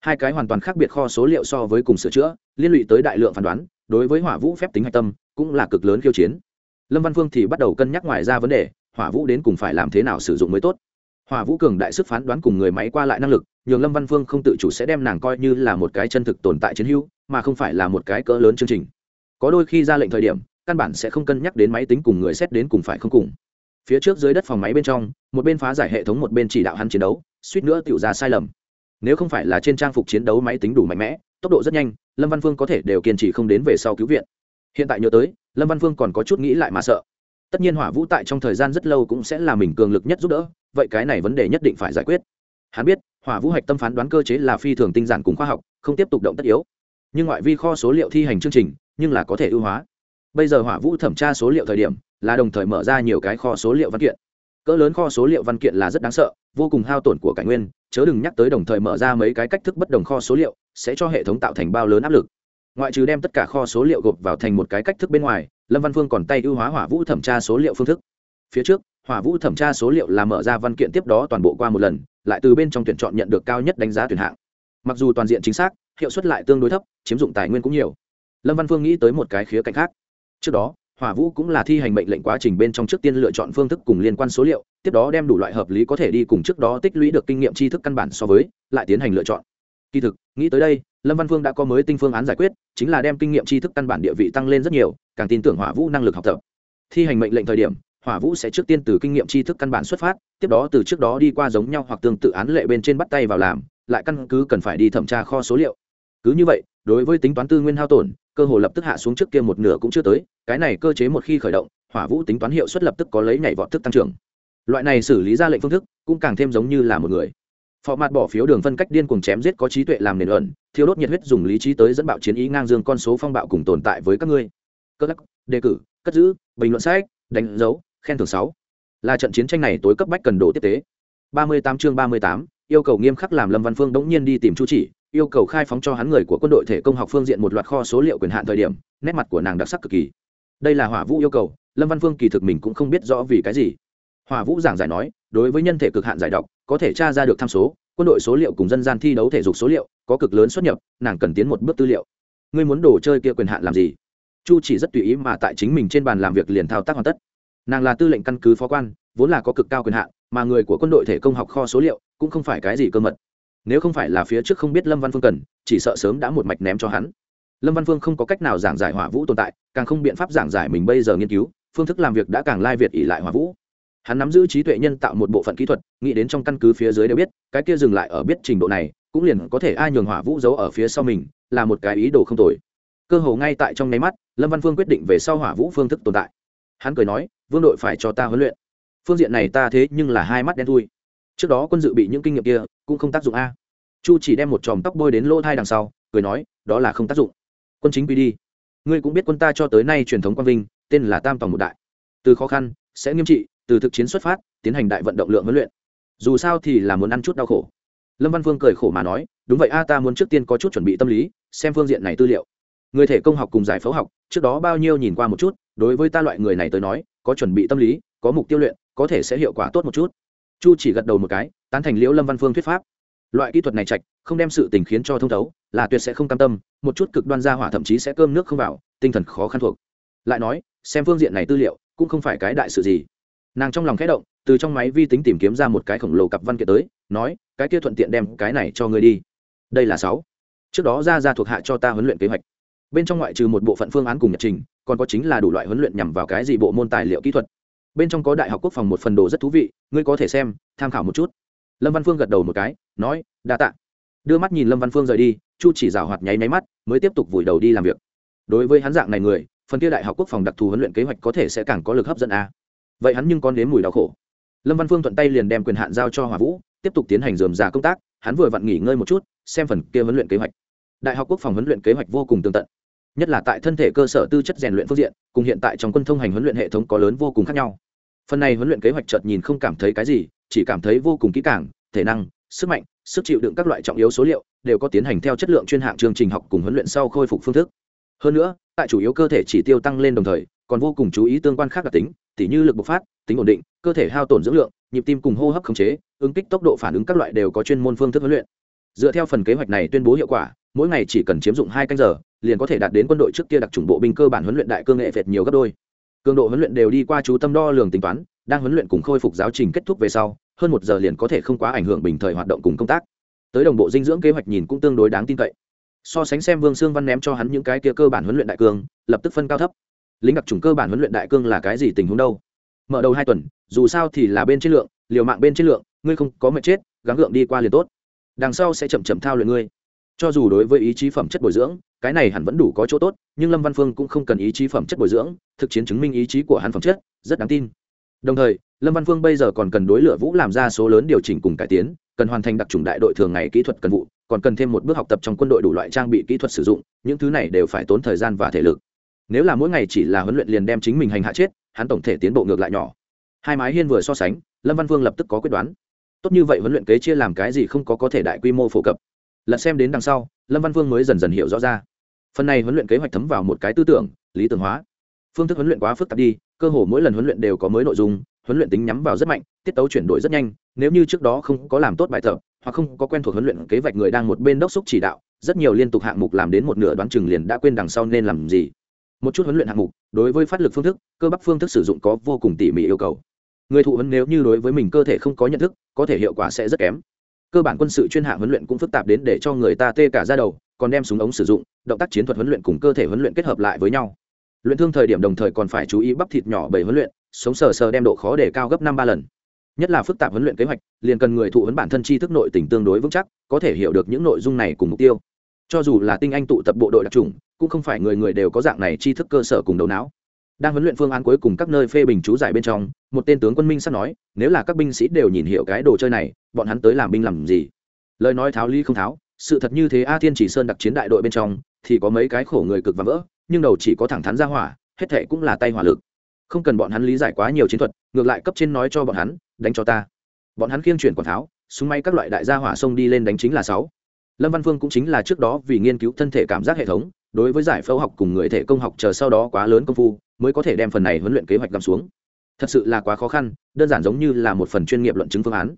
Hai cái hoàn toàn khác biệt kho số liệu so với cùng sửa chữa, liên lụy tới đại lượng phán đoán, đối với hỏa vũ phép tính hạch tâm, cũng là cực lớn khiêu chiến. Lâm văn phương thì bắt đầu cân nhắc ngoài ra vấn đề, hỏa vũ đến cùng phải làm thế nào sử dụng mới tốt. Hòa vũ cường đại sức phán đoán cùng người máy qua lại năng lực, nhường lâm văn phương không tự chủ sẽ đem nàng coi như là một cái chân thực tồn tại chiến hữu, mà không phải là một cái cỡ lớn chương trình. Có đôi khi ra lệnh thời điểm, căn bản sẽ không cân nhắc đến máy tính cùng người xét đến cùng phải không cùng. Phía trước dưới đất phòng máy bên trong, một bên phá giải hệ thống một bên chỉ đạo hắn chiến đấu, suýt nữa tự ra sai lầm. Nếu không phải là trên trang phục chiến đấu máy tính đủ mạnh mẽ, tốc độ rất nhanh, lâm văn phương có thể đều kiên trì không đến về sau cứu viện. Hiện tại nhớ tới, lâm văn phương còn có chút nghĩ lại mà sợ tất nhiên hỏa vũ tại trong thời gian rất lâu cũng sẽ là mình cường lực nhất giúp đỡ, vậy cái này vấn đề nhất định phải giải quyết. Hắn biết, hỏa vũ hạch tâm phán đoán cơ chế là phi thường tinh giản cùng khoa học, không tiếp tục động tất yếu. Nhưng ngoại vi kho số liệu thi hành chương trình, nhưng là có thể ưu hóa. Bây giờ hỏa vũ thẩm tra số liệu thời điểm, là đồng thời mở ra nhiều cái kho số liệu văn kiện. Cỡ lớn kho số liệu văn kiện là rất đáng sợ, vô cùng hao tổn của cải nguyên, chớ đừng nhắc tới đồng thời mở ra mấy cái cách thức bất đồng kho số liệu, sẽ cho hệ thống tạo thành bao lớn áp lực ngoại trừ đem tất cả kho số liệu gộp vào thành một cái cách thức bên ngoài, lâm văn phương còn tay ưu hóa hỏa vũ thẩm tra số liệu phương thức. Phía trước, hỏa vũ thẩm tra số liệu là mở ra văn kiện tiếp đó toàn bộ qua một lần, lại từ bên trong tuyển chọn nhận được cao nhất đánh giá tuyển hạng. Mặc dù toàn diện chính xác, hiệu suất lại tương đối thấp, chiếm dụng tài nguyên cũng nhiều. Lâm văn phương nghĩ tới một cái khía cạnh khác. Trước đó, hỏa vũ cũng là thi hành mệnh lệnh quá trình bên trong trước tiên lựa chọn phương thức cùng liên quan số liệu, tiếp đó đem đủ loại hợp lý có thể đi cùng trước đó tích lũy được kinh nghiệm tri thức căn bản so với, lại tiến hành lựa chọn kỳ thực, nghĩ tới đây, lâm văn phương đã có mới tinh phương án giải quyết, chính là đem kinh nghiệm tri thức căn bản địa vị tăng lên rất nhiều, càng tin tưởng hỏa vũ năng lực học tập. Thi hành mệnh lệnh thời điểm, hỏa vũ sẽ trước tiên từ kinh nghiệm tri thức căn bản xuất phát, tiếp đó từ trước đó đi qua giống nhau hoặc tương tự án lệ bên trên bắt tay vào làm, lại căn cứ cần phải đi thẩm tra kho số liệu. Cứ như vậy, đối với tính toán tư nguyên hao tổn, cơ hồ lập tức hạ xuống trước kia một nửa cũng chưa tới, cái này cơ chế một khi khởi động, hỏa vũ tính toán hiệu suất lập tức có lấy nhảy vọt thức tăng trưởng. Loại này xử lý ra lệnh phương thức, cũng càng thêm giống như là một người phò mặt bỏ phiếu đường phân cách điên cuồng chém giết có trí tuệ làm nền ẩn thiếu đốt nhiệt huyết dùng lý trí tới dẫn bạo chiến ý ngang dương con số phong bạo cùng tồn tại với các ngươi. Cơ lắc, đề cử, cất giữ, bình luận sách, đánh dấu, khen thưởng sáu. Là trận chiến tranh này tối cấp bách cần đồ tiếp tế. Ba mươi tám chương ba mươi tám, yêu cầu nghiêm khắc làm lâm văn phương đống nhiên đi tìm chu chỉ, yêu cầu khai phóng cho hắn người của quân đội thể công học phương diện một loạt kho số liệu quyền hạn thời điểm, nét mặt của nàng đặc sắc cực kỳ. Đây là hỏa vũ yêu cầu, lâm văn phương kỳ thực mình cũng không biết rõ vì cái gì. Hỏa vũ giảng giải nói đối với nhân thể cực hạn giải độc, có thể tra ra được tham số, quân đội số liệu cùng dân gian thi đấu thể dục số liệu, có cực lớn xuất nhập, nàng cần tiến một bước tư liệu. Ngươi muốn đồ chơi kia quyền hạn làm gì? Chu chỉ rất tùy ý mà tại chính mình trên bàn làm việc liền thao tác hoàn tất. Nàng là tư lệnh căn cứ phó quan, vốn là có cực cao quyền hạn, mà người của quân đội thể công học kho số liệu cũng không phải cái gì cơ mật. Nếu không phải là phía trước không biết lâm văn phương cần, chỉ sợ sớm đã một mạch ném cho hắn. Lâm văn phương không có cách nào giảng giải hỏa vũ tồn tại, càng không biện pháp giảng giải mình bây giờ nghiên cứu, phương thức làm việc đã càng lai việt ỉ lại hỏa vũ hắn nắm giữ trí tuệ nhân tạo một bộ phận kỹ thuật, nghĩ đến trong căn cứ phía dưới đều biết, cái kia dừng lại ở biết trình độ này, cũng liền có thể ai nhường hỏa vũ giấu ở phía sau mình, là một cái ý đồ không tồi. Cơ hồ ngay tại trong nháy mắt, lâm văn phương quyết định về sau hỏa vũ phương thức tồn tại. Hắn cười nói, vương đội phải cho ta huấn luyện. Phương diện này ta thế nhưng là hai mắt đen thui. Trước đó quân dự bị những kinh nghiệm kia, cũng không tác dụng a. Chu chỉ đem một chòm tóc bôi đến lỗ thai đằng sau, cười nói, đó là không tác dụng. Quân chính quy đi. Ngươi cũng biết quân ta cho tới nay truyền thống quang vinh, tên là tam tòng một đại. Từ khó khăn, sẽ nghiêm trị từ thực chiến xuất phát, tiến hành đại vận động lượng huấn luyện. Dù sao thì là muốn ăn chút đau khổ. Lâm văn phương cười khổ mà nói, đúng vậy a, ta muốn trước tiên có chút chuẩn bị tâm lý, xem phương diện này tư liệu. Người thể công học cùng giải phẫu học, trước đó bao nhiêu nhìn qua một chút, đối với ta loại người này tới nói, có chuẩn bị tâm lý, có mục tiêu luyện, có thể sẽ hiệu quả tốt một chút. Chu chỉ gật đầu một cái, tán thành liễu lâm văn phương thuyết pháp. Loại kỹ thuật này chạch không đem sự tình khiến cho thông thấu, là tuyệt sẽ không cam tâm, một chút cực đoan ra hỏa thậm chí sẽ cơm nước không vào, tinh thần khó khăn thuộc. Lại nói, xem phương diện này tư liệu, cũng không phải cái đại sự gì nàng trong lòng khẽ động, từ trong máy vi tính tìm kiếm ra một cái khổng lồ cặp văn kiện tới, nói, cái kia thuận tiện đem cái này cho ngươi đi. Đây là sáu. Trước đó ra ra thuộc hạ cho ta huấn luyện kế hoạch. Bên trong ngoại trừ một bộ phận phương án cùng nhật trình, còn có chính là đủ loại huấn luyện nhằm vào cái gì bộ môn tài liệu kỹ thuật. Bên trong có đại học quốc phòng một phần đồ rất thú vị, ngươi có thể xem, tham khảo một chút. Lâm văn phương gật đầu một cái, nói, đa tạ. Đưa mắt nhìn lâm văn phương rời đi, chu chỉ rào hoạt nháy máy mắt, mới tiếp tục vùi đầu đi làm việc. Đối với hắn dạng này người, phần kia đại học quốc phòng đặc thù huấn luyện kế hoạch có thể sẽ càng có lực hấp dẫn a vậy hắn nhưng con đến mùi đau khổ. Lâm văn phương thuận tay liền đem quyền hạn giao cho hòa vũ, tiếp tục tiến hành dườm già công tác, hắn vừa vặn nghỉ ngơi một chút, xem phần kia huấn luyện kế hoạch. Đại học quốc phòng huấn luyện kế hoạch vô cùng tương tận, nhất là tại thân thể cơ sở tư chất rèn luyện phương diện, cùng hiện tại trong quân thông hành huấn luyện hệ thống có lớn vô cùng khác nhau. Phần này huấn luyện kế hoạch chợt nhìn không cảm thấy cái gì, chỉ cảm thấy vô cùng kỹ càng, thể năng, sức mạnh, sức chịu đựng các loại trọng yếu số liệu đều có tiến hành theo chất lượng chuyên hạng chương trình học cùng huấn luyện sau khôi phục phương thức. Hơn nữa, tại chủ yếu cơ thể chỉ tiêu tăng lên đồng thời, còn vô cùng chú ý tương quan khác đặc tính tỉ như lực bộc phát, tính ổn định, cơ thể hao tổn dưỡng lượng, nhịp tim cùng hô hấp khống chế, ứng kích tốc độ phản ứng các loại đều có chuyên môn phương thức huấn luyện. Dựa theo phần kế hoạch này tuyên bố hiệu quả, mỗi ngày chỉ cần chiếm dụng hai canh giờ, liền có thể đạt đến quân đội trước kia đặc trùng bộ binh cơ bản huấn luyện đại cương nghệ vẹt nhiều gấp đôi. Cường độ huấn luyện đều đi qua chú tâm đo lường tính toán, đang huấn luyện cùng khôi phục giáo trình kết thúc về sau, hơn một giờ liền có thể không quá ảnh hưởng bình thời hoạt động cùng công tác. Tới đồng bộ dinh dưỡng kế hoạch nhìn cũng tương đối đáng tin cậy. So sánh xem vương sương văn ném cho hắn những cái kia cơ bản huấn luyện đại cương, lập tức phân cao thấp lính đặc trùng cơ bản huấn luyện đại cương là cái gì tình huống đâu? Mở đầu hai tuần, dù sao thì là bên chất lượng, liều mạng bên chất lượng, ngươi không có mệt chết, gắng gượng đi qua liền tốt. Đằng sau sẽ chậm chậm thao luyện ngươi. Cho dù đối với ý chí phẩm chất bồi dưỡng, cái này hẳn vẫn đủ có chỗ tốt, nhưng lâm văn phương cũng không cần ý chí phẩm chất bồi dưỡng, thực chiến chứng minh ý chí của hắn phẩm chất, rất đáng tin. Đồng thời, lâm văn phương bây giờ còn cần đối lửa vũ làm ra số lớn điều chỉnh cùng cải tiến, cần hoàn thành đặc trùng đại đội thường ngày kỹ thuật cần vụ, còn cần thêm một bước học tập trong quân đội đủ loại trang bị kỹ thuật sử dụng, những thứ này đều phải tốn thời gian và thể lực nếu là mỗi ngày chỉ là huấn luyện liền đem chính mình hành hạ chết, hắn tổng thể tiến bộ ngược lại nhỏ. Hai mái hiên vừa so sánh, lâm văn vương lập tức có quyết đoán. Tốt như vậy huấn luyện kế chia làm cái gì không có có thể đại quy mô phổ cập. Lật xem đến đằng sau, lâm văn vương mới dần dần hiểu rõ ra. Phần này huấn luyện kế hoạch thấm vào một cái tư tưởng, lý tưởng hóa. Phương thức huấn luyện quá phức tạp đi, cơ hồ mỗi lần huấn luyện đều có mới nội dung, huấn luyện tính nhắm vào rất mạnh, tiết tấu chuyển đổi rất nhanh, nếu như trước đó không có làm tốt bài tập, hoặc không có quen thuộc huấn luyện kế vạch người đang một bên đốc xúc chỉ đạo, rất nhiều liên tục hạng mục làm đến một nửa đoán chừng liền đã quên đằng sau nên làm gì một chút huấn luyện hạng mục, đối với phát lực phương thức, cơ bắp phương thức sử dụng có vô cùng tỉ mỉ yêu cầu. Người thụ huấn nếu như đối với mình cơ thể không có nhận thức, có thể hiệu quả sẽ rất kém. Cơ bản quân sự chuyên hạng huấn luyện cũng phức tạp đến để cho người ta tê cả ra đầu, còn đem súng ống sử dụng, động tác chiến thuật huấn luyện cùng cơ thể huấn luyện kết hợp lại với nhau. Luyện thương thời điểm đồng thời còn phải chú ý bắp thịt nhỏ bảy huấn luyện, sống sờ sờ đem độ khó để cao gấp năm ba lần. Nhất là phức tạp huấn luyện kế hoạch, liền cần người thụ huấn bản thân tri thức nội tình tương đối vững chắc, có thể hiểu được những nội dung này cùng mục tiêu. Cho dù là tinh anh tụ tập bộ đội đặc trùng cũng không phải người người đều có dạng này tri thức cơ sở cùng đầu não. Đang huấn luyện phương án cuối cùng các nơi phê bình chú giải bên trong, một tên tướng quân minh sắp nói, nếu là các binh sĩ đều nhìn hiểu cái đồ chơi này, bọn hắn tới làm binh làm gì? Lời nói tháo ly không tháo, sự thật như thế a thiên chỉ sơn đặc chiến đại đội bên trong, thì có mấy cái khổ người cực và vỡ, nhưng đầu chỉ có thẳng thắn ra hỏa, hết thệ cũng là tay hỏa lực. Không cần bọn hắn lý giải quá nhiều chiến thuật, ngược lại cấp trên nói cho bọn hắn, đánh cho ta. Bọn hắn khiêng chuyển quả tháo, súng may các loại đại gia hỏa sông đi lên đánh chính là sáu. Lâm văn phương cũng chính là trước đó vì nghiên cứu thân thể cảm giác hệ thống đối với giải phẫu học cùng người thể công học chờ sau đó quá lớn công phu, mới có thể đem phần này huấn luyện kế hoạch găm xuống. Thật sự là quá khó khăn, đơn giản giống như là một phần chuyên nghiệp luận chứng phương án.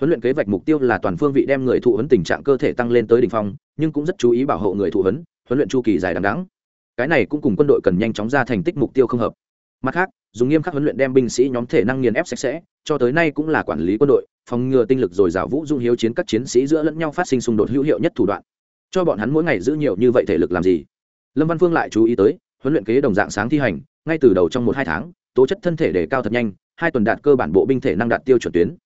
Huấn luyện kế hoạch mục tiêu là toàn phương vị đem người thụ huấn tình trạng cơ thể tăng lên tới đ ỉ n h phong, nhưng cũng rất chú ý bảo hộ người thụ huấn huấn luyện chu kỳ dài đằng đắng cái này cũng cùng quân đội cần nhanh chóng ra thành tích mục tiêu không hợp. Mặt khác, dùng nghiêm khắc huấn luyện đem binh sĩ nhóm thể năng nghiền ép sạch sẽ, cho tới nay cũng là quản lý quân đội, phòng ngừa tinh lực dồi dào vũ dung hiếu chiến các chiến sĩ giữa lẫn nhau phát sinh xung đột hữu hiệu nhất thủ đoạn cho bọn hắn mỗi ngày giữ nhiều như vậy thể lực làm gì? Lâm văn phương lại chú ý tới, huấn luyện kế đồng dạng sáng thi hành, ngay từ đầu trong một hai tháng, tố chất thân thể đề cao thật nhanh, hai tuần đạt cơ bản bộ binh thể năng đạt tiêu chuẩn tuyến.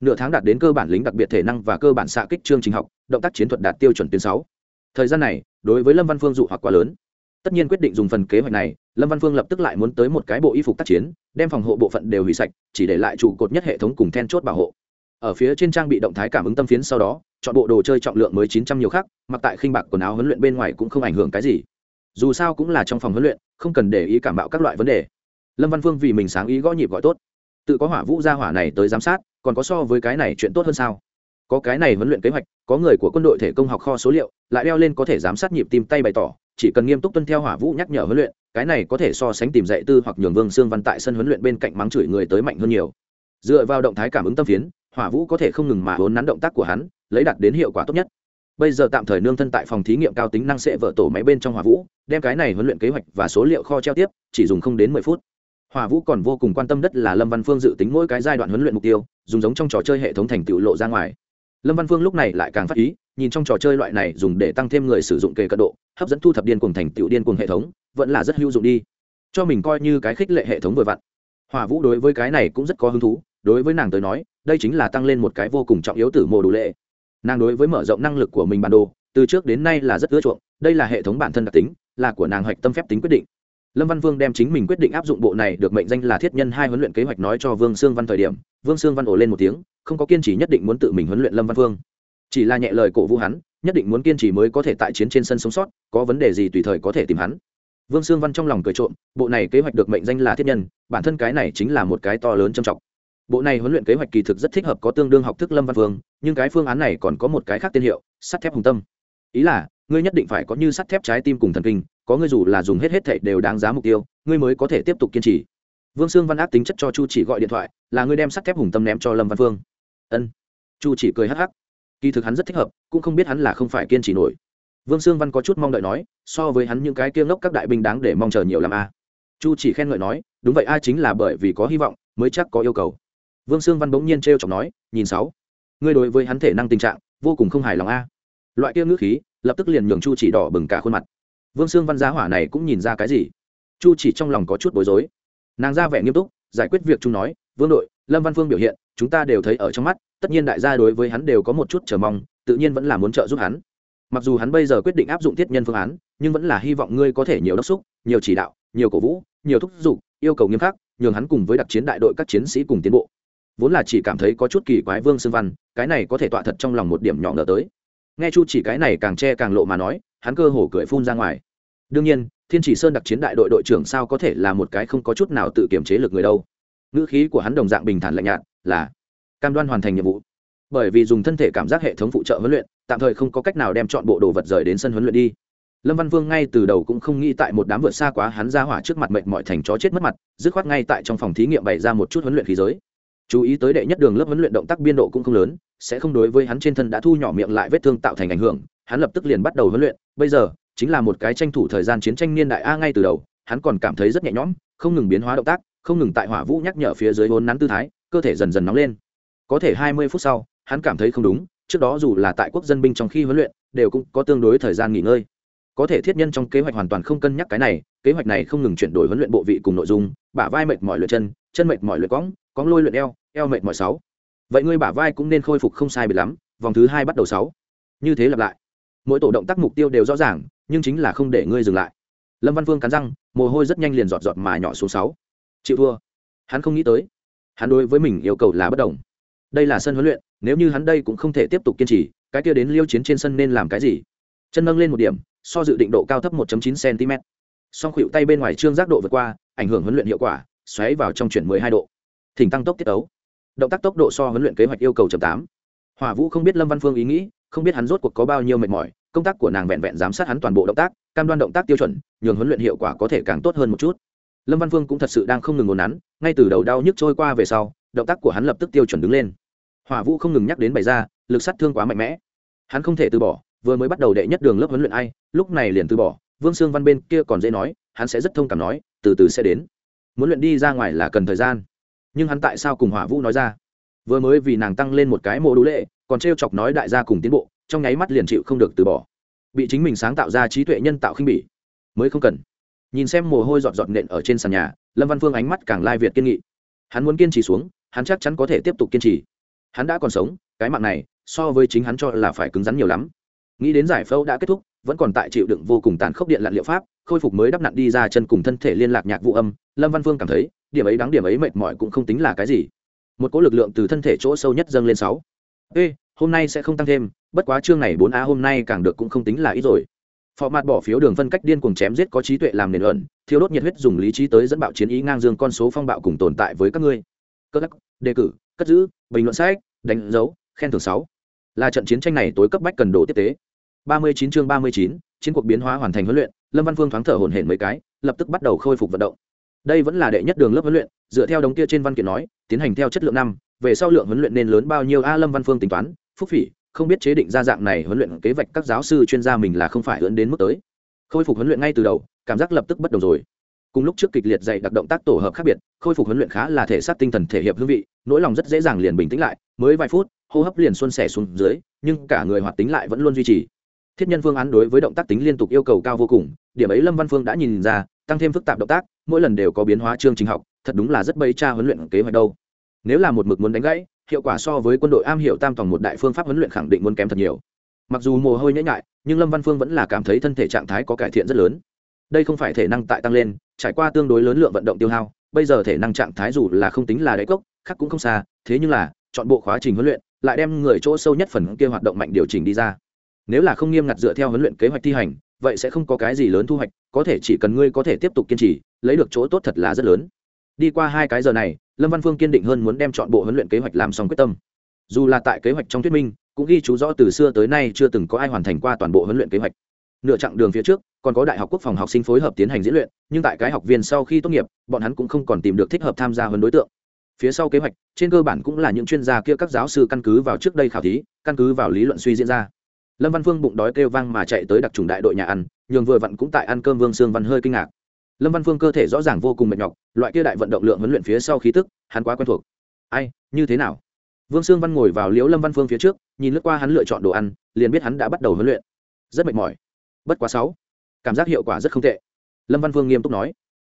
Nửa tháng đạt đến cơ bản lính đặc biệt thể năng và cơ bản xạ kích chương trình học, động tác chiến thuật đạt tiêu chuẩn tuyến sáu. Thời gian này, đối với lâm văn phương dụ hoặc quá lớn. Tất nhiên quyết định dùng phần kế hoạch này, lâm văn phương lập tức lại muốn tới một cái bộ y phục tác chiến, đem phòng hộ bộ phận đều hủy sạch, chỉ để lại trụ cột nhất hệ thống cùng then chốt bảo hộ ở phía trên trang bị động thái cảm ứng tâm phiến sau đó, chọn bộ đồ chơi trọng lượng mới chín trăm nhiều khác mặc tại khinh bạc quần áo huấn luyện bên ngoài cũng không ảnh hưởng cái gì. Dù sao cũng là trong phòng huấn luyện, không cần để ý cảm bạo các loại vấn đề. Lâm văn phương vì mình sáng ý gõ nhịp gọi tốt. Tự có hỏa vũ gia hỏa này tới giám sát, còn có so với cái này chuyện tốt hơn sao? Có cái này huấn luyện kế hoạch, có người của quân đội thể công học kho số liệu, lại đeo lên có thể giám sát nhịp tim tay bày tỏ, chỉ cần nghiêm túc tuân theo hỏa vũ nhắc nhở huấn luyện, cái này có thể so sánh tìm dạy tư hoặc nhường vương xương văn tại sân huấn luyện bên cạnh mắng chửi người tới mạnh hơn nhiều. Dựa vào động thái cảm ứng tâm phiến hỏa vũ có thể không ngừng mà hốn nắn động tác của hắn, lấy đạt đến hiệu quả tốt nhất. Bây giờ tạm thời nương thân tại phòng thí nghiệm cao tính năng sẽ vỡ tổ máy bên trong hỏa vũ, đem cái này huấn luyện kế hoạch và số liệu kho treo tiếp, chỉ dùng không đến mười phút. Hỏa vũ còn vô cùng quan tâm đất là lâm văn phương dự tính mỗi cái giai đoạn huấn luyện mục tiêu, dùng giống trong trò chơi hệ thống thành tựu lộ ra ngoài. Lâm văn phương lúc này lại càng phát ý, nhìn trong trò chơi loại này dùng để tăng thêm người sử dụng kề cận độ, hấp dẫn thu thập điên cuồng thành tựu điên cuồng hệ thống, vẫn là rất hữu dụng đi. Cho mình coi như cái khích lệ hệ thống vừa vặn. Hỏa vũ đối với cái này cũng rất có hứng thú, đối với nàng tới nói đây chính là tăng lên một cái vô cùng trọng yếu tử mồ đủ lệ. Nàng đối với mở rộng năng lực của mình bản đồ, từ trước đến nay là rất ưa chuộng, đây là hệ thống bản thân đặc tính, là của nàng hạch tâm phép tính quyết định. Lâm văn vương đem chính mình quyết định áp dụng bộ này được mệnh danh là thiết nhân hai huấn luyện kế hoạch nói cho vương sương văn thời điểm, vương sương văn ổ lên một tiếng, không có kiên trì nhất định muốn tự mình huấn luyện lâm văn vương. Chỉ là nhẹ lời cổ vũ hắn, nhất định muốn kiên trì mới có thể tại chiến trên sân sống sót, có vấn đề gì tùy thời có thể tìm hắn. Vương sương văn trong lòng cười trộm, bộ này kế hoạch được mệnh danh là thiết nhân, bản thân cái này chính là một cái to lớn trầm trọng bộ này huấn luyện kế hoạch kỳ thực rất thích hợp có tương đương học thức lâm văn vương nhưng cái phương án này còn có một cái khác tiên hiệu, sắt thép hùng tâm. Ý là, ngươi nhất định phải có như sắt thép trái tim cùng thần kinh, có ngươi dù là dùng hết hết thảy đều đáng giá mục tiêu, ngươi mới có thể tiếp tục kiên trì. Vương sương văn ác tính chất cho chu chỉ gọi điện thoại, là ngươi đem sắt thép hùng tâm ném cho lâm văn phương. Ân. Chu chỉ cười hắc hắc. Kỳ thực hắn rất thích hợp, cũng không biết hắn là không phải kiên trì nổi. Vương sương văn có chút mong đợi nói, so với hắn những cái kiêng ngốc các đại binh đáng để mong chờ nhiều làm a à. chu chỉ khen ngợi nói, đúng vậy a chính là bởi vì có hy vọng, mới chắc có yêu cầu vương sương văn bỗng nhiên t r chọc nói, nhìn sáu, ngươi đối với hắn thể năng tình trạng vô cùng không hài lòng a. Loại kia ngữ khí, lập tức liền nhường chu chỉ đỏ bừng cả khuôn mặt. Vương sương văn giá hỏa này cũng nhìn ra cái gì? Chu chỉ trong lòng có chút bối rối. Nàng ra vẻ nghiêm túc, giải quyết việc chung nói, vương đội, lâm văn phương biểu hiện, chúng ta đều thấy ở trong mắt, tất nhiên đại gia đối với hắn đều có một chút chờ mong, tự nhiên vẫn là muốn trợ giúp hắn. Mặc dù hắn bây giờ quyết định áp dụng thiết nhân phương án, nhưng vẫn là hy vọng ngươi có thể nhiều đốc xúc, nhiều chỉ đạo, nhiều cổ vũ, nhiều thúc giục, yêu cầu nghiêm khắc, nhường hắn cùng với đặc chiến đại đội các chiến sĩ cùng tiến bộ vốn là chỉ cảm thấy có chút kỳ quái vương xương văn, cái này có thể tọa thật trong lòng một điểm nhỏ ngờ tới. Nghe chu chỉ cái này càng che càng lộ mà nói, hắn cơ hồ cười phun ra ngoài. Đương nhiên, thiên chỉ sơn đặc chiến đại đội đội trưởng sao có thể là một cái không có chút nào tự kiểm chế lực người đâu. Ngữ khí của hắn đồng dạng bình thản lạnh nhạt, là cam đoan hoàn thành nhiệm vụ. Bởi vì dùng thân thể cảm giác hệ thống phụ trợ huấn luyện, tạm thời không có cách nào đem chọn bộ đồ vật rời đến sân huấn luyện đi. Lâm văn vương ngay từ đầu cũng không nghĩ tại một đám vượt xa quá hắn ra hỏa trước mặt mệnh mọi thành chó chết mất mặt, dứt khoát ngay tại trong phòng thí nghiệm bày ra một chút huấn luyện khí giới chú ý tới đệ nhất đường lớp huấn luyện động tác biên độ cũng không lớn, sẽ không đối với hắn trên thân đã thu nhỏ miệng lại vết thương tạo thành ảnh hưởng, hắn lập tức liền bắt đầu huấn luyện. Bây giờ, chính là một cái tranh thủ thời gian chiến tranh niên đại a ngay từ đầu, hắn còn cảm thấy rất nhẹ nhõm, không ngừng biến hóa động tác, không ngừng tại hỏa vũ nhắc nhở phía dưới vốn nắn tư thái, cơ thể dần dần nóng lên. Có thể hai mươi phút sau, hắn cảm thấy không đúng, trước đó dù là tại quốc dân binh trong khi huấn luyện, đều cũng có tương đối thời gian nghỉ ngơi. Có thể thiết nhân trong kế hoạch hoàn toàn không cân nhắc cái này, kế hoạch này không ngừng chuyển đổi huấn luyện bộ vị cùng nội dung, bả vai mệt mỏi luyện chân chân mệt mỏi luyện cõng có lôi luyện eo eo mệt mỏi sáu. Vậy ngươi bả vai cũng nên khôi phục không sai biệt lắm, vòng thứ hai bắt đầu sáu. Như thế lặp lại. Mỗi tổ động tác mục tiêu đều rõ ràng, nhưng chính là không để ngươi dừng lại. Lâm văn vương cắn răng, mồ hôi rất nhanh liền giọt giọt mà nhỏ xuống sáu. Chịu thua. Hắn không nghĩ tới. Hắn đối với mình yêu cầu là bất đồng. Đây là sân huấn luyện, nếu như hắn đây cũng không thể tiếp tục kiên trì, cái kia đến liêu chiến trên sân nên làm cái gì? Chân nâng lên một điểm, so dự định độ cao thấp 1.9 cm song khuỷu tay bên ngoài trương giác độ vượt qua, ảnh hưởng huấn luyện hiệu quả, xoáy vào trong chuyển 12 độ thỉnh tăng tốc tiết tấu. Động tác tốc độ so huấn luyện kế hoạch yêu cầu chậm tám. Hòa vũ không biết lâm văn phương ý nghĩ, không biết hắn rốt cuộc có bao nhiêu mệt mỏi, công tác của nàng vẹn vẹn giám sát hắn toàn bộ động tác, cam đoan động tác tiêu chuẩn, nhường huấn luyện hiệu quả có thể càng tốt hơn một chút. Lâm văn phương cũng thật sự đang không ngừng ngồn nắn, ngay từ đầu đau nhức trôi qua về sau, động tác của hắn lập tức tiêu chuẩn đứng lên. Hỏa vũ không ngừng nhắc đến bày ra, lực sát thương quá mạnh mẽ. Hắn không thể từ bỏ, vừa mới bắt đầu đệ nhất đường lớp huấn luyện ai, lúc này liền từ bỏ, vương sương văn bên kia còn dễ nói, hắn sẽ rất thông cảm nói, từ từ sẽ đến. Muốn luyện đi ra ngoài là cần thời gian nhưng hắn tại sao cùng hỏa vũ nói ra? Vừa mới vì nàng tăng lên một cái mộ đủ lệ, còn t r e o chọc nói đại gia cùng tiến bộ, trong nháy mắt liền chịu không được từ bỏ. Bị chính mình sáng tạo ra trí tuệ nhân tạo khinh bỉ, mới không cần. Nhìn xem mồ hôi giọt giọt nện ở trên sàn nhà, lâm văn phương ánh mắt càng lai việt kiên nghị. Hắn muốn kiên trì xuống, hắn chắc chắn có thể tiếp tục kiên trì. Hắn đã còn sống, cái mạng này, so với chính hắn cho là phải cứng rắn nhiều lắm. Nghĩ đến giải phẫu đã kết thúc, vẫn còn tại chịu đựng vô cùng tàn khốc điện lặn liệu pháp, khôi phục mới đắp nặn đi ra chân cùng thân thể liên lạc nhạc vụ âm, lâm văn phương cảm thấy điểm ấy đáng điểm ấy mệt mỏi cũng không tính là cái gì. Một cỗ lực lượng từ thân thể chỗ sâu nhất dâng lên sáu. Ê, hôm nay sẽ không tăng thêm, bất quá chương này bốn a hôm nay càng được cũng không tính là ít rồi. Phò mặt bỏ phiếu đường phân cách điên cuồng chém giết có trí tuệ làm nền ẩn thiếu đốt nhiệt huyết dùng lý trí tới dẫn bạo chiến ý ngang dương con số phong bạo cùng tồn tại với các ngươi. Cơ lắc, đề cử, cất giữ, bình luận sách, đánh dấu, khen thưởng sáu. Là trận chiến tranh này tối cấp bách cần đồ tiếp tế. ba mươi chín chương ba mươi chín, chiến cuộc biến hóa hoàn thành huấn luyện, lâm văn phương thoáng thở hổn hển mấy cái, lập tức bắt đầu khôi phục vận động đây vẫn là đệ nhất đường lớp huấn luyện, dựa theo đống kia trên văn kiện nói, tiến hành theo chất lượng năm, về sau lượng huấn luyện nên lớn bao nhiêu a lâm văn phương tính toán, phúc phỉ, không biết chế định ra dạng này huấn luyện kế vạch các giáo sư chuyên gia mình là không phải hướng đến mức tới. Khôi phục huấn luyện ngay từ đầu, cảm giác lập tức bất đồng rồi. Cùng lúc trước kịch liệt dạy đặc động tác tổ hợp khác biệt, khôi phục huấn luyện khá là thể xác tinh thần thể hiệp hương vị, nỗi lòng rất dễ dàng liền bình tĩnh lại, mới vài phút, hô hấp liền xuân sẻ xuống dưới, nhưng cả người hoạt tính lại vẫn luôn duy trì. Thiết nhân phương án đối với động tác tính liên tục yêu cầu cao vô cùng, điểm ấy lâm văn phương đã nhìn ra tăng thêm phức tạp động tác, mỗi lần đều có biến hóa chương trình học, thật đúng là rất bây cha huấn luyện kế hoạch đâu. Nếu là một mực muốn đánh gãy, hiệu quả so với quân đội am hiểu tam toàn một đại phương pháp huấn luyện khẳng định muốn kém thật nhiều. Mặc dù mồ hôi nhễ nhại, nhưng lâm văn phương vẫn là cảm thấy thân thể trạng thái có cải thiện rất lớn. Đây không phải thể năng tại tăng lên, trải qua tương đối lớn lượng vận động tiêu hao, bây giờ thể năng trạng thái dù là không tính là đáy cốc, khác cũng không xa, thế nhưng là, chọn bộ khóa trình huấn luyện, lại đem người chỗ sâu nhất phần kia hoạt động mạnh điều chỉnh đi ra. Nếu là không nghiêm ngặt dựa theo huấn luyện kế hoạch thi hành vậy sẽ không có cái gì lớn thu hoạch, có thể chỉ cần ngươi có thể tiếp tục kiên trì, lấy được chỗ tốt thật là rất lớn. Đi qua hai cái giờ này, lâm văn phương kiên định hơn muốn đem chọn bộ huấn luyện kế hoạch làm xong quyết tâm. Dù là tại kế hoạch trong thuyết minh, cũng ghi chú rõ từ xưa tới nay chưa từng có ai hoàn thành qua toàn bộ huấn luyện kế hoạch. Nửa chặng đường phía trước, còn có đại học quốc phòng học sinh phối hợp tiến hành diễn luyện, nhưng tại cái học viên sau khi tốt nghiệp, bọn hắn cũng không còn tìm được thích hợp tham gia hơn đối tượng. Phía sau kế hoạch, trên cơ bản cũng là những chuyên gia kia các giáo sư căn cứ vào trước đây khảo thí, căn cứ vào lý luận suy diễn ra lâm văn phương bụng đói kêu vang mà chạy tới đặc trùng đại đội nhà ăn, nhường vừa vặn cũng tại ăn cơm vương sương văn hơi kinh ngạc. Lâm văn phương cơ thể rõ ràng vô cùng mệt nhọc, loại kia đại vận động lượng huấn luyện phía sau khí tức, hắn quá quen thuộc. Ai, như thế nào? Vương sương văn ngồi vào liễu lâm văn phương phía trước, nhìn lướt qua hắn lựa chọn đồ ăn, liền biết hắn đã bắt đầu huấn luyện. Rất mệt mỏi. Bất quá sáu. Cảm giác hiệu quả rất không tệ. Lâm văn phương nghiêm túc nói.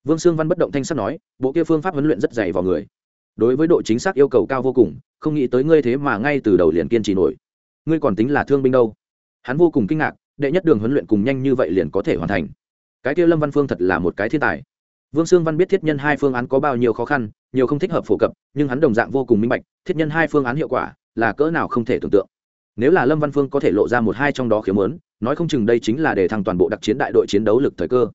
Vương sương văn bất động thanh sắt nói, bộ kia phương pháp huấn luyện rất dày vào người. Đối với độ chính xác yêu cầu cao vô cùng, không nghĩ tới ngươi thế mà ngay từ đầu liền kiên trì nổi. Ngươi còn tính là thương binh đâu? Hắn vô cùng kinh ngạc, đệ nhất đường huấn luyện cùng nhanh như vậy liền có thể hoàn thành. Cái kia lâm văn phương thật là một cái thiên tài. Vương sương văn biết thiết nhân hai phương án có bao nhiêu khó khăn, nhiều không thích hợp phổ cập, nhưng hắn đồng dạng vô cùng minh bạch, thiết nhân hai phương án hiệu quả là cỡ nào không thể tưởng tượng. Nếu là lâm văn phương có thể lộ ra một hai trong đó khiếm lớn nói không chừng đây chính là để thăng toàn bộ đặc chiến đại đội chiến đấu lực thời cơ.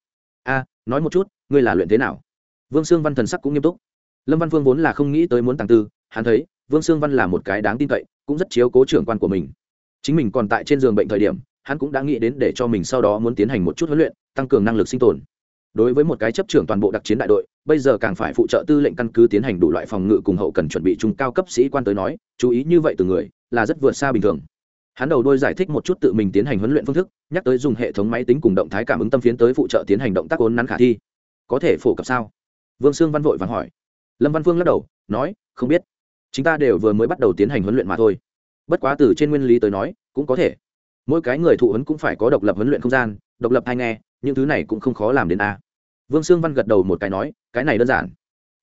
A, nói một chút, ngươi là luyện thế nào? Vương sương văn thần sắc cũng nghiêm túc. Lâm văn phương vốn là không nghĩ tới muốn tàng tư, hắn thấy, vương sương văn là một cái đáng tin cậy, cũng rất chiếu cố trưởng quan của mình chính mình còn tại trên giường bệnh thời điểm, hắn cũng đã nghĩ đến để cho mình sau đó muốn tiến hành một chút huấn luyện, tăng cường năng lực sinh tồn. Đối với một cái chấp trưởng toàn bộ đặc chiến đại đội, bây giờ càng phải phụ trợ tư lệnh căn cứ tiến hành đủ loại phòng ngự cùng hậu cần chuẩn bị trung cao cấp sĩ quan tới nói, chú ý như vậy từ người, là rất vượt xa bình thường. Hắn đầu đôi giải thích một chút tự mình tiến hành huấn luyện phương thức, nhắc tới dùng hệ thống máy tính cùng động thái cảm ứng tâm phiến tới phụ trợ tiến hành động tác ốn nắn khả thi. Có thể phổ cập sao? Vương sương văn vội vàng hỏi. Lâm văn phương lắc đầu, nói, không biết. Chúng ta đều vừa mới bắt đầu tiến hành huấn luyện mà thôi bất quá từ trên nguyên lý tới nói, cũng có thể. Mỗi cái người thụ huấn cũng phải có độc lập huấn luyện không gian, độc lập hay nghe, những thứ này cũng không khó làm đến a. Vương sương văn gật đầu một cái nói, cái này đơn giản.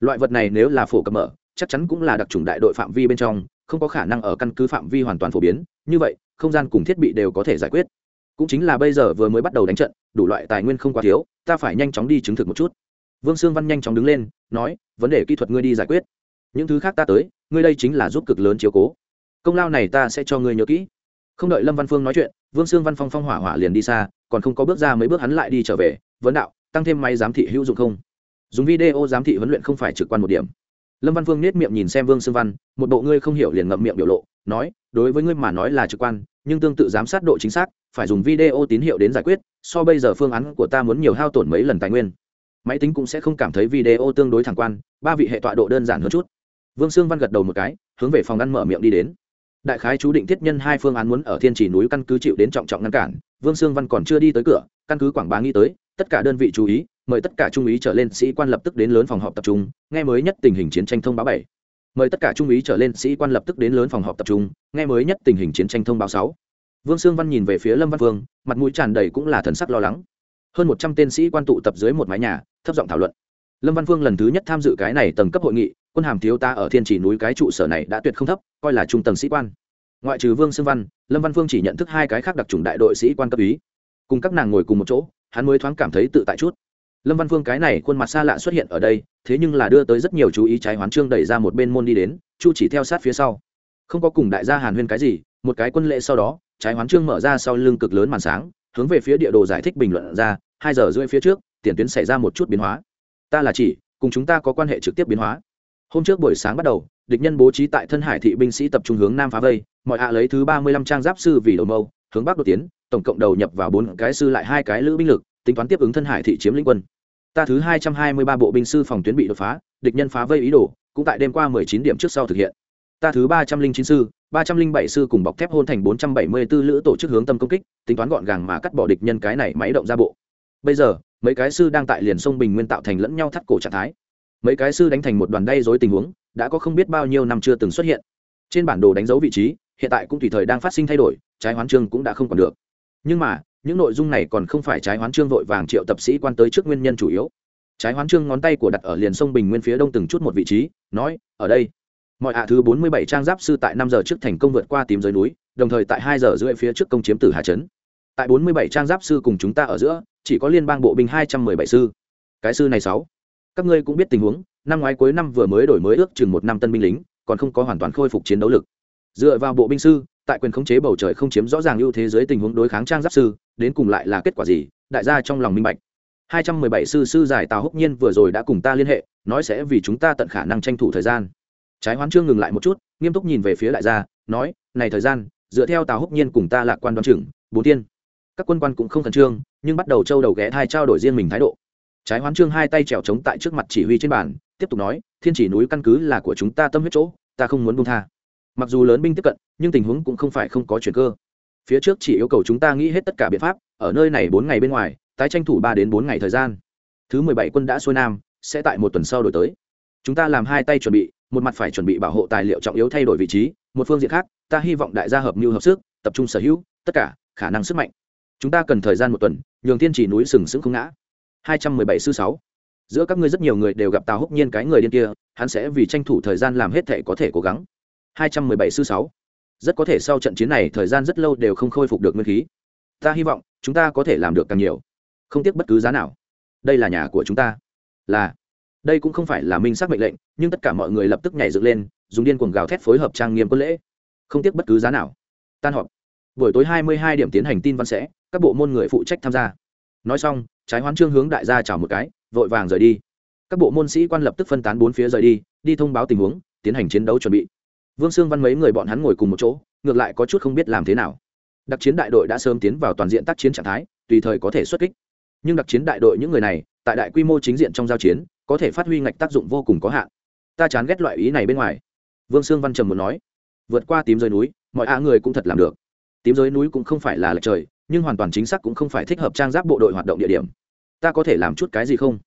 Loại vật này nếu là phổ cập mở, chắc chắn cũng là đặc trùng đại đội phạm vi bên trong, không có khả năng ở căn cứ phạm vi hoàn toàn phổ biến. Như vậy, không gian cùng thiết bị đều có thể giải quyết. Cũng chính là bây giờ vừa mới bắt đầu đánh trận, đủ loại tài nguyên không quá thiếu, ta phải nhanh chóng đi chứng thực một chút. Vương sương văn nhanh chóng đứng lên, nói, vấn đề kỹ thuật ngươi đi giải quyết. Những thứ khác ta tới, ngươi đây chính là giúp cực lớn chiếu cố công lao này ta sẽ cho ngươi nhớ kỹ. Không đợi lâm văn phương nói chuyện, vương sương văn phong phong hỏa hỏa liền đi xa, còn không có bước ra mấy bước hắn lại đi trở về, vấn đạo, tăng thêm máy giám thị hữu dụng không? Dùng video giám thị huấn luyện không phải trực quan một điểm. Lâm văn phương nết miệng nhìn xem vương sương văn, một bộ ngươi không hiểu liền ngậm miệng biểu lộ, nói, đối với ngươi mà nói là trực quan, nhưng tương tự giám sát độ chính xác, phải dùng video tín hiệu đến giải quyết, so bây giờ phương án của ta muốn nhiều hao tổn mấy lần tài nguyên. Máy tính cũng sẽ không cảm thấy video tương đối thẳng quan, ba vị hệ tọa độ đơn giản hơn chút. Vương sương văn gật đầu một cái, hướng về phòng ăn mở miệng đi đến đại khái chú định thiết nhân hai phương án muốn ở thiên chỉ núi căn cứ chịu đến trọng trọng ngăn cản, vương sương văn còn chưa đi tới cửa, căn cứ quảng bá nghĩ tới, tất cả đơn vị chú ý, mời tất cả trung úy trở lên sĩ quan lập tức đến lớn phòng họp tập trung, nghe mới nhất tình hình chiến tranh thông báo bảy. Mời tất cả trung úy trở lên sĩ quan lập tức đến lớn phòng họp tập trung, nghe mới nhất tình hình chiến tranh thông báo sáu. Vương sương văn nhìn về phía lâm văn vương, mặt mũi tràn đầy cũng là thần sắc lo lắng. Hơn một trăm tên sĩ quan tụ tập dưới một mái nhà, thấp giọng thảo luận. Lâm văn vương lần thứ nhất tham dự cái này tầng cấp hội nghị quân hàm thiếu ta ở thiên chỉ núi cái trụ sở này đã tuyệt không thấp, coi là trung tầng sĩ quan. Ngoại trừ vương sương văn, lâm văn vương chỉ nhận thức hai cái khác đặc trùng đại đội sĩ quan cấp ý cùng các nàng ngồi cùng một chỗ, hắn mới thoáng cảm thấy tự tại chút. Lâm văn phương cái này khuôn mặt xa lạ xuất hiện ở đây, thế nhưng là đưa tới rất nhiều chú ý trái hoán trương đẩy ra một bên môn đi đến, chu chỉ theo sát phía sau. Không có cùng đại gia hàn huyên cái gì, một cái quân lệ sau đó, trái hoán trương mở ra sau lưng cực lớn màn sáng, hướng về phía địa đồ giải thích bình luận ra, hai giờ rưỡi phía trước, tiền tuyến xảy ra một chút biến hóa. Ta là chỉ, cùng chúng ta có quan hệ trực tiếp biến hóa hôm trước buổi sáng bắt đầu, địch nhân bố trí tại thân hải thị binh sĩ tập trung hướng nam phá vây, mọi hạ lấy thứ ba mươi lăm trang giáp sư vì đầu mâu, hướng bắc đột tiến, tổng cộng đầu nhập vào bốn cái sư lại hai cái lữ binh lực, tính toán tiếp ứng thân hải thị chiếm lĩnh quân. Ta thứ hai trăm hai mươi ba bộ binh sư phòng tuyến bị đột phá, địch nhân phá vây ý đồ, cũng tại đêm qua mười chín điểm trước sau thực hiện. Ta thứ ba trăm linh chín sư, ba trăm linh bảy sư cùng bọc thép hôn thành bốn trăm bảy mươi 474 lữ tổ chức hướng tâm công kích, tính toán gọn gàng mà cắt bỏ địch nhân cái này máy động ra bộ. Bây giờ, mấy cái sư đang tại liền sông bình nguyên tạo thành lẫn nhau thắt cổ trạng thái mấy cái sư đánh thành một đoàn đay dối tình huống, đã có không biết bao nhiêu năm chưa từng xuất hiện. Trên bản đồ đánh dấu vị trí, hiện tại cũng tùy thời đang phát sinh thay đổi, trái hoán trương cũng đã không còn được. Nhưng mà, những nội dung này còn không phải trái hoán trương vội vàng triệu tập sĩ quan tới trước nguyên nhân chủ yếu. Trái hoán trương ngón tay của đặt ở liền sông bình nguyên phía đông từng chút một vị trí, nói, ở đây. Mọi hạ thứ bốn mươi bảy trang giáp sư tại năm giờ trước thành công vượt qua tìm dưới núi, đồng thời tại hai giờ rưỡi phía trước công chiếm tử hà trấn. Tại bốn mươi bảy trang giáp sư cùng chúng ta ở giữa, chỉ có liên bang bộ binh hai trăm mười bảy sư. Cái sư này sáu các ngươi cũng biết tình huống, năm ngoái cuối năm vừa mới đổi mới ước chừng một năm tân binh lính, còn không có hoàn toàn khôi phục chiến đấu lực. Dựa vào bộ binh sư, tại quyền khống chế bầu trời không chiếm rõ ràng ưu thế dưới tình huống đối kháng trang giáp sư, đến cùng lại là kết quả gì, đại gia trong lòng minh bạch. Hai trăm mười bảy sư sư giải tào húc nhiên vừa rồi đã cùng ta liên hệ, nói sẽ vì chúng ta tận khả năng tranh thủ thời gian. Trái hoán trương ngừng lại một chút, nghiêm túc nhìn về phía đại gia, nói, này thời gian, dựa theo tào húc nhiên cùng ta lạc quan đoán chừng, bốn tiên. Các quân quan cũng không khẩn trương, nhưng bắt đầu trâu đầu ghé thai trao đổi riêng mình thái độ trái hoán trương hai tay trèo trống tại trước mặt chỉ huy trên bàn, tiếp tục nói, thiên chỉ núi căn cứ là của chúng ta tâm huyết chỗ, ta không muốn buông tha. Mặc dù lớn binh tiếp cận, nhưng tình huống cũng không phải không có chuyện cơ. Phía trước chỉ yêu cầu chúng ta nghĩ hết tất cả biện pháp, ở nơi này bốn ngày bên ngoài, tái tranh thủ ba đến bốn ngày thời gian. Thứ mười bảy quân đã xuôi nam, sẽ tại một tuần sau đổi tới. Chúng ta làm hai tay chuẩn bị, một mặt phải chuẩn bị bảo hộ tài liệu trọng yếu thay đổi vị trí, một phương diện khác, ta hy vọng đại gia hợp mưu hợp sức, tập trung sở hữu, tất cả khả năng sức mạnh. Chúng ta cần thời gian một tuần, nhường thiên chỉ núi sừng sững không ngã hai trăm mười bảy sư sáu. Giữa các ngươi rất nhiều người đều gặp tào húc nhiên cái người điên kia, hắn sẽ vì tranh thủ thời gian làm hết thể có thể cố gắng. hai trăm mười bảy sư sáu. Rất có thể sau trận chiến này thời gian rất lâu đều không khôi phục được nguyên khí. Ta hy vọng, chúng ta có thể làm được càng nhiều. Không tiếc bất cứ giá nào. Đây là nhà của chúng ta. Là. Đây cũng không phải là minh xác mệnh lệnh, nhưng tất cả mọi người lập tức nhảy dựng lên, dùng điên cuồng gào thét phối hợp trang nghiêm quân lễ. Không tiếc bất cứ giá nào. Tan họp. Buổi tối hai mươi hai điểm tiến hành tin văn sẽ, các bộ môn người phụ trách tham gia. Nói xong trái hoán trương hướng đại gia chào một cái, vội vàng rời đi. Các bộ môn sĩ quan lập tức phân tán bốn phía rời đi đi thông báo tình huống, tiến hành chiến đấu chuẩn bị. Vương sương văn mấy người bọn hắn ngồi cùng một chỗ, ngược lại có chút không biết làm thế nào. Đặc chiến đại đội đã sớm tiến vào toàn diện tác chiến trạng thái, tùy thời có thể xuất kích. Nhưng đặc chiến đại đội những người này, tại đại quy mô chính diện trong giao chiến, có thể phát huy ngạch tác dụng vô cùng có hạn. Ta chán ghét loại ý này bên ngoài. Vương sương văn trầm muốn nói. Vượt qua tím rơi núi, mọi a người cũng thật làm được. Tím rơi núi cũng không phải là lệch trời nhưng hoàn toàn chính xác cũng không phải thích hợp trang giáp bộ đội hoạt động địa điểm. Ta có thể làm chút cái gì không?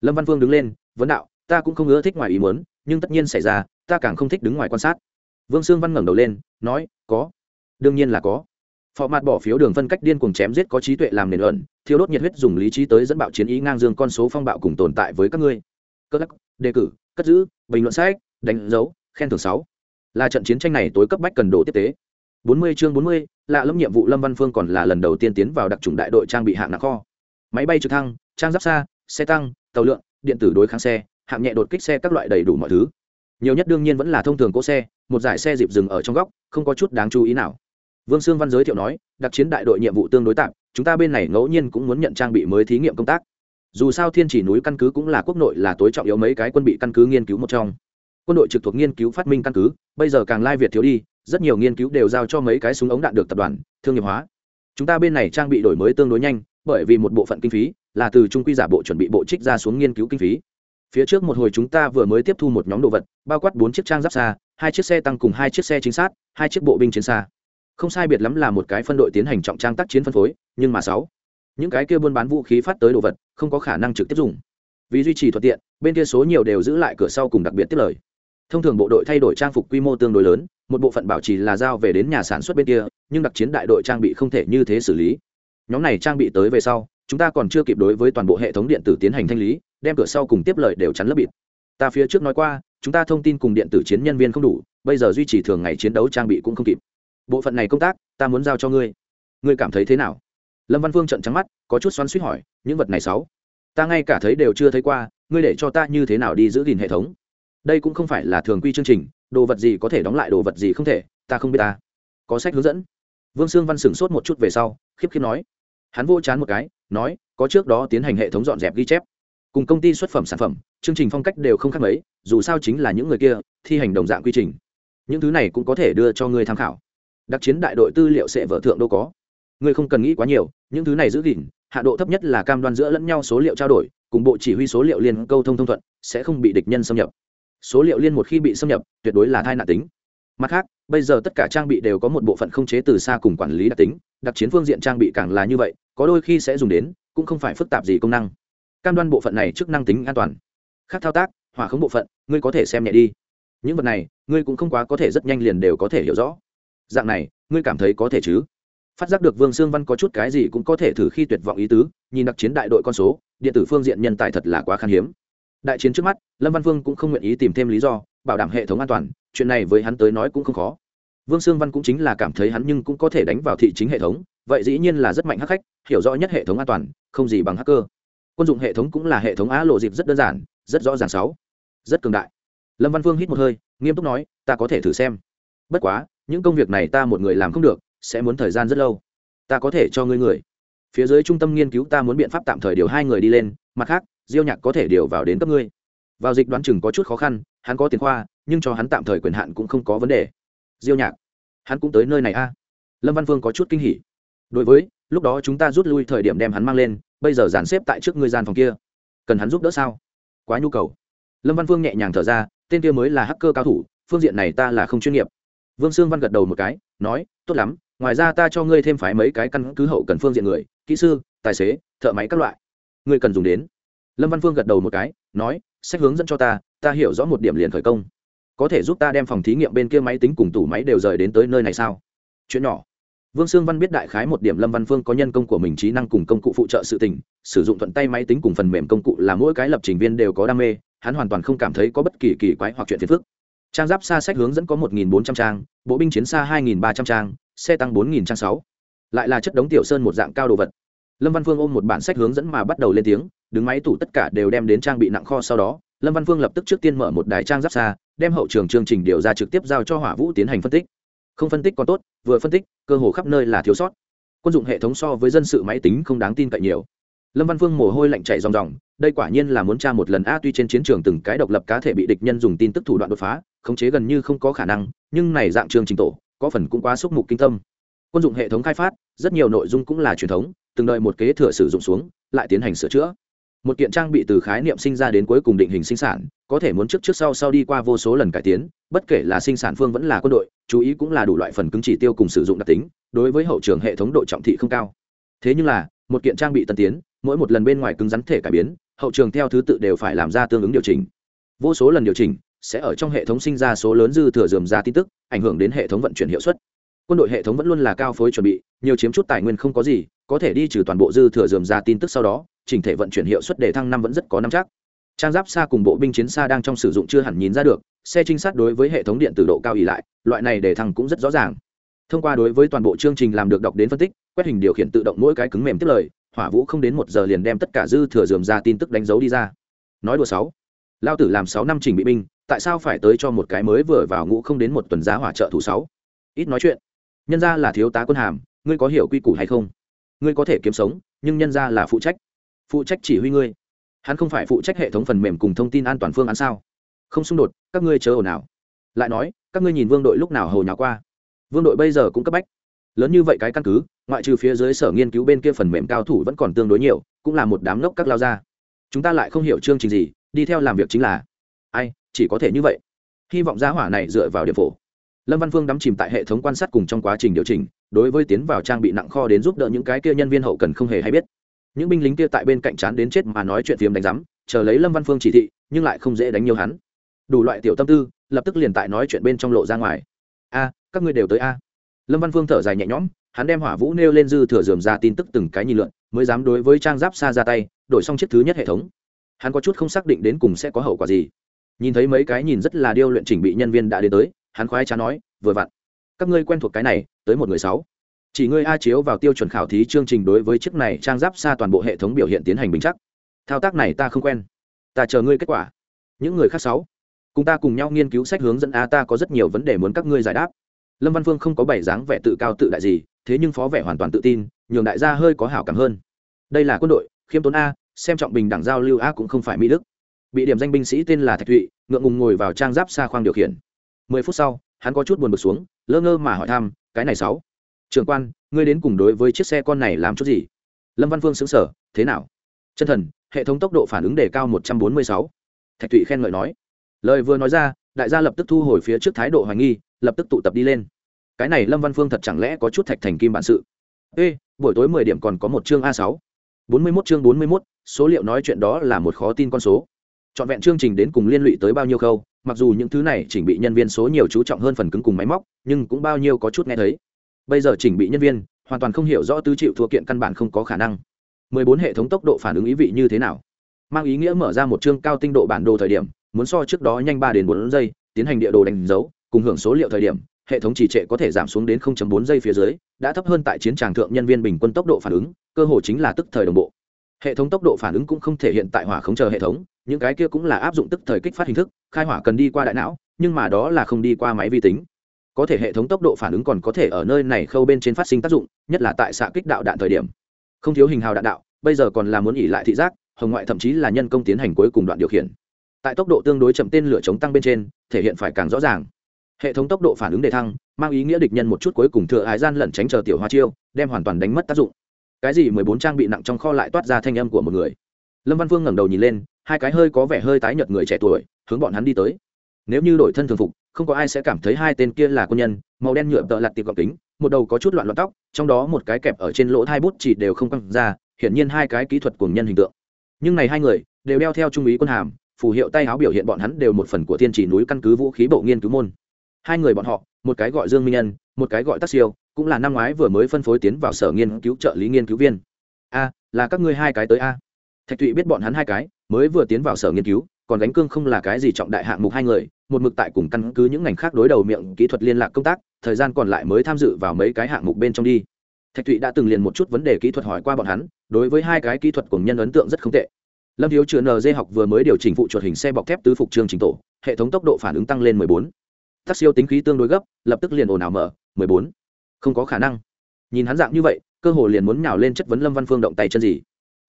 Lâm văn vương đứng lên, vấn đạo, ta cũng không ưa thích ngoài ý muốn, nhưng tất nhiên xảy ra, ta càng không thích đứng ngoài quan sát. Vương sương văn ngẩng đầu lên, nói, có. Đương nhiên là có. Phò mặt bỏ phiếu đường phân cách điên cuồng chém giết có trí tuệ làm nền luận thiếu đốt nhiệt huyết dùng lý trí tới dẫn bạo chiến ý ngang dương con số phong bạo cùng tồn tại với các ngươi. Cất lắc, đề cử, cất giữ, bình luận sách đánh dấu, khen thưởng sáu. Là trận chiến tranh này tối cấp bách cần đồ tiếp tế. 40 chương 40, lạ lâm nhiệm vụ lâm văn phương còn là lần đầu tiên tiến vào đặc chủng đại đội trang bị hạng nặng kho. Máy bay trực thăng trang giáp xa xe tăng tàu lượn điện tử đối kháng xe hạng nhẹ đột kích xe các loại đầy đủ mọi thứ. Nhiều nhất đương nhiên vẫn là thông thường cỗ xe một giải xe dịp dừng ở trong góc không có chút đáng chú ý nào. Vương sương văn giới thiệu nói đặc chiến đại đội nhiệm vụ tương đối tạm chúng ta bên này ngẫu nhiên cũng muốn nhận trang bị mới thí nghiệm công tác. Dù sao thiên chỉ núi căn cứ cũng là quốc nội là tối trọng yếu mấy cái quân bị căn cứ nghiên cứu một trong quân đội trực thuộc nghiên cứu phát minh căn cứ, bây giờ càng lai việt thiếu đi, rất nhiều nghiên cứu đều giao cho mấy cái súng ống đạn được tập đoàn, thương nghiệp hóa. Chúng ta bên này trang bị đổi mới tương đối nhanh, bởi vì một bộ phận kinh phí là từ trung quy giả bộ chuẩn bị bộ trích ra xuống nghiên cứu kinh phí. Phía trước một hồi chúng ta vừa mới tiếp thu một nhóm đồ vật, bao quát bốn chiếc trang giáp xa, hai chiếc xe tăng cùng hai chiếc xe chính sát hai chiếc bộ binh chiến xa. Không sai biệt lắm là một cái phân đội tiến hành trọng trang tác chiến phân phối, nhưng mà sáu. Những cái kia buôn bán vũ khí phát tới đồ vật, không có khả năng trực tiếp dùng. Vì duy trì thuận tiện, bên kia số nhiều đều giữ lại cửa sau cùng đặc biệt tiết lời thông thường bộ đội thay đổi trang phục quy mô tương đối lớn, một bộ phận bảo trì là giao về đến nhà sản xuất bên kia, nhưng đặc chiến đại đội trang bị không thể như thế xử lý. Nhóm này trang bị tới về sau, chúng ta còn chưa kịp đối với toàn bộ hệ thống điện tử tiến hành thanh lý, đem cửa sau cùng tiếp lời đều chắn lấp bịt. Ta phía trước nói qua, chúng ta thông tin cùng điện tử chiến nhân viên không đủ, bây giờ duy trì thường ngày chiến đấu trang bị cũng không kịp. Bộ phận này công tác, ta muốn giao cho ngươi. Ngươi cảm thấy thế nào? Lâm văn vương trận trắng mắt, có chút xoắn suýt hỏi, những vật này sáu. Ta ngay cả thấy đều chưa thấy qua, ngươi để cho ta như thế nào đi giữ gìn hệ thống? Đây cũng không phải là thường quy chương trình, đồ vật gì có thể đóng lại đồ vật gì không thể, ta không biết ta. Có sách hướng dẫn. Vương sương văn sửng sốt một chút về sau, khiếp khiếp nói. Hắn vô chán một cái, nói, có trước đó tiến hành hệ thống dọn dẹp ghi chép. Cùng công ty xuất phẩm sản phẩm, chương trình phong cách đều không khác mấy, dù sao chính là những người kia, thi hành đồng dạng quy trình. Những thứ này cũng có thể đưa cho ngươi tham khảo. Đặc chiến đại đội tư liệu sẽ vở thượng đâu có. Ngươi không cần nghĩ quá nhiều, những thứ này giữ gìn, hạ độ thấp nhất là cam đoan giữa lẫn nhau số liệu trao đổi, cùng bộ chỉ huy số liệu liên câu thông thông thuận, sẽ không bị địch nhân xâm nhập số liệu liên một khi bị xâm nhập, tuyệt đối là thai nạn tính. Mặt khác, bây giờ tất cả trang bị đều có một bộ phận không chế từ xa cùng quản lý đặc tính, đặc chiến phương diện trang bị càng là như vậy, có đôi khi sẽ dùng đến, cũng không phải phức tạp gì công năng. Cam đoan bộ phận này chức năng tính an toàn. Khác thao tác, hỏa khống bộ phận, ngươi có thể xem nhẹ đi. Những vật này, ngươi cũng không quá có thể rất nhanh liền đều có thể hiểu rõ. Dạng này, ngươi cảm thấy có thể chứ? Phát giác được vương sương văn có chút cái gì cũng có thể thử khi tuyệt vọng ý tứ, nhìn đặc chiến đại đội con số, điện tử phương diện nhân tài thật là quá khan hiếm đại chiến trước mắt, lâm văn vương cũng không nguyện ý tìm thêm lý do, bảo đảm hệ thống an toàn, chuyện này với hắn tới nói cũng không khó. Vương sương văn cũng chính là cảm thấy hắn nhưng cũng có thể đánh vào thị chính hệ thống, vậy dĩ nhiên là rất mạnh hắc khách, hiểu rõ nhất hệ thống an toàn, không gì bằng hacker. Quân dụng hệ thống cũng là hệ thống á lộ dịp rất đơn giản, rất rõ ràng sáu. Rất cường đại. Lâm văn vương hít một hơi, nghiêm túc nói, ta có thể thử xem. Bất quá, những công việc này ta một người làm không được, sẽ muốn thời gian rất lâu. Ta có thể cho ngươi người. Phía dưới trung tâm nghiên cứu ta muốn biện pháp tạm thời điều hai người đi lên, mặt khác diêu nhạc có thể điều vào đến cấp ngươi. Vào dịch đoán chừng có chút khó khăn, hắn có tiền khoa, nhưng cho hắn tạm thời quyền hạn cũng không có vấn đề. Diêu nhạc, hắn cũng tới nơi này a. Lâm văn phương có chút kinh hỉ. Đối với, lúc đó chúng ta rút lui thời điểm đem hắn mang lên, bây giờ dàn xếp tại trước ngươi gian phòng kia. Cần hắn giúp đỡ sao? Quá nhu cầu. Lâm văn phương nhẹ nhàng thở ra, tên kia mới là hacker cao thủ, phương diện này ta là không chuyên nghiệp. Vương sương văn gật đầu một cái, nói, tốt lắm, ngoài ra ta cho ngươi thêm phái mấy cái căn cứ hậu cần phương diện người, kỹ sư, tài xế, thợ máy các loại. Ngươi cần dùng đến lâm văn phương gật đầu một cái nói sách hướng dẫn cho ta ta hiểu rõ một điểm liền khởi công. Có thể giúp ta đem phòng thí nghiệm bên kia máy tính cùng tủ máy đều rời đến tới nơi này sao? Chuyện nhỏ. Vương sương văn biết đại khái một điểm lâm văn phương có nhân công của mình trí năng cùng công cụ phụ trợ sự tỉnh, sử dụng thuận tay máy tính cùng phần mềm công cụ là mỗi cái lập trình viên đều có đam mê hắn hoàn toàn không cảm thấy có bất kỳ kỳ quái hoặc chuyện phiền phức. Trang giáp xa sách hướng dẫn có một nghìn bốn trăm trang bộ binh chiến xa hai nghìn ba trăm trang xe tăng bốn nghìn trang sáu. Lại là chất đống tiểu sơn một dạng cao đồ vật lâm văn phương ôm một bản sách hướng dẫn mà bắt đầu lên tiếng, đứng máy tủ tất cả đều đem đến trang bị nặng kho sau đó, lâm văn phương lập tức trước tiên mở một đài trang giáp xa đem hậu trường chương trình điều ra trực tiếp giao cho hỏa vũ tiến hành phân tích. Không phân tích còn tốt, vừa phân tích, cơ hồ khắp nơi là thiếu sót. Quân dụng hệ thống so với dân sự máy tính không đáng tin cậy nhiều. Lâm văn phương mồ hôi lạnh chảy ròng ròng, đây quả nhiên là muốn tra một lần a tuy trên chiến trường từng cái độc lập cá thể bị địch nhân dùng tin tức thủ đoạn đột phá, khống chế gần như không có khả năng, nhưng này dạng trường trình tổ, có phần cũng quá xúc mục kinh tâm. Quân dụng hệ thống khai phát, rất nhiều nội dung cũng là truyền thống từng đợi một kế thừa sử dụng xuống, lại tiến hành sửa chữa. Một kiện trang bị từ khái niệm sinh ra đến cuối cùng định hình sinh sản, có thể muốn trước trước sau sau đi qua vô số lần cải tiến, bất kể là sinh sản phương vẫn là quân đội, chú ý cũng là đủ loại phần cứng chỉ tiêu cùng sử dụng đặc tính, đối với hậu trường hệ thống độ trọng thị không cao. Thế nhưng là, một kiện trang bị tân tiến, mỗi một lần bên ngoài cứng rắn thể cải biến, hậu trường theo thứ tự đều phải làm ra tương ứng điều chỉnh. Vô số lần điều chỉnh sẽ ở trong hệ thống sinh ra số lớn dư thừa dườm ra tin tức, ảnh hưởng đến hệ thống vận chuyển hiệu suất. Quân đội hệ thống vẫn luôn là cao phối chuẩn bị, nhiều chiếm chút tài nguyên không có gì có thể đi trừ toàn bộ dư thừa dườm ra tin tức sau đó, chỉnh thể vận chuyển hiệu suất để thăng năm vẫn rất có năm chắc. Trang giáp xa cùng bộ binh chiến xa đang trong sử dụng chưa hẳn nhìn ra được, xe trinh sát đối với hệ thống điện từ độ cao ỉ lại, loại này để thăng cũng rất rõ ràng. Thông qua đối với toàn bộ chương trình làm được đọc đến phân tích, quét hình điều khiển tự động mỗi cái cứng mềm tiếp lời, hỏa vũ không đến một giờ liền đem tất cả dư thừa dườm ra tin tức đánh dấu đi ra. Nói đùa sáu, lao tử làm sáu năm trình bị binh, tại sao phải tới cho một cái mới vừa vào ngũ không đến một tuần giá hỏa trợ thủ sáu? Ít nói chuyện. Nhân ra là thiếu tá quân hàm, ngươi có hiểu quy củ hay không? Ngươi có thể kiếm sống, nhưng nhân ra là phụ trách. Phụ trách chỉ huy ngươi. Hắn không phải phụ trách hệ thống phần mềm cùng thông tin an toàn phương án sao? Không xung đột, các ngươi chớ ồn ào. Lại nói, các ngươi nhìn vương đội lúc nào hồi nhà qua? Vương đội bây giờ cũng cấp bách. Lớn như vậy cái căn cứ, ngoại trừ phía dưới sở nghiên cứu bên kia phần mềm cao thủ vẫn còn tương đối nhiều, cũng là một đám lốc các lao ra chúng ta lại không hiểu chương trình gì, đi theo làm việc chính là. Ai, chỉ có thể như vậy. Hy vọng giá hỏa này dựa vào điểm phổ. Lâm văn phương đắm chìm tại hệ thống quan sát cùng trong quá trình điều chỉnh đối với tiến vào trang bị nặng kho đến giúp đỡ những cái kia nhân viên hậu cần không hề hay biết. Những binh lính kia tại bên cạnh chán đến chết mà nói chuyện phiếm đánh giám, chờ lấy lâm văn phương chỉ thị, nhưng lại không dễ đánh nhiều hắn. Đủ loại tiểu tâm tư, lập tức liền tại nói chuyện bên trong lộ ra ngoài. A, các ngươi đều tới a. Lâm văn phương thở dài nhẹ nhõm, hắn đem hỏa vũ nêu lên dư thừa dườm ra tin tức từng cái nhìn lượn, mới dám đối với trang giáp xa ra tay, đổi xong chiếc thứ nhất hệ thống. Hắn có chút không xác định đến cùng sẽ có hậu quả gì. Nhìn thấy mấy cái nhìn rất là điêu luyện chỉnh bị nhân viên đã đến tới, hắn khoái trá nói, vừa vặn các ngươi quen thuộc cái này, tới một người sáu. Chỉ ngươi a chiếu vào tiêu chuẩn khảo thí chương trình đối với chiếc này trang giáp xa toàn bộ hệ thống biểu hiện tiến hành bình chắc. Thao tác này ta không quen. Ta chờ ngươi kết quả. Những người khác sáu. Cùng ta cùng nhau nghiên cứu sách hướng dẫn a, ta có rất nhiều vấn đề muốn các ngươi giải đáp. Lâm văn phương không có bảy dáng vẻ tự cao tự đại gì, thế nhưng phó vẻ hoàn toàn tự tin, nhường đại gia hơi có hảo cảm hơn. Đây là quân đội, khiêm tốn a, xem trọng bình đẳng giao lưu a cũng không phải mỹ đức. Bị điểm danh binh sĩ tên là thạch thụy, ngượng ngùng ngồi vào trang giáp xa khoang điều khiển. Mười phút sau hắn có chút buồn bực xuống, lơ ngơ mà hỏi thăm, cái này sáu trường quan, ngươi đến cùng đối với chiếc xe con này làm chút gì? Lâm văn phương xứng sở thế nào? Chân thần, hệ thống tốc độ phản ứng đề cao một trăm bốn mươi sáu. Thạch thụy khen ngợi nói. Lời vừa nói ra, đại gia lập tức thu hồi phía trước thái độ hoài nghi, lập tức tụ tập đi lên. Cái này lâm văn phương thật chẳng lẽ có chút thạch thành kim bản sự? Ê, buổi tối mười điểm còn có một chương a sáu. Bốn mươi mốt chương bốn mươi mốt, số liệu nói chuyện đó là một khó tin con số. Chọn vẹn chương trình đến cùng liên lụy tới bao nhiêu khâu? Mặc dù những thứ này chỉnh bị nhân viên số nhiều chú trọng hơn phần cứng cùng máy móc, nhưng cũng bao nhiêu có chút nghe thấy. Bây giờ chỉnh bị nhân viên, hoàn toàn không hiểu rõ tứ chịu thua kiện căn bản không có khả năng. 14 hệ thống tốc độ phản ứng ý vị như thế nào? Mang ý nghĩa mở ra một chương cao tinh độ bản đồ thời điểm, muốn so trước đó nhanh ba đến bốn giây, tiến hành địa đồ đánh dấu, cùng hưởng số liệu thời điểm, hệ thống trì trệ có thể giảm xuống đến 0.4 giây phía dưới, đã thấp hơn tại chiến tràng thượng nhân viên bình quân tốc độ phản ứng, cơ hội chính là tức thời đồng bộ hệ thống tốc độ phản ứng cũng không thể hiện tại hỏa khống chờ hệ thống, những cái kia cũng là áp dụng tức thời kích phát hình thức, khai hỏa cần đi qua đại não, nhưng mà đó là không đi qua máy vi tính. Có thể hệ thống tốc độ phản ứng còn có thể ở nơi này khâu bên trên phát sinh tác dụng, nhất là tại xạ kích đạo đạn thời điểm. Không thiếu hình hào đạn đạo, bây giờ còn là muốn nghỉ lại thị giác, hồng ngoại thậm chí là nhân công tiến hành cuối cùng đoạn điều khiển. Tại tốc độ tương đối chậm tên lửa chống tăng bên trên, thể hiện phải càng rõ ràng. Hệ thống tốc độ phản ứng đề thăng, mang ý nghĩa địch nhân một chút cuối cùng thừa hải gian lẩn tránh chờ tiểu hoa chiêu, đem hoàn toàn đánh mất tác dụng cái gì mười bốn trang bị nặng trong kho lại toát ra thanh âm của một người. Lâm văn Vương ngẩng đầu nhìn lên, hai cái hơi có vẻ hơi tái nhợt người trẻ tuổi, hướng bọn hắn đi tới. Nếu như đổi thân thường phục, không có ai sẽ cảm thấy hai tên kia là quân nhân, màu đen nhựa tợ lặt tiệp gọc kính, một đầu có chút loạn loạn tóc, trong đó một cái kẹp ở trên lỗ hai bút chỉ đều không căng ra, hiển nhiên hai cái kỹ thuật cùng nhân hình tượng. Nhưng này hai người đều đeo theo trung úy quân hàm, phù hiệu tay áo biểu hiện bọn hắn đều một phần của thiên chỉ núi căn cứ vũ khí bộ nghiên cứu môn. Hai người bọn họ, một cái gọi dương minh nhân, một cái gọi tác siêu cũng là năm ngoái vừa mới phân phối tiến vào sở nghiên cứu trợ lý nghiên cứu viên a, là các ngươi hai cái tới a thạch thụy biết bọn hắn hai cái, mới vừa tiến vào sở nghiên cứu, còn gánh cương không là cái gì trọng đại hạng mục hai người, một mực tại cùng căn cứ những ngành khác đối đầu miệng kỹ thuật liên lạc công tác, thời gian còn lại mới tham dự vào mấy cái hạng mục bên trong đi thạch thụy đã từng liền một chút vấn đề kỹ thuật hỏi qua bọn hắn, đối với hai cái kỹ thuật cùng nhân ấn tượng rất không tệ lâm thiếu chứa nd học vừa mới điều chỉnh phụ chuột hình xe bọc thép tứ phục chương trình tổ, hệ thống tốc độ phản ứng tăng lên 14. tác siêu tính khí tương đối gấp, lập tức liền ồn ào mở 14 không có khả năng. Nhìn hắn dạng như vậy, cơ hồ liền muốn nhào lên chất vấn lâm văn phương động tay chân gì.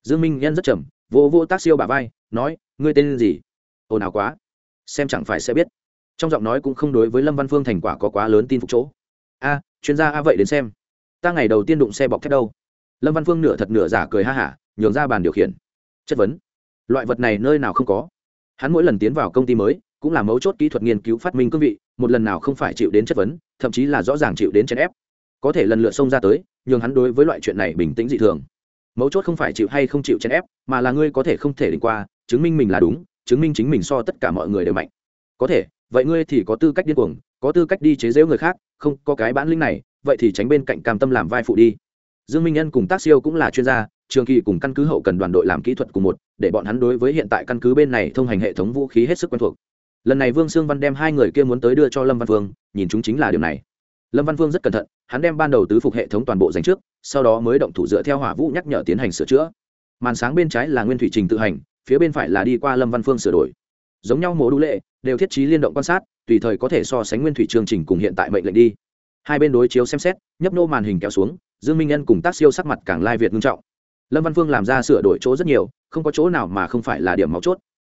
Dương minh nhân rất chậm, vô vô tác siêu bà vai, nói, ngươi tên gì? Ồn ào quá. Xem chẳng phải sẽ biết. Trong giọng nói cũng không đối với lâm văn phương thành quả có quá lớn tin phục chỗ. A, chuyên gia a vậy đến xem. Ta ngày đầu tiên đụng xe bọc thép đâu. Lâm văn phương nửa thật nửa giả cười ha hả, nhường ra bàn điều khiển. Chất vấn. Loại vật này nơi nào không có? Hắn mỗi lần tiến vào công ty mới, cũng là mấu chốt kỹ thuật nghiên cứu phát minh cương vị, một lần nào không phải chịu đến chất vấn, thậm chí là rõ ràng chịu đến chèn ép có thể lần lượt xông ra tới, nhường hắn đối với loại chuyện này bình tĩnh dị thường. Mấu chốt không phải chịu hay không chịu chèn ép, mà là ngươi có thể không thể đỉnh qua, chứng minh mình là đúng, chứng minh chính mình so tất cả mọi người đều mạnh. Có thể, vậy ngươi thì có tư cách điên cuồng, có tư cách đi chế giễu người khác, không, có cái bản lĩnh này, vậy thì tránh bên cạnh cam tâm làm vai phụ đi. Dương minh nhân cùng tác siêu cũng là chuyên gia, trường kỳ cùng căn cứ hậu cần đoàn đội làm kỹ thuật cùng một, để bọn hắn đối với hiện tại căn cứ bên này thông hành hệ thống vũ khí hết sức quen thuộc. Lần này vương sương văn đem hai người kia muốn tới đưa cho lâm văn vương, nhìn chúng chính là điều này lâm văn vương rất cẩn thận, hắn đem ban đầu tứ phục hệ thống toàn bộ dành trước, sau đó mới động thủ dựa theo hỏa vũ nhắc nhở tiến hành sửa chữa. Màn sáng bên trái là nguyên thủy trình tự hành, phía bên phải là đi qua lâm văn phương sửa đổi. Giống nhau mổ đũ lệ, đều thiết trí liên động quan sát, tùy thời có thể so sánh nguyên thủy chương trình cùng hiện tại mệnh lệnh đi. Hai bên đối chiếu xem xét, nhấp nô màn hình kéo xuống, dương minh nhân cùng tác siêu sắc mặt càng lai việt nghiêm trọng. Lâm văn phương làm ra sửa đổi chỗ rất nhiều, không có chỗ nào mà không phải là điểm máu chốt.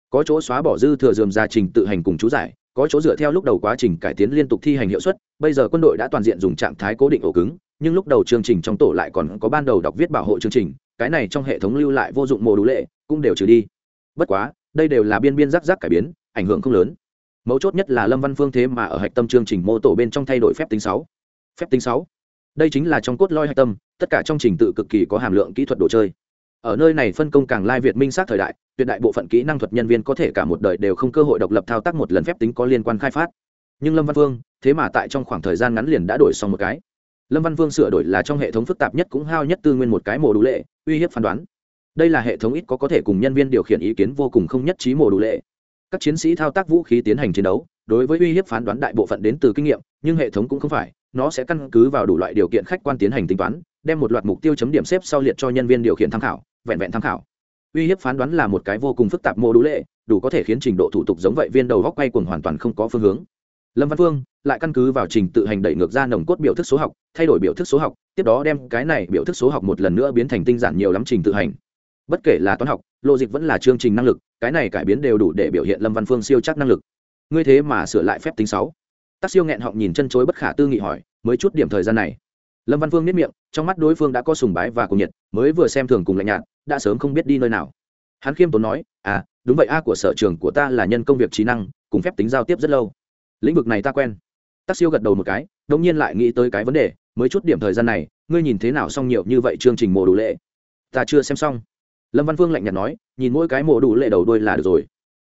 Có chỗ xóa bỏ dư thừa dườm gia trình tự hành cùng chú giải có chỗ dựa theo lúc đầu quá trình cải tiến liên tục thi hành hiệu suất, bây giờ quân đội đã toàn diện dùng trạng thái cố định ổ cứng, nhưng lúc đầu chương trình trong tổ lại còn có ban đầu đọc viết bảo hộ chương trình, cái này trong hệ thống lưu lại vô dụng mồ đủ lệ, cũng đều trừ đi. Bất quá, đây đều là biên biên rắc rắc cải biến, ảnh hưởng không lớn. Mấu chốt nhất là lâm văn phương thế mà ở hạch tâm chương trình mô tổ bên trong thay đổi phép tính sáu. Phép tính sáu. Đây chính là trong cốt loi hạch tâm, tất cả trong trình tự cực kỳ có hàm lượng kỹ thuật đồ chơi ở nơi này phân công càng lai việt minh sát thời đại, tuyệt đại bộ phận kỹ năng thuật nhân viên có thể cả một đời đều không cơ hội độc lập thao tác một lần phép tính có liên quan khai phát. Nhưng lâm văn vương, thế mà tại trong khoảng thời gian ngắn liền đã đổi xong một cái. Lâm văn vương sửa đổi là trong hệ thống phức tạp nhất cũng hao nhất tư nguyên một cái mổ đủ lệ, uy hiếp phán đoán. Đây là hệ thống ít có có thể cùng nhân viên điều khiển ý kiến vô cùng không nhất trí mổ đủ lệ. Các chiến sĩ thao tác vũ khí tiến hành chiến đấu, đối với uy hiếp phán đoán đại bộ phận đến từ kinh nghiệm, nhưng hệ thống cũng không phải nó sẽ căn cứ vào đủ loại điều kiện khách quan tiến hành tính toán, đem một loạt mục tiêu chấm điểm xếp sau liệt cho nhân viên điều khiển tham khảo, vẹn vẹn tham khảo. Uy hiếp phán đoán là một cái vô cùng phức tạp mô đủ lệ, đủ có thể khiến trình độ thủ tục giống vậy viên đầu góc quay cuồng hoàn toàn không có phương hướng. Lâm văn phương lại căn cứ vào trình tự hành đẩy ngược ra nồng cốt biểu thức số học, thay đổi biểu thức số học, tiếp đó đem cái này biểu thức số học một lần nữa biến thành tinh giản nhiều lắm trình tự hành. Bất kể là toán học, lộ dịch vẫn là chương trình năng lực, cái này cải biến đều đủ để biểu hiện lâm văn phương siêu chắc năng lực. Ngươi thế mà sửa lại phép tính sáu tác siêu nghẹn họng nhìn chân chối bất khả tư nghị hỏi, mới chút điểm thời gian này? Lâm văn phương nếp miệng, trong mắt đối phương đã có sùng bái và cùng nhiệt, mới vừa xem thường cùng lạnh nhạt, đã sớm không biết đi nơi nào. Hắn khiêm tốn nói à đúng vậy a, của sở trường của ta là nhân công việc trí năng, cùng phép tính giao tiếp rất lâu. Lĩnh vực này ta quen. Tác siêu gật đầu một cái đông nhiên lại nghĩ tới cái vấn đề, mới chút điểm thời gian này, ngươi nhìn thế nào xong nhiều như vậy chương trình mổ đủ lệ? Ta chưa xem xong. Lâm văn phương lạnh nhạt nói, nhìn mỗi cái mổ đủ lệ đầu đôi là được rồi.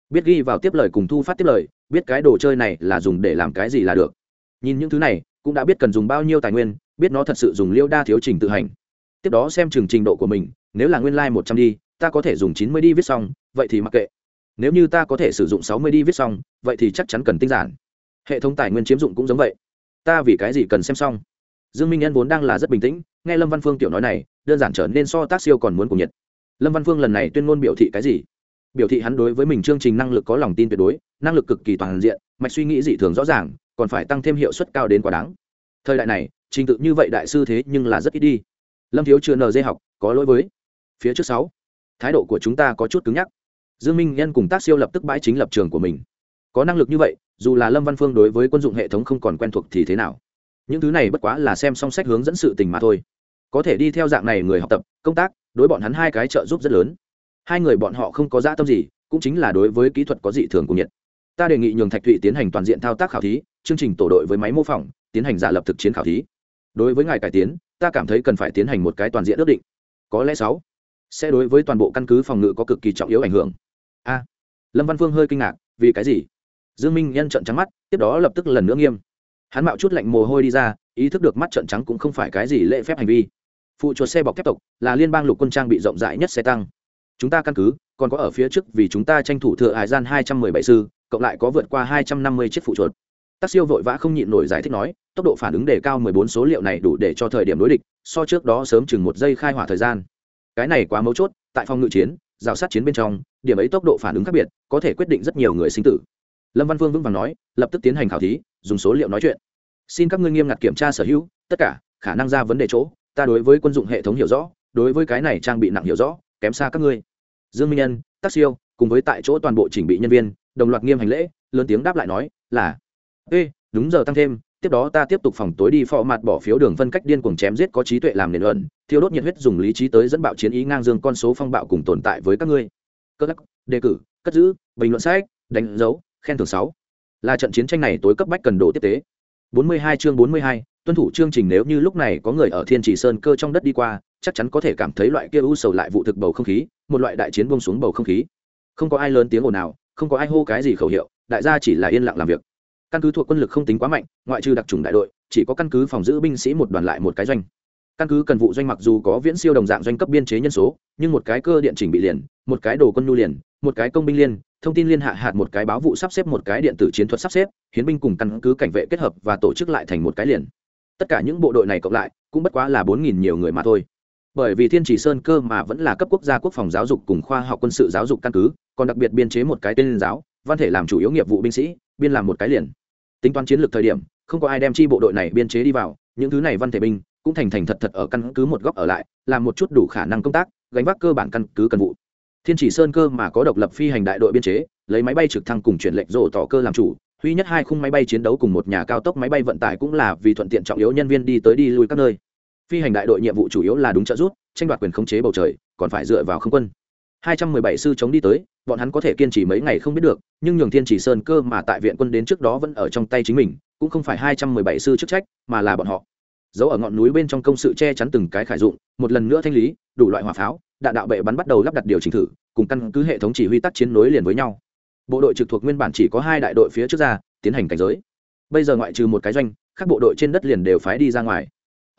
Biết ghi vào tiếp lời cùng thu phát tiếp lời biết cái đồ chơi này là dùng để làm cái gì là được. Nhìn những thứ này, cũng đã biết cần dùng bao nhiêu tài nguyên, biết nó thật sự dùng liêu đa thiếu trình tự hành. Tiếp đó xem chừng trình độ của mình, nếu là nguyên lai、like、một trăm đi, ta có thể dùng chín mươi đi viết xong, vậy thì mặc kệ. Nếu như ta có thể sử dụng sáu mươi đi viết xong, vậy thì chắc chắn cần tinh giản. Hệ thống tài nguyên chiếm dụng cũng giống vậy. Ta vì cái gì cần xem xong? Dương minh nhân vốn đang là rất bình tĩnh, nghe lâm văn phương tiểu nói này, đơn giản trở nên so tác siêu còn muốn cùng nhiệt. Lâm văn phương lần này tuyên ngôn biểu thị cái gì? Biểu thị hắn đối với mình chương trình năng lực có lòng tin tuyệt đối, năng lực cực kỳ toàn diện, mạch suy nghĩ dị thường rõ ràng, còn phải tăng thêm hiệu suất cao đến quá đáng. Thời đại này, trình tự như vậy đại sư thế nhưng là rất ít đi. Lâm thiếu chưa nờ dây học, có lỗi với. Phía trước sáu, thái độ của chúng ta có chút cứng nhắc. Dương minh nhân cùng tác siêu lập tức bãi chính lập trường của mình. Có năng lực như vậy, dù là lâm văn phương đối với quân dụng hệ thống không còn quen thuộc thì thế nào? Những thứ này bất quá là xem song sách hướng dẫn sự tình mà thôi. Có thể đi theo dạng này người học tập, công tác, đối bọn hắn hai cái trợ giúp rất lớn hai người bọn họ không có dã tâm gì, cũng chính là đối với kỹ thuật có dị thường cùng nhiệt. Ta đề nghị nhường thạch thụy tiến hành toàn diện thao tác khảo thí, chương trình tổ đội với máy mô phỏng, tiến hành giả lập thực chiến khảo thí. Đối với ngài cải tiến, ta cảm thấy cần phải tiến hành một cái toàn diện ước định. Có lẽ sáu sẽ đối với toàn bộ căn cứ phòng ngự có cực kỳ trọng yếu ảnh hưởng. A. Lâm văn phương hơi kinh ngạc, vì cái gì? Dương minh nhân trận trắng mắt, tiếp đó lập tức lần nữa nghiêm. Hắn mạo chút lạnh mồ hôi đi ra, ý thức được mắt trận trắng cũng không phải cái gì lễ phép hành vi. Phụ chuột xe bọc thép tộc, là liên bang lục quân trang bị rộng rãi nhất xe tăng chúng ta căn cứ, còn có ở phía trước vì chúng ta tranh thủ thừa hải gian hai trăm mười bảy sư, cộng lại có vượt qua hai trăm năm mươi chiếc phụ chuột. Tác siêu vội vã không nhịn nổi giải thích nói, tốc độ phản ứng đề cao mười bốn số liệu này đủ để cho thời điểm đối địch, so trước đó sớm chừng một giây khai hỏa thời gian. Cái này quá mấu chốt, tại phòng ngự chiến, rào sát chiến bên trong, điểm ấy tốc độ phản ứng khác biệt, có thể quyết định rất nhiều người sinh tử. Lâm văn vương vững vàng nói, lập tức tiến hành khảo thí, dùng số liệu nói chuyện. Xin các ngươi nghiêm ngặt kiểm tra sở hữu, tất cả, khả năng ra vấn đề chỗ, ta đối với quân dụng hệ thống hiểu rõ, đối với cái này trang bị nặng hiểu rõ, kém xa các ngươi dương minh nhân tác siêu cùng với tại chỗ toàn bộ chỉnh bị nhân viên đồng loạt nghiêm hành lễ lớn tiếng đáp lại nói là ê đúng giờ tăng thêm tiếp đó ta tiếp tục phòng tối đi phò mặt bỏ phiếu đường phân cách điên cuồng chém giết có trí tuệ làm nền luận thiêu đốt nhiệt huyết dùng lý trí tới dẫn bạo chiến ý ngang dương con số phong bạo cùng tồn tại với các ngươi. Cất lắc đề cử cất giữ bình luận sách đánh dấu khen thưởng sáu. Là trận chiến tranh này tối cấp bách cần độ tiếp tế. 42 chương 42, tuân thủ chương trình nếu như lúc này có người ở thiên chỉ sơn cơ trong đất đi qua chắc chắn có thể cảm thấy loại kia u sầu lại vụ thực bầu không khí một loại đại chiến buông xuống bầu không khí. Không có ai lớn tiếng ồn nào không có ai hô cái gì khẩu hiệu, đại gia chỉ là yên lặng làm việc. Căn cứ thuộc quân lực không tính quá mạnh, ngoại trừ đặc trùng đại đội, chỉ có căn cứ phòng giữ binh sĩ một đoàn lại một cái doanh. Căn cứ cần vụ doanh mặc dù có viễn siêu đồng dạng doanh cấp biên chế nhân số, nhưng một cái cơ điện chỉnh bị liền, một cái đồ quân nhu liền, một cái công binh liên, thông tin liên hạ hạt một cái báo vụ sắp xếp một cái điện tử chiến thuật sắp xếp, hiến binh cùng căn cứ cảnh vệ kết hợp và tổ chức lại thành một cái liền. Tất cả những bộ đội này cộng lại, cũng bất quá là bốn nghìn nhiều người mà thôi bởi vì thiên chỉ sơn cơ mà vẫn là cấp quốc gia quốc phòng giáo dục cùng khoa học quân sự giáo dục căn cứ, còn đặc biệt biên chế một cái tên giáo, văn thể làm chủ yếu nghiệp vụ binh sĩ, biên làm một cái liền. Tính toán chiến lược thời điểm, không có ai đem chi bộ đội này biên chế đi vào, những thứ này văn thể binh cũng thành thành thật thật ở căn cứ một góc ở lại, làm một chút đủ khả năng công tác, gánh vác cơ bản căn cứ cần vụ. Thiên chỉ sơn cơ mà có độc lập phi hành đại đội biên chế, lấy máy bay trực thăng cùng chuyển lệnh rổ tỏ cơ làm chủ huy nhất hai khung máy bay chiến đấu cùng một nhà cao tốc máy bay vận tải cũng là vì thuận tiện trọng yếu nhân viên đi tới đi lui các nơi phi hành đại đội nhiệm vụ chủ yếu là đúng trợ rút tranh đoạt quyền khống chế bầu trời, còn phải dựa vào không quân. 217 sư chống đi tới, bọn hắn có thể kiên trì mấy ngày không biết được, nhưng nhường thiên chỉ sơn cơ mà tại viện quân đến trước đó vẫn ở trong tay chính mình, cũng không phải 217 sư chức trách, mà là bọn họ. Giấu ở ngọn núi bên trong công sự che chắn từng cái khải dụng, một lần nữa thanh lý, đủ loại hỏa pháo, đạn đạo bệ bắn bắt đầu lắp đặt điều chỉnh thử, cùng căn cứ hệ thống chỉ huy tác chiến nối liền với nhau. Bộ đội trực thuộc nguyên bản chỉ có hai đại đội phía trước ra, tiến hành cảnh giới. Bây giờ ngoại trừ một cái doanh, các bộ đội trên đất liền đều phái đi ra ngoài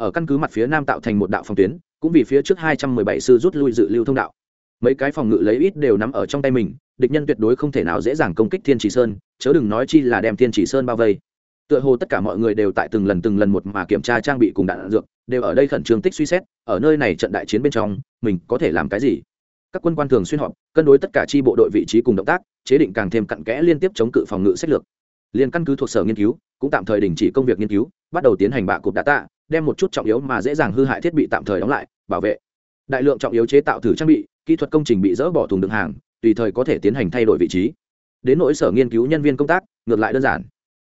ở căn cứ mặt phía nam tạo thành một đạo phòng tuyến, cũng vì phía trước 217 sư rút lui dự lưu thông đạo. Mấy cái phòng ngự lấy ít đều nắm ở trong tay mình, địch nhân tuyệt đối không thể nào dễ dàng công kích thiên chỉ sơn, chớ đừng nói chi là đem thiên chỉ sơn bao vây. Tựa hồ tất cả mọi người đều tại từng lần từng lần một mà kiểm tra trang bị cùng đạn dược, đều ở đây khẩn trương tích suy xét, ở nơi này trận đại chiến bên trong, mình có thể làm cái gì? Các quân quan thường xuyên họp, cân đối tất cả chi bộ đội vị trí cùng động tác, chế định càng thêm cặn kẽ liên tiếp chống cự phòng ngự sách lược. Liên căn cứ thuộc sở nghiên cứu, cũng tạm thời đình chỉ công việc nghiên cứu, bắt đầu tiến hành bạ cục đá tạ đem một chút trọng yếu mà dễ dàng hư hại thiết bị tạm thời đóng lại, bảo vệ. Đại lượng trọng yếu chế tạo thử trang bị, kỹ thuật công trình bị dỡ bỏ thùng đựng hàng, tùy thời có thể tiến hành thay đổi vị trí. Đến nỗi sở nghiên cứu nhân viên công tác, ngược lại đơn giản.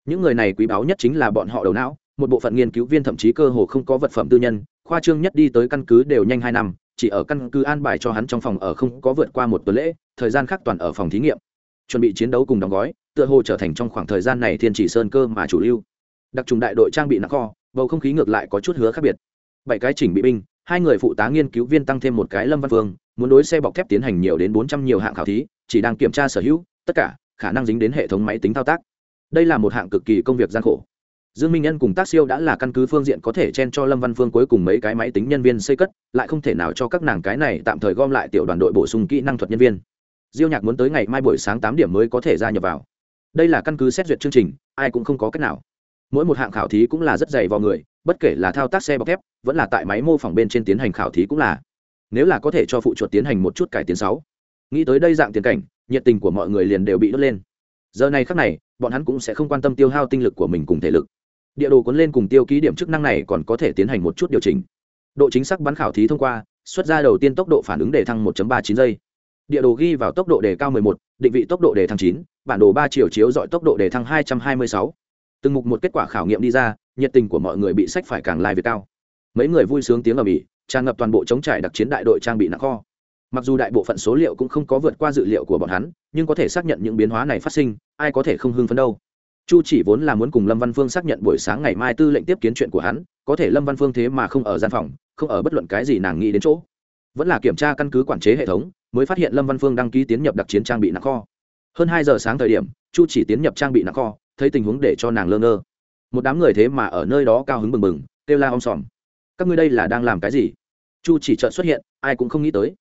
Những người này quý báu nhất chính là bọn họ đầu não, một bộ phận nghiên cứu viên thậm chí cơ hồ không có vật phẩm tư nhân, khoa trương nhất đi tới căn cứ đều nhanh hai năm, chỉ ở căn cứ an bài cho hắn trong phòng ở không có vượt qua một tuần lễ, thời gian khác toàn ở phòng thí nghiệm. Chuẩn bị chiến đấu cùng đóng gói, tựa hồ trở thành trong khoảng thời gian này thiên chỉ sơn cơ mà chủ lưu. Đặc trùng đại đội trang bị nặng kho bầu không khí ngược lại có chút hứa khác biệt. Bảy cái chỉnh bị binh, hai người phụ tá nghiên cứu viên tăng thêm một cái lâm văn phương muốn đối xe bọc thép tiến hành nhiều đến bốn trăm nhiều hạng khảo thí, chỉ đang kiểm tra sở hữu, tất cả khả năng dính đến hệ thống máy tính thao tác. Đây là một hạng cực kỳ công việc gian khổ. Dương minh nhân cùng tác siêu đã là căn cứ phương diện có thể chen cho lâm văn phương cuối cùng mấy cái máy tính nhân viên xây cất, lại không thể nào cho các nàng cái này tạm thời gom lại tiểu đoàn đội bổ sung kỹ năng thuật nhân viên. Diêu nhạc muốn tới ngày mai buổi sáng tám điểm mới có thể gia nhập vào. Đây là căn cứ xét duyệt chương trình, ai cũng không có cách nào mỗi một hạng khảo thí cũng là rất dày vào người bất kể là thao tác xe bọc thép vẫn là tại máy mô phỏng bên trên tiến hành khảo thí cũng là. Nếu là có thể cho phụ chuột tiến hành một chút cải tiến sáu. Nghĩ tới đây dạng tiền cảnh nhiệt tình của mọi người liền đều bị đốt lên. Giờ này khắc này bọn hắn cũng sẽ không quan tâm tiêu hao tinh lực của mình cùng thể lực. Địa đồ cuốn lên cùng tiêu ký điểm chức năng này còn có thể tiến hành một chút điều chỉnh. Độ chính xác bắn khảo thí thông qua xuất ra đầu tiên tốc độ phản ứng đề thăng 1.39 giây. Địa đồ ghi vào tốc độ đề cao 11, định vị tốc độ đề thăng 9, bản đồ ba chiều chiếu dọi tốc độ đề thăng 226 từng mục một kết quả khảo nghiệm đi ra, nhiệt tình của mọi người bị sách phải càng lai việc cao. Mấy người vui sướng tiếng ở mỹ tràn ngập toàn bộ chống trải đặc chiến đại đội trang bị nặng kho. Mặc dù đại bộ phận số liệu cũng không có vượt qua dự liệu của bọn hắn, nhưng có thể xác nhận những biến hóa này phát sinh, ai có thể không hưng phấn đâu. Chu chỉ vốn là muốn cùng lâm văn phương xác nhận buổi sáng ngày mai tư lệnh tiếp kiến chuyện của hắn, có thể lâm văn phương thế mà không ở gian phòng, không ở bất luận cái gì nàng nghĩ đến chỗ. Vẫn là kiểm tra căn cứ quản chế hệ thống, mới phát hiện lâm văn phương đăng ký tiến nhập đặc chiến trang bị nặng kho. Hơn hai giờ sáng thời điểm, chu chỉ tiến nhập trang bị nặng kho thấy tình huống để cho nàng lơ ngơ. Một đám người thế mà ở nơi đó cao hứng bừng bừng, kêu la om sòm. Các ngươi đây là đang làm cái gì? Chu chỉ chợt xuất hiện, ai cũng không nghĩ tới.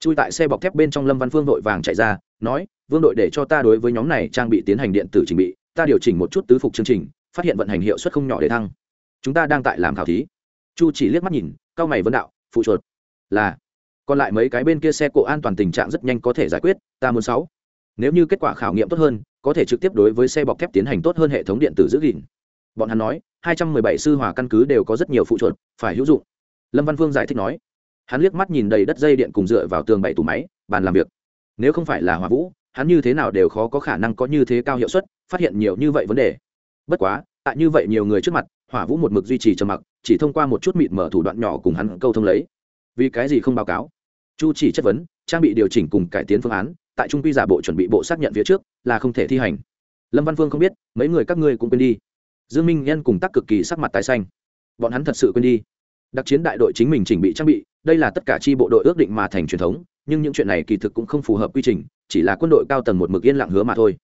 Chui tại xe bọc thép bên trong lâm văn phương vội vàng chạy ra, nói, vương đội để cho ta đối với nhóm này trang bị tiến hành điện tử trình bị, ta điều chỉnh một chút tứ phục chương trình, phát hiện vận hành hiệu suất không nhỏ để thăng. Chúng ta đang tại làm khảo thí. Chu chỉ liếc mắt nhìn cao mày vấn đạo, phụ chuột, là, còn lại mấy cái bên kia xe cộ an toàn tình trạng rất nhanh có thể giải quyết, ta muốn sáu. Nếu như kết quả khảo nghiệm tốt hơn có thể trực tiếp đối với xe bọc thép tiến hành tốt hơn hệ thống điện tử giữ gìn. Bọn hắn nói 217 sư hòa căn cứ đều có rất nhiều phụ chuột phải hữu dụng. Lâm văn phương giải thích nói. Hắn liếc mắt nhìn đầy đất dây điện cùng dựa vào tường bảy tủ máy, bàn làm việc. Nếu không phải là hòa vũ, hắn như thế nào đều khó có khả năng có như thế cao hiệu suất, phát hiện nhiều như vậy vấn đề. Bất quá, tại như vậy nhiều người trước mặt, hỏa vũ một mực duy trì trầm mặc, chỉ thông qua một chút mịt mở thủ đoạn nhỏ cùng hắn câu thông lấy. Vì cái gì không báo cáo? Chu chỉ chất vấn, trang bị điều chỉnh cùng cải tiến phương án, tại trung quy giả bộ chuẩn bị bộ xác nhận phía trước là không thể thi hành. Lâm văn phương không biết, mấy người các ngươi cũng quên đi. Dương minh nhân cùng tắc cực kỳ sắc mặt tái xanh. Bọn hắn thật sự quên đi. Đặc chiến đại đội chính mình chỉnh bị trang bị, đây là tất cả chi bộ đội ước định mà thành truyền thống, nhưng những chuyện này kỳ thực cũng không phù hợp quy trình, chỉ là quân đội cao tầng một mực yên lặng hứa mà thôi.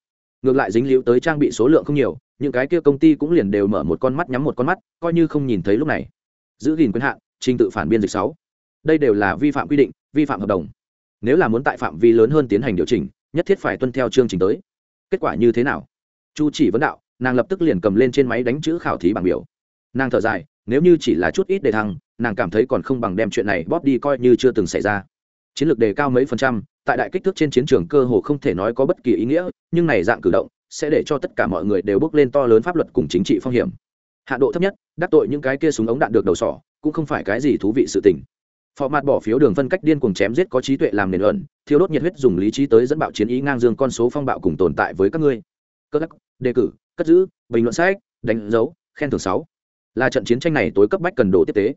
Ngược lại dính liễu tới trang bị số lượng không nhiều, những cái kia công ty cũng liền đều mở một con mắt nhắm một con mắt, coi như không nhìn thấy lúc này. Giữ gìn quyền hạn, trình tự phản biên dịch sáu. Đây đều là vi phạm quy định, vi phạm hợp đồng. Nếu là muốn tại phạm vi lớn hơn tiến hành điều chỉnh, nhất thiết phải tuân theo chương trình tới kết quả như thế nào? Chu chỉ vấn đạo, nàng lập tức liền cầm lên trên máy đánh chữ khảo thí bảng biểu. Nàng thở dài, nếu như chỉ là chút ít đề thăng, nàng cảm thấy còn không bằng đem chuyện này bóp đi coi như chưa từng xảy ra. Chiến lược đề cao mấy phần trăm, tại đại kích thước trên chiến trường cơ hồ không thể nói có bất kỳ ý nghĩa, nhưng này dạng cử động sẽ để cho tất cả mọi người đều bước lên to lớn pháp luật cùng chính trị phong hiểm. Hạ độ thấp nhất, đắc tội những cái kia súng ống đạn được đầu sỏ, cũng không phải cái gì thú vị sự tình phò mặt bỏ phiếu đường phân cách điên cuồng chém giết có trí tuệ làm nền ẩn thiếu đốt nhiệt huyết dùng lý trí tới dẫn bạo chiến ý ngang dương con số phong bạo cùng tồn tại với các ngươi. Cơ đắc, đề cử, cất giữ, bình luận sách, đánh dấu, khen thưởng sáu. Là trận chiến tranh này tối cấp bách cần đồ tiếp tế.